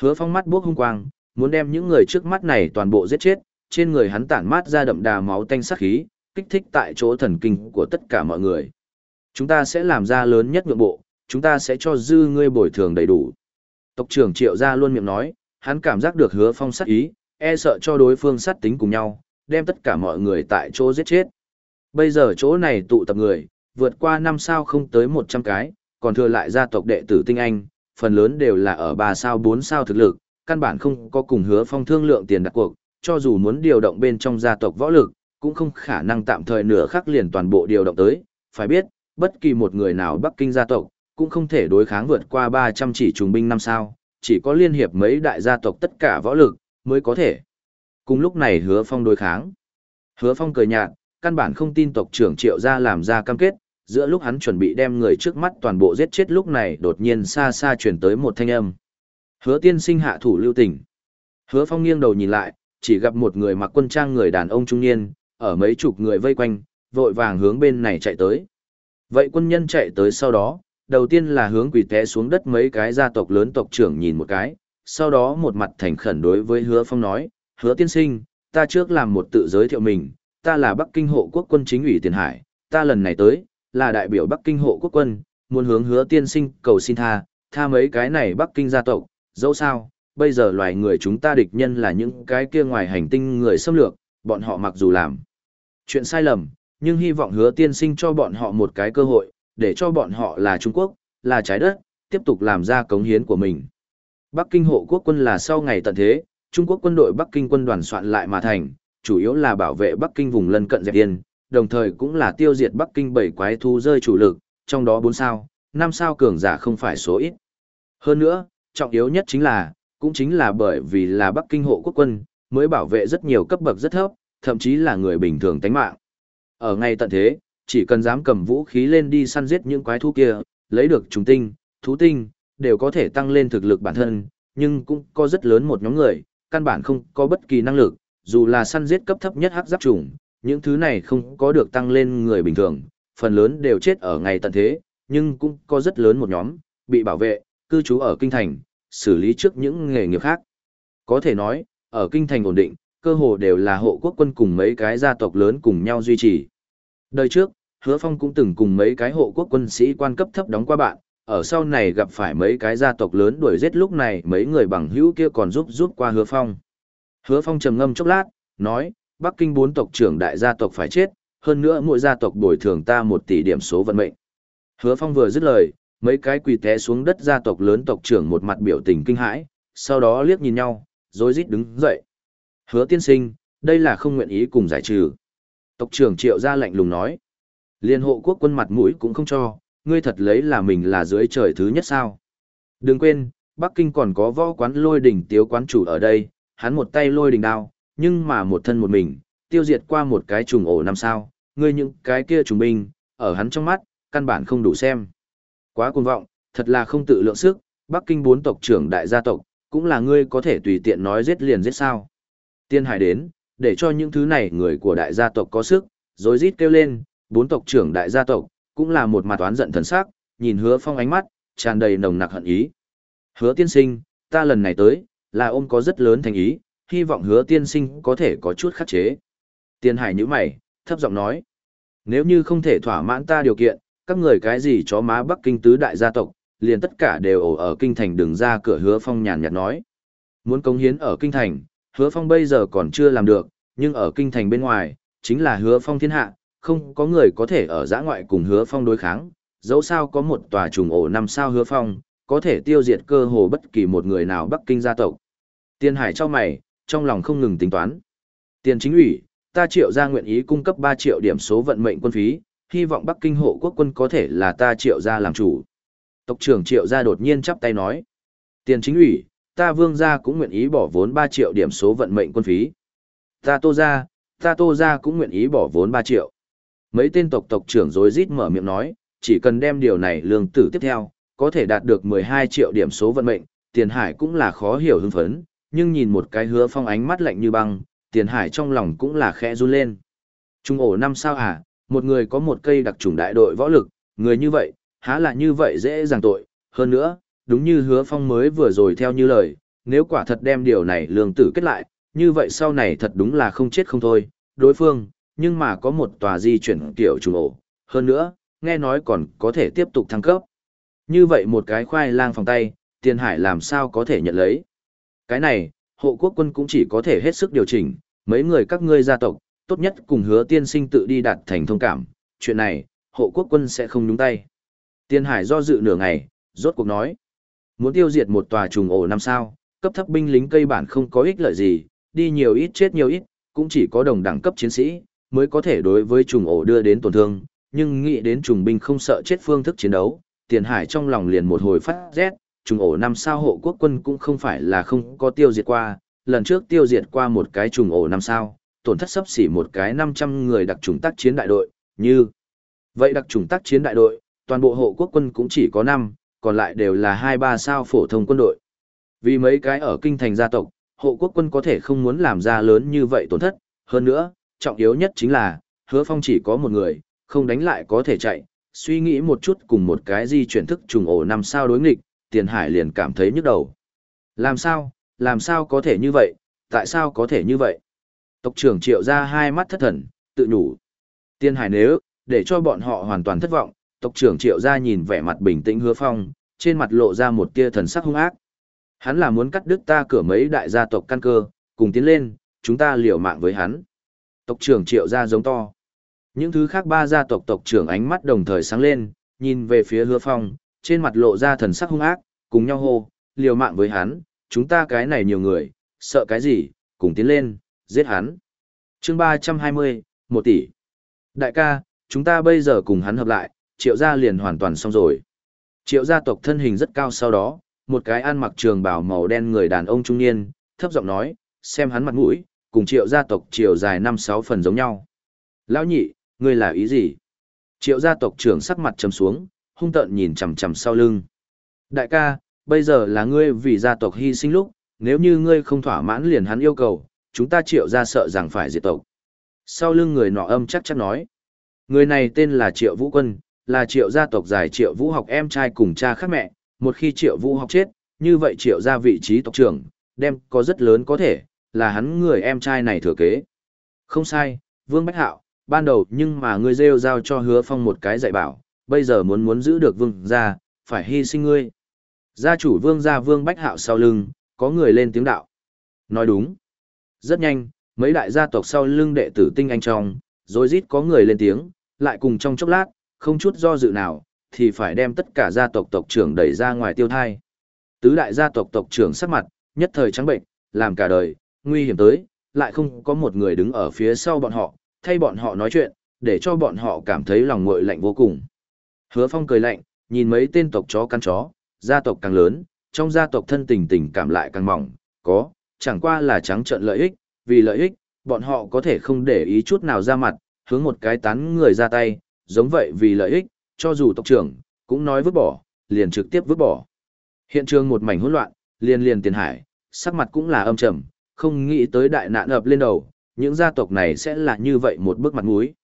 Hứa phong mắt buốc hung quang, muốn đem những người trước mắt này toàn bộ giết chết, trên người hắn tản mát ra đậm đà máu tanh sắc khí, kích thích tại chỗ thần kinh của tất cả mọi người. Chúng ta sẽ làm ra lớn nhất nhượng bộ, chúng ta sẽ cho dư ngươi bồi thường đầy đủ. Tộc trưởng Triệu ra luôn miệng nói, hắn cảm giác được hứa phong sát ý, e sợ cho đối phương sát tính cùng nhau, đem tất cả mọi người tại chỗ giết chết. Bây giờ chỗ này tụ tập người, vượt qua năm sao không tới 100 cái, còn thừa lại gia tộc đệ tử tinh anh, phần lớn đều là ở 3 sao 4 sao thực lực, căn bản không có cùng hứa phong thương lượng tiền đặt cuộc, cho dù muốn điều động bên trong gia tộc võ lực, cũng không khả năng tạm thời nửa khắc liền toàn bộ điều động tới, phải biết, bất kỳ một người nào Bắc Kinh gia tộc, cũng không thể đối kháng vượt qua 300 chỉ trùng binh năm sao, chỉ có liên hiệp mấy đại gia tộc tất cả võ lực, mới có thể. Cùng lúc này hứa phong đối kháng. Hứa phong cười nhạt, căn bản không tin tộc trưởng triệu gia làm ra cam kết, giữa lúc hắn chuẩn bị đem người trước mắt toàn bộ giết chết lúc này đột nhiên xa xa truyền tới một thanh âm. Hứa tiên sinh hạ thủ lưu tình. Hứa phong nghiêng đầu nhìn lại, chỉ gặp một người mặc quân trang người đàn ông trung niên, ở mấy chục người vây quanh, vội vàng hướng bên này chạy tới. Vậy quân nhân chạy tới sau đó, đầu tiên là hướng quỳ té xuống đất mấy cái gia tộc lớn tộc trưởng nhìn một cái, sau đó một mặt thành khẩn đối với hứa phong nói, hứa tiên sinh, ta trước làm một tự giới thiệu mình, ta là Bắc Kinh hộ quốc quân chính ủy tiền hải, ta lần này tới, là đại biểu Bắc Kinh hộ quốc quân, muốn hướng hứa tiên sinh cầu xin tha, tha mấy cái này Bắc Kinh gia tộc, dẫu sao, bây giờ loài người chúng ta địch nhân là những cái kia ngoài hành tinh người xâm lược, bọn họ mặc dù làm chuyện sai lầm, nhưng hy vọng hứa tiên sinh cho bọn họ một cái cơ hội, để cho bọn họ là Trung Quốc, là trái đất, tiếp tục làm ra cống hiến của mình. Bắc Kinh hộ quốc quân là sau ngày tận thế, Trung Quốc quân đội Bắc Kinh quân đoàn soạn lại mà thành, chủ yếu là bảo vệ Bắc Kinh vùng lân cận dẹp yên, đồng thời cũng là tiêu diệt Bắc Kinh bảy quái thú rơi chủ lực, trong đó 4 sao, 5 sao cường giả không phải số ít. Hơn nữa, trọng yếu nhất chính là, cũng chính là bởi vì là Bắc Kinh hộ quốc quân, mới bảo vệ rất nhiều cấp bậc rất thấp, thậm chí là người bình thường tánh mạng. Ở ngay tận thế, chỉ cần dám cầm vũ khí lên đi săn giết những quái thú kia, lấy được trùng tinh, thú tinh, đều có thể tăng lên thực lực bản thân, nhưng cũng có rất lớn một nhóm người, căn bản không có bất kỳ năng lực, dù là săn giết cấp thấp nhất hắc giáp trùng, những thứ này không có được tăng lên người bình thường, phần lớn đều chết ở ngày tận thế, nhưng cũng có rất lớn một nhóm, bị bảo vệ, cư trú ở kinh thành, xử lý trước những nghề nghiệp khác. Có thể nói, ở kinh thành ổn định, cơ hồ đều là hộ quốc quân cùng mấy cái gia tộc lớn cùng nhau duy trì. Đời trước, Hứa Phong cũng từng cùng mấy cái hộ quốc quân sĩ quan cấp thấp đóng qua bạn, ở sau này gặp phải mấy cái gia tộc lớn đuổi giết lúc này mấy người bằng hữu kia còn giúp giúp qua Hứa Phong. Hứa Phong trầm ngâm chốc lát, nói, Bắc Kinh bốn tộc trưởng đại gia tộc phải chết, hơn nữa mỗi gia tộc bồi thường ta một tỷ điểm số vận mệnh. Hứa Phong vừa dứt lời, mấy cái quỳ té xuống đất gia tộc lớn tộc trưởng một mặt biểu tình kinh hãi, sau đó liếc nhìn nhau, rồi rít đứng dậy. Hứa tiên sinh, đây là không nguyện ý cùng giải trừ. Tộc trưởng triệu ra lạnh lùng nói. Liên hộ quốc quân mặt mũi cũng không cho, ngươi thật lấy là mình là dưới trời thứ nhất sao. Đừng quên, Bắc Kinh còn có võ quán lôi đỉnh tiếu quán chủ ở đây, hắn một tay lôi đỉnh đao, nhưng mà một thân một mình, tiêu diệt qua một cái trùng ổ năm sao, ngươi những cái kia trùng binh, ở hắn trong mắt, căn bản không đủ xem. Quá cuồng vọng, thật là không tự lượng sức, Bắc Kinh bốn tộc trưởng đại gia tộc, cũng là ngươi có thể tùy tiện nói giết liền giết sao. Tiên hải đến, để cho những thứ này người của đại gia tộc có sức, rồi rít kêu lên, bốn tộc trưởng đại gia tộc, cũng là một mặt toán giận thần sắc, nhìn hứa phong ánh mắt, tràn đầy nồng nặc hận ý. Hứa tiên sinh, ta lần này tới, là ôm có rất lớn thành ý, hy vọng hứa tiên sinh có thể có chút khắc chế. Tiên hải như mày, thấp giọng nói. Nếu như không thể thỏa mãn ta điều kiện, các người cái gì chó má Bắc Kinh tứ đại gia tộc, liền tất cả đều ổ ở kinh thành đường ra cửa hứa phong nhàn nhạt nói. Muốn cống hiến ở kinh thành, hứa phong bây giờ còn chưa làm được, nhưng ở kinh thành bên ngoài, chính là hứa phong thiên hạ, không có người có thể ở giã ngoại cùng hứa phong đối kháng, dẫu sao có một tòa trùng ổ năm sao hứa phong, có thể tiêu diệt cơ hồ bất kỳ một người nào Bắc Kinh gia tộc. Tiên Hải cho mày, trong lòng không ngừng tính toán. Tiền chính ủy, ta triệu ra nguyện ý cung cấp 3 triệu điểm số vận mệnh quân phí, hy vọng Bắc Kinh hộ quốc quân có thể là ta triệu ra làm chủ. Tộc trưởng triệu ra đột nhiên chắp tay nói. Tiền chính ủy, ta vương gia cũng nguyện ý bỏ vốn 3 triệu điểm số vận mệnh quân phí. Ta tô ra, ta tô ra cũng nguyện ý bỏ vốn 3 triệu. Mấy tên tộc tộc trưởng rối rít mở miệng nói, chỉ cần đem điều này lương tử tiếp theo, có thể đạt được 12 triệu điểm số vận mệnh, tiền hải cũng là khó hiểu hưng phấn, nhưng nhìn một cái hứa phong ánh mắt lạnh như băng, tiền hải trong lòng cũng là khẽ run lên. Trung ổ năm sao à, một người có một cây đặc trùng đại đội võ lực, người như vậy, há là như vậy dễ dàng tội, hơn nữa, đúng như hứa phong mới vừa rồi theo như lời, nếu quả thật đem điều này lương tử kết lại, như vậy sau này thật đúng là không chết không thôi, đối phương, nhưng mà có một tòa di chuyển kiểu trùng ổ, hơn nữa, nghe nói còn có thể tiếp tục thăng cấp. Như vậy một cái khoai lang phòng tay, tiền hải làm sao có thể nhận lấy. Cái này, hộ quốc quân cũng chỉ có thể hết sức điều chỉnh, mấy người các ngươi gia tộc, tốt nhất cùng hứa tiên sinh tự đi đạt thành thông cảm, chuyện này, hộ quốc quân sẽ không nhúng tay. Tiên hải do dự nửa ngày, rốt cuộc nói. Muốn tiêu diệt một tòa trùng ổ năm sao, cấp thấp binh lính cây bản không có ích lợi gì, đi nhiều ít chết nhiều ít, cũng chỉ có đồng đẳng cấp chiến sĩ, mới có thể đối với trùng ổ đưa đến tổn thương, nhưng nghĩ đến trùng binh không sợ chết phương thức chiến đấu, tiền hải trong lòng liền một hồi phát rét, trùng ổ năm sao hộ quốc quân cũng không phải là không có tiêu diệt qua, lần trước tiêu diệt qua một cái trùng ổ năm sao, tổn thất sấp xỉ một cái 500 người đặc trùng tác chiến đại đội, như vậy đặc trùng tác chiến đại đội, toàn bộ hộ quốc quân cũng chỉ có 5, còn lại đều là 2-3 sao phổ thông quân đội. Vì mấy cái ở kinh thành gia tộc, hộ quốc quân có thể không muốn làm ra lớn như vậy tổn thất, hơn nữa, trọng yếu nhất chính là, hứa phong chỉ có một người, không đánh lại có thể chạy, suy nghĩ một chút cùng một cái di chuyển thức trùng ổ năm sao đối nghịch, tiền hải liền cảm thấy nhức đầu. Làm sao, làm sao có thể như vậy, tại sao có thể như vậy? Tộc trưởng triệu ra hai mắt thất thần, tự nhủ. Tiền hải nếu, để cho bọn họ hoàn toàn thất vọng, tộc trưởng triệu ra nhìn vẻ mặt bình tĩnh hứa phong, trên mặt lộ ra một tia thần sắc hung ác. Hắn là muốn cắt đứt ta cửa mấy đại gia tộc căn cơ, cùng tiến lên, chúng ta liều mạng với hắn. Tộc trưởng triệu ra giống to. Những thứ khác ba gia tộc tộc trưởng ánh mắt đồng thời sáng lên, nhìn về phía hứa phong, trên mặt lộ ra thần sắc hung ác, cùng nhau hô, liều mạng với hắn, chúng ta cái này nhiều người, sợ cái gì, cùng tiến lên, giết hắn. chương ba trăm hai mươi, một tỷ. Đại ca, chúng ta bây giờ cùng hắn hợp lại, triệu gia liền hoàn toàn xong rồi. Triệu gia tộc thân hình rất cao sau đó, một cái ăn mặc trường bào màu đen người đàn ông trung niên, thấp giọng nói, xem hắn mặt mũi, cùng triệu gia tộc chiều dài năm sáu phần giống nhau. Lão nhị, ngươi là ý gì? Triệu gia tộc trưởng sắc mặt trầm xuống, hung tợn nhìn chằm chằm sau lưng. Đại ca, bây giờ là ngươi vì gia tộc hy sinh lúc, nếu như ngươi không thỏa mãn liền hắn yêu cầu, chúng ta triệu gia sợ rằng phải diệt tộc. Sau lưng người nọ âm chắc chắc nói. Người này tên là Triệu Vũ Quân, là Triệu gia tộc giải Triệu Vũ học em trai cùng cha khác mẹ, một khi Triệu Vũ học chết, như vậy Triệu gia vị trí tộc trưởng, đem có rất lớn có thể, là hắn người em trai này thừa kế. Không sai, Vương Bách Hạo, ban đầu nhưng mà ngươi rêu giao cho hứa phong một cái dạy bảo, bây giờ muốn muốn giữ được vương gia, phải hy sinh ngươi. Gia chủ vương gia vương bách hạo sau lưng, có người lên tiếng đạo. Nói đúng. Rất nhanh, mấy đại gia tộc sau lưng đệ tử tinh anh trong, rồi rít có người lên tiếng, lại cùng trong chốc lát, không chút do dự nào, thì phải đem tất cả gia tộc tộc trưởng đẩy ra ngoài tiêu thai. Tứ đại gia tộc tộc trưởng sắc mặt, nhất thời trắng bệnh, làm cả đời, nguy hiểm tới, lại không có một người đứng ở phía sau bọn họ, thay bọn họ nói chuyện, để cho bọn họ cảm thấy lòng nguội lạnh vô cùng. Hứa Phong cười lạnh, nhìn mấy tên tộc chó căn chó, gia tộc càng lớn, trong gia tộc thân tình tình cảm lại càng mỏng, có, chẳng qua là trắng trợn lợi ích, vì lợi ích, bọn họ có thể không để ý chút nào ra mặt, hướng một cái tán người ra tay, giống vậy vì lợi ích, cho dù tộc trưởng, cũng nói vứt bỏ, liền trực tiếp vứt bỏ. Hiện trường một mảnh hỗn loạn, liền liền tiền hải, sắc mặt cũng là âm trầm, không nghĩ tới đại nạn ập lên đầu, những gia tộc này sẽ là như vậy một bước mặt mũi.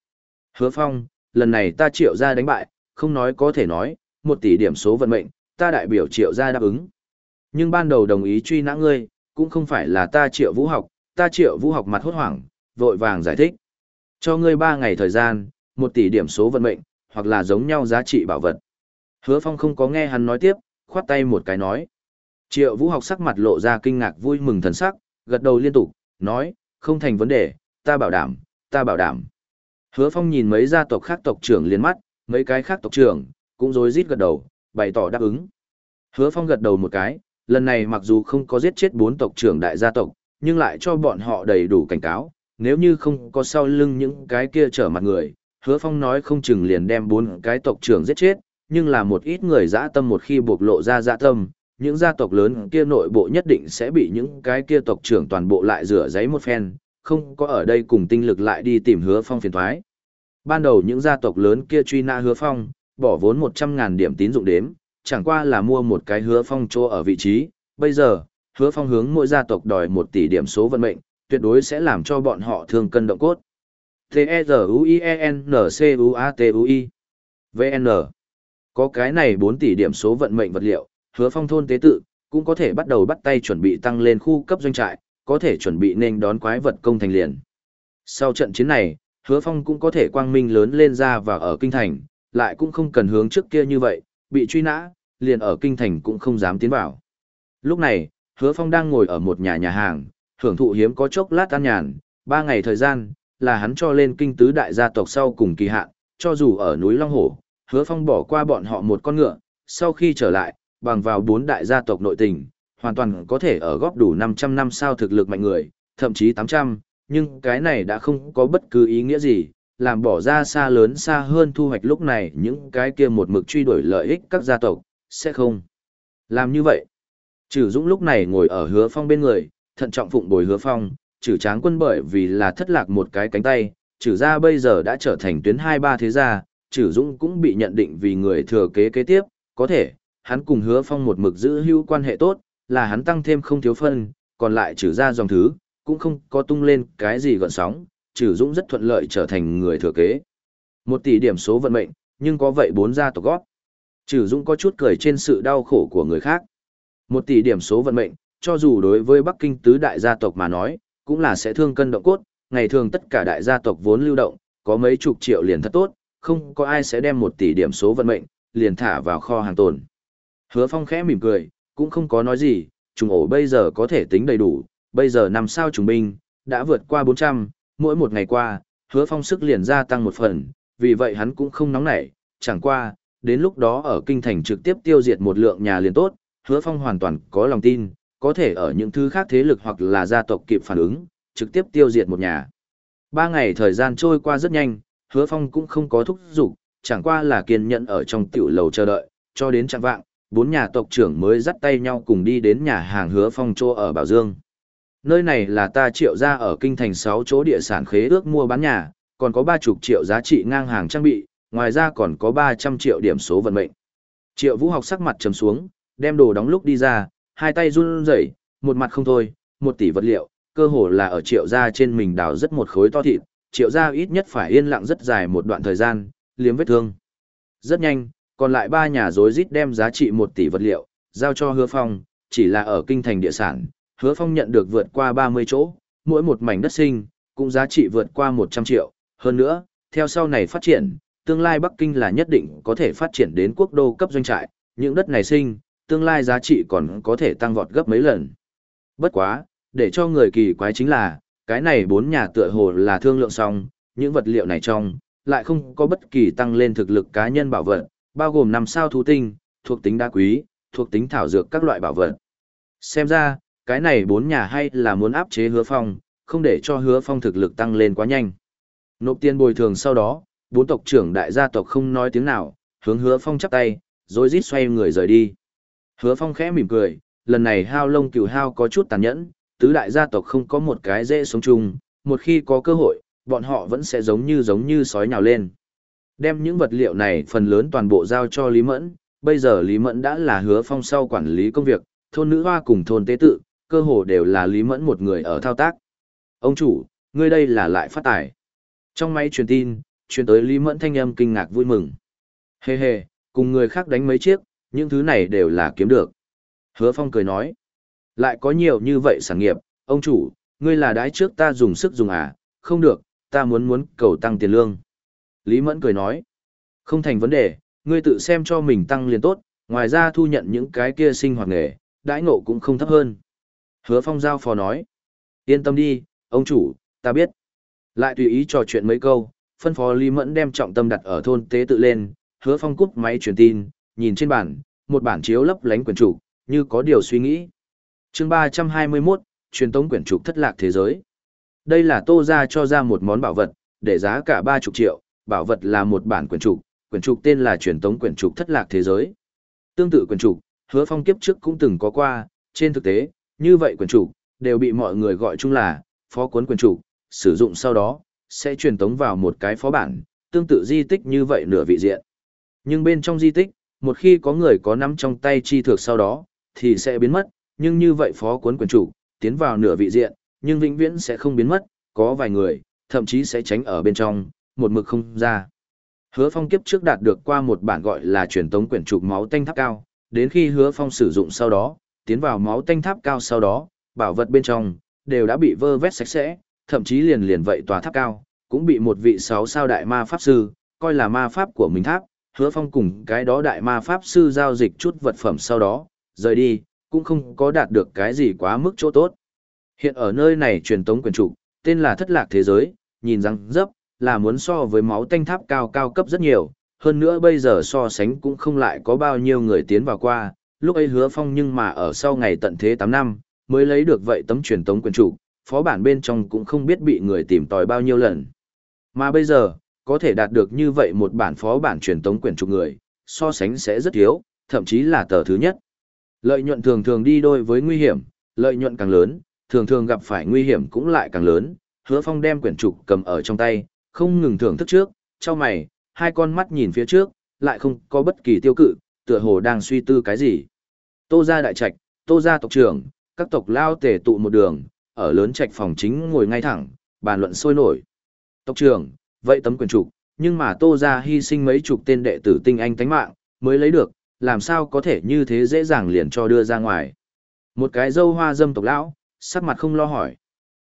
Hứa Phong, lần này ta triệu ra đánh bại, không nói có thể nói, một tỷ điểm số vận mệnh, ta đại biểu triệu gia đáp ứng. Nhưng ban đầu đồng ý truy nã ngươi, cũng không phải là ta triệu vũ học, ta triệu vũ học mặt hốt hoảng, vội vàng giải thích. Cho ngươi ba ngày thời gian, một tỷ điểm số vận mệnh, hoặc là giống nhau giá trị bảo vật. Hứa Phong không có nghe hắn nói tiếp, khoát tay một cái nói. Triệu vũ học sắc mặt lộ ra kinh ngạc vui mừng thần sắc, gật đầu liên tục, nói, không thành vấn đề, ta bảo đảm, ta bảo đảm. Hứa Phong nhìn mấy gia tộc khác tộc trưởng liền mắt, mấy cái khác tộc trưởng, cũng rối rít gật đầu, bày tỏ đáp ứng. Hứa Phong gật đầu một cái, lần này mặc dù không có giết chết bốn tộc trưởng đại gia tộc, nhưng lại cho bọn họ đầy đủ cảnh cáo, nếu như không có sau lưng những cái kia trở mặt người, Hứa Phong nói không chừng liền đem bốn cái tộc trưởng giết chết, nhưng là một ít người dã tâm một khi bộc lộ ra dã tâm, những gia tộc lớn kia nội bộ nhất định sẽ bị những cái kia tộc trưởng toàn bộ lại rửa giấy một phen, không có ở đây cùng tinh lực lại đi tìm hứa phong phiền toái. Ban đầu những gia tộc lớn kia truy nã hứa phong, bỏ vốn 100.000 điểm tín dụng đếm, chẳng qua là mua một cái hứa phong chỗ ở vị trí, bây giờ, hứa phong hướng mỗi gia tộc đòi một tỷ điểm số vận mệnh, tuyệt đối sẽ làm cho bọn họ thương cân động cốt. T-E-Z-U-I-E-N-C-U-A-T-U-I VN Có cái này 4 tỷ điểm số vận mệnh vật liệu, hứa phong thôn tế tự, cũng có thể bắt đầu bắt tay chuẩn bị tăng lên khu cấp doanh trại, có thể chuẩn bị nên đón quái vật công thành liền. Sau trận chiến này, hứa phong cũng có thể quang minh lớn lên ra và ở kinh thành, lại cũng không cần hướng trước kia như vậy, bị truy nã, liền ở kinh thành cũng không dám tiến vào. Lúc này, hứa phong đang ngồi ở một nhà nhà hàng, hưởng thụ hiếm có chốc lát an nhàn, ba ngày thời gian, là hắn cho lên kinh tứ đại gia tộc sau cùng kỳ hạn, cho dù ở núi Long Hổ, hứa phong bỏ qua bọn họ một con ngựa, sau khi trở lại, bằng vào bốn đại gia tộc nội tình, hoàn toàn có thể ở góp đủ 500 năm sao thực lực mạnh người, thậm chí 800, nhưng cái này đã không có bất cứ ý nghĩa gì, làm bỏ ra xa lớn xa hơn thu hoạch lúc này những cái kia một mực truy đuổi lợi ích các gia tộc, sẽ không. Làm như vậy, Trừ Dũng lúc này ngồi ở hứa phong bên người, thận trọng phụng bồi hứa phong, trừ tráng quân bởi vì là thất lạc một cái cánh tay, trừ ra bây giờ đã trở thành tuyến hai ba thế gia, trừ Dũng cũng bị nhận định vì người thừa kế kế tiếp, có thể, hắn cùng hứa phong một mực giữ hữu quan hệ tốt, là hắn tăng thêm không thiếu phân, còn lại trừ ra dòng thứ, cũng không có tung lên cái gì gợn sóng, trừ Dũng rất thuận lợi trở thành người thừa kế. Một tỷ điểm số vận mệnh, nhưng có vậy bốn gia tộc gót. Trừ Dũng có chút cười trên sự đau khổ của người khác. Một tỷ điểm số vận mệnh, cho dù đối với Bắc Kinh tứ đại gia tộc mà nói, cũng là sẽ thương cân động cốt, ngày thường tất cả đại gia tộc vốn lưu động, có mấy chục triệu liền thật tốt, không có ai sẽ đem một tỷ điểm số vận mệnh, liền thả vào kho hàng tồn. Hứa Phong khẽ mỉm cười, cũng không có nói gì, trùng ổ bây giờ có thể tính đầy đủ, bây giờ năm sao trùng binh, đã vượt qua 400, mỗi một ngày qua, hứa phong sức liền gia tăng một phần, vì vậy hắn cũng không nóng nảy, chẳng qua, đến lúc đó ở kinh thành trực tiếp tiêu diệt một lượng nhà liền tốt, hứa phong hoàn toàn có lòng tin, có thể ở những thứ khác thế lực hoặc là gia tộc kịp phản ứng, trực tiếp tiêu diệt một nhà. Ba ngày thời gian trôi qua rất nhanh, hứa phong cũng không có thúc giục, chẳng qua là kiên nhẫn ở trong tiểu lầu chờ đợi, cho đến trạng vạng, bốn nhà tộc trưởng mới dắt tay nhau cùng đi đến nhà hàng hứa phong chỗ ở Bảo Dương. Nơi này là ta triệu ra ở kinh thành 6 chỗ địa sản khế ước mua bán nhà, còn có 30 triệu giá trị ngang hàng trang bị, ngoài ra còn có 300 triệu điểm số vận mệnh. Triệu vũ học sắc mặt trầm xuống, đem đồ đóng lúc đi ra, hai tay run rẩy, một mặt không thôi, một tỷ vật liệu, cơ hồ là ở triệu gia trên mình đào rất một khối to thịt, triệu gia ít nhất phải yên lặng rất dài một đoạn thời gian, liếm vết thương. Rất nhanh, còn lại ba nhà rối rít đem giá trị một tỷ vật liệu, giao cho hứa phong, chỉ là ở kinh thành địa sản, hứa phong nhận được vượt qua 30 chỗ, mỗi một mảnh đất sinh, cũng giá trị vượt qua 100 triệu. Hơn nữa, theo sau này phát triển, tương lai Bắc Kinh là nhất định có thể phát triển đến quốc đô cấp doanh trại, những đất này sinh, tương lai giá trị còn có thể tăng vọt gấp mấy lần. Bất quá, để cho người kỳ quái chính là, cái này bốn nhà tựa hồ là thương lượng xong, những vật liệu này trong, lại không có bất kỳ tăng lên thực lực cá nhân bảo vật, bao gồm năm sao thú tinh, thuộc tính đa quý, thuộc tính thảo dược các loại bảo vật. Xem ra, cái này bốn nhà hay là muốn áp chế hứa phong, không để cho hứa phong thực lực tăng lên quá nhanh. Nộp tiền bồi thường sau đó, bốn tộc trưởng đại gia tộc không nói tiếng nào, hướng hứa phong chắp tay, rồi rít xoay người rời đi. Hứa phong khẽ mỉm cười, lần này hao lông cửu hao có chút tàn nhẫn, tứ đại gia tộc không có một cái dễ sống chung, một khi có cơ hội, bọn họ vẫn sẽ giống như giống như sói nhào lên. Đem những vật liệu này phần lớn toàn bộ giao cho Lý Mẫn, bây giờ Lý Mẫn đã là hứa phong sau quản lý công việc, thôn nữ hoa cùng thôn tế tự, cơ hồ đều là Lý Mẫn một người ở thao tác. Ông chủ, ngươi đây là lại phát tài. Trong máy truyền tin, truyền tới Lý Mẫn thanh âm kinh ngạc vui mừng. Hê hê, cùng người khác đánh mấy chiếc, những thứ này đều là kiếm được. Hứa Phong cười nói, lại có nhiều như vậy sản nghiệp, ông chủ, ngươi là đái trước ta dùng sức dùng à, không được, ta muốn muốn cầu tăng tiền lương. Lý Mẫn cười nói, không thành vấn đề, ngươi tự xem cho mình tăng liền tốt, ngoài ra thu nhận những cái kia sinh hoạt nghề, đãi ngộ cũng không thấp hơn. Hứa Phong giao phó nói, yên tâm đi, ông chủ, ta biết. Lại tùy ý trò chuyện mấy câu, phân phó Lý Mẫn đem trọng tâm đặt ở thôn tế tự lên, Hứa Phong cúp máy truyền tin, nhìn trên bản, một bản chiếu lấp lánh quyển trục, như có điều suy nghĩ. Chương 321, truyền tống quyển trục thất lạc thế giới. Đây là Tô gia cho ra một món bảo vật, để giá cả 30 triệu, bảo vật là một bản quyển trục, quyển trục tên là truyền tống quyển trục thất lạc thế giới. Tương tự quyển trục, Hứa Phong kiếp trước cũng từng có qua, trên thực tế, như vậy quyển trục đều bị mọi người gọi chung là phó cuốn quyển trục, sử dụng sau đó sẽ truyền tống vào một cái phó bản, tương tự di tích như vậy nửa vị diện. Nhưng bên trong di tích, một khi có người có nắm trong tay chi thực sau đó, thì sẽ biến mất, nhưng như vậy phó cuốn quyền chủ, tiến vào nửa vị diện, nhưng vĩnh viễn sẽ không biến mất, có vài người, thậm chí sẽ tránh ở bên trong, một mực không ra. Hứa Phong kiếp trước đạt được qua một bản gọi là truyền tống quyển trục máu tanh tháp cao, đến khi Hứa Phong sử dụng sau đó, tiến vào máu tanh tháp cao sau đó, bảo vật bên trong đều đã bị vơ vét sạch sẽ, thậm chí liền liền vậy tòa tháp cao, cũng bị một vị sáu sao đại ma pháp sư, coi là ma pháp của mình tháp, Hứa Phong cùng cái đó đại ma pháp sư giao dịch chút vật phẩm sau đó, rời đi, cũng không có đạt được cái gì quá mức chỗ tốt. Hiện ở nơi này truyền tống quyền trục, tên là thất lạc thế giới, nhìn răng dấp, là muốn so với máu tanh tháp cao cao cấp rất nhiều, hơn nữa bây giờ so sánh cũng không lại có bao nhiêu người tiến vào qua, lúc ấy hứa phong nhưng mà ở sau ngày tận thế tám năm, mới lấy được vậy tấm truyền tống quyền chủ, phó bản bên trong cũng không biết bị người tìm tòi bao nhiêu lần. Mà bây giờ, có thể đạt được như vậy một bản phó bản truyền tống quyền chủ người, so sánh sẽ rất thiếu, thậm chí là tờ thứ nhất. Lợi nhuận thường thường đi đôi với nguy hiểm, lợi nhuận càng lớn, thường thường gặp phải nguy hiểm cũng lại càng lớn. Hứa Phong đem quyển trục cầm ở trong tay, không ngừng thưởng thức trước, cho mày, hai con mắt nhìn phía trước, lại không có bất kỳ tiêu cự, tựa hồ đang suy tư cái gì. Tô gia đại trạch, Tô gia tộc trưởng, các tộc lao tề tụ một đường, ở lớn trạch phòng chính ngồi ngay thẳng, bàn luận sôi nổi. Tộc trưởng, vậy tấm quyền trục, nhưng mà Tô gia hy sinh mấy chục tên đệ tử tinh anh tánh mạng, mới lấy được, làm sao có thể như thế dễ dàng liền cho đưa ra ngoài. Một cái dâu hoa dâm tộc lão, sắc mặt không lo hỏi.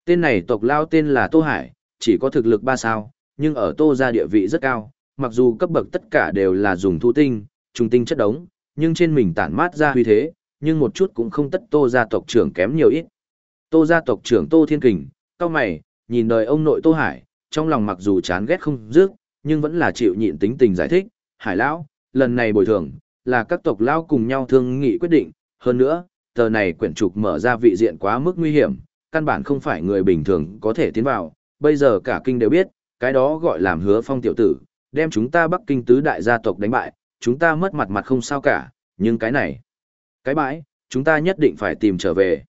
Tên này tộc lao tên là Tô Hải, chỉ có thực lực ba sao, nhưng ở Tô gia địa vị rất cao, mặc dù cấp bậc tất cả đều là dùng thu tinh, trùng tinh chất đống, nhưng trên mình tản mát ra huy thế, nhưng một chút cũng không tất Tô gia tộc trưởng kém nhiều ít. Tô gia tộc trưởng Tô Thiên Kình, cao mày, nhìn đời ông nội Tô Hải, trong lòng mặc dù chán ghét không dứt, nhưng vẫn là chịu nhịn tính tình giải thích, Hải lão, lần này bồi thường, là các tộc lão cùng nhau thương nghị quyết định, hơn nữa, tờ này quyển trục mở ra vị diện quá mức nguy hiểm, căn bản không phải người bình thường có thể tiến vào, bây giờ cả kinh đều biết, cái đó gọi làm hứa phong tiểu tử, đem chúng ta Bắc Kinh tứ đại gia tộc đánh bại, chúng ta mất mặt mặt không sao cả, nhưng cái này, cái bãi, chúng ta nhất định phải tìm trở về.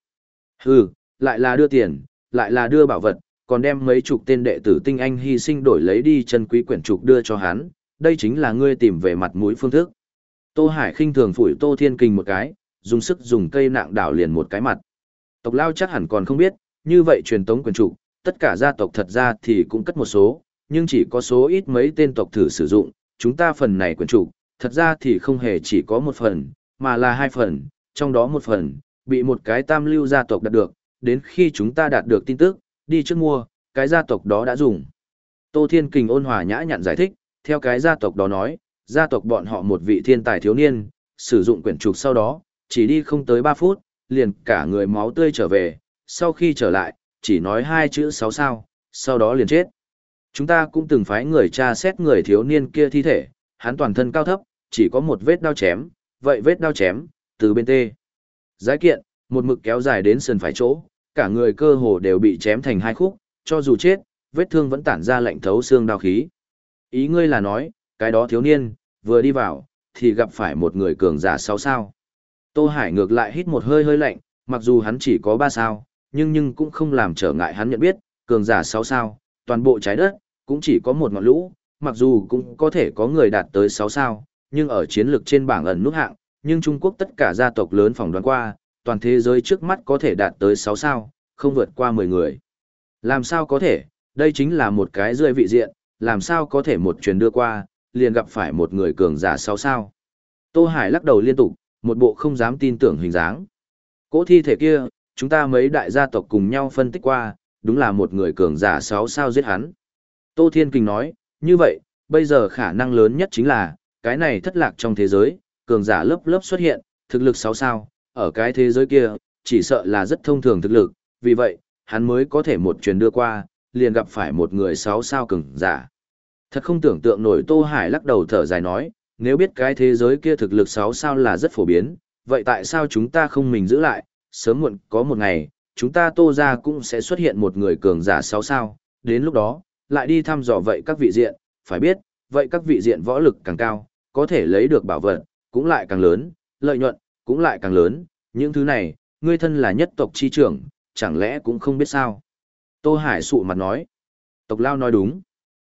Hừ, lại là đưa tiền, lại là đưa bảo vật, còn đem mấy chục tên đệ tử tinh anh hy sinh đổi lấy đi chân quý quyển trục đưa cho hắn, đây chính là ngươi tìm về mặt mũi phương thức. Tô Hải khinh thường phủi Tô Thiên Kình một cái, dùng sức dùng cây nạng đảo liền một cái mặt. Tộc Lao chắc hẳn còn không biết, như vậy truyền tống quyển trục, tất cả gia tộc thật ra thì cũng cất một số, nhưng chỉ có số ít mấy tên tộc thử sử dụng, chúng ta phần này quyển trục, thật ra thì không hề chỉ có một phần, mà là hai phần, trong đó một phần, bị một cái tam lưu gia tộc đạt được, đến khi chúng ta đạt được tin tức, đi trước mua, cái gia tộc đó đã dùng. Tô Thiên Kình ôn hòa nhã nhặn giải thích, theo cái gia tộc đó nói, gia tộc bọn họ một vị thiên tài thiếu niên, sử dụng quyển trục sau đó, chỉ đi không tới 3 phút, liền cả người máu tươi trở về, sau khi trở lại, chỉ nói hai chữ sáu sao, sau đó liền chết. Chúng ta cũng từng phái người tra xét người thiếu niên kia thi thể, hắn toàn thân cao thấp, chỉ có một vết đao chém, vậy vết đao chém, từ bên tê. Giải kiện, một mực kéo dài đến sườn phải chỗ, cả người cơ hồ đều bị chém thành hai khúc, cho dù chết, vết thương vẫn tản ra lạnh thấu xương đau khí. Ý ngươi là nói, cái đó thiếu niên, vừa đi vào, thì gặp phải một người cường giả sáu sao. Tô Hải ngược lại hít một hơi hơi lạnh, mặc dù hắn chỉ có ba sao, nhưng nhưng cũng không làm trở ngại hắn nhận biết, cường giả sáu sao, toàn bộ trái đất, cũng chỉ có một ngọn lũ, mặc dù cũng có thể có người đạt tới sáu sao, nhưng ở chiến lược trên bảng ẩn nút hạng, nhưng Trung Quốc tất cả gia tộc lớn phỏng đoán qua, toàn thế giới trước mắt có thể đạt tới sáu sao, không vượt qua mười người. Làm sao có thể, đây chính là một cái rơi vị diện, làm sao có thể một chuyến đưa qua, liền gặp phải một người cường giả sáu sao. Tô Hải lắc đầu liên tục, một bộ không dám tin tưởng hình dáng. Cỗ thi thể kia, chúng ta mấy đại gia tộc cùng nhau phân tích qua, đúng là một người cường giả sáu sao giết hắn. Tô Thiên Kình nói, như vậy, bây giờ khả năng lớn nhất chính là, cái này thất lạc trong thế giới, cường giả lớp lớp xuất hiện, thực lực sáu sao, ở cái thế giới kia, chỉ sợ là rất thông thường thực lực, vì vậy, hắn mới có thể một chuyến đưa qua, liền gặp phải một người sáu sao cường giả. Thật không tưởng tượng nổi Tô Hải lắc đầu thở dài nói, nếu biết cái thế giới kia thực lực sáu sao là rất phổ biến, vậy tại sao chúng ta không mình giữ lại, sớm muộn có một ngày, chúng ta tô ra cũng sẽ xuất hiện một người cường giả sáu sao, đến lúc đó, lại đi thăm dò vậy các vị diện, phải biết, vậy các vị diện võ lực càng cao, có thể lấy được bảo vật, cũng lại càng lớn, lợi nhuận, cũng lại càng lớn, những thứ này, ngươi thân là nhất tộc chi trưởng, chẳng lẽ cũng không biết sao. Tô Hải sụ mặt nói, tộc Lao nói đúng.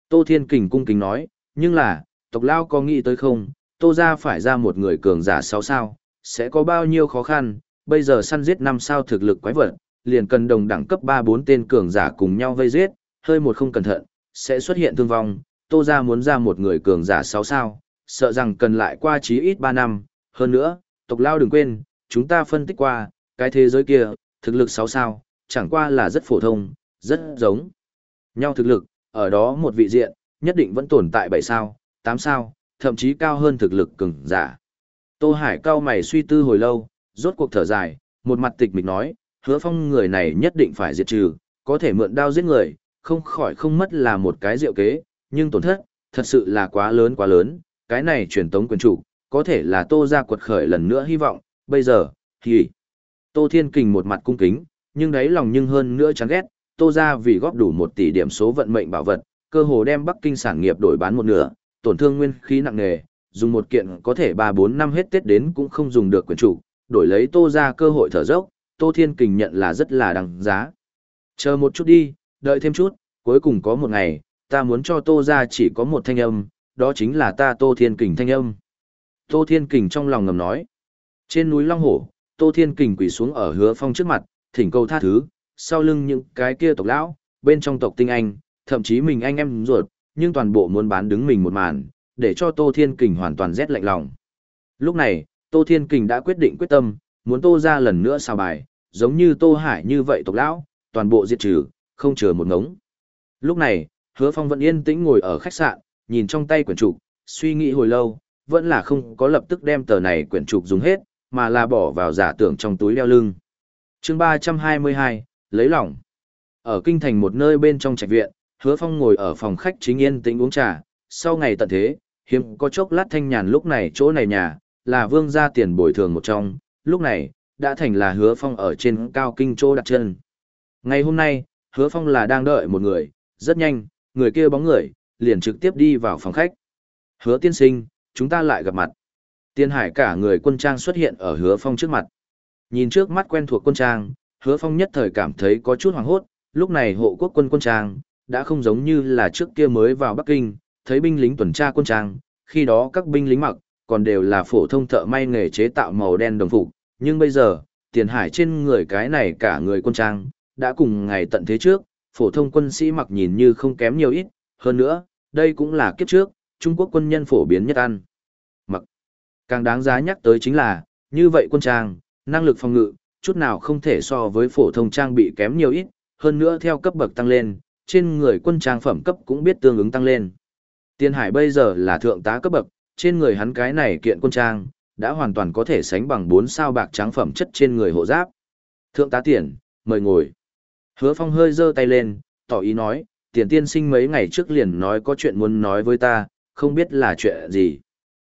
Tô Thiên Kình cung kính nói, nhưng là, tộc Lao có nghĩ tới không, Tô ra phải ra một người cường giả sáu sao, sẽ có bao nhiêu khó khăn, bây giờ săn giết năm sao thực lực quái vật, liền cần đồng đẳng cấp 3-4 tên cường giả cùng nhau vây giết, hơi một không cẩn thận, sẽ xuất hiện thương vong, Tô gia muốn ra một người cường giả sáu sao, sợ rằng cần lại qua chí ít 3 năm, hơn nữa, tộc lao đừng quên, chúng ta phân tích qua, cái thế giới kia, thực lực 6 sao, chẳng qua là rất phổ thông, rất giống nhau thực lực, ở đó một vị diện, nhất định vẫn tồn tại 7 sao, 8 sao, thậm chí cao hơn thực lực cường giả. Tô Hải cao mày suy tư hồi lâu, rốt cuộc thở dài, một mặt tịch mịch nói, hứa phong người này nhất định phải diệt trừ, có thể mượn đao giết người, không khỏi không mất là một cái diệu kế, nhưng tổn thất, thật sự là quá lớn quá lớn, cái này truyền tống quyền chủ, có thể là tô ra quật khởi lần nữa hy vọng, bây giờ, thì... Tô Thiên Kình một mặt cung kính, nhưng đáy lòng nhưng hơn nữa chán ghét, tô ra vì góp đủ một tỷ điểm số vận mệnh bảo vật, cơ hồ đem Bắc Kinh sản nghiệp đổi bán một nửa, tổn thương nguyên khí nặng nề, dùng một kiện có thể 3-4 năm hết Tết đến cũng không dùng được quyền chủ, đổi lấy tô ra cơ hội thở dốc, tô thiên kình nhận là rất là đằng giá. Chờ một chút đi, đợi thêm chút, cuối cùng có một ngày, ta muốn cho tô ra chỉ có một thanh âm, đó chính là ta tô thiên kình thanh âm. Tô thiên kình trong lòng ngầm nói. Trên núi Long Hổ, tô thiên kình quỳ xuống ở hứa phong trước mặt, thỉnh cầu tha thứ, sau lưng những cái kia tộc lão, bên trong tộc tinh anh, thậm chí mình anh em ruột, nhưng toàn bộ muốn bán đứng mình một màn, để cho Tô Thiên Kình hoàn toàn rét lạnh lòng. Lúc này, Tô Thiên Kình đã quyết định quyết tâm, muốn Tô ra lần nữa sao bài, giống như Tô Hải như vậy tộc lão, toàn bộ diệt trừ, không chờ một ngống. Lúc này, Hứa Phong vẫn yên tĩnh ngồi ở khách sạn, nhìn trong tay quyển trục, suy nghĩ hồi lâu, vẫn là không có lập tức đem tờ này quyển trục dùng hết, mà là bỏ vào giả tưởng trong túi đeo lưng. chương 322, lấy lòng. Ở kinh thành một nơi bên trong trạch viện, Hứa Phong ngồi ở phòng khách chính yên tĩnh uống trà, sau ngày tận thế, hiếm có chốc lát thanh nhàn lúc này chỗ này nhà, là vương gia tiền bồi thường một trong, lúc này, đã thành là hứa phong ở trên cao kinh chỗ đặt chân. Ngày hôm nay, hứa phong là đang đợi một người, rất nhanh, người kia bóng người, liền trực tiếp đi vào phòng khách. Hứa tiên sinh, chúng ta lại gặp mặt. Tiên hải cả người quân trang xuất hiện ở hứa phong trước mặt. Nhìn trước mắt quen thuộc quân trang, hứa phong nhất thời cảm thấy có chút hoảng hốt, lúc này hộ quốc quân quân trang, đã không giống như là trước kia mới vào Bắc Kinh, thấy binh lính tuần tra quân trang, khi đó các binh lính mặc, còn đều là phổ thông thợ may nghề chế tạo màu đen đồng phục, nhưng bây giờ, tiền hải trên người cái này cả người quân trang, đã cùng ngày tận thế trước, phổ thông quân sĩ mặc nhìn như không kém nhiều ít, hơn nữa, đây cũng là kiếp trước, Trung Quốc quân nhân phổ biến nhất ăn. Mặc. Càng đáng giá nhắc tới chính là, như vậy quân trang, năng lực phòng ngự, chút nào không thể so với phổ thông trang bị kém nhiều ít, hơn nữa theo cấp bậc tăng lên, trên người quân trang phẩm cấp cũng biết tương ứng tăng lên. Tiên Hải bây giờ là thượng tá cấp bậc, trên người hắn cái này kiện quân trang, đã hoàn toàn có thể sánh bằng 4 sao bạc trắng phẩm chất trên người hộ giáp. Thượng tá tiền, mời ngồi. Hứa Phong hơi giơ tay lên, tỏ ý nói, tiền tiên sinh mấy ngày trước liền nói có chuyện muốn nói với ta, không biết là chuyện gì.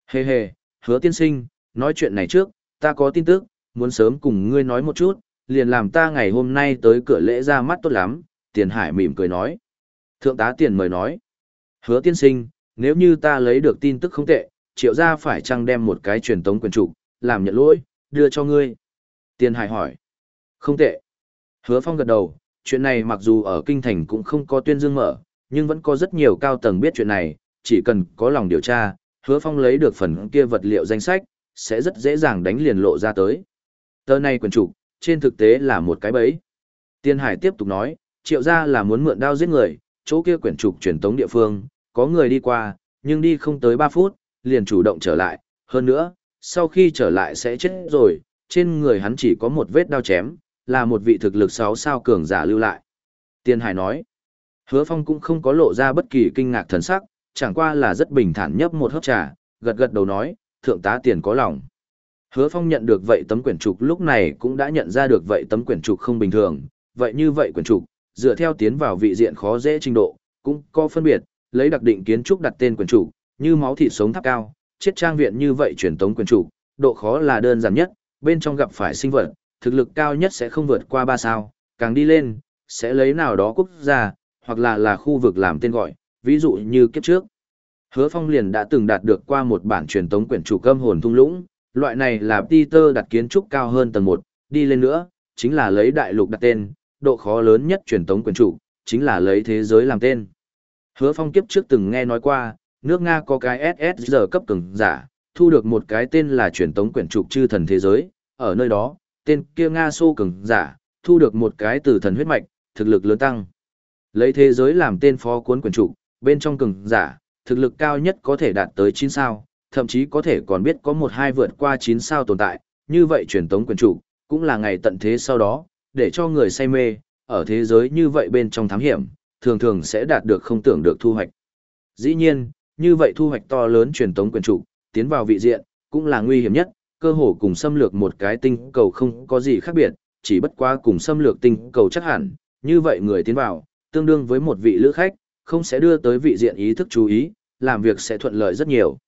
Hê hê, hứa tiên sinh, nói chuyện này trước, ta có tin tức, muốn sớm cùng ngươi nói một chút, liền làm ta ngày hôm nay tới cửa lễ ra mắt tốt lắm, tiền hải mỉm cười nói. Thượng tá tiền mời nói. Hứa tiên sinh, nếu như ta lấy được tin tức không tệ, triệu gia phải chăng đem một cái truyền tống quyền trục, làm nhận lỗi, đưa cho ngươi. Tiền hải hỏi. Không tệ. Hứa phong gật đầu, chuyện này mặc dù ở kinh thành cũng không có tuyên dương mở, nhưng vẫn có rất nhiều cao tầng biết chuyện này, chỉ cần có lòng điều tra, hứa phong lấy được phần kia vật liệu danh sách, sẽ rất dễ dàng đánh liền lộ ra tới. Tờ này quần trục, trên thực tế là một cái bẫy. Tiên Hải tiếp tục nói, triệu gia là muốn mượn đao giết người, chỗ kia quyển trục truyền tống địa phương, có người đi qua, nhưng đi không tới 3 phút, liền chủ động trở lại, hơn nữa, sau khi trở lại sẽ chết rồi, trên người hắn chỉ có một vết đao chém, là một vị thực lực sáu sao cường giả lưu lại. Tiên Hải nói, hứa phong cũng không có lộ ra bất kỳ kinh ngạc thần sắc, chẳng qua là rất bình thản nhấp một hớp trà, gật gật đầu nói, thượng tá tiền có lòng. Hứa phong nhận được vậy tấm quyển trục lúc này cũng đã nhận ra được vậy tấm quyển trục không bình thường, vậy như vậy quyển trục, dựa theo tiến vào vị diện khó dễ trình độ, cũng có phân biệt, lấy đặc định kiến trúc đặt tên quyển chủ, như máu thịt sống tháp cao, chết trang viện như vậy truyền tống quyển chủ, độ khó là đơn giản nhất, bên trong gặp phải sinh vật, thực lực cao nhất sẽ không vượt qua ba sao, càng đi lên, sẽ lấy nào đó quốc gia, hoặc là là khu vực làm tên gọi, ví dụ như kiếp trước. Hứa Phong liền đã từng đạt được qua một bản truyền tống quyển chủ cơm hồn thung lũng, loại này là Peter đặt kiến trúc cao hơn tầng 1, đi lên nữa, chính là lấy đại lục đặt tên, độ khó lớn nhất truyền tống quyển chủ, chính là lấy thế giới làm tên. Hứa phong kiếp trước từng nghe nói qua, nước Nga có cái SSR cấp cường giả, thu được một cái tên là truyền tống quyển trục chư thần thế giới, ở nơi đó, tên kia Nga Xô cường giả, thu được một cái từ thần huyết mạch, thực lực lớn tăng. Lấy thế giới làm tên phó cuốn quyển trụ, bên trong cường giả, thực lực cao nhất có thể đạt tới 9 sao, thậm chí có thể còn biết có một hai vượt qua 9 sao tồn tại, như vậy truyền tống quyển trụ, cũng là ngày tận thế sau đó, để cho người say mê, ở thế giới như vậy bên trong thám hiểm, thường thường sẽ đạt được không tưởng được thu hoạch. Dĩ nhiên, như vậy thu hoạch to lớn truyền tống quyền trụ, tiến vào vị diện, cũng là nguy hiểm nhất, cơ hồ cùng xâm lược một cái tinh cầu không có gì khác biệt, chỉ bất quá cùng xâm lược tinh cầu chắc hẳn, như vậy người tiến vào, tương đương với một vị lữ khách, không sẽ đưa tới vị diện ý thức chú ý, làm việc sẽ thuận lợi rất nhiều.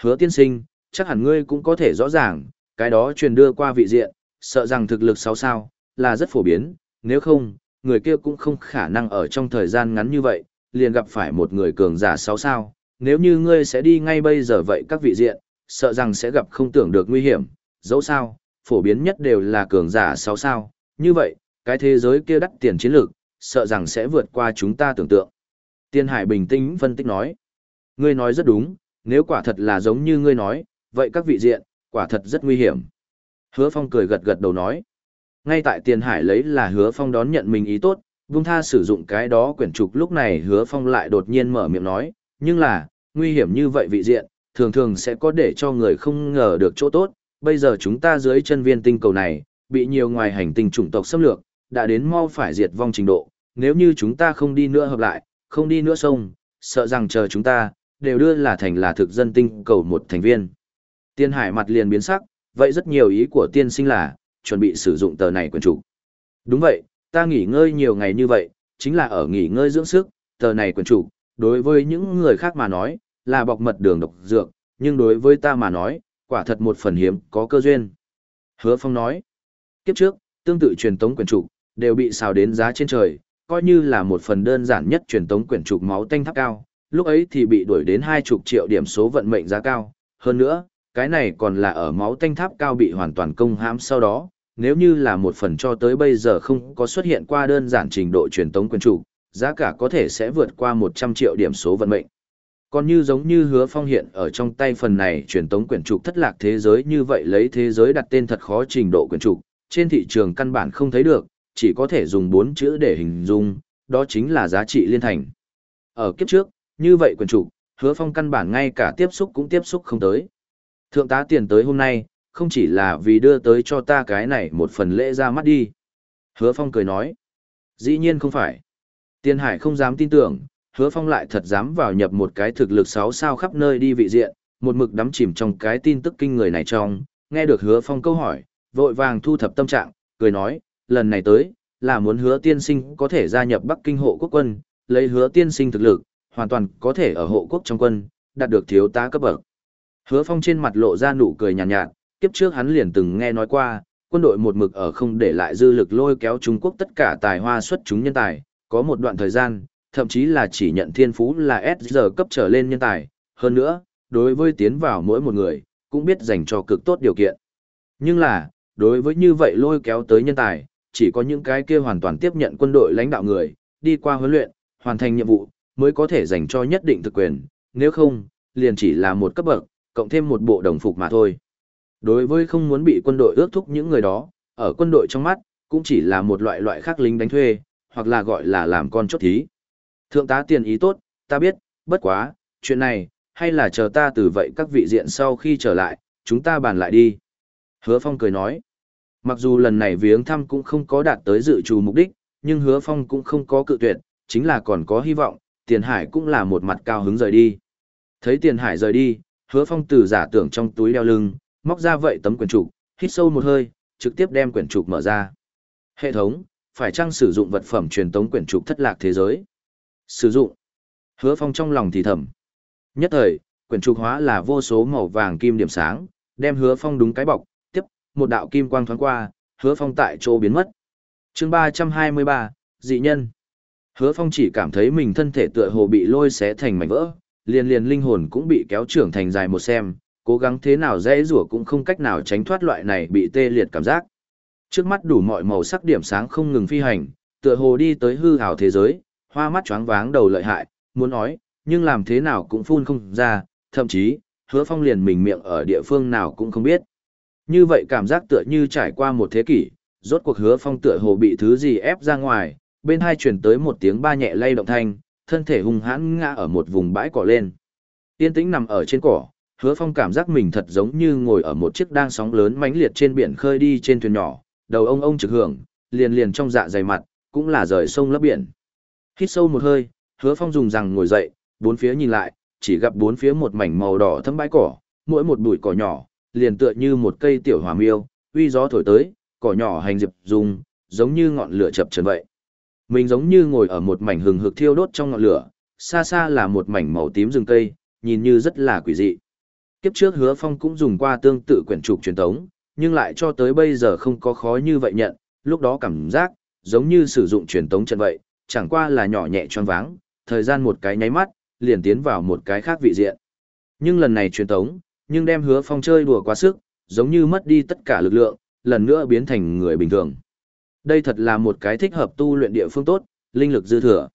Hứa tiên sinh, chắc hẳn ngươi cũng có thể rõ ràng, cái đó truyền đưa qua vị diện, sợ rằng thực lực sao sao, là rất phổ biến, nếu không, người kia cũng không khả năng ở trong thời gian ngắn như vậy, liền gặp phải một người cường giả sao sao, nếu như ngươi sẽ đi ngay bây giờ vậy các vị diện, sợ rằng sẽ gặp không tưởng được nguy hiểm, dẫu sao, phổ biến nhất đều là cường giả 6 sao, như vậy, cái thế giới kia đắt tiền chiến lược, sợ rằng sẽ vượt qua chúng ta tưởng tượng. Tiên Hải bình tĩnh phân tích nói, ngươi nói rất đúng, nếu quả thật là giống như ngươi nói, vậy các vị diện, quả thật rất nguy hiểm. Hứa Phong cười gật gật đầu nói, ngay tại Tiên Hải lấy là Hứa Phong đón nhận mình ý tốt, vung tha sử dụng cái đó quyển trục lúc này Hứa Phong lại đột nhiên mở miệng nói, nhưng là, nguy hiểm như vậy vị diện, thường thường sẽ có để cho người không ngờ được chỗ tốt. Bây giờ chúng ta dưới chân viên tinh cầu này, bị nhiều ngoài hành tinh chủng tộc xâm lược, đã đến mau phải diệt vong trình độ. Nếu như chúng ta không đi nữa hợp lại, không đi nữa sông, sợ rằng chờ chúng ta, đều đưa là thành là thực dân tinh cầu một thành viên. Tiên hải mặt liền biến sắc, vậy rất nhiều ý của tiên sinh là, chuẩn bị sử dụng tờ này quyền chủ. Đúng vậy, ta nghỉ ngơi nhiều ngày như vậy, chính là ở nghỉ ngơi dưỡng sức, tờ này quyền chủ, đối với những người khác mà nói, là bọc mật đường độc dược, nhưng đối với ta mà nói, quả thật một phần hiếm, có cơ duyên. Hứa Phong nói, kiếp trước, tương tự truyền tống quyển trục, đều bị xào đến giá trên trời, coi như là một phần đơn giản nhất truyền tống quyển trục máu tanh tháp cao, lúc ấy thì bị đuổi đến hai chục triệu điểm số vận mệnh giá cao. Hơn nữa, cái này còn là ở máu tanh tháp cao bị hoàn toàn công hãm sau đó, nếu như là một phần cho tới bây giờ không có xuất hiện qua đơn giản trình độ truyền tống quyền chủ, giá cả có thể sẽ vượt qua 100 triệu điểm số vận mệnh. Còn như giống như hứa phong hiện ở trong tay phần này truyền tống quyển trục thất lạc thế giới như vậy lấy thế giới đặt tên thật khó trình độ quyển trục, trên thị trường căn bản không thấy được, chỉ có thể dùng bốn chữ để hình dung, đó chính là giá trị liên thành. Ở kiếp trước, như vậy quyển trục, hứa phong căn bản ngay cả tiếp xúc cũng tiếp xúc không tới. Thượng tá tiền tới hôm nay, không chỉ là vì đưa tới cho ta cái này một phần lễ ra mắt đi. Hứa phong cười nói, dĩ nhiên không phải. Tiên Hải không dám tin tưởng, hứa phong lại thật dám vào nhập một cái thực lực sáu sao khắp nơi đi vị diện, một mực đắm chìm trong cái tin tức kinh người này trong, nghe được hứa phong câu hỏi, vội vàng thu thập tâm trạng, cười nói, lần này tới, là muốn hứa tiên sinh có thể gia nhập Bắc Kinh hộ quốc quân, lấy hứa tiên sinh thực lực, hoàn toàn có thể ở hộ quốc trong quân, đạt được thiếu tá cấp bậc. Hứa phong trên mặt lộ ra nụ cười nhàn nhạt, nhạt, kiếp trước hắn liền từng nghe nói qua, quân đội một mực ở không để lại dư lực lôi kéo Trung Quốc tất cả tài hoa xuất chúng nhân tài, có một đoạn thời gian, thậm chí là chỉ nhận thiên phú là S giờ cấp trở lên nhân tài, hơn nữa, đối với tiến vào mỗi một người, cũng biết dành cho cực tốt điều kiện. Nhưng là, đối với như vậy lôi kéo tới nhân tài, chỉ có những cái kia hoàn toàn tiếp nhận quân đội lãnh đạo người, đi qua huấn luyện, hoàn thành nhiệm vụ, mới có thể dành cho nhất định thực quyền, nếu không, liền chỉ là một cấp bậc, cộng thêm một bộ đồng phục mà thôi. Đối với không muốn bị quân đội ước thúc những người đó, ở quân đội trong mắt, cũng chỉ là một loại loại khác lính đánh thuê, hoặc là gọi là làm con chốt thí. Thượng tá tiền ý tốt, ta biết, bất quá, chuyện này, hay là chờ ta từ vậy các vị diện sau khi trở lại, chúng ta bàn lại đi. Hứa Phong cười nói, mặc dù lần này viếng thăm cũng không có đạt tới dự trù mục đích, nhưng Hứa Phong cũng không có cự tuyệt, chính là còn có hy vọng, Tiền Hải cũng là một mặt cao hứng rời đi. Thấy Tiền Hải rời đi, Hứa Phong từ giả tưởng trong túi đeo lưng, móc ra vậy tấm quyển trục, hít sâu một hơi, trực tiếp đem quyển trục mở ra. Hệ thống, phải chăng sử dụng vật phẩm truyền tống quyển trục thất lạc thế giới? Sử dụng. Hứa Phong trong lòng thì thầm. Nhất thời, quyển trục hóa là vô số màu vàng kim điểm sáng, đem Hứa Phong đúng cái bọc, tiếp, một đạo kim quang thoáng qua, Hứa Phong tại chỗ biến mất. Chương ba trăm hai mươi ba, dị nhân. Hứa Phong chỉ cảm thấy mình thân thể tựa hồ bị lôi xé thành mảnh vỡ, liền liền linh hồn cũng bị kéo trưởng thành dài một xem, cố gắng thế nào dễ rủa cũng không cách nào tránh thoát loại này bị tê liệt cảm giác. Trước mắt đủ mọi màu sắc điểm sáng không ngừng phi hành, tựa hồ đi tới hư ảo thế giới, hoa mắt choáng váng đầu lợi hại, muốn nói, nhưng làm thế nào cũng phun không ra, thậm chí, hứa phong liền mình miệng ở địa phương nào cũng không biết. Như vậy cảm giác tựa như trải qua một thế kỷ, rốt cuộc hứa phong tựa hồ bị thứ gì ép ra ngoài, bên hai chuyển tới một tiếng ba nhẹ lay động thanh, thân thể hung hãn ngã ở một vùng bãi cỏ lên. Tiên tĩnh nằm ở trên cỏ, hứa phong cảm giác mình thật giống như ngồi ở một chiếc đang sóng lớn mãnh liệt trên biển khơi đi trên thuyền nhỏ, đầu ông ông trực hưởng, liền liền trong dạ dày mặt, cũng là rời sông lấp biển. Hít sâu một hơi, hứa phong dùng rằng ngồi dậy, bốn phía nhìn lại, chỉ gặp bốn phía một mảnh màu đỏ thâm bãi cỏ, mỗi một bụi cỏ nhỏ, liền tựa như một cây tiểu hỏa miêu, uy gió thổi tới, cỏ nhỏ hành diệp dùng, giống như ngọn lửa chập chờn vậy. Mình giống như ngồi ở một mảnh hừng hực thiêu đốt trong ngọn lửa, xa xa là một mảnh màu tím rừng cây, nhìn như rất là quỷ dị. Kiếp trước hứa phong cũng dùng qua tương tự quyển trục truyền thống, nhưng lại cho tới bây giờ không có khó như vậy nhận, lúc đó cảm giác, giống như sử dụng truyền thống trận vậy, chẳng qua là nhỏ nhẹ choáng váng, thời gian một cái nháy mắt, liền tiến vào một cái khác vị diện. Nhưng lần này truyền tống, nhưng đem hứa phong chơi đùa quá sức, giống như mất đi tất cả lực lượng, lần nữa biến thành người bình thường. Đây thật là một cái thích hợp tu luyện địa phương tốt, linh lực dư thừa.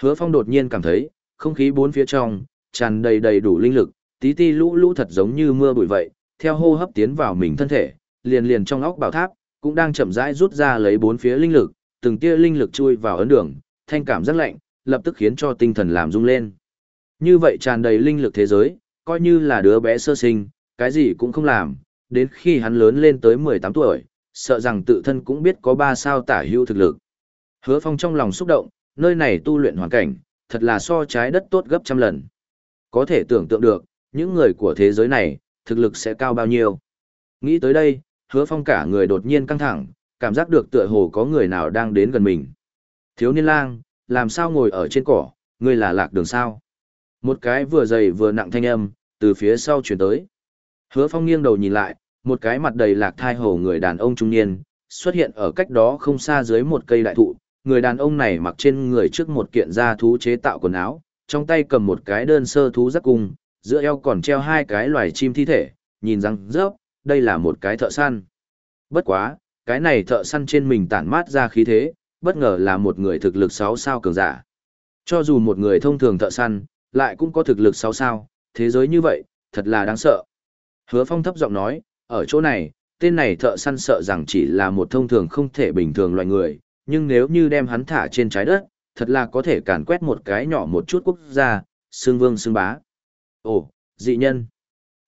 Hứa phong đột nhiên cảm thấy, không khí bốn phía trong, tràn đầy đầy đủ linh lực, tí ti lũ lũ thật giống như mưa bụi vậy, theo hô hấp tiến vào mình thân thể, liền liền trong óc bảo tháp, cũng đang chậm rãi rút ra lấy bốn phía linh lực, từng tia linh lực chui vào ấn đường, thanh cảm rất lạnh, lập tức khiến cho tinh thần làm rung lên. Như vậy tràn đầy linh lực thế giới, coi như là đứa bé sơ sinh, cái gì cũng không làm, đến khi hắn lớn lên tới 18 tuổi, sợ rằng tự thân cũng biết có ba sao tả hữu thực lực. Hứa Phong trong lòng xúc động, nơi này tu luyện hoàn cảnh, thật là so trái đất tốt gấp trăm lần. Có thể tưởng tượng được, những người của thế giới này, thực lực sẽ cao bao nhiêu. Nghĩ tới đây, hứa phong cả người đột nhiên căng thẳng, cảm giác được tựa hồ có người nào đang đến gần mình. Thiếu niên lang, làm sao ngồi ở trên cỏ, ngươi là lạc đường sao? Một cái vừa dày vừa nặng thanh âm, từ phía sau chuyển tới. Hứa phong nghiêng đầu nhìn lại, một cái mặt đầy lạc thai hồ người đàn ông trung niên, xuất hiện ở cách đó không xa dưới một cây đại thụ. Người đàn ông này mặc trên người trước một kiện da thú chế tạo quần áo, trong tay cầm một cái đơn sơ thú giác cung, giữa eo còn treo hai cái loài chim thi thể, nhìn răng rớp, đây là một cái thợ săn. Bất quá, cái này thợ săn trên mình tản mát ra khí thế, bất ngờ là một người thực lực 6 sao cường giả. Cho dù một người thông thường thợ săn, lại cũng có thực lực 6 sao, thế giới như vậy, thật là đáng sợ. Hứa Phong thấp giọng nói, ở chỗ này, tên này thợ săn sợ rằng chỉ là một thông thường không thể bình thường loài người, nhưng nếu như đem hắn thả trên trái đất, thật là có thể càn quét một cái nhỏ một chút quốc gia, xương vương xương bá. Ồ, dị nhân.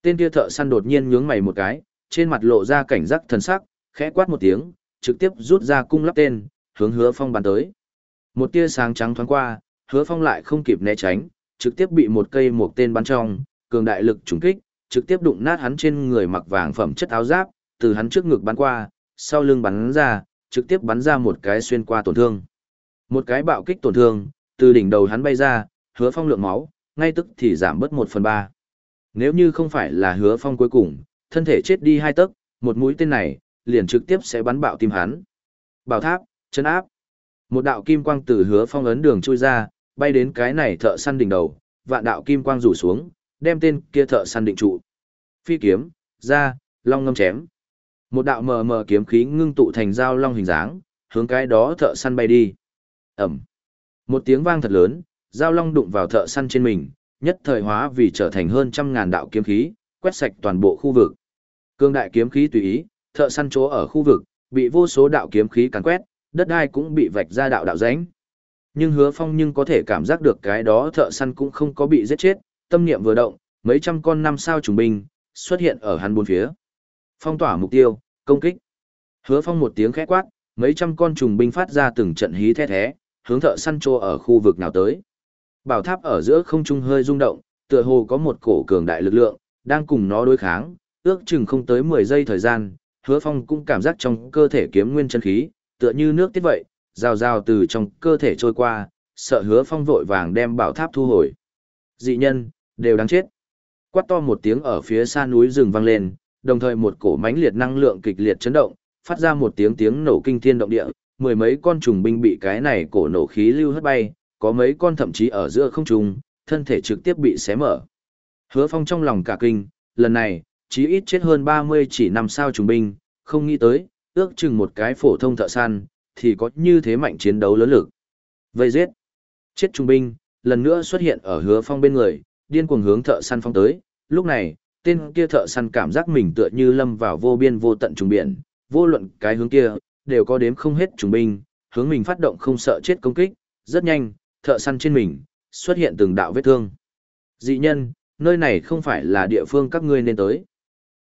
Tên kia thợ săn đột nhiên nhướng mày một cái, trên mặt lộ ra cảnh giác thần sắc, khẽ quát một tiếng, trực tiếp rút ra cung lắp tên, hướng hứa phong bắn tới. Một tia sáng trắng thoáng qua, hứa phong lại không kịp né tránh, trực tiếp bị một cây một tên bắn trong, cường đại lực trùng kích, trực tiếp đụng nát hắn trên người mặc vàng phẩm chất áo giáp, từ hắn trước ngực bắn qua, sau lưng bắn ra, trực tiếp bắn ra một cái xuyên qua tổn thương. Một cái bạo kích tổn thương, từ đỉnh đầu hắn bay ra, hứa phong lượng máu, ngay tức thì giảm bớt một phần ba. Nếu như không phải là hứa phong cuối cùng, thân thể chết đi hai tấc, một mũi tên này, liền trực tiếp sẽ bắn bạo tim hắn. Bảo tháp, chân áp. Một đạo kim quang từ hứa phong ấn đường chui ra, bay đến cái này thợ săn đỉnh đầu, vạn đạo kim quang rủ xuống, đem tên kia thợ săn định trụ. Phi kiếm, ra, long ngâm chém. Một đạo mờ mờ kiếm khí ngưng tụ thành dao long hình dáng, hướng cái đó thợ săn bay đi. Ẩm. Một tiếng vang thật lớn, dao long đụng vào thợ săn trên mình, nhất thời hóa vì trở thành hơn trăm ngàn đạo kiếm khí, quét sạch toàn bộ khu vực. Cương đại kiếm khí tùy ý, thợ săn chỗ ở khu vực, bị vô số đạo kiếm khí càn quét, đất đai cũng bị vạch ra đạo đạo rãnh. Nhưng hứa phong nhưng có thể cảm giác được cái đó thợ săn cũng không có bị giết chết, tâm niệm vừa động, mấy trăm con năm sao trùng binh, xuất hiện ở hắn bốn phía. Phong tỏa mục tiêu, công kích. Hứa phong một tiếng khẽ quát, mấy trăm con trùng binh phát ra từng trận hí the thé, hướng thợ săn trô ở khu vực nào tới. Bảo tháp ở giữa không trung hơi rung động, tựa hồ có một cổ cường đại lực lượng, đang cùng nó đối kháng, ước chừng không tới 10 giây thời gian, hứa phong cũng cảm giác trong cơ thể kiếm nguyên chân khí, tựa như nước tiết vậy, rào rào từ trong cơ thể trôi qua, sợ hứa phong vội vàng đem bảo tháp thu hồi. Dị nhân, đều đáng chết. Quát to một tiếng ở phía xa núi rừng vang lên, đồng thời một cổ mãnh liệt năng lượng kịch liệt chấn động, phát ra một tiếng tiếng nổ kinh thiên động địa, mười mấy con trùng binh bị cái này cổ nổ khí lưu hất bay, có mấy con thậm chí ở giữa không trung, thân thể trực tiếp bị xé mở. Hứa Phong trong lòng cả kinh, lần này, chí ít chết hơn 30 chỉ năm sao trùng binh, không nghĩ tới, ước chừng một cái phổ thông thợ săn, thì có như thế mạnh chiến đấu lớn lực. Vây giết. Chết trùng binh, lần nữa xuất hiện ở hứa phong bên người, điên cuồng hướng thợ săn phong tới, lúc này, tên kia thợ săn cảm giác mình tựa như lâm vào vô biên vô tận trùng biển, vô luận cái hướng kia, đều có đếm không hết trùng binh, hướng mình phát động không sợ chết công kích, rất nhanh, thợ săn trên mình, xuất hiện từng đạo vết thương. Dị nhân, nơi này không phải là địa phương các ngươi nên tới.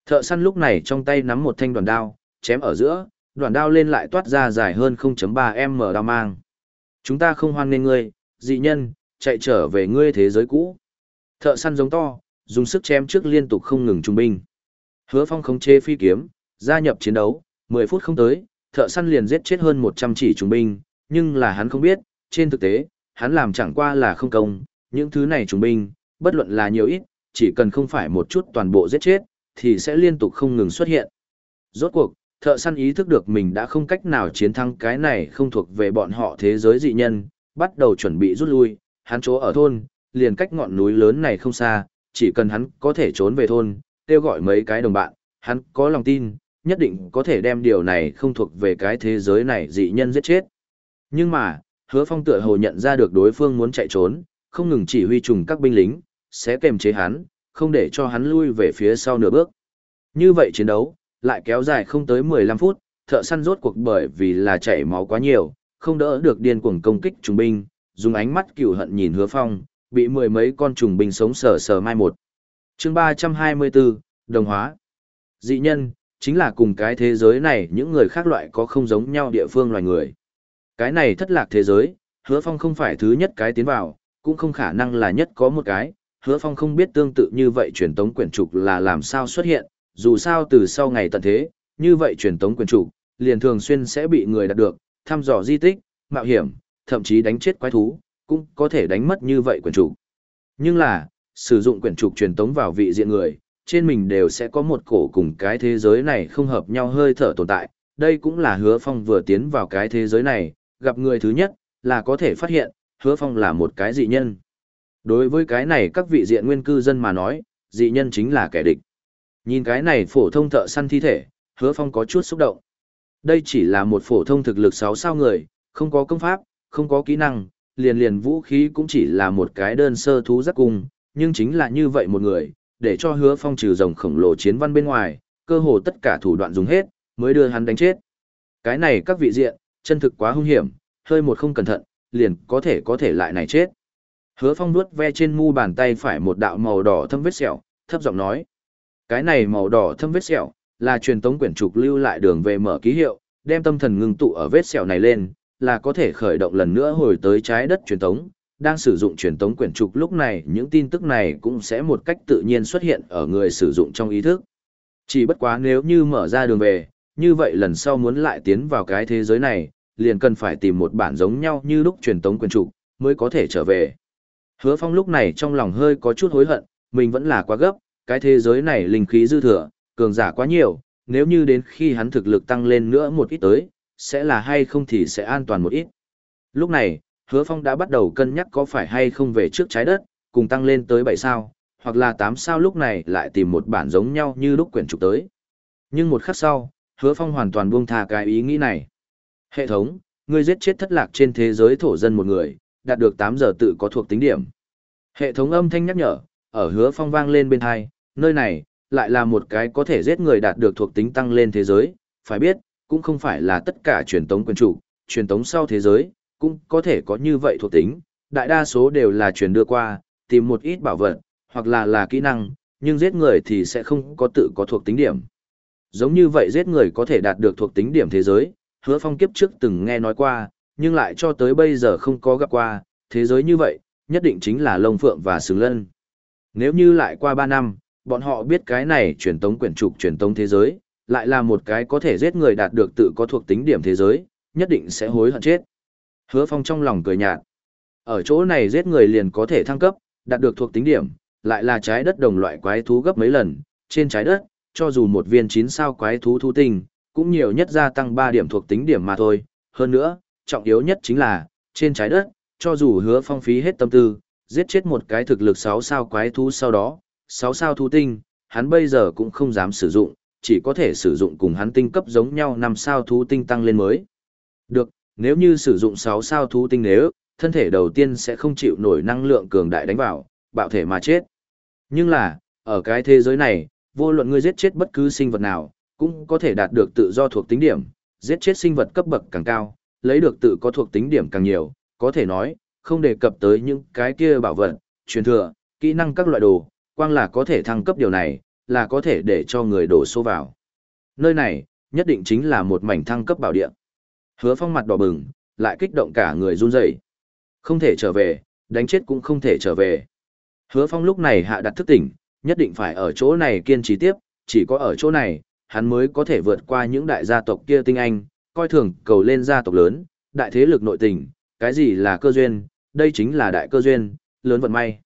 Thợ săn lúc này trong tay nắm một thanh đoàn đao, chém ở giữa, đoàn đao lên lại toát ra dài hơn 0.3m đao mang. Chúng ta không hoan nên ngươi, dị nhân, chạy trở về ngươi thế giới cũ. Thợ săn giống to, dùng sức chém trước liên tục không ngừng trung binh. Hứa Phong khống chế phi kiếm, gia nhập chiến đấu, 10 phút không tới, thợ săn liền giết chết hơn 100 chỉ trung binh, nhưng là hắn không biết, trên thực tế, hắn làm chẳng qua là không công, những thứ này trung binh, bất luận là nhiều ít, chỉ cần không phải một chút toàn bộ giết chết, thì sẽ liên tục không ngừng xuất hiện. Rốt cuộc, thợ săn ý thức được mình đã không cách nào chiến thắng cái này không thuộc về bọn họ thế giới dị nhân, bắt đầu chuẩn bị rút lui, hắn chỗ ở thôn, liền cách ngọn núi lớn này không xa, chỉ cần hắn có thể trốn về thôn, kêu gọi mấy cái đồng bạn, hắn có lòng tin, nhất định có thể đem điều này không thuộc về cái thế giới này dị nhân giết chết. Nhưng mà, hứa phong tựa hồ nhận ra được đối phương muốn chạy trốn, không ngừng chỉ huy trùng các binh lính, sẽ kềm chế hắn, không để cho hắn lui về phía sau nửa bước. Như vậy chiến đấu, lại kéo dài không tới 15 phút, thợ săn rốt cuộc bởi vì là chảy máu quá nhiều, không đỡ được điên cuồng công kích trùng binh, dùng ánh mắt cừu hận nhìn hứa phong, bị mười mấy con trùng binh sống sờ sờ mai một. chương 324, Đồng hóa. Dị nhân, chính là cùng cái thế giới này những người khác loại có không giống nhau địa phương loài người. Cái này thất lạc thế giới, hứa phong không phải thứ nhất cái tiến vào, cũng không khả năng là nhất có một cái, hứa phong không biết tương tự như vậy truyền tống quyển trục là làm sao xuất hiện, dù sao từ sau ngày tận thế, như vậy truyền tống quyển trục, liền thường xuyên sẽ bị người đạt được, thăm dò di tích, mạo hiểm, thậm chí đánh chết quái thú, cũng có thể đánh mất như vậy quyển trục. Nhưng là, sử dụng quyển trục truyền tống vào vị diện người, trên mình đều sẽ có một cổ cùng cái thế giới này không hợp nhau hơi thở tồn tại. Đây cũng là hứa phong vừa tiến vào cái thế giới này, gặp người thứ nhất, là có thể phát hiện, hứa phong là một cái dị nhân. Đối với cái này các vị diện nguyên cư dân mà nói, dị nhân chính là kẻ địch. Nhìn cái này phổ thông thợ săn thi thể, hứa phong có chút xúc động. Đây chỉ là một phổ thông thực lực 6 sao người, không có công pháp, không có kỹ năng, liền liền vũ khí cũng chỉ là một cái đơn sơ thú giác cung, nhưng chính là như vậy một người, để cho hứa phong trừ rồng khổng lồ chiến văn bên ngoài, cơ hồ tất cả thủ đoạn dùng hết, mới đưa hắn đánh chết. Cái này các vị diện, chân thực quá hung hiểm, hơi một không cẩn thận, liền có thể có thể lại này chết. Hứa phong nuốt ve trên mu bàn tay phải một đạo màu đỏ thâm vết sẹo, thấp giọng nói. Cái này màu đỏ thâm vết sẹo, là truyền tống quyển trục lưu lại đường về mở ký hiệu, đem tâm thần ngưng tụ ở vết sẹo này lên, là có thể khởi động lần nữa hồi tới trái đất truyền tống. Đang sử dụng truyền tống quyển trục lúc này những tin tức này cũng sẽ một cách tự nhiên xuất hiện ở người sử dụng trong ý thức. Chỉ bất quá nếu như mở ra đường về, như vậy lần sau muốn lại tiến vào cái thế giới này, liền cần phải tìm một bản giống nhau như lúc truyền tống quyển trục, mới có thể trở về. Hứa Phong lúc này trong lòng hơi có chút hối hận, mình vẫn là quá gấp, cái thế giới này linh khí dư thừa, cường giả quá nhiều, nếu như đến khi hắn thực lực tăng lên nữa một ít tới, sẽ là hay không thì sẽ an toàn một ít. Lúc này, hứa phong đã bắt đầu cân nhắc có phải hay không về trước trái đất, cùng tăng lên tới 7 sao, hoặc là 8 sao lúc này lại tìm một bản giống nhau như lúc quyển trục tới. Nhưng một khắc sau, hứa phong hoàn toàn buông thà cái ý nghĩ này. Hệ thống, ngươi giết chết thất lạc trên thế giới thổ dân một người, đạt được 8 giờ tự có thuộc tính điểm. Hệ thống âm thanh nhắc nhở, ở hứa phong vang lên bên hai, nơi này, lại là một cái có thể giết người đạt được thuộc tính tăng lên thế giới, phải biết, cũng không phải là tất cả truyền tống quyền chủ, truyền tống sau thế giới, cũng có thể có như vậy thuộc tính, đại đa số đều là truyền đưa qua, tìm một ít bảo vật, hoặc là là kỹ năng, nhưng giết người thì sẽ không có tự có thuộc tính điểm. Giống như vậy giết người có thể đạt được thuộc tính điểm thế giới, hứa phong kiếp trước từng nghe nói qua, nhưng lại cho tới bây giờ không có gặp qua, thế giới như vậy, nhất định chính là lông phượng và sừng lân. Nếu như lại qua 3 năm, bọn họ biết cái này truyền tống quyển trục truyền tống thế giới, lại là một cái có thể giết người đạt được tự có thuộc tính điểm thế giới, nhất định sẽ hối hận chết. Hứa Phong trong lòng cười nhạt. Ở chỗ này giết người liền có thể thăng cấp, đạt được thuộc tính điểm, lại là trái đất đồng loại quái thú gấp mấy lần, trên trái đất, cho dù một viên 9 sao quái thú thu tinh, cũng nhiều nhất gia tăng 3 điểm thuộc tính điểm mà thôi. Hơn nữa, trọng yếu nhất chính là, trên trái đất, cho dù hứa phong phí hết tâm tư, giết chết một cái thực lực 6 sao quái thú sau đó, 6 sao thú tinh, hắn bây giờ cũng không dám sử dụng, chỉ có thể sử dụng cùng hắn tinh cấp giống nhau 5 sao thú tinh tăng lên mới. Được, nếu như sử dụng 6 sao thú tinh nếu, thân thể đầu tiên sẽ không chịu nổi năng lượng cường đại đánh vào, bạo thể mà chết. Nhưng là, Ở cái thế giới này, vô luận ngươi giết chết bất cứ sinh vật nào, cũng có thể đạt được tự do thuộc tính điểm, giết chết sinh vật cấp bậc càng cao, lấy được tự có thuộc tính điểm càng nhiều, có thể nói, không đề cập tới những cái kia bảo vật, truyền thừa, kỹ năng các loại đồ, quang là có thể thăng cấp điều này, là có thể để cho người đổ số vào. Nơi này, nhất định chính là một mảnh thăng cấp bảo địa. Hứa phong mặt đỏ bừng, lại kích động cả người run rẩy. Không thể trở về, đánh chết cũng không thể trở về. Hứa phong lúc này hạ đặt thức tỉnh, nhất định phải ở chỗ này kiên trì tiếp, chỉ có ở chỗ này, hắn mới có thể vượt qua những đại gia tộc kia tinh anh, coi thường cầu lên gia tộc lớn, đại thế lực nội tình, cái gì là cơ duyên, đây chính là đại cơ duyên, lớn vận may.